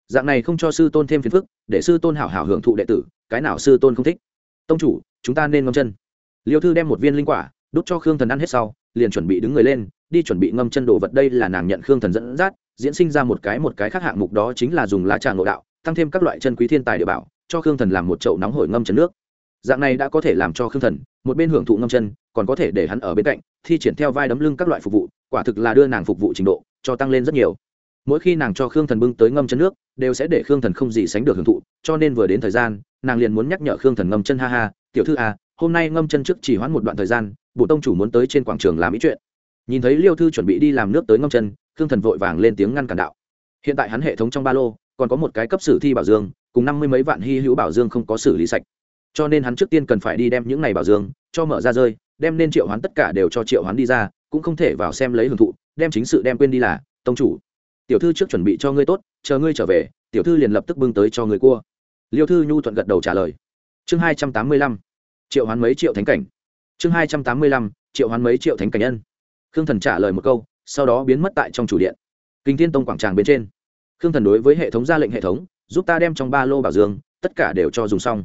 [SPEAKER 1] Dạng này không cho sư tôn thêm phiền phức, để sư tôn hảo hảo hưởng thụ đệ tử, cái nào sư tôn không thích? Tông chủ, chúng ta nên ngâm chân. Liêu thư đem một viên linh quả, đút cho khương thần ăn hết sau, liền chuẩn bị đứng người lên, đi chuẩn bị ngâm chân đồ vật. Đây là nàng nhận khương thần dẫn dắt, diễn sinh ra một cái một cái khác hạng mục đó chính là dùng lá trà ngộ đạo, tăng thêm các loại chân quý thiên tài địa bảo, cho khương thần làm một chậu nóng hổi ngâm chân nước dạng này đã có thể làm cho khương thần, một bên hưởng thụ ngâm chân, còn có thể để hắn ở bên cạnh, thi triển theo vai đấm lưng các loại phục vụ, quả thực là đưa nàng phục vụ trình độ, cho tăng lên rất nhiều. Mỗi khi nàng cho khương thần bưng tới ngâm chân nước, đều sẽ để khương thần không gì sánh được hưởng thụ, cho nên vừa đến thời gian, nàng liền muốn nhắc nhở khương thần ngâm chân ha ha, tiểu thư à hôm nay ngâm chân trước chỉ hoãn một đoạn thời gian bộ tông chủ muốn tới trên quảng trường làm ý chuyện. Nhìn thấy liêu thư chuẩn bị đi làm nước tới ngâm chân, khương thần vội vàng lên tiếng ngăn cản đạo. Hiện tại hắn hệ thống trong ba lô, còn có một cái cấp sử thi bảo dương, cùng năm mươi mấy vạn hy hữu bảo dương không có xử lý sạch cho nên hắn trước tiên cần phải đi đem những này bảo dương cho mở ra rơi, đem nên triệu hoán tất cả đều cho triệu hoán đi ra, cũng không thể vào xem lấy hưởng thụ, đem chính sự đem quên đi là, tông chủ. Tiểu thư trước chuẩn bị cho ngươi tốt, chờ ngươi trở về, tiểu thư liền lập tức bưng tới cho người cua. Liêu thư nhu thuận gật đầu trả lời. Chương hai trăm tám mươi lăm, triệu hoán mấy triệu thánh cảnh. Chương hai trăm tám mươi lăm, triệu hoán mấy triệu thánh cảnh nhân. Khương thần trả lời một câu, sau đó biến mất tại trong chủ điện. Kinh thiên tông quảng tràng bên trên. Khương thần đối với hệ thống ra lệnh hệ thống, giúp ta đem trong ba lô bảo dương, tất cả đều cho dùng xong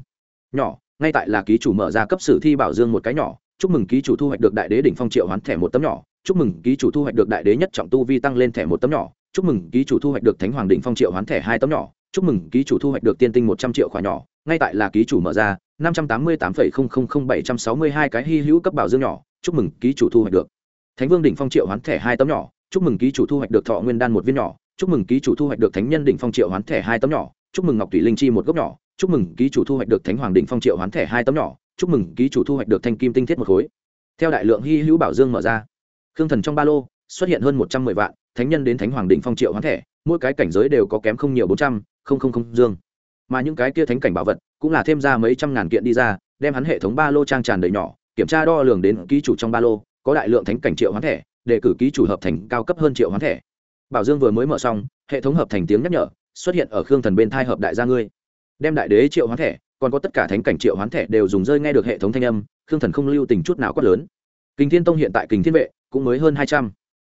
[SPEAKER 1] nhỏ, ngay tại là ký chủ mở ra cấp sử thi bảo dương một cái nhỏ, chúc mừng ký chủ thu hoạch được đại đế đỉnh phong triệu hoán thẻ một tấm nhỏ, chúc mừng ký chủ thu hoạch được đại đế nhất trọng tu vi tăng lên thẻ một tấm nhỏ, chúc mừng ký chủ thu hoạch được thánh hoàng đỉnh phong triệu hoán thẻ hai tấm nhỏ, chúc mừng ký chủ thu hoạch được tiên tinh một trăm triệu khỏa nhỏ, ngay tại là ký chủ mở ra, năm trăm tám mươi tám phẩy không không không bảy trăm sáu mươi hai cái hy hữu cấp bảo dương nhỏ, chúc mừng ký chủ thu hoạch được thánh vương đỉnh phong triệu hoán thẻ hai tấm nhỏ, chúc mừng ký chủ thu hoạch được thọ nguyên đan một viên nhỏ, chúc mừng ký chủ thu hoạch được thánh nhân đỉnh phong triệu hoán thẻ hai tấm nhỏ, chúc mừng ngọc thủy linh chi một gốc nhỏ chúc mừng ký chủ thu hoạch được thánh hoàng đỉnh phong triệu hoán thẻ hai tấm nhỏ, chúc mừng ký chủ thu hoạch được thanh kim tinh thiết một khối. Theo đại lượng hy hữu bảo dương mở ra, khương thần trong ba lô xuất hiện hơn một trăm mười vạn thánh nhân đến thánh hoàng đỉnh phong triệu hoán thẻ, mỗi cái cảnh giới đều có kém không nhiều bốn trăm, không không không dương. Mà những cái kia thánh cảnh bảo vật cũng là thêm ra mấy trăm ngàn kiện đi ra, đem hắn hệ thống ba lô trang tràn đầy nhỏ, kiểm tra đo lường đến ký chủ trong ba lô, có đại lượng thánh cảnh triệu hoán thẻ, để cử ký chủ hợp thành cao cấp hơn triệu hoán thẻ. Bảo dương vừa mới mở xong, hệ thống hợp thành tiếng nhắc nhở xuất hiện ở khương thần bên thai hợp đại gia ngươi đem đại đế triệu hoán thẻ, còn có tất cả thánh cảnh triệu hoán thẻ đều dùng rơi nghe được hệ thống thanh âm, khương thần không lưu tình chút nào quát lớn. Kình thiên tông hiện tại kình thiên vệ cũng mới hơn hai trăm.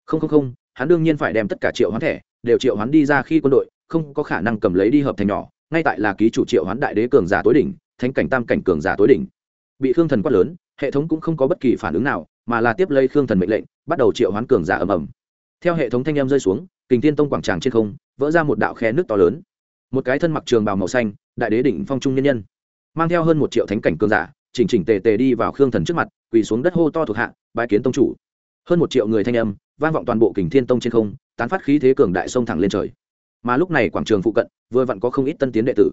[SPEAKER 1] Không không không, hắn đương nhiên phải đem tất cả triệu hoán thẻ đều triệu hoán đi ra khi quân đội, không có khả năng cầm lấy đi hợp thành nhỏ, ngay tại là ký chủ triệu hoán đại đế cường giả tối đỉnh, thánh cảnh tam cảnh cường giả tối đỉnh. Bị khương thần quát lớn, hệ thống cũng không có bất kỳ phản ứng nào, mà là tiếp lấy khương thần mệnh lệnh, bắt đầu triệu hoán cường giả ầm ầm. Theo hệ thống thanh em rơi xuống, kình thiên tông quảng tràng trên không, vỡ ra một đạo khe nước to lớn một cái thân mặc trường bào màu xanh, đại đế đỉnh phong trung nhân nhân. Mang theo hơn một triệu thánh cảnh cường giả, chỉnh chỉnh tề tề đi vào khương thần trước mặt, quỳ xuống đất hô to thuộc hạ bãi kiến tông chủ. Hơn một triệu người thanh âm, vang vọng toàn bộ kình thiên tông trên không, tán phát khí thế cường đại sông thẳng lên trời. Mà lúc này quảng trường phụ cận, vừa vặn có không ít tân tiến đệ tử.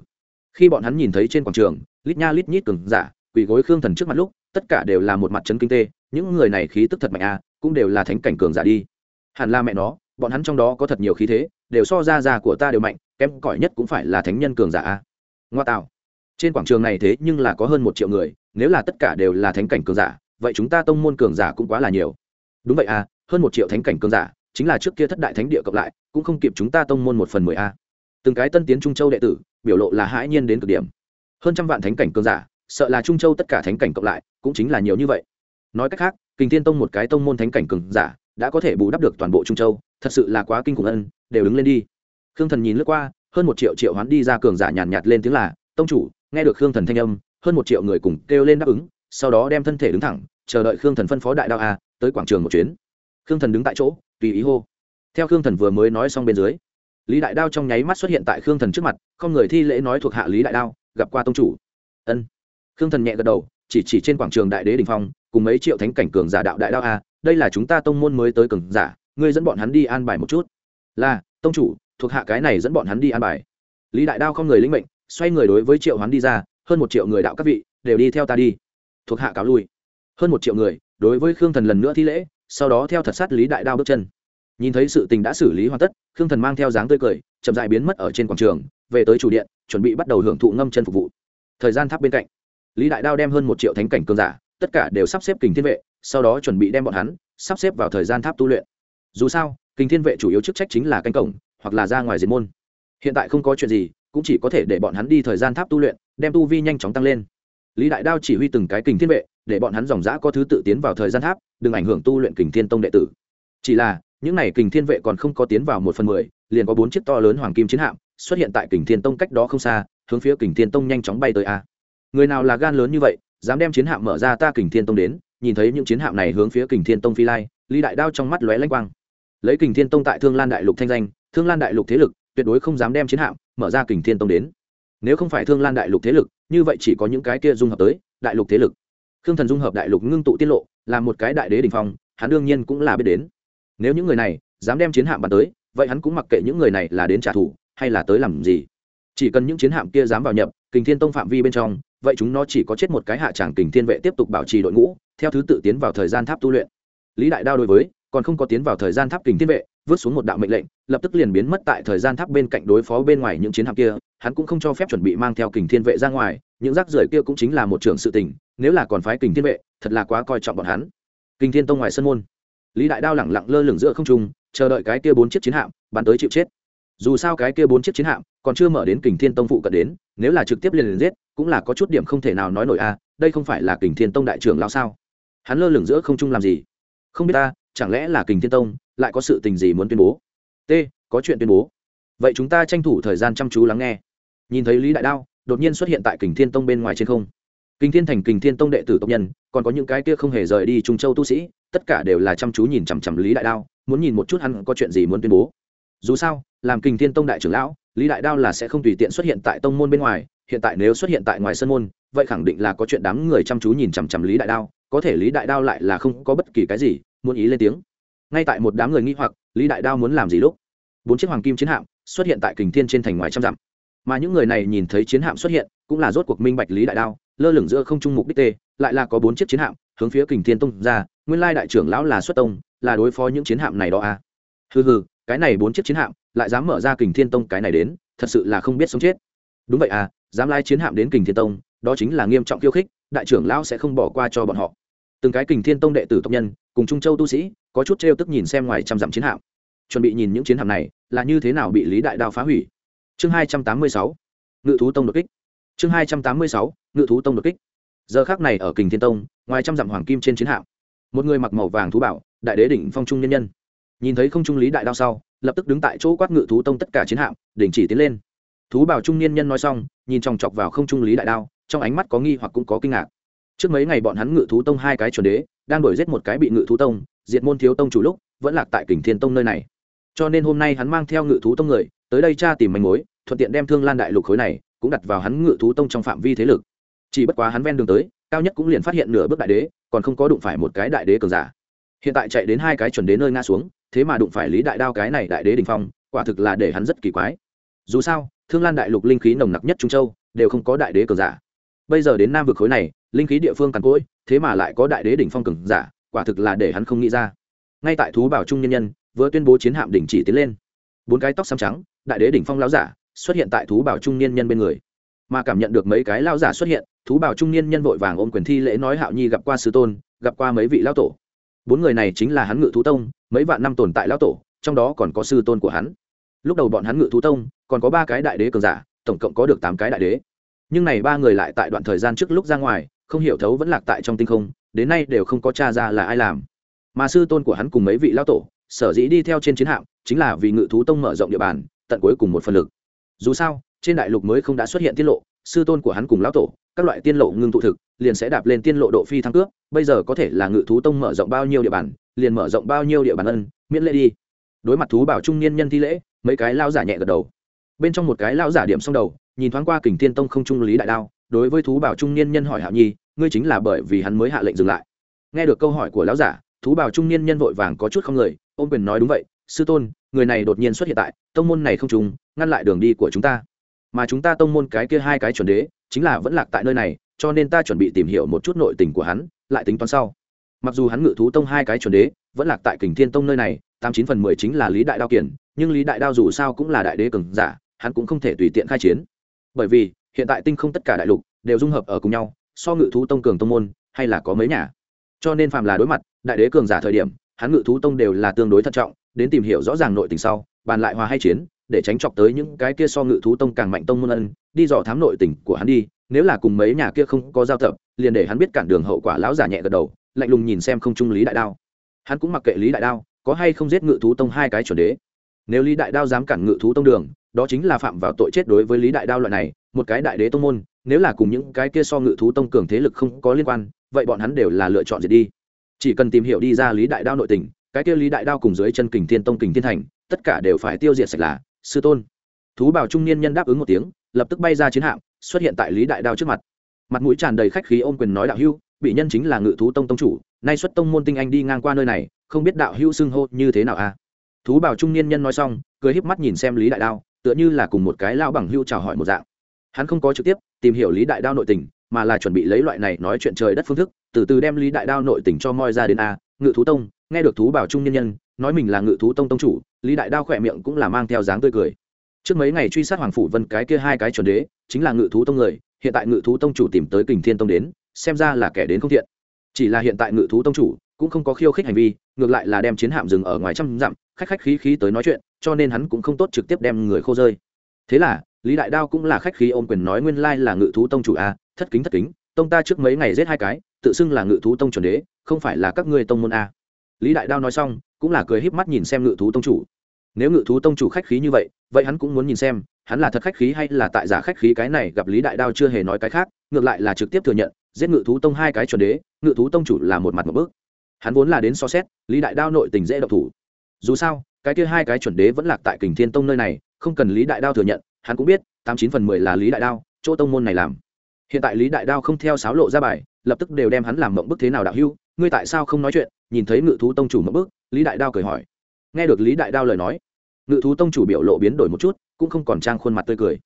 [SPEAKER 1] Khi bọn hắn nhìn thấy trên quảng trường, lít nha lít nhít cường giả, quỳ gối khương thần trước mặt lúc, tất cả đều là một mặt trấn kinh tế những người này khí tức thật mạnh à cũng đều là thánh cảnh cường giả đi. Hẳn là mẹ nó, bọn hắn trong đó có thật nhiều khí thế, đều so ra già của ta đều mạnh kém cỏi nhất cũng phải là thánh nhân cường giả a. Ngoa tạo. Trên quảng trường này thế nhưng là có hơn một triệu người, nếu là tất cả đều là thánh cảnh cường giả, vậy chúng ta tông môn cường giả cũng quá là nhiều. Đúng vậy à hơn một triệu thánh cảnh cường giả, chính là trước kia thất đại thánh địa cộng lại, cũng không kịp chúng ta tông môn một phần mười a. Từng cái tân tiến trung châu đệ tử, biểu lộ là hãi nhiên đến cực điểm. Hơn trăm vạn thánh cảnh cường giả, sợ là trung châu tất cả thánh cảnh cộng lại, cũng chính là nhiều như vậy. Nói cách khác, kình thiên tông một cái tông môn thánh cảnh cường giả, đã có thể bù đắp được toàn bộ trung châu, thật sự là quá kinh khủng ân, đều đứng lên đi khương thần nhìn lướt qua hơn một triệu triệu hoán đi ra cường giả nhàn nhạt, nhạt lên tiếng là tông chủ nghe được khương thần thanh âm hơn một triệu người cùng kêu lên đáp ứng sau đó đem thân thể đứng thẳng chờ đợi khương thần phân phó đại đạo a tới quảng trường một chuyến. Khương thần đứng tại chỗ tùy ý hô. Theo khương thần vừa mới nói xong bên dưới lý đại đao trong nháy mắt xuất hiện tại khương thần trước mặt không người thi lễ nói thuộc hạ lý đại đao gặp qua tông chủ. Ân. Khương thần nhẹ gật đầu chỉ chỉ trên quảng trường đại đế đình phong cùng mấy triệu thánh cảnh cường giả đạo đại đao a đây là chúng ta tông môn mới tới cường giả ngươi dẫn bọn hắn đi an bài một chút. Là tông chủ thuộc hạ cái này dẫn bọn hắn đi an bài. Lý đại đao không người lĩnh mệnh, xoay người đối với triệu hắn đi ra, hơn một triệu người đạo các vị đều đi theo ta đi. Thuộc hạ cáo lui. Hơn một triệu người đối với khương thần lần nữa thi lễ, sau đó theo thật sát lý đại đao bước chân. Nhìn thấy sự tình đã xử lý hoàn tất, khương thần mang theo dáng tươi cười, chậm dại biến mất ở trên quảng trường, về tới chủ điện, chuẩn bị bắt đầu hưởng thụ ngâm chân phục vụ. Thời gian tháp bên cạnh, lý đại đao đem hơn một triệu thánh cảnh cường giả, tất cả đều sắp xếp kình thiên vệ, sau đó chuẩn bị đem bọn hắn sắp xếp vào thời gian tháp tu luyện. Dù sao, kình thiên vệ chủ yếu chức trách chính là canh cổng hoặc là ra ngoài diệt môn. Hiện tại không có chuyện gì, cũng chỉ có thể để bọn hắn đi thời gian tháp tu luyện, đem tu vi nhanh chóng tăng lên. Lý đại đao chỉ huy từng cái kình thiên vệ, để bọn hắn dòng dã có thứ tự tiến vào thời gian tháp, đừng ảnh hưởng tu luyện kình thiên tông đệ tử. Chỉ là, những n à y kình thiên vệ còn không có tiến vào một phần mười, liền có bốn chiếc to lớn hoàng kim chiến hạm xuất hiện tại kình thiên tông cách đó không xa, hướng phía kình thiên tông nhanh chóng bay tới a. Người nào là gan lớn như vậy, dám đem chiến hạm mở ra ta kình thiên tông đến, nhìn thấy những chiến hạm này hướng phía kình thiên tông phi lai, lý đại đao trong mắt lóe lanh quang. Lấy kình thiên tông tại thương lan đại lục thanh danh thương lan đại lục thế lực tuyệt đối không dám đem chiến hạm mở ra kình thiên tông đến. Nếu không phải thương lan đại lục thế lực, như vậy chỉ có những cái kia dung hợp tới đại lục thế lực. Khương thần dung hợp đại lục ngưng tụ tiết lộ, là một cái đại đế đình phong, hắn đương nhiên cũng là biết đến. Nếu những người này dám đem chiến hạm bắn tới, vậy hắn cũng mặc kệ những người này là đến trả thù hay là tới làm gì. Chỉ cần những chiến hạm kia dám vào nhập kình thiên tông phạm vi bên trong, vậy chúng nó chỉ có chết một cái hạ tràng kình thiên vệ tiếp tục bảo trì đội ngũ, theo thứ tự tiến vào thời gian tháp tu luyện. Lý đại đao đối với còn không có tiến vào thời gian tháp kình thiên vệ, vứt xuống một đạo mệnh lệnh, lập tức liền biến mất tại thời gian tháp bên cạnh đối phó bên ngoài những chiến hạm kia. Hắn cũng không cho phép chuẩn bị mang theo kình thiên vệ ra ngoài, những rác rưởi kia cũng chính là một trường sự tình, nếu là còn phái kình thiên vệ, thật là quá coi trọng bọn hắn. Kình thiên tông ngoài sân môn. Lý đại đao lẳng lặng lơ lửng giữa không trung, chờ đợi cái kia bốn chiếc chiến hạm, bắn tới chịu chết. Dù sao cái kia bốn chiếc chiến hạm, còn chưa mở đến kình thiên tông phụ cận đến, nếu là trực tiếp liền liền giết, cũng là có chút điểm không thể nào nói nổi a, đây không phải là kình thiên tông đại trưởng lao sao? Hắn lơ lửng giữa không trung làm gì? Không biết ta chẳng lẽ là kình thiên tông, lại có sự tình gì muốn tuyên bố? T, có chuyện tuyên bố. Vậy chúng ta tranh thủ thời gian chăm chú lắng nghe. Nhìn thấy lý đại đao, đột nhiên xuất hiện tại kình thiên tông bên ngoài trên không. Kình thiên thành, kình thiên tông đệ tử tộc nhân, còn có những cái kia không hề rời đi trung châu tu sĩ, tất cả đều là chăm chú nhìn chằm chằm lý đại đao, muốn nhìn một chút hắn có chuyện gì muốn tuyên bố. Dù sao, làm kình thiên tông đại trưởng lão, lý đại đao là sẽ không tùy tiện xuất hiện tại tông môn bên ngoài, hiện tại nếu xuất hiện tại ngoài sân môn, vậy khẳng định là có chuyện đám người chăm chú nhìn chằm chằm lý đại đao, có thể lý đại đao lại là không có bất kỳ cái gì muốn ý lên tiếng. Ngay tại một đám người nghi hoặc, lý đại đao muốn làm gì lúc? Bốn chiếc hoàng kim chiến hạm xuất hiện tại kình thiên trên thành ngoài trăm dặm. Mà những người này nhìn thấy chiến hạm xuất hiện, cũng là rốt cuộc minh bạch lý đại đao, lơ lửng giữa không trung mục đích tê, lại là có bốn chiếc chiến hạm hướng phía kình thiên tông ra, nguyên lai đại trưởng lão là xuất tông, là đối phó những chiến hạm này đó à. hừ hừ, cái này bốn chiếc chiến hạm, lại dám mở ra kình thiên tông cái này đến, thật sự là không biết sống chết. Đúng vậy à dám lai chiến hạm đến kình thiên tông, đó chính là nghiêm trọng khiêu khích, đại trưởng lão sẽ không bỏ qua cho bọn họ. Từng cái kình thiên tông đệ tử tộc nhân cùng trung châu tu sĩ, có chút trêu tức nhìn xem ngoài trăm dặm chiến hạm. Chuẩn bị nhìn những chiến hạm này, là như thế nào bị lý đại đao phá hủy? Chương hai trăm tám mươi sáu, ngự thú tông đột kích. Chương hai trăm tám mươi sáu, ngự thú tông đột kích. Giờ khác này ở kình thiên tông, ngoài trăm dặm hoàng kim trên chiến hạm, một người mặc màu vàng thú bảo, đại đế đỉnh phong trung nhân nhân. Nhìn thấy không trung lý đại đao sau, lập tức đứng tại chỗ quát ngự thú tông tất cả chiến hạm, đình chỉ tiến lên. Thú bảo trung niên nhân nói xong, nhìn chòng chọc vào không trung lý đại đao, trong ánh mắt có nghi hoặc cũng có kinh ngạc trước mấy ngày bọn hắn ngự thú tông hai cái chuẩn đế, đang đổi giết một cái bị ngự thú tông, diệt môn thiếu tông chủ lúc, vẫn lạc tại kình thiên tông nơi này. Cho nên hôm nay hắn mang theo ngự thú tông người, tới đây tra tìm manh mối, thuận tiện đem thương lan đại lục khối này, cũng đặt vào hắn ngự thú tông trong phạm vi thế lực. Chỉ bất quá hắn ven đường tới, cao nhất cũng liền phát hiện nửa bước đại đế, còn không có đụng phải một cái đại đế cường giả. Hiện tại chạy đến hai cái chuẩn đế nơi ngã xuống, thế mà đụng phải lý đại đao cái này đại đế đình phong, quả thực là để hắn rất kỳ quái. Dù sao, thương lan đại lục linh khí nồng nặc nhất trung châu, đều không có đại đế cường giả bây giờ đến nam vực khối này, linh khí địa phương càn cỗi, thế mà lại có đại đế đỉnh phong cường giả, quả thực là để hắn không nghĩ ra. Ngay tại thú bảo trung nhân nhân, vừa tuyên bố chiến hạm đỉnh chỉ tiến lên. Bốn cái tóc xám trắng, đại đế đỉnh phong lão giả, xuất hiện tại thú bảo trung niên nhân bên người. Mà cảm nhận được mấy cái lão giả xuất hiện, thú bảo trung niên nhân vội vàng ôm quyền thi lễ nói hạo nhi gặp qua sư tôn, gặp qua mấy vị lão tổ. Bốn người này chính là hắn ngự thú tông, mấy vạn năm tồn tại lão tổ, trong đó còn có sư tôn của hắn. Lúc đầu bọn hắn ngự thú tông, còn có ba cái đại đế cường giả, tổng cộng có được tám cái đại đế nhưng này ba người lại tại đoạn thời gian trước lúc ra ngoài, không hiểu thấu vẫn lạc tại trong tinh không, đến nay đều không có cha ra là ai làm. Mà sư tôn của hắn cùng mấy vị lão tổ, sở dĩ đi theo trên chiến hạm, chính là vì ngự thú tông mở rộng địa bàn, tận cuối cùng một phần lực. Dù sao, trên đại lục mới không đã xuất hiện tiết lộ, sư tôn của hắn cùng lão tổ, các loại tiên lộ ngưng tụ thực, liền sẽ đạp lên tiên lộ độ phi thăng cước, bây giờ có thể là ngự thú tông mở rộng bao nhiêu địa bàn, liền mở rộng bao nhiêu địa bàn ân, miễn lễ đi. Đối mặt thú bảo trung niên nhân thi lễ, mấy cái lao giả nhẹ gật đầu. Bên trong một cái lao giả điểm xong đầu nhìn thoáng qua kình Thiên tông không trung lý đại đao, đối với thú bảo trung niên nhân hỏi hạo nhi, ngươi chính là bởi vì hắn mới hạ lệnh dừng lại. Nghe được câu hỏi của lão giả, thú bảo trung niên nhân vội vàng có chút không lời. ôm quyền nói đúng vậy, sư tôn, người này đột nhiên xuất hiện tại, tông môn này không trùng ngăn lại đường đi của chúng ta. Mà chúng ta tông môn cái kia hai cái chuẩn đế, chính là vẫn lạc tại nơi này, cho nên ta chuẩn bị tìm hiểu một chút nội tình của hắn, lại tính toán sau. Mặc dù hắn ngự thú tông hai cái chuẩn đế, vẫn lạc tại kình thiên tông nơi này, tám chín phần mười chính là lý đại đao kiển, nhưng lý đại đao dù sao cũng là đại đế cường giả, hắn cũng không thể tùy tiện khai chiến bởi vì, hiện tại tinh không tất cả đại lục đều dung hợp ở cùng nhau, so ngự thú tông cường tông môn hay là có mấy nhà. Cho nên phàm là đối mặt đại đế cường giả thời điểm, hắn ngự thú tông đều là tương đối thận trọng, đến tìm hiểu rõ ràng nội tình sau, bàn lại hòa hay chiến, để tránh chọc tới những cái kia so ngự thú tông càng mạnh tông môn ân, đi dò thám nội tình của hắn đi, nếu là cùng mấy nhà kia không có giao tập, liền để hắn biết cản đường hậu quả lão giả nhẹ gật đầu, lạnh lùng nhìn xem không trung lý đại đao. Hắn cũng mặc kệ lý đại đao có hay không giết ngự thú tông hai cái chuẩn đế nếu lý đại đao dám cản ngự thú tông đường, đó chính là phạm vào tội chết đối với lý đại đao loại này, một cái đại đế tông môn, nếu là cùng những cái kia so ngự thú tông cường thế lực không có liên quan, vậy bọn hắn đều là lựa chọn diệt đi. Chỉ cần tìm hiểu đi ra lý đại đao nội tình, cái kia lý đại đao cùng dưới chân kình thiên tông, kình thiên thành, tất cả đều phải tiêu diệt sạch là sư tôn. Thú bảo trung niên nhân đáp ứng một tiếng, lập tức bay ra chiến hạm, xuất hiện tại lý đại đao trước mặt. Mặt mũi tràn đầy khách khí ôm quyền nói đạo hưu bị nhân chính là ngự thú tông tông chủ, nay xuất tông môn tinh anh đi ngang qua nơi này, không biết đạo hưu xưng hô như thế nào a? à? Thú bảo trung niên nhân nói xong, cười híp mắt nhìn xem lý đại đao, tựa như là cùng một cái lao bằng hưu chào hỏi một dạng. Hắn không có trực tiếp tìm hiểu lý đại đao nội tình, mà là chuẩn bị lấy loại này nói chuyện trời đất phương thức, từ từ đem lý đại đao nội tình cho moi ra đến a, ngự thú tông, nghe được thú bảo trung nhân nhân, nói mình là ngự thú tông tông chủ, lý đại đao khỏe miệng cũng là mang theo dáng tươi cười. Trước mấy ngày truy sát hoàng phủ vân cái kia hai cái chuẩn đế, chính là ngự thú tông người, hiện tại ngự thú tông chủ tìm tới kình thiên tông đến, xem ra là kẻ đến không thiện. Chỉ là hiện tại ngự thú tông chủ cũng không có khiêu khích hành vi, ngược lại là đem chiến hạm dừng ở ngoài trăm dặm khách khách khí khí tới nói chuyện, cho nên hắn cũng không tốt trực tiếp đem người khô rơi. Thế là, lý đại đao cũng là khách khí ôm quyền nói nguyên lai là ngự thú tông chủ a, thất kính thất kính, tông ta trước mấy ngày giết hai cái, tự xưng là ngự thú tông chuẩn đế, không phải là các ngươi tông môn a. Lý đại đao nói xong, cũng là cười híp mắt nhìn xem ngự thú tông chủ. Nếu ngự thú tông chủ khách khí như vậy vậy hắn cũng muốn nhìn xem, hắn là thật khách khí hay là tại giả khách khí cái này gặp lý đại đao chưa hề nói cái khác, ngược lại là trực tiếp thừa nhận, giết ngự thú tông hai cái chuẩn đế, ngự thú tông chủ là một mặt một bước. Hắn vốn là đến so xét, lý đại đao nội tình dễ độc thủ dù sao, cái kia hai cái chuẩn đế vẫn lạc tại kình thiên tông nơi này, không cần lý đại đao thừa nhận, hắn cũng biết, tám chín phần mười là lý đại đao, chỗ tông môn này làm. Hiện tại lý đại đao không theo sáo lộ ra bài, lập tức đều đem hắn làm mộng bức thế nào đạo hưu ngươi tại sao không nói chuyện, nhìn thấy ngự thú tông chủ mộng bức, lý đại đao cười hỏi. Nghe được lý đại đao lời nói, ngự thú tông chủ biểu lộ biến đổi một chút, cũng không còn trang khuôn mặt tươi cười,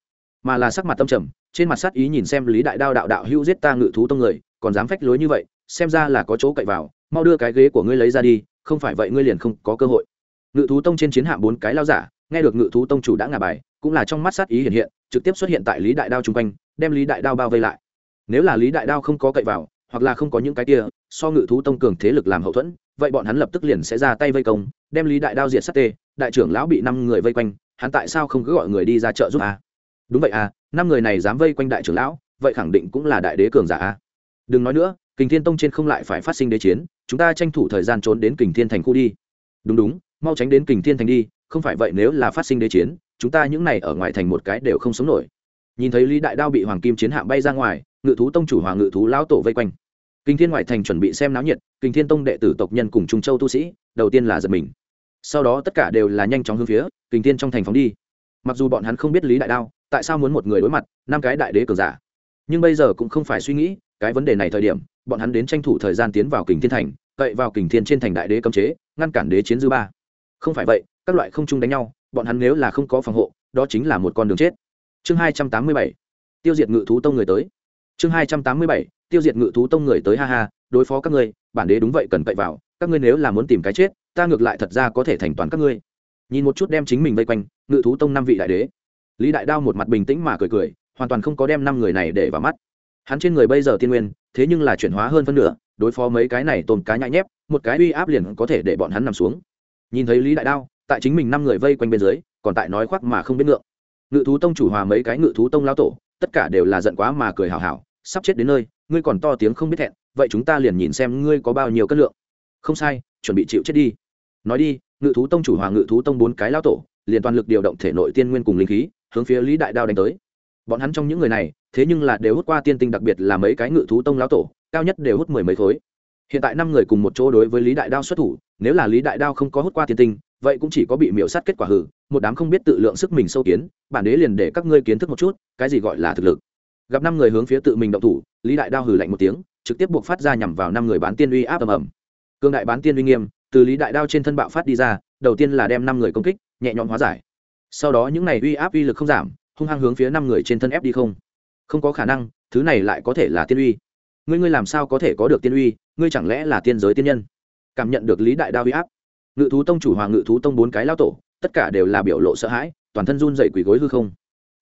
[SPEAKER 1] mà là sắc mặt tâm trầm, trên mặt sát ý nhìn xem lý đại đao đạo đạo hưu giết ta ngự thú tông người, còn dám phách lối như vậy, xem ra là có chỗ cậy vào, mau đưa cái ghế của ngươi lấy ra đi, không phải vậy ngươi liền không có cơ hội ngự thú tông trên chiến hạm bốn cái lao giả, nghe được ngự thú tông chủ đã ngả bài, cũng là trong mắt sát ý hiện hiện, trực tiếp xuất hiện tại lý đại đao chung quanh, đem lý đại đao bao vây lại. Nếu là lý đại đao không có cậy vào, hoặc là không có những cái kia, so ngự thú tông cường thế lực làm hậu thuẫn, vậy bọn hắn lập tức liền sẽ ra tay vây công, đem lý đại đao diệt sát tê, đại trưởng lão bị năm người vây quanh, hắn tại sao không cứ gọi người đi ra chợ giúp a? Đúng vậy à năm người này dám vây quanh đại trưởng lão, vậy khẳng định cũng là đại đế cường giả a. Đừng nói nữa, kình thiên tông trên không lại phải phát sinh đế chiến, chúng ta tranh thủ thời gian trốn đến kình thiên thành khu đi. Đúng đúng mau tránh đến kình thiên thành đi, không phải vậy nếu là phát sinh đế chiến, chúng ta những này ở ngoài thành một cái đều không sống nổi. Nhìn thấy lý đại đao bị hoàng kim chiến hạm bay ra ngoài, ngự thú tông chủ hoàng ngự thú lão tổ vây quanh. Kinh thiên ngoại thành chuẩn bị xem náo nhiệt kinh thiên tông đệ tử tộc nhân cùng trung châu tu sĩ, đầu tiên là giật mình. Sau đó tất cả đều là nhanh chóng hướng phía kinh thiên trong thành phóng đi. Mặc dù bọn hắn không biết lý đại đao, tại sao muốn một người đối mặt, năm cái đại đế cường giả. Nhưng bây giờ cũng không phải suy nghĩ, cái vấn đề này thời điểm, bọn hắn đến tranh thủ thời gian tiến vào kình thiên thành, cậy vào kình thiên trên thành đại đế cấm chế, ngăn cản đế chiến dư ba không phải vậy, các loại không chung đánh nhau, bọn hắn nếu là không có phòng hộ, đó chính là một con đường chết. Chương hai trăm tám mươi bảy, tiêu diệt ngự thú tông người tới. Chương hai trăm tám mươi bảy, tiêu diệt ngự thú tông người tới, ha ha, đối phó các ngươi, bản đế đúng vậy cần cậy vào, các ngươi nếu là muốn tìm cái chết, ta ngược lại thật ra có thể thành toán các ngươi. Nhìn một chút đem chính mình vây quanh, ngự thú tông năm vị đại đế. Lý đại đao một mặt bình tĩnh mà cười cười, hoàn toàn không có đem năm người này để vào mắt. Hắn trên người bây giờ tiên nguyên, thế nhưng là chuyển hóa hơn phân nửa, đối phó mấy cái này tồn cá nhãi nhép, một cái uy áp liền có thể để bọn hắn nằm xuống nhìn thấy lý đại đao, tại chính mình năm người vây quanh bên dưới, còn tại nói khoác mà không biết ngượng. Ngự thú tông chủ hòa mấy cái ngự thú tông lao tổ, tất cả đều là giận quá mà cười hào hào sắp chết đến nơi, ngươi còn to tiếng không biết thẹn, vậy chúng ta liền nhìn xem ngươi có bao nhiêu cân lượng. Không sai, chuẩn bị chịu chết đi. Nói đi, ngự thú tông chủ hòa ngự thú tông bốn cái lao tổ, liền toàn lực điều động thể nội tiên nguyên cùng linh khí, hướng phía lý đại đao đánh tới. Bọn hắn trong những người này, thế nhưng là đều hút qua tiên tinh đặc biệt là mấy cái ngự thú tông lão tổ, cao nhất đều hút mười mấy khối hiện tại năm người cùng một chỗ đối với lý đại đao xuất thủ, nếu là lý đại đao không có hút qua tiên tinh, vậy cũng chỉ có bị miễu sát kết quả hử, một đám không biết tự lượng sức mình sâu kiến, bản đế liền để các ngươi kiến thức một chút, cái gì gọi là thực lực. Gặp năm người hướng phía tự mình động thủ, lý đại đao hử lạnh một tiếng, trực tiếp buộc phát ra nhằm vào năm người bán tiên uy áp ầm ầm. Cương đại bán tiên uy nghiêm, từ lý đại đao trên thân bạo phát đi ra, đầu tiên là đem năm người công kích, nhẹ nhõm hóa giải. Sau đó những này uy áp uy lực không giảm, hung hăng hướng phía năm người trên thân ép đi không. Không có khả năng, thứ này lại có thể là tiên uy. Ngươi ngươi làm sao có thể có được tiên uy? Ngươi chẳng lẽ là tiên giới tiên nhân? Cảm nhận được lý đại đao huy áp, ngự thú tông chủ hoàng ngự thú tông bốn cái lao tổ, tất cả đều là biểu lộ sợ hãi, toàn thân run dậy quỳ gối hư không.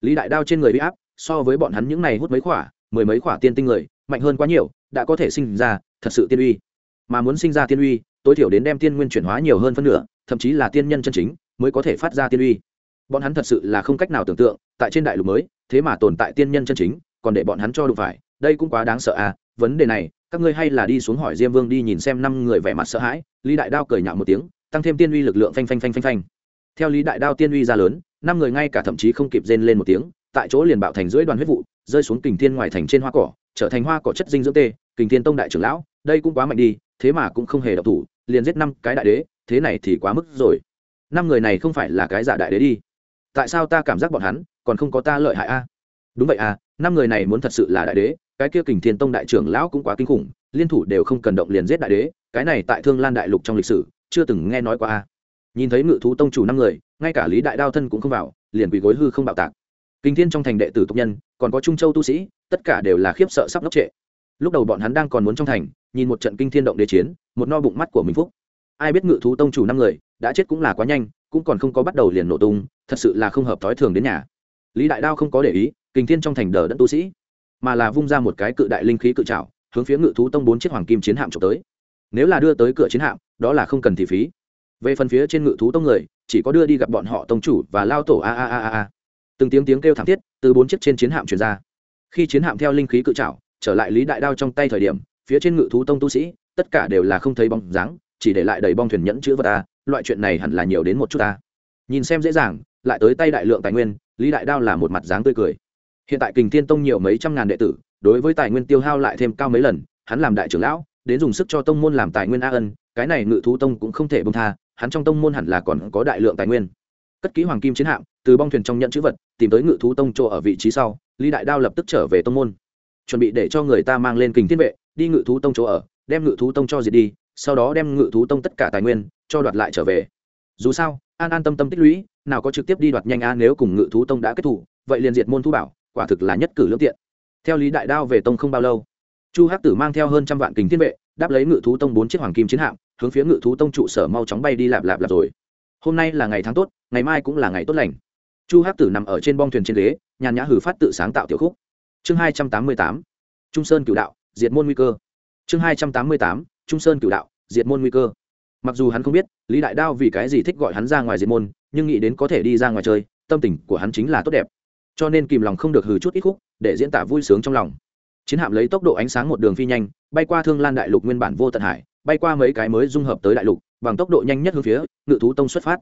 [SPEAKER 1] Lý đại đao trên người huy áp, so với bọn hắn những này hút mấy khỏa mười mấy khỏa tiên tinh người, mạnh hơn quá nhiều, đã có thể sinh ra thật sự tiên uy. Mà muốn sinh ra tiên uy, tối thiểu đến đem tiên nguyên chuyển hóa nhiều hơn phân nửa, thậm chí là tiên nhân chân chính, mới có thể phát ra tiên uy. Bọn hắn thật sự là không cách nào tưởng tượng, tại trên đại lục mới, thế mà tồn tại tiên nhân chân chính, còn để bọn hắn cho đụng phải, đây cũng quá đáng sợ à vấn đề này các ngươi hay là đi xuống hỏi diêm vương đi nhìn xem năm người vẻ mặt sợ hãi, lý đại đao cười nhạo một tiếng, tăng thêm tiên uy lực lượng phanh phanh phanh phanh phanh. Theo lý đại đao tiên uy ra lớn, năm người ngay cả thậm chí không kịp rên lên một tiếng, tại chỗ liền bạo thành dưới đoàn huyết vụ, rơi xuống kình thiên ngoài thành trên hoa cỏ, trở thành hoa cỏ chất dinh dưỡng tê, kình thiên tông đại trưởng lão, đây cũng quá mạnh đi, thế mà cũng không hề độc thủ, liền giết năm cái đại đế, thế này thì quá mức rồi. Năm người này không phải là cái giả đại đế đi. Tại sao ta cảm giác bọn hắn còn không có ta lợi hại a? Đúng vậy à năm người này muốn thật sự là đại đế cái kia kình thiên tông đại trưởng lão cũng quá kinh khủng, liên thủ đều không cần động liền giết đại đế, cái này tại thương lan đại lục trong lịch sử, chưa từng nghe nói qua a. Nhìn thấy ngự thú tông chủ năm người, ngay cả lý đại đao thân cũng không vào, liền quỳ gối hư không bạo tạc. Kinh thiên trong thành đệ tử tộc nhân, còn có trung châu tu sĩ, tất cả đều là khiếp sợ sắp ngốc trệ. Lúc đầu bọn hắn đang còn muốn trong thành, nhìn một trận kinh thiên động đế chiến, một no bụng mắt của mình phúc. Ai biết ngự thú tông chủ năm người, đã chết cũng là quá nhanh, cũng còn không có bắt đầu liền nổ tung, thật sự là không hợp thói thường đến nhà. Lý đại đao không có để ý kinh thiên trong thành đờ đẫn tu sĩ mà là vung ra một cái cự đại linh khí cự trảo, hướng phía ngự thú tông bốn chiếc hoàng kim chiến hạm trộm tới. Nếu là đưa tới cửa chiến hạm, đó là không cần thị phí. Về phần phía trên ngự thú tông người, chỉ có đưa đi gặp bọn họ tông chủ và lao tổ a a a a a. Từng tiếng tiếng kêu thảm thiết từ bốn chiếc trên chiến hạm truyền ra. Khi chiến hạm theo linh khí cự trảo, trở lại lý đại đao trong tay thời điểm, phía trên ngự thú tông tu sĩ, tất cả đều là không thấy bóng dáng, chỉ để lại đầy bong thuyền nhẫn chữ vật a. Loại chuyện này hẳn là nhiều đến một chút ta nhìn xem dễ dàng, lại tới tay đại lượng tài nguyên, lý đại đao là một mặt dáng tươi cười hiện tại kình thiên tông nhiều mấy trăm ngàn đệ tử, đối với tài nguyên tiêu hao lại thêm cao mấy lần, hắn làm đại trưởng lão, đến dùng sức cho tông môn làm tài nguyên a ân, cái này ngự thú tông cũng không thể bông tha, hắn trong tông môn hẳn là còn có đại lượng tài nguyên. Cất kỹ hoàng kim chiến hạm, từ bong thuyền trong nhận chữ vật, tìm tới ngự thú tông chỗ ở vị trí sau, lý đại đao lập tức trở về tông môn. Chuẩn bị để cho người ta mang lên kình thiên vệ, đi ngự thú tông chỗ ở, đem ngự thú tông cho diệt đi, sau đó đem ngự thú tông tất cả tài nguyên cho đoạt lại trở về. Dù sao, an an tâm tâm tích lũy, nào có trực tiếp đi đoạt nhanh a nếu cùng ngự thú tông đã kết thủ, vậy liền diệt môn thu bảo quả thực là nhất cử lương tiện. Theo lý đại đao về tông không bao lâu, chu hắc tử mang theo hơn trăm vạn kình thiên vệ, đáp lấy ngự thú tông bốn chiếc hoàng kim chiến hạm, hướng phía ngự thú tông trụ sở mau chóng bay đi lạp lạp lạp rồi. Hôm nay là ngày tháng tốt, ngày mai cũng là ngày tốt lành. Chu hắc tử nằm ở trên bong thuyền trên ghế, nhàn nhã hử phát tự sáng tạo tiểu khúc. Chương hai trăm tám mươi tám, trung sơn cửu đạo, diệt môn nguy cơ. Chương hai trăm tám mươi tám, trung sơn cửu đạo, diệt môn nguy cơ. Mặc dù hắn không biết lý đại đao vì cái gì thích gọi hắn ra ngoài diệt môn, nhưng nghĩ đến có thể đi ra ngoài chơi, tâm tình của hắn chính là tốt đẹp cho nên kìm lòng không được hừ chút ít khúc, để diễn tả vui sướng trong lòng. Chiến hạm lấy tốc độ ánh sáng một đường phi nhanh, bay qua thương lan đại lục nguyên bản vô tận hải, bay qua mấy cái mới dung hợp tới đại lục, bằng tốc độ nhanh nhất hướng phía ngự thú tông xuất phát.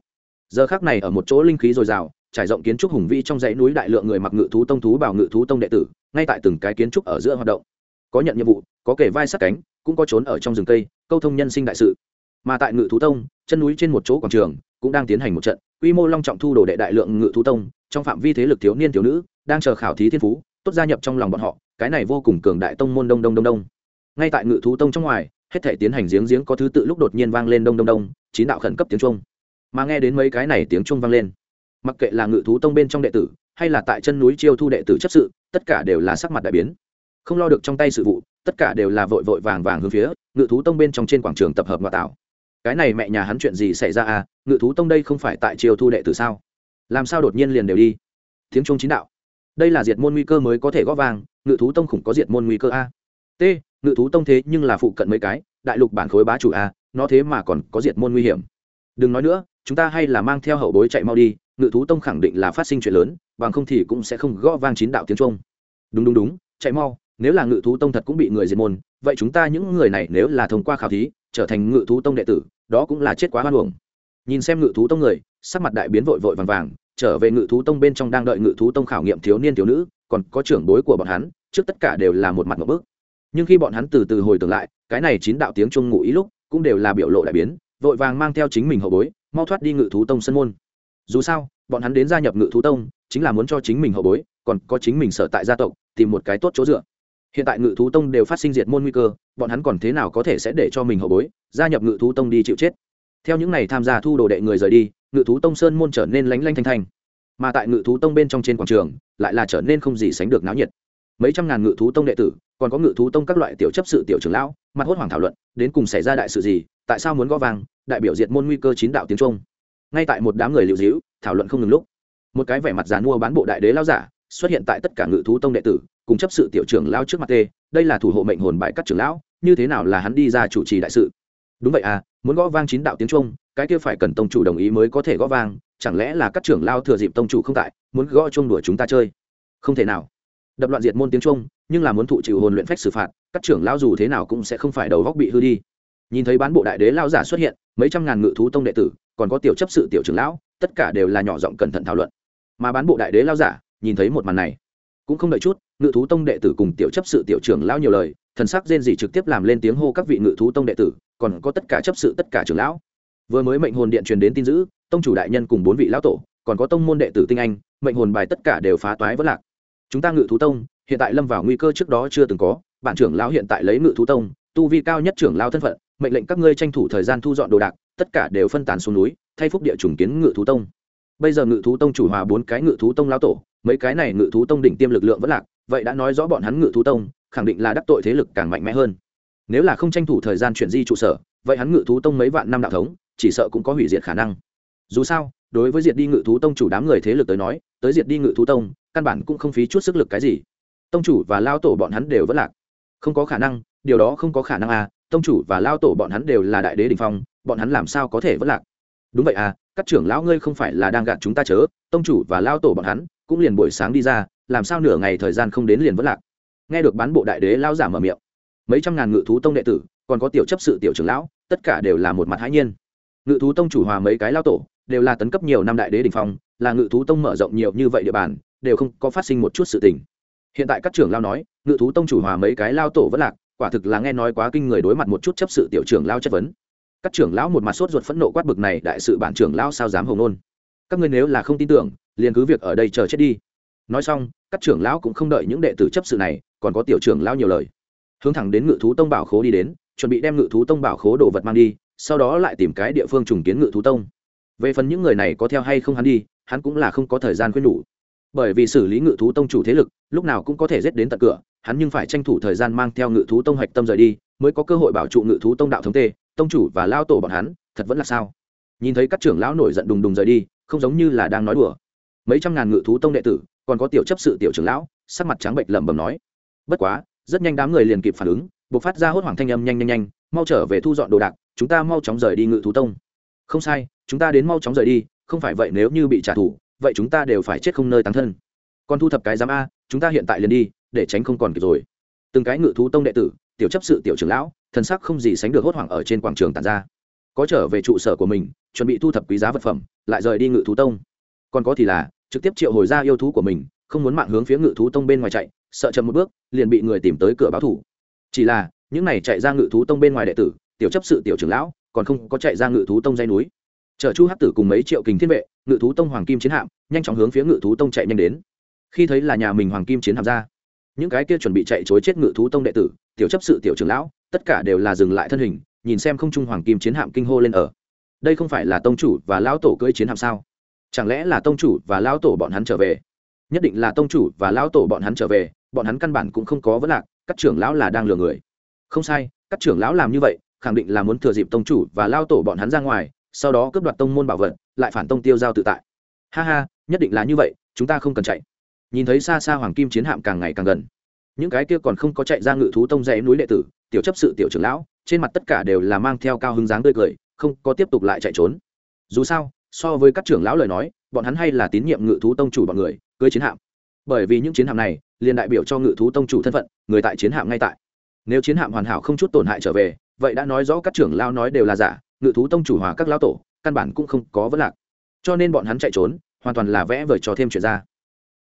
[SPEAKER 1] Giờ khác này ở một chỗ linh khí dồi dào, trải rộng kiến trúc hùng vĩ trong dãy núi đại lượng người mặc ngự thú tông thú bảo ngự thú tông đệ tử, ngay tại từng cái kiến trúc ở giữa hoạt động. Có nhận nhiệm vụ, có kể vai sát cánh, cũng có trốn ở trong rừng cây, câu thông nhân sinh đại sự. Mà tại ngự thú tông, chân núi trên một chỗ quảng trường cũng đang tiến hành một trận, quy mô long trọng thu đồ đệ đại lượng ngự thú tông trong phạm vi thế lực thiếu niên thiếu nữ, đang chờ khảo thí thiên phú, tốt gia nhập trong lòng bọn họ, cái này vô cùng cường đại tông môn đông đông đông đông. Ngay tại ngự thú tông trong ngoài, hết thể tiến hành giếng giếng có thứ tự lúc đột nhiên vang lên đông đông đông, chín đạo khẩn cấp tiếng trung mà nghe đến mấy cái này tiếng trung vang lên, mặc kệ là ngự thú tông bên trong đệ tử, hay là tại chân núi chiêu thu đệ tử chấp sự, tất cả đều là sắc mặt đại biến. Không lo được trong tay sự vụ, tất cả đều là vội vội vàng vàng hướng phía ngự thú tông bên trong trên quảng trường tập hợp ngoại tạo. Cái này mẹ nhà hắn chuyện gì xảy ra à? Ngự thú tông đây không phải tại chiêu thu đệ tử sao? Làm sao đột nhiên liền đều đi? Tiếng trung chín đạo. Đây là diệt môn nguy cơ mới có thể góp vàng ngự thú tông khủng có diệt môn nguy cơ a. T, ngự thú tông thế nhưng là phụ cận mấy cái, đại lục bản khối bá chủ a, nó thế mà còn có diệt môn nguy hiểm. Đừng nói nữa, chúng ta hay là mang theo hậu bối chạy mau đi, ngự thú tông khẳng định là phát sinh chuyện lớn, bằng không thì cũng sẽ không gõ vang chín đạo tiếng trung đúng đúng đúng, chạy mau, nếu là ngự thú tông thật cũng bị người diệt môn, vậy chúng ta những người này nếu là thông qua khảo thí, trở thành ngự thú tông đệ tử, đó cũng là chết quá hoan hưởng nhìn xem ngự thú tông người, sắc mặt đại biến vội vội vàng vàng, trở về ngự thú tông bên trong đang đợi ngự thú tông khảo nghiệm thiếu niên thiếu nữ, còn có trưởng bối của bọn hắn, trước tất cả đều là một mặt một bước nhưng khi bọn hắn từ từ hồi tưởng lại, cái này chín đạo tiếng trung ngụ ý lúc, cũng đều là biểu lộ đại biến, vội vàng mang theo chính mình hậu bối, mau thoát đi ngự thú tông sân môn. Dù sao, bọn hắn đến gia nhập ngự thú tông, chính là muốn cho chính mình hậu bối, còn có chính mình sở tại gia tộc, tìm một cái tốt chỗ dựa. Hiện tại ngự thú tông đều phát sinh diệt môn nguy cơ, bọn hắn còn thế nào có thể sẽ để cho mình hậu bối, gia nhập ngự thú tông đi chịu chết? Theo những n à y tham gia thu đồ đệ người rời đi, ngự thú tông sơn môn trở nên lánh lanh thanh thanh. Mà tại ngự thú tông bên trong trên quảng trường, lại là trở nên không gì sánh được náo nhiệt. Mấy trăm ngàn ngự thú tông đệ tử, còn có ngự thú tông các loại tiểu chấp sự tiểu trưởng lão, mặt hốt hoảng thảo luận, đến cùng xảy ra đại sự gì, tại sao muốn gõ vàng, đại biểu diệt môn nguy cơ chín đạo tiếng trung. Ngay tại một đám người liệu dĩu, thảo luận không ngừng lúc, một cái vẻ mặt giàn mua bán bộ đại đế lao giả xuất hiện tại tất cả ngự thú tông đệ tử, cùng chấp sự tiểu trưởng lao trước mặt tê, đây là thủ hộ mệnh hồn bại các trưởng lão, như thế nào là hắn đi ra chủ trì đại sự? Đúng vậy à muốn gõ vang chín đạo tiếng trung, cái kia phải cần tông chủ đồng ý mới có thể gõ vang, chẳng lẽ là các trưởng lao thừa dịp tông chủ không tại, muốn gõ chung đuổi chúng ta chơi? Không thể nào. Đập loạn diệt môn tiếng trung, nhưng là muốn thụ chịu hồn luyện phách xử phạt, các trưởng lao dù thế nào cũng sẽ không phải đầu góc bị hư đi. Nhìn thấy bán bộ đại đế lao giả xuất hiện, mấy trăm ngàn ngự thú tông đệ tử, còn có tiểu chấp sự tiểu trưởng lão, tất cả đều là nhỏ giọng cẩn thận thảo luận. Mà bán bộ đại đế lao giả, nhìn thấy một màn này, cũng không đợi chút, ngự thú tông đệ tử cùng tiểu chấp sự tiểu trưởng lão nhiều lời, thần sắc rên dị trực tiếp làm lên tiếng hô các vị ngự thú tông đệ tử còn có tất cả chấp sự, tất cả trưởng lão. Vừa mới mệnh hồn điện truyền đến tin dữ, tông chủ đại nhân cùng bốn vị lão tổ, còn có tông môn đệ tử tinh anh, mệnh hồn bài tất cả đều phá toái vỡ lạc. Chúng ta ngự thú tông, hiện tại lâm vào nguy cơ trước đó chưa từng có bản trưởng lão hiện tại lấy ngự thú tông, tu vi cao nhất trưởng lão thân phận, mệnh lệnh các ngươi tranh thủ thời gian thu dọn đồ đạc, tất cả đều phân tán xuống núi, thay phúc địa chủng kiến ngự thú tông. Bây giờ ngự thú tông chủ hòa bốn cái ngự thú tông lão tổ, mấy cái này ngự thú tông đỉnh tiêm lực lượng vẫn lạc, vậy đã nói rõ bọn hắn ngự thú tông, khẳng định là đắc tội thế lực càng mạnh mẽ hơn nếu là không tranh thủ thời gian chuyển di trụ sở, vậy hắn ngự thú tông mấy vạn năm đạo thống, chỉ sợ cũng có hủy diệt khả năng. Dù sao, đối với diệt đi ngự thú tông chủ đám người thế lực tới nói, tới diệt đi ngự thú tông, căn bản cũng không phí chút sức lực cái gì. Tông chủ và lao tổ bọn hắn đều vẫn lạc. Không có khả năng, điều đó không có khả năng à tông chủ và lao tổ bọn hắn đều là đại đế đình phong, bọn hắn làm sao có thể vẫn lạc? Đúng vậy à các trưởng lão ngươi không phải là đang gạt chúng ta chớ, tông chủ và lao tổ bọn hắn cũng liền buổi sáng đi ra, làm sao nửa ngày thời gian không đến liền vẫn lạc? Nghe được bán bộ đại đế lao giả mở miệng mấy trăm ngàn ngự thú tông đệ tử, còn có tiểu chấp sự tiểu trưởng lão, tất cả đều là một mặt hãi nhiên. Ngự thú tông chủ hòa mấy cái lao tổ, đều là tấn cấp nhiều năm đại đế đình phong, là ngự thú tông mở rộng nhiều như vậy địa bàn, đều không có phát sinh một chút sự tình. Hiện tại các trưởng lao nói, ngự thú tông chủ hòa mấy cái lao tổ vẫn lạc, quả thực là nghe nói quá kinh người đối mặt một chút chấp sự tiểu trưởng lao chất vấn. Các trưởng lão một mặt sốt ruột phẫn nộ quát bực này, đại sự bản trưởng lão sao dám hồng nôn các ngươi nếu là không tin tưởng, liền cứ việc ở đây chờ chết đi. Nói xong, các trưởng lão cũng không đợi những đệ tử chấp sự này, còn có tiểu trưởng lao nhiều lời hướng thẳng đến ngự thú tông bảo khố đi đến, chuẩn bị đem ngự thú tông bảo khố đồ vật mang đi, sau đó lại tìm cái địa phương trùng kiến ngự thú tông. Về phần những người này có theo hay không hắn đi, hắn cũng là không có thời gian khuyên nhủ. Bởi vì xử lý ngự thú tông chủ thế lực, lúc nào cũng có thể giết đến tận cửa, hắn nhưng phải tranh thủ thời gian mang theo ngự thú tông hạch tâm rời đi, mới có cơ hội bảo trụ ngự thú tông đạo thống tê, tông chủ và lao tổ bọn hắn, thật vẫn là sao? Nhìn thấy các trưởng lão nổi giận đùng đùng rời đi, không giống như là đang nói đùa. Mấy trăm ngàn ngự thú tông đệ tử, còn có tiểu chấp sự tiểu trưởng lão, sắc mặt trắng bệnh lẩm bẩm nói, bất quá rất nhanh đám người liền kịp phản ứng buộc phát ra hốt hoảng thanh âm nhanh nhanh nhanh, mau trở về thu dọn đồ đạc, chúng ta mau chóng rời đi ngự thú tông. Không sai, chúng ta đến mau chóng rời đi, không phải vậy nếu như bị trả thù, vậy chúng ta đều phải chết không nơi tán thân. Còn thu thập cái giám a, chúng ta hiện tại liền đi, để tránh không còn kịp rồi. Từng cái ngự thú tông đệ tử, tiểu chấp sự, tiểu trưởng lão, thần sắc không gì sánh được hốt hoảng ở trên quảng trường tàn ra. Có trở về trụ sở của mình, chuẩn bị thu thập quý giá vật phẩm, lại rời đi ngự thú tông. Còn có thì là, trực tiếp triệu hồi ra yêu thú của mình, không muốn mạng hướng phía ngự thú tông bên ngoài chạy sợ chậm một bước, liền bị người tìm tới cửa báo thủ. Chỉ là, những này chạy ra ngự thú tông bên ngoài đệ tử, tiểu chấp sự tiểu trưởng lão, còn không có chạy ra ngự thú tông dây núi. Chở chu hắc tử cùng mấy triệu kình thiên vệ, ngự thú tông hoàng kim chiến hạm, nhanh chóng hướng phía ngự thú tông chạy nhanh đến. Khi thấy là nhà mình hoàng kim chiến hạm ra, những cái kia chuẩn bị chạy chối chết ngự thú tông đệ tử, tiểu chấp sự tiểu trưởng lão, tất cả đều là dừng lại thân hình, nhìn xem không trung hoàng kim chiến hạm kinh hô lên ở. Đây không phải là tông chủ và lão tổ cưỡi chiến hạm sao? Chẳng lẽ là tông chủ và lão tổ bọn hắn trở về? Nhất định là tông chủ và lão tổ bọn hắn trở về, bọn hắn căn bản cũng không có vấn lạc, các trưởng lão là đang lừa người. Không sai, các trưởng lão làm như vậy, khẳng định là muốn thừa dịp tông chủ và lao tổ bọn hắn ra ngoài, sau đó cướp đoạt tông môn bảo vật, lại phản tông tiêu giao tự tại. Ha ha, nhất định là như vậy, chúng ta không cần chạy. Nhìn thấy xa xa hoàng kim chiến hạm càng ngày càng gần. Những cái kia còn không có chạy ra ngự thú tông dãy núi đệ tử, tiểu chấp sự tiểu trưởng lão, trên mặt tất cả đều là mang theo cao hứng dáng tươi cười, không có tiếp tục lại chạy trốn. Dù sao, so với các trưởng lão lời nói, bọn hắn hay là tín nhiệm ngự thú tông chủ bọn người cưới chiến hạm. Bởi vì những chiến hạm này, liền đại biểu cho ngự thú tông chủ thân phận, người tại chiến hạm ngay tại. Nếu chiến hạm hoàn hảo không chút tổn hại trở về, vậy đã nói rõ các trưởng lao nói đều là giả, ngự thú tông chủ hòa các lão tổ, căn bản cũng không có vấn lạc. Cho nên bọn hắn chạy trốn, hoàn toàn là vẽ vời cho thêm chuyện ra.